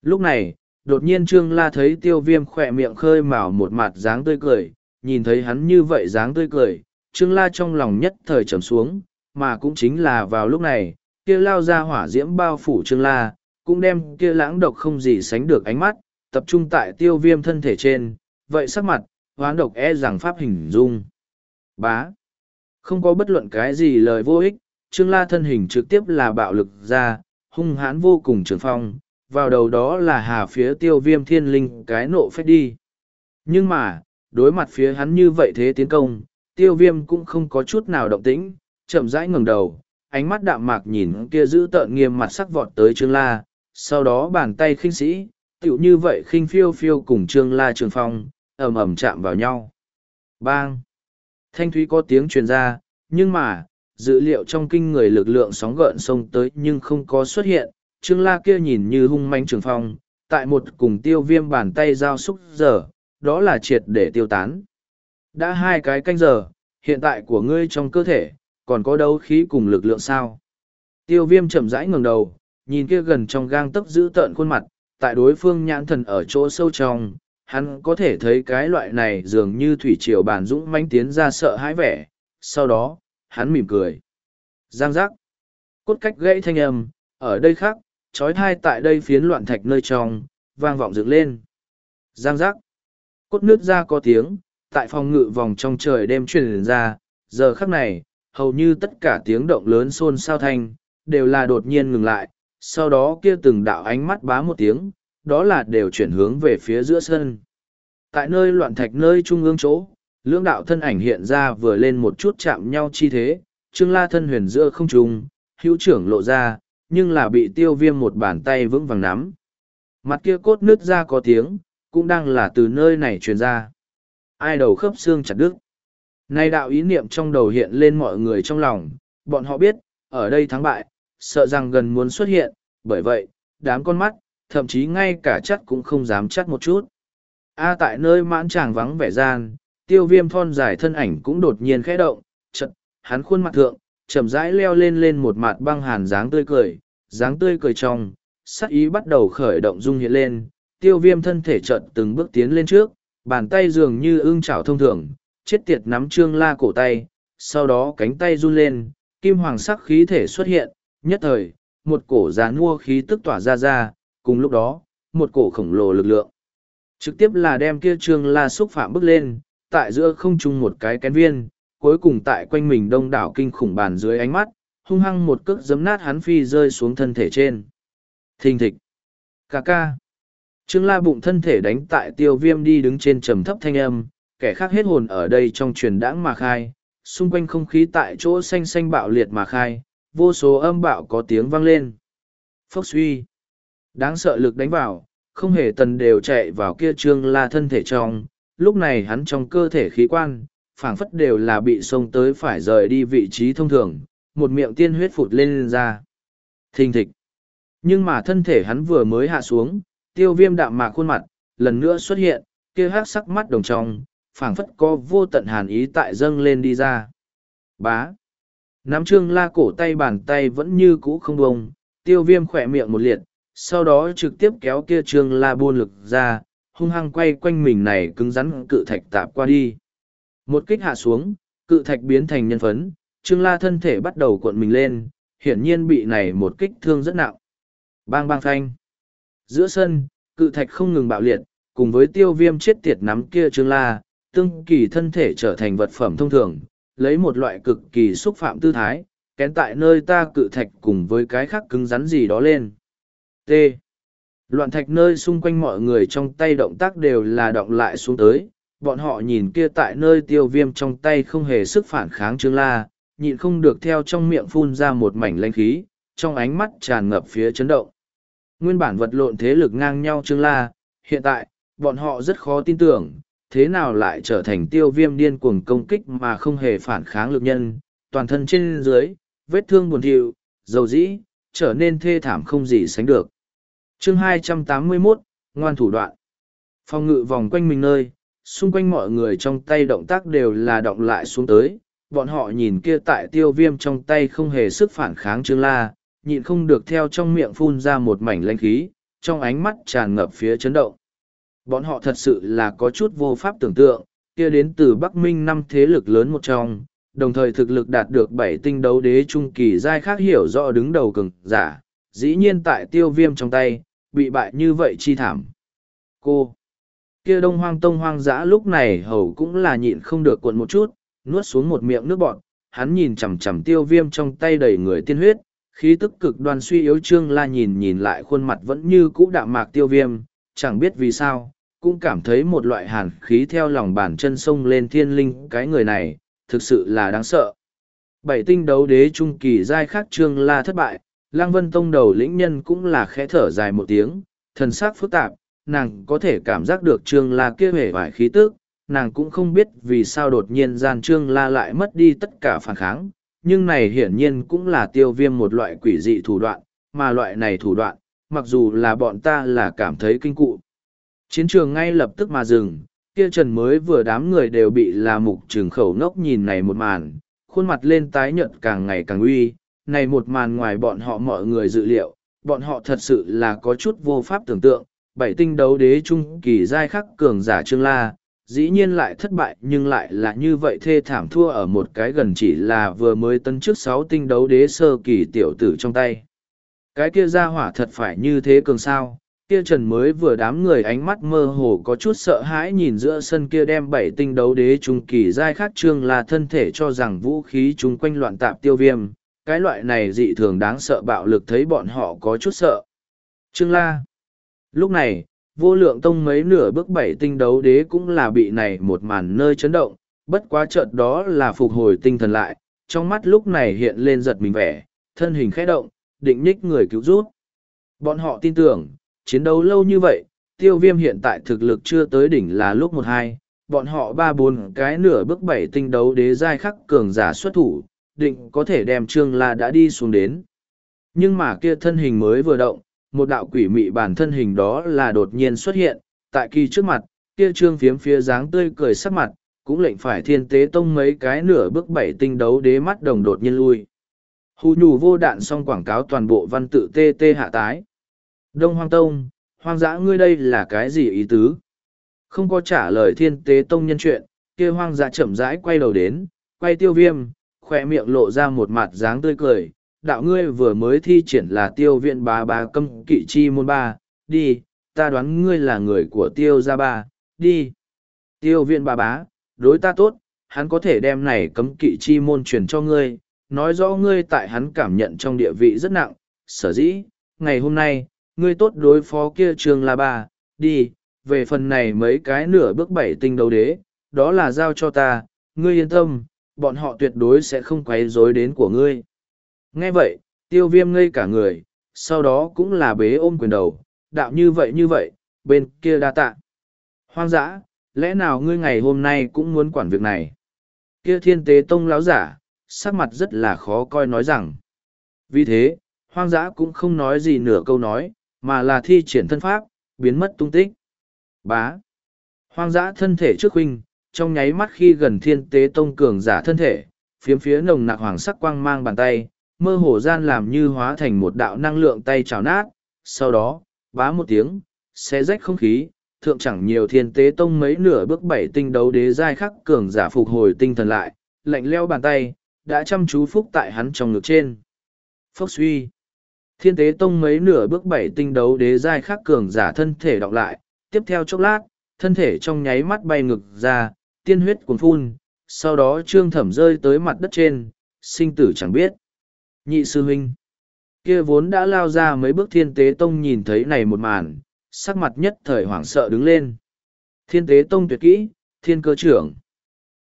Lúc này, đột nhiên trương la thấy tiêu viêm khỏe miệng khơi mào một mặt dáng tươi cười, nhìn thấy hắn như vậy dáng tươi cười, trương la trong lòng nhất thời trầm xuống, mà cũng chính là vào lúc này, kia lao ra hỏa diễm bao phủ trương la, cũng đem kia lãng độc không gì sánh được ánh mắt, tập trung tại tiêu viêm thân thể trên, vậy sắc mặt, hoán độc e rằng pháp hình dung. Bá. Không có bất luận cái gì lời vô ích, Trương La thân hình trực tiếp là bạo lực ra, hung hãn vô cùng trường phong, vào đầu đó là hà phía tiêu viêm thiên linh cái nộ phép đi. Nhưng mà, đối mặt phía hắn như vậy thế tiến công, tiêu viêm cũng không có chút nào động tĩnh, chậm rãi ngẩng đầu, ánh mắt đạm mạc nhìn kia giữ tợn nghiêm mặt sắc vọt tới Trương La, sau đó bàn tay khinh sĩ, tựu như vậy khinh phiêu phiêu cùng Trương La trường phong, ầm ầm chạm vào nhau. Bang! Thanh thúy có tiếng truyền ra, nhưng mà, dữ liệu trong kinh người lực lượng sóng gợn sông tới nhưng không có xuất hiện. Trương La kia nhìn như hung manh trường phong, tại một cùng tiêu viêm bàn tay giao xúc giờ, đó là triệt để tiêu tán. Đã hai cái canh giờ, hiện tại của ngươi trong cơ thể, còn có đấu khí cùng lực lượng sao? Tiêu viêm chậm rãi ngẩng đầu, nhìn kia gần trong gang tấc giữ tợn khuôn mặt, tại đối phương nhãn thần ở chỗ sâu trong, hắn có thể thấy cái loại này dường như thủy triều bản dũng manh tiến ra sợ hãi vẻ sau đó hắn mỉm cười. Giang giác. Cốt cách gãy thanh âm ở đây khác trói thai tại đây phiến loạn thạch nơi trong vang vọng dựng lên. Giang giác. Cốt nước ra có tiếng tại phòng ngự vòng trong trời đêm truyền ra giờ khắc này hầu như tất cả tiếng động lớn xôn xao thanh đều là đột nhiên ngừng lại sau đó kia từng đạo ánh mắt bá một tiếng đó là đều chuyển hướng về phía giữa sân. Tại nơi loạn thạch nơi trung ương chỗ, lưỡng đạo thân ảnh hiện ra vừa lên một chút chạm nhau chi thế, trương la thân huyền giữa không trung, hữu trưởng lộ ra, nhưng là bị tiêu viêm một bàn tay vững vàng nắm. Mặt kia cốt nứt ra có tiếng, cũng đang là từ nơi này truyền ra. Ai đầu khớp xương chặt đứt. Nay đạo ý niệm trong đầu hiện lên mọi người trong lòng, bọn họ biết, ở đây thắng bại, sợ rằng gần muốn xuất hiện, bởi vậy, đám con mắt, thậm chí ngay cả chắt cũng không dám chắt một chút. A tại nơi mãn tràng vắng vẻ gian, tiêu viêm thon dài thân ảnh cũng đột nhiên khẽ động, chật, hắn khuôn mặt thượng, chậm rãi leo lên lên một mặt băng hàn dáng tươi cười, dáng tươi cười trong, sắc ý bắt đầu khởi động dung hiện lên, tiêu viêm thân thể chợt từng bước tiến lên trước, bàn tay dường như ưng chảo thông thường, chết tiệt nắm trương la cổ tay, sau đó cánh tay run lên, kim hoàng sắc khí thể xuất hiện, nhất thời, một cổ giá nua khí tức tỏa ra ra, cùng lúc đó, một cổ khổng lồ lực lượng. Trực tiếp là đem kia trương la xúc phạm bước lên, tại giữa không trung một cái kén viên, cuối cùng tại quanh mình đông đảo kinh khủng bàn dưới ánh mắt, hung hăng một cước giấm nát hắn phi rơi xuống thân thể trên. Thình thịch. Cà ca. Trương la bụng thân thể đánh tại tiêu viêm đi đứng trên trầm thấp thanh âm, kẻ khác hết hồn ở đây trong truyền đãng mà khai, xung quanh không khí tại chỗ xanh xanh bạo liệt mà khai, vô số âm bạo có tiếng vang lên. Phốc suy. Đáng sợ lực đánh vào, không hề tần đều chạy vào kia trương la thân thể trong, lúc này hắn trong cơ thể khí quan, phảng phất đều là bị xông tới phải rời đi vị trí thông thường, một miệng tiên huyết phụt lên, lên ra. Thình thịch. Nhưng mà thân thể hắn vừa mới hạ xuống, tiêu viêm đạm mạc khuôn mặt, lần nữa xuất hiện, kia hát sắc mắt đồng trong, phảng phất có vô tận hàn ý tại dâng lên đi ra. Bá. Nắm trương la cổ tay bàn tay vẫn như cũ không bông, tiêu viêm khỏe miệng một liệt, sau đó trực tiếp kéo kia trương la buôn lực ra, hung hăng quay quanh mình này cứng rắn cự thạch tạp qua đi. Một kích hạ xuống, cự thạch biến thành nhân phấn, trương la thân thể bắt đầu cuộn mình lên, hiển nhiên bị này một kích thương rất nặng. Bang bang phanh. Giữa sân, cự thạch không ngừng bạo liệt, cùng với tiêu viêm chết tiệt nắm kia trương la, tương kỳ thân thể trở thành vật phẩm thông thường, lấy một loại cực kỳ xúc phạm tư thái, kén tại nơi ta cự thạch cùng với cái khác cứng rắn gì đó lên. T. Loạn thạch nơi xung quanh mọi người trong tay động tác đều là động lại xuống tới, bọn họ nhìn kia tại nơi tiêu viêm trong tay không hề sức phản kháng trương la, nhịn không được theo trong miệng phun ra một mảnh lanh khí, trong ánh mắt tràn ngập phía chấn động. Nguyên bản vật lộn thế lực ngang nhau trương la, hiện tại, bọn họ rất khó tin tưởng, thế nào lại trở thành tiêu viêm điên cuồng công kích mà không hề phản kháng lực nhân, toàn thân trên dưới, vết thương buồn thiu, dầu dĩ, trở nên thê thảm không gì sánh được. chương 281, ngoan thủ đoạn. Phòng ngự vòng quanh mình nơi, xung quanh mọi người trong tay động tác đều là động lại xuống tới, bọn họ nhìn kia tại tiêu viêm trong tay không hề sức phản kháng trương la, nhịn không được theo trong miệng phun ra một mảnh lanh khí, trong ánh mắt tràn ngập phía chấn động. Bọn họ thật sự là có chút vô pháp tưởng tượng, kia đến từ Bắc Minh năm thế lực lớn một trong, đồng thời thực lực đạt được bảy tinh đấu đế trung kỳ giai khác hiểu rõ đứng đầu cường giả, dĩ nhiên tại tiêu viêm trong tay, bị bại như vậy chi thảm. Cô! Kia đông hoang tông hoang dã lúc này hầu cũng là nhịn không được cuộn một chút, nuốt xuống một miệng nước bọt, hắn nhìn chằm chằm tiêu viêm trong tay đầy người tiên huyết, khí tức cực đoan suy yếu trương la nhìn nhìn lại khuôn mặt vẫn như cũ đạm mạc tiêu viêm, chẳng biết vì sao, cũng cảm thấy một loại hàn khí theo lòng bàn chân sông lên thiên linh cái người này, thực sự là đáng sợ. Bảy tinh đấu đế trung kỳ giai khắc trương la thất bại, lang vân tông đầu lĩnh nhân cũng là khẽ thở dài một tiếng, thần sắc phức tạp, nàng có thể cảm giác được trương la kia hề vải khí tức, nàng cũng không biết vì sao đột nhiên gian trương la lại mất đi tất cả phản kháng, nhưng này hiển nhiên cũng là tiêu viêm một loại quỷ dị thủ đoạn, mà loại này thủ đoạn, mặc dù là bọn ta là cảm thấy kinh cụ. Chiến trường ngay lập tức mà dừng, kia trần mới vừa đám người đều bị là mục trường khẩu ngốc nhìn này một màn, khuôn mặt lên tái nhợt càng ngày càng uy, này một màn ngoài bọn họ mọi người dự liệu, bọn họ thật sự là có chút vô pháp tưởng tượng, bảy tinh đấu đế trung kỳ giai khắc cường giả trương la, dĩ nhiên lại thất bại nhưng lại là như vậy thê thảm thua ở một cái gần chỉ là vừa mới tấn trước sáu tinh đấu đế sơ kỳ tiểu tử trong tay. Cái kia ra hỏa thật phải như thế cường sao, kia trần mới vừa đám người ánh mắt mơ hồ có chút sợ hãi nhìn giữa sân kia đem bảy tinh đấu đế trung kỳ giai khắc trương là thân thể cho rằng vũ khí chung quanh loạn tạp tiêu viêm, cái loại này dị thường đáng sợ bạo lực thấy bọn họ có chút sợ. Trương La Lúc này, vô lượng tông mấy nửa bước bảy tinh đấu đế cũng là bị này một màn nơi chấn động, bất quá chợt đó là phục hồi tinh thần lại, trong mắt lúc này hiện lên giật mình vẻ, thân hình khẽ động, định nhích người cứu rút. Bọn họ tin tưởng, chiến đấu lâu như vậy, tiêu viêm hiện tại thực lực chưa tới đỉnh là lúc một hai, bọn họ ba bốn cái nửa bước bảy tinh đấu đế giai khắc cường giả xuất thủ, định có thể đem trương la đã đi xuống đến. Nhưng mà kia thân hình mới vừa động, một đạo quỷ mị bản thân hình đó là đột nhiên xuất hiện, tại kỳ trước mặt, kia trương phiếm phía dáng tươi cười sắc mặt, cũng lệnh phải thiên tế tông mấy cái nửa bước bảy tinh đấu đế mắt đồng đột nhiên lui. Hù nhù vô đạn xong quảng cáo toàn bộ văn tự tê tê hạ tái. Đông Hoang Tông, hoang dã ngươi đây là cái gì ý tứ? Không có trả lời thiên tế tông nhân chuyện, kia hoang dã chậm rãi quay đầu đến, quay tiêu viêm, khỏe miệng lộ ra một mặt dáng tươi cười, đạo ngươi vừa mới thi triển là tiêu viện bà bà câm kỵ chi môn ba, đi, ta đoán ngươi là người của tiêu gia ba, đi. Tiêu viện bà bá, đối ta tốt, hắn có thể đem này cấm kỵ chi môn truyền cho ngươi, nói rõ ngươi tại hắn cảm nhận trong địa vị rất nặng, sở dĩ, ngày hôm nay, ngươi tốt đối phó kia trường la ba, đi, về phần này mấy cái nửa bước bảy tinh đấu đế, đó là giao cho ta, ngươi yên tâm, bọn họ tuyệt đối sẽ không quấy rối đến của ngươi. Nghe vậy, tiêu viêm ngây cả người, sau đó cũng là bế ôm quyền đầu, đạo như vậy như vậy, bên kia đa tạ. Hoang dã, lẽ nào ngươi ngày hôm nay cũng muốn quản việc này? Kia thiên tế tông láo giả, sắc mặt rất là khó coi nói rằng. Vì thế, hoang dã cũng không nói gì nửa câu nói, mà là thi triển thân pháp, biến mất tung tích. Bá. Hoang dã thân thể trước huynh, trong nháy mắt khi gần thiên tế tông cường giả thân thể, phiếm phía nồng nặc hoàng sắc quang mang bàn tay, mơ hồ gian làm như hóa thành một đạo năng lượng tay trào nát, sau đó, bá một tiếng, xé rách không khí, thượng chẳng nhiều thiên tế tông mấy nửa bước bảy tinh đấu đế giai khắc cường giả phục hồi tinh thần lại, lạnh leo bàn tay, đã chăm chú phúc tại hắn trong ngực trên. Phốc suy. Thiên tế tông mấy nửa bước bảy tinh đấu đế giai khắc cường giả thân thể đọc lại, tiếp theo chốc lát, thân thể trong nháy mắt bay ngực ra, tiên huyết cuồn phun, sau đó trương thẩm rơi tới mặt đất trên, sinh tử chẳng biết. Nhị sư huynh. Kia vốn đã lao ra mấy bước thiên tế tông nhìn thấy này một màn, sắc mặt nhất thời hoảng sợ đứng lên. Thiên tế tông tuyệt kỹ, thiên cơ trưởng.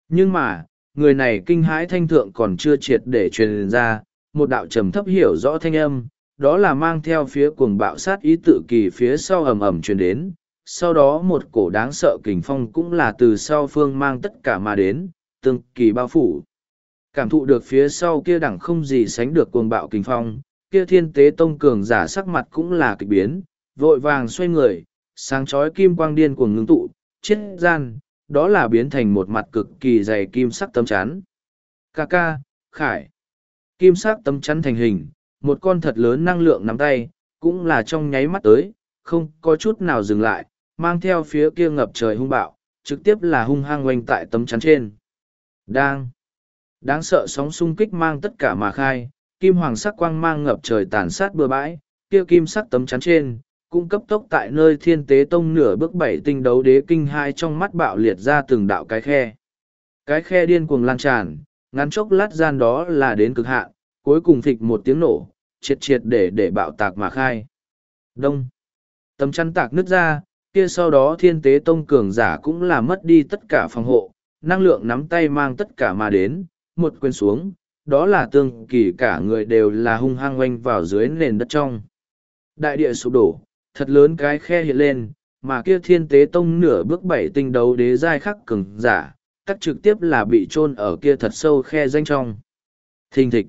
Nhưng mà, người này kinh hãi thanh thượng còn chưa triệt để truyền ra, một đạo trầm thấp hiểu rõ thanh âm, đó là mang theo phía cuồng bạo sát ý tự kỳ phía sau ầm ầm truyền đến. Sau đó một cổ đáng sợ kình phong cũng là từ sau phương mang tất cả mà đến, tương kỳ bao phủ. Cảm thụ được phía sau kia đẳng không gì sánh được cuồng bạo kình phong, kia thiên tế tông cường giả sắc mặt cũng là kịch biến, vội vàng xoay người, sáng chói kim quang điên cuồng ngưng tụ, chết gian, đó là biến thành một mặt cực kỳ dày kim sắc tấm chắn. Ca ca, khải, kim sắc tấm chắn thành hình, một con thật lớn năng lượng nắm tay, cũng là trong nháy mắt tới, không có chút nào dừng lại, mang theo phía kia ngập trời hung bạo, trực tiếp là hung hăng quanh tại tấm chắn trên. Đang, đáng sợ sóng xung kích mang tất cả mà khai, kim hoàng sắc quang mang ngập trời tàn sát bừa bãi, kia kim sắc tấm chắn trên, cũng cấp tốc tại nơi thiên tế tông nửa bước bảy tinh đấu đế kinh hai trong mắt bạo liệt ra từng đạo cái khe. Cái khe điên cuồng lan tràn, ngắn chốc lát gian đó là đến cực hạn, cuối cùng thịch một tiếng nổ, triệt triệt để để bạo tạc mà khai. Đông. Tấm chăn tạc nứt ra, kia sau đó thiên tế tông cường giả cũng là mất đi tất cả phòng hộ, năng lượng nắm tay mang tất cả mà đến, một quên xuống, đó là tương kỳ cả người đều là hung hăng oanh vào dưới nền đất trong. Đại địa sụp đổ, thật lớn cái khe hiện lên, mà kia thiên tế tông nửa bước bảy tinh đấu đế giai khắc cường giả, tắc trực tiếp là bị chôn ở kia thật sâu khe danh trong. Thình thịch.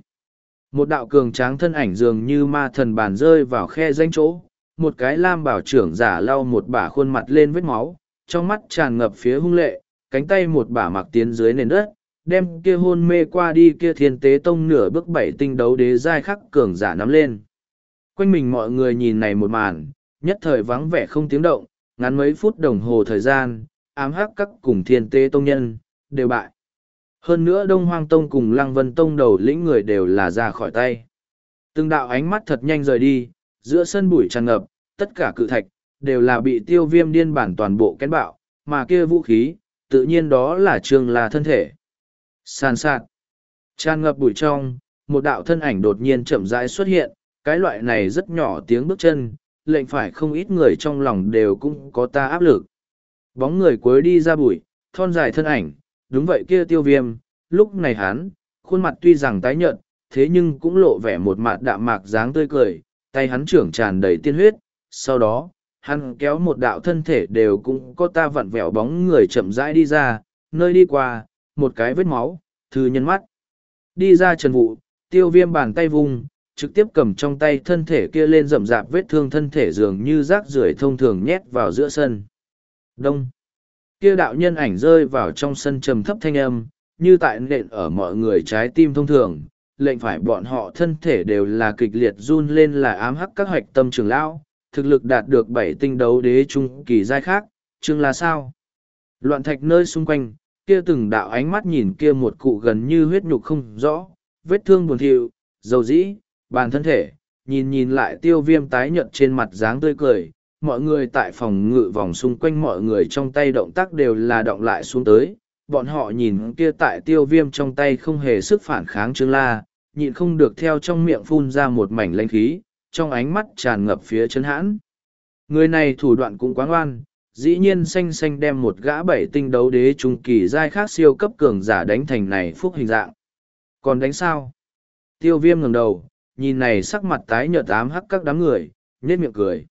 Một đạo cường tráng thân ảnh dường như ma thần bàn rơi vào khe danh chỗ, một cái lam bảo trưởng giả lau một bả khuôn mặt lên vết máu, trong mắt tràn ngập phía hung lệ, cánh tay một bả mặc tiến dưới nền đất, đem kia hôn mê qua đi kia thiên tế tông nửa bước bảy tinh đấu đế giai khắc cường giả nắm lên. Quanh mình mọi người nhìn này một màn, nhất thời vắng vẻ không tiếng động, ngắn mấy phút đồng hồ thời gian, ám hắc các cùng thiên tế tông nhân, đều bại. Hơn nữa Đông Hoang Tông cùng Lăng Vân Tông đầu lĩnh người đều là ra khỏi tay. Từng đạo ánh mắt thật nhanh rời đi, giữa sân bụi tràn ngập, tất cả cự thạch, đều là bị tiêu viêm điên bản toàn bộ kén bạo, mà kia vũ khí, tự nhiên đó là trường là thân thể. Sàn sạt. Tràn ngập bụi trong, một đạo thân ảnh đột nhiên chậm rãi xuất hiện, cái loại này rất nhỏ tiếng bước chân, lệnh phải không ít người trong lòng đều cũng có ta áp lực. Bóng người cuối đi ra bụi, thon dài thân ảnh, đúng vậy kia tiêu viêm, lúc này hắn, khuôn mặt tuy rằng tái nhợt, thế nhưng cũng lộ vẻ một mặt đạm mạc dáng tươi cười, tay hắn trưởng tràn đầy tiên huyết, sau đó, hắn kéo một đạo thân thể đều cũng có ta vặn vẹo bóng người chậm rãi đi ra, nơi đi qua, một cái vết máu, thư nhân mắt. Đi ra trần vụ, tiêu viêm bàn tay vùng, trực tiếp cầm trong tay thân thể kia lên rậm rạp vết thương thân thể dường như rác rưởi thông thường nhét vào giữa sân. Đông. Kia đạo nhân ảnh rơi vào trong sân trầm thấp thanh âm, như tại nện ở mọi người trái tim thông thường, lệnh phải bọn họ thân thể đều là kịch liệt run lên là ám hắc các hoạch tâm trường lão, thực lực đạt được bảy tinh đấu đế trung kỳ giai khác, chương là sao? Loạn thạch nơi xung quanh, kia từng đạo ánh mắt nhìn kia một cụ gần như huyết nhục không rõ, vết thương buồn thiu, dầu dĩ, bàn thân thể, nhìn nhìn lại tiêu viêm tái nhợt trên mặt dáng tươi cười, mọi người tại phòng ngự vòng xung quanh mọi người trong tay động tác đều là động lại xuống tới, bọn họ nhìn kia tại tiêu viêm trong tay không hề sức phản kháng trương la, nhịn không được theo trong miệng phun ra một mảnh lanh khí, trong ánh mắt tràn ngập phía chân hãn. Người này thủ đoạn cũng quá ngoan, dĩ nhiên xanh xanh đem một gã bảy tinh đấu đế trung kỳ giai khác siêu cấp cường giả đánh thành này phúc hình dạng. Còn đánh sao? Tiêu viêm ngẩng đầu, nhìn này sắc mặt tái nhợt ám hắc các đám người, nhếch miệng cười.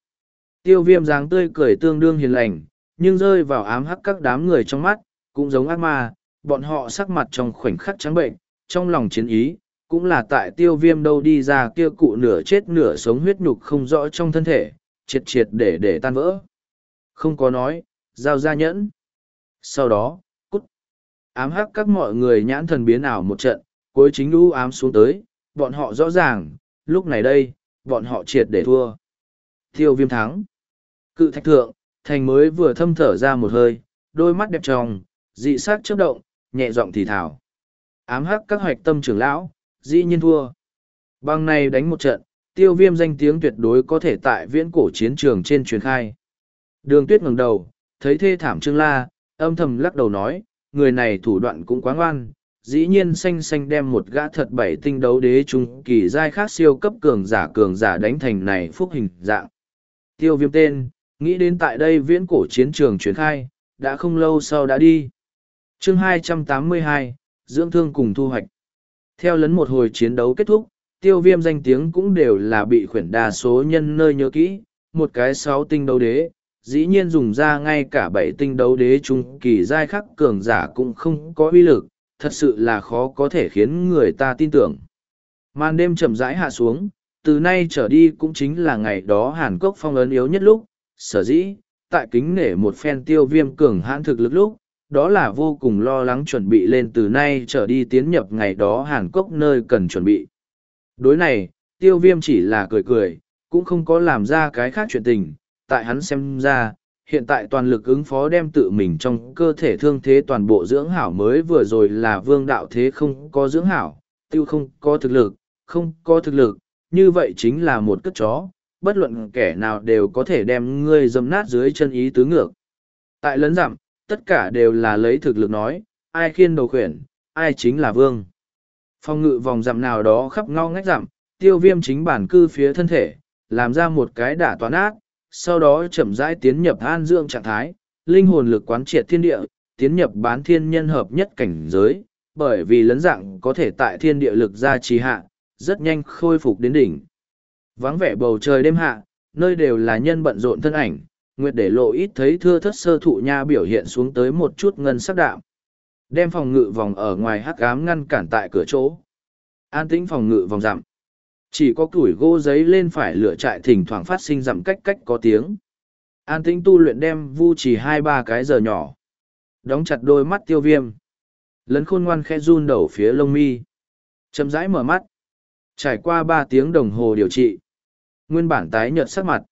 Tiêu viêm dáng tươi cười tương đương hiền lành, nhưng rơi vào ám hắc các đám người trong mắt, cũng giống ác ma, bọn họ sắc mặt trong khoảnh khắc trắng bệnh, trong lòng chiến ý, cũng là tại tiêu viêm đâu đi ra kia cụ nửa chết nửa sống huyết nhục không rõ trong thân thể, triệt triệt để để tan vỡ. Không có nói, giao ra nhẫn. Sau đó, cút. Ám hắc các mọi người nhãn thần biến ảo một trận, cuối chính lũ ám xuống tới, bọn họ rõ ràng, lúc này đây, bọn họ triệt để thua. Tiêu viêm thắng. Cự thạch thượng, thành mới vừa thâm thở ra một hơi, đôi mắt đẹp tròng, dị sát chớp động, nhẹ giọng thì thảo. Ám hắc các hoạch tâm trưởng lão, dĩ nhiên thua. Bằng này đánh một trận, tiêu viêm danh tiếng tuyệt đối có thể tại viễn cổ chiến trường trên truyền khai. Đường tuyết ngẩng đầu, thấy thê thảm trương la, âm thầm lắc đầu nói, người này thủ đoạn cũng quá ngoan, dĩ nhiên xanh xanh đem một gã thật bảy tinh đấu đế trung kỳ giai khác siêu cấp cường giả cường giả đánh thành này phúc hình dạng. Tiêu viêm tên, nghĩ đến tại đây viễn cổ chiến trường truyền khai, đã không lâu sau đã đi. chương 282, dưỡng thương cùng thu hoạch. Theo lấn một hồi chiến đấu kết thúc, tiêu viêm danh tiếng cũng đều là bị khuyển đa số nhân nơi nhớ kỹ, một cái sáu tinh đấu đế, dĩ nhiên dùng ra ngay cả bảy tinh đấu đế trung kỳ giai khắc cường giả cũng không có uy lực, thật sự là khó có thể khiến người ta tin tưởng. Màn đêm chậm rãi hạ xuống, từ nay trở đi cũng chính là ngày đó Hàn Quốc phong ấn yếu nhất lúc, sở dĩ, tại kính nể một phen tiêu viêm cường hãn thực lực lúc, đó là vô cùng lo lắng chuẩn bị lên từ nay trở đi tiến nhập ngày đó Hàn Quốc nơi cần chuẩn bị. Đối này, tiêu viêm chỉ là cười cười, cũng không có làm ra cái khác chuyện tình, tại hắn xem ra, hiện tại toàn lực ứng phó đem tự mình trong cơ thể thương thế toàn bộ dưỡng hảo mới vừa rồi là vương đạo thế không có dưỡng hảo, tiêu không có thực lực, không có thực lực, như vậy chính là một cất chó, bất luận kẻ nào đều có thể đem ngươi dâm nát dưới chân ý tứ ngược. Tại lấn giảm, tất cả đều là lấy thực lực nói, ai khiên đầu khuyển, ai chính là vương. Phong ngự vòng dặm nào đó khắp ngao ngách dặm, tiêu viêm chính bản cư phía thân thể, làm ra một cái đả toán ác, sau đó chậm rãi tiến nhập an dưỡng trạng thái, linh hồn lực quán triệt thiên địa, tiến nhập bán thiên nhân hợp nhất cảnh giới, bởi vì lấn dạng có thể tại thiên địa lực ra trì hạ, rất nhanh khôi phục đến đỉnh. Vắng vẻ bầu trời đêm hạ, nơi đều là nhân bận rộn thân ảnh, nguyệt để lộ ít thấy thưa thất sơ thụ nha biểu hiện xuống tới một chút ngân sắc đạm. Đem phòng ngự vòng ở ngoài hắc ám ngăn cản tại cửa chỗ. An tĩnh phòng ngự vòng giảm. Chỉ có củi gỗ giấy lên phải lửa trại thỉnh thoảng phát sinh dặm cách cách có tiếng. An tĩnh tu luyện đem vu chỉ hai ba cái giờ nhỏ. Đóng chặt đôi mắt tiêu viêm. Lấn khôn ngoan khe run đầu phía lông mi. Chậm rãi mở mắt. Trải qua ba tiếng đồng hồ điều trị. Nguyên bản tái nhợt sắc mặt.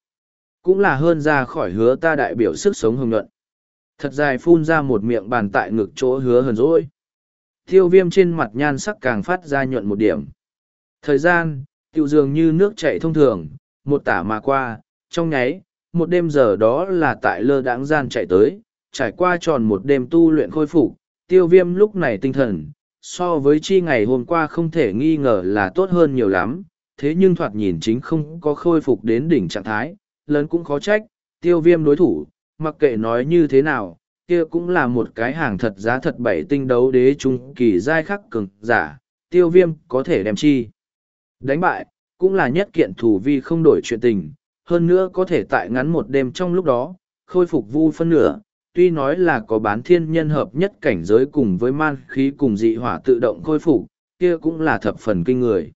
Cũng là hơn ra khỏi hứa ta đại biểu sức sống hồng nhuận. Thật dài phun ra một miệng bàn tại ngực chỗ hứa hờn rỗi. Tiêu viêm trên mặt nhan sắc càng phát ra nhuận một điểm. Thời gian, tiêu dường như nước chảy thông thường, một tả mà qua, trong nháy, một đêm giờ đó là tại lơ đãng gian chạy tới, trải qua tròn một đêm tu luyện khôi phục, tiêu viêm lúc này tinh thần, so với chi ngày hôm qua không thể nghi ngờ là tốt hơn nhiều lắm, thế nhưng thoạt nhìn chính không có khôi phục đến đỉnh trạng thái, lớn cũng khó trách, tiêu viêm đối thủ, mặc kệ nói như thế nào, kia cũng là một cái hàng thật giá thật bảy tinh đấu đế trung kỳ giai khắc cường giả, tiêu viêm có thể đem chi. Đánh bại, cũng là nhất kiện thủ vi không đổi chuyện tình, hơn nữa có thể tại ngắn một đêm trong lúc đó, khôi phục vu phân nửa, tuy nói là có bán thiên nhân hợp nhất cảnh giới cùng với man khí cùng dị hỏa tự động khôi phục, kia cũng là thập phần kinh người.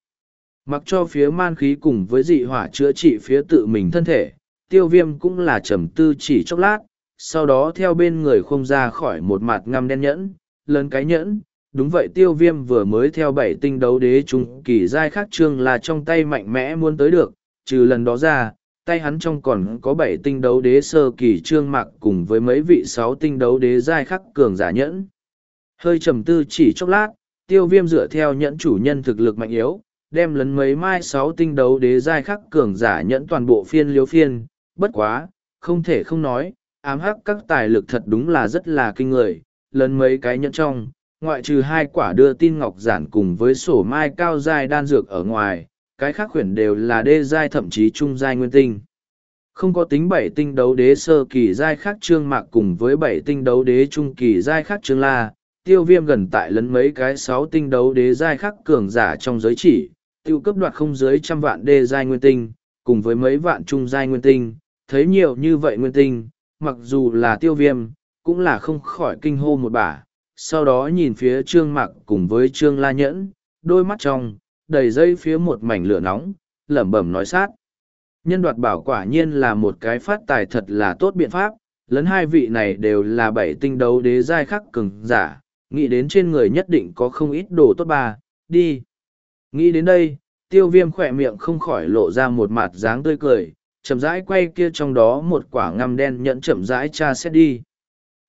Mặc cho phía man khí cùng với dị hỏa chữa trị phía tự mình thân thể, tiêu viêm cũng là trầm tư chỉ chốc lát, sau đó theo bên người không ra khỏi một mặt ngăm đen nhẫn, lớn cái nhẫn. Đúng vậy tiêu viêm vừa mới theo bảy tinh đấu đế trung kỳ giai khác trương là trong tay mạnh mẽ muốn tới được, trừ lần đó ra, tay hắn trong còn có bảy tinh đấu đế sơ kỳ trương mặc cùng với mấy vị sáu tinh đấu đế giai khắc cường giả nhẫn. Hơi trầm tư chỉ chốc lát, tiêu viêm dựa theo nhẫn chủ nhân thực lực mạnh yếu, đem lấn mấy mai sáu tinh đấu đế giai khắc cường giả nhẫn toàn bộ phiên liếu phiên, bất quá, không thể không nói, ám hắc các tài lực thật đúng là rất là kinh người, lần mấy cái nhẫn trong, ngoại trừ hai quả đưa tin ngọc giản cùng với sổ mai cao giai đan dược ở ngoài, cái khác khuyển đều là đê giai thậm chí trung giai nguyên tinh. Không có tính bảy tinh đấu đế sơ kỳ giai khác trương mạc cùng với bảy tinh đấu đế trung kỳ giai khác trương la, tiêu viêm gần tại lấn mấy cái sáu tinh đấu đế giai khác cường giả trong giới chỉ, tiêu cấp đoạt không dưới trăm vạn đê giai nguyên tinh, cùng với mấy vạn trung giai nguyên tinh, thấy nhiều như vậy nguyên tinh, mặc dù là tiêu viêm, cũng là không khỏi kinh hô một bả. Sau đó nhìn phía trương mặc cùng với trương la nhẫn, đôi mắt trong, đầy dây phía một mảnh lửa nóng, lẩm bẩm nói sát. Nhân đoạt bảo quả nhiên là một cái phát tài thật là tốt biện pháp, lấn hai vị này đều là bảy tinh đấu đế giai khắc cường giả, nghĩ đến trên người nhất định có không ít đồ tốt ba, đi. Nghĩ đến đây, tiêu viêm khỏe miệng không khỏi lộ ra một mặt dáng tươi cười, chậm rãi quay kia trong đó một quả ngăm đen nhẫn chậm rãi cha xét đi.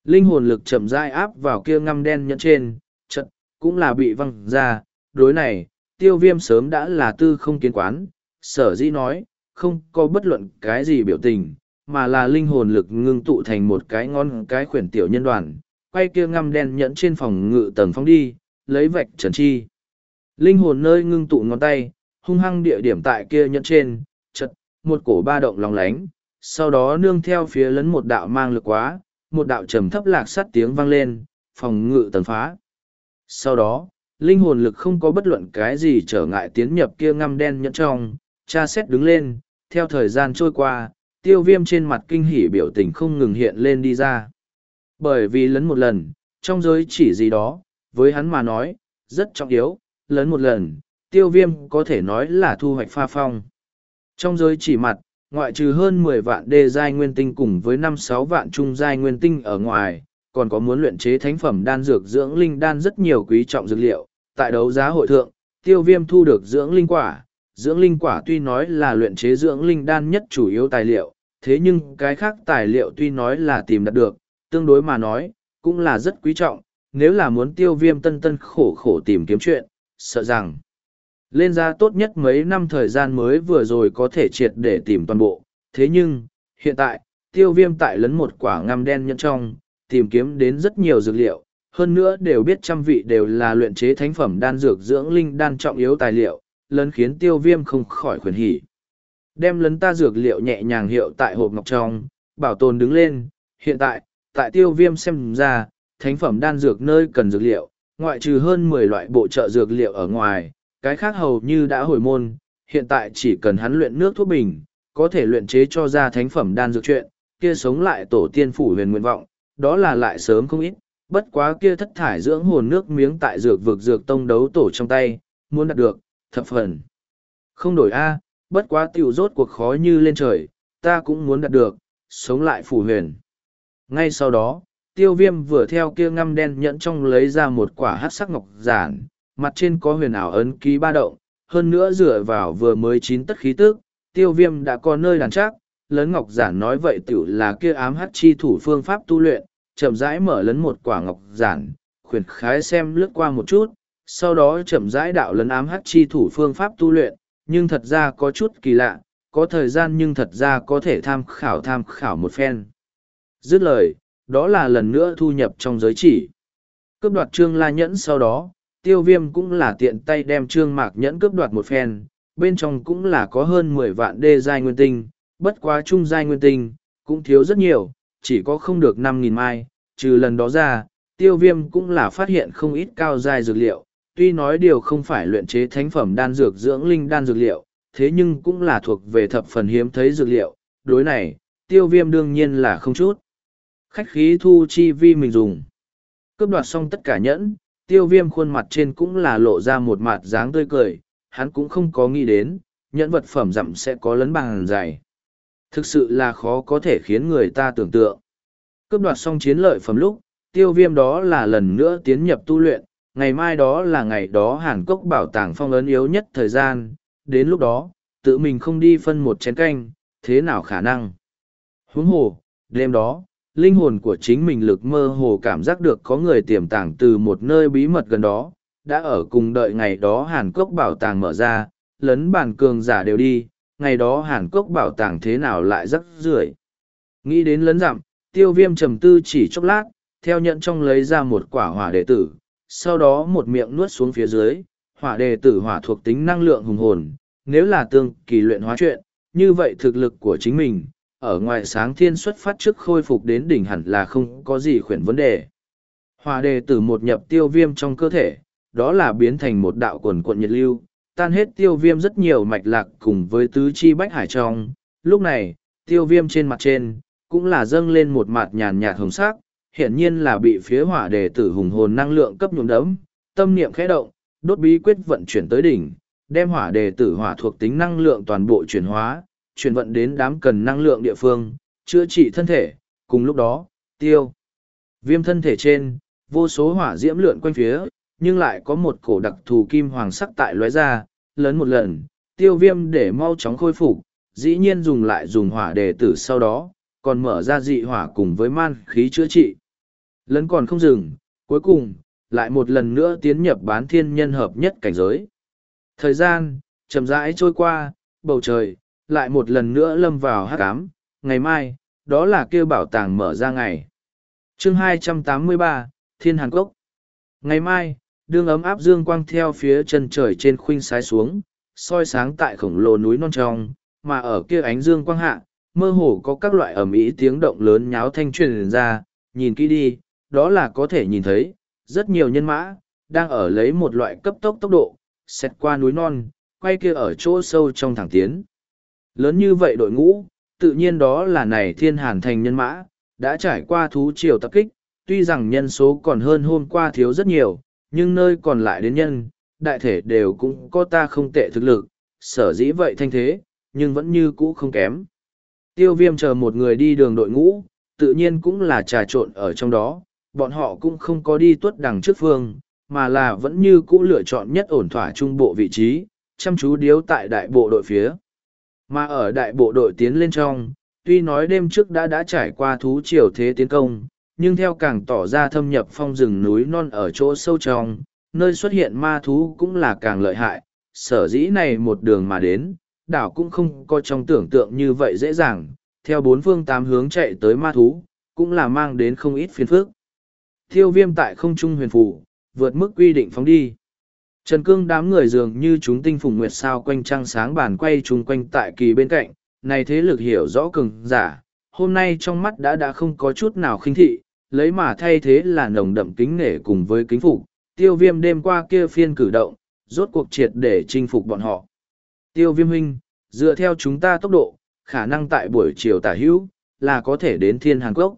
Linh hồn lực chậm rãi áp vào kia ngăm đen nhẫn trên, trận, cũng là bị văng ra, đối này, tiêu viêm sớm đã là tư không kiến quán, sở dĩ nói, không có bất luận cái gì biểu tình, mà là linh hồn lực ngưng tụ thành một cái ngon cái khuyển tiểu nhân đoàn, quay kia ngăm đen nhẫn trên phòng ngự tầng phong đi, lấy vạch trần chi. Linh hồn nơi ngưng tụ ngón tay, hung hăng địa điểm tại kia nhẫn trên, chật, một cổ ba động lòng lánh, sau đó nương theo phía lấn một đạo mang lực quá, một đạo trầm thấp lạc sắt tiếng vang lên, phòng ngự tần phá. Sau đó, linh hồn lực không có bất luận cái gì trở ngại tiến nhập kia ngăm đen nhẫn trong, cha xét đứng lên, theo thời gian trôi qua, tiêu viêm trên mặt kinh hỉ biểu tình không ngừng hiện lên đi ra. Bởi vì lấn một lần, trong giới chỉ gì đó, với hắn mà nói, rất trọng yếu, lấn một lần, tiêu viêm có thể nói là thu hoạch pha phong. Trong giới chỉ mặt, ngoại trừ hơn mười vạn đê giai nguyên tinh cùng với năm sáu vạn trung giai nguyên tinh ở ngoài, còn có muốn luyện chế thánh phẩm đan dược dưỡng linh đan rất nhiều quý trọng dược liệu. Tại đấu giá hội thượng, tiêu viêm thu được dưỡng linh quả. Dưỡng linh quả tuy nói là luyện chế dưỡng linh đan nhất chủ yếu tài liệu, thế nhưng cái khác tài liệu tuy nói là tìm đạt được, tương đối mà nói, cũng là rất quý trọng. Nếu là muốn tiêu viêm tân tân khổ khổ tìm kiếm chuyện, sợ rằng lên ra tốt nhất mấy năm thời gian mới vừa rồi có thể triệt để tìm toàn bộ. Thế nhưng, hiện tại, tiêu viêm tại lấn một quả ngăm đen nhẫn trong, tìm kiếm đến rất nhiều dược liệu, hơn nữa đều biết trăm vị đều là luyện chế thánh phẩm đan dược dưỡng linh đan trọng yếu tài liệu, lấn khiến tiêu viêm không khỏi khuyến hỉ. Đem lấn ta dược liệu nhẹ nhàng hiệu tại hộp ngọc trong, bảo tồn đứng lên, hiện tại, tại tiêu viêm xem ra, thánh phẩm đan dược nơi cần dược liệu, ngoại trừ hơn mười loại bộ trợ dược liệu ở ngoài, cái khác hầu như đã hồi môn, hiện tại chỉ cần hắn luyện nước thuốc bình, có thể luyện chế cho ra thánh phẩm đan dược chuyện, kia sống lại tổ tiên phủ huyền nguyện vọng, đó là lại sớm không ít, bất quá kia thất thải dưỡng hồn nước miếng tại dược vực dược tông đấu tổ trong tay, muốn đạt được, thập phần. Không đổi A, bất quá tiểu rốt cuộc khó như lên trời, ta cũng muốn đạt được, sống lại phủ huyền. Ngay sau đó, tiêu viêm vừa theo kia ngăm đen nhẫn trong lấy ra một quả hát sắc ngọc giản, mặt trên có huyền ảo ấn ký ba động, hơn nữa dựa vào vừa mới chín tất khí tức, tiêu viêm đã có nơi đàn chắc, lấn ngọc giản nói vậy tiểu là kia ám hát chi thủ phương pháp tu luyện, chậm rãi mở lấn một quả ngọc giản, khuyển khái xem lướt qua một chút, sau đó chậm rãi đạo lấn ám hát chi thủ phương pháp tu luyện, nhưng thật ra có chút kỳ lạ, có thời gian nhưng thật ra có thể tham khảo tham khảo một phen. Dứt lời, đó là lần nữa thu nhập trong giới chỉ. Cướp đoạt trương la nhẫn sau đó, tiêu viêm cũng là tiện tay đem trương mạc nhẫn cướp đoạt một phen, bên trong cũng là có hơn mười vạn đê giai nguyên tinh, bất quá trung giai nguyên tinh, cũng thiếu rất nhiều, chỉ có không được năm nghìn mai, trừ lần đó ra, tiêu viêm cũng là phát hiện không ít cao giai dược liệu, tuy nói điều không phải luyện chế thánh phẩm đan dược dưỡng linh đan dược liệu, thế nhưng cũng là thuộc về thập phần hiếm thấy dược liệu, đối này, tiêu viêm đương nhiên là không chút. Khách khí thu chi vi mình dùng. Cướp đoạt xong tất cả nhẫn, tiêu viêm khuôn mặt trên cũng là lộ ra một mặt dáng tươi cười, hắn cũng không có nghĩ đến, nhẫn vật phẩm dặm sẽ có lấn bằng dày. Thực sự là khó có thể khiến người ta tưởng tượng. Cướp đoạt xong chiến lợi phẩm lúc, tiêu viêm đó là lần nữa tiến nhập tu luyện, ngày mai đó là ngày đó Hàn Cốc bảo tàng phong ấn yếu nhất thời gian, đến lúc đó, tự mình không đi phân một chén canh, thế nào khả năng. Huống hồ, đêm đó, linh hồn của chính mình lực mơ hồ cảm giác được có người tiềm tàng từ một nơi bí mật gần đó, đã ở cùng đợi ngày đó Hàn Quốc bảo tàng mở ra, lấn bản cường giả đều đi, ngày đó Hàn Quốc bảo tàng thế nào lại rắc rưởi. Nghĩ đến lấn dặm tiêu viêm trầm tư chỉ chốc lát, theo nhận trong lấy ra một quả hỏa đệ tử, sau đó một miệng nuốt xuống phía dưới, hỏa đệ tử hỏa thuộc tính năng lượng hùng hồn, nếu là tương kỳ luyện hóa chuyện, như vậy thực lực của chính mình, ở ngoài sáng thiên xuất phát trước khôi phục đến đỉnh hẳn là không có gì khuyển vấn đề. Hòa đề tử một nhập tiêu viêm trong cơ thể, đó là biến thành một đạo quần cuộn nhiệt lưu, tan hết tiêu viêm rất nhiều mạch lạc cùng với tứ chi bách hải trong. Lúc này, tiêu viêm trên mặt trên, cũng là dâng lên một mặt nhàn nhạt hồng sắc, hiển nhiên là bị phía hỏa đề tử hùng hồn năng lượng cấp nhuộm đấm, tâm niệm khẽ động, đốt bí quyết vận chuyển tới đỉnh, đem hỏa đề tử hỏa thuộc tính năng lượng toàn bộ chuyển hóa, chuyển vận đến đám cần năng lượng địa phương, chữa trị thân thể, cùng lúc đó, tiêu. Viêm thân thể trên, vô số hỏa diễm lượn quanh phía, nhưng lại có một cổ đặc thù kim hoàng sắc tại lóe ra, lớn một lần, tiêu viêm để mau chóng khôi phục, dĩ nhiên dùng lại dùng hỏa đề tử sau đó, còn mở ra dị hỏa cùng với man khí chữa trị. Lấn còn không dừng, cuối cùng, lại một lần nữa tiến nhập bán thiên nhân hợp nhất cảnh giới. Thời gian, chậm rãi trôi qua, bầu trời, lại một lần nữa lâm vào hát cám, ngày mai, đó là kêu bảo tàng mở ra ngày. chương 283, Thiên Hàn Cốc. Ngày mai, đương ấm áp dương quang theo phía chân trời trên khuynh sái xuống, soi sáng tại khổng lồ núi non trong, mà ở kia ánh dương quang hạ, mơ hồ có các loại ẩm ý tiếng động lớn nháo thanh truyền ra, nhìn kỹ đi, đó là có thể nhìn thấy, rất nhiều nhân mã, đang ở lấy một loại cấp tốc tốc độ, xét qua núi non, quay kia ở chỗ sâu trong thẳng tiến. Lớn như vậy đội ngũ, tự nhiên đó là này thiên hàn thành nhân mã, đã trải qua thú triều tập kích, tuy rằng nhân số còn hơn hôm qua thiếu rất nhiều, nhưng nơi còn lại đến nhân, đại thể đều cũng có ta không tệ thực lực, sở dĩ vậy thanh thế, nhưng vẫn như cũ không kém. Tiêu viêm chờ một người đi đường đội ngũ, tự nhiên cũng là trà trộn ở trong đó, bọn họ cũng không có đi tuất đằng trước phương, mà là vẫn như cũ lựa chọn nhất ổn thỏa trung bộ vị trí, chăm chú điếu tại đại bộ đội phía. Mà ở đại bộ đội tiến lên trong, tuy nói đêm trước đã đã trải qua thú triều thế tiến công, nhưng theo càng tỏ ra thâm nhập phong rừng núi non ở chỗ sâu trong, nơi xuất hiện ma thú cũng là càng lợi hại, sở dĩ này một đường mà đến, đảo cũng không có trong tưởng tượng như vậy dễ dàng, theo bốn phương tám hướng chạy tới ma thú, cũng là mang đến không ít phiền phức. Thiêu viêm tại không trung huyền phủ, vượt mức quy định phóng đi. Trần Cương đám người dường như chúng tinh phùng nguyệt sao quanh trăng sáng bàn quay chung quanh tại kỳ bên cạnh, này thế lực hiểu rõ cường giả, hôm nay trong mắt đã đã không có chút nào khinh thị, lấy mà thay thế là nồng đậm kính nể cùng với kính phục. Tiêu viêm đêm qua kia phiên cử động, rốt cuộc triệt để chinh phục bọn họ. Tiêu viêm huynh, dựa theo chúng ta tốc độ, khả năng tại buổi chiều tả hữu, là có thể đến thiên Hàn Quốc.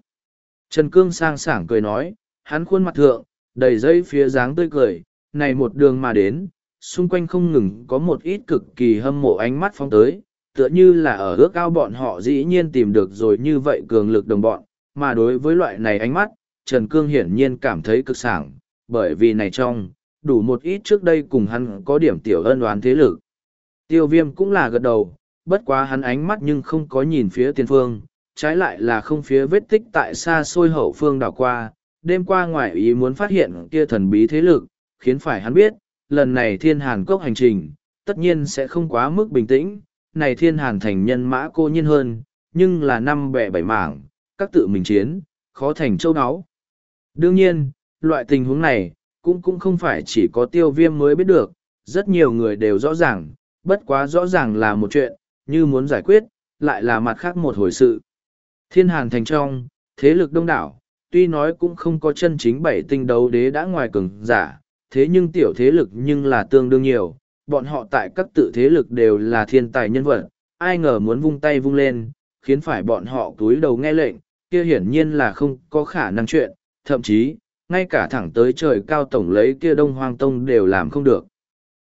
Trần Cương sang sảng cười nói, hắn khuôn mặt thượng, đầy dây phía dáng tươi cười, này một đường mà đến, xung quanh không ngừng có một ít cực kỳ hâm mộ ánh mắt phong tới, tựa như là ở ước ao bọn họ dĩ nhiên tìm được rồi như vậy cường lực đồng bọn, mà đối với loại này ánh mắt, Trần Cương hiển nhiên cảm thấy cực sảng, bởi vì này trong, đủ một ít trước đây cùng hắn có điểm tiểu ân đoán thế lực. Tiêu viêm cũng là gật đầu, bất quá hắn ánh mắt nhưng không có nhìn phía tiền phương, trái lại là không phía vết tích tại xa xôi hậu phương đảo qua, đêm qua ngoại ý muốn phát hiện kia thần bí thế lực, khiến phải hắn biết, lần này thiên hàn cốc hành trình, tất nhiên sẽ không quá mức bình tĩnh, này thiên hàn thành nhân mã cô nhiên hơn, nhưng là năm bẻ bảy mảng, các tự mình chiến, khó thành châu áo. Đương nhiên, loại tình huống này, cũng cũng không phải chỉ có tiêu viêm mới biết được, rất nhiều người đều rõ ràng, bất quá rõ ràng là một chuyện, như muốn giải quyết, lại là mặt khác một hồi sự. Thiên hàn thành trong, thế lực đông đảo, tuy nói cũng không có chân chính bảy tinh đấu đế đã ngoài cường giả, thế nhưng tiểu thế lực nhưng là tương đương nhiều, bọn họ tại các tự thế lực đều là thiên tài nhân vật, ai ngờ muốn vung tay vung lên, khiến phải bọn họ túi đầu nghe lệnh, kia hiển nhiên là không có khả năng chuyện, thậm chí, ngay cả thẳng tới trời cao tổng lấy kia đông hoang tông đều làm không được.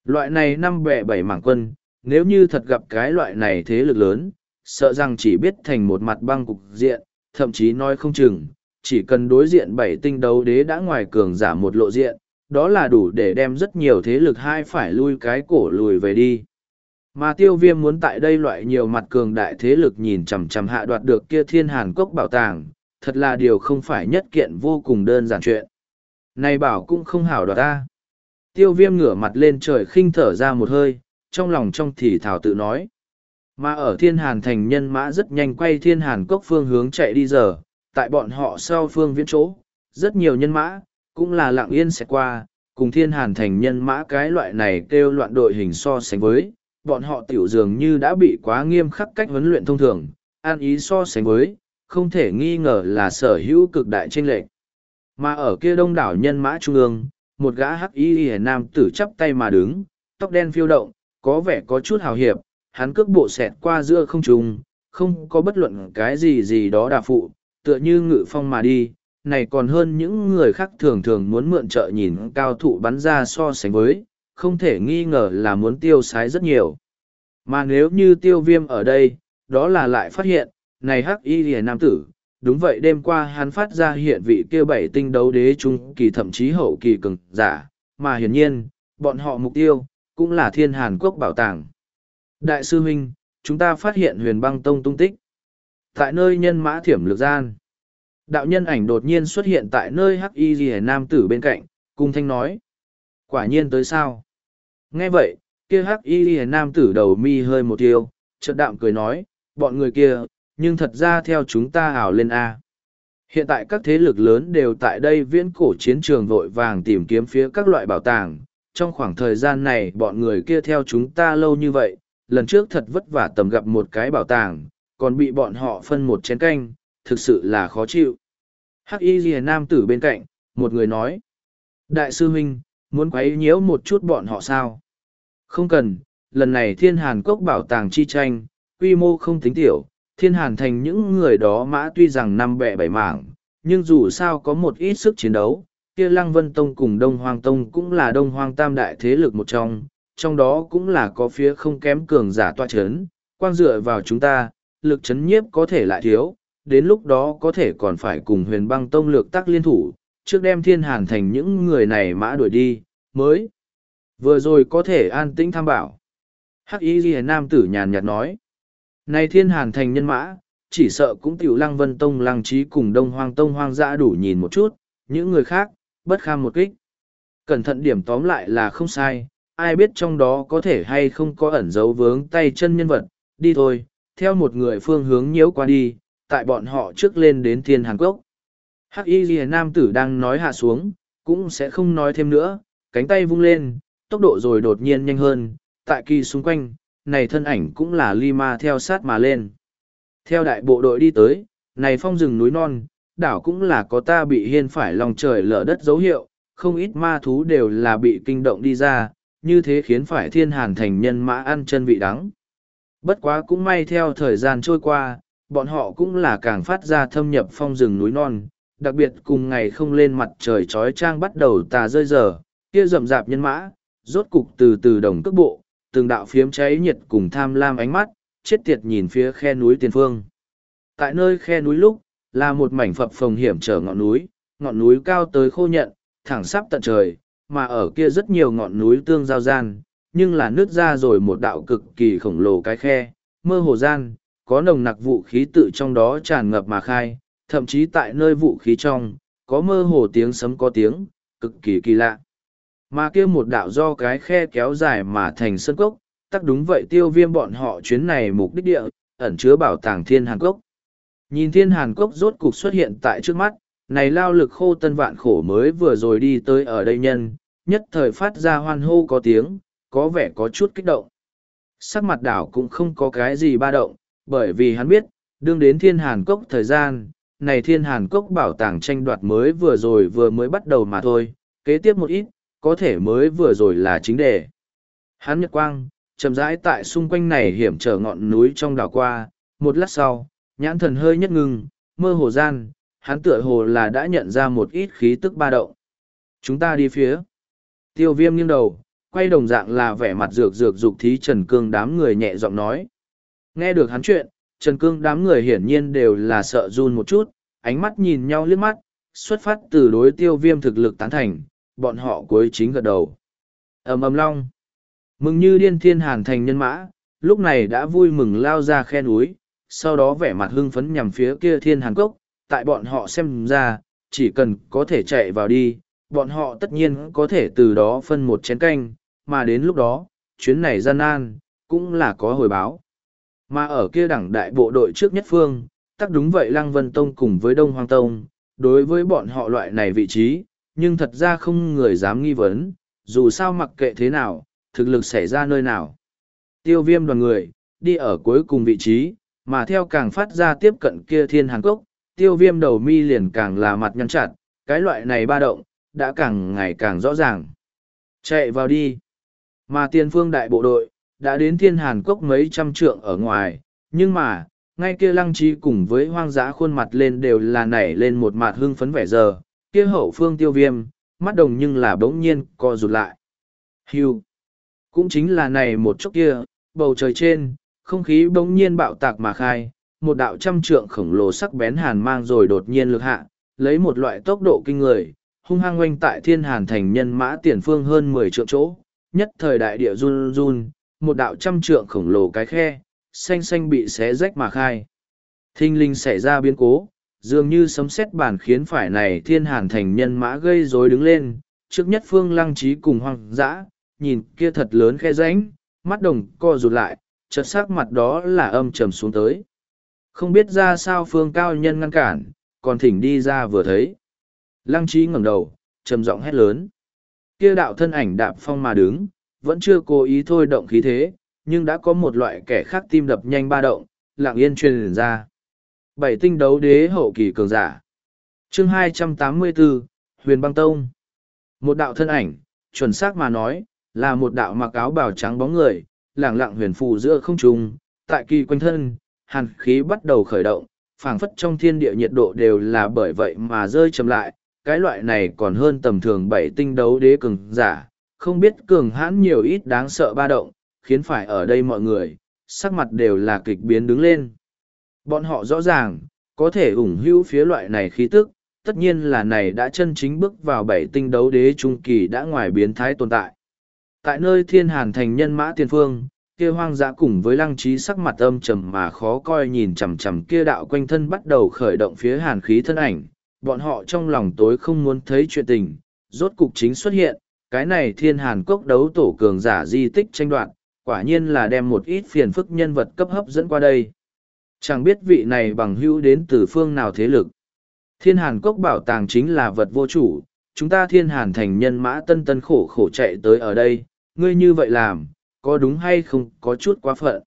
Loại này năm bẻ bảy mảng quân, nếu như thật gặp cái loại này thế lực lớn, sợ rằng chỉ biết thành một mặt băng cục diện, thậm chí nói không chừng, chỉ cần đối diện bảy tinh đấu đế đã ngoài cường giả một lộ diện, đó là đủ để đem rất nhiều thế lực hai phải lui cái cổ lùi về đi. Mà tiêu viêm muốn tại đây loại nhiều mặt cường đại thế lực nhìn chằm chằm hạ đoạt được kia thiên hàn cốc bảo tàng, thật là điều không phải nhất kiện vô cùng đơn giản chuyện. Này bảo cũng không hảo đoạt ta. Tiêu viêm ngửa mặt lên trời khinh thở ra một hơi, trong lòng trong thì thảo tự nói. Mà ở thiên hàn thành nhân mã rất nhanh quay thiên hàn cốc phương hướng chạy đi giờ, tại bọn họ sau phương viễn chỗ, rất nhiều nhân mã, cũng là lặng yên sẽ qua, cùng thiên hàn thành nhân mã cái loại này kêu loạn đội hình so sánh với, bọn họ tiểu dường như đã bị quá nghiêm khắc cách huấn luyện thông thường, an ý so sánh với, không thể nghi ngờ là sở hữu cực đại tranh lệch. Mà ở kia đông đảo nhân mã trung ương, một gã hắc y y nam tử chắp tay mà đứng, tóc đen phiêu động, có vẻ có chút hào hiệp, hắn cước bộ xẹt qua giữa không trung, không có bất luận cái gì gì đó đà phụ, tựa như ngự phong mà đi, này còn hơn những người khác thường thường muốn mượn trợ nhìn cao thủ bắn ra so sánh với, không thể nghi ngờ là muốn tiêu sái rất nhiều. Mà nếu như tiêu viêm ở đây, đó là lại phát hiện, này hắc y lìa nam tử, đúng vậy đêm qua hắn phát ra hiện vị kia bảy tinh đấu đế trung kỳ thậm chí hậu kỳ cường giả, mà hiển nhiên, bọn họ mục tiêu, cũng là thiên hàn quốc bảo tàng. Đại sư huynh, chúng ta phát hiện huyền băng tông tung tích. Tại nơi nhân mã thiểm lược gian, đạo nhân ảnh đột nhiên xuất hiện tại nơi hắc y ghi nam tử bên cạnh, cung thanh nói. Quả nhiên tới sao? Nghe vậy, kia hắc y ghi nam tử đầu mi hơi một tiêu, chợt đạm cười nói, bọn người kia, nhưng thật ra theo chúng ta ảo lên A. Hiện tại các thế lực lớn đều tại đây viễn cổ chiến trường vội vàng tìm kiếm phía các loại bảo tàng. Trong khoảng thời gian này bọn người kia theo chúng ta lâu như vậy, lần trước thật vất vả tầm gặp một cái bảo tàng, còn bị bọn họ phân một chén canh, thực sự là khó chịu. Hắc y ghi nam tử bên cạnh, một người nói. Đại sư huynh, muốn quấy nhiễu một chút bọn họ sao? Không cần, lần này thiên hàn cốc bảo tàng chi tranh, quy mô không tính tiểu, thiên hàn thành những người đó mã tuy rằng năm bẹ bảy mảng, nhưng dù sao có một ít sức chiến đấu, kia Lăng Vân Tông cùng Đông Hoang Tông cũng là Đông Hoang Tam Đại thế lực một trong, trong đó cũng là có phía không kém cường giả toa chấn, quang dựa vào chúng ta, lực chấn nhiếp có thể lại thiếu, đến lúc đó có thể còn phải cùng huyền băng tông lược tác liên thủ, trước đem thiên hàn thành những người này mã đuổi đi, mới. Vừa rồi có thể an tĩnh tham bảo. Hắc Y Ghi Nam tử nhàn nhạt nói. Này thiên hàn thành nhân mã, chỉ sợ cũng tiểu lăng vân tông lăng trí cùng đông hoang tông hoang dã đủ nhìn một chút, những người khác, bất kham một kích. Cẩn thận điểm tóm lại là không sai, ai biết trong đó có thể hay không có ẩn dấu vướng tay chân nhân vật, đi thôi, theo một người phương hướng nhiễu qua đi, tại bọn họ trước lên đến thiên hàn quốc. Hắc y ghi nam tử đang nói hạ xuống, cũng sẽ không nói thêm nữa, cánh tay vung lên, tốc độ rồi đột nhiên nhanh hơn, tại kỳ xung quanh, này thân ảnh cũng là li ma theo sát mà lên. Theo đại bộ đội đi tới, này phong rừng núi non, đảo cũng là có ta bị hiên phải lòng trời lở đất dấu hiệu, không ít ma thú đều là bị kinh động đi ra, như thế khiến phải thiên hàn thành nhân mã ăn chân vị đắng. Bất quá cũng may theo thời gian trôi qua, bọn họ cũng là càng phát ra thâm nhập phong rừng núi non, đặc biệt cùng ngày không lên mặt trời trói trang bắt đầu tà rơi giờ, kia rậm rạp nhân mã, rốt cục từ từ đồng cước bộ, từng đạo phiếm cháy nhiệt cùng tham lam ánh mắt, chết tiệt nhìn phía khe núi tiền phương. Tại nơi khe núi lúc, là một mảnh phập phồng hiểm trở ngọn núi, ngọn núi cao tới khô nhận, thẳng sắp tận trời, mà ở kia rất nhiều ngọn núi tương giao gian, nhưng là nứt ra rồi một đạo cực kỳ khổng lồ cái khe, mơ hồ gian, có nồng nặc vũ khí tự trong đó tràn ngập mà khai, thậm chí tại nơi vũ khí trong, có mơ hồ tiếng sấm có tiếng, cực kỳ kỳ lạ. Mà kia một đạo do cái khe kéo dài mà thành sân cốc, tắc đúng vậy tiêu viêm bọn họ chuyến này mục đích địa, ẩn chứa bảo tàng thiên hàn cốc. Nhìn thiên hàn cốc rốt cục xuất hiện tại trước mắt, này lao lực khô tân vạn khổ mới vừa rồi đi tới ở đây nhân, nhất thời phát ra hoan hô có tiếng, có vẻ có chút kích động. Sắc mặt đảo cũng không có cái gì ba động, bởi vì hắn biết, đương đến thiên hàn cốc thời gian, này thiên hàn cốc bảo tàng tranh đoạt mới vừa rồi vừa mới bắt đầu mà thôi, kế tiếp một ít, có thể mới vừa rồi là chính đề. Hắn nhật quang, chậm rãi tại xung quanh này hiểm trở ngọn núi trong đảo qua, một lát sau, nhãn thần hơi nhất ngưng, mơ hồ gian, hắn tựa hồ là đã nhận ra một ít khí tức ba động. Chúng ta đi phía. Tiêu viêm nghiêng đầu, quay đồng dạng là vẻ mặt dược dược dục thí Trần Cương đám người nhẹ giọng nói. Nghe được hắn chuyện, Trần Cương đám người hiển nhiên đều là sợ run một chút, ánh mắt nhìn nhau liếc mắt, xuất phát từ đối tiêu viêm thực lực tán thành, bọn họ cuối chính gật đầu. ầm ầm long. Mừng như điên thiên hàn thành nhân mã, lúc này đã vui mừng lao ra khe núi, sau đó vẻ mặt hưng phấn nhằm phía kia thiên hàn cốc, tại bọn họ xem ra, chỉ cần có thể chạy vào đi, bọn họ tất nhiên có thể từ đó phân một chén canh, mà đến lúc đó, chuyến này gian nan, cũng là có hồi báo. Mà ở kia đẳng đại bộ đội trước nhất phương, tắc đúng vậy Lăng Vân Tông cùng với Đông Hoang Tông, đối với bọn họ loại này vị trí, nhưng thật ra không người dám nghi vấn, dù sao mặc kệ thế nào, thực lực xảy ra nơi nào. Tiêu viêm đoàn người, đi ở cuối cùng vị trí, mà theo càng phát ra tiếp cận kia thiên hàn cốc, tiêu viêm đầu mi liền càng là mặt nhăn chặt, cái loại này ba động, đã càng ngày càng rõ ràng. Chạy vào đi. Mà Tiên phương đại bộ đội, đã đến thiên hàn cốc mấy trăm trượng ở ngoài, nhưng mà, ngay kia lăng trí cùng với hoang dã khuôn mặt lên đều là nảy lên một mặt hưng phấn vẻ giờ, kia hậu phương tiêu viêm, mắt đồng nhưng là bỗng nhiên co rụt lại. Hưu. Cũng chính là này một chốc kia, bầu trời trên, không khí bỗng nhiên bạo tạc mà khai, một đạo trăm trượng khổng lồ sắc bén hàn mang rồi đột nhiên lực hạ, lấy một loại tốc độ kinh người, hung hăng oanh tại thiên hàn thành nhân mã tiền phương hơn mười trượng chỗ, nhất thời đại địa run run, một đạo trăm trượng khổng lồ cái khe, xanh xanh bị xé rách mà khai. Thinh linh xảy ra biến cố, dường như sấm sét bản khiến phải này thiên hàn thành nhân mã gây rối đứng lên, trước nhất phương lăng trí cùng hoang dã, nhìn kia thật lớn khe ránh, mắt đồng co rụt lại, chợt sắc mặt đó là âm trầm xuống tới. Không biết ra sao phương cao nhân ngăn cản, còn thỉnh đi ra vừa thấy. Lăng trí ngẩng đầu, trầm giọng hét lớn. Kia đạo thân ảnh đạp phong mà đứng, vẫn chưa cố ý thôi động khí thế, nhưng đã có một loại kẻ khác tim đập nhanh ba động, lặng yên truyền ra. Bảy tinh đấu đế hậu kỳ cường giả. chương 284, Huyền băng tông. Một đạo thân ảnh, chuẩn xác mà nói, là một đạo mặc áo bào trắng bóng người, lẳng lặng huyền phù giữa không trung, tại kỳ quanh thân, hàn khí bắt đầu khởi động, phảng phất trong thiên địa nhiệt độ đều là bởi vậy mà rơi chậm lại, cái loại này còn hơn tầm thường bảy tinh đấu đế cường giả, không biết cường hãn nhiều ít đáng sợ ba động, khiến phải ở đây mọi người, sắc mặt đều là kịch biến đứng lên. Bọn họ rõ ràng, có thể ủng hữu phía loại này khí tức, tất nhiên là này đã chân chính bước vào bảy tinh đấu đế trung kỳ đã ngoài biến thái tồn tại. Tại nơi thiên hàn thành nhân mã tiên phương, kia hoang dã cùng với lăng trí sắc mặt âm trầm mà khó coi nhìn chằm chằm kia đạo quanh thân bắt đầu khởi động phía hàn khí thân ảnh, bọn họ trong lòng tối không muốn thấy chuyện tình, rốt cục chính xuất hiện, cái này thiên hàn cốc đấu tổ cường giả di tích tranh đoạt, quả nhiên là đem một ít phiền phức nhân vật cấp hấp dẫn qua đây. Chẳng biết vị này bằng hữu đến từ phương nào thế lực. Thiên hàn cốc bảo tàng chính là vật vô chủ, chúng ta thiên hàn thành nhân mã tân tân khổ khổ chạy tới ở đây, ngươi như vậy làm, có đúng hay không có chút quá phận.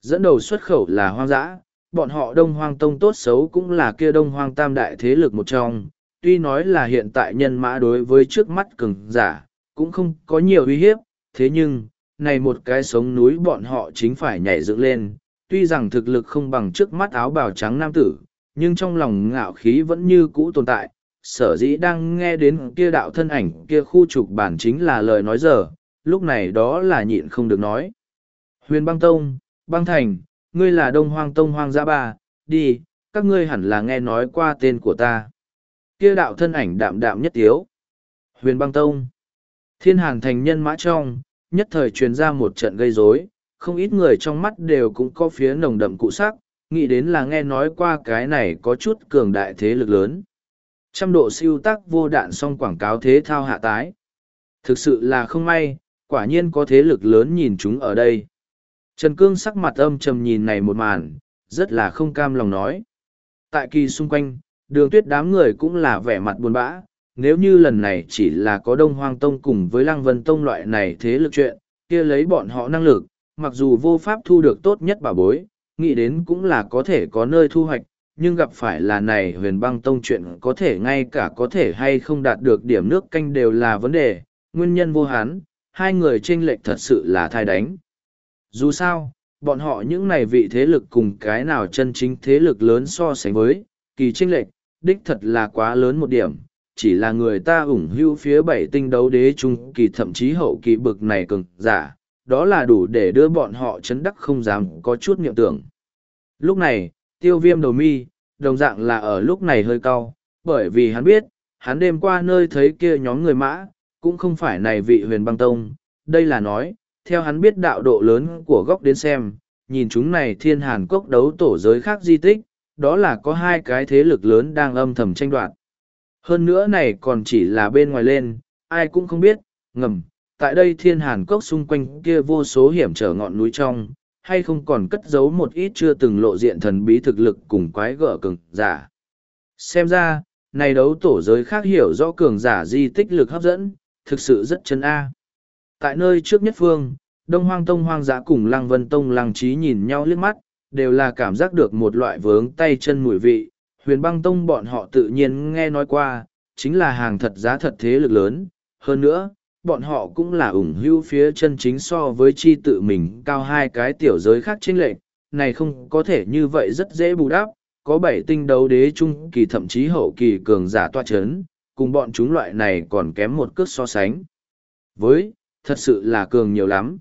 Dẫn đầu xuất khẩu là hoang dã, bọn họ đông hoang tông tốt xấu cũng là kia đông hoang tam đại thế lực một trong, tuy nói là hiện tại nhân mã đối với trước mắt cường giả, cũng không có nhiều uy hiếp, thế nhưng, này một cái sống núi bọn họ chính phải nhảy dựng lên, tuy rằng thực lực không bằng trước mắt áo bào trắng nam tử, nhưng trong lòng ngạo khí vẫn như cũ tồn tại. Sở dĩ đang nghe đến kia đạo thân ảnh kia khu trục bản chính là lời nói giờ, lúc này đó là nhịn không được nói. Huyền băng tông, băng thành, ngươi là đông hoang tông hoang gia ba, đi, các ngươi hẳn là nghe nói qua tên của ta. Kia đạo thân ảnh đạm đạm nhất tiếu. Huyền băng tông. Thiên hàn thành nhân mã trong, nhất thời truyền ra một trận gây rối, không ít người trong mắt đều cũng có phía nồng đậm cụ sắc, nghĩ đến là nghe nói qua cái này có chút cường đại thế lực lớn. Trăm độ siêu tác vô đạn xong quảng cáo thế thao hạ tái. Thực sự là không may, quả nhiên có thế lực lớn nhìn chúng ở đây. Trần Cương sắc mặt âm trầm nhìn này một màn, rất là không cam lòng nói. Tại kỳ xung quanh, đường tuyết đám người cũng là vẻ mặt buồn bã, nếu như lần này chỉ là có Đông Hoang Tông cùng với Lăng Vân Tông loại này thế lực chuyện, kia lấy bọn họ năng lực, mặc dù vô pháp thu được tốt nhất bà bối, nghĩ đến cũng là có thể có nơi thu hoạch, nhưng gặp phải là này huyền băng tông chuyện có thể ngay cả có thể hay không đạt được điểm nước canh đều là vấn đề, nguyên nhân vô hán, hai người tranh lệch thật sự là thai đánh. Dù sao, bọn họ những này vị thế lực cùng cái nào chân chính thế lực lớn so sánh với, kỳ tranh lệch, đích thật là quá lớn một điểm, chỉ là người ta ủng hưu phía bảy tinh đấu đế trung kỳ thậm chí hậu kỳ bực này cường giả, đó là đủ để đưa bọn họ chấn đắc không dám có chút niệm tưởng. Lúc này, tiêu viêm đầu mi, đồng dạng là ở lúc này hơi cao, bởi vì hắn biết, hắn đêm qua nơi thấy kia nhóm người mã, cũng không phải này vị huyền băng tông, đây là nói, theo hắn biết đạo độ lớn của góc đến xem, nhìn chúng này thiên hàn cốc đấu tổ giới khác di tích, đó là có hai cái thế lực lớn đang âm thầm tranh đoạt. Hơn nữa này còn chỉ là bên ngoài lên, ai cũng không biết, ngầm, tại đây thiên hàn cốc xung quanh kia vô số hiểm trở ngọn núi trong, hay không còn cất giấu một ít chưa từng lộ diện thần bí thực lực cùng quái gở cường giả. Xem ra, này đấu tổ giới khác hiểu rõ cường giả di tích lực hấp dẫn, thực sự rất chân A. Tại nơi trước nhất phương, Đông Hoang Tông Hoang Dã cùng Lăng Vân Tông Lăng Trí nhìn nhau liếc mắt, đều là cảm giác được một loại vướng tay chân mùi vị. Huyền băng tông bọn họ tự nhiên nghe nói qua, chính là hàng thật giá thật thế lực lớn. Hơn nữa, bọn họ cũng là ủng hưu phía chân chính so với chi tự mình cao hai cái tiểu giới khác chênh lệch, này không có thể như vậy rất dễ bù đắp, có bảy tinh đấu đế trung kỳ thậm chí hậu kỳ cường giả toa chấn, cùng bọn chúng loại này còn kém một cước so sánh. Với, thật sự là cường nhiều lắm.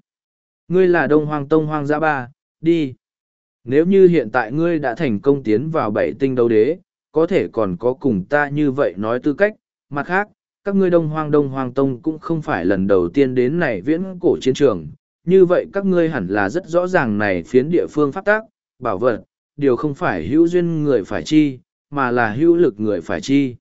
Ngươi là Đông Hoang Tông Hoang gia Ba, đi. Nếu như hiện tại ngươi đã thành công tiến vào bảy tinh đấu đế, có thể còn có cùng ta như vậy nói tư cách, mặt khác, các ngươi Đông Hoang Đông Hoang Tông cũng không phải lần đầu tiên đến này viễn cổ chiến trường, như vậy các ngươi hẳn là rất rõ ràng này phiến địa phương phát tác, bảo vật, điều không phải hữu duyên người phải chi, mà là hữu lực người phải chi.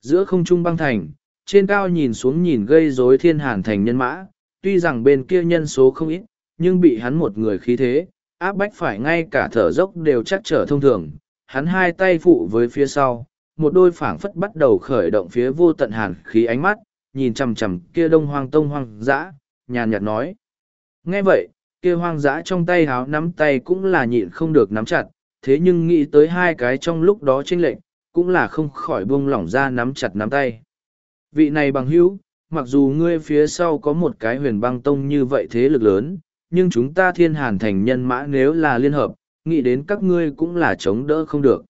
Giữa không trung băng thành, trên cao nhìn xuống nhìn gây rối thiên hàn thành nhân mã, tuy rằng bên kia nhân số không ít, nhưng bị hắn một người khí thế, áp bách phải ngay cả thở dốc đều chắc trở thông thường. Hắn hai tay phụ với phía sau, một đôi phảng phất bắt đầu khởi động phía vô tận hàn khí ánh mắt, nhìn chằm chằm kia đông hoang tông hoang dã, nhàn nhạt nói. Nghe vậy, kia hoang dã trong tay háo nắm tay cũng là nhịn không được nắm chặt, thế nhưng nghĩ tới hai cái trong lúc đó chênh lệnh, cũng là không khỏi buông lỏng ra nắm chặt nắm tay. Vị này bằng hữu, mặc dù ngươi phía sau có một cái huyền băng tông như vậy thế lực lớn, nhưng chúng ta thiên hàn thành nhân mã nếu là liên hợp, nghĩ đến các ngươi cũng là chống đỡ không được.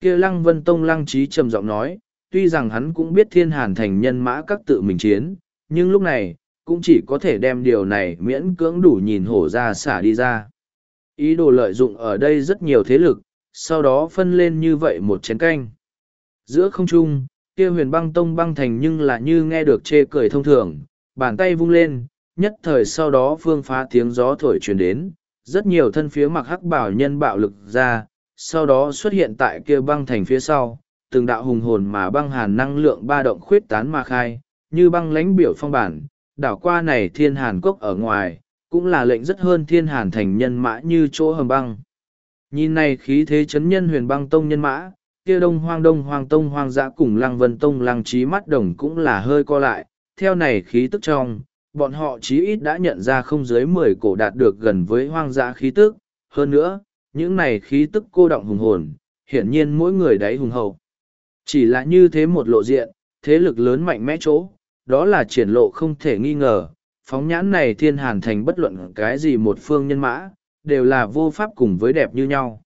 kia lăng vân tông lăng trí trầm giọng nói, tuy rằng hắn cũng biết thiên hàn thành nhân mã các tự mình chiến, nhưng lúc này, cũng chỉ có thể đem điều này miễn cưỡng đủ nhìn hổ ra xả đi ra. Ý đồ lợi dụng ở đây rất nhiều thế lực, sau đó phân lên như vậy một chén canh. Giữa không trung, kia huyền băng tông băng thành nhưng là như nghe được chê cười thông thường, bàn tay vung lên, nhất thời sau đó phương phá tiếng gió thổi truyền đến, rất nhiều thân phía mặc hắc bảo nhân bạo lực ra, sau đó xuất hiện tại kia băng thành phía sau, từng đạo hùng hồn mà băng hàn năng lượng ba động khuyết tán mà khai, như băng lãnh biểu phong bản, đảo qua này thiên hàn cốc ở ngoài, cũng là lệnh rất hơn thiên hàn thành nhân mã như chỗ hầm băng. Nhìn này khí thế chấn nhân huyền băng tông nhân mã, kia đông hoang đông hoang tông hoang dã cùng lăng vân tông lăng trí mắt đồng cũng là hơi co lại, theo này khí tức trong, bọn họ chí ít đã nhận ra không dưới mười cổ đạt được gần với hoang dã khí tức, hơn nữa, những này khí tức cô động hùng hồn, hiển nhiên mỗi người đấy hùng hậu. Chỉ là như thế một lộ diện, thế lực lớn mạnh mẽ chỗ, đó là triển lộ không thể nghi ngờ, phóng nhãn này thiên hàn thành bất luận cái gì một phương nhân mã, đều là vô pháp cùng với đẹp như nhau.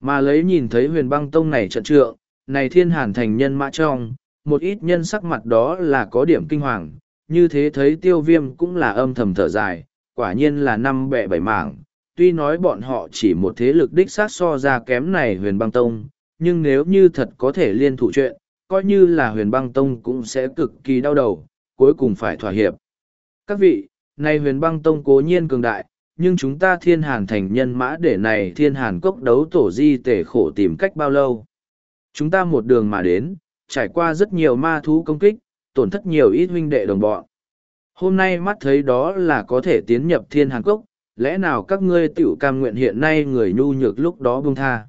Mà lấy nhìn thấy huyền băng tông này trận trượng, này thiên hàn thành nhân mã trong, một ít nhân sắc mặt đó là có điểm kinh hoàng, như thế thấy tiêu viêm cũng là âm thầm thở dài, quả nhiên là năm bẹ bảy mảng. Tuy nói bọn họ chỉ một thế lực đích sát so ra kém này huyền băng tông, nhưng nếu như thật có thể liên thủ chuyện, coi như là huyền băng tông cũng sẽ cực kỳ đau đầu, cuối cùng phải thỏa hiệp. Các vị, này huyền băng tông cố nhiên cường đại, nhưng chúng ta thiên hàn thành nhân mã để này thiên hàn cốc đấu tổ di tể khổ tìm cách bao lâu. Chúng ta một đường mà đến, trải qua rất nhiều ma thú công kích, tổn thất nhiều ít huynh đệ đồng bọn. Hôm nay mắt thấy đó là có thể tiến nhập thiên hàn cốc, lẽ nào các ngươi tiểu cam nguyện hiện nay người nhu nhược lúc đó buông tha.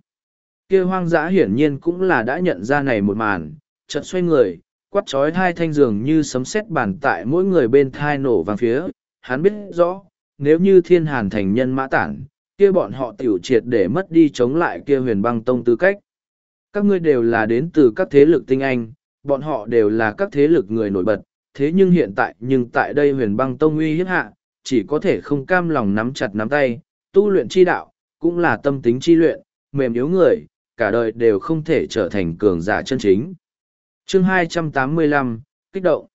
kia hoang dã hiển nhiên cũng là đã nhận ra này một màn, chợt xoay người, quắt trói hai thanh giường như sấm sét bàn tại mỗi người bên thai nổ vàng phía, hắn biết rõ, nếu như thiên hàn thành nhân mã tản, kia bọn họ tiểu triệt để mất đi chống lại kia huyền băng tông tư cách. Các ngươi đều là đến từ các thế lực tinh anh, bọn họ đều là các thế lực người nổi bật, thế nhưng hiện tại nhưng tại đây huyền băng tông uy hiếp hạ, chỉ có thể không cam lòng nắm chặt nắm tay, tu luyện chi đạo, cũng là tâm tính chi luyện, mềm yếu người, cả đời đều không thể trở thành cường giả chân chính. chương 285, kích động.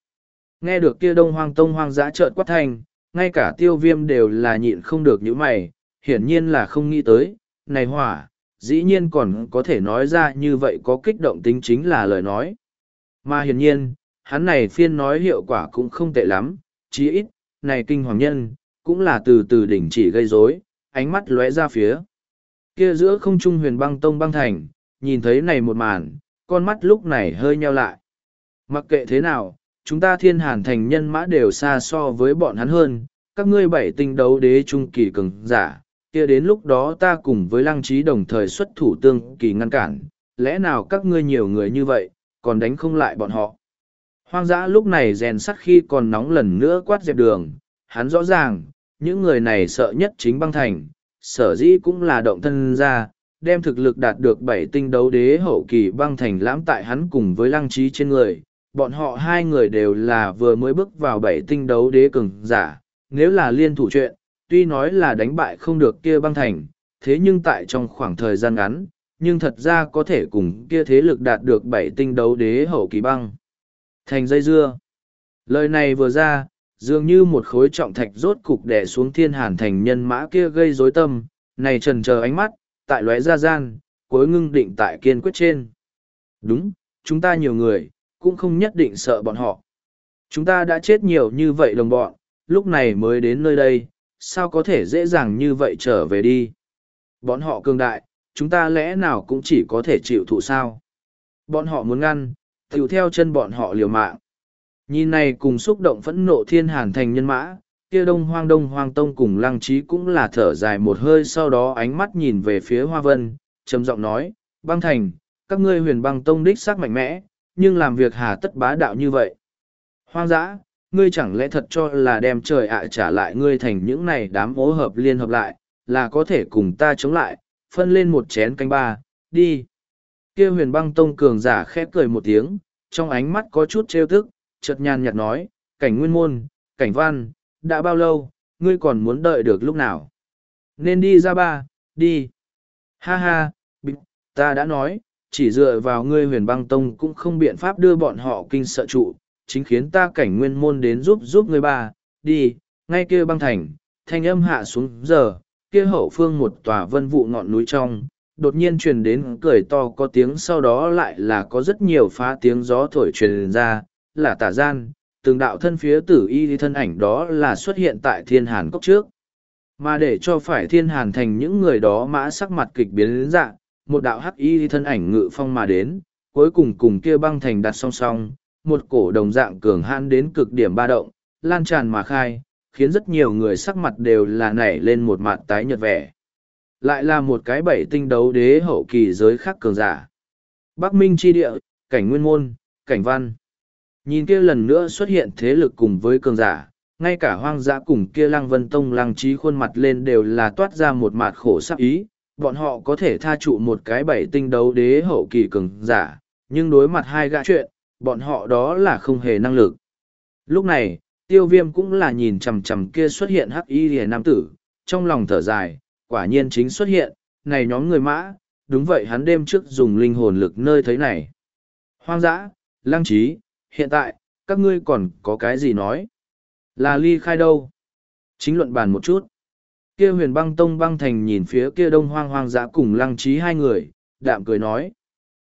Nghe được kia đông hoang tông hoang dã trợn quát thành, ngay cả tiêu viêm đều là nhịn không được những mày, hiển nhiên là không nghĩ tới, này hỏa, dĩ nhiên còn có thể nói ra như vậy có kích động tính chính là lời nói. Mà hiển nhiên, hắn này phiên nói hiệu quả cũng không tệ lắm, chí ít, này kinh hoàng nhân, cũng là từ từ đỉnh chỉ gây rối, ánh mắt lóe ra phía. Kia giữa không trung huyền băng tông băng thành, nhìn thấy này một màn, con mắt lúc này hơi nheo lại. Mặc kệ thế nào, chúng ta thiên hàn thành nhân mã đều xa so với bọn hắn hơn, các ngươi bảy tinh đấu đế trung kỳ cường giả, kia đến lúc đó ta cùng với lăng trí đồng thời xuất thủ tương kỳ ngăn cản, lẽ nào các ngươi nhiều người như vậy, còn đánh không lại bọn họ. Hoang dã lúc này rèn sắt khi còn nóng lần nữa quát dẹp đường, hắn rõ ràng, những người này sợ nhất chính băng thành, sở dĩ cũng là động thân ra, đem thực lực đạt được bảy tinh đấu đế hậu kỳ băng thành lãm tại hắn cùng với lăng trí trên người, bọn họ hai người đều là vừa mới bước vào bảy tinh đấu đế cường giả, nếu là liên thủ chuyện, tuy nói là đánh bại không được kia băng thành, thế nhưng tại trong khoảng thời gian ngắn, nhưng thật ra có thể cùng kia thế lực đạt được bảy tinh đấu đế hậu kỳ băng. Thành dây dưa. Lời này vừa ra, dường như một khối trọng thạch rốt cục đè xuống thiên hàn thành nhân mã kia gây rối tâm, này trần chờ ánh mắt, tại lóe ra gian, cuối ngưng định tại kiên quyết trên. Đúng, chúng ta nhiều người, cũng không nhất định sợ bọn họ. Chúng ta đã chết nhiều như vậy đồng bọn, lúc này mới đến nơi đây, sao có thể dễ dàng như vậy trở về đi. Bọn họ cường đại, chúng ta lẽ nào cũng chỉ có thể chịu thụ sao. Bọn họ muốn ngăn, tiểu theo chân bọn họ liều mạng. Nhìn này cùng xúc động phẫn nộ thiên hàn thành nhân mã, kia đông hoang đông hoang tông cùng lăng trí cũng là thở dài một hơi sau đó ánh mắt nhìn về phía hoa vân, trầm giọng nói, băng thành, các ngươi huyền băng tông đích xác mạnh mẽ, nhưng làm việc hà tất bá đạo như vậy. Hoang dã, ngươi chẳng lẽ thật cho là đem trời ạ trả lại ngươi thành những này đám ố hợp liên hợp lại, là có thể cùng ta chống lại, phân lên một chén canh ba, đi. Kia huyền băng tông cường giả khẽ cười một tiếng, trong ánh mắt có chút trêu tức, chợt nhàn nhạt nói, cảnh nguyên môn, cảnh văn, đã bao lâu, ngươi còn muốn đợi được lúc nào? Nên đi ra ba, đi. Ha ha, ta đã nói, chỉ dựa vào ngươi huyền băng tông cũng không biện pháp đưa bọn họ kinh sợ trụ, chính khiến ta cảnh nguyên môn đến giúp giúp ngươi ba, đi, ngay kia băng thành, thanh âm hạ xuống giờ, kia hậu phương một tòa vân vụ ngọn núi trong, đột nhiên truyền đến cười to có tiếng sau đó lại là có rất nhiều phá tiếng gió thổi truyền ra, là tả gian, từng đạo thân phía tử y thân ảnh đó là xuất hiện tại thiên hàn cốc trước. Mà để cho phải thiên hàn thành những người đó mã sắc mặt kịch biến đến dạng, một đạo hắc y thân ảnh ngự phong mà đến, cuối cùng cùng kia băng thành đặt song song, một cổ đồng dạng cường hãn đến cực điểm ba động, lan tràn mà khai, khiến rất nhiều người sắc mặt đều là nảy lên một mặt tái nhợt vẻ. Lại là một cái bảy tinh đấu đế hậu kỳ giới khác cường giả. Bắc Minh chi địa, cảnh nguyên môn, cảnh văn. Nhìn kia lần nữa xuất hiện thế lực cùng với cường giả, ngay cả hoang dã cùng kia lăng vân tông lăng trí khuôn mặt lên đều là toát ra một mặt khổ sắc ý, bọn họ có thể tha trụ một cái bảy tinh đấu đế hậu kỳ cường giả, nhưng đối mặt hai gã chuyện, bọn họ đó là không hề năng lực. Lúc này, tiêu viêm cũng là nhìn chằm chằm kia xuất hiện hắc y rìa nam tử, trong lòng thở dài, quả nhiên chính xuất hiện, này nhóm người mã, đúng vậy hắn đêm trước dùng linh hồn lực nơi thấy này. Hoang dã, lăng trí, hiện tại, các ngươi còn có cái gì nói? Là ly khai đâu? Chính luận bàn một chút. Kia huyền băng tông băng thành nhìn phía kia đông hoang hoang dã cùng lăng trí hai người, đạm cười nói.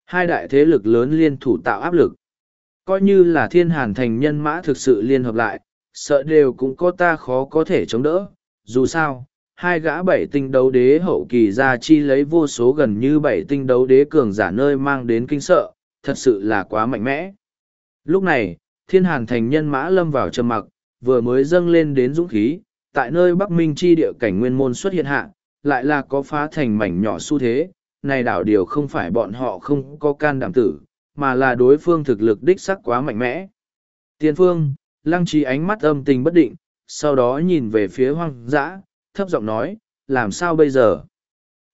Hai đại thế lực lớn liên thủ tạo áp lực. Coi như là thiên hàn thành nhân mã thực sự liên hợp lại, sợ đều cũng có ta khó có thể chống đỡ. Dù sao, hai gã bảy tinh đấu đế hậu kỳ ra chi lấy vô số gần như bảy tinh đấu đế cường giả nơi mang đến kinh sợ, thật sự là quá mạnh mẽ. Lúc này, thiên hàn thành nhân mã lâm vào trầm mặc, vừa mới dâng lên đến dũng khí, tại nơi Bắc Minh chi địa cảnh nguyên môn xuất hiện hạ, lại là có phá thành mảnh nhỏ xu thế, này đảo điều không phải bọn họ không có can đảm tử, mà là đối phương thực lực đích sắc quá mạnh mẽ. Tiên phương, lăng trí ánh mắt âm tình bất định, sau đó nhìn về phía hoang dã, thấp giọng nói, làm sao bây giờ?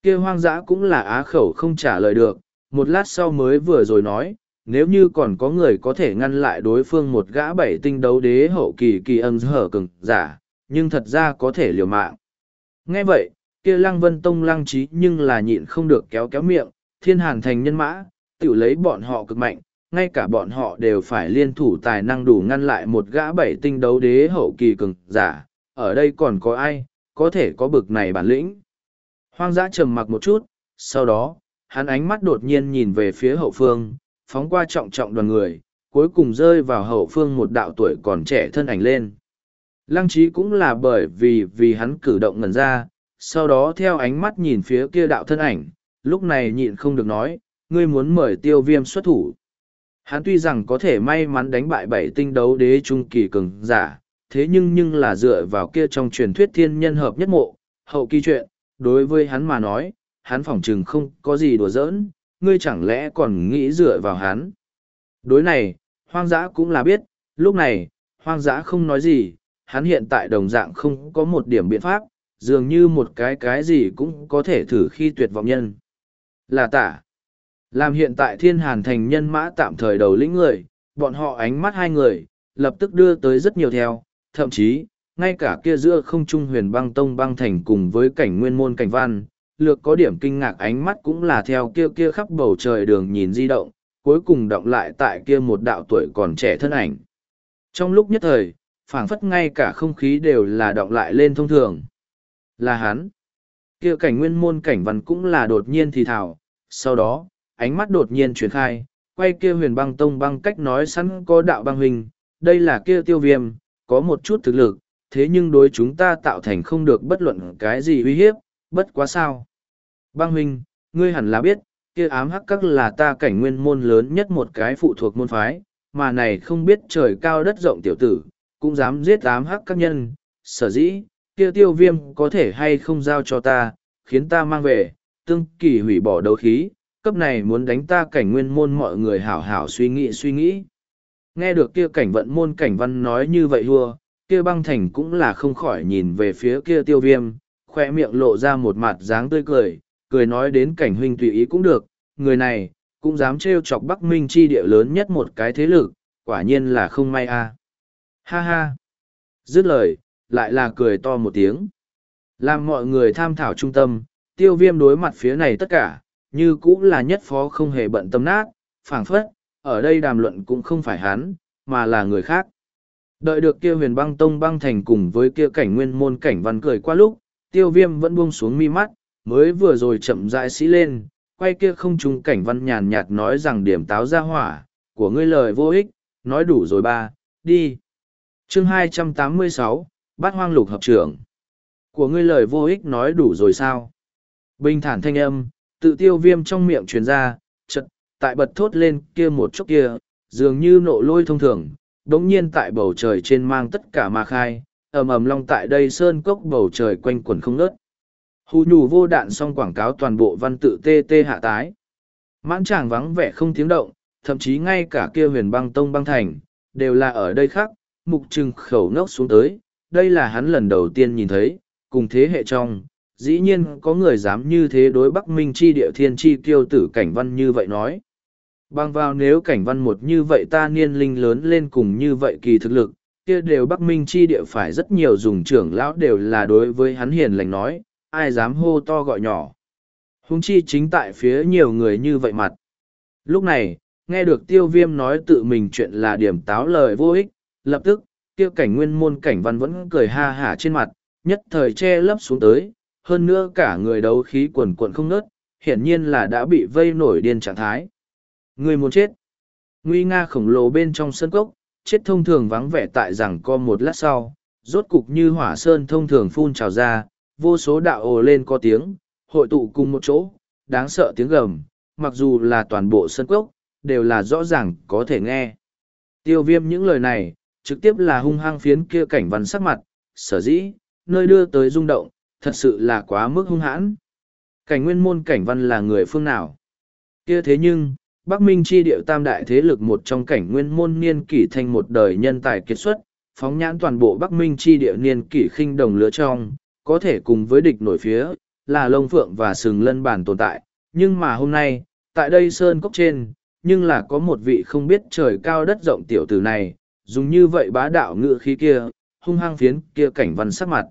kia hoang dã cũng là á khẩu không trả lời được, một lát sau mới vừa rồi nói, nếu như còn có người có thể ngăn lại đối phương một gã bảy tinh đấu đế hậu kỳ kỳ ân hở cứng giả, nhưng thật ra có thể liều mạng. Nghe vậy, kia lăng vân tông lăng trí nhưng là nhịn không được kéo kéo miệng, thiên hàn thành nhân mã, tự lấy bọn họ cực mạnh, ngay cả bọn họ đều phải liên thủ tài năng đủ ngăn lại một gã bảy tinh đấu đế hậu kỳ cường giả, ở đây còn có ai, có thể có bực này bản lĩnh. Hoang dã trầm mặc một chút, sau đó, hắn ánh mắt đột nhiên nhìn về phía hậu phương, phóng qua trọng trọng đoàn người, cuối cùng rơi vào hậu phương một đạo tuổi còn trẻ thân ảnh lên. Lăng trí cũng là bởi vì vì hắn cử động ngần ra, sau đó theo ánh mắt nhìn phía kia đạo thân ảnh, lúc này nhịn không được nói, ngươi muốn mời tiêu viêm xuất thủ. Hắn tuy rằng có thể may mắn đánh bại bảy tinh đấu đế trung kỳ cường giả, thế nhưng nhưng là dựa vào kia trong truyền thuyết thiên nhân hợp nhất mộ, hậu kỳ chuyện, đối với hắn mà nói, hắn phỏng chừng không có gì đùa giỡn, ngươi chẳng lẽ còn nghĩ dựa vào hắn. Đối này, hoang dã cũng là biết, lúc này, hoang dã không nói gì, hắn hiện tại đồng dạng không có một điểm biện pháp, dường như một cái cái gì cũng có thể thử khi tuyệt vọng nhân. Là tả. Làm hiện tại thiên hàn thành nhân mã tạm thời đầu lĩnh người, bọn họ ánh mắt hai người, lập tức đưa tới rất nhiều theo, thậm chí, ngay cả kia giữa không trung huyền băng tông băng thành cùng với cảnh nguyên môn cảnh văn, lược có điểm kinh ngạc ánh mắt cũng là theo kia kia khắp bầu trời đường nhìn di động, cuối cùng động lại tại kia một đạo tuổi còn trẻ thân ảnh. Trong lúc nhất thời, phảng phất ngay cả không khí đều là động lại lên thông thường. Là hắn. Kia cảnh nguyên môn cảnh văn cũng là đột nhiên thì thảo, sau đó, ánh mắt đột nhiên chuyển khai, quay kia huyền băng tông băng cách nói sẵn có đạo băng hình, đây là kia tiêu viêm, có một chút thực lực, thế nhưng đối chúng ta tạo thành không được bất luận cái gì uy hiếp, bất quá sao. Băng huynh, ngươi hẳn là biết, kia ám hắc các là ta cảnh nguyên môn lớn nhất một cái phụ thuộc môn phái, mà này không biết trời cao đất rộng tiểu tử, cũng dám giết ám hắc các nhân, sở dĩ, kia tiêu viêm có thể hay không giao cho ta, khiến ta mang về, tương kỳ hủy bỏ đấu khí, cấp này muốn đánh ta cảnh nguyên môn mọi người hảo hảo suy nghĩ suy nghĩ. Nghe được kia cảnh vận môn cảnh văn nói như vậy hua, kia băng thành cũng là không khỏi nhìn về phía kia tiêu viêm, khoe miệng lộ ra một mặt dáng tươi cười, cười nói đến cảnh huynh tùy ý cũng được, người này, cũng dám trêu chọc Bắc Minh chi địa lớn nhất một cái thế lực, quả nhiên là không may a. Ha ha. Dứt lời, lại là cười to một tiếng. Làm mọi người tham thảo trung tâm, tiêu viêm đối mặt phía này tất cả, như cũng là nhất phó không hề bận tâm nát, phảng phất, ở đây đàm luận cũng không phải hắn, mà là người khác. Đợi được kia huyền băng tông băng thành cùng với kia cảnh nguyên môn cảnh văn cười qua lúc, tiêu viêm vẫn buông xuống mi mắt, mới vừa rồi chậm rãi sĩ lên, quay kia không trùng cảnh văn nhàn nhạt nói rằng điểm táo ra hỏa, của ngươi lời vô ích, nói đủ rồi ba, đi. chương 286, bát hoang lục hợp trưởng. Của ngươi lời vô ích nói đủ rồi sao? Bình thản thanh âm, tự tiêu viêm trong miệng truyền ra, chật, tại bật thốt lên kia một chốc kia, dường như nộ lôi thông thường, đống nhiên tại bầu trời trên mang tất cả ma khai, ầm ầm long tại đây sơn cốc bầu trời quanh quần không nớt. Hù nhù vô đạn xong quảng cáo toàn bộ văn tự tê tê hạ tái. Mãn tràng vắng vẻ không tiếng động, thậm chí ngay cả kia huyền băng tông băng thành, đều là ở đây khác, mục trừng khẩu ngốc xuống tới, đây là hắn lần đầu tiên nhìn thấy, cùng thế hệ trong, dĩ nhiên có người dám như thế đối Bắc Minh chi địa thiên chi kiêu tử cảnh văn như vậy nói. Bằng vào nếu cảnh văn một như vậy ta niên linh lớn lên cùng như vậy kỳ thực lực, kia đều Bắc Minh chi địa phải rất nhiều dùng trưởng lão đều là đối với hắn hiền lành nói, ai dám hô to gọi nhỏ. húng chi chính tại phía nhiều người như vậy mặt. Lúc này, nghe được tiêu viêm nói tự mình chuyện là điểm táo lời vô ích, lập tức, kia cảnh nguyên môn cảnh văn vẫn cười ha hả trên mặt, nhất thời che lấp xuống tới, hơn nữa cả người đấu khí quần quận không nớt, hiển nhiên là đã bị vây nổi điên trạng thái. Người muốn chết. Nguy nga khổng lồ bên trong sân cốc, chết thông thường vắng vẻ tại rằng co một lát sau, rốt cục như hỏa sơn thông thường phun trào ra, vô số đạo ồ lên có tiếng, hội tụ cùng một chỗ, đáng sợ tiếng gầm, mặc dù là toàn bộ sân cốc, đều là rõ ràng có thể nghe. Tiêu viêm những lời này, trực tiếp là hung hăng phiến kia cảnh văn sắc mặt, sở dĩ, nơi đưa tới rung động, thật sự là quá mức hung hãn. Cảnh nguyên môn cảnh văn là người phương nào? kia thế nhưng, Bắc Minh chi điệu tam đại thế lực một trong cảnh nguyên môn niên kỷ thành một đời nhân tài kiệt xuất, phóng nhãn toàn bộ Bắc Minh chi địa niên kỷ khinh đồng lứa trong, có thể cùng với địch nổi phía, là lông phượng và sừng lân bản tồn tại. Nhưng mà hôm nay, tại đây sơn cốc trên, nhưng là có một vị không biết trời cao đất rộng tiểu tử này, dùng như vậy bá đạo ngựa khí kia, hung hăng phiến kia cảnh văn sắc mặt.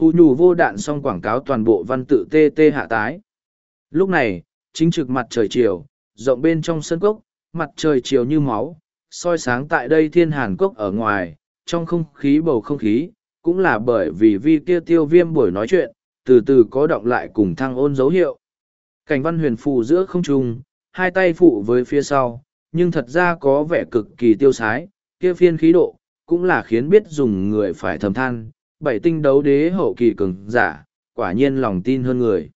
Hù nhù vô đạn xong quảng cáo toàn bộ văn tự tê tê hạ tái. Lúc này, chính trực mặt trời chiều, rộng bên trong sân cốc, mặt trời chiều như máu, soi sáng tại đây thiên hàn cốc ở ngoài, trong không khí bầu không khí, cũng là bởi vì vi kia tiêu viêm buổi nói chuyện, từ từ có động lại cùng thăng ôn dấu hiệu. Cảnh văn huyền phù giữa không trung, hai tay phụ với phía sau, nhưng thật ra có vẻ cực kỳ tiêu sái, kia phiên khí độ, cũng là khiến biết dùng người phải thầm than, bảy tinh đấu đế hậu kỳ cường giả, quả nhiên lòng tin hơn người.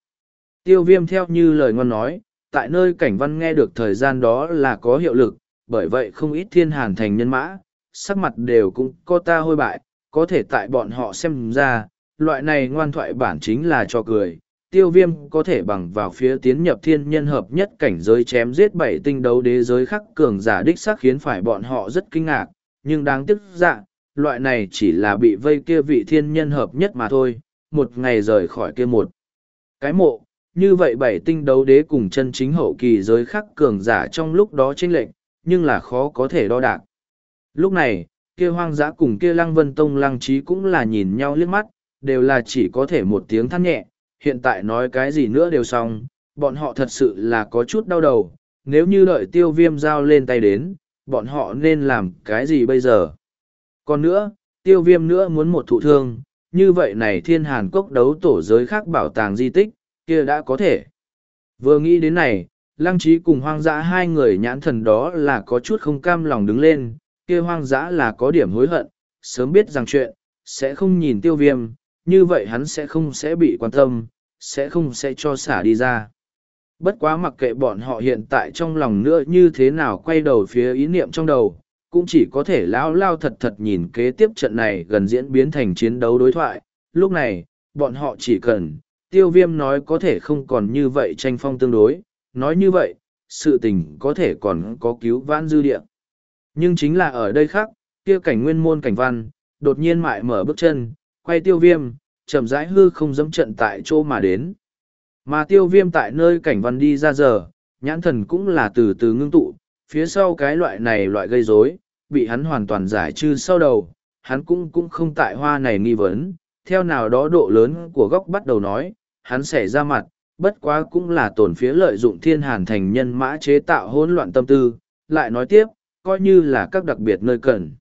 Tiêu viêm theo như lời ngon nói, tại nơi cảnh văn nghe được thời gian đó là có hiệu lực, bởi vậy không ít thiên hàn thành nhân mã, sắc mặt đều cũng có ta hôi bại, có thể tại bọn họ xem ra, loại này ngoan thoại bản chính là cho cười. Tiêu viêm có thể bằng vào phía tiến nhập thiên nhân hợp nhất cảnh giới chém giết bảy tinh đấu đế giới khắc cường giả đích xác khiến phải bọn họ rất kinh ngạc, nhưng đáng tiếc dạ, loại này chỉ là bị vây kia vị thiên nhân hợp nhất mà thôi, một ngày rời khỏi kia một. Cái mộ, như vậy bảy tinh đấu đế cùng chân chính hậu kỳ giới khắc cường giả trong lúc đó chênh lệnh, nhưng là khó có thể đo đạc. Lúc này, kia hoang dã cùng kia lăng vân tông lăng trí cũng là nhìn nhau liếc mắt, đều là chỉ có thể một tiếng than nhẹ, hiện tại nói cái gì nữa đều xong, bọn họ thật sự là có chút đau đầu, nếu như đợi tiêu viêm giao lên tay đến, bọn họ nên làm cái gì bây giờ? Còn nữa, tiêu viêm nữa muốn một thụ thương, như vậy này thiên hàn cốc đấu tổ giới khác bảo tàng di tích, kia đã có thể. Vừa nghĩ đến này, lăng trí cùng hoang dã hai người nhãn thần đó là có chút không cam lòng đứng lên, kia hoang dã là có điểm hối hận, sớm biết rằng chuyện, sẽ không nhìn tiêu viêm, như vậy hắn sẽ không sẽ bị quan tâm, sẽ không sẽ cho xả đi ra. Bất quá mặc kệ bọn họ hiện tại trong lòng nữa như thế nào quay đầu phía ý niệm trong đầu, cũng chỉ có thể lao lao thật thật nhìn kế tiếp trận này gần diễn biến thành chiến đấu đối thoại. Lúc này, bọn họ chỉ cần, tiêu viêm nói có thể không còn như vậy tranh phong tương đối, nói như vậy, sự tình có thể còn có cứu vãn dư địa. Nhưng chính là ở đây khác, kia cảnh nguyên môn cảnh văn, đột nhiên mại mở bước chân, quay tiêu viêm, chậm rãi hư không dẫm trận tại chỗ mà đến. Mà tiêu viêm tại nơi cảnh văn đi ra giờ, nhãn thần cũng là từ từ ngưng tụ, phía sau cái loại này loại gây rối bị hắn hoàn toàn giải trừ sau đầu, hắn cũng cũng không tại hoa này nghi vấn, theo nào đó độ lớn của góc bắt đầu nói, hắn sẽ ra mặt, bất quá cũng là tổn phía lợi dụng thiên hàn thành nhân mã chế tạo hỗn loạn tâm tư, lại nói tiếp, coi như là các đặc biệt nơi cần.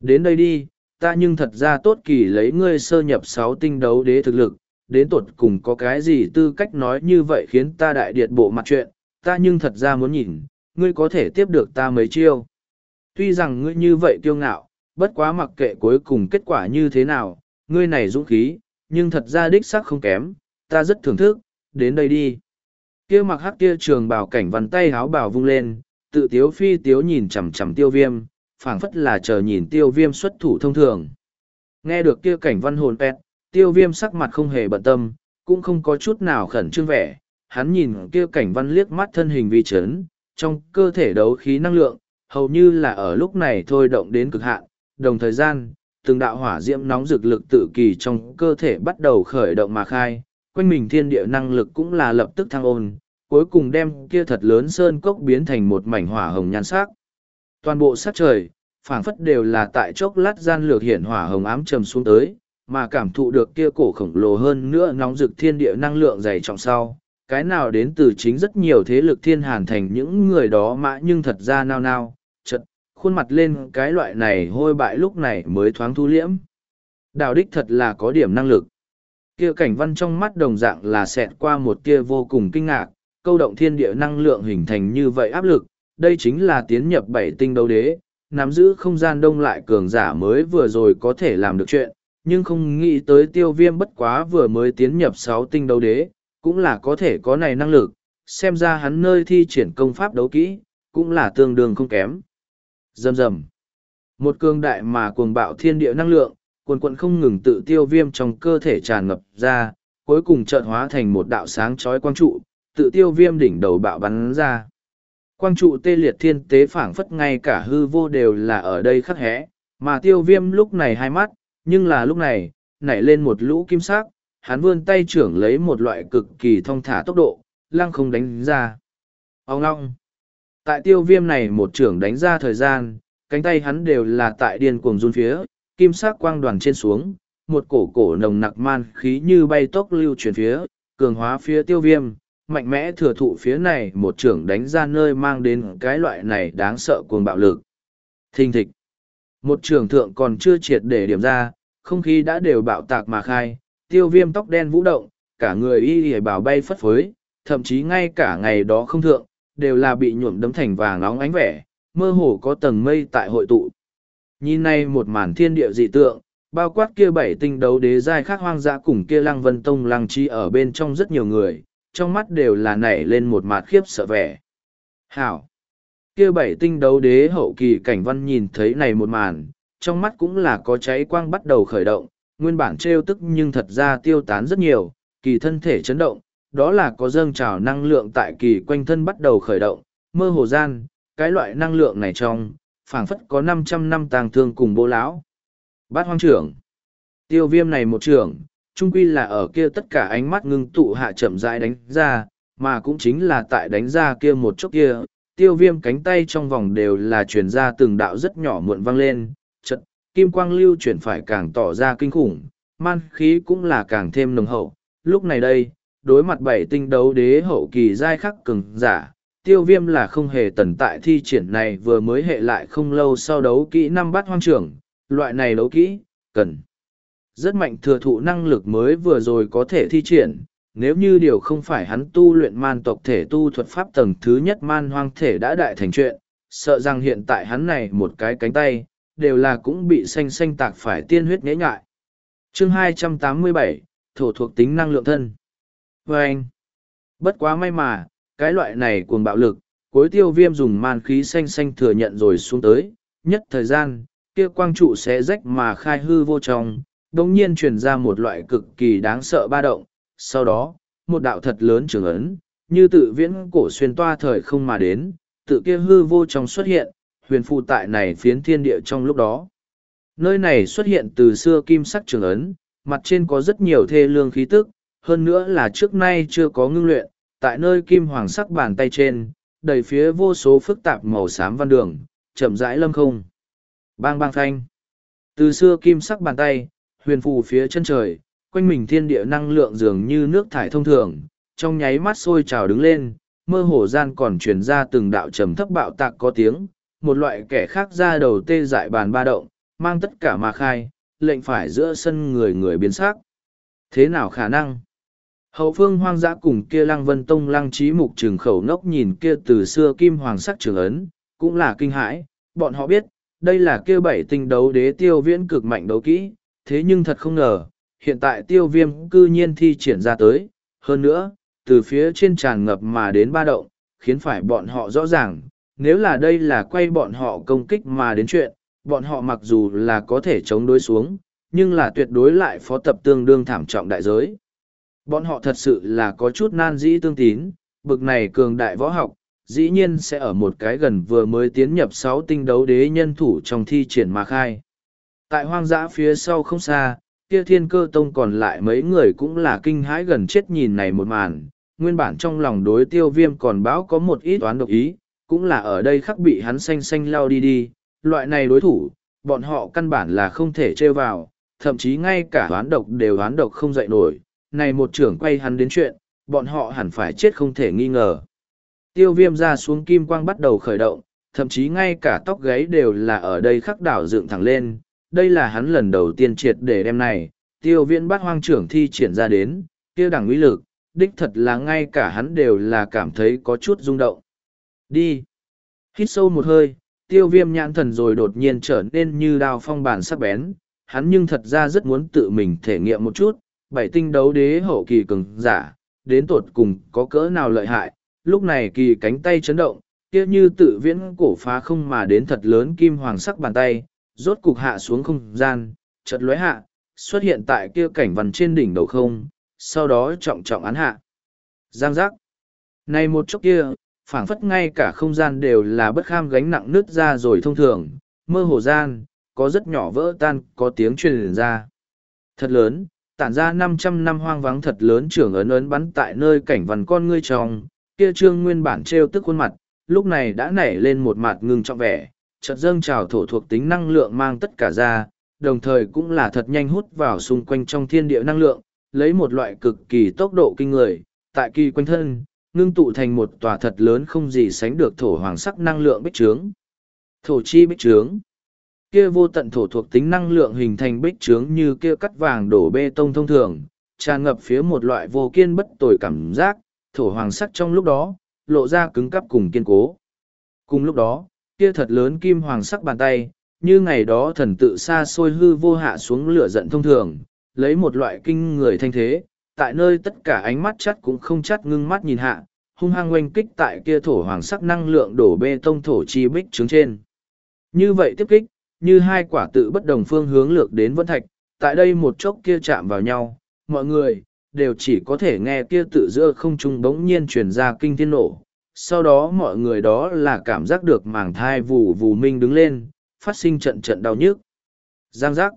Đến đây đi, ta nhưng thật ra tốt kỳ lấy ngươi sơ nhập sáu tinh đấu đế thực lực, đến tột cùng có cái gì tư cách nói như vậy khiến ta đại điệt bộ mặt chuyện, ta nhưng thật ra muốn nhìn, ngươi có thể tiếp được ta mấy chiêu. Tuy rằng ngươi như vậy kiêu ngạo, bất quá mặc kệ cuối cùng kết quả như thế nào, ngươi này dũng khí, nhưng thật ra đích sắc không kém, ta rất thưởng thức, đến đây đi. Kia mặc hắc kia trường bảo cảnh văn tay háo bảo vung lên, tự tiếu phi tiếu nhìn chằm chằm tiêu viêm, phảng phất là chờ nhìn tiêu viêm xuất thủ thông thường. Nghe được kia cảnh văn hồn pet, tiêu viêm sắc mặt không hề bận tâm, cũng không có chút nào khẩn trương vẻ. Hắn nhìn kia cảnh văn liếc mắt thân hình vi chấn, trong cơ thể đấu khí năng lượng, hầu như là ở lúc này thôi động đến cực hạn, đồng thời gian, từng đạo hỏa diễm nóng rực lực tự kỳ trong cơ thể bắt đầu khởi động mà khai, quanh mình thiên địa năng lực cũng là lập tức thăng ôn, cuối cùng đem kia thật lớn sơn cốc biến thành một mảnh hỏa hồng nhan sắc. Toàn bộ sát trời, phảng phất đều là tại chốc lát gian lược hiển hỏa hồng ám trầm xuống tới, mà cảm thụ được kia cổ khổng lồ hơn nữa nóng rực thiên địa năng lượng dày trọng sau. Cái nào đến từ chính rất nhiều thế lực thiên hàn thành những người đó mã nhưng thật ra nao nao, khuôn mặt lên cái loại này hôi bại lúc này mới thoáng thu liễm. Đạo đích thật là có điểm năng lực. Kia cảnh văn trong mắt đồng dạng là xẹt qua một kia vô cùng kinh ngạc, câu động thiên địa năng lượng hình thành như vậy áp lực, đây chính là tiến nhập bảy tinh đấu đế, nắm giữ không gian đông lại cường giả mới vừa rồi có thể làm được chuyện, nhưng không nghĩ tới tiêu viêm bất quá vừa mới tiến nhập sáu tinh đấu đế, cũng là có thể có này năng lực, xem ra hắn nơi thi triển công pháp đấu kỹ, cũng là tương đương không kém rầm rầm Một cường đại mà cuồng bạo thiên địa năng lượng, cuồn cuộn không ngừng tự tiêu viêm trong cơ thể tràn ngập ra, cuối cùng chợt hóa thành một đạo sáng chói quang trụ, tự tiêu viêm đỉnh đầu bạo bắn ra. Quang trụ tê liệt thiên tế phảng phất ngay cả hư vô đều là ở đây khắc hẽ, mà tiêu viêm lúc này hai mắt, nhưng là lúc này, nảy lên một lũ kim sắc, hắn vươn tay trưởng lấy một loại cực kỳ thong thả tốc độ, lăng không đánh ra. Ông long Tại tiêu viêm này một trưởng đánh ra thời gian, cánh tay hắn đều là tại điên cuồng run phía, kim sắc quang đoàn trên xuống, một cổ cổ nồng nặc man khí như bay tốc lưu chuyển phía, cường hóa phía tiêu viêm, mạnh mẽ thừa thụ phía này một trưởng đánh ra nơi mang đến cái loại này đáng sợ cuồng bạo lực. Thình thịch. Một trưởng thượng còn chưa triệt để điểm ra, không khí đã đều bạo tạc mà khai, tiêu viêm tóc đen vũ động, cả người y y bảo bay phất phới, thậm chí ngay cả ngày đó không thượng, đều là bị nhuộm đấm thành vàng nóng ánh vẻ, mơ hồ có tầng mây tại hội tụ. Nhìn này một màn thiên địa dị tượng, bao quát kia bảy tinh đấu đế giai khác hoang dã cùng kia lăng vân tông lăng chi ở bên trong rất nhiều người, trong mắt đều là nảy lên một mặt khiếp sợ vẻ. Hảo! Kia bảy tinh đấu đế hậu kỳ cảnh văn nhìn thấy này một màn, trong mắt cũng là có cháy quang bắt đầu khởi động, nguyên bản trêu tức nhưng thật ra tiêu tán rất nhiều, kỳ thân thể chấn động, đó là có dâng trào năng lượng tại kỳ quanh thân bắt đầu khởi động, mơ hồ gian, cái loại năng lượng này trong, phảng phất có 500 năm tàng thương cùng bố lão. Bát hoang trưởng. Tiêu viêm này một trưởng, trung quy là ở kia tất cả ánh mắt ngưng tụ hạ chậm rãi đánh ra, mà cũng chính là tại đánh ra kia một chốc kia, tiêu viêm cánh tay trong vòng đều là chuyển ra từng đạo rất nhỏ muộn vang lên, chật, kim quang lưu chuyển phải càng tỏ ra kinh khủng, man khí cũng là càng thêm nồng hậu. Lúc này đây, đối mặt bảy tinh đấu đế hậu kỳ giai khắc cường giả, tiêu viêm là không hề tần tại thi triển này vừa mới hệ lại không lâu sau đấu kỹ năm bát hoang trưởng, loại này đấu kỹ, cần rất mạnh thừa thụ năng lực mới vừa rồi có thể thi triển. Nếu như điều không phải hắn tu luyện man tộc thể tu thuật pháp tầng thứ nhất man hoang thể đã đại thành chuyện, sợ rằng hiện tại hắn này một cái cánh tay, đều là cũng bị xanh xanh tạc phải tiên huyết nhễ nhại. chương 287, thổ thuộc tính năng lượng thân. Và anh, bất quá may mà, cái loại này cuồng bạo lực, cuối tiêu viêm dùng man khí xanh xanh thừa nhận rồi xuống tới, nhất thời gian, kia quang trụ sẽ rách mà khai hư vô trong, đồng nhiên truyền ra một loại cực kỳ đáng sợ ba động, sau đó, một đạo thật lớn trường ấn, như tự viễn cổ xuyên toa thời không mà đến, tự kia hư vô trong xuất hiện, huyền phụ tại này phiến thiên địa trong lúc đó. Nơi này xuất hiện từ xưa kim sắc trường ấn, mặt trên có rất nhiều thê lương khí tức, hơn nữa là trước nay chưa có ngưng luyện, tại nơi kim hoàng sắc bàn tay trên, đầy phía vô số phức tạp màu xám văn đường, chậm rãi lâm không. Bang bang thanh Từ xưa kim sắc bàn tay, huyền phù phía chân trời, quanh mình thiên địa năng lượng dường như nước thải thông thường, trong nháy mắt sôi trào đứng lên, mơ hồ gian còn truyền ra từng đạo trầm thấp bạo tạc có tiếng, một loại kẻ khác ra đầu tê dại bàn ba động, mang tất cả mà khai, lệnh phải giữa sân người người biến sắc. Thế nào khả năng? Hậu phương hoang dã cùng kia lăng vân tông lăng trí mục trường khẩu nốc nhìn kia từ xưa kim hoàng sắc trường ấn, cũng là kinh hãi, bọn họ biết, đây là kia bảy tinh đấu đế tiêu viễn cực mạnh đấu kỹ, thế nhưng thật không ngờ, hiện tại tiêu viêm cư nhiên thi triển ra tới, hơn nữa, từ phía trên tràn ngập mà đến ba động, khiến phải bọn họ rõ ràng, nếu là đây là quay bọn họ công kích mà đến chuyện, bọn họ mặc dù là có thể chống đối xuống, nhưng là tuyệt đối lại phó tập tương đương thảm trọng đại giới. Bọn họ thật sự là có chút nan dĩ tương tín, bực này cường đại võ học, dĩ nhiên sẽ ở một cái gần vừa mới tiến nhập sáu tinh đấu đế nhân thủ trong thi triển mà khai. Tại hoang dã phía sau không xa, kia thiên cơ tông còn lại mấy người cũng là kinh hãi gần chết nhìn này một màn, nguyên bản trong lòng đối tiêu viêm còn báo có một ít toán độc ý, cũng là ở đây khắc bị hắn xanh xanh lao đi đi, loại này đối thủ, bọn họ căn bản là không thể trêu vào, thậm chí ngay cả toán độc đều toán độc không dậy nổi, này một trưởng quay hắn đến chuyện, bọn họ hẳn phải chết không thể nghi ngờ. Tiêu viêm ra xuống kim quang bắt đầu khởi động, thậm chí ngay cả tóc gáy đều là ở đây khắc đảo dựng thẳng lên, đây là hắn lần đầu tiên triệt để đem này, tiêu viễn bắt hoang trưởng thi triển ra đến, kia đẳng uy lực, đích thật là ngay cả hắn đều là cảm thấy có chút rung động. Đi! Hít sâu một hơi, tiêu viêm nhãn thần rồi đột nhiên trở nên như đao phong bản sắc bén, hắn nhưng thật ra rất muốn tự mình thể nghiệm một chút, bảy tinh đấu đế hậu kỳ cường giả, đến tột cùng có cỡ nào lợi hại, lúc này kỳ cánh tay chấn động, kia như tự viễn cổ phá không mà đến thật lớn kim hoàng sắc bàn tay, rốt cục hạ xuống không gian, chợt lóe hạ, xuất hiện tại kia cảnh văn trên đỉnh đầu không, sau đó trọng trọng án hạ. Giang giác. Này một chốc kia, phảng phất ngay cả không gian đều là bất kham gánh nặng nứt ra rồi thông thường, mơ hồ gian, có rất nhỏ vỡ tan, có tiếng truyền ra. Thật lớn, tản ra năm trăm năm hoang vắng thật lớn trưởng ấn ấn bắn tại nơi cảnh văn con ngươi trong, kia trương nguyên bản trêu tức khuôn mặt, lúc này đã nảy lên một mặt ngưng trọng vẻ, chợt dâng trào thổ thuộc tính năng lượng mang tất cả ra, đồng thời cũng là thật nhanh hút vào xung quanh trong thiên địa năng lượng, lấy một loại cực kỳ tốc độ kinh người, tại kỳ quanh thân, ngưng tụ thành một tòa thật lớn không gì sánh được thổ hoàng sắc năng lượng bích trướng. Thổ chi bích trướng. Kia vô tận thổ thuộc tính năng lượng hình thành bích trướng như kia cắt vàng đổ bê tông thông thường, tràn ngập phía một loại vô kiên bất tồi cảm giác, thổ hoàng sắc trong lúc đó, lộ ra cứng cắp cùng kiên cố. Cùng lúc đó, kia thật lớn kim hoàng sắc bàn tay, như ngày đó thần tự xa xôi hư vô hạ xuống lửa giận thông thường, lấy một loại kinh người thanh thế, tại nơi tất cả ánh mắt chắt cũng không chắt ngưng mắt nhìn hạ, hung hăng oanh kích tại kia thổ hoàng sắc năng lượng đổ bê tông thổ chi bích trứng trên. Như vậy tiếp kích, như hai quả tự bất đồng phương hướng lược đến vân thạch, tại đây một chốc kia chạm vào nhau, mọi người, đều chỉ có thể nghe kia tự giữa không trung bỗng nhiên truyền ra kinh thiên nổ, sau đó mọi người đó là cảm giác được màng thai vù vù minh đứng lên, phát sinh trận trận đau nhức. Giang giác.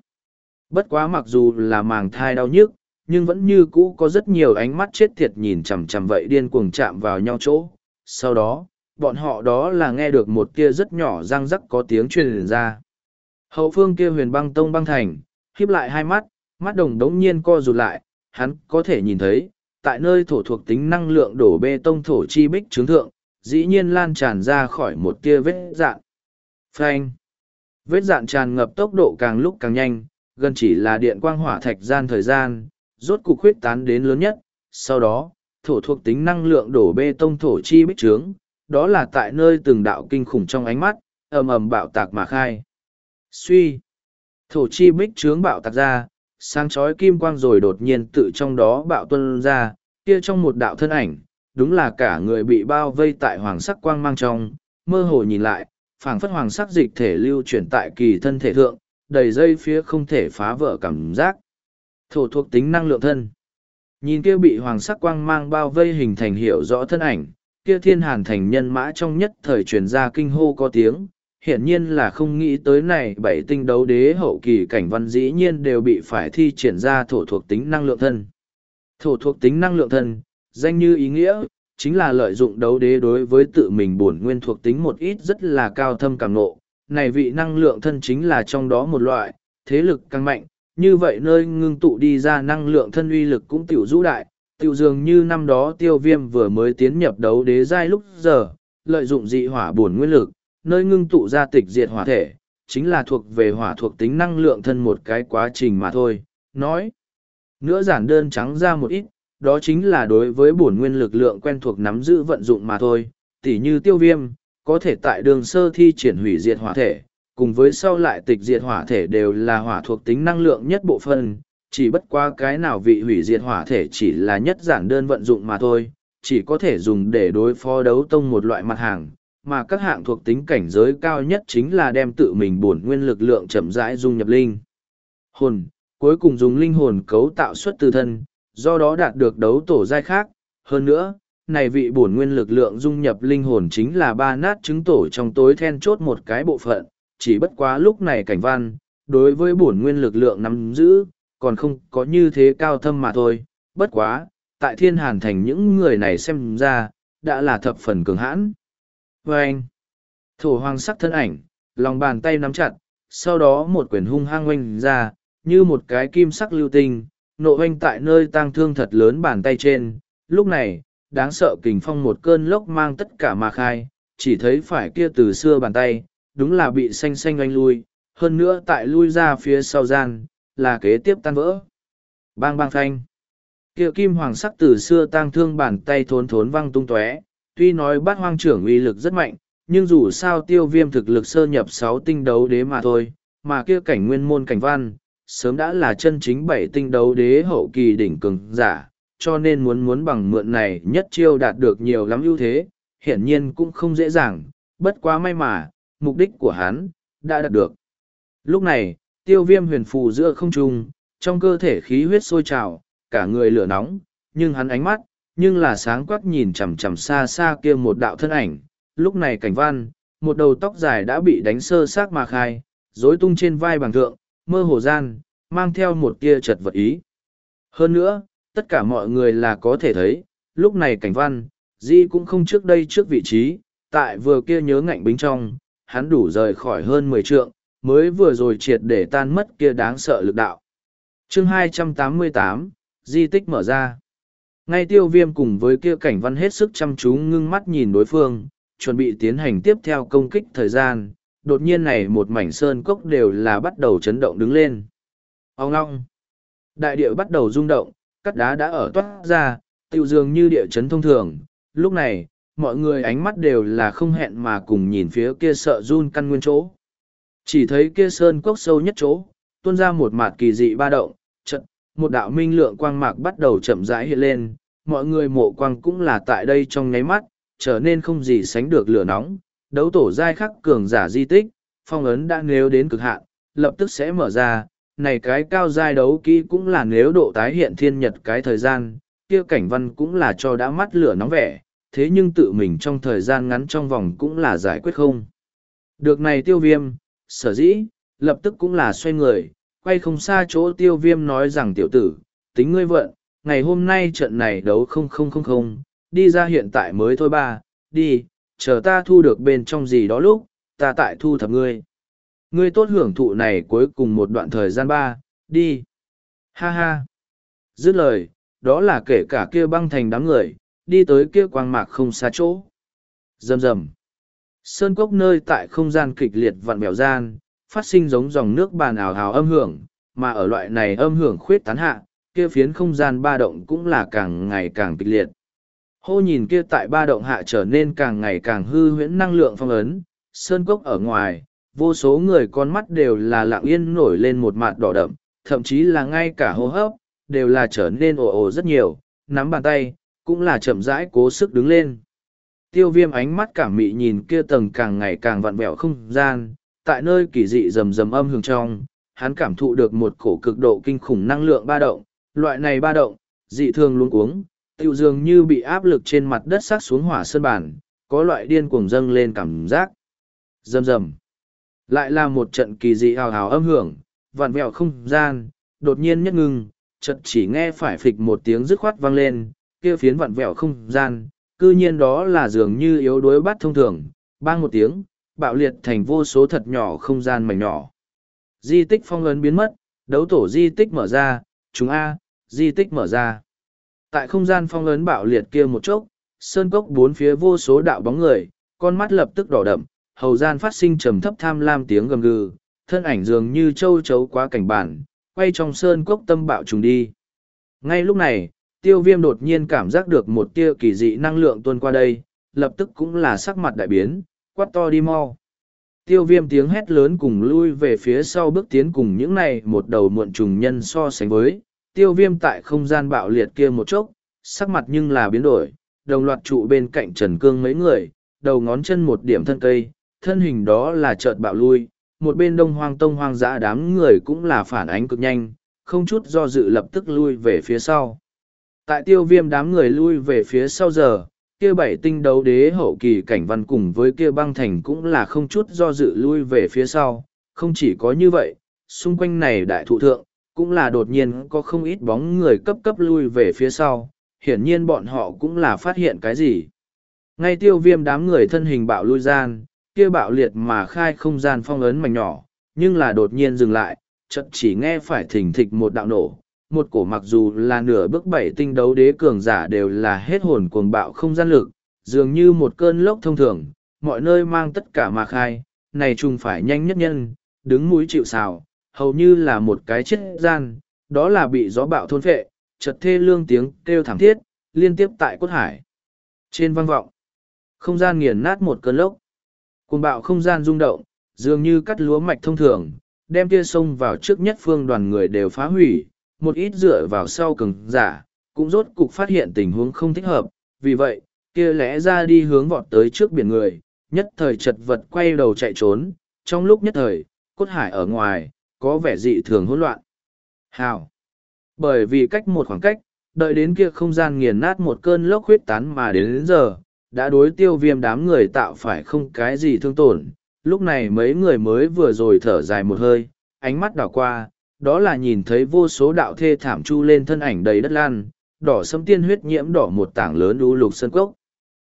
Bất quá mặc dù là màng thai đau nhức, nhưng vẫn như cũ có rất nhiều ánh mắt chết tiệt nhìn chằm chằm vậy điên cuồng chạm vào nhau chỗ. Sau đó, bọn họ đó là nghe được một kia rất nhỏ răng rắc có tiếng truyền ra. Hậu phương kia huyền băng tông băng thành, khiếp lại hai mắt, mắt đồng đống nhiên co rụt lại, hắn có thể nhìn thấy, tại nơi thổ thuộc tính năng lượng đổ bê tông thổ chi bích trướng thượng, dĩ nhiên lan tràn ra khỏi một tia vết dạn. Phanh! Vết dạn tràn ngập tốc độ càng lúc càng nhanh, gần chỉ là điện quang hỏa thạch gian thời gian, rốt cục huyết tán đến lớn nhất, sau đó, thổ thuộc tính năng lượng đổ bê tông thổ chi bích trướng, đó là tại nơi từng đạo kinh khủng trong ánh mắt, ầm ầm bạo tạc mà khai. Suy! Thổ chi bích trướng bạo tạc ra, sáng chói kim quang rồi đột nhiên tự trong đó bạo tuân ra, kia trong một đạo thân ảnh, đúng là cả người bị bao vây tại hoàng sắc quang mang trong, mơ hồ nhìn lại, phảng phất hoàng sắc dịch thể lưu chuyển tại kỳ thân thể thượng, đầy dây phía không thể phá vỡ cảm giác. Thổ thuộc tính năng lượng thân. Nhìn kia bị hoàng sắc quang mang bao vây hình thành hiểu rõ thân ảnh, kia thiên hàn thành nhân mã trong nhất thời truyền ra kinh hô có tiếng, hiển nhiên là không nghĩ tới này bảy tinh đấu đế hậu kỳ cảnh văn dĩ nhiên đều bị phải thi triển ra thổ thuộc tính năng lượng thân. Thổ thuộc tính năng lượng thân, danh như ý nghĩa, chính là lợi dụng đấu đế đối với tự mình bổn nguyên thuộc tính một ít rất là cao thâm càng nộ. Này vị năng lượng thân chính là trong đó một loại, thế lực càng mạnh, như vậy nơi ngưng tụ đi ra năng lượng thân uy lực cũng tiểu rũ đại, tiểu dường như năm đó tiêu viêm vừa mới tiến nhập đấu đế giai lúc giờ, lợi dụng dị hỏa bổn nguyên lực, nơi ngưng tụ ra tịch diệt hỏa thể, chính là thuộc về hỏa thuộc tính năng lượng thân một cái quá trình mà thôi. Nói, nữa giản đơn trắng ra một ít, đó chính là đối với bổn nguyên lực lượng quen thuộc nắm giữ vận dụng mà thôi, tỉ như tiêu viêm, có thể tại đường sơ thi triển hủy diệt hỏa thể, cùng với sau lại tịch diệt hỏa thể đều là hỏa thuộc tính năng lượng nhất bộ phân, chỉ bất qua cái nào vị hủy diệt hỏa thể chỉ là nhất giản đơn vận dụng mà thôi, chỉ có thể dùng để đối phó đấu tông một loại mặt hàng, mà các hạng thuộc tính cảnh giới cao nhất chính là đem tự mình bổn nguyên lực lượng chậm rãi dung nhập linh. Hồn, cuối cùng dùng linh hồn cấu tạo xuất từ thân, do đó đạt được đấu tổ giai khác. Hơn nữa, này vị bổn nguyên lực lượng dung nhập linh hồn chính là ba nát chứng tổ trong tối then chốt một cái bộ phận, chỉ bất quá lúc này cảnh văn, đối với bổn nguyên lực lượng nắm giữ, còn không có như thế cao thâm mà thôi, bất quá, tại thiên hàn thành những người này xem ra, đã là thập phần cường hãn. Và anh, thổ hoàng sắc thân ảnh, lòng bàn tay nắm chặt, sau đó một quyển hung hăng oanh ra, như một cái kim sắc lưu tinh, nộ oanh tại nơi tang thương thật lớn bàn tay trên. Lúc này, đáng sợ kình phong một cơn lốc mang tất cả mà khai, chỉ thấy phải kia từ xưa bàn tay, đúng là bị xanh xanh oanh lui, hơn nữa tại lui ra phía sau gian, là kế tiếp tan vỡ. Bang bang thanh, Kia kim hoàng sắc từ xưa tang thương bàn tay thốn thốn văng tung tóe, tuy nói bát hoang trưởng uy lực rất mạnh, nhưng dù sao tiêu viêm thực lực sơ nhập sáu tinh đấu đế mà thôi, mà kia cảnh nguyên môn cảnh văn, sớm đã là chân chính bảy tinh đấu đế hậu kỳ đỉnh cường giả, cho nên muốn muốn bằng mượn này nhất chiêu đạt được nhiều lắm ưu thế, hiển nhiên cũng không dễ dàng, bất quá may mà, mục đích của hắn, đã đạt được. Lúc này, tiêu viêm huyền phù giữa không trung, trong cơ thể khí huyết sôi trào, cả người lửa nóng, nhưng hắn ánh mắt, nhưng là sáng quắc nhìn chằm chằm xa xa kia một đạo thân ảnh. Lúc này cảnh văn, một đầu tóc dài đã bị đánh sơ xác mà khai, rối tung trên vai bằng thượng, mơ hồ gian, mang theo một tia chật vật ý. Hơn nữa, tất cả mọi người là có thể thấy, lúc này cảnh văn, di cũng không trước đây trước vị trí, tại vừa kia nhớ ngạnh bính trong, hắn đủ rời khỏi hơn mười trượng, mới vừa rồi triệt để tan mất kia đáng sợ lực đạo. chương 288, di tích mở ra. Ngay tiêu viêm cùng với kia cảnh văn hết sức chăm chú ngưng mắt nhìn đối phương, chuẩn bị tiến hành tiếp theo công kích thời gian, đột nhiên này một mảnh sơn cốc đều là bắt đầu chấn động đứng lên. Ông ngong! Đại địa bắt đầu rung động, cắt đá đã ở toát ra, tiêu dường như địa chấn thông thường. Lúc này, mọi người ánh mắt đều là không hẹn mà cùng nhìn phía kia sợ run căn nguyên chỗ. Chỉ thấy kia sơn cốc sâu nhất chỗ, tuôn ra một mạt kỳ dị ba động, trận, một đạo minh lượng quang mạc bắt đầu chậm rãi hiện lên, mọi người mộ quang cũng là tại đây trong nháy mắt, trở nên không gì sánh được lửa nóng, đấu tổ giai khắc cường giả di tích, phong ấn đã nếu đến cực hạn, lập tức sẽ mở ra, này cái cao giai đấu kỹ cũng là nếu độ tái hiện thiên nhật cái thời gian, kia cảnh văn cũng là cho đã mắt lửa nóng vẻ, thế nhưng tự mình trong thời gian ngắn trong vòng cũng là giải quyết không. Được này tiêu viêm, sở dĩ, lập tức cũng là xoay người, quay không xa chỗ tiêu viêm nói rằng tiểu tử, tính ngươi vận, ngày hôm nay trận này đấu không không không không, đi ra hiện tại mới thôi ba, đi, chờ ta thu được bên trong gì đó lúc, ta tại thu thập ngươi. Ngươi tốt hưởng thụ này cuối cùng một đoạn thời gian ba, đi. Ha ha. Dứt lời, đó là kể cả kia băng thành đám người, đi tới kia quang mạc không xa chỗ. Rầm rầm. Sơn cốc nơi tại không gian kịch liệt vặn bèo gian, phát sinh giống dòng nước bàn ảo hào âm hưởng, mà ở loại này âm hưởng khuyết tán hạ, kia phiến không gian ba động cũng là càng ngày càng kịch liệt. Hô nhìn kia tại ba động hạ trở nên càng ngày càng hư huyễn năng lượng phong ấn, sơn cốc ở ngoài, vô số người con mắt đều là lặng yên nổi lên một mặt đỏ đậm, thậm chí là ngay cả hô hấp, đều là trở nên ồ ồ rất nhiều, nắm bàn tay, cũng là chậm rãi cố sức đứng lên. Tiêu viêm ánh mắt cảm mị nhìn kia tầng càng ngày càng vặn vẹo không gian, tại nơi kỳ dị rầm rầm âm hưởng trong, hắn cảm thụ được một cổ cực độ kinh khủng năng lượng ba động, loại này ba động, dị thường luôn cuống. tiêu dường như bị áp lực trên mặt đất sát xuống hỏa sơn bản, có loại điên cuồng dâng lên cảm giác. Rầm rầm. Lại là một trận kỳ dị hào hào âm hưởng, vặn vẹo không gian, đột nhiên nhất ngưng, chợt chỉ nghe phải phịch một tiếng dứt khoát vang lên, kia phiến vặn vẹo không gian, cư nhiên đó là dường như yếu đuối bắt thông thường, bang một tiếng, bạo liệt thành vô số thật nhỏ không gian mảnh nhỏ. Di tích phong ấn biến mất, đấu tổ di tích mở ra, chúng A, di tích mở ra. Tại không gian phong ấn bạo liệt kia một chốc, sơn cốc bốn phía vô số đạo bóng người, con mắt lập tức đỏ đậm, hầu gian phát sinh trầm thấp tham lam tiếng gầm gừ, thân ảnh dường như châu chấu quá cảnh bản, quay trong sơn cốc tâm bạo trùng đi. Ngay lúc này, tiêu viêm đột nhiên cảm giác được một tia kỳ dị năng lượng tuôn qua đây, lập tức cũng là sắc mặt đại biến, quát to đi mau. Tiêu viêm tiếng hét lớn cùng lui về phía sau bước tiến cùng những này một đầu muộn trùng nhân so sánh với, tiêu viêm tại không gian bạo liệt kia một chốc, sắc mặt nhưng là biến đổi, đồng loạt trụ bên cạnh trần cương mấy người, đầu ngón chân một điểm thân cây, thân hình đó là chợt bạo lui, một bên đông hoang tông hoang dã đám người cũng là phản ánh cực nhanh, không chút do dự lập tức lui về phía sau. Tại tiêu viêm đám người lui về phía sau giờ, kia bảy tinh đấu đế hậu kỳ cảnh văn cùng với kia băng thành cũng là không chút do dự lui về phía sau. Không chỉ có như vậy, xung quanh này đại thụ thượng, cũng là đột nhiên có không ít bóng người cấp cấp lui về phía sau. Hiển nhiên bọn họ cũng là phát hiện cái gì. Ngay tiêu viêm đám người thân hình bạo lui gian, kia bạo liệt mà khai không gian phong ấn mảnh nhỏ, nhưng là đột nhiên dừng lại, chợt chỉ nghe phải thỉnh thịch một đạo nổ, một cổ mặc dù là nửa bước bảy tinh đấu đế cường giả đều là hết hồn cuồng bạo không gian lực, dường như một cơn lốc thông thường, mọi nơi mang tất cả mà khai, này trùng phải nhanh nhất nhân, đứng mũi chịu xào, hầu như là một cái chết gian, đó là bị gió bạo thôn phệ, chợt thê lương tiếng kêu thảm thiết, liên tiếp tại cốt hải. Trên vang vọng, không gian nghiền nát một cơn lốc, cuồng bạo không gian rung động, dường như cắt lúa mạch thông thường, đem kia sông vào trước nhất phương đoàn người đều phá hủy, một ít dựa vào sau cường giả, cũng rốt cục phát hiện tình huống không thích hợp, vì vậy, kia lẽ ra đi hướng vọt tới trước biển người, nhất thời chật vật quay đầu chạy trốn, trong lúc nhất thời, cốt hải ở ngoài, có vẻ dị thường hỗn loạn. Hào! Bởi vì cách một khoảng cách, đợi đến kia không gian nghiền nát một cơn lốc huyết tán mà đến, đến giờ, đã đối tiêu viêm đám người tạo phải không cái gì thương tổn. Lúc này mấy người mới vừa rồi thở dài một hơi, ánh mắt đảo qua, đó là nhìn thấy vô số đạo thê thảm chu lên thân ảnh đầy đất lan, đỏ sấm tiên huyết nhiễm đỏ một tảng lớn u lục sân cốc.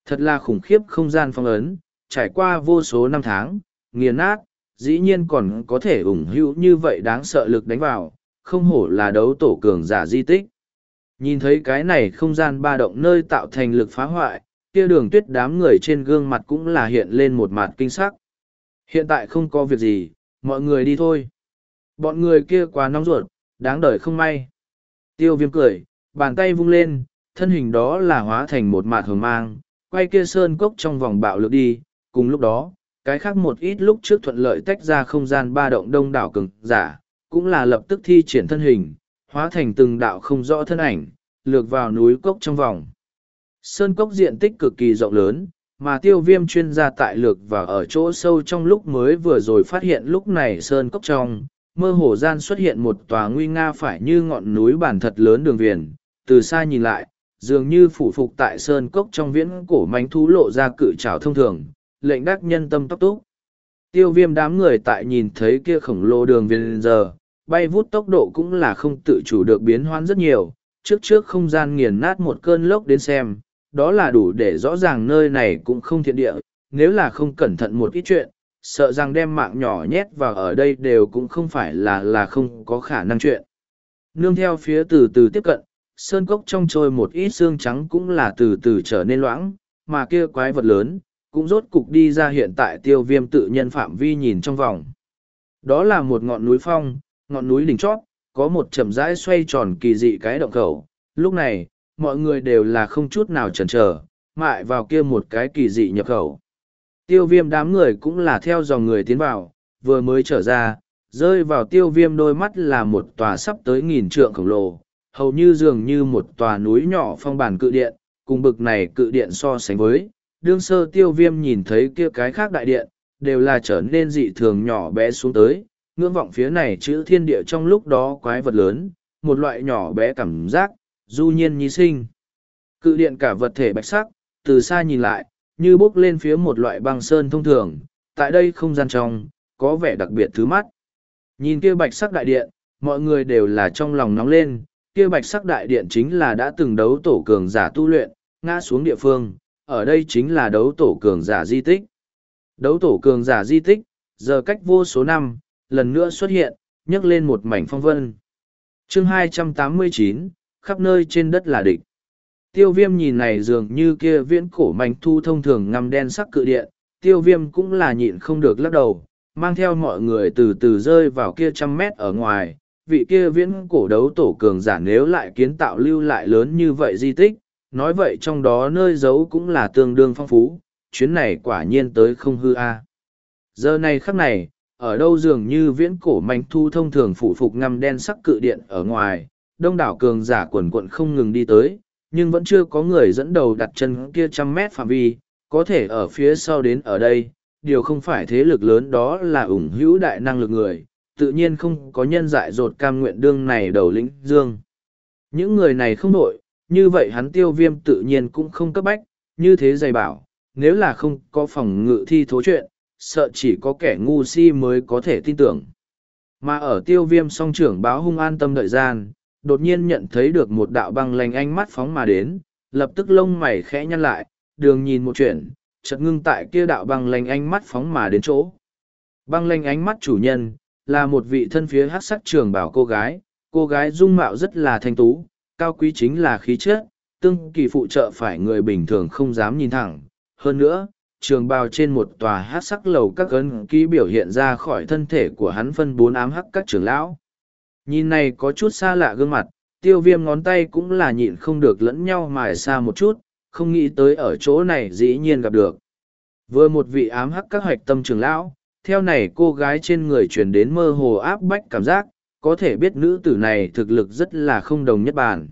Thật là khủng khiếp không gian phong ấn, trải qua vô số năm tháng, nghiền nát, dĩ nhiên còn có thể ủng hữu như vậy đáng sợ lực đánh vào, không hổ là đấu tổ cường giả di tích. Nhìn thấy cái này không gian ba động nơi tạo thành lực phá hoại, kia đường tuyết đám người trên gương mặt cũng là hiện lên một mặt kinh sắc. Hiện tại không có việc gì, mọi người đi thôi. Bọn người kia quá nóng ruột, đáng đời không may. Tiêu viêm cười, bàn tay vung lên, thân hình đó là hóa thành một mạt hồng mang, quay kia sơn cốc trong vòng bạo lực đi. Cùng lúc đó, cái khác một ít lúc trước thuận lợi tách ra không gian ba động đông đảo cường giả, cũng là lập tức thi triển thân hình, hóa thành từng đạo không rõ thân ảnh, lược vào núi cốc trong vòng. Sơn cốc diện tích cực kỳ rộng lớn, mà tiêu viêm chuyên gia tại lược và ở chỗ sâu trong lúc mới vừa rồi phát hiện lúc này sơn cốc trong, mơ hồ gian xuất hiện một tòa nguy nga phải như ngọn núi bản thật lớn đường viền. Từ xa nhìn lại dường như phủ phục tại sơn cốc trong viễn cổ mánh thú lộ ra cự trào thông thường lệnh đắc nhân tâm tóc túc. Tiêu viêm đám người tại nhìn thấy kia khổng lồ đường viền giờ bay vút tốc độ cũng là không tự chủ được biến hoán rất nhiều. Trước trước không gian nghiền nát một cơn lốc đến xem đó là đủ để rõ ràng nơi này cũng không thiện địa nếu là không cẩn thận một ít chuyện, sợ rằng đem mạng nhỏ nhét vào ở đây đều cũng không phải là là không có khả năng chuyện. Nương theo phía từ từ tiếp cận, sơn cốc trong trôi một ít xương trắng cũng là từ từ trở nên loãng, mà kia quái vật lớn, cũng rốt cục đi ra hiện tại tiêu viêm tự nhân phạm vi nhìn trong vòng. Đó là một ngọn núi phong, ngọn núi đỉnh chót, có một chậm rãi xoay tròn kỳ dị cái động khẩu. Lúc này, mọi người đều là không chút nào chần chờ, mại vào kia một cái kỳ dị nhập khẩu. Tiêu viêm đám người cũng là theo dòng người tiến vào, vừa mới trở ra, rơi vào tiêu viêm đôi mắt là một tòa sắp tới nghìn trượng khổng lồ, hầu như dường như một tòa núi nhỏ phong bản cự điện, cùng bực này cự điện so sánh với. Đương sơ tiêu viêm nhìn thấy kia cái khác đại điện, đều là trở nên dị thường nhỏ bé xuống tới, ngưỡng vọng phía này chữ thiên địa trong lúc đó quái vật lớn, một loại nhỏ bé cảm giác, du nhiên nhi sinh. Cự điện cả vật thể bạch sắc, từ xa nhìn lại, như bốc lên phía một loại băng sơn thông thường, tại đây không gian trong, có vẻ đặc biệt thứ mắt. Nhìn kia bạch sắc đại điện, mọi người đều là trong lòng nóng lên, kia bạch sắc đại điện chính là đã từng đấu tổ cường giả tu luyện, ngã xuống địa phương, ở đây chính là đấu tổ cường giả di tích. Đấu tổ cường giả di tích, giờ cách vô số năm, lần nữa xuất hiện, nhấc lên một mảnh phong vân. chương 289, khắp nơi trên đất là địch. Tiêu viêm nhìn này dường như kia viễn cổ mảnh thu thông thường ngăm đen sắc cự điện, tiêu viêm cũng là nhịn không được lắc đầu, mang theo mọi người từ từ rơi vào kia trăm mét ở ngoài. Vị kia viễn cổ đấu tổ cường giả nếu lại kiến tạo lưu lại lớn như vậy di tích, nói vậy trong đó nơi giấu cũng là tương đương phong phú, chuyến này quả nhiên tới không hư a. Giờ này khắc này, ở đâu dường như viễn cổ manh thu thông thường phủ phục ngăm đen sắc cự điện ở ngoài, đông đảo cường giả quần quận không ngừng đi tới, nhưng vẫn chưa có người dẫn đầu đặt chân kia trăm mét phạm vi, có thể ở phía sau đến ở đây, điều không phải thế lực lớn đó là ủng hữu đại năng lực người, tự nhiên không có nhân dại dột cam nguyện đương này đầu lĩnh dương. Những người này không nổi, như vậy hắn tiêu viêm tự nhiên cũng không cấp bách, như thế dày bảo, nếu là không có phòng ngự thi thố chuyện, sợ chỉ có kẻ ngu si mới có thể tin tưởng. Mà ở tiêu viêm song trưởng báo hung an tâm đợi gian, đột nhiên nhận thấy được một đạo băng lành ánh mắt phóng mà đến, lập tức lông mày khẽ nhăn lại, đường nhìn một chuyện, chợt ngưng tại kia đạo băng lành ánh mắt phóng mà đến chỗ. Băng lành ánh mắt chủ nhân, là một vị thân phía hát sắc trường bảo cô gái, cô gái dung mạo rất là thanh tú, cao quý chính là khí chất, tương kỳ phụ trợ phải người bình thường không dám nhìn thẳng. Hơn nữa, trường bào trên một tòa hát sắc lầu các ấn ký biểu hiện ra khỏi thân thể của hắn phân bốn ám hắc các trưởng lão. Nhìn này có chút xa lạ gương mặt, tiêu viêm ngón tay cũng là nhịn không được lẫn nhau mài xa một chút, không nghĩ tới ở chỗ này dĩ nhiên gặp được. Vừa một vị ám hắc các hoạch tâm trưởng lão, theo này cô gái trên người truyền đến mơ hồ áp bách cảm giác, có thể biết nữ tử này thực lực rất là không đồng nhất bản.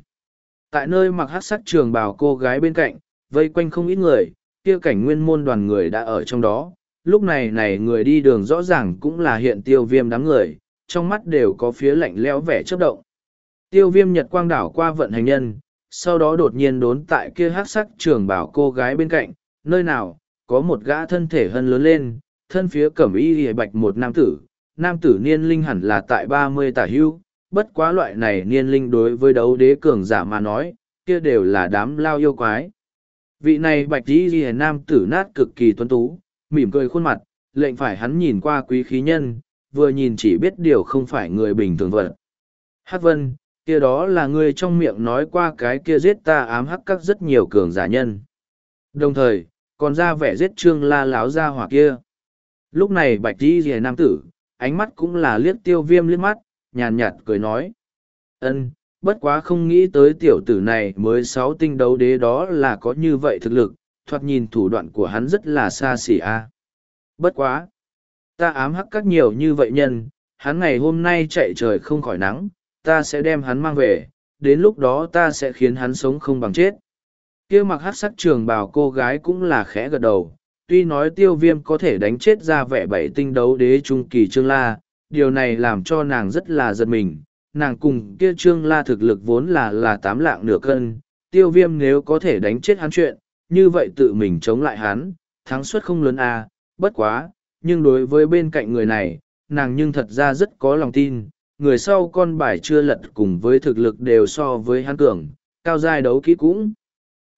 Tại nơi mặc hắc sắc trường bào cô gái bên cạnh, vây quanh không ít người, kia cảnh nguyên môn đoàn người đã ở trong đó. Lúc này này người đi đường rõ ràng cũng là hiện tiêu viêm đám người, trong mắt đều có phía lạnh lẽo vẻ chớp động. Tiêu viêm nhật quang đảo qua vận hành nhân, sau đó đột nhiên đốn tại kia hát sắc trường bảo cô gái bên cạnh, nơi nào, có một gã thân thể hân lớn lên, thân phía cẩm y hề bạch một nam tử, nam tử niên linh hẳn là tại ba mươi tả hưu, bất quá loại này niên linh đối với đấu đế cường giả mà nói, kia đều là đám lao yêu quái. Vị này bạch y hề nam tử nát cực kỳ tuấn tú, mỉm cười khuôn mặt, lệnh phải hắn nhìn qua quý khí nhân, vừa nhìn chỉ biết điều không phải người bình thường vật. Hát vân, kia đó là ngươi trong miệng nói qua cái kia giết ta ám hắc các rất nhiều cường giả nhân. Đồng thời, còn ra vẻ giết trương la láo ra hỏa kia. Lúc này bạch đi rìa nam tử, ánh mắt cũng là liếc tiêu viêm liếc mắt, nhàn nhạt cười nói. ân bất quá không nghĩ tới tiểu tử này mới sáu tinh đấu đế đó là có như vậy thực lực, thoạt nhìn thủ đoạn của hắn rất là xa xỉ a. Bất quá ta ám hắc các nhiều như vậy nhân, hắn ngày hôm nay chạy trời không khỏi nắng, ta sẽ đem hắn mang về, đến lúc đó ta sẽ khiến hắn sống không bằng chết. kia mặc hắc sắc trường bào cô gái cũng là khẽ gật đầu, tuy nói tiêu viêm có thể đánh chết ra vẻ bảy tinh đấu đế trung kỳ trương la, điều này làm cho nàng rất là giật mình, nàng cùng kia trương la thực lực vốn là là tám lạng nửa cân, tiêu viêm nếu có thể đánh chết hắn chuyện, như vậy tự mình chống lại hắn, thắng suất không lớn à, bất quá, nhưng đối với bên cạnh người này, nàng nhưng thật ra rất có lòng tin, người sau con bài chưa lật cùng với thực lực đều so với hắn cường, cao giai đấu kỹ cũng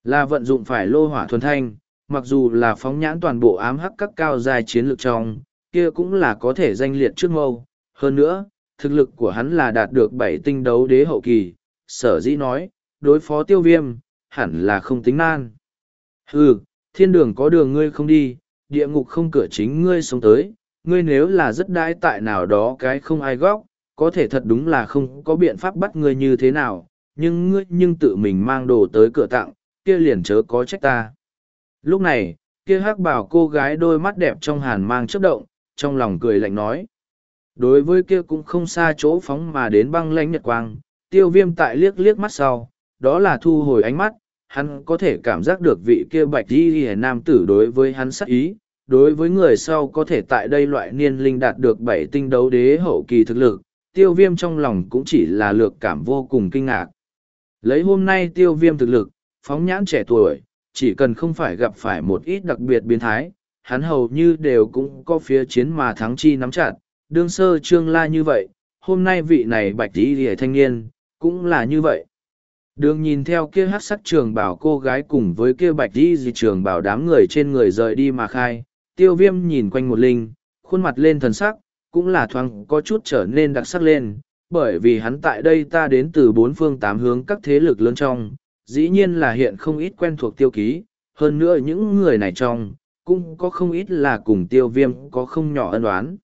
là vận dụng phải lô hỏa thuần thanh, mặc dù là phóng nhãn toàn bộ ám hắc các cao dài chiến lược trong, kia cũng là có thể danh liệt trước mâu. Hơn nữa, thực lực của hắn là đạt được bảy tinh đấu đế hậu kỳ, sở dĩ nói, đối phó tiêu viêm, hẳn là không tính nan. Hừ, thiên đường có đường ngươi không đi, địa ngục không cửa chính ngươi sống tới, ngươi nếu là rất đãi tại nào đó cái không ai góc, có thể thật đúng là không có biện pháp bắt ngươi như thế nào, nhưng ngươi nhưng tự mình mang đồ tới cửa tặng, kia liền chớ có trách ta. Lúc này, kia hắc bảo cô gái đôi mắt đẹp trong hàn mang chớp động, trong lòng cười lạnh nói. Đối với kia cũng không xa chỗ phóng mà đến băng lãnh nhật quang, tiêu viêm tại liếc liếc mắt sau, đó là thu hồi ánh mắt, hắn có thể cảm giác được vị kia bạch đi hề nam tử đối với hắn sắc ý, đối với người sau có thể tại đây loại niên linh đạt được bảy tinh đấu đế hậu kỳ thực lực, tiêu viêm trong lòng cũng chỉ là lược cảm vô cùng kinh ngạc. Lấy hôm nay tiêu viêm thực lực, phóng nhãn trẻ tuổi, chỉ cần không phải gặp phải một ít đặc biệt biến thái, hắn hầu như đều cũng có phía chiến mà thắng chi nắm chặt, đương sơ trương la như vậy, hôm nay vị này bạch tí rìa thanh niên, cũng là như vậy. Đường nhìn theo kia hát sắc trường bảo cô gái cùng với kia bạch đi gì trường bảo đám người trên người rời đi mà khai, tiêu viêm nhìn quanh một linh, khuôn mặt lên thần sắc, cũng là thoáng có chút trở nên đặc sắc lên, bởi vì hắn tại đây ta đến từ bốn phương tám hướng các thế lực lớn trong, dĩ nhiên là hiện không ít quen thuộc tiêu ký, hơn nữa những người này trong, cũng có không ít là cùng tiêu viêm có không nhỏ ân oán.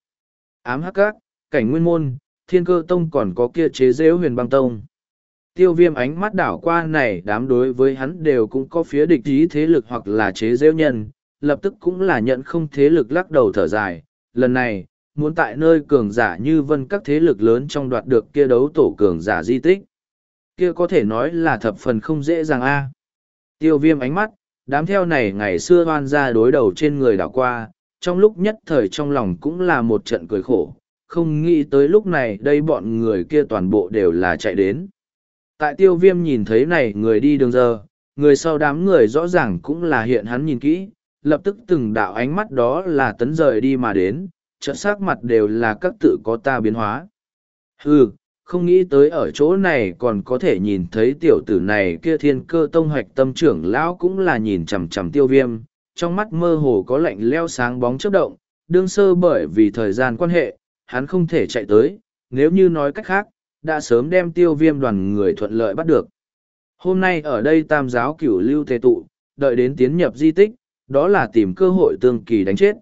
Ám hắc các, cảnh nguyên môn, thiên cơ tông còn có kia chế dễu huyền băng tông. Tiêu viêm ánh mắt đảo qua này đám đối với hắn đều cũng có phía địch ý thế lực hoặc là chế dễu nhân, lập tức cũng là nhận không thế lực lắc đầu thở dài. Lần này, muốn tại nơi cường giả như vân các thế lực lớn trong đoạt được kia đấu tổ cường giả di tích. Kia có thể nói là thập phần không dễ dàng a Tiêu viêm ánh mắt, đám theo này ngày xưa hoan ra đối đầu trên người đảo qua, trong lúc nhất thời trong lòng cũng là một trận cười khổ, không nghĩ tới lúc này đây bọn người kia toàn bộ đều là chạy đến. Tại tiêu viêm nhìn thấy này người đi đường giờ, người sau đám người rõ ràng cũng là hiện hắn nhìn kỹ, lập tức từng đạo ánh mắt đó là tấn rời đi mà đến, trợ sắc mặt đều là các tự có ta biến hóa. Hừ, không nghĩ tới ở chỗ này còn có thể nhìn thấy tiểu tử này kia thiên cơ tông hoạch tâm trưởng lão cũng là nhìn chằm chằm tiêu viêm, trong mắt mơ hồ có lạnh leo sáng bóng chớp động, đương sơ bởi vì thời gian quan hệ, hắn không thể chạy tới, nếu như nói cách khác, đã sớm đem tiêu viêm đoàn người thuận lợi bắt được. Hôm nay ở đây tam giáo cửu lưu tề tụ, đợi đến tiến nhập di tích, đó là tìm cơ hội tương kỳ đánh chết.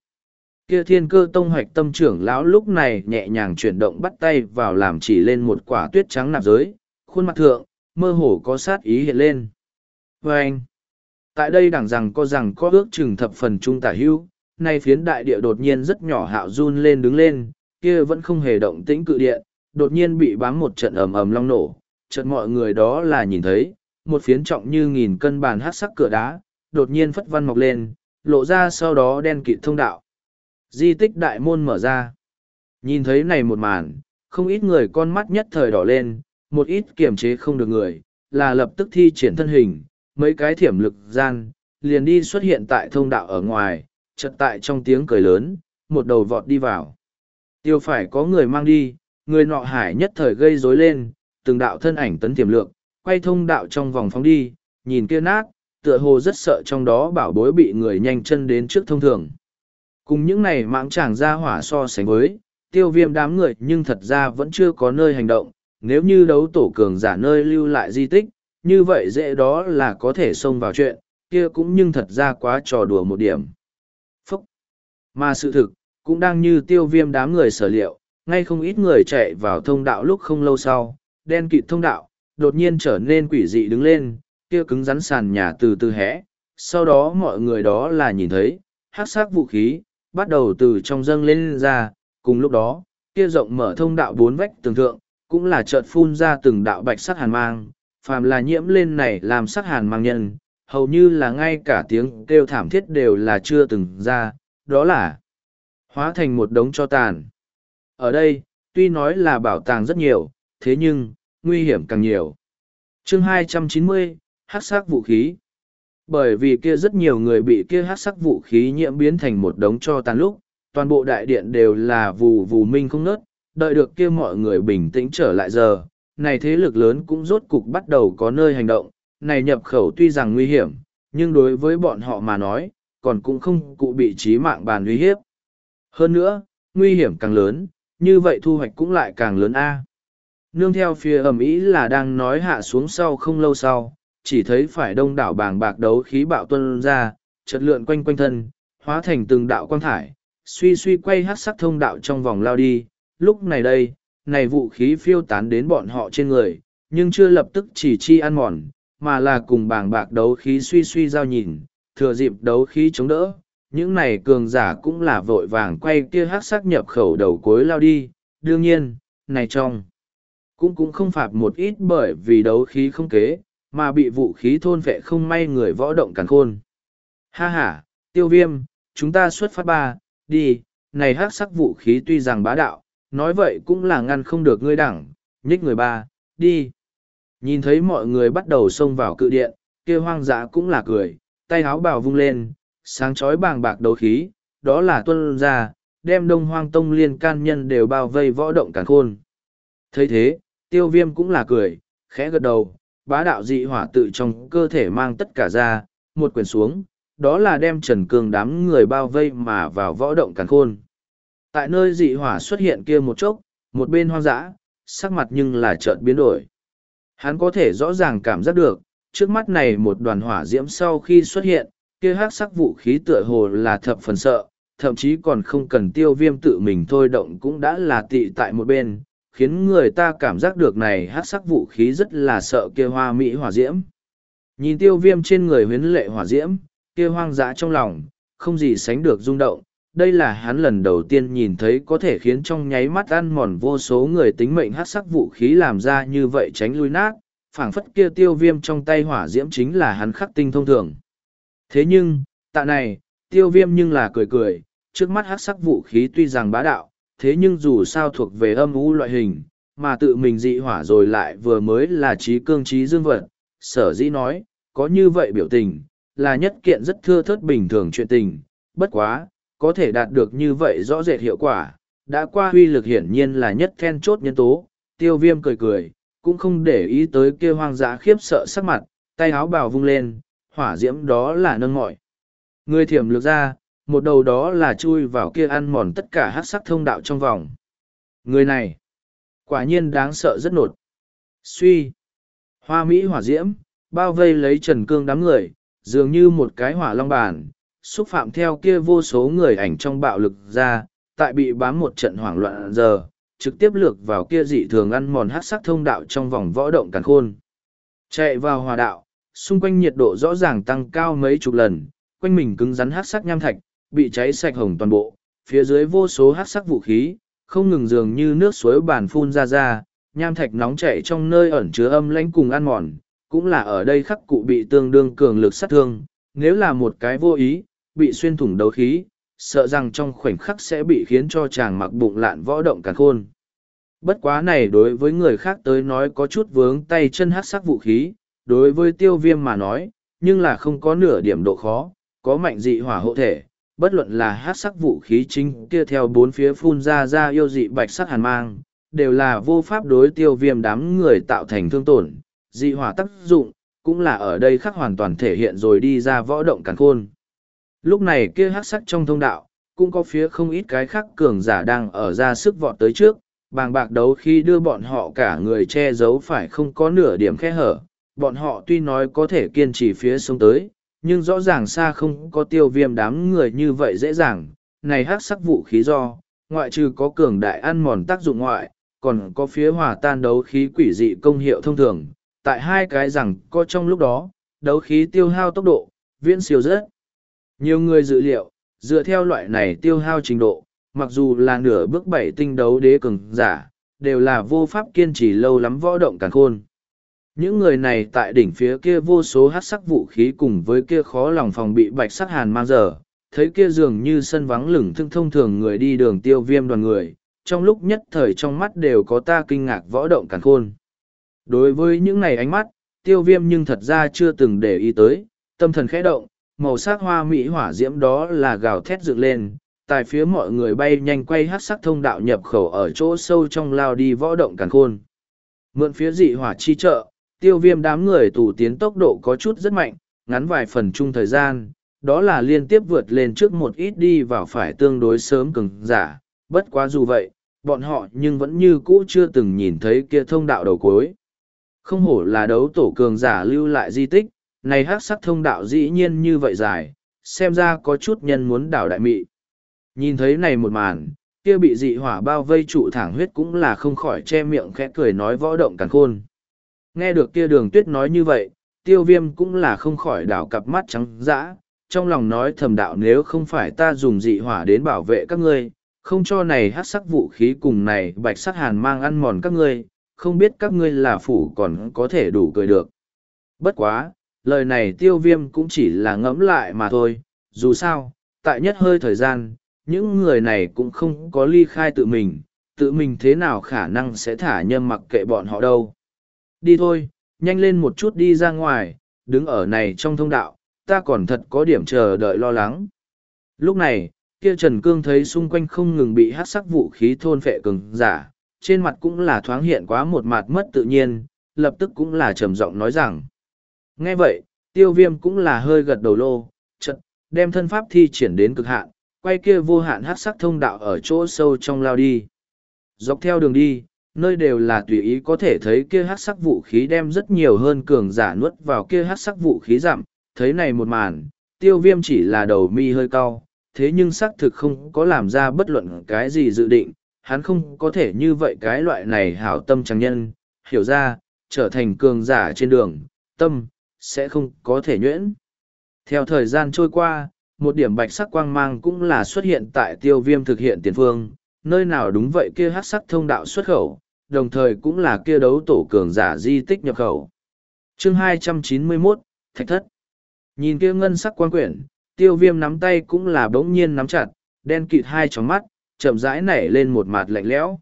Kia thiên cơ tông hoạch tâm trưởng lão lúc này nhẹ nhàng chuyển động bắt tay vào làm chỉ lên một quả tuyết trắng nạp giới, khuôn mặt thượng, mơ hồ có sát ý hiện lên. vê anh, tại đây đẳng rằng có rằng có ước chừng thập phần trung tả hưu, nay phiến đại địa đột nhiên rất nhỏ hạo run lên đứng lên, kia vẫn không hề động tĩnh cự điện, đột nhiên bị bám một trận ầm ầm long nổ, chợt mọi người đó là nhìn thấy, một phiến trọng như nghìn cân bàn hát sắc cửa đá, đột nhiên phất văn mọc lên, lộ ra sau đó đen kịt thông đạo. Di tích đại môn mở ra. Nhìn thấy này một màn, không ít người con mắt nhất thời đỏ lên, một ít kiềm chế không được người, là lập tức thi triển thân hình, mấy cái thiểm lực gian, liền đi xuất hiện tại thông đạo ở ngoài, chợt tại trong tiếng cười lớn, một đầu vọt đi vào. Tiêu phải có người mang đi, người nọ hải nhất thời gây rối lên, từng đạo thân ảnh tấn tiềm lượng, quay thông đạo trong vòng phóng đi, nhìn kia nát, tựa hồ rất sợ trong đó bảo bối bị người nhanh chân đến trước thông thường. Cùng những này mạng chàng ra hỏa so sánh với, tiêu viêm đám người nhưng thật ra vẫn chưa có nơi hành động, nếu như đấu tổ cường giả nơi lưu lại di tích, như vậy dễ đó là có thể xông vào chuyện, kia cũng nhưng thật ra quá trò đùa một điểm. Phúc! Mà sự thực, cũng đang như tiêu viêm đám người sở liệu, ngay không ít người chạy vào thông đạo lúc không lâu sau, đen kịt thông đạo, đột nhiên trở nên quỷ dị đứng lên, kia cứng rắn sàn nhà từ từ hẽ, sau đó mọi người đó là nhìn thấy, hát sắc vũ khí, bắt đầu từ trong dâng lên ra, cùng lúc đó, kia rộng mở thông đạo bốn vách tường thượng, cũng là chợt phun ra từng đạo bạch sắc hàn mang, phàm là nhiễm lên này làm sắc hàn mang nhân, hầu như là ngay cả tiếng kêu thảm thiết đều là chưa từng ra, đó là hóa thành một đống cho tàn. Ở đây, tuy nói là bảo tàng rất nhiều, thế nhưng, nguy hiểm càng nhiều. chương 290, hát sắc vũ khí. Bởi vì kia rất nhiều người bị kia hát sắc vũ khí nhiễm biến thành một đống cho tàn lúc, toàn bộ đại điện đều là vù vù minh không nớt, đợi được kia mọi người bình tĩnh trở lại giờ. Này thế lực lớn cũng rốt cục bắt đầu có nơi hành động, này nhập khẩu tuy rằng nguy hiểm, nhưng đối với bọn họ mà nói, còn cũng không cụ bị trí mạng bàn uy hiếp. Hơn nữa, nguy hiểm càng lớn, như vậy thu hoạch cũng lại càng lớn a. Nương theo phía ẩm ý là đang nói hạ xuống sau không lâu sau, chỉ thấy phải đông đảo bàng bạc đấu khí bạo tuân ra, chật lượn quanh quanh thân, hóa thành từng đạo quang thải, suy suy quay hát sắc thông đạo trong vòng lao đi. Lúc này đây, này vũ khí phiêu tán đến bọn họ trên người, nhưng chưa lập tức chỉ chi ăn mòn, mà là cùng bàng bạc đấu khí suy suy giao nhìn, thừa dịp đấu khí chống đỡ. Những này cường giả cũng là vội vàng quay kia hát sắc nhập khẩu đầu cuối lao đi, đương nhiên, này trong cũng cũng không phạt một ít bởi vì đấu khí không kế, mà bị vũ khí thôn vệ không may người võ động càn khôn. Ha ha, tiêu viêm, chúng ta xuất phát ba, đi, này hát sắc vũ khí tuy rằng bá đạo, nói vậy cũng là ngăn không được ngươi đẳng, nhích người ba, đi. Nhìn thấy mọi người bắt đầu xông vào cự điện, kia hoang dã cũng là cười, tay áo bào vung lên, sáng chói bàng bạc đấu khí, đó là tuân ra, đem đông hoang tông liên can nhân đều bao vây võ động càn khôn. thấy thế, tiêu viêm cũng là cười, khẽ gật đầu, bá đạo dị hỏa tự trong cơ thể mang tất cả ra, một quyền xuống, đó là đem Trần Cương đám người bao vây mà vào võ động càn khôn. Tại nơi dị hỏa xuất hiện kia một chốc, một bên hoang dã, sắc mặt nhưng là chợt biến đổi. Hắn có thể rõ ràng cảm giác được, trước mắt này một đoàn hỏa diễm sau khi xuất hiện, kia hắc sắc vũ khí tựa hồ là thập phần sợ, thậm chí còn không cần tiêu viêm tự mình thôi động cũng đã là tị tại một bên, khiến người ta cảm giác được này hắc sắc vũ khí rất là sợ kia hoa mỹ hỏa diễm. Nhìn tiêu viêm trên người huyến lệ hỏa diễm, kia hoang dã trong lòng, không gì sánh được rung động. Đây là hắn lần đầu tiên nhìn thấy có thể khiến trong nháy mắt ăn mòn vô số người tính mệnh hát sắc vũ khí làm ra như vậy tránh lui nát, phảng phất kia tiêu viêm trong tay hỏa diễm chính là hắn khắc tinh thông thường. Thế nhưng, tạ này, tiêu viêm nhưng là cười cười, trước mắt hát sắc vũ khí tuy rằng bá đạo, thế nhưng dù sao thuộc về âm u loại hình, mà tự mình dị hỏa rồi lại vừa mới là trí cương trí dương vật, sở dĩ nói, có như vậy biểu tình, là nhất kiện rất thưa thớt bình thường chuyện tình, bất quá, có thể đạt được như vậy rõ rệt hiệu quả, đã qua huy lực hiển nhiên là nhất then chốt nhân tố, tiêu viêm cười cười, cũng không để ý tới kia hoang dã khiếp sợ sắc mặt, tay áo bào vung lên, hỏa diễm đó là nâng ngọi. Người thiểm lược ra, một đầu đó là chui vào kia ăn mòn tất cả hát sắc thông đạo trong vòng. Người này, quả nhiên đáng sợ rất nột. Suy, hoa mỹ hỏa diễm, bao vây lấy trần cương đám người, dường như một cái hỏa long bàn, xúc phạm theo kia vô số người ảnh trong bạo lực ra, tại bị bám một trận hoảng loạn giờ, trực tiếp lược vào kia dị thường ăn mòn hát sắc thông đạo trong vòng võ động càn khôn. Chạy vào hòa đạo, xung quanh nhiệt độ rõ ràng tăng cao mấy chục lần, quanh mình cứng rắn hát sắc nham thạch, bị cháy sạch hồng toàn bộ, phía dưới vô số hát sắc vũ khí, không ngừng dường như nước suối bàn phun ra ra, nham thạch nóng chảy trong nơi ẩn chứa âm lãnh cùng ăn mòn, cũng là ở đây khắc cụ bị tương đương cường lực sát thương, nếu là một cái vô ý, bị xuyên thủng đấu khí, sợ rằng trong khoảnh khắc sẽ bị khiến cho chàng mặc bụng lạn võ động cả khôn. Bất quá này đối với người khác tới nói có chút vướng tay chân hát sắc vũ khí, đối với tiêu viêm mà nói, nhưng là không có nửa điểm độ khó, có mạnh dị hỏa hộ thể, bất luận là hát sắc vũ khí chính kia theo bốn phía phun ra ra yêu dị bạch sắc hàn mang, đều là vô pháp đối tiêu viêm đám người tạo thành thương tổn, dị hỏa tác dụng, cũng là ở đây khắc hoàn toàn thể hiện rồi đi ra võ động càn khôn. Lúc này kia hát sắc trong thông đạo, cũng có phía không ít cái khác cường giả đang ở ra sức vọt tới trước, bàng bạc đấu khi đưa bọn họ cả người che giấu phải không có nửa điểm khe hở. Bọn họ tuy nói có thể kiên trì phía sông tới, nhưng rõ ràng xa không có tiêu viêm đám người như vậy dễ dàng. Này hát sắc vũ khí do, ngoại trừ có cường đại ăn mòn tác dụng ngoại, còn có phía hòa tan đấu khí quỷ dị công hiệu thông thường, tại hai cái rằng có trong lúc đó, đấu khí tiêu hao tốc độ, viễn siêu rất. Nhiều người dự liệu, dựa theo loại này tiêu hao trình độ, mặc dù là nửa bước bảy tinh đấu đế cường giả, đều là vô pháp kiên trì lâu lắm võ động càng khôn. Những người này tại đỉnh phía kia vô số hát sắc vũ khí cùng với kia khó lòng phòng bị bạch sắc hàn mang giờ, thấy kia dường như sân vắng lửng thương thông thường người đi đường tiêu viêm đoàn người, trong lúc nhất thời trong mắt đều có ta kinh ngạc võ động càng khôn. Đối với những này ánh mắt, tiêu viêm nhưng thật ra chưa từng để ý tới, tâm thần khẽ động, màu sắc hoa mỹ hỏa diễm đó là gào thét dựng lên, tại phía mọi người bay nhanh quay hát sắc thông đạo nhập khẩu ở chỗ sâu trong lao đi võ động càn khôn. Mượn phía dị hỏa chi trợ, tiêu viêm đám người tù tiến tốc độ có chút rất mạnh, ngắn vài phần chung thời gian, đó là liên tiếp vượt lên trước một ít đi vào phải tương đối sớm cứng giả, bất quá dù vậy, bọn họ nhưng vẫn như cũ chưa từng nhìn thấy kia thông đạo đầu cuối. Không hổ là đấu tổ cường giả lưu lại di tích, này hắc sắc thông đạo dĩ nhiên như vậy dài, xem ra có chút nhân muốn đảo đại mị. Nhìn thấy này một màn, kia bị dị hỏa bao vây trụ thẳng huyết cũng là không khỏi che miệng khẽ cười nói võ động càng khôn. Nghe được kia đường tuyết nói như vậy, tiêu viêm cũng là không khỏi đảo cặp mắt trắng dã, trong lòng nói thầm đạo nếu không phải ta dùng dị hỏa đến bảo vệ các ngươi, không cho này hát sắc vũ khí cùng này bạch sắc hàn mang ăn mòn các ngươi, không biết các ngươi là phủ còn có thể đủ cười được. Bất quá, lời này tiêu viêm cũng chỉ là ngẫm lại mà thôi, dù sao, tại nhất hơi thời gian, những người này cũng không có ly khai tự mình, tự mình thế nào khả năng sẽ thả nhâm mặc kệ bọn họ đâu. Đi thôi, nhanh lên một chút đi ra ngoài, đứng ở này trong thông đạo, ta còn thật có điểm chờ đợi lo lắng. Lúc này, kia Trần Cương thấy xung quanh không ngừng bị hát sắc vũ khí thôn phệ cứng giả, trên mặt cũng là thoáng hiện quá một mặt mất tự nhiên, lập tức cũng là trầm giọng nói rằng. Nghe vậy, tiêu viêm cũng là hơi gật đầu lô, chật, đem thân pháp thi triển đến cực hạn, quay kia vô hạn hát sắc thông đạo ở chỗ sâu trong lao đi. Dọc theo đường đi, nơi đều là tùy ý có thể thấy kia hát sắc vũ khí đem rất nhiều hơn cường giả nuốt vào kia hát sắc vũ khí giảm, thấy này một màn, tiêu viêm chỉ là đầu mi hơi cao thế nhưng xác thực không có làm ra bất luận cái gì dự định, hắn không có thể như vậy cái loại này hảo tâm chẳng nhân, hiểu ra, trở thành cường giả trên đường, tâm, sẽ không có thể nhuyễn. Theo thời gian trôi qua, một điểm bạch sắc quang mang cũng là xuất hiện tại tiêu viêm thực hiện tiền phương, nơi nào đúng vậy kia hát sắc thông đạo xuất khẩu, đồng thời cũng là kia đấu tổ cường giả di tích nhập khẩu. chương 291, Thạch Thất Nhìn kia ngân sắc quan quyển, tiêu viêm nắm tay cũng là bỗng nhiên nắm chặt, đen kịt hai tróng mắt, chậm rãi nảy lên một mặt lạnh lẽo.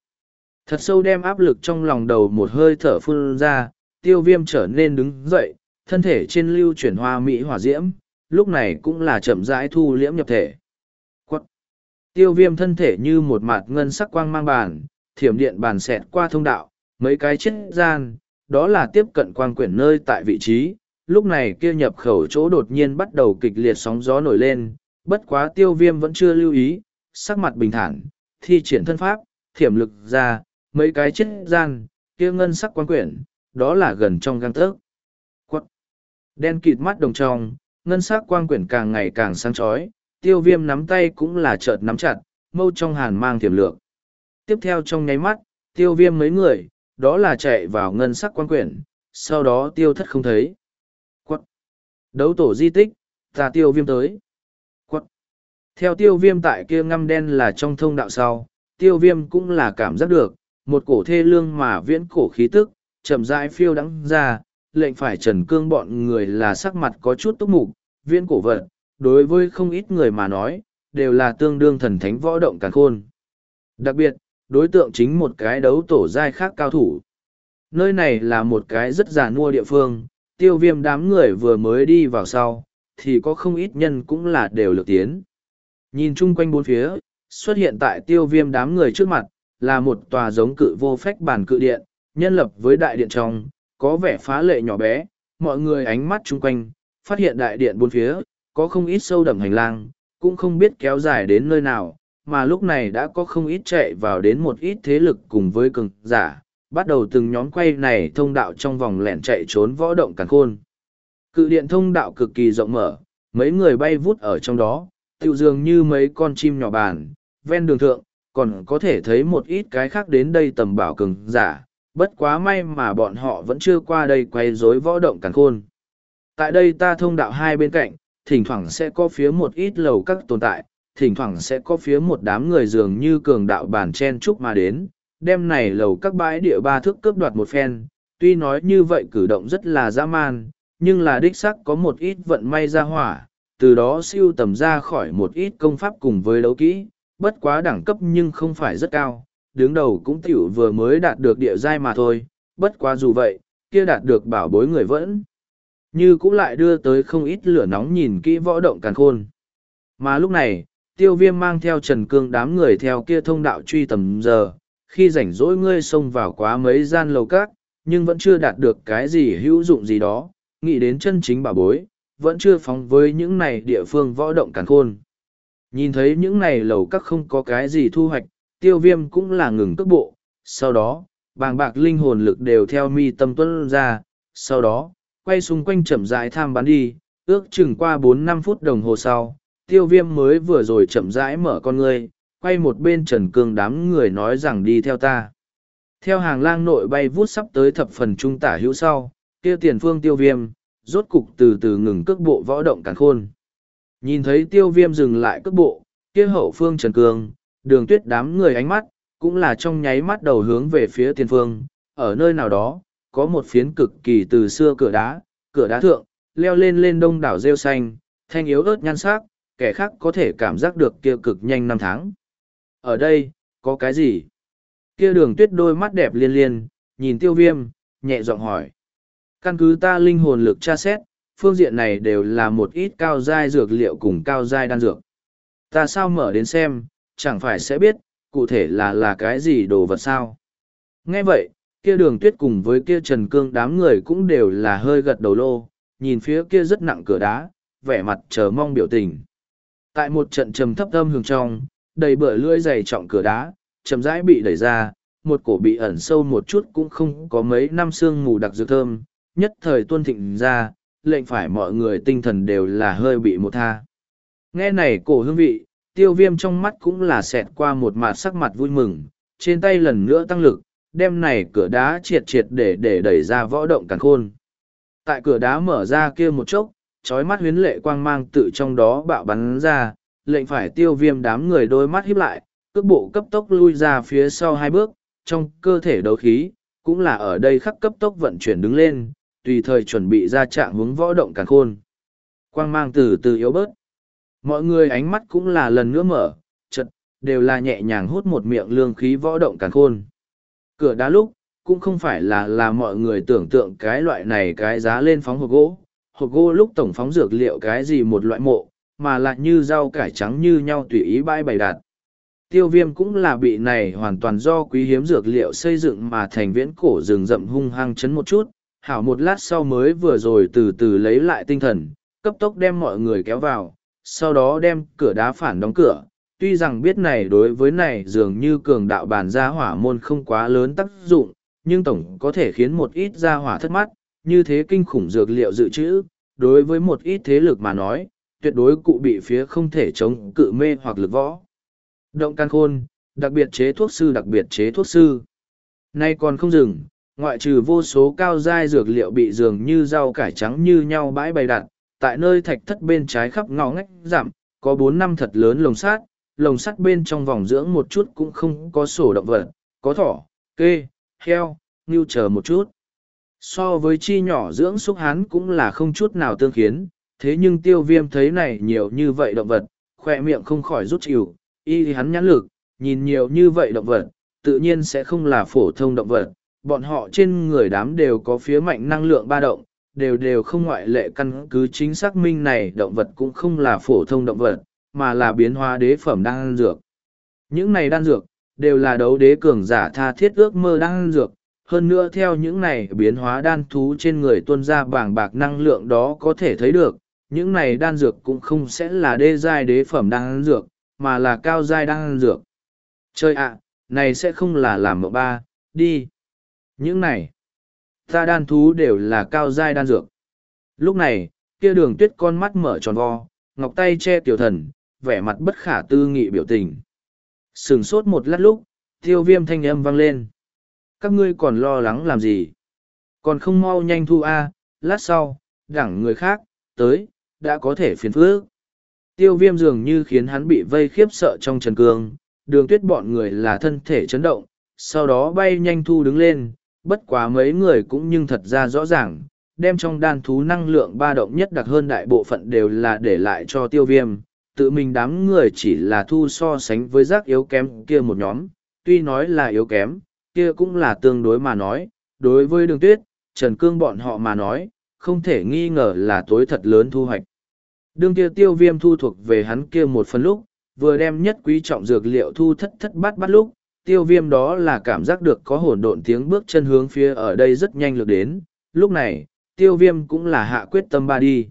Thật sâu đem áp lực trong lòng đầu một hơi thở phun ra, tiêu viêm trở nên đứng dậy, thân thể trên lưu chuyển hoa mỹ hỏa diễm, lúc này cũng là chậm rãi thu liễm nhập thể. Quất! Tiêu viêm thân thể như một mặt ngân sắc quang mang bàn, thiểm điện bàn xẹt qua thông đạo, mấy cái chết gian, đó là tiếp cận quang quyển nơi tại vị trí, lúc này kia nhập khẩu chỗ đột nhiên bắt đầu kịch liệt sóng gió nổi lên, bất quá tiêu viêm vẫn chưa lưu ý, sắc mặt bình thản, thi triển thân pháp, thiểm lực ra, mấy cái chết gian, kia ngân sắc quan quyển, đó là gần trong găng tớc. Quất! Đen kịt mắt đồng trong, ngân sắc quang quyển càng ngày càng sáng chói, tiêu viêm nắm tay cũng là chợt nắm chặt, mâu trong hàn mang thiểm lược. Tiếp theo trong nháy mắt, tiêu viêm mấy người, đó là chạy vào ngân sắc quan quyển, sau đó tiêu thất không thấy. Đấu tổ di tích, ta tiêu viêm tới. Quất. Theo tiêu viêm tại kia ngăm đen là trong thông đạo sau, tiêu viêm cũng là cảm giác được, một cổ thê lương mà viễn cổ khí tức, chậm rãi phiêu đắng ra, lệnh phải trần cương bọn người là sắc mặt có chút túc mục, viễn cổ vật, đối với không ít người mà nói, đều là tương đương thần thánh võ động càn khôn. Đặc biệt, đối tượng chính một cái đấu tổ giai khác cao thủ. Nơi này là một cái rất giả mua địa phương, tiêu viêm đám người vừa mới đi vào sau, thì có không ít nhân cũng là đều lược tiến. Nhìn chung quanh bốn phía, xuất hiện tại tiêu viêm đám người trước mặt, là một tòa giống cự vô phách bản cự điện, nhân lập với đại điện trong, có vẻ phá lệ nhỏ bé, mọi người ánh mắt chung quanh, phát hiện đại điện bốn phía, có không ít sâu đậm hành lang, cũng không biết kéo dài đến nơi nào, mà lúc này đã có không ít chạy vào đến một ít thế lực cùng với cường giả, bắt đầu từng nhóm quay này thông đạo trong vòng lẻn chạy trốn võ động càng khôn. Cự điện thông đạo cực kỳ rộng mở, mấy người bay vút ở trong đó, tiêu dường như mấy con chim nhỏ bàn, ven đường thượng, còn có thể thấy một ít cái khác đến đây tầm bảo cường giả, bất quá may mà bọn họ vẫn chưa qua đây quay rối võ động càng khôn. Tại đây ta thông đạo hai bên cạnh, thỉnh thoảng sẽ có phía một ít lầu các tồn tại, thỉnh thoảng sẽ có phía một đám người dường như cường đạo bản chen chúc mà đến, đem này lầu các bãi địa ba thước cướp đoạt một phen, tuy nói như vậy cử động rất là dã man, nhưng là đích sắc có một ít vận may ra hỏa, từ đó siêu tầm ra khỏi một ít công pháp cùng với đấu kỹ, bất quá đẳng cấp nhưng không phải rất cao, đứng đầu cũng tiểu vừa mới đạt được địa giai mà thôi, bất quá dù vậy, kia đạt được bảo bối người vẫn như cũng lại đưa tới không ít lửa nóng nhìn kỹ võ động càn khôn. Mà lúc này, tiêu viêm mang theo Trần Cương đám người theo kia thông đạo truy tầm giờ, khi rảnh rỗi ngươi xông vào quá mấy gian lầu cát, nhưng vẫn chưa đạt được cái gì hữu dụng gì đó, nghĩ đến chân chính bà bối, vẫn chưa phóng với những này địa phương võ động càn khôn. Nhìn thấy những này lầu các không có cái gì thu hoạch, tiêu viêm cũng là ngừng cước bộ, sau đó, bàng bạc linh hồn lực đều theo mi tâm tuân ra, sau đó, quay xung quanh chậm rãi tham bắn đi, ước chừng qua bốn năm phút đồng hồ sau, tiêu viêm mới vừa rồi chậm rãi mở con ngươi, quay một bên trần cương đám người nói rằng đi theo ta. Theo hàng lang nội bay vút sắp tới thập phần trung tả hữu sau, kia tiền phương tiêu viêm, rốt cục từ từ ngừng cước bộ võ động càn khôn. Nhìn thấy tiêu viêm dừng lại cước bộ, kia hậu phương trần cương, đường tuyết đám người ánh mắt, cũng là trong nháy mắt đầu hướng về phía tiền phương, ở nơi nào đó, có một phiến cực kỳ từ xưa cửa đá, cửa đá thượng, leo lên lên đông đảo rêu xanh, thanh yếu ớt nhan sắc, kẻ khác có thể cảm giác được kia cực nhanh năm tháng. Ở đây, có cái gì? Kia đường tuyết đôi mắt đẹp liên liên, nhìn tiêu viêm, nhẹ giọng hỏi. Căn cứ ta linh hồn lực tra xét, phương diện này đều là một ít cao giai dược liệu cùng cao giai đan dược. Ta sao mở đến xem, chẳng phải sẽ biết, cụ thể là là cái gì đồ vật sao. Nghe vậy, kia đường tuyết cùng với kia trần cương đám người cũng đều là hơi gật đầu lô, nhìn phía kia rất nặng cửa đá, vẻ mặt chờ mong biểu tình. Tại một trận trầm thấp âm hưởng trong, đầy bựa lưỡi dày trọng cửa đá, chậm rãi bị đẩy ra, một cổ bị ẩn sâu một chút cũng không có mấy năm sương mù đặc dược thơm, nhất thời tuân thịnh ra, lệnh phải mọi người tinh thần đều là hơi bị một tha. Nghe này cổ hương vị, tiêu viêm trong mắt cũng là xẹt qua một mặt sắc mặt vui mừng, trên tay lần nữa tăng lực, đem này cửa đá triệt triệt để để đẩy ra võ động càn khôn. Tại cửa đá mở ra kia một chốc, trói mắt huyến lệ quang mang tự trong đó bạo bắn ra, lệnh phải tiêu viêm đám người đôi mắt híp lại, cước bộ cấp tốc lui ra phía sau hai bước, trong cơ thể đấu khí, cũng là ở đây khắc cấp tốc vận chuyển đứng lên, tùy thời chuẩn bị ra trạng hướng võ động càng khôn. Quang mang từ từ yếu bớt. Mọi người ánh mắt cũng là lần nữa mở, chật, đều là nhẹ nhàng hút một miệng lương khí võ động càng khôn. Cửa đá lúc, cũng không phải là là mọi người tưởng tượng cái loại này cái giá lên phóng hộp gỗ. Hộp gỗ lúc tổng phóng dược liệu cái gì một loại mộ, mà lại như rau cải trắng như nhau tùy ý bãi bày đặt. Tiêu viêm cũng là bị này hoàn toàn do quý hiếm dược liệu xây dựng mà thành viễn cổ rừng rậm hung hăng chấn một chút, hảo một lát sau mới vừa rồi từ từ lấy lại tinh thần, cấp tốc đem mọi người kéo vào, sau đó đem cửa đá phản đóng cửa. Tuy rằng biết này đối với này dường như cường đạo bàn gia hỏa môn không quá lớn tác dụng, nhưng tổng có thể khiến một ít gia hỏa thất mắt, như thế kinh khủng dược liệu dự trữ, đối với một ít thế lực mà nói, tuyệt đối cụ bị phía không thể chống cự mê hoặc lực võ. Động can khôn, đặc biệt chế thuốc sư đặc biệt chế thuốc sư. Nay còn không dừng, ngoại trừ vô số cao giai dược liệu bị dường như rau cải trắng như nhau bãi bày đặt, tại nơi thạch thất bên trái khắp ngõ ngách giảm, có bốn năm thật lớn lồng sắt, lồng sắt bên trong vòng dưỡng một chút cũng không có sổ động vật, có thỏ, kê, heo, ngưu chờ một chút. So với chi nhỏ dưỡng xúc hán cũng là không chút nào tương khiến, thế nhưng tiêu viêm thấy này nhiều như vậy động vật, khỏe miệng không khỏi rút chịu, y hắn nhãn lực, nhìn nhiều như vậy động vật, tự nhiên sẽ không là phổ thông động vật, bọn họ trên người đám đều có phía mạnh năng lượng ba động, đều đều không ngoại lệ căn cứ chính xác minh này động vật cũng không là phổ thông động vật, mà là biến hóa đế phẩm đan dược. Những này đan dược, đều là đấu đế cường giả tha thiết ước mơ đan dược, hơn nữa theo những này biến hóa đan thú trên người tuân ra bảng bạc năng lượng đó có thể thấy được, những này đan dược cũng không sẽ là đê giai đế phẩm đan dược, mà là cao giai đan dược. Chơi ạ, này sẽ không là làm mộng ba, đi. Những này, ta đan thú đều là cao giai đan dược. Lúc này, kia đường tuyết con mắt mở tròn vo, ngọc tay che tiểu thần, vẻ mặt bất khả tư nghị biểu tình. Sừng sốt một lát lúc, tiêu viêm thanh âm vang lên. Các ngươi còn lo lắng làm gì? Còn không mau nhanh thu A, lát sau, đẳng người khác, tới, đã có thể phiền phước. Tiêu viêm dường như khiến hắn bị vây khiếp sợ trong trần cương, đường tuyết bọn người là thân thể chấn động, sau đó bay nhanh thu đứng lên, bất quá mấy người cũng nhưng thật ra rõ ràng, đem trong đan thú năng lượng ba động nhất đặc hơn đại bộ phận đều là để lại cho tiêu viêm. Tự mình đám người chỉ là thu so sánh với rác yếu kém kia một nhóm, tuy nói là yếu kém, kia cũng là tương đối mà nói, đối với đường tuyết, Trần Cương bọn họ mà nói, không thể nghi ngờ là tối thật lớn thu hoạch. Đương kia tiêu viêm thu thuộc về hắn kia một phần lúc, vừa đem nhất quý trọng dược liệu thu thất thất bát bát lúc, tiêu viêm đó là cảm giác được có hỗn độn tiếng bước chân hướng phía ở đây rất nhanh lược đến. Lúc này, tiêu viêm cũng là hạ quyết tâm ba đi.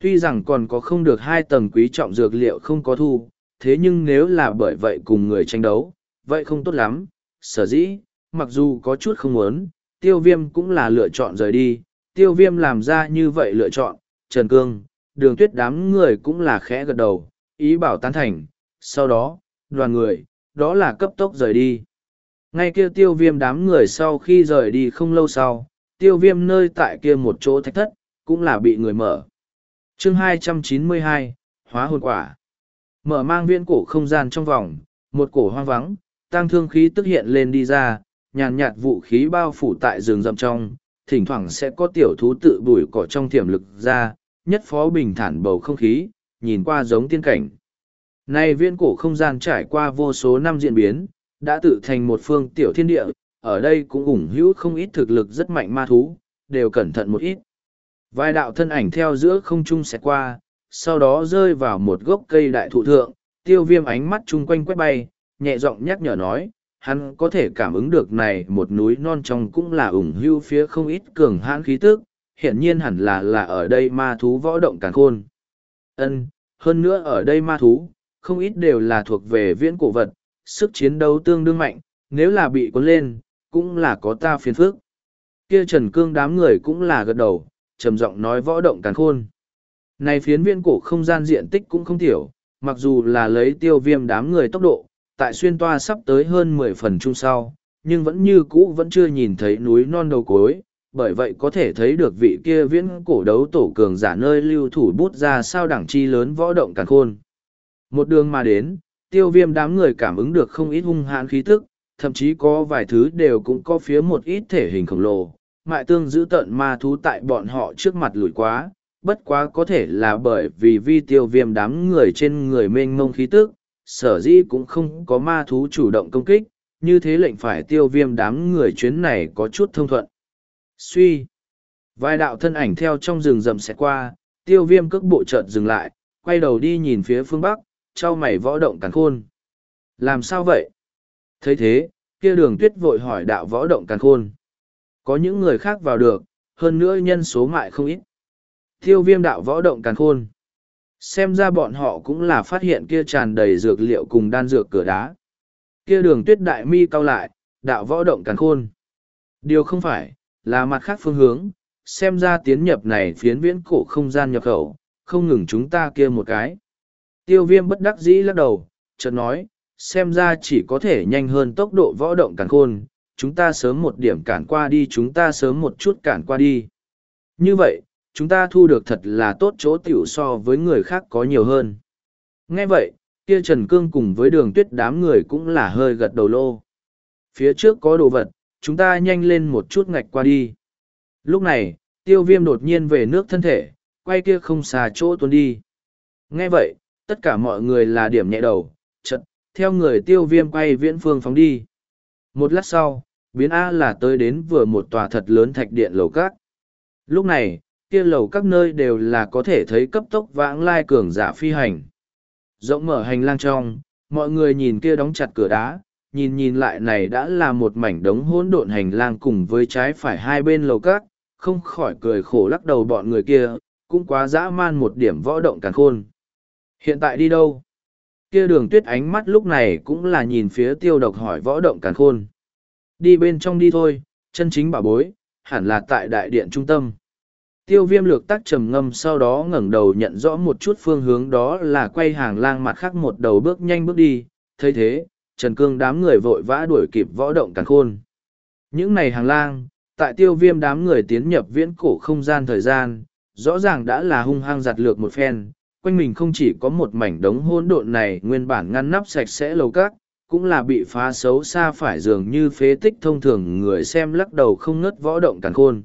Tuy rằng còn có không được hai tầng quý trọng dược liệu không có thu, thế nhưng nếu là bởi vậy cùng người tranh đấu, vậy không tốt lắm. Sở dĩ, mặc dù có chút không muốn, tiêu viêm cũng là lựa chọn rời đi. Tiêu viêm làm ra như vậy lựa chọn, Trần Cương, đường tuyết đám người cũng là khẽ gật đầu, ý bảo tán thành. Sau đó, đoàn người, đó là cấp tốc rời đi. Ngay kia tiêu viêm đám người sau khi rời đi không lâu sau, tiêu viêm nơi tại kia một chỗ thách thất, cũng là bị người mở. chương 292, Hóa hồn quả. Mở mang viên cổ không gian trong vòng, một cổ hoang vắng, tăng thương khí tức hiện lên đi ra, nhàn nhạt vũ khí bao phủ tại rừng rậm trong, thỉnh thoảng sẽ có tiểu thú tự bùi cỏ trong tiềm lực ra, nhất phó bình thản bầu không khí, nhìn qua giống tiên cảnh. Này viên cổ không gian trải qua vô số năm diễn biến, đã tự thành một phương tiểu thiên địa, ở đây cũng ủng hữu không ít thực lực rất mạnh ma thú, đều cẩn thận một ít. Vài đạo thân ảnh theo giữa không trung xẹt qua, sau đó rơi vào một gốc cây đại thụ thượng, tiêu viêm ánh mắt chung quanh quét bay, nhẹ giọng nhắc nhở nói, hắn có thể cảm ứng được này một núi non trong cũng là ủng hưu phía không ít cường hãn khí tức, hiện nhiên hẳn là là ở đây ma thú võ động càng khôn. Ân, hơn nữa ở đây ma thú, không ít đều là thuộc về viễn cổ vật, sức chiến đấu tương đương mạnh, nếu là bị cuốn lên, cũng là có ta phiền phức. Kia Trần Cương đám người cũng là gật đầu, trầm giọng nói võ động càng khôn. Này phiến viên cổ không gian diện tích cũng không thiểu, mặc dù là lấy tiêu viêm đám người tốc độ, tại xuyên toa sắp tới hơn mười phần chung sau, nhưng vẫn như cũ vẫn chưa nhìn thấy núi non đầu cối, bởi vậy có thể thấy được vị kia viễn cổ đấu tổ cường giả nơi lưu thủ bút ra sao đẳng chi lớn võ động càng khôn. Một đường mà đến, tiêu viêm đám người cảm ứng được không ít hung hãn khí tức, thậm chí có vài thứ đều cũng có phía một ít thể hình khổng lồ, mại tương giữ tận ma thú tại bọn họ trước mặt lùi quá, bất quá có thể là bởi vì vi tiêu viêm đám người trên người mênh mông khí tức, sở dĩ cũng không có ma thú chủ động công kích, như thế lệnh phải tiêu viêm đám người chuyến này có chút thông thuận. Suy. Vài đạo thân ảnh theo trong rừng rậm sẽ qua, tiêu viêm cước bộ chợt dừng lại, quay đầu đi nhìn phía phương bắc, trao mày võ động càn khôn. Làm sao vậy? thấy thế, kia đường tuyết vội hỏi đạo võ động càn khôn. Có những người khác vào được, hơn nữa nhân số mại không ít. Tiêu viêm đạo võ động càn khôn. Xem ra bọn họ cũng là phát hiện kia tràn đầy dược liệu cùng đan dược cửa đá. Kia đường tuyết đại mi cao lại, đạo võ động càn khôn. Điều không phải, là mặt khác phương hướng, xem ra tiến nhập này phiến viễn cổ không gian nhập khẩu, không ngừng chúng ta kia một cái. Tiêu viêm bất đắc dĩ lắc đầu, chợt nói, xem ra chỉ có thể nhanh hơn tốc độ võ động càn khôn, chúng ta sớm một điểm cản qua đi chúng ta sớm một chút cản qua đi. Như vậy, chúng ta thu được thật là tốt chỗ tiểu so với người khác có nhiều hơn. Nghe vậy, kia Trần Cương cùng với đường tuyết đám người cũng là hơi gật đầu lô. Phía trước có đồ vật, chúng ta nhanh lên một chút ngạch qua đi. Lúc này, tiêu viêm đột nhiên về nước thân thể, quay kia không xa chỗ tuôn đi. Nghe vậy, tất cả mọi người là điểm nhẹ đầu, chật, theo người tiêu viêm quay viễn phương phóng đi. Một lát sau, biến A là tới đến vừa một tòa thật lớn thạch điện lầu cát. Lúc này, kia lầu các nơi đều là có thể thấy cấp tốc vãng lai cường giả phi hành. Rộng mở hành lang trong, mọi người nhìn kia đóng chặt cửa đá, nhìn nhìn lại này đã là một mảnh đống hỗn độn hành lang cùng với trái phải hai bên lầu các, không khỏi cười khổ lắc đầu bọn người kia, cũng quá dã man một điểm võ động càng khôn. Hiện tại đi đâu? Kia đường tuyết ánh mắt lúc này cũng là nhìn phía tiêu độc hỏi võ động càng khôn. Đi bên trong đi thôi, chân chính bảo bối, hẳn là tại đại điện trung tâm. Tiêu viêm lược tác trầm ngâm sau đó ngẩng đầu nhận rõ một chút phương hướng đó là quay hàng lang mặt khác một đầu bước nhanh bước đi, thấy thế, Trần Cương đám người vội vã đuổi kịp võ động càng khôn. Những này hàng lang, tại tiêu viêm đám người tiến nhập viễn cổ không gian thời gian, rõ ràng đã là hung hăng giặt lược một phen, quanh mình không chỉ có một mảnh đống hỗn độn này nguyên bản ngăn nắp sạch sẽ lầu các, cũng là bị phá xấu xa phải dường như phế tích thông thường người xem lắc đầu không ngớt võ động càng khôn.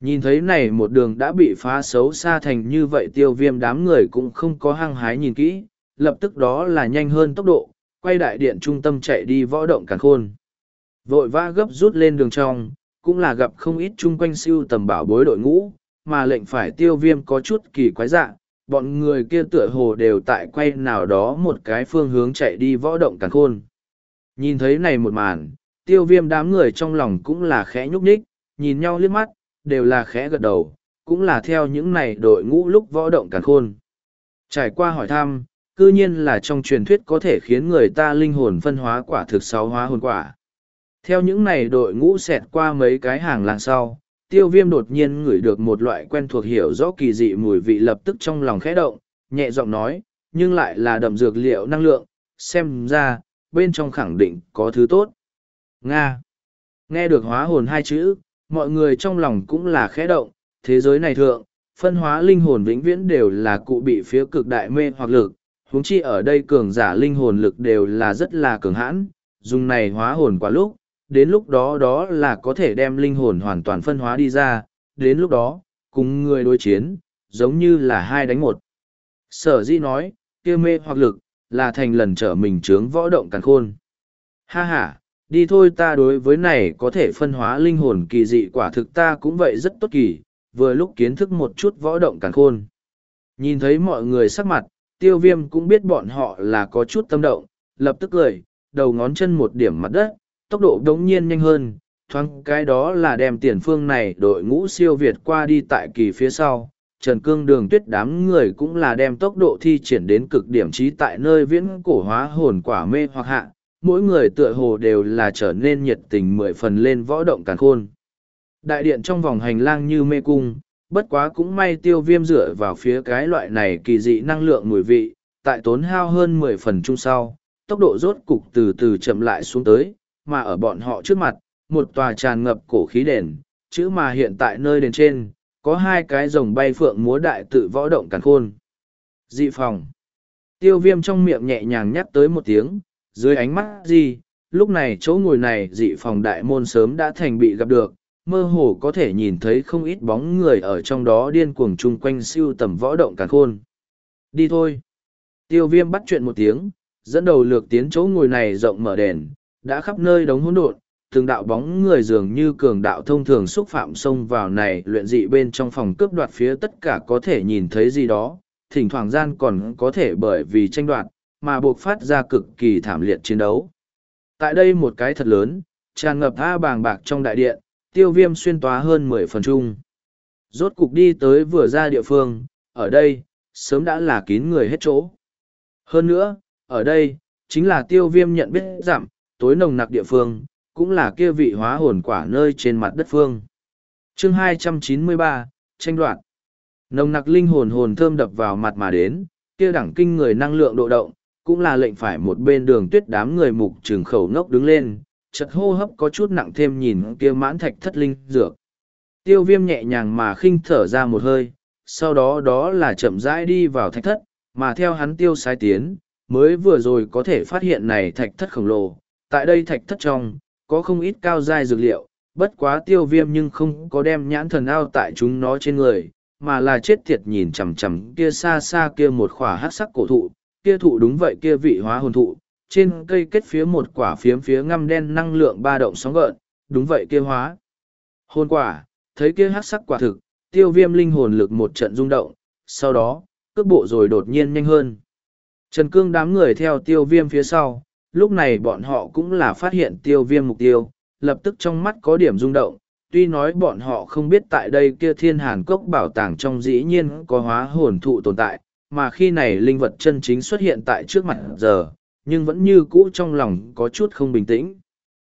Nhìn thấy này một đường đã bị phá xấu xa thành như vậy tiêu viêm đám người cũng không có hăng hái nhìn kỹ, lập tức đó là nhanh hơn tốc độ, quay đại điện trung tâm chạy đi võ động càn khôn. Vội vã gấp rút lên đường trong, cũng là gặp không ít chung quanh siêu tầm bảo bối đội ngũ, mà lệnh phải tiêu viêm có chút kỳ quái dạng bọn người kia tựa hồ đều tại quay nào đó một cái phương hướng chạy đi võ động càn khôn. Nhìn thấy này một màn, tiêu viêm đám người trong lòng cũng là khẽ nhúc nhích, nhìn nhau liếc mắt, đều là khẽ gật đầu, cũng là theo những này đội ngũ lúc võ động càng khôn. Trải qua hỏi thăm, cư nhiên là trong truyền thuyết có thể khiến người ta linh hồn phân hóa quả thực sáu hóa hồn quả. Theo những này đội ngũ xẹt qua mấy cái hàng làng sau, tiêu viêm đột nhiên ngửi được một loại quen thuộc hiểu rõ kỳ dị mùi vị lập tức trong lòng khẽ động, nhẹ giọng nói, nhưng lại là đậm dược liệu năng lượng, xem ra, bên trong khẳng định có thứ tốt. Nga. Nghe được hóa hồn hai chữ, mọi người trong lòng cũng là khẽ động, thế giới này thượng, phân hóa linh hồn vĩnh viễn đều là cụ bị phía cực đại mê hoặc lực, huống chi ở đây cường giả linh hồn lực đều là rất là cường hãn, dùng này hóa hồn quá lúc, đến lúc đó đó là có thể đem linh hồn hoàn toàn phân hóa đi ra, đến lúc đó, cùng người đối chiến, giống như là hai đánh một. Sở di nói, kia mê hoặc lực, là thành lần trở mình trướng võ động càng khôn. Ha ha, đi thôi ta đối với này có thể phân hóa linh hồn kỳ dị quả thực ta cũng vậy rất tốt kỳ, vừa lúc kiến thức một chút võ động càng khôn. Nhìn thấy mọi người sắc mặt, tiêu viêm cũng biết bọn họ là có chút tâm động, lập tức cười, đầu ngón chân một điểm mặt đất, tốc độ đống nhiên nhanh hơn, thoáng cái đó là đem tiền phương này đội ngũ siêu Việt qua đi tại kỳ phía sau. Trần Cương đường tuyết đám người cũng là đem tốc độ thi triển đến cực điểm trí tại nơi viễn cổ hóa hồn quả mê hoặc hạ, mỗi người tựa hồ đều là trở nên nhiệt tình mười phần lên võ động càn khôn. Đại điện trong vòng hành lang như mê cung, bất quá cũng may tiêu viêm dựa vào phía cái loại này kỳ dị năng lượng mùi vị, tại tốn hao hơn mười phần chung sau, tốc độ rốt cục từ từ chậm lại xuống tới, mà ở bọn họ trước mặt, một tòa tràn ngập cổ khí đền, chữ mà hiện tại nơi đền trên, có hai cái rồng bay phượng múa đại tự võ động càn khôn. Dị phòng. Tiêu viêm trong miệng nhẹ nhàng nhắc tới một tiếng, dưới ánh mắt gì, lúc này chỗ ngồi này dị phòng đại môn sớm đã thành bị gặp được, mơ hồ có thể nhìn thấy không ít bóng người ở trong đó điên cuồng chung quanh siêu tầm võ động càn khôn. Đi thôi. Tiêu viêm bắt chuyện một tiếng, dẫn đầu lược tiến chỗ ngồi này rộng mở đèn, đã khắp nơi đống hỗn độn, từng đạo bóng người dường như cường đạo thông thường xúc phạm xông vào này luyện dị bên trong phòng cướp đoạt phía tất cả có thể nhìn thấy gì đó, thỉnh thoảng gian còn có thể bởi vì tranh đoạt, mà buộc phát ra cực kỳ thảm liệt chiến đấu. Tại đây một cái thật lớn, tràn ngập tha bàng bạc trong đại điện, tiêu viêm xuyên tóa hơn mười phần chung. Rốt cục đi tới vừa ra địa phương, ở đây, sớm đã là kín người hết chỗ. Hơn nữa, ở đây, chính là tiêu viêm nhận biết giảm, tối nồng nặc địa phương, cũng là kia vị hóa hồn quả nơi trên mặt đất phương. chương 293, tranh đoạn. Nồng nặc linh hồn hồn thơm đập vào mặt mà đến, kia đẳng kinh người năng lượng độ động, cũng là lệnh phải một bên đường tuyết đám người mục trường khẩu ngốc đứng lên, chật hô hấp có chút nặng thêm nhìn kia mãn thạch thất linh dược. Tiêu viêm nhẹ nhàng mà khinh thở ra một hơi, sau đó đó là chậm rãi đi vào thạch thất, mà theo hắn tiêu sai tiến, mới vừa rồi có thể phát hiện này thạch thất khổng lồ, tại đây thạch thất trong, có không ít cao dai dược liệu, bất quá tiêu viêm nhưng không có đem nhãn thần ao tại chúng nó trên người, mà là chết thiệt nhìn chằm chằm kia xa xa kia một khỏa hát sắc cổ thụ, kia thụ đúng vậy kia vị hóa hồn thụ, trên cây kết phía một quả phiếm phía ngăm đen năng lượng ba động sóng gợn, đúng vậy kia hóa. Hồn quả, thấy kia hát sắc quả thực, tiêu viêm linh hồn lực một trận rung động, sau đó, cước bộ rồi đột nhiên nhanh hơn. Trần Cương đám người theo tiêu viêm phía sau, lúc này bọn họ cũng là phát hiện tiêu viêm mục tiêu, lập tức trong mắt có điểm rung động, tuy nói bọn họ không biết tại đây kia thiên hàn cốc bảo tàng trong dĩ nhiên có hóa hồn thụ tồn tại, mà khi này linh vật chân chính xuất hiện tại trước mặt giờ, nhưng vẫn như cũ trong lòng có chút không bình tĩnh.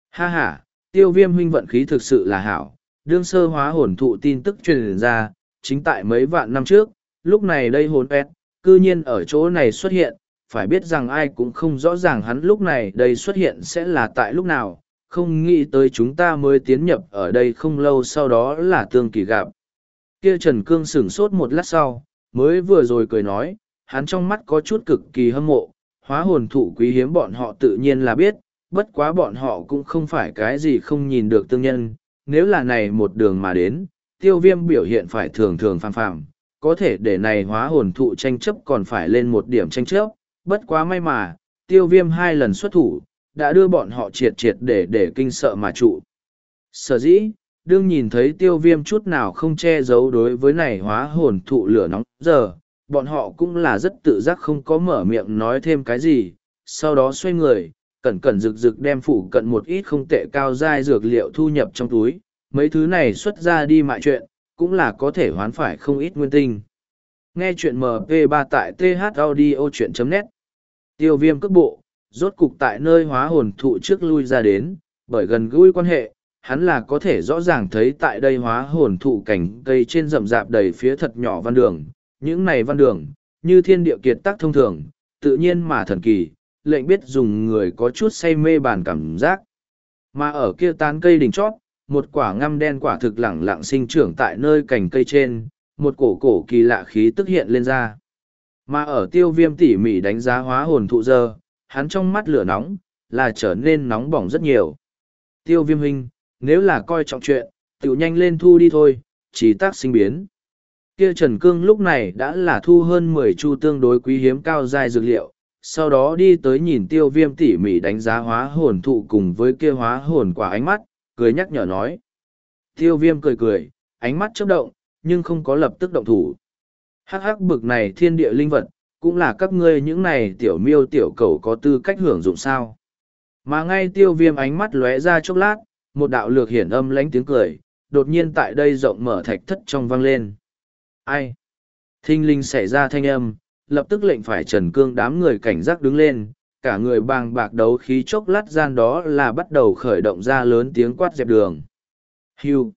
Ha ha, tiêu viêm huynh vận khí thực sự là hảo, đương sơ hóa hồn thụ tin tức truyền ra, chính tại mấy vạn năm trước, lúc này đây hồn pet, cư nhiên ở chỗ này xuất hiện, phải biết rằng ai cũng không rõ ràng hắn lúc này đây xuất hiện sẽ là tại lúc nào, không nghĩ tới chúng ta mới tiến nhập ở đây không lâu sau đó là tương kỳ gặp. Kia Trần Cương sửng sốt một lát sau, mới vừa rồi cười nói, hắn trong mắt có chút cực kỳ hâm mộ, hóa hồn thụ quý hiếm bọn họ tự nhiên là biết, bất quá bọn họ cũng không phải cái gì không nhìn được tương nhân, nếu là này một đường mà đến, tiêu viêm biểu hiện phải thường thường phàm phàm, có thể để này hóa hồn thụ tranh chấp còn phải lên một điểm tranh chấp, bất quá may mà, tiêu viêm hai lần xuất thủ, đã đưa bọn họ triệt triệt để để kinh sợ mà trụ. Sở dĩ, đương nhìn thấy tiêu viêm chút nào không che giấu đối với này hóa hồn thụ lửa nóng giờ, bọn họ cũng là rất tự giác không có mở miệng nói thêm cái gì, sau đó xoay người, cẩn cẩn rực rực đem phủ cận một ít không tệ cao dai dược liệu thu nhập trong túi, mấy thứ này xuất ra đi mại chuyện, cũng là có thể hoán phải không ít nguyên tinh. Nghe chuyện mp 3 tại thaudio.net Tiêu viêm cước bộ, rốt cục tại nơi hóa hồn thụ trước lui ra đến, bởi gần gũi quan hệ, hắn là có thể rõ ràng thấy tại đây hóa hồn thụ cảnh cây trên rậm rạp đầy phía thật nhỏ văn đường. Những này văn đường, như thiên địa kiệt tác thông thường, tự nhiên mà thần kỳ, lệnh biết dùng người có chút say mê bàn cảm giác. Mà ở kia tán cây đỉnh chót, một quả ngăm đen quả thực lẳng lặng sinh trưởng tại nơi cành cây trên, một cổ cổ kỳ lạ khí tức hiện lên ra. Mà ở tiêu viêm tỉ mỉ đánh giá hóa hồn thụ dơ, hắn trong mắt lửa nóng, là trở nên nóng bỏng rất nhiều. Tiêu viêm hình, nếu là coi trọng chuyện, tự nhanh lên thu đi thôi, chỉ tác sinh biến. Kia Trần Cương lúc này đã là thu hơn mười chu tương đối quý hiếm cao dài dược liệu, sau đó đi tới nhìn tiêu viêm tỉ mỉ đánh giá hóa hồn thụ cùng với kia hóa hồn quả ánh mắt, cười nhắc nhở nói. Tiêu viêm cười cười, ánh mắt chớp động, nhưng không có lập tức động thủ. Hắc hắc bực này thiên địa linh vật, cũng là các ngươi những này tiểu miêu tiểu cầu có tư cách hưởng dụng sao. Mà ngay tiêu viêm ánh mắt lóe ra chốc lát, một đạo lược hiển âm lánh tiếng cười, đột nhiên tại đây rộng mở thạch thất trong vang lên. Ai? Thinh linh xảy ra thanh âm, lập tức lệnh phải trần cương đám người cảnh giác đứng lên, cả người bàng bạc đấu khí chốc lát gian đó là bắt đầu khởi động ra lớn tiếng quát dẹp đường. Hưu!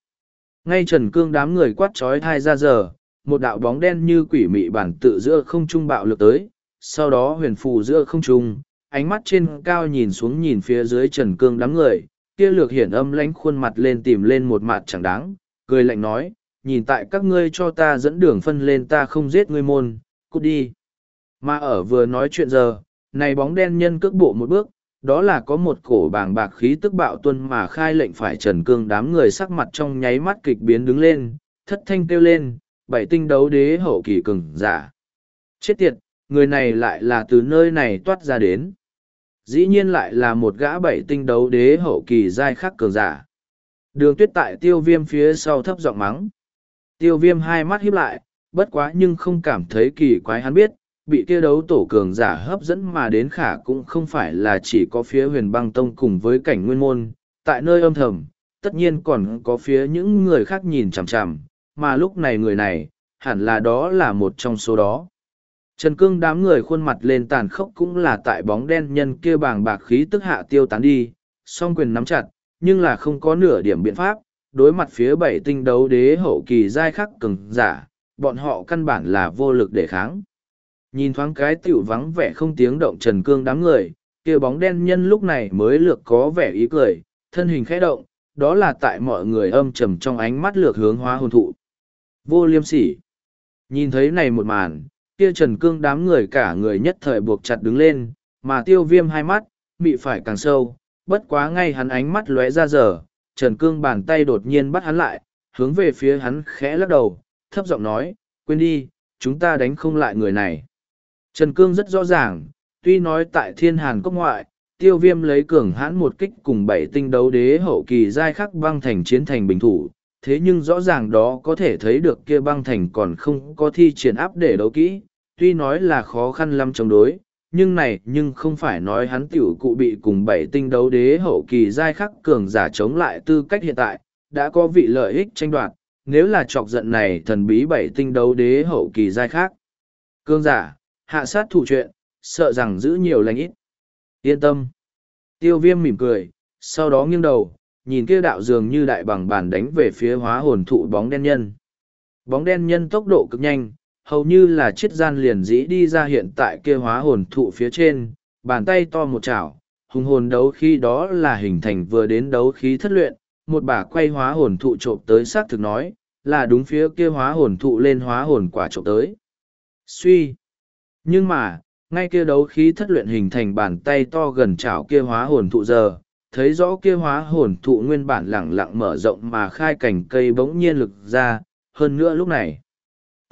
Ngay trần cương đám người quát trói thai ra giờ, một đạo bóng đen như quỷ mị bản tự giữa không trung bạo lực tới, sau đó huyền phù giữa không trung, ánh mắt trên cao nhìn xuống nhìn phía dưới trần cương đám người, kia lược hiển âm lánh khuôn mặt lên tìm lên một mặt chẳng đáng, cười lạnh nói, nhìn tại các ngươi cho ta dẫn đường phân lên ta không giết ngươi môn, cút đi. Mà ở vừa nói chuyện giờ, này bóng đen nhân cước bộ một bước, đó là có một cổ bàng bạc khí tức bạo tuân mà khai lệnh phải trần cương đám người sắc mặt trong nháy mắt kịch biến đứng lên, thất thanh kêu lên, bảy tinh đấu đế hậu kỳ cường giả. Chết tiệt, người này lại là từ nơi này toát ra đến. Dĩ nhiên lại là một gã bảy tinh đấu đế hậu kỳ giai khắc cường giả. Đường tuyết tại tiêu viêm phía sau thấp giọng mắng. Tiêu viêm hai mắt híp lại, bất quá nhưng không cảm thấy kỳ quái hắn biết, bị kia đấu tổ cường giả hấp dẫn mà đến khả cũng không phải là chỉ có phía huyền băng tông cùng với cảnh nguyên môn, tại nơi âm thầm, tất nhiên còn có phía những người khác nhìn chằm chằm, mà lúc này người này, hẳn là đó là một trong số đó. Trần Cương đám người khuôn mặt lên tàn khốc cũng là tại bóng đen nhân kia bàng bạc khí tức hạ tiêu tán đi, song quyền nắm chặt, nhưng là không có nửa điểm biện pháp, đối mặt phía bảy tinh đấu đế hậu kỳ giai khắc cường giả, bọn họ căn bản là vô lực để kháng. Nhìn thoáng cái tiểu vắng vẻ không tiếng động Trần Cương đám người, kia bóng đen nhân lúc này mới lược có vẻ ý cười, thân hình khẽ động, đó là tại mọi người âm trầm trong ánh mắt lược hướng hóa hồn thụ. Vô liêm sỉ. Nhìn thấy này một màn, kia Trần Cương đám người cả người nhất thời buộc chặt đứng lên, mà tiêu viêm hai mắt, bị phải càng sâu, bất quá ngay hắn ánh mắt lóe ra giờ, Trần Cương bàn tay đột nhiên bắt hắn lại, hướng về phía hắn khẽ lắc đầu, thấp giọng nói, quên đi, chúng ta đánh không lại người này. Trần Cương rất rõ ràng, tuy nói tại thiên hàn cốc ngoại, tiêu viêm lấy cường hãn một kích cùng bảy tinh đấu đế hậu kỳ giai khắc băng thành chiến thành bình thủ, thế nhưng rõ ràng đó có thể thấy được kia băng thành còn không có thi triển áp để đấu kỹ, tuy nói là khó khăn lắm chống đối, nhưng này nhưng không phải nói hắn tiểu cụ bị cùng bảy tinh đấu đế hậu kỳ giai khắc cường giả chống lại tư cách hiện tại, đã có vị lợi ích tranh đoạt, nếu là chọc giận này thần bí bảy tinh đấu đế hậu kỳ giai khác. Cường giả, hạ sát thủ chuyện, sợ rằng giữ nhiều lành ít. Yên tâm. Tiêu viêm mỉm cười, sau đó nghiêng đầu, nhìn kia đạo dường như đại bằng bàn đánh về phía hóa hồn thụ bóng đen nhân. Bóng đen nhân tốc độ cực nhanh, hầu như là chiết gian liền dĩ đi ra hiện tại kia hóa hồn thụ phía trên, bàn tay to một chảo, hùng hồn đấu khi đó là hình thành vừa đến đấu khí thất luyện, một bà quay hóa hồn thụ trộm tới xác thực nói, là đúng phía kia hóa hồn thụ lên hóa hồn quả trộm tới. Suy! Nhưng mà, ngay kia đấu khí thất luyện hình thành bàn tay to gần chảo kia hóa hồn thụ giờ, thấy rõ kia hóa hồn thụ nguyên bản lẳng lặng mở rộng mà khai cành cây bỗng nhiên lực ra, hơn nữa lúc này.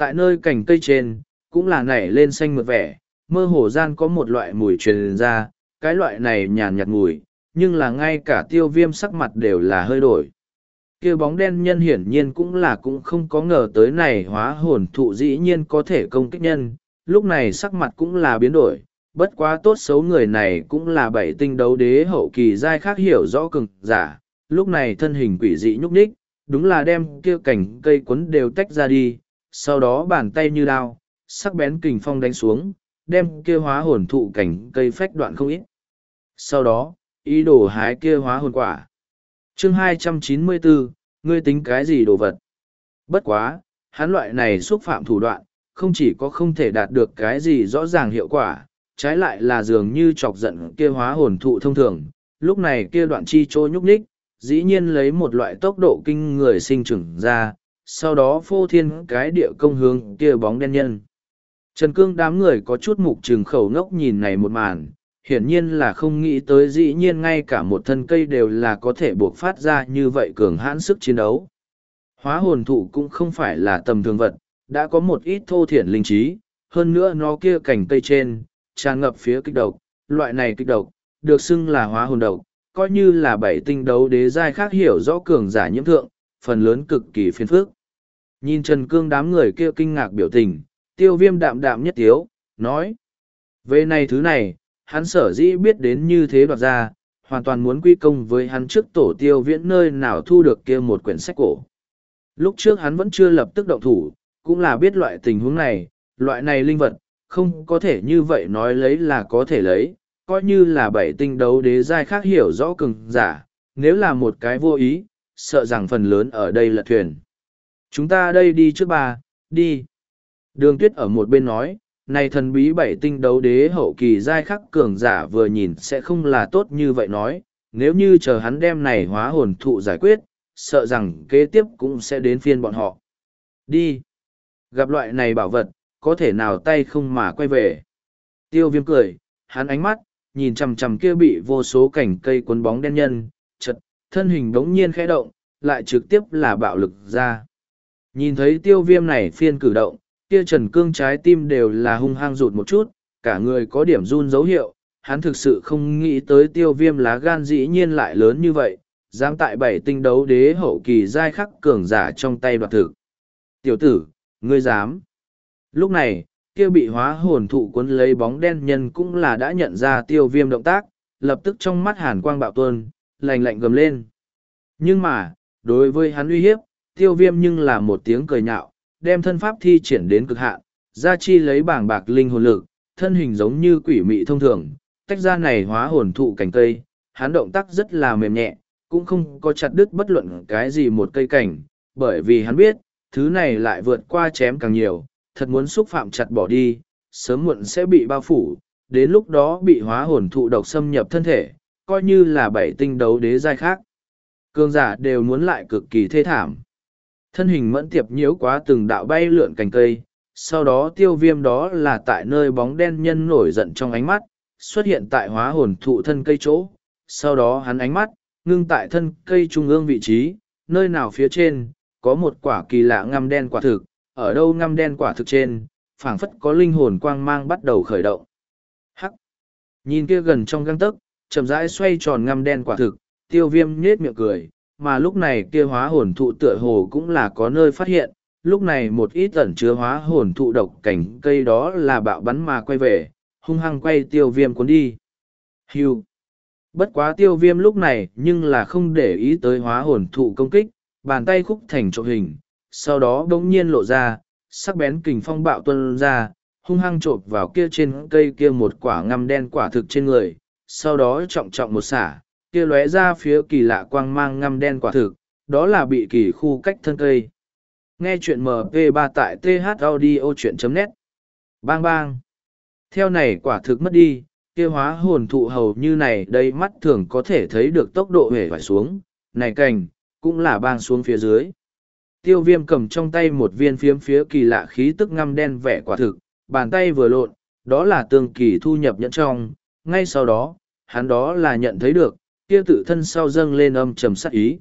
Tại nơi cành cây trên, cũng là nảy lên xanh mượt vẻ, mơ hồ gian có một loại mùi truyền ra, cái loại này nhàn nhạt mùi, nhưng là ngay cả tiêu viêm sắc mặt đều là hơi đổi. kia bóng đen nhân hiển nhiên cũng là cũng không có ngờ tới này hóa hồn thụ dĩ nhiên có thể công kích nhân, lúc này sắc mặt cũng là biến đổi, bất quá tốt xấu người này cũng là bảy tinh đấu đế hậu kỳ giai khác hiểu rõ cường giả, lúc này thân hình quỷ dị nhúc nhích, đúng là đem kia cảnh cây quấn đều tách ra đi, sau đó bàn tay như đao, sắc bén kình phong đánh xuống, đem kia hóa hồn thụ cảnh cây phách đoạn không ít. Sau đó, ý đồ hái kia hóa hồn quả. chương 294, ngươi tính cái gì đồ vật? Bất quá, hắn loại này xúc phạm thủ đoạn, không chỉ có không thể đạt được cái gì rõ ràng hiệu quả, trái lại là dường như chọc giận kia hóa hồn thụ thông thường. Lúc này kia đoạn chi trôi nhúc nhích, dĩ nhiên lấy một loại tốc độ kinh người sinh trưởng ra, sau đó phô thiên cái địa công hướng kia bóng đen nhân. Trần Cương đám người có chút mục trừng khẩu ngốc nhìn này một màn, hiển nhiên là không nghĩ tới dĩ nhiên ngay cả một thân cây đều là có thể buộc phát ra như vậy cường hãn sức chiến đấu. Hóa hồn thụ cũng không phải là tầm thường vật, đã có một ít thô thiển linh trí, hơn nữa nó kia cành cây trên, tràn ngập phía kích độc, loại này kích độc, được xưng là hóa hồn độc, coi như là bảy tinh đấu đế giai khác hiểu rõ cường giả nhiễm thượng, phần lớn cực kỳ phiền phức. Nhìn Trần Cương đám người kia kinh ngạc biểu tình, tiêu viêm đạm đạm nhất tiếu, nói. Về này thứ này, hắn sở dĩ biết đến như thế đoạt ra, hoàn toàn muốn quy công với hắn trước tổ tiêu viễn nơi nào thu được kia một quyển sách cổ. Lúc trước hắn vẫn chưa lập tức động thủ, cũng là biết loại tình huống này, loại này linh vật, không có thể như vậy nói lấy là có thể lấy, coi như là bảy tinh đấu đế giai khác hiểu rõ cường giả, nếu là một cái vô ý, sợ rằng phần lớn ở đây là thuyền. Chúng ta đây đi trước bà, đi. Đường tuyết ở một bên nói, này thần bí bảy tinh đấu đế hậu kỳ giai khắc cường giả vừa nhìn sẽ không là tốt như vậy nói, nếu như chờ hắn đem này hóa hồn thụ giải quyết, sợ rằng kế tiếp cũng sẽ đến phiên bọn họ. Đi. Gặp loại này bảo vật, có thể nào tay không mà quay về. Tiêu viêm cười, hắn ánh mắt, nhìn chằm chằm kia bị vô số cảnh cây cuốn bóng đen nhân, chật, thân hình đống nhiên khẽ động, lại trực tiếp là bạo lực ra. Nhìn thấy tiêu viêm này phiên cử động, kia trần cương trái tim đều là hung hăng rụt một chút, cả người có điểm run dấu hiệu, hắn thực sự không nghĩ tới tiêu viêm lá gan dĩ nhiên lại lớn như vậy, dám tại bảy tinh đấu đế hậu kỳ giai khắc cường giả trong tay đoạt thực. Tiểu tử, ngươi dám. Lúc này, kia bị hóa hồn thụ cuốn lấy bóng đen nhân cũng là đã nhận ra tiêu viêm động tác, lập tức trong mắt hàn quang bạo tuôn, lạnh lạnh gầm lên. Nhưng mà, đối với hắn uy hiếp, tiêu viêm nhưng là một tiếng cười nhạo, đem thân pháp thi triển đến cực hạn, ra chi lấy bảng bạc linh hồn lực, thân hình giống như quỷ mị thông thường, tách ra này hóa hồn thụ cành cây, hắn động tác rất là mềm nhẹ, cũng không có chặt đứt bất luận cái gì một cây cảnh, bởi vì hắn biết, thứ này lại vượt qua chém càng nhiều, thật muốn xúc phạm chặt bỏ đi, sớm muộn sẽ bị bao phủ, đến lúc đó bị hóa hồn thụ độc xâm nhập thân thể, coi như là bảy tinh đấu đế giai khác. Cương giả đều muốn lại cực kỳ thê thảm. Thân hình mẫn tiệp nhiễu quá từng đạo bay lượn cành cây, sau đó tiêu viêm đó là tại nơi bóng đen nhân nổi giận trong ánh mắt, xuất hiện tại hóa hồn thụ thân cây chỗ. Sau đó hắn ánh mắt, ngưng tại thân cây trung ương vị trí, nơi nào phía trên, có một quả kỳ lạ ngăm đen quả thực, ở đâu ngăm đen quả thực trên, phảng phất có linh hồn quang mang bắt đầu khởi động. Hắc! Nhìn kia gần trong găng tấc, chậm rãi xoay tròn ngăm đen quả thực, tiêu viêm nhết miệng cười, mà lúc này kia hóa hồn thụ tựa hồ cũng là có nơi phát hiện, lúc này một ít ẩn chứa hóa hồn thụ độc cảnh cây đó là bạo bắn mà quay về, hung hăng quay tiêu viêm cuốn đi. Hưu! Bất quá tiêu viêm lúc này nhưng là không để ý tới hóa hồn thụ công kích, bàn tay khúc thành trộm hình, sau đó bỗng nhiên lộ ra, sắc bén kình phong bạo tuân ra, hung hăng trộm vào kia trên cây kia một quả ngăm đen quả thực trên người, sau đó trọng trọng một xả, kia lóe ra phía kỳ lạ quang mang ngăm đen quả thực, đó là bị kỳ khu cách thân cây. Nghe chuyện MP3 tại thaudio.net Bang bang! Theo này quả thực mất đi, kia hóa hồn thụ hầu như này đây mắt thường có thể thấy được tốc độ hề phải xuống, này cành, cũng là bang xuống phía dưới. Tiêu viêm cầm trong tay một viên phiếm phía kỳ lạ khí tức ngăm đen vẻ quả thực, bàn tay vừa lộn, đó là tương kỳ thu nhập nhẫn trong, ngay sau đó, hắn đó là nhận thấy được, kia tự thân sau dâng lên âm trầm sắc ý.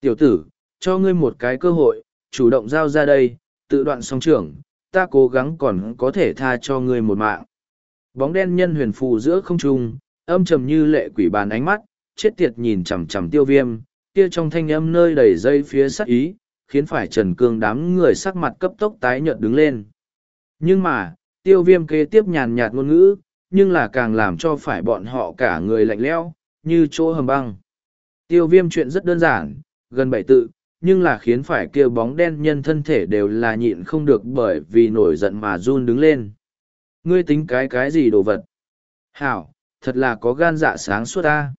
Tiểu tử, cho ngươi một cái cơ hội, chủ động giao ra đây, tự đoạn song trưởng, ta cố gắng còn có thể tha cho ngươi một mạng. Bóng đen nhân huyền phù giữa không trung, âm trầm như lệ quỷ bàn ánh mắt, chết tiệt nhìn chằm chằm tiêu viêm, kia trong thanh âm nơi đầy dây phía sắc ý, khiến phải Trần Cương đám người sắc mặt cấp tốc tái nhợt đứng lên. Nhưng mà, tiêu viêm kế tiếp nhàn nhạt ngôn ngữ, nhưng là càng làm cho phải bọn họ cả người lạnh leo, như chỗ hầm băng. Tiêu viêm chuyện rất đơn giản, gần bảy tự, nhưng là khiến phải kia bóng đen nhân thân thể đều là nhịn không được bởi vì nổi giận mà run đứng lên. Ngươi tính cái cái gì đồ vật? Hảo, thật là có gan dạ sáng suốt ta.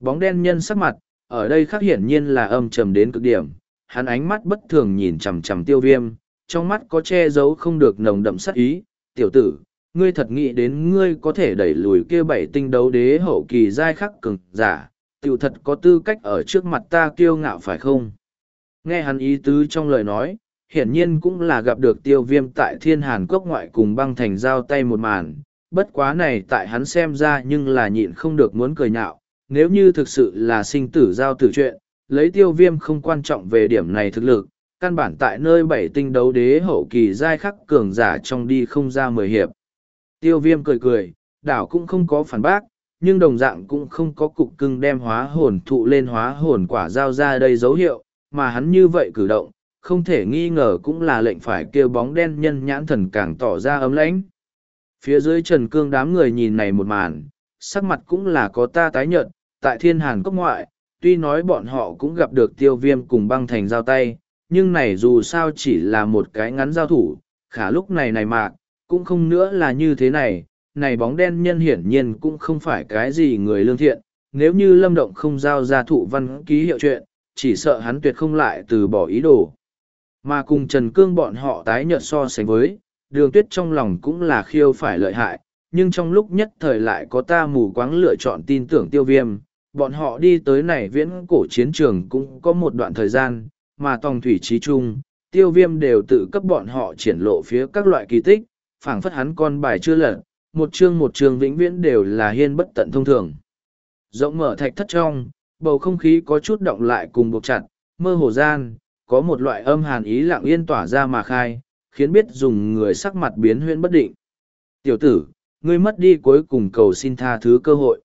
Bóng đen nhân sắc mặt, ở đây khác hiển nhiên là âm trầm đến cực điểm, hắn ánh mắt bất thường nhìn chằm chằm tiêu viêm, trong mắt có che giấu không được nồng đậm sắc ý, tiểu tử, ngươi thật nghĩ đến ngươi có thể đẩy lùi kia bảy tinh đấu đế hậu kỳ giai khắc cường giả, tiểu thật có tư cách ở trước mặt ta kiêu ngạo phải không? Nghe hắn ý tứ trong lời nói, hiển nhiên cũng là gặp được tiêu viêm tại thiên hàn cốc ngoại cùng băng thành giao tay một màn, bất quá này tại hắn xem ra nhưng là nhịn không được muốn cười nhạo, nếu như thực sự là sinh tử giao tử chuyện, lấy tiêu viêm không quan trọng về điểm này thực lực, căn bản tại nơi bảy tinh đấu đế hậu kỳ giai khắc cường giả trong đi không ra mười hiệp. Tiêu viêm cười cười, đảo cũng không có phản bác, nhưng đồng dạng cũng không có cục cưng đem hóa hồn thụ lên hóa hồn quả giao ra đây dấu hiệu, mà hắn như vậy cử động, không thể nghi ngờ cũng là lệnh phải kêu bóng đen nhân nhãn thần càng tỏ ra ấm lãnh. Phía dưới trần cương đám người nhìn này một màn, sắc mặt cũng là có ta tái nhợt, tại thiên hàn cốc ngoại, tuy nói bọn họ cũng gặp được tiêu viêm cùng băng thành giao tay, nhưng này dù sao chỉ là một cái ngắn giao thủ, khả lúc này này mạc, cũng không nữa là như thế này, này bóng đen nhân hiển nhiên cũng không phải cái gì người lương thiện, nếu như lâm động không giao ra thụ văn ký hiệu chuyện, chỉ sợ hắn tuyệt không lại từ bỏ ý đồ. Mà cùng Trần Cương bọn họ tái nhợt so sánh với, đường tuyết trong lòng cũng là khiêu phải lợi hại, nhưng trong lúc nhất thời lại có ta mù quáng lựa chọn tin tưởng tiêu viêm, bọn họ đi tới này viễn cổ chiến trường cũng có một đoạn thời gian, mà tòng thủy trí trung, tiêu viêm đều tự cấp bọn họ triển lộ phía các loại kỳ tích, phảng phất hắn con bài chưa lật, một chương một chương vĩnh viễn đều là hiên bất tận thông thường. Rộng mở thạch thất trong, bầu không khí có chút động lại cùng buộc chặt, mơ hồ gian, có một loại âm hàn ý lặng yên tỏa ra mà khai, khiến biết dùng người sắc mặt biến huyên bất định. Tiểu tử, ngươi mất đi cuối cùng cầu xin tha thứ cơ hội.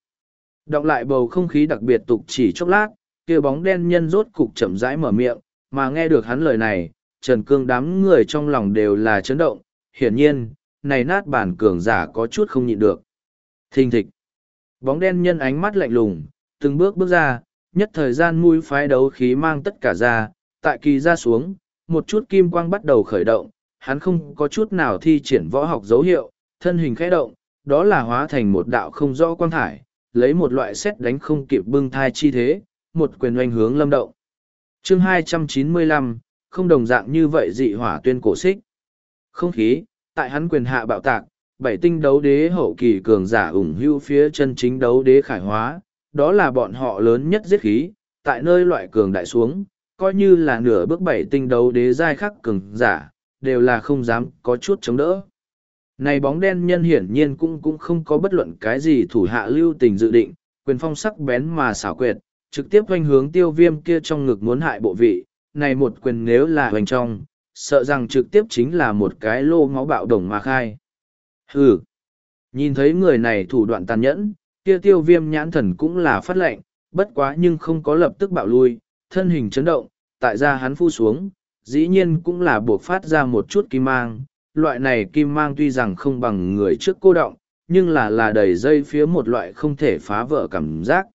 Động lại bầu không khí đặc biệt tục chỉ chốc lát, kia bóng đen nhân rốt cục chậm rãi mở miệng, mà nghe được hắn lời này, Trần Cương đám người trong lòng đều là chấn động, hiển nhiên, này nát bản cường giả có chút không nhịn được. Thình thịch. Bóng đen nhân ánh mắt lạnh lùng, từng bước bước ra, nhất thời gian mũi phái đấu khí mang tất cả ra, tại kỳ ra xuống, một chút kim quang bắt đầu khởi động, hắn không có chút nào thi triển võ học dấu hiệu, thân hình khẽ động, đó là hóa thành một đạo không rõ quang thải, lấy một loại xét đánh không kịp bưng thai chi thế, một quyền oanh hướng lâm động. chương 295, không đồng dạng như vậy dị hỏa tuyên cổ xích. Không khí, tại hắn quyền hạ bạo tạc, bảy tinh đấu đế hậu kỳ cường giả ủng hưu phía chân chính đấu đế khải hóa, đó là bọn họ lớn nhất giết khí, tại nơi loại cường đại xuống, coi như là nửa bước bảy tinh đấu đế giai khắc cường giả, đều là không dám có chút chống đỡ. Này bóng đen nhân hiển nhiên cũng cũng không có bất luận cái gì thủ hạ lưu tình dự định, quyền phong sắc bén mà xảo quyệt, trực tiếp hoành hướng tiêu viêm kia trong ngực muốn hại bộ vị, này một quyền nếu là hoành trong, sợ rằng trực tiếp chính là một cái lô máu bạo đồng mà khai. Hừ! Nhìn thấy người này thủ đoạn tàn nhẫn, kia tiêu viêm nhãn thần cũng là phát lệnh, bất quá nhưng không có lập tức bạo lui, thân hình chấn động, tại ra hắn phu xuống, dĩ nhiên cũng là buộc phát ra một chút kim mang. Loại này kim mang tuy rằng không bằng người trước cô động, nhưng là là đầy dây phía một loại không thể phá vỡ cảm giác.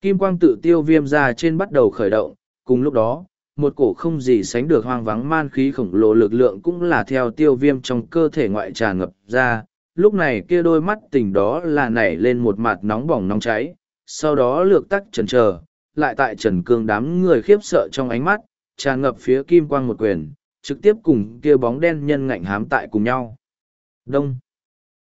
Kim quang tự tiêu viêm ra trên bắt đầu khởi động, cùng lúc đó, một cổ không gì sánh được hoang vắng man khí khổng lồ lực lượng cũng là theo tiêu viêm trong cơ thể ngoại tràn ngập ra. Lúc này kia đôi mắt tình đó là nảy lên một mặt nóng bỏng nóng cháy, sau đó lược tắc trần trờ, lại tại trần cương đám người khiếp sợ trong ánh mắt, tràn ngập phía kim quang một quyền, trực tiếp cùng kia bóng đen nhân ngạnh hám tại cùng nhau. Đông.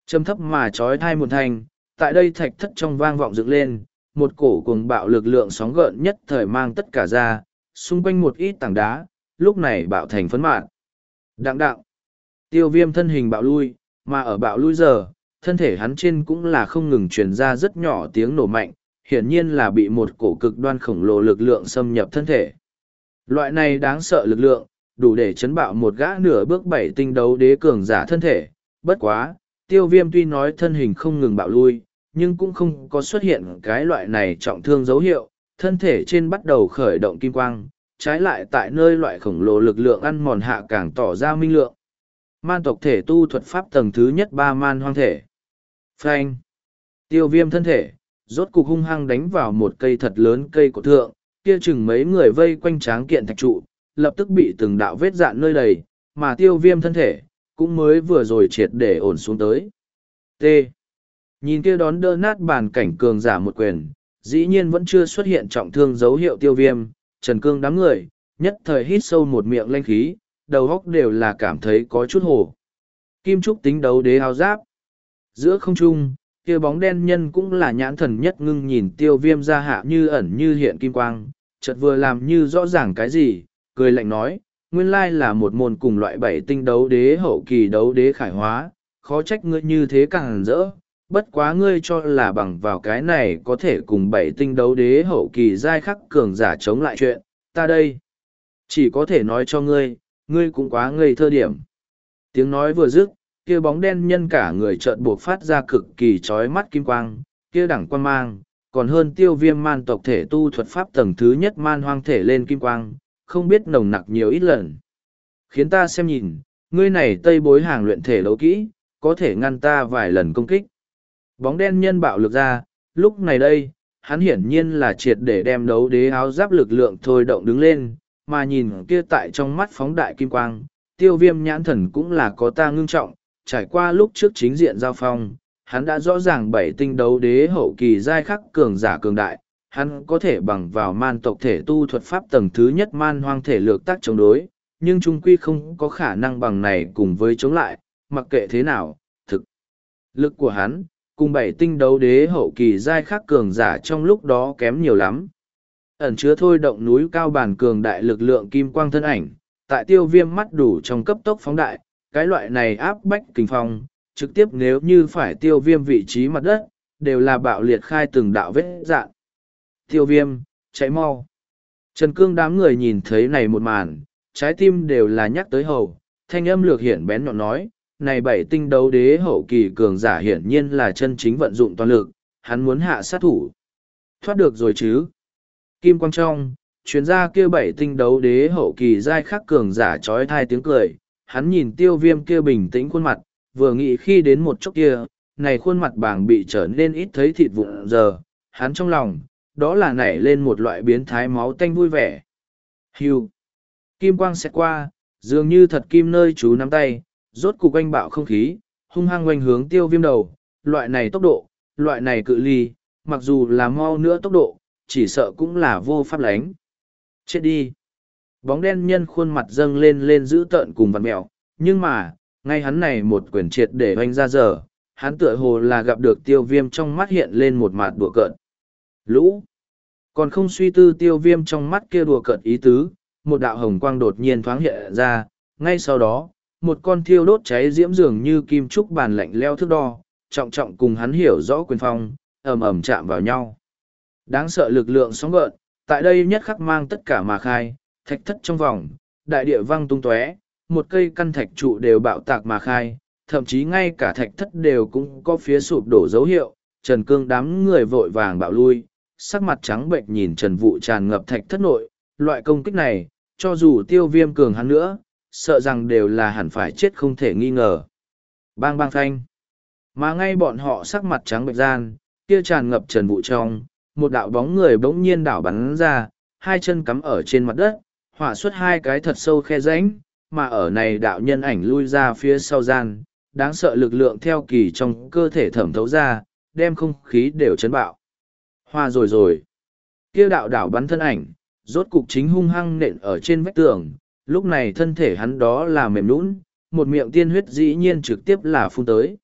Châm thấp mà trói thai một thành, tại đây thạch thất trong vang vọng dựng lên, một cổ cuồng bạo lực lượng sóng gợn nhất thời mang tất cả ra, xung quanh một ít tảng đá, lúc này bạo thành phấn mạn. Đặng đặng, Tiêu viêm thân hình bạo lui, mà ở bạo lui giờ, thân thể hắn trên cũng là không ngừng truyền ra rất nhỏ tiếng nổ mạnh, hiển nhiên là bị một cổ cực đoan khổng lồ lực lượng xâm nhập thân thể. Loại này đáng sợ lực lượng, đủ để chấn bạo một gã nửa bước bảy tinh đấu đế cường giả thân thể. Bất quá, tiêu viêm tuy nói thân hình không ngừng bạo lui, nhưng cũng không có xuất hiện cái loại này trọng thương dấu hiệu, thân thể trên bắt đầu khởi động kim quang, trái lại tại nơi loại khổng lồ lực lượng ăn mòn hạ càng tỏ ra minh lượng. Man tộc thể tu thuật pháp tầng thứ nhất ba man hoang thể. Frank. Tiêu viêm thân thể, rốt cục hung hăng đánh vào một cây thật lớn cây của thượng, kia chừng mấy người vây quanh tráng kiện thạch trụ, lập tức bị từng đạo vết dạn nơi đầy, mà tiêu viêm thân thể, cũng mới vừa rồi triệt để ổn xuống tới. T. Nhìn kia đón đỡ nát bàn cảnh cường giả một quyền, dĩ nhiên vẫn chưa xuất hiện trọng thương dấu hiệu tiêu viêm, trần cương đám người, nhất thời hít sâu một miệng lanh khí, đầu góc đều là cảm thấy có chút hồ. Kim Trúc tính đấu đế hào giáp. Giữa không trung, kia bóng đen nhân cũng là nhãn thần nhất ngưng nhìn tiêu viêm ra hạ như ẩn như hiện kim quang, chợt vừa làm như rõ ràng cái gì, cười lạnh nói, nguyên lai là một môn cùng loại bảy tinh đấu đế hậu kỳ đấu đế khải hóa, khó trách ngươi như thế càng rỡ, bất quá ngươi cho là bằng vào cái này có thể cùng bảy tinh đấu đế hậu kỳ giai khắc cường giả chống lại chuyện, ta đây. Chỉ có thể nói cho ngươi, ngươi cũng quá ngây thơ điểm. Tiếng nói vừa dứt, kia bóng đen nhân cả người trợn buộc phát ra cực kỳ trói mắt kim quang, kia đẳng quan mang, còn hơn tiêu viêm man tộc thể tu thuật pháp tầng thứ nhất man hoang thể lên kim quang, không biết nồng nặc nhiều ít lần. Khiến ta xem nhìn, ngươi này tây bối hàng luyện thể đấu kỹ, có thể ngăn ta vài lần công kích. Bóng đen nhân bạo lực ra, lúc này đây, hắn hiển nhiên là triệt để đem đấu đế áo giáp lực lượng thôi động đứng lên, mà nhìn kia tại trong mắt phóng đại kim quang, tiêu viêm nhãn thần cũng là có ta ngưng trọng, trải qua lúc trước chính diện giao phong, hắn đã rõ ràng bảy tinh đấu đế hậu kỳ giai khắc cường giả cường đại, hắn có thể bằng vào man tộc thể tu thuật pháp tầng thứ nhất man hoang thể lược tác chống đối, nhưng trung quy không có khả năng bằng này cùng với chống lại, mặc kệ thế nào, thực. Lực của hắn, cùng bảy tinh đấu đế hậu kỳ giai khắc cường giả trong lúc đó kém nhiều lắm. Ẩn chứa thôi động núi cao bản cường đại lực lượng kim quang thân ảnh, tại tiêu viêm mắt đủ trong cấp tốc phóng đại, cái loại này áp bách kinh phong, trực tiếp nếu như phải tiêu viêm vị trí mặt đất, đều là bạo liệt khai từng đạo vết dạng. Tiêu viêm, cháy mau. Trần Cương đám người nhìn thấy này một màn, trái tim đều là nhắc tới hầu, thanh âm lược hiển bén nhọn nói, này bảy tinh đấu đế hậu kỳ cường giả hiển nhiên là chân chính vận dụng toàn lực, hắn muốn hạ sát thủ. Thoát được rồi chứ. Kim Quang Trong, chuyên gia kia bảy tinh đấu đế hậu kỳ giai khắc cường giả trói thai tiếng cười, hắn nhìn tiêu viêm kia bình tĩnh khuôn mặt, vừa nghĩ khi đến một chốc kia, này khuôn mặt bảng bị trở nên ít thấy thịt vụn giờ, hắn trong lòng, đó là nảy lên một loại biến thái máu tanh vui vẻ. Hưu. Kim quang sẽ qua, dường như thật kim nơi chú nắm tay, rốt cục anh bạo không khí, hung hăng quanh hướng tiêu viêm đầu, loại này tốc độ, loại này cự ly, mặc dù là mau nữa tốc độ, chỉ sợ cũng là vô pháp lánh. Chết đi. Bóng đen nhân khuôn mặt dâng lên lên giữ tợn cùng vằn mẹo, nhưng mà, ngay hắn này một quyển triệt để oanh ra giờ, hắn tựa hồ là gặp được tiêu viêm trong mắt hiện lên một mặt đùa cợt. Lũ! Còn không suy tư tiêu viêm trong mắt kia đùa cợt ý tứ, một đạo hồng quang đột nhiên thoáng hiện ra, ngay sau đó, một con thiêu đốt cháy diễm dường như kim trúc bàn lạnh leo thước đo, trọng trọng cùng hắn hiểu rõ quyền phong, ầm ầm chạm vào nhau. Đáng sợ lực lượng sóng gợn, tại đây nhất khắc mang tất cả mà khai, thạch thất trong vòng, đại địa văng tung tóe, một cây căn thạch trụ đều bạo tạc mà khai, thậm chí ngay cả thạch thất đều cũng có phía sụp đổ dấu hiệu, Trần Cương đám người vội vàng bạo lui, sắc mặt trắng bệnh nhìn Trần Vụ tràn ngập thạch thất nội, loại công kích này, cho dù tiêu viêm cường hắn nữa, sợ rằng đều là hẳn phải chết không thể nghi ngờ. Bang bang thanh. Mà ngay bọn họ sắc mặt trắng bệnh gian, kia tràn ngập Trần Vụ trong, một đạo bóng người bỗng nhiên đảo bắn ra, hai chân cắm ở trên mặt đất, hỏa xuất hai cái thật sâu khe rãnh, mà ở này đạo nhân ảnh lui ra phía sau gian, đáng sợ lực lượng theo kỳ trong cơ thể thẩm thấu ra, đem không khí đều chấn bạo. Hoa rồi rồi. Kia đạo đảo bắn thân ảnh, rốt cục chính hung hăng nện ở trên vách tường, lúc này thân thể hắn đó là mềm nũng, một miệng tiên huyết dĩ nhiên trực tiếp là phun tới.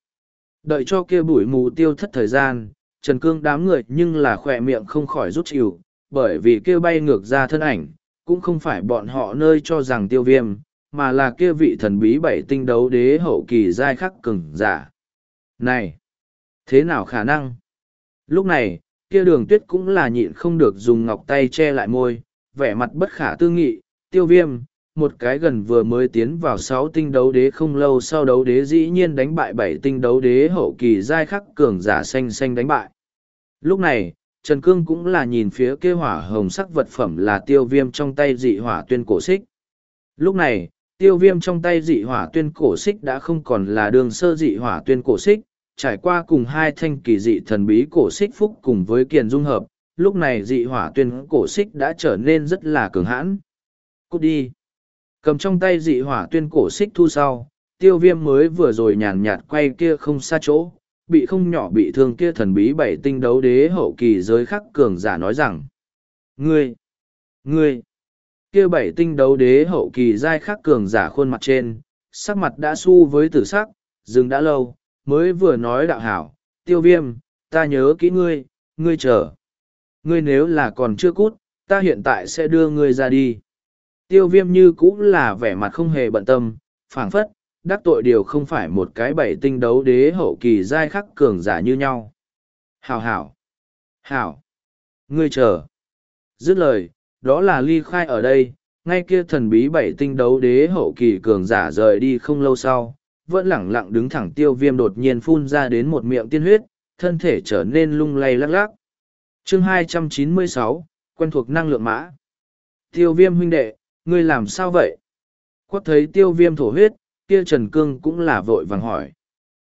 Đợi cho kia bụi mù tiêu thất thời gian, Trần Cương đám người nhưng là khỏe miệng không khỏi rút chịu, bởi vì kia bay ngược ra thân ảnh, cũng không phải bọn họ nơi cho rằng tiêu viêm, mà là kia vị thần bí bảy tinh đấu đế hậu kỳ giai khắc cường giả. Này! Thế nào khả năng? Lúc này, kia đường tuyết cũng là nhịn không được dùng ngọc tay che lại môi, vẻ mặt bất khả tư nghị, tiêu viêm, một cái gần vừa mới tiến vào sáu tinh đấu đế không lâu sau đấu đế dĩ nhiên đánh bại bảy tinh đấu đế hậu kỳ giai khắc cường giả xanh xanh đánh bại. Lúc này, Trần Cương cũng là nhìn phía kia hỏa hồng sắc vật phẩm là tiêu viêm trong tay dị hỏa tuyên cổ xích. Lúc này, tiêu viêm trong tay dị hỏa tuyên cổ xích đã không còn là đường sơ dị hỏa tuyên cổ xích, trải qua cùng hai thanh kỳ dị thần bí cổ xích phúc cùng với kiền dung hợp, lúc này dị hỏa tuyên cổ xích đã trở nên rất là cường hãn. Cút đi! Cầm trong tay dị hỏa tuyên cổ xích thu sau, tiêu viêm mới vừa rồi nhàn nhạt quay kia không xa chỗ, bị không nhỏ bị thương kia thần bí bảy tinh đấu đế hậu kỳ giới khắc cường giả nói rằng. Ngươi! Ngươi! Kia bảy tinh đấu đế hậu kỳ giai khắc cường giả khuôn mặt trên, sắc mặt đã su với tử sắc, dừng đã lâu, mới vừa nói đạo hảo, tiêu viêm, ta nhớ kỹ ngươi, ngươi chờ. Ngươi nếu là còn chưa cút, ta hiện tại sẽ đưa ngươi ra đi. Tiêu viêm như cũng là vẻ mặt không hề bận tâm, phảng phất, đắc tội điều không phải một cái bảy tinh đấu đế hậu kỳ giai khắc cường giả như nhau. Hảo hảo! Hảo! Ngươi chờ! Dứt lời, đó là ly khai ở đây, ngay kia thần bí bảy tinh đấu đế hậu kỳ cường giả rời đi không lâu sau, vẫn lẳng lặng đứng thẳng tiêu viêm đột nhiên phun ra đến một miệng tiên huyết, thân thể trở nên lung lay lắc lắc. chương 296, quen thuộc năng lượng mã. Tiêu viêm huynh đệ, ngươi làm sao vậy? Quát thấy tiêu viêm thổ huyết, kia Trần Cương cũng là vội vàng hỏi.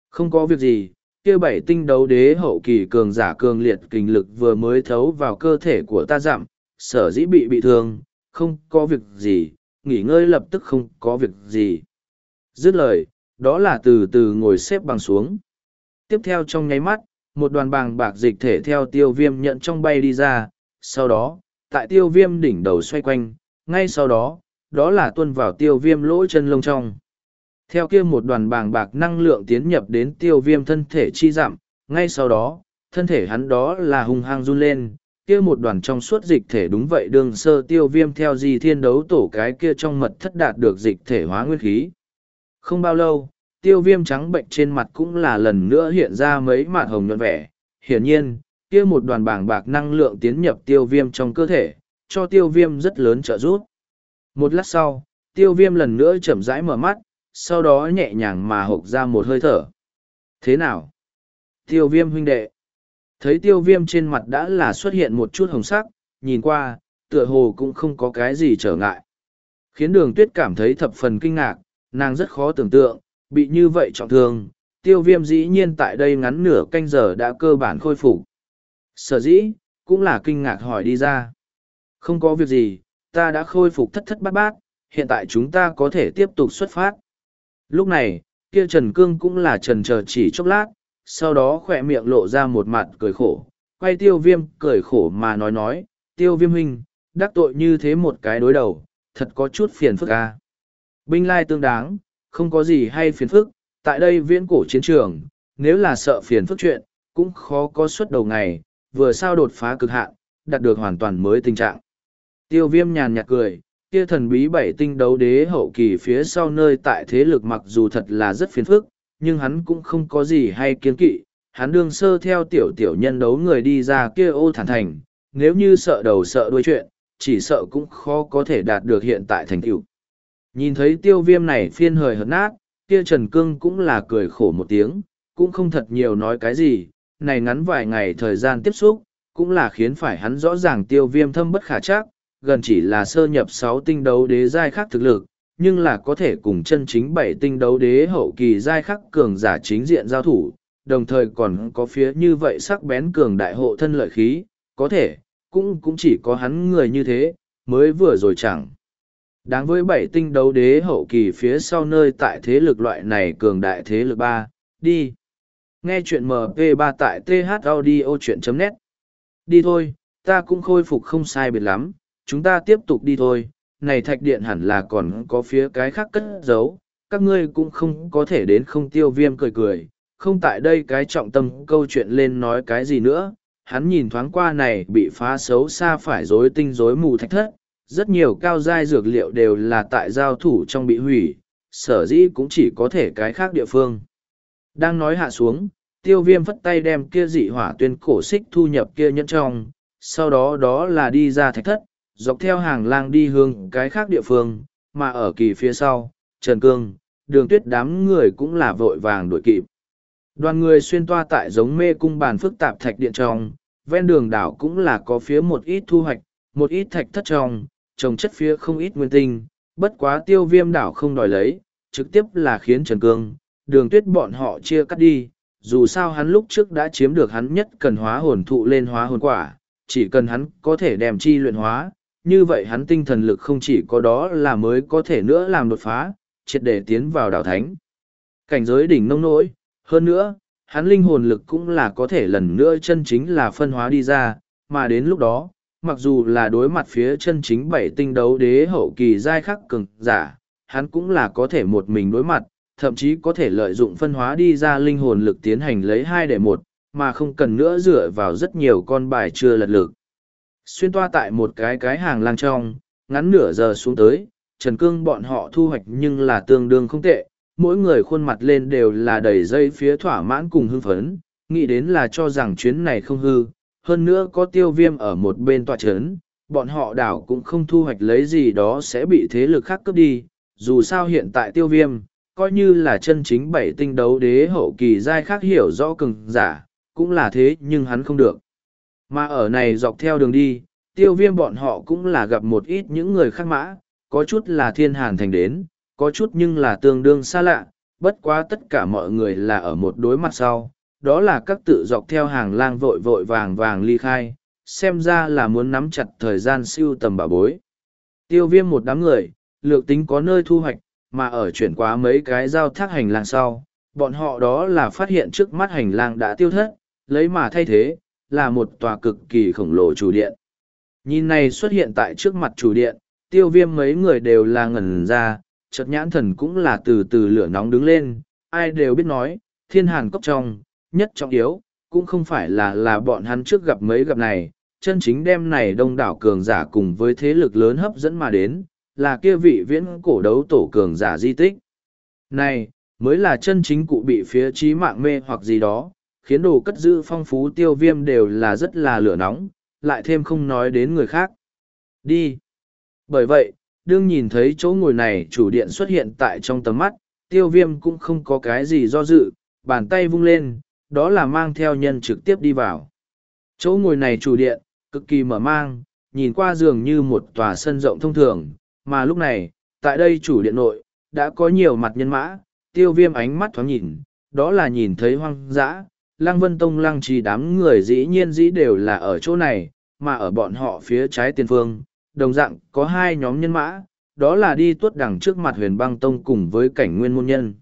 Không có việc gì, kia bảy tinh đấu đế hậu kỳ cường giả cường liệt kinh lực vừa mới thấu vào cơ thể của ta giảm, sở dĩ bị bị thương, không có việc gì, nghỉ ngơi lập tức không có việc gì. Dứt lời, đó là từ từ ngồi xếp bằng xuống. Tiếp theo trong nháy mắt, một đoàn bàng bạc dịch thể theo tiêu viêm nhận trong bay đi ra, sau đó, tại tiêu viêm đỉnh đầu xoay quanh, ngay sau đó, đó là tuân vào tiêu viêm lỗ chân lông trong. Theo kia một đoàn bàng bạc năng lượng tiến nhập đến tiêu viêm thân thể chi giảm, ngay sau đó, thân thể hắn đó là hung hăng run lên, kia một đoàn trong suốt dịch thể đúng vậy đường sơ tiêu viêm theo di thiên đấu tổ cái kia trong mật thất đạt được dịch thể hóa nguyên khí. Không bao lâu, tiêu viêm trắng bệnh trên mặt cũng là lần nữa hiện ra mấy mạt hồng nhuận vẻ. Hiển nhiên, kia một đoàn bảng bạc năng lượng tiến nhập tiêu viêm trong cơ thể, cho tiêu viêm rất lớn trợ giúp. Một lát sau, tiêu viêm lần nữa chậm rãi mở mắt, sau đó nhẹ nhàng mà hộp ra một hơi thở. Thế nào? Tiêu viêm huynh đệ. Thấy tiêu viêm trên mặt đã là xuất hiện một chút hồng sắc, nhìn qua, tựa hồ cũng không có cái gì trở ngại. Khiến đường tuyết cảm thấy thập phần kinh ngạc, nàng rất khó tưởng tượng, bị như vậy trọng thương, tiêu viêm dĩ nhiên tại đây ngắn nửa canh giờ đã cơ bản khôi phục. Sở dĩ, cũng là kinh ngạc hỏi đi ra. Không có việc gì, ta đã khôi phục thất thất bát bát, hiện tại chúng ta có thể tiếp tục xuất phát. Lúc này, kia Trần Cương cũng là trần chờ chỉ chốc lát, sau đó khỏe miệng lộ ra một mặt cười khổ, quay tiêu viêm cười khổ mà nói nói, tiêu viêm huynh, đắc tội như thế một cái đối đầu, thật có chút phiền phức ca. Binh lai tương đáng, không có gì hay phiền phức, tại đây viễn cổ chiến trường, nếu là sợ phiền phức chuyện, cũng khó có suất đầu ngày, vừa sao đột phá cực hạn, đạt được hoàn toàn mới tình trạng. Tiêu viêm nhàn nhạt cười, kia thần bí bảy tinh đấu đế hậu kỳ phía sau nơi tại thế lực mặc dù thật là rất phiền phức, nhưng hắn cũng không có gì hay kiến kỵ, hắn đương sơ theo tiểu tiểu nhân đấu người đi ra kia ô thản thành, nếu như sợ đầu sợ đuôi chuyện, chỉ sợ cũng khó có thể đạt được hiện tại thành tựu. Nhìn thấy tiêu viêm này phiên hời hợt nát, kia Trần Cương cũng là cười khổ một tiếng, cũng không thật nhiều nói cái gì, này ngắn vài ngày thời gian tiếp xúc, cũng là khiến phải hắn rõ ràng tiêu viêm thâm bất khả chắc, gần chỉ là sơ nhập sáu tinh đấu đế giai khác thực lực, nhưng là có thể cùng chân chính bảy tinh đấu đế hậu kỳ giai khắc cường giả chính diện giao thủ, đồng thời còn có phía như vậy sắc bén cường đại hộ thân lợi khí, có thể, cũng cũng chỉ có hắn người như thế, mới vừa rồi chẳng. Đáng với bảy tinh đấu đế hậu kỳ phía sau nơi tại thế lực loại này cường đại thế lực ba đi. Nghe chuyện MP3 tại thaudio.net. Đi thôi, ta cũng khôi phục không sai biệt lắm, chúng ta tiếp tục đi thôi, này thạch điện hẳn là còn có phía cái khác cất giấu, các ngươi cũng không có thể đến không tiêu viêm cười cười, không tại đây cái trọng tâm câu chuyện lên nói cái gì nữa, hắn nhìn thoáng qua này bị phá xấu xa phải rối tinh rối mù thạch thất, rất nhiều cao giai dược liệu đều là tại giao thủ trong bị hủy, sở dĩ cũng chỉ có thể cái khác địa phương. Đang nói hạ xuống, tiêu viêm phất tay đem kia dị hỏa tuyên cổ xích thu nhập kia nhẫn trong, sau đó đó là đi ra thạch thất, dọc theo hàng lang đi hướng cái khác địa phương, mà ở kỳ phía sau, Trần Cương, đường tuyết đám người cũng là vội vàng đuổi kịp. Đoàn người xuyên toa tại giống mê cung bàn phức tạp thạch điện trong, ven đường đảo cũng là có phía một ít thu hoạch, một ít thạch thất trong, trồng chất phía không ít nguyên tinh, bất quá tiêu viêm đảo không đòi lấy, trực tiếp là khiến Trần Cương, đường tuyết bọn họ chia cắt đi, dù sao hắn lúc trước đã chiếm được hắn nhất cần hóa hồn thụ lên hóa hồn quả, chỉ cần hắn có thể đem chi luyện hóa, như vậy hắn tinh thần lực không chỉ có đó là mới có thể nữa làm đột phá, triệt để tiến vào đảo thánh. Cảnh giới đỉnh nông nỗi, hơn nữa, hắn linh hồn lực cũng là có thể lần nữa chân chính là phân hóa đi ra, mà đến lúc đó, mặc dù là đối mặt phía chân chính bảy tinh đấu đế hậu kỳ giai khắc cường giả, hắn cũng là có thể một mình đối mặt, thậm chí có thể lợi dụng phân hóa đi ra linh hồn lực tiến hành lấy hai để một, mà không cần nữa dựa vào rất nhiều con bài chưa lật lực. Xuyên toa tại một cái cái hàng lang trong, ngắn nửa giờ xuống tới, Trần Cương bọn họ thu hoạch nhưng là tương đương không tệ, mỗi người khuôn mặt lên đều là đầy dây phía thỏa mãn cùng hưng phấn, nghĩ đến là cho rằng chuyến này không hư, hơn nữa có tiêu viêm ở một bên tòa chấn, bọn họ đảo cũng không thu hoạch lấy gì đó sẽ bị thế lực khác cướp đi, dù sao hiện tại tiêu viêm, coi như là chân chính bảy tinh đấu đế hậu kỳ giai khác hiểu rõ cường giả, cũng là thế nhưng hắn không được. Mà ở này dọc theo đường đi, tiêu viêm bọn họ cũng là gặp một ít những người khác mã, có chút là thiên hàn thành đến, có chút nhưng là tương đương xa lạ, bất quá tất cả mọi người là ở một đối mặt sau, đó là các tự dọc theo hàng lang vội vội vàng vàng ly khai, xem ra là muốn nắm chặt thời gian siêu tầm bà bối. Tiêu viêm một đám người, lược tính có nơi thu hoạch, mà ở chuyển qua mấy cái giao thác hành lang sau, bọn họ đó là phát hiện trước mắt hành lang đã tiêu thất, lấy mà thay thế, là một tòa cực kỳ khổng lồ chủ điện. Nhìn này xuất hiện tại trước mặt chủ điện, tiêu viêm mấy người đều là ngẩn ra, chợt nhãn thần cũng là từ từ lửa nóng đứng lên, ai đều biết nói, thiên hàn cốc trong, nhất trọng yếu, cũng không phải là là bọn hắn trước gặp mấy gặp này, chân chính đem này đông đảo cường giả cùng với thế lực lớn hấp dẫn mà đến, là kia vị viễn cổ đấu tổ cường giả di tích. Này, mới là chân chính cụ bị phía trí mạng mê hoặc gì đó, khiến đồ cất giữ phong phú tiêu viêm đều là rất là lửa nóng, lại thêm không nói đến người khác. Đi. Bởi vậy, đương nhìn thấy chỗ ngồi này chủ điện xuất hiện tại trong tầm mắt, tiêu viêm cũng không có cái gì do dự, bàn tay vung lên, đó là mang theo nhân trực tiếp đi vào. Chỗ ngồi này chủ điện, cực kỳ mở mang, nhìn qua dường như một tòa sân rộng thông thường, mà lúc này, tại đây chủ điện nội, đã có nhiều mặt nhân mã, tiêu viêm ánh mắt thoáng nhìn, đó là nhìn thấy hoang dã, lăng vân tông lăng trì đám người dĩ nhiên dĩ đều là ở chỗ này, mà ở bọn họ phía trái tiền phương, đồng dạng có hai nhóm nhân mã, đó là đi tuốt đằng trước mặt huyền băng tông cùng với cảnh nguyên môn nhân.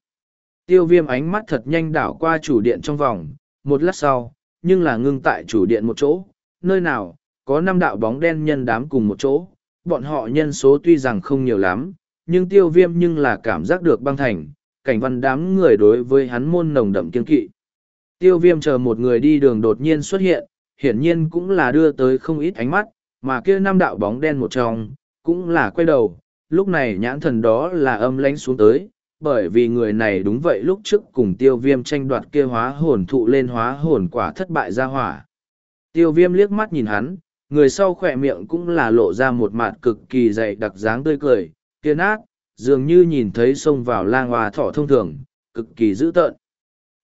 Tiêu viêm ánh mắt thật nhanh đảo qua chủ điện trong vòng, một lát sau, nhưng là ngưng tại chủ điện một chỗ, nơi nào, có năm đạo bóng đen nhân đám cùng một chỗ, bọn họ nhân số tuy rằng không nhiều lắm, nhưng tiêu viêm nhưng là cảm giác được băng thành, cảnh văn đám người đối với hắn môn nồng đậm kiên kỵ. Tiêu viêm chờ một người đi đường đột nhiên xuất hiện, hiển nhiên cũng là đưa tới không ít ánh mắt, mà kia năm đạo bóng đen một trong, cũng là quay đầu, lúc này nhãn thần đó là âm lánh xuống tới, bởi vì người này đúng vậy lúc trước cùng tiêu viêm tranh đoạt kia hóa hồn thụ lên hóa hồn quả thất bại ra hỏa. Tiêu viêm liếc mắt nhìn hắn, người sau khỏe miệng cũng là lộ ra một mặt cực kỳ dày đặc dáng tươi cười, kia nát, dường như nhìn thấy xông vào lang hoa thỏ thông thường, cực kỳ dữ tợn.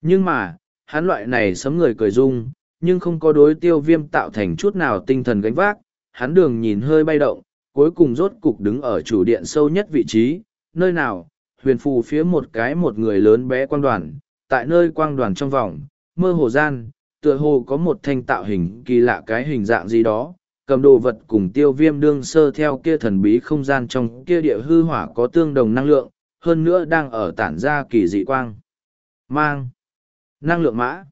Nhưng mà, hắn loại này sấm người cười dung nhưng không có đối tiêu viêm tạo thành chút nào tinh thần gánh vác, hắn đường nhìn hơi bay động, cuối cùng rốt cục đứng ở chủ điện sâu nhất vị trí, nơi nào, huyền phù phía một cái một người lớn bé quang đoàn, tại nơi quang đoàn trong vòng, mơ hồ gian, tựa hồ có một thanh tạo hình kỳ lạ cái hình dạng gì đó, cầm đồ vật cùng tiêu viêm đương sơ theo kia thần bí không gian trong kia địa hư hỏa có tương đồng năng lượng, hơn nữa đang ở tản ra kỳ dị quang. Mang. Năng lượng mã.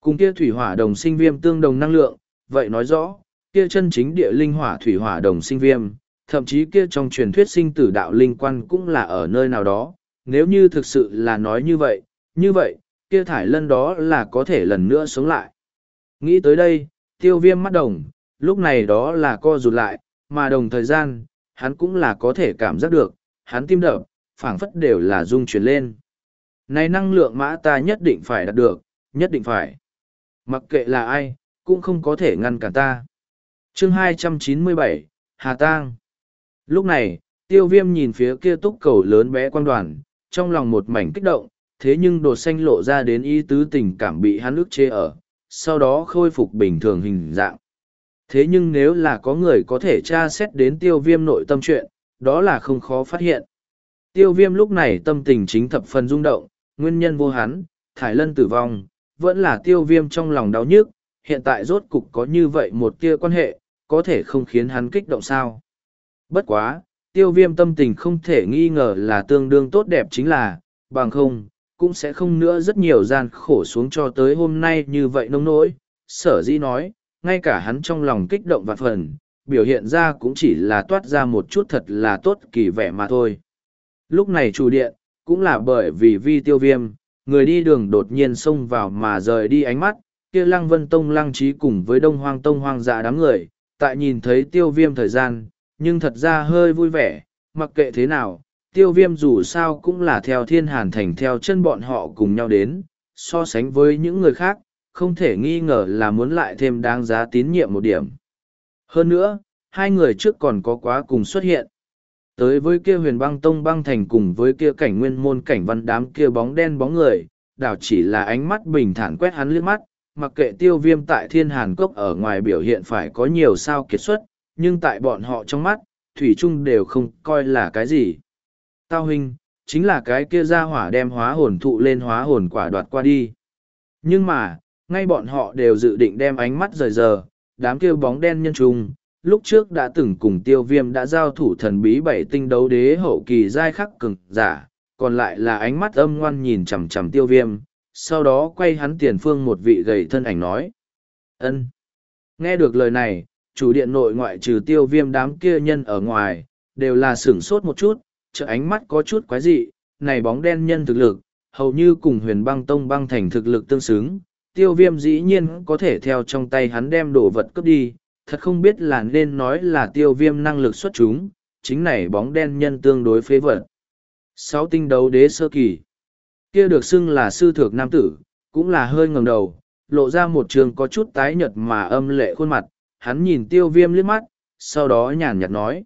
Cùng kia thủy hỏa đồng sinh viêm tương đồng năng lượng, vậy nói rõ, kia chân chính địa linh hỏa thủy hỏa đồng sinh viêm, thậm chí kia trong truyền thuyết sinh tử đạo linh quan cũng là ở nơi nào đó, nếu như thực sự là nói như vậy, như vậy, kia thải lân đó là có thể lần nữa sống lại. Nghĩ tới đây, tiêu viêm mắt đồng, lúc này đó là co rụt lại, mà đồng thời gian, hắn cũng là có thể cảm giác được, hắn tim đập, phảng phất đều là rung chuyển lên. Này năng lượng mã ta nhất định phải đạt được, nhất định phải. Mặc kệ là ai, cũng không có thể ngăn cản ta. chương 297, Hà Tang. Lúc này, tiêu viêm nhìn phía kia túc cầu lớn bé quan đoàn, trong lòng một mảnh kích động, thế nhưng đột xanh lộ ra đến ý tứ tình cảm bị hắn ức chế ở, sau đó khôi phục bình thường hình dạng. Thế nhưng nếu là có người có thể tra xét đến tiêu viêm nội tâm chuyện, đó là không khó phát hiện. Tiêu viêm lúc này tâm tình chính thập phần rung động, nguyên nhân vô hắn, thải lân tử vong, vẫn là tiêu viêm trong lòng đau nhức, hiện tại rốt cục có như vậy một tia quan hệ, có thể không khiến hắn kích động sao. Bất quá, tiêu viêm tâm tình không thể nghi ngờ là tương đương tốt đẹp chính là, bằng không, cũng sẽ không nữa rất nhiều gian khổ xuống cho tới hôm nay như vậy nông nỗi. Sở dĩ nói, ngay cả hắn trong lòng kích động và phần, biểu hiện ra cũng chỉ là toát ra một chút thật là tốt kỳ vẻ mà thôi. Lúc này chủ điện, cũng là bởi vì vi tiêu viêm, người đi đường đột nhiên xông vào mà rời đi ánh mắt, kia lăng vân tông lăng trí cùng với đông hoang tông hoang dạ đám người, tại nhìn thấy tiêu viêm thời gian, nhưng thật ra hơi vui vẻ, mặc kệ thế nào, tiêu viêm dù sao cũng là theo thiên hàn thành theo chân bọn họ cùng nhau đến, so sánh với những người khác, không thể nghi ngờ là muốn lại thêm đáng giá tín nhiệm một điểm. Hơn nữa, hai người trước còn có quá cùng xuất hiện. Tới với kia huyền băng tông băng thành cùng với kia cảnh nguyên môn cảnh văn đám kia bóng đen bóng người, đảo chỉ là ánh mắt bình thản quét hắn liếc mắt, mặc kệ tiêu viêm tại thiên hàn cốc ở ngoài biểu hiện phải có nhiều sao kiệt xuất, nhưng tại bọn họ trong mắt, thủy trung đều không coi là cái gì. Tao huynh, chính là cái kia ra hỏa đem hóa hồn thụ lên hóa hồn quả đoạt qua đi. Nhưng mà, ngay bọn họ đều dự định đem ánh mắt rời giờ, đám kia bóng đen nhân trung, lúc trước đã từng cùng tiêu viêm đã giao thủ thần bí bảy tinh đấu đế hậu kỳ giai khắc cực giả, còn lại là ánh mắt âm ngoan nhìn chằm chằm tiêu viêm, sau đó quay hắn tiền phương một vị gầy thân ảnh nói. ân Nghe được lời này, chủ điện nội ngoại trừ tiêu viêm đám kia nhân ở ngoài, đều là sửng sốt một chút, chợ ánh mắt có chút quái dị, này bóng đen nhân thực lực, hầu như cùng huyền băng tông băng thành thực lực tương xứng, tiêu viêm dĩ nhiên có thể theo trong tay hắn đem đồ vật cướp đi, thật không biết là nên nói là tiêu viêm năng lực xuất chúng, chính này bóng đen nhân tương đối phế vật. Sáu tinh đấu đế sơ kỳ. Kia được xưng là sư thược nam tử, cũng là hơi ngẩng đầu, lộ ra một trường có chút tái nhợt mà âm lệ khuôn mặt, hắn nhìn tiêu viêm liếc mắt, sau đó nhàn nhạt nói.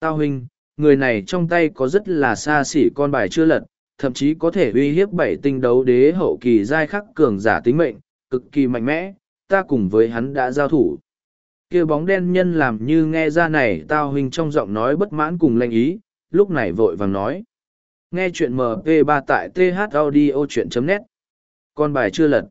Tao huynh, người này trong tay có rất là xa xỉ con bài chưa lật, thậm chí có thể uy hiếp bảy tinh đấu đế hậu kỳ giai khắc cường giả tính mệnh, cực kỳ mạnh mẽ, ta cùng với hắn đã giao thủ kia bóng đen nhân làm như nghe ra này tao huynh trong giọng nói bất mãn cùng lanh ý, lúc này vội vàng nói. Nghe chuyện mp 3 tại th audio chuyện net. Con bài chưa lật.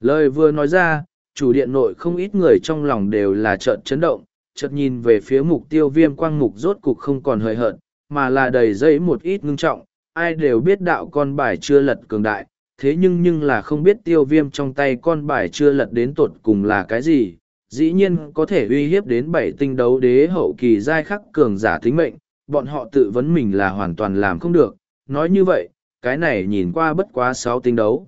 Lời vừa nói ra, chủ điện nội không ít người trong lòng đều là trợn chấn động, chợt nhìn về phía mục tiêu viêm quang mục rốt cục không còn hời hợt, mà là đầy dây một ít ngưng trọng. Ai đều biết đạo con bài chưa lật cường đại, thế nhưng nhưng là không biết tiêu viêm trong tay con bài chưa lật đến tột cùng là cái gì dĩ nhiên có thể uy hiếp đến bảy tinh đấu đế hậu kỳ giai khắc cường giả tính mệnh, bọn họ tự vấn mình là hoàn toàn làm không được. Nói như vậy, cái này nhìn qua bất quá sáu tinh đấu.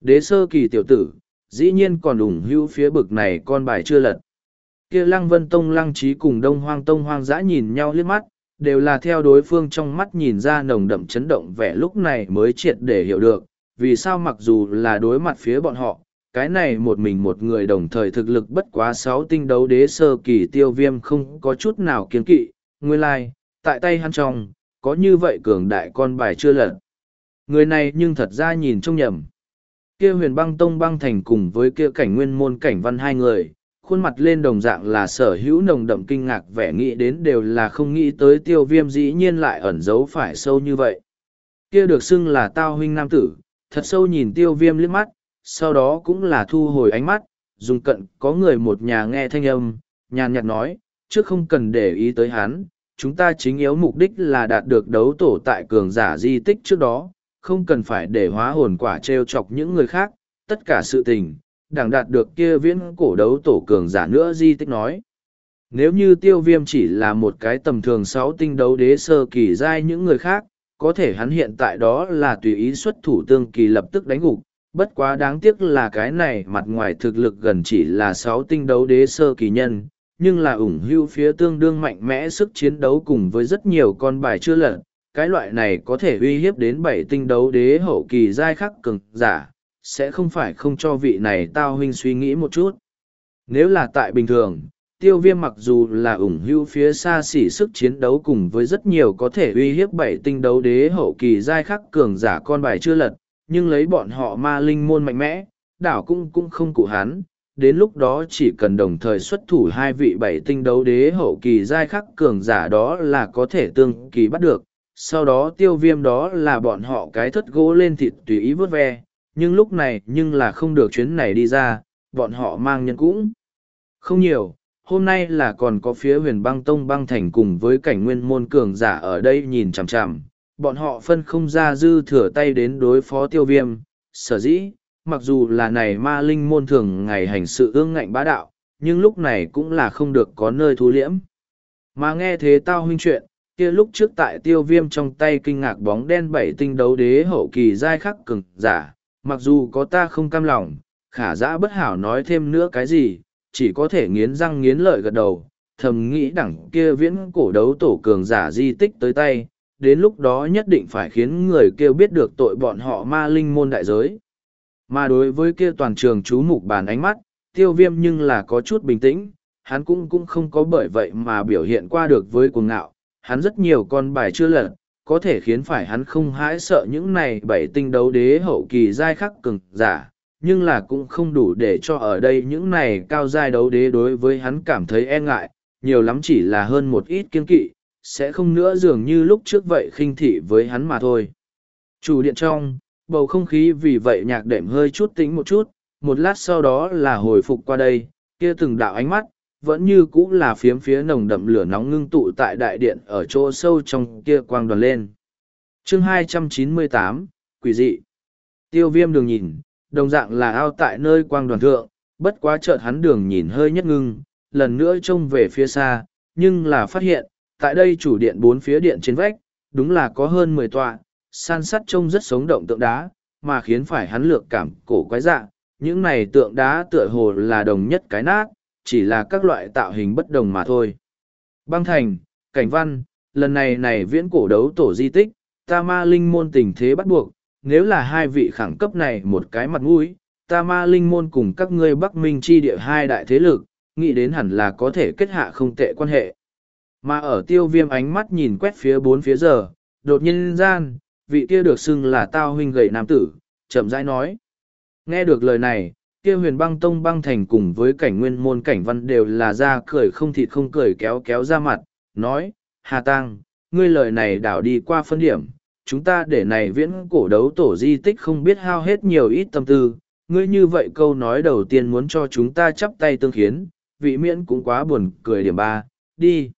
Đế sơ kỳ tiểu tử, dĩ nhiên còn ủng hữu phía bực này con bài chưa lật. kia lăng vân tông lăng trí cùng đông hoang tông hoang dã nhìn nhau liếc mắt, đều là theo đối phương trong mắt nhìn ra nồng đậm chấn động vẻ lúc này mới triệt để hiểu được, vì sao mặc dù là đối mặt phía bọn họ, cái này một mình một người đồng thời thực lực bất quá sáu tinh đấu đế sơ kỳ tiêu viêm không có chút nào kiên kỵ, nguyên lai, tại tay hắn trong, có như vậy cường đại con bài chưa lật. Người này nhưng thật ra nhìn trông nhầm. Kia huyền băng tông băng thành cùng với kia cảnh nguyên môn cảnh văn hai người, khuôn mặt lên đồng dạng là sở hữu nồng đậm kinh ngạc vẻ nghĩ đến đều là không nghĩ tới tiêu viêm dĩ nhiên lại ẩn giấu phải sâu như vậy. Kia được xưng là tao huynh nam tử, thật sâu nhìn tiêu viêm liếc mắt, sau đó cũng là thu hồi ánh mắt, dùng cận có người một nhà nghe thanh âm, nhàn nhạt nói, trước không cần để ý tới hắn, chúng ta chính yếu mục đích là đạt được đấu tổ tại cường giả di tích trước đó, không cần phải để hóa hồn quả treo chọc những người khác, tất cả sự tình, đảng đạt được kia viễn cổ đấu tổ cường giả nữa di tích nói. Nếu như tiêu viêm chỉ là một cái tầm thường sáu tinh đấu đế sơ kỳ giai những người khác, có thể hắn hiện tại đó là tùy ý xuất thủ tương kỳ lập tức đánh gục, bất quá đáng tiếc là cái này mặt ngoài thực lực gần chỉ là sáu tinh đấu đế sơ kỳ nhân, nhưng là ủng hưu phía tương đương mạnh mẽ sức chiến đấu cùng với rất nhiều con bài chưa lận. Cái loại này có thể uy hiếp đến bảy tinh đấu đế hậu kỳ giai khắc cường giả, sẽ không phải không cho vị này tao huynh suy nghĩ một chút. Nếu là tại bình thường, tiêu viêm mặc dù là ủng hưu phía xa xỉ sức chiến đấu cùng với rất nhiều có thể uy hiếp bảy tinh đấu đế hậu kỳ giai khắc cường giả con bài chưa lật, nhưng lấy bọn họ ma linh môn mạnh mẽ, đảo cũng cũng không cụ hắn, đến lúc đó chỉ cần đồng thời xuất thủ hai vị bảy tinh đấu đế hậu kỳ giai khắc cường giả đó là có thể tương kỳ bắt được, sau đó tiêu viêm đó là bọn họ cái thất gỗ lên thịt tùy ý vớt ve, nhưng lúc này nhưng là không được chuyến này đi ra, bọn họ mang nhân cũng không nhiều. Hôm nay là còn có phía huyền băng tông băng thành cùng với cảnh nguyên môn cường giả ở đây nhìn chằm chằm, bọn họ phân không ra dư thừa tay đến đối phó tiêu viêm, sở dĩ, mặc dù là này ma linh môn thường ngày hành sự ương ngạnh bá đạo, nhưng lúc này cũng là không được có nơi thu liễm. Mà nghe thế tao huynh chuyện, kia lúc trước tại tiêu viêm trong tay kinh ngạc bóng đen bảy tinh đấu đế hậu kỳ giai khắc cường giả, mặc dù có ta không cam lòng, khả giã bất hảo nói thêm nữa cái gì, chỉ có thể nghiến răng nghiến lợi gật đầu, thầm nghĩ đẳng kia viễn cổ đấu tổ cường giả di tích tới tay, đến lúc đó nhất định phải khiến người kia biết được tội bọn họ ma linh môn đại giới. Mà đối với kia toàn trường chú mục bàn ánh mắt, tiêu viêm nhưng là có chút bình tĩnh, hắn cũng cũng không có bởi vậy mà biểu hiện qua được với cuồng ngạo, hắn rất nhiều con bài chưa lật, có thể khiến phải hắn không hãi sợ những này bảy tinh đấu đế hậu kỳ giai khắc cường giả, nhưng là cũng không đủ để cho ở đây những này cao giai đấu đế đối với hắn cảm thấy e ngại, nhiều lắm chỉ là hơn một ít kiên kỵ, sẽ không nữa dường như lúc trước vậy khinh thị với hắn mà thôi. Chủ điện trong, bầu không khí vì vậy nhạc đệm hơi chút tính một chút, một lát sau đó là hồi phục qua đây, kia từng đạo ánh mắt, vẫn như cũ là phiếm phía nồng đậm lửa nóng ngưng tụ tại đại điện ở chỗ sâu trong kia quang đoàn lên. chương 298, Quỷ dị. Tiêu viêm đường nhìn, đồng dạng là ao tại nơi quang đoàn thượng, bất quá chợt hắn đường nhìn hơi nhất ngưng, lần nữa trông về phía xa, nhưng là phát hiện, tại đây chủ điện bốn phía điện trên vách, đúng là có hơn mười tọa, san sắt trông rất sống động tượng đá, mà khiến phải hắn lược cảm cổ quái dạng, những này tượng đá tựa hồ là đồng nhất cái nát, chỉ là các loại tạo hình bất đồng mà thôi. Băng thành, cảnh văn, lần này này viễn cổ đấu tổ di tích, ta ma linh môn tình thế bắt buộc, nếu là hai vị khẳng cấp này một cái mặt mũi, ta ma linh môn cùng các ngươi Bắc Minh chi địa hai đại thế lực, nghĩ đến hẳn là có thể kết hạ không tệ quan hệ. Mà ở tiêu viêm ánh mắt nhìn quét phía bốn phía giờ, đột nhiên gian, vị kia được xưng là tao huynh gầy nam tử, chậm rãi nói. Nghe được lời này, kia huyền băng tông băng thành cùng với cảnh nguyên môn cảnh văn đều là ra cười không thịt không cười kéo kéo ra mặt, nói, Hà Tăng, ngươi lời này đảo đi qua phân điểm, chúng ta để này viễn cổ đấu tổ di tích không biết hao hết nhiều ít tâm tư, ngươi như vậy câu nói đầu tiên muốn cho chúng ta chắp tay tương khiến, vị miễn cũng quá buồn cười điểm ba, đi.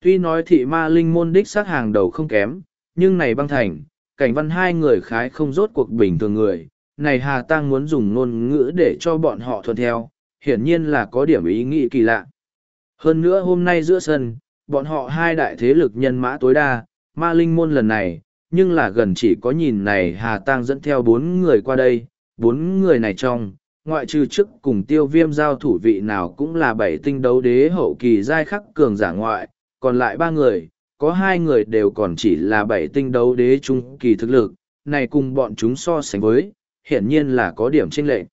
Tuy nói thị ma linh môn đích sát hàng đầu không kém, nhưng này băng thành, cảnh văn hai người khái không rốt cuộc bình thường người, này Hà Tăng muốn dùng ngôn ngữ để cho bọn họ thuận theo, hiển nhiên là có điểm ý nghĩ kỳ lạ. Hơn nữa hôm nay giữa sân, bọn họ hai đại thế lực nhân mã tối đa, ma linh môn lần này, nhưng là gần chỉ có nhìn này Hà Tăng dẫn theo bốn người qua đây, bốn người này trong, ngoại trừ trước cùng tiêu viêm giao thủ vị nào cũng là bảy tinh đấu đế hậu kỳ giai khắc cường giả ngoại, còn lại ba người, có hai người đều còn chỉ là bảy tinh đấu đế trung kỳ thực lực, này cùng bọn chúng so sánh với, hiển nhiên là có điểm chênh lệch.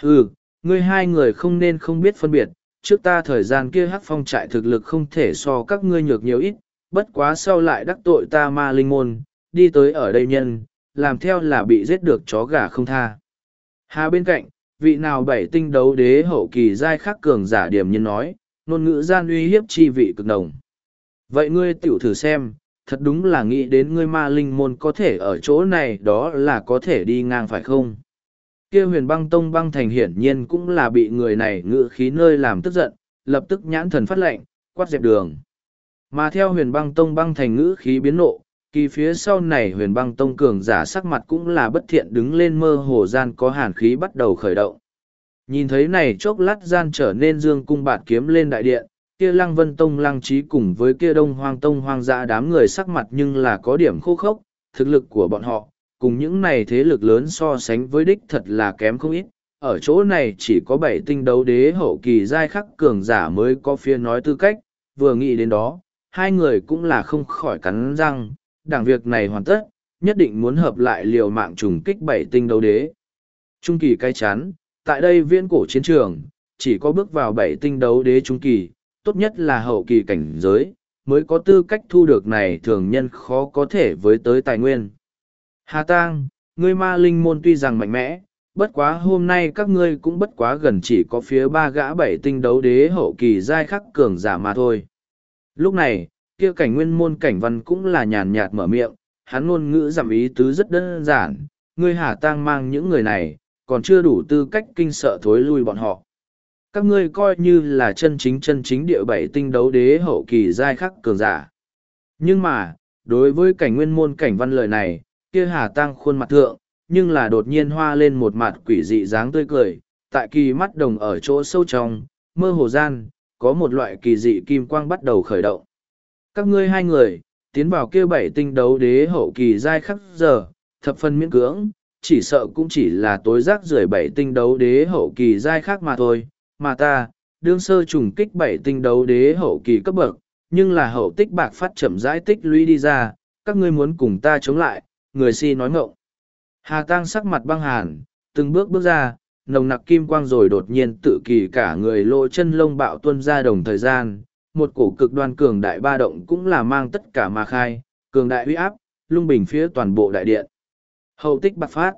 Hừ, ngươi hai người không nên không biết phân biệt, trước ta thời gian kia hắc phong trại thực lực không thể so các ngươi nhược nhiều ít, bất quá sau lại đắc tội ta ma linh môn, đi tới ở đây nhân, làm theo là bị giết được chó gà không tha. Hà bên cạnh, vị nào bảy tinh đấu đế hậu kỳ giai khắc cường giả điểm nhân nói, ngôn ngữ gian uy hiếp chi vị cực đồng. Vậy ngươi tiểu thử xem, thật đúng là nghĩ đến ngươi ma linh môn có thể ở chỗ này đó là có thể đi ngang phải không? kia huyền băng tông băng thành hiển nhiên cũng là bị người này ngự khí nơi làm tức giận, lập tức nhãn thần phát lệnh, quát dẹp đường. Mà theo huyền băng tông băng thành ngữ khí biến nộ, kỳ phía sau này huyền băng tông cường giả sắc mặt cũng là bất thiện đứng lên mơ hồ gian có hàn khí bắt đầu khởi động. Nhìn thấy này chốc lát gian trở nên dương cung bạt kiếm lên đại điện, kia lăng vân tông lăng trí cùng với kia đông hoang tông hoang dã đám người sắc mặt nhưng là có điểm khô khốc, thực lực của bọn họ, cùng những này thế lực lớn so sánh với đích thật là kém không ít. Ở chỗ này chỉ có bảy tinh đấu đế hậu kỳ giai khắc cường giả mới có phía nói tư cách, vừa nghĩ đến đó, hai người cũng là không khỏi cắn răng, đảng việc này hoàn tất, nhất định muốn hợp lại liều mạng trùng kích bảy tinh đấu đế. Trung kỳ cay chán, tại đây viễn cổ chiến trường, chỉ có bước vào bảy tinh đấu đế trung kỳ, tốt nhất là hậu kỳ cảnh giới, mới có tư cách thu được này thường nhân khó có thể với tới tài nguyên. Hà Tang, ngươi ma linh môn tuy rằng mạnh mẽ, bất quá hôm nay các ngươi cũng bất quá gần chỉ có phía ba gã bảy tinh đấu đế hậu kỳ giai khắc cường giả mà thôi. Lúc này, kia cảnh nguyên môn cảnh văn cũng là nhàn nhạt mở miệng, hắn ngôn ngữ giảm ý tứ rất đơn giản, ngươi Hà Tang mang những người này, còn chưa đủ tư cách kinh sợ thối lui bọn họ. Các ngươi coi như là chân chính chân chính địa bảy tinh đấu đế hậu kỳ giai khắc cường giả. Nhưng mà, đối với cảnh nguyên môn cảnh văn lời này, kia hà tăng khuôn mặt thượng, nhưng là đột nhiên hoa lên một mặt quỷ dị dáng tươi cười, tại kỳ mắt đồng ở chỗ sâu trong, mơ hồ gian, có một loại kỳ dị kim quang bắt đầu khởi động. Các ngươi hai người, tiến vào kia bảy tinh đấu đế hậu kỳ giai khắc giờ, thập phân miễn cưỡng, chỉ sợ cũng chỉ là tối giác rưởi bảy tinh đấu đế hậu kỳ giai khắc mà thôi, mà ta, đương sơ trùng kích bảy tinh đấu đế hậu kỳ cấp bậc, nhưng là hậu tích bạc phát chậm rãi tích lũy đi ra, các ngươi muốn cùng ta chống lại, người si nói ngộng. Hà Tăng sắc mặt băng hàn, từng bước bước ra, nồng nặc kim quang rồi đột nhiên tự kỳ cả người lộ chân lông bạo tuân ra đồng thời gian, một cổ cực đoan cường đại ba động cũng là mang tất cả mà khai, cường đại uy áp, lung bình phía toàn bộ đại điện. Hậu tích bạc phát.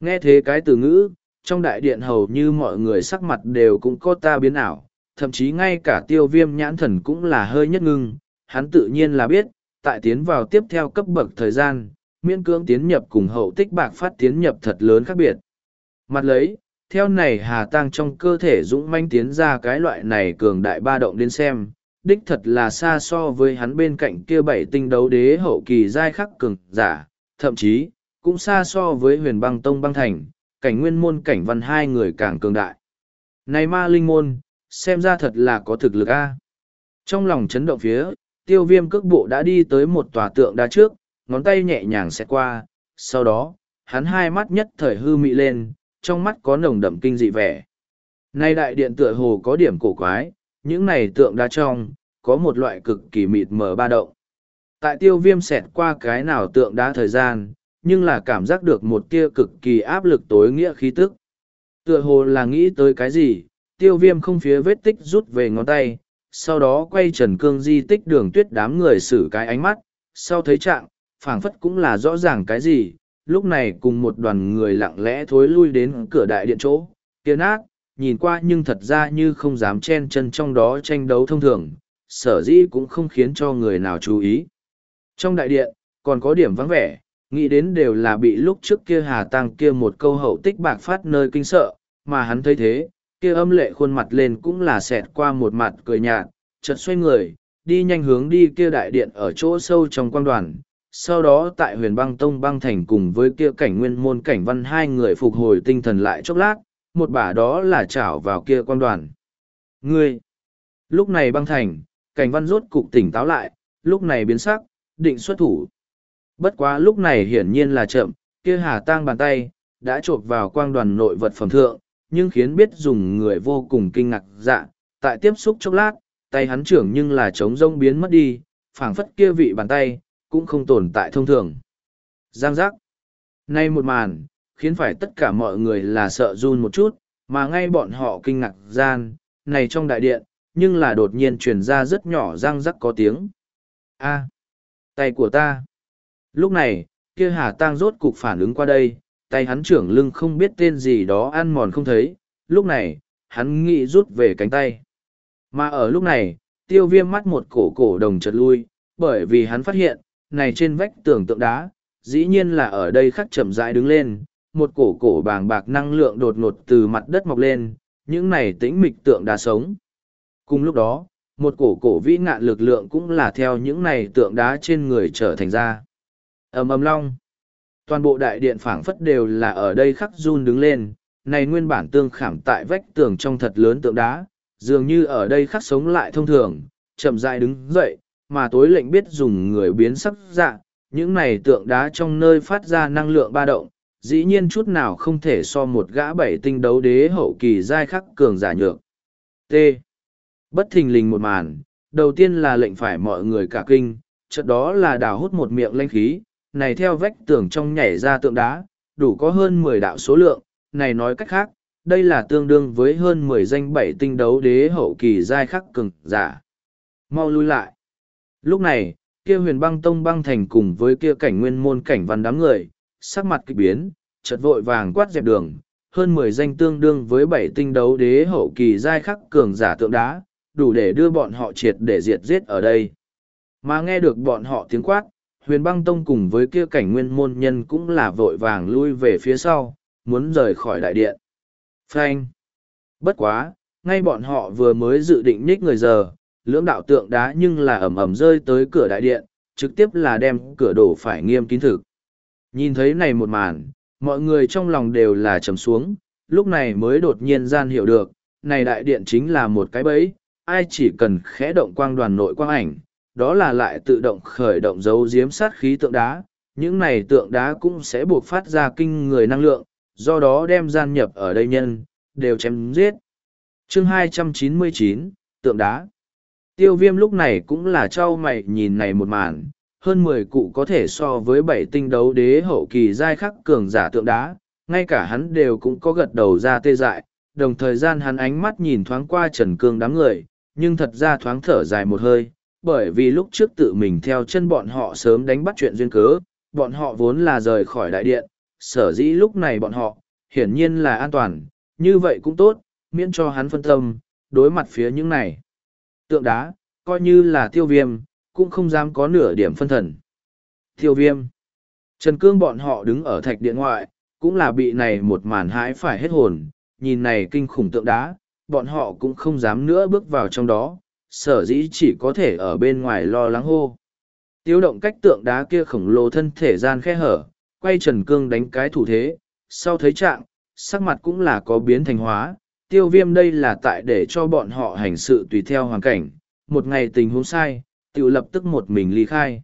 Nghe thế cái từ ngữ, trong đại điện hầu như mọi người sắc mặt đều cũng có ta biến ảo, thậm chí ngay cả tiêu viêm nhãn thần cũng là hơi nhất ngưng, hắn tự nhiên là biết, tại tiến vào tiếp theo cấp bậc thời gian, miễn cưỡng tiến nhập cùng hậu tích bạc phát tiến nhập thật lớn khác biệt. Mặt lấy, theo này hà tăng trong cơ thể dũng manh tiến ra cái loại này cường đại ba động đến xem, đích thật là xa so với hắn bên cạnh kia bảy tinh đấu đế hậu kỳ giai khắc cường giả, thậm chí, cũng xa so với huyền băng tông băng thành, cảnh nguyên môn cảnh văn hai người càng cường đại. Này ma linh môn, xem ra thật là có thực lực a. Trong lòng chấn động phía, tiêu viêm cước bộ đã đi tới một tòa tượng đá trước, ngón tay nhẹ nhàng xẹt qua, sau đó, hắn hai mắt nhất thời hư mị lên, trong mắt có nồng đậm kinh dị vẻ. Nay đại điện tựa hồ có điểm cổ quái, những này tượng đá trong, có một loại cực kỳ mịt mờ ba động. Tại tiêu viêm xẹt qua cái nào tượng đá thời gian, nhưng là cảm giác được một tia cực kỳ áp lực tối nghĩa khí tức. Tựa hồ là nghĩ tới cái gì, tiêu viêm không phía vết tích rút về ngón tay, sau đó quay trần cương di tích đường tuyết đám người xử cái ánh mắt, sau thấy trạng, phảng phất cũng là rõ ràng cái gì, lúc này cùng một đoàn người lặng lẽ thối lui đến cửa đại điện chỗ, kia nát, nhìn qua nhưng thật ra như không dám chen chân trong đó tranh đấu thông thường, sở dĩ cũng không khiến cho người nào chú ý. Trong đại điện, còn có điểm vắng vẻ, nghĩ đến đều là bị lúc trước kia hà tăng kia một câu hậu tích bạc phát nơi kinh sợ, mà hắn thấy thế, kia âm lệ khuôn mặt lên cũng là xẹt qua một mặt cười nhạt, chợt xoay người, đi nhanh hướng đi kia đại điện ở chỗ sâu trong quan đoàn. Sau đó tại huyền băng tông băng thành cùng với kia cảnh nguyên môn cảnh văn hai người phục hồi tinh thần lại chốc lát, một bả đó là chảo vào kia quan đoàn. Ngươi! Lúc này băng thành, cảnh văn rốt cục tỉnh táo lại, lúc này biến sắc, định xuất thủ. Bất quá lúc này hiển nhiên là chậm, kia hà tang bàn tay, đã chộp vào quang đoàn nội vật phẩm thượng, nhưng khiến biết dùng người vô cùng kinh ngạc dạ, tại tiếp xúc chốc lát, tay hắn trưởng nhưng là trống rông biến mất đi, phảng phất kia vị bàn tay, cũng không tồn tại thông thường. Giang giác. Nay một màn, khiến phải tất cả mọi người là sợ run một chút, mà ngay bọn họ kinh ngạc gian, này trong đại điện, nhưng là đột nhiên truyền ra rất nhỏ răng rắc có tiếng. A, tay của ta. Lúc này, kia Hà Tăng rốt cục phản ứng qua đây, tay hắn trưởng lưng không biết tên gì đó ăn mòn không thấy, lúc này, hắn nghĩ rút về cánh tay. Mà ở lúc này, tiêu viêm mắt một cổ cổ đồng chật lui, bởi vì hắn phát hiện, này trên vách tường tượng đá, dĩ nhiên là ở đây khắc chậm rãi đứng lên, một cổ cổ bàng bạc năng lượng đột ngột từ mặt đất mọc lên, những này tĩnh mịch tượng đá sống. Cùng lúc đó, một cổ cổ vĩ ngạn lực lượng cũng là theo những này tượng đá trên người trở thành ra ầm ầm long. Toàn bộ đại điện phảng phất đều là ở đây khắc run đứng lên, này nguyên bản tương khảm tại vách tường trong thật lớn tượng đá, dường như ở đây khắc sống lại thông thường, chậm dại đứng dậy, mà tối lệnh biết dùng người biến sắc dạ những này tượng đá trong nơi phát ra năng lượng ba động, dĩ nhiên chút nào không thể so một gã bảy tinh đấu đế hậu kỳ giai khắc cường giả nhược. T. Bất thình lình một màn, đầu tiên là lệnh phải mọi người cả kinh, chợt đó là đào hút một miệng lanh khí này theo vách tường trong nhảy ra tượng đá, đủ có hơn mười đạo số lượng, này nói cách khác, đây là tương đương với hơn mười danh bảy tinh đấu đế hậu kỳ giai khắc cường giả. Mau lui lại. Lúc này, kia huyền băng tông băng thành cùng với kia cảnh nguyên môn cảnh văn đám người, sắc mặt kịch biến, chợt vội vàng quát dẹp đường, hơn mười danh tương đương với bảy tinh đấu đế hậu kỳ giai khắc cường giả tượng đá, đủ để đưa bọn họ triệt để diệt giết ở đây. Mà nghe được bọn họ tiếng quát, huyền băng tông cùng với kia cảnh nguyên môn nhân cũng là vội vàng lui về phía sau, muốn rời khỏi đại điện. Phanh! Bất quá, ngay bọn họ vừa mới dự định nhích người giờ, lưỡng đạo tượng đá nhưng là ẩm ẩm rơi tới cửa đại điện, trực tiếp là đem cửa đổ phải nghiêm kín thực. Nhìn thấy này một màn, mọi người trong lòng đều là trầm xuống, lúc này mới đột nhiên gian hiểu được, này đại điện chính là một cái bẫy, ai chỉ cần khẽ động quang đoàn nội quang ảnh, đó là lại tự động khởi động dấu diếm sát khí tượng đá, những này tượng đá cũng sẽ buộc phát ra kinh người năng lượng, do đó đem gian nhập ở đây nhân, đều chém giết. chương 299, tượng đá. Tiêu viêm lúc này cũng là trao mày nhìn này một màn, hơn mười cụ có thể so với bảy tinh đấu đế hậu kỳ giai khắc cường giả tượng đá, ngay cả hắn đều cũng có gật đầu ra tê dại, đồng thời gian hắn ánh mắt nhìn thoáng qua Trần Cương đám người, nhưng thật ra thoáng thở dài một hơi, bởi vì lúc trước tự mình theo chân bọn họ sớm đánh bắt chuyện duyên cớ, bọn họ vốn là rời khỏi đại điện, sở dĩ lúc này bọn họ, hiển nhiên là an toàn, như vậy cũng tốt, miễn cho hắn phân tâm, đối mặt phía những này. Tượng đá, coi như là tiêu viêm, cũng không dám có nửa điểm phân thần. Tiêu viêm. Trần Cương bọn họ đứng ở thạch điện ngoại, cũng là bị này một màn hãi phải hết hồn, nhìn này kinh khủng tượng đá, bọn họ cũng không dám nữa bước vào trong đó, sở dĩ chỉ có thể ở bên ngoài lo lắng hô. Tiêu động cách tượng đá kia khổng lồ thân thể gian khe hở, quay Trần Cương đánh cái thủ thế, sau thấy trạng, sắc mặt cũng là có biến thành hóa, tiêu viêm đây là tại để cho bọn họ hành sự tùy theo hoàn cảnh, một ngày tình huống sai, tự lập tức một mình ly khai.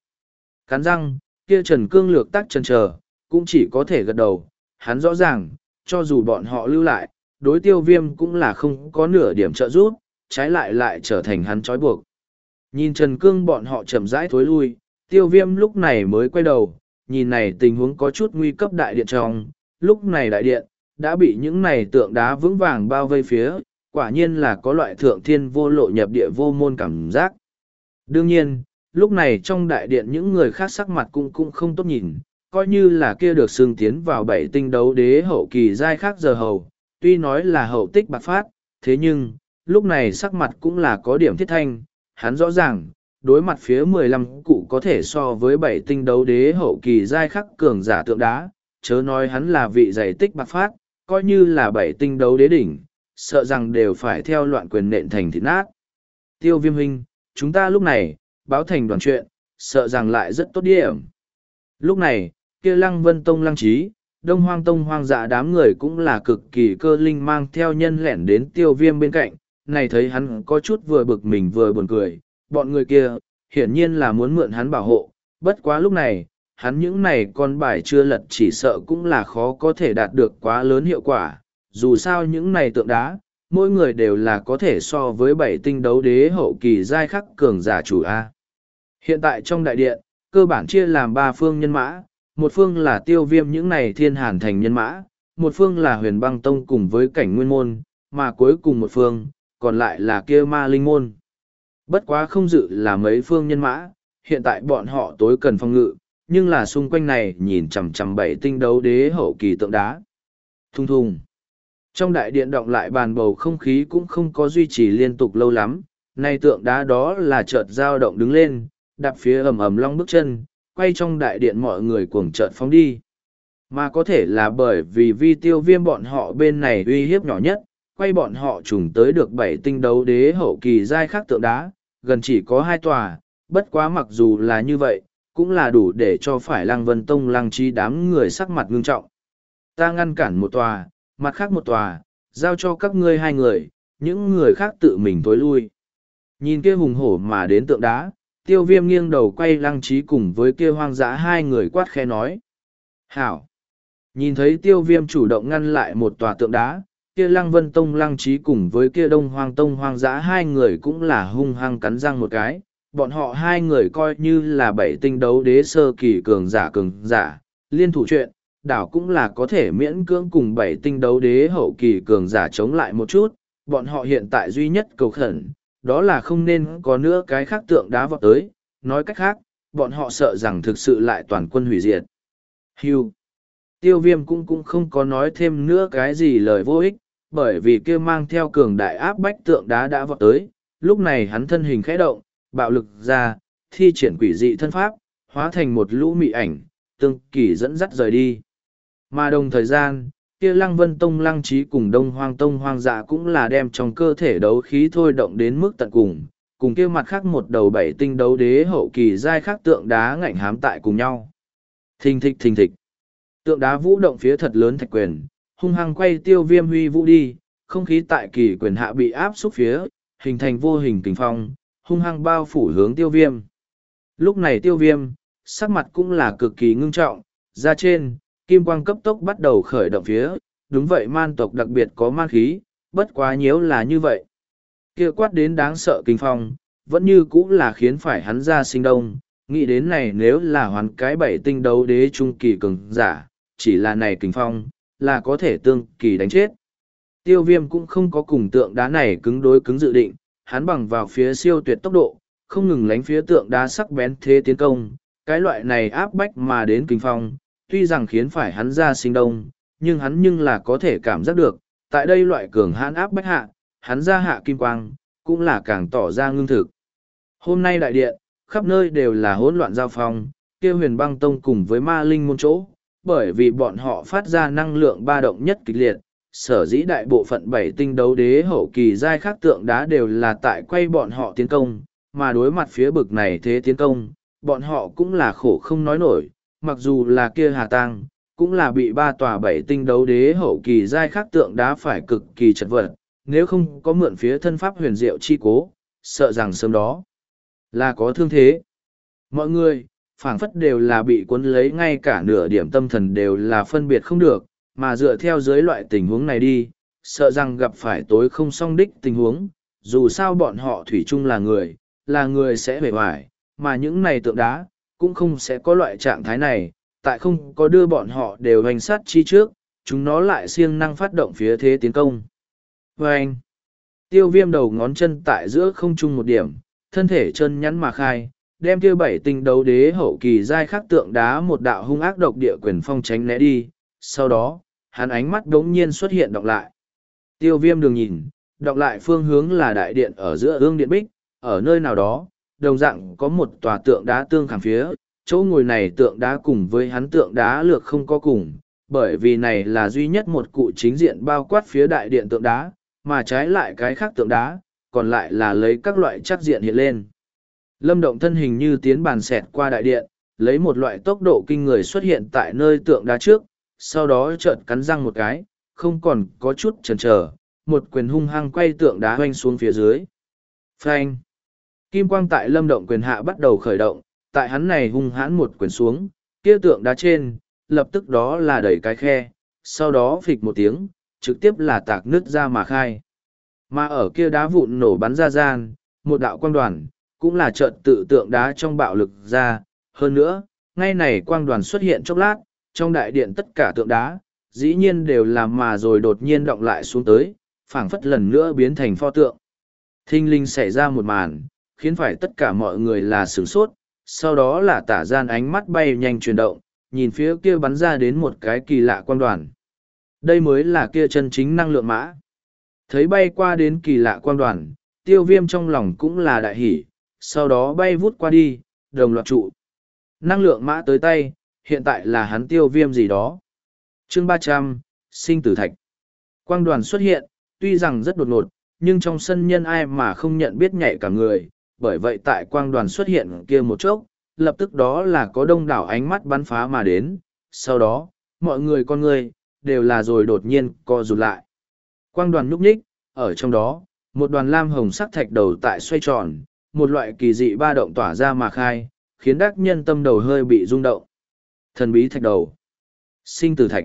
Cắn răng, kia Trần Cương lược tắc chân chờ, cũng chỉ có thể gật đầu, hắn rõ ràng, cho dù bọn họ lưu lại, đối tiêu viêm cũng là không có nửa điểm trợ giúp, trái lại lại trở thành hắn trói buộc. Nhìn Trần Cương bọn họ chậm rãi thối lui, tiêu viêm lúc này mới quay đầu, nhìn này tình huống có chút nguy cấp đại điện trong, lúc này đại điện, đã bị những này tượng đá vững vàng bao vây phía, quả nhiên là có loại thượng thiên vô lộ nhập địa vô môn cảm giác. Đương nhiên, lúc này trong đại điện những người khác sắc mặt cũng cũng không tốt nhìn, coi như là kia được xương tiến vào bảy tinh đấu đế hậu kỳ giai khác giờ hầu, tuy nói là hậu tích bạc phát, thế nhưng, lúc này sắc mặt cũng là có điểm thiết thanh, hắn rõ ràng, đối mặt phía mười lăm cụ có thể so với bảy tinh đấu đế hậu kỳ giai khắc cường giả tượng đá, chớ nói hắn là vị giải tích bạc phát, coi như là bảy tinh đấu đế đỉnh, sợ rằng đều phải theo loạn quyền nện thành thịt nát. Tiêu viêm hình, chúng ta lúc này, báo thành đoàn chuyện, sợ rằng lại rất tốt điểm. Lúc này, kia lăng vân tông lăng trí, đông hoang tông hoang dạ đám người cũng là cực kỳ cơ linh mang theo nhân lẻn đến tiêu viêm bên cạnh, này thấy hắn có chút vừa bực mình vừa buồn cười, bọn người kia, hiển nhiên là muốn mượn hắn bảo hộ, bất quá lúc này, hắn những này con bài chưa lật chỉ sợ cũng là khó có thể đạt được quá lớn hiệu quả, dù sao những này tượng đá, mỗi người đều là có thể so với bảy tinh đấu đế hậu kỳ giai khắc cường giả chủ A. Hiện tại trong đại điện, cơ bản chia làm ba phương nhân mã, một phương là tiêu viêm những này thiên hàn thành nhân mã, một phương là huyền băng tông cùng với cảnh nguyên môn, mà cuối cùng một phương, còn lại là kia ma linh môn. Bất quá không dự là mấy phương nhân mã, hiện tại bọn họ tối cần phòng ngự, nhưng là xung quanh này nhìn chằm chằm bảy tinh đấu đế hậu kỳ tượng đá. Thung thùng. Trong đại điện động lại bàn bầu không khí cũng không có duy trì liên tục lâu lắm, nay tượng đá đó là chợt dao động đứng lên, đạp phía ầm ầm long bước chân, quay trong đại điện mọi người cuồng chợt phóng đi. Mà có thể là bởi vì vi tiêu viêm bọn họ bên này uy hiếp nhỏ nhất, quay bọn họ trùng tới được bảy tinh đấu đế hậu kỳ giai khác tượng đá, gần chỉ có hai tòa, bất quá mặc dù là như vậy, cũng là đủ để cho phải lăng vân tông lăng chi đám người sắc mặt ngưng trọng. Ta ngăn cản một tòa, mặt khác một tòa, giao cho các ngươi hai người, những người khác tự mình tối lui. Nhìn kia hùng hổ mà đến tượng đá, tiêu viêm nghiêng đầu quay lăng trí cùng với kia hoang dã hai người quát khe nói. Hảo! Nhìn thấy tiêu viêm chủ động ngăn lại một tòa tượng đá, kia lăng vân tông lăng trí cùng với kia đông hoang tông hoang dã hai người cũng là hung hăng cắn răng một cái. Bọn họ hai người coi như là bảy tinh đấu đế sơ kỳ cường giả cường giả, liên thủ chuyện, đảo cũng là có thể miễn cưỡng cùng bảy tinh đấu đế hậu kỳ cường giả chống lại một chút. Bọn họ hiện tại duy nhất cầu khẩn, đó là không nên có nữa cái khác tượng đá vọt tới, nói cách khác, bọn họ sợ rằng thực sự lại toàn quân hủy diệt. Hugh! Tiêu viêm cũng cũng không có nói thêm nữa cái gì lời vô ích, bởi vì kia mang theo cường đại áp bách tượng đá đã vọt tới, lúc này hắn thân hình khẽ động, bạo lực ra, thi triển quỷ dị thân pháp, hóa thành một lũ mị ảnh, tương kỳ dẫn dắt rời đi. Mà đồng thời gian, kia lăng vân tông lăng trí cùng đông hoang tông hoang dạ cũng là đem trong cơ thể đấu khí thôi động đến mức tận cùng, cùng kia mặt khác một đầu bảy tinh đấu đế hậu kỳ giai khác tượng đá ngạnh hám tại cùng nhau. Thình thịch thình thịch. Tượng đá vũ động phía thật lớn thạch quyền, hung hăng quay tiêu viêm huy vũ đi, không khí tại kỳ quyền hạ bị áp xúc phía, hình thành vô hình kình phong, hung hăng bao phủ hướng tiêu viêm. Lúc này tiêu viêm, sắc mặt cũng là cực kỳ ngưng trọng, ra trên, kim quang cấp tốc bắt đầu khởi động phía, đúng vậy man tộc đặc biệt có man khí, bất quá nhiễu là như vậy. kia quát đến đáng sợ kinh phong, vẫn như cũng là khiến phải hắn ra sinh đông, nghĩ đến này nếu là hoàn cái bảy tinh đấu đế trung kỳ cường giả, chỉ là này kinh phong, là có thể tương kỳ đánh chết. Tiêu viêm cũng không có cùng tượng đá này cứng đối cứng dự định, hắn bằng vào phía siêu tuyệt tốc độ, không ngừng lánh phía tượng đá sắc bén thế tiến công, cái loại này áp bách mà đến kinh phong, tuy rằng khiến phải hắn ra sinh đông, nhưng hắn nhưng là có thể cảm giác được, tại đây loại cường hãn áp bách hạ, hắn ra hạ kim quang, cũng là càng tỏ ra ngưng thực. Hôm nay đại điện, khắp nơi đều là hỗn loạn giao phong, kia huyền băng tông cùng với ma linh môn chỗ, bởi vì bọn họ phát ra năng lượng ba động nhất kịch liệt, sở dĩ đại bộ phận bảy tinh đấu đế hậu kỳ giai khác tượng đá đều là tại quay bọn họ tiến công, mà đối mặt phía bực này thế tiến công, bọn họ cũng là khổ không nói nổi, mặc dù là kia hà tang, cũng là bị ba tòa bảy tinh đấu đế hậu kỳ giai khác tượng đá phải cực kỳ chật vật, nếu không có mượn phía thân pháp huyền diệu chi cố, sợ rằng sớm đó là có thương thế. Mọi người, phảng phất đều là bị cuốn lấy ngay cả nửa điểm tâm thần đều là phân biệt không được, mà dựa theo dưới loại tình huống này đi, sợ rằng gặp phải tối không song đích tình huống, dù sao bọn họ thủy chung là người, là người sẽ hề hoài, mà những này tượng đá, cũng không sẽ có loại trạng thái này, tại không có đưa bọn họ đều hành sát chi trước, chúng nó lại siêng năng phát động phía thế tiến công. Và anh, tiêu viêm đầu ngón chân tại giữa không chung một điểm, thân thể chân nhắn mà khai, đem kia bảy tinh đấu đế hậu kỳ giai khắc tượng đá một đạo hung ác độc địa quyền phong tránh né đi, sau đó, hắn ánh mắt đống nhiên xuất hiện đọc lại. Tiêu viêm đường nhìn, đọc lại phương hướng là đại điện ở giữa ương điện bích, ở nơi nào đó, đồng dạng có một tòa tượng đá tương khảm phía, chỗ ngồi này tượng đá cùng với hắn tượng đá lược không có cùng, bởi vì này là duy nhất một cụ chính diện bao quát phía đại điện tượng đá, mà trái lại cái khác tượng đá, còn lại là lấy các loại chắc diện hiện lên. Lâm động thân hình như tiến bàn xẹt qua đại điện, lấy một loại tốc độ kinh người xuất hiện tại nơi tượng đá trước, sau đó chợt cắn răng một cái, không còn có chút chần chờ, một quyền hung hăng quay tượng đá hoanh xuống phía dưới. Phanh! Kim quang tại lâm động quyền hạ bắt đầu khởi động, tại hắn này hung hãn một quyền xuống, kia tượng đá trên, lập tức đó là đẩy cái khe, sau đó phịch một tiếng, trực tiếp là tạc nứt ra mà khai. Mà ở kia đá vụn nổ bắn ra gian, một đạo quang đoàn, cũng là trận tự tượng đá trong bạo lực ra. Hơn nữa, ngay này quang đoàn xuất hiện chốc lát, trong đại điện tất cả tượng đá, dĩ nhiên đều làm mà rồi đột nhiên động lại xuống tới, phảng phất lần nữa biến thành pho tượng. Thinh linh xảy ra một màn, khiến phải tất cả mọi người là sửng sốt, sau đó là tả gian ánh mắt bay nhanh chuyển động, nhìn phía kia bắn ra đến một cái kỳ lạ quang đoàn. Đây mới là kia chân chính năng lượng mã. Thấy bay qua đến kỳ lạ quang đoàn, tiêu viêm trong lòng cũng là đại hỷ, sau đó bay vút qua đi, đồng loạt trụ. Năng lượng mã tới tay, hiện tại là hắn tiêu viêm gì đó. chương ba trăm sinh tử thạch. Quang đoàn xuất hiện, tuy rằng rất đột ngột, nhưng trong sân nhân ai mà không nhận biết nhảy cả người, bởi vậy tại quang đoàn xuất hiện kia một chốc, lập tức đó là có đông đảo ánh mắt bắn phá mà đến, sau đó, mọi người con người, đều là rồi đột nhiên co rụt lại. Quang đoàn nhúc nhích, ở trong đó, một đoàn lam hồng sắc thạch đầu tại xoay tròn, một loại kỳ dị ba động tỏa ra mà khai, khiến đắc nhân tâm đầu hơi bị rung động. Thần bí thạch đầu. Sinh tử thạch.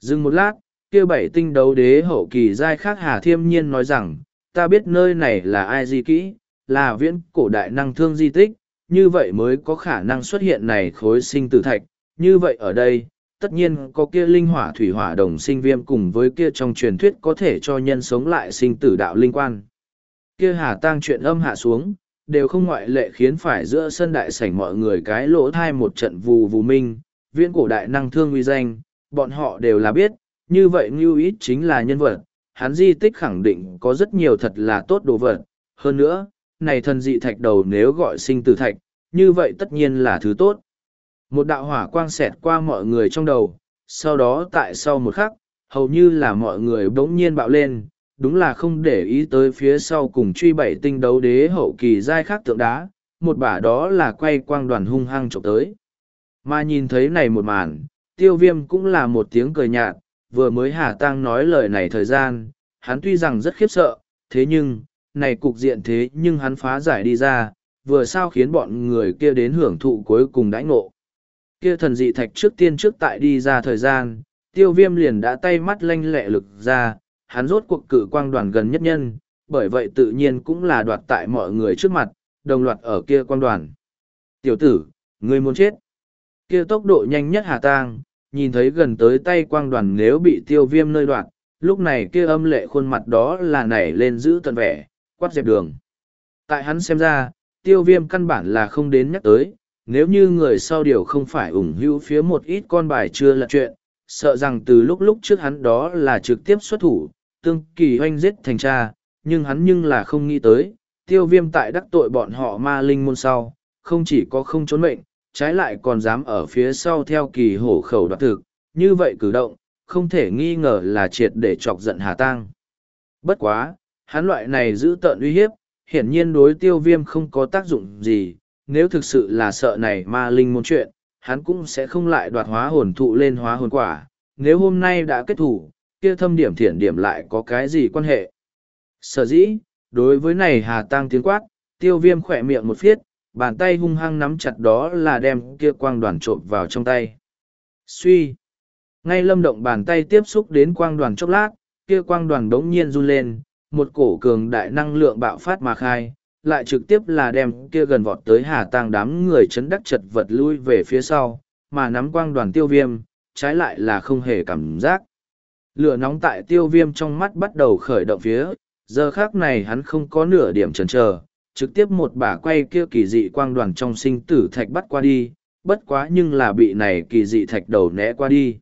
Dừng một lát, kia bảy tinh đấu đế hậu kỳ giai khác Hà Thiêm Nhiên nói rằng, ta biết nơi này là ai di kỹ, là viễn cổ đại năng thương di tích, như vậy mới có khả năng xuất hiện này khối sinh tử thạch. Như vậy ở đây, tất nhiên có kia linh hỏa thủy hỏa đồng sinh viêm cùng với kia trong truyền thuyết có thể cho nhân sống lại sinh tử đạo linh quan. Kia hà tang chuyện âm hạ xuống, đều không ngoại lệ khiến phải giữa sân đại sảnh mọi người cái lỗ thai một trận vù vù minh, viễn cổ đại năng thương uy danh, bọn họ đều là biết, như vậy Ngưu Ít chính là nhân vật, hắn di tích khẳng định có rất nhiều thật là tốt đồ vật, hơn nữa, này thần dị thạch đầu nếu gọi sinh tử thạch, như vậy tất nhiên là thứ tốt. Một đạo hỏa quang xẹt qua mọi người trong đầu, sau đó tại sau một khắc, hầu như là mọi người bỗng nhiên bạo lên, đúng là không để ý tới phía sau cùng truy bảy tinh đấu đế hậu kỳ giai khác tượng đá, một bả đó là quay quang đoàn hung hăng trộm tới. Mà nhìn thấy này một màn, tiêu viêm cũng là một tiếng cười nhạt, vừa mới Hà Tăng nói lời này thời gian, hắn tuy rằng rất khiếp sợ, thế nhưng, này cục diện thế nhưng hắn phá giải đi ra, vừa sao khiến bọn người kia đến hưởng thụ cuối cùng đãi ngộ. Kia thần dị thạch trước tiên trước tại đi ra thời gian, tiêu viêm liền đã tay mắt lanh lẹ lực ra, hắn rốt cuộc cử quang đoàn gần nhất nhân, bởi vậy tự nhiên cũng là đoạt tại mọi người trước mặt, đồng loạt ở kia quang đoàn. Tiểu tử, ngươi muốn chết. Kia tốc độ nhanh nhất hà tang, nhìn thấy gần tới tay quang đoàn nếu bị tiêu viêm nơi đoạt, lúc này kia âm lệ khuôn mặt đó là nảy lên giữ tận vẻ, quát dẹp đường. Tại hắn xem ra, tiêu viêm căn bản là không đến nhắc tới, nếu như người sau điều không phải ủng hữu phía một ít con bài chưa là chuyện, sợ rằng từ lúc lúc trước hắn đó là trực tiếp xuất thủ, tương kỳ oanh giết thành cha, nhưng hắn nhưng là không nghĩ tới, tiêu viêm tại đắc tội bọn họ ma linh môn sau, không chỉ có không trốn mệnh, trái lại còn dám ở phía sau theo kỳ hổ khẩu đoạt thực, như vậy cử động, không thể nghi ngờ là triệt để chọc giận Hà Tăng. Bất quá, hắn loại này giữ tợn uy hiếp, hiển nhiên đối tiêu viêm không có tác dụng gì, nếu thực sự là sợ này ma linh môn chuyện, hắn cũng sẽ không lại đoạt hóa hồn thụ lên hóa hồn quả, nếu hôm nay đã kết thủ, kia thâm điểm thiển điểm lại có cái gì quan hệ. Sở dĩ, đối với này Hà Tăng tiếng quát, tiêu viêm khỏe miệng một phiết, bàn tay hung hăng nắm chặt đó là đem kia quang đoàn trộm vào trong tay. Suy! Ngay lâm động bàn tay tiếp xúc đến quang đoàn chốc lát, kia quang đoàn đống nhiên run lên, một cổ cường đại năng lượng bạo phát mà khai, lại trực tiếp là đem kia gần vọt tới hà tang đám người chấn đắc chật vật lui về phía sau, mà nắm quang đoàn tiêu viêm, trái lại là không hề cảm giác. Lửa nóng tại tiêu viêm trong mắt bắt đầu khởi động phía, giờ khác này hắn không có nửa điểm chần chờ trực tiếp một bả quay kia kỳ dị quang đoàn trong sinh tử thạch bắt qua đi, bất quá nhưng là bị này kỳ dị thạch đầu né qua đi.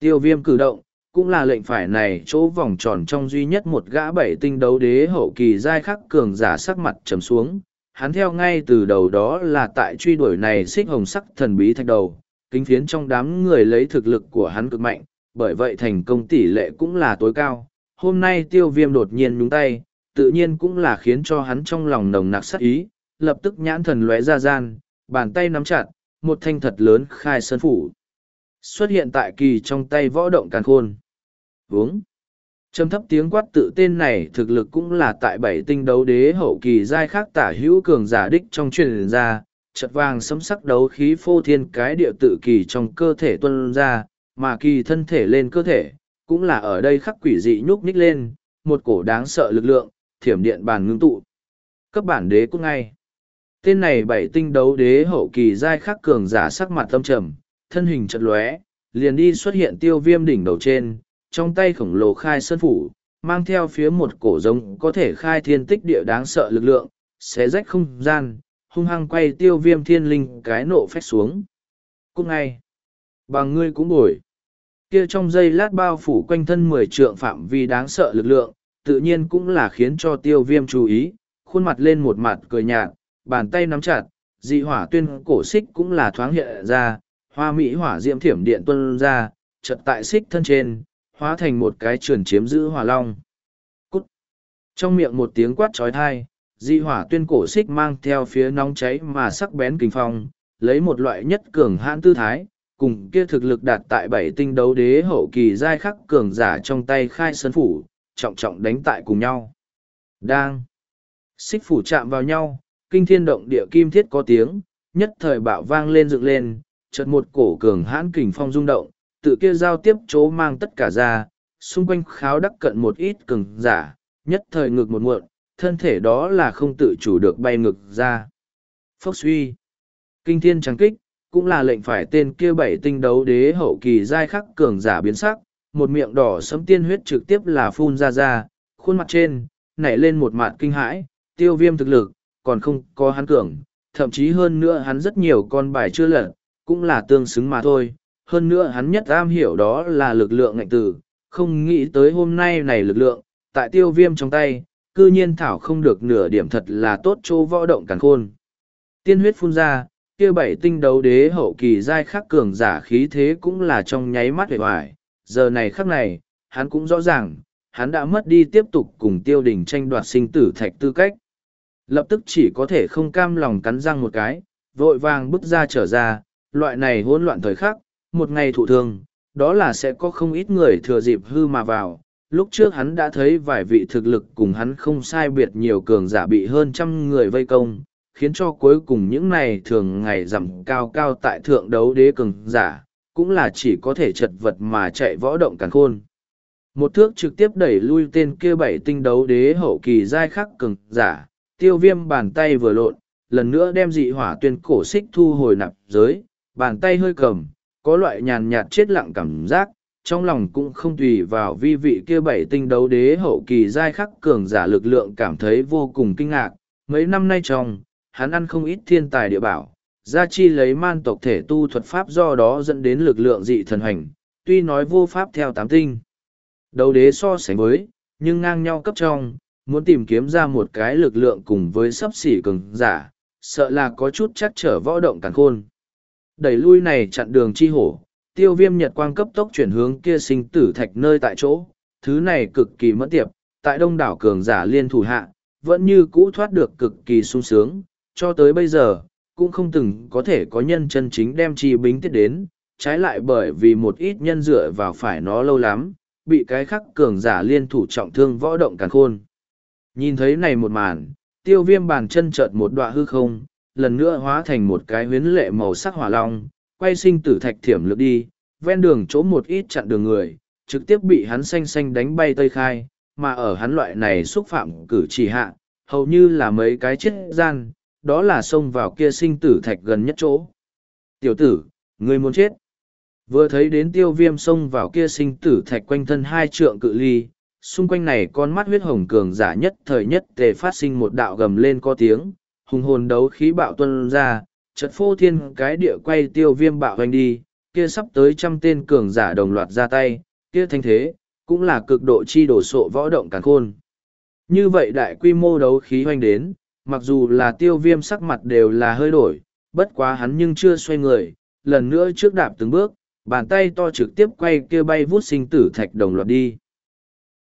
Tiêu viêm cử động, cũng là lệnh phải này chỗ vòng tròn trong duy nhất một gã bảy tinh đấu đế hậu kỳ giai khắc cường giả sắc mặt trầm xuống. Hắn theo ngay từ đầu đó là tại truy đuổi này xích hồng sắc thần bí thạch đầu, kính phiến trong đám người lấy thực lực của hắn cực mạnh, bởi vậy thành công tỷ lệ cũng là tối cao. Hôm nay tiêu viêm đột nhiên nhúng tay, tự nhiên cũng là khiến cho hắn trong lòng nồng nặc sắc ý, lập tức nhãn thần lóe ra gian, bàn tay nắm chặt, một thanh thật lớn khai sơn phủ. Xuất hiện tại kỳ trong tay võ động càn khôn. Uống. Trầm thấp tiếng quát tự tên này thực lực cũng là tại bảy tinh đấu đế hậu kỳ giai khác tả hữu cường giả đích trong truyền ra, chật vàng sấm sắc đấu khí phô thiên cái địa tự kỳ trong cơ thể tuân ra, mà kỳ thân thể lên cơ thể, cũng là ở đây khắc quỷ dị nhúc nhích lên, một cổ đáng sợ lực lượng, thiểm điện bàn ngưng tụ. Cấp bản đế cũng ngay. Tên này bảy tinh đấu đế hậu kỳ giai khắc cường giả sắc mặt tâm trầm, thân hình chật lóe, liền đi xuất hiện tiêu viêm đỉnh đầu trên, trong tay khổng lồ khai sơn phủ, mang theo phía một cổ giống có thể khai thiên tích địa đáng sợ lực lượng, xé rách không gian, hung hăng quay tiêu viêm thiên linh cái nộ phách xuống. Cũng ngay, bằng ngươi cũng bồi Kia trong giây lát bao phủ quanh thân mười trượng phạm vi đáng sợ lực lượng, tự nhiên cũng là khiến cho tiêu viêm chú ý, khuôn mặt lên một mặt cười nhạt, bàn tay nắm chặt, dị hỏa tuyên cổ xích cũng là thoáng hiện ra, hoa mỹ hỏa diễm thiểm điện tuân ra, chật tại xích thân trên, hóa thành một cái trườn chiếm giữ hỏa long. Cút! Trong miệng một tiếng quát trói thai, dị hỏa tuyên cổ xích mang theo phía nóng cháy mà sắc bén kinh phong, lấy một loại nhất cường hãn tư thái, cùng kia thực lực đạt tại bảy tinh đấu đế hậu kỳ giai khắc cường giả trong tay khai sơn phủ, trọng trọng đánh tại cùng nhau. Đang! Xích phủ chạm vào nhau, kinh thiên động địa kim thiết có tiếng, nhất thời bạo vang lên dựng lên, chợt một cổ cường hãn kình phong rung động, tự kia giao tiếp chỗ mang tất cả ra, xung quanh kháo đắc cận một ít cường giả, nhất thời ngực một muộn, thân thể đó là không tự chủ được bay ngực ra. Phốc suy, kinh thiên trắng kích, cũng là lệnh phải tên kia bảy tinh đấu đế hậu kỳ giai khắc cường giả biến sắc, một miệng đỏ sấm tiên huyết trực tiếp là phun ra ra, khuôn mặt trên, nảy lên một mặt kinh hãi, tiêu viêm thực lực, còn không có hắn cường, thậm chí hơn nữa hắn rất nhiều con bài chưa lật, cũng là tương xứng mà thôi. Hơn nữa hắn nhất am hiểu đó là lực lượng ngạnh tử, không nghĩ tới hôm nay này lực lượng, tại tiêu viêm trong tay, cư nhiên thảo không được nửa điểm thật là tốt chỗ võ động càn khôn. Tiên huyết phun ra, kia bảy tinh đấu đế hậu kỳ giai khắc cường giả khí thế cũng là trong nháy mắt hề hoài. Giờ này khắc này, hắn cũng rõ ràng, hắn đã mất đi tiếp tục cùng tiêu đình tranh đoạt sinh tử thạch tư cách. Lập tức chỉ có thể không cam lòng cắn răng một cái, vội vàng bước ra trở ra, loại này hỗn loạn thời khắc, một ngày thụ thương, đó là sẽ có không ít người thừa dịp hư mà vào. Lúc trước hắn đã thấy vài vị thực lực cùng hắn không sai biệt nhiều cường giả bị hơn trăm người vây công, khiến cho cuối cùng những này thường ngày rằm cao cao tại thượng đấu đế cường giả, cũng là chỉ có thể chật vật mà chạy võ động càng khôn. Một thước trực tiếp đẩy lui tên kia bảy tinh đấu đế hậu kỳ giai khắc cường giả, tiêu viêm bàn tay vừa lộn, lần nữa đem dị hỏa tuyên cổ xích thu hồi nạp giới, bàn tay hơi cầm, có loại nhàn nhạt chết lặng cảm giác, trong lòng cũng không tùy vào vi vị kia bảy tinh đấu đế hậu kỳ giai khắc cường giả lực lượng cảm thấy vô cùng kinh ngạc. Mấy năm nay trong, hắn ăn không ít thiên tài địa bảo, gia chi lấy man tộc thể tu thuật pháp do đó dẫn đến lực lượng dị thần hành, tuy nói vô pháp theo tám tinh. đầu đế so sánh với, nhưng ngang nhau cấp trong, muốn tìm kiếm ra một cái lực lượng cùng với sấp xỉ cường giả, sợ là có chút chắc trở võ động càng khôn. Đẩy lui này chặn đường chi hổ, tiêu viêm nhật quang cấp tốc chuyển hướng kia sinh tử thạch nơi tại chỗ, thứ này cực kỳ mất tiệp, tại đông đảo cường giả liên thủ hạ, vẫn như cũ thoát được cực kỳ sung sướng, cho tới bây giờ, cũng không từng có thể có nhân chân chính đem chi bính tiết đến, trái lại bởi vì một ít nhân dựa vào phải nó lâu lắm, bị cái khắc cường giả liên thủ trọng thương võ động càn khôn. Nhìn thấy này một màn, tiêu viêm bàn chân chợt một đoạn hư không, lần nữa hóa thành một cái huyến lệ màu sắc hỏa long, quay sinh tử thạch thiểm lược đi, ven đường chỗ một ít chặn đường người, trực tiếp bị hắn xanh xanh đánh bay tây khai, mà ở hắn loại này xúc phạm cử chỉ hạ, hầu như là mấy cái chết gian, đó là xông vào kia sinh tử thạch gần nhất chỗ. Tiểu tử, ngươi muốn chết. Vừa thấy đến tiêu viêm xông vào kia sinh tử thạch quanh thân hai trượng cự ly, xung quanh này con mắt huyết hồng cường giả nhất thời nhất tề phát sinh một đạo gầm lên có tiếng, hùng hồn đấu khí bạo tuân ra, chật phô thiên cái địa quay tiêu viêm bạo hoành đi, kia sắp tới trăm tên cường giả đồng loạt ra tay, kia thanh thế, cũng là cực độ chi đổ sộ võ động càn khôn. Như vậy đại quy mô đấu khí hoành đến, mặc dù là tiêu viêm sắc mặt đều là hơi đổi, bất quá hắn nhưng chưa xoay người, lần nữa trước đạp từng bước, bàn tay to trực tiếp quay kia bay vút sinh tử thạch đồng loạt đi.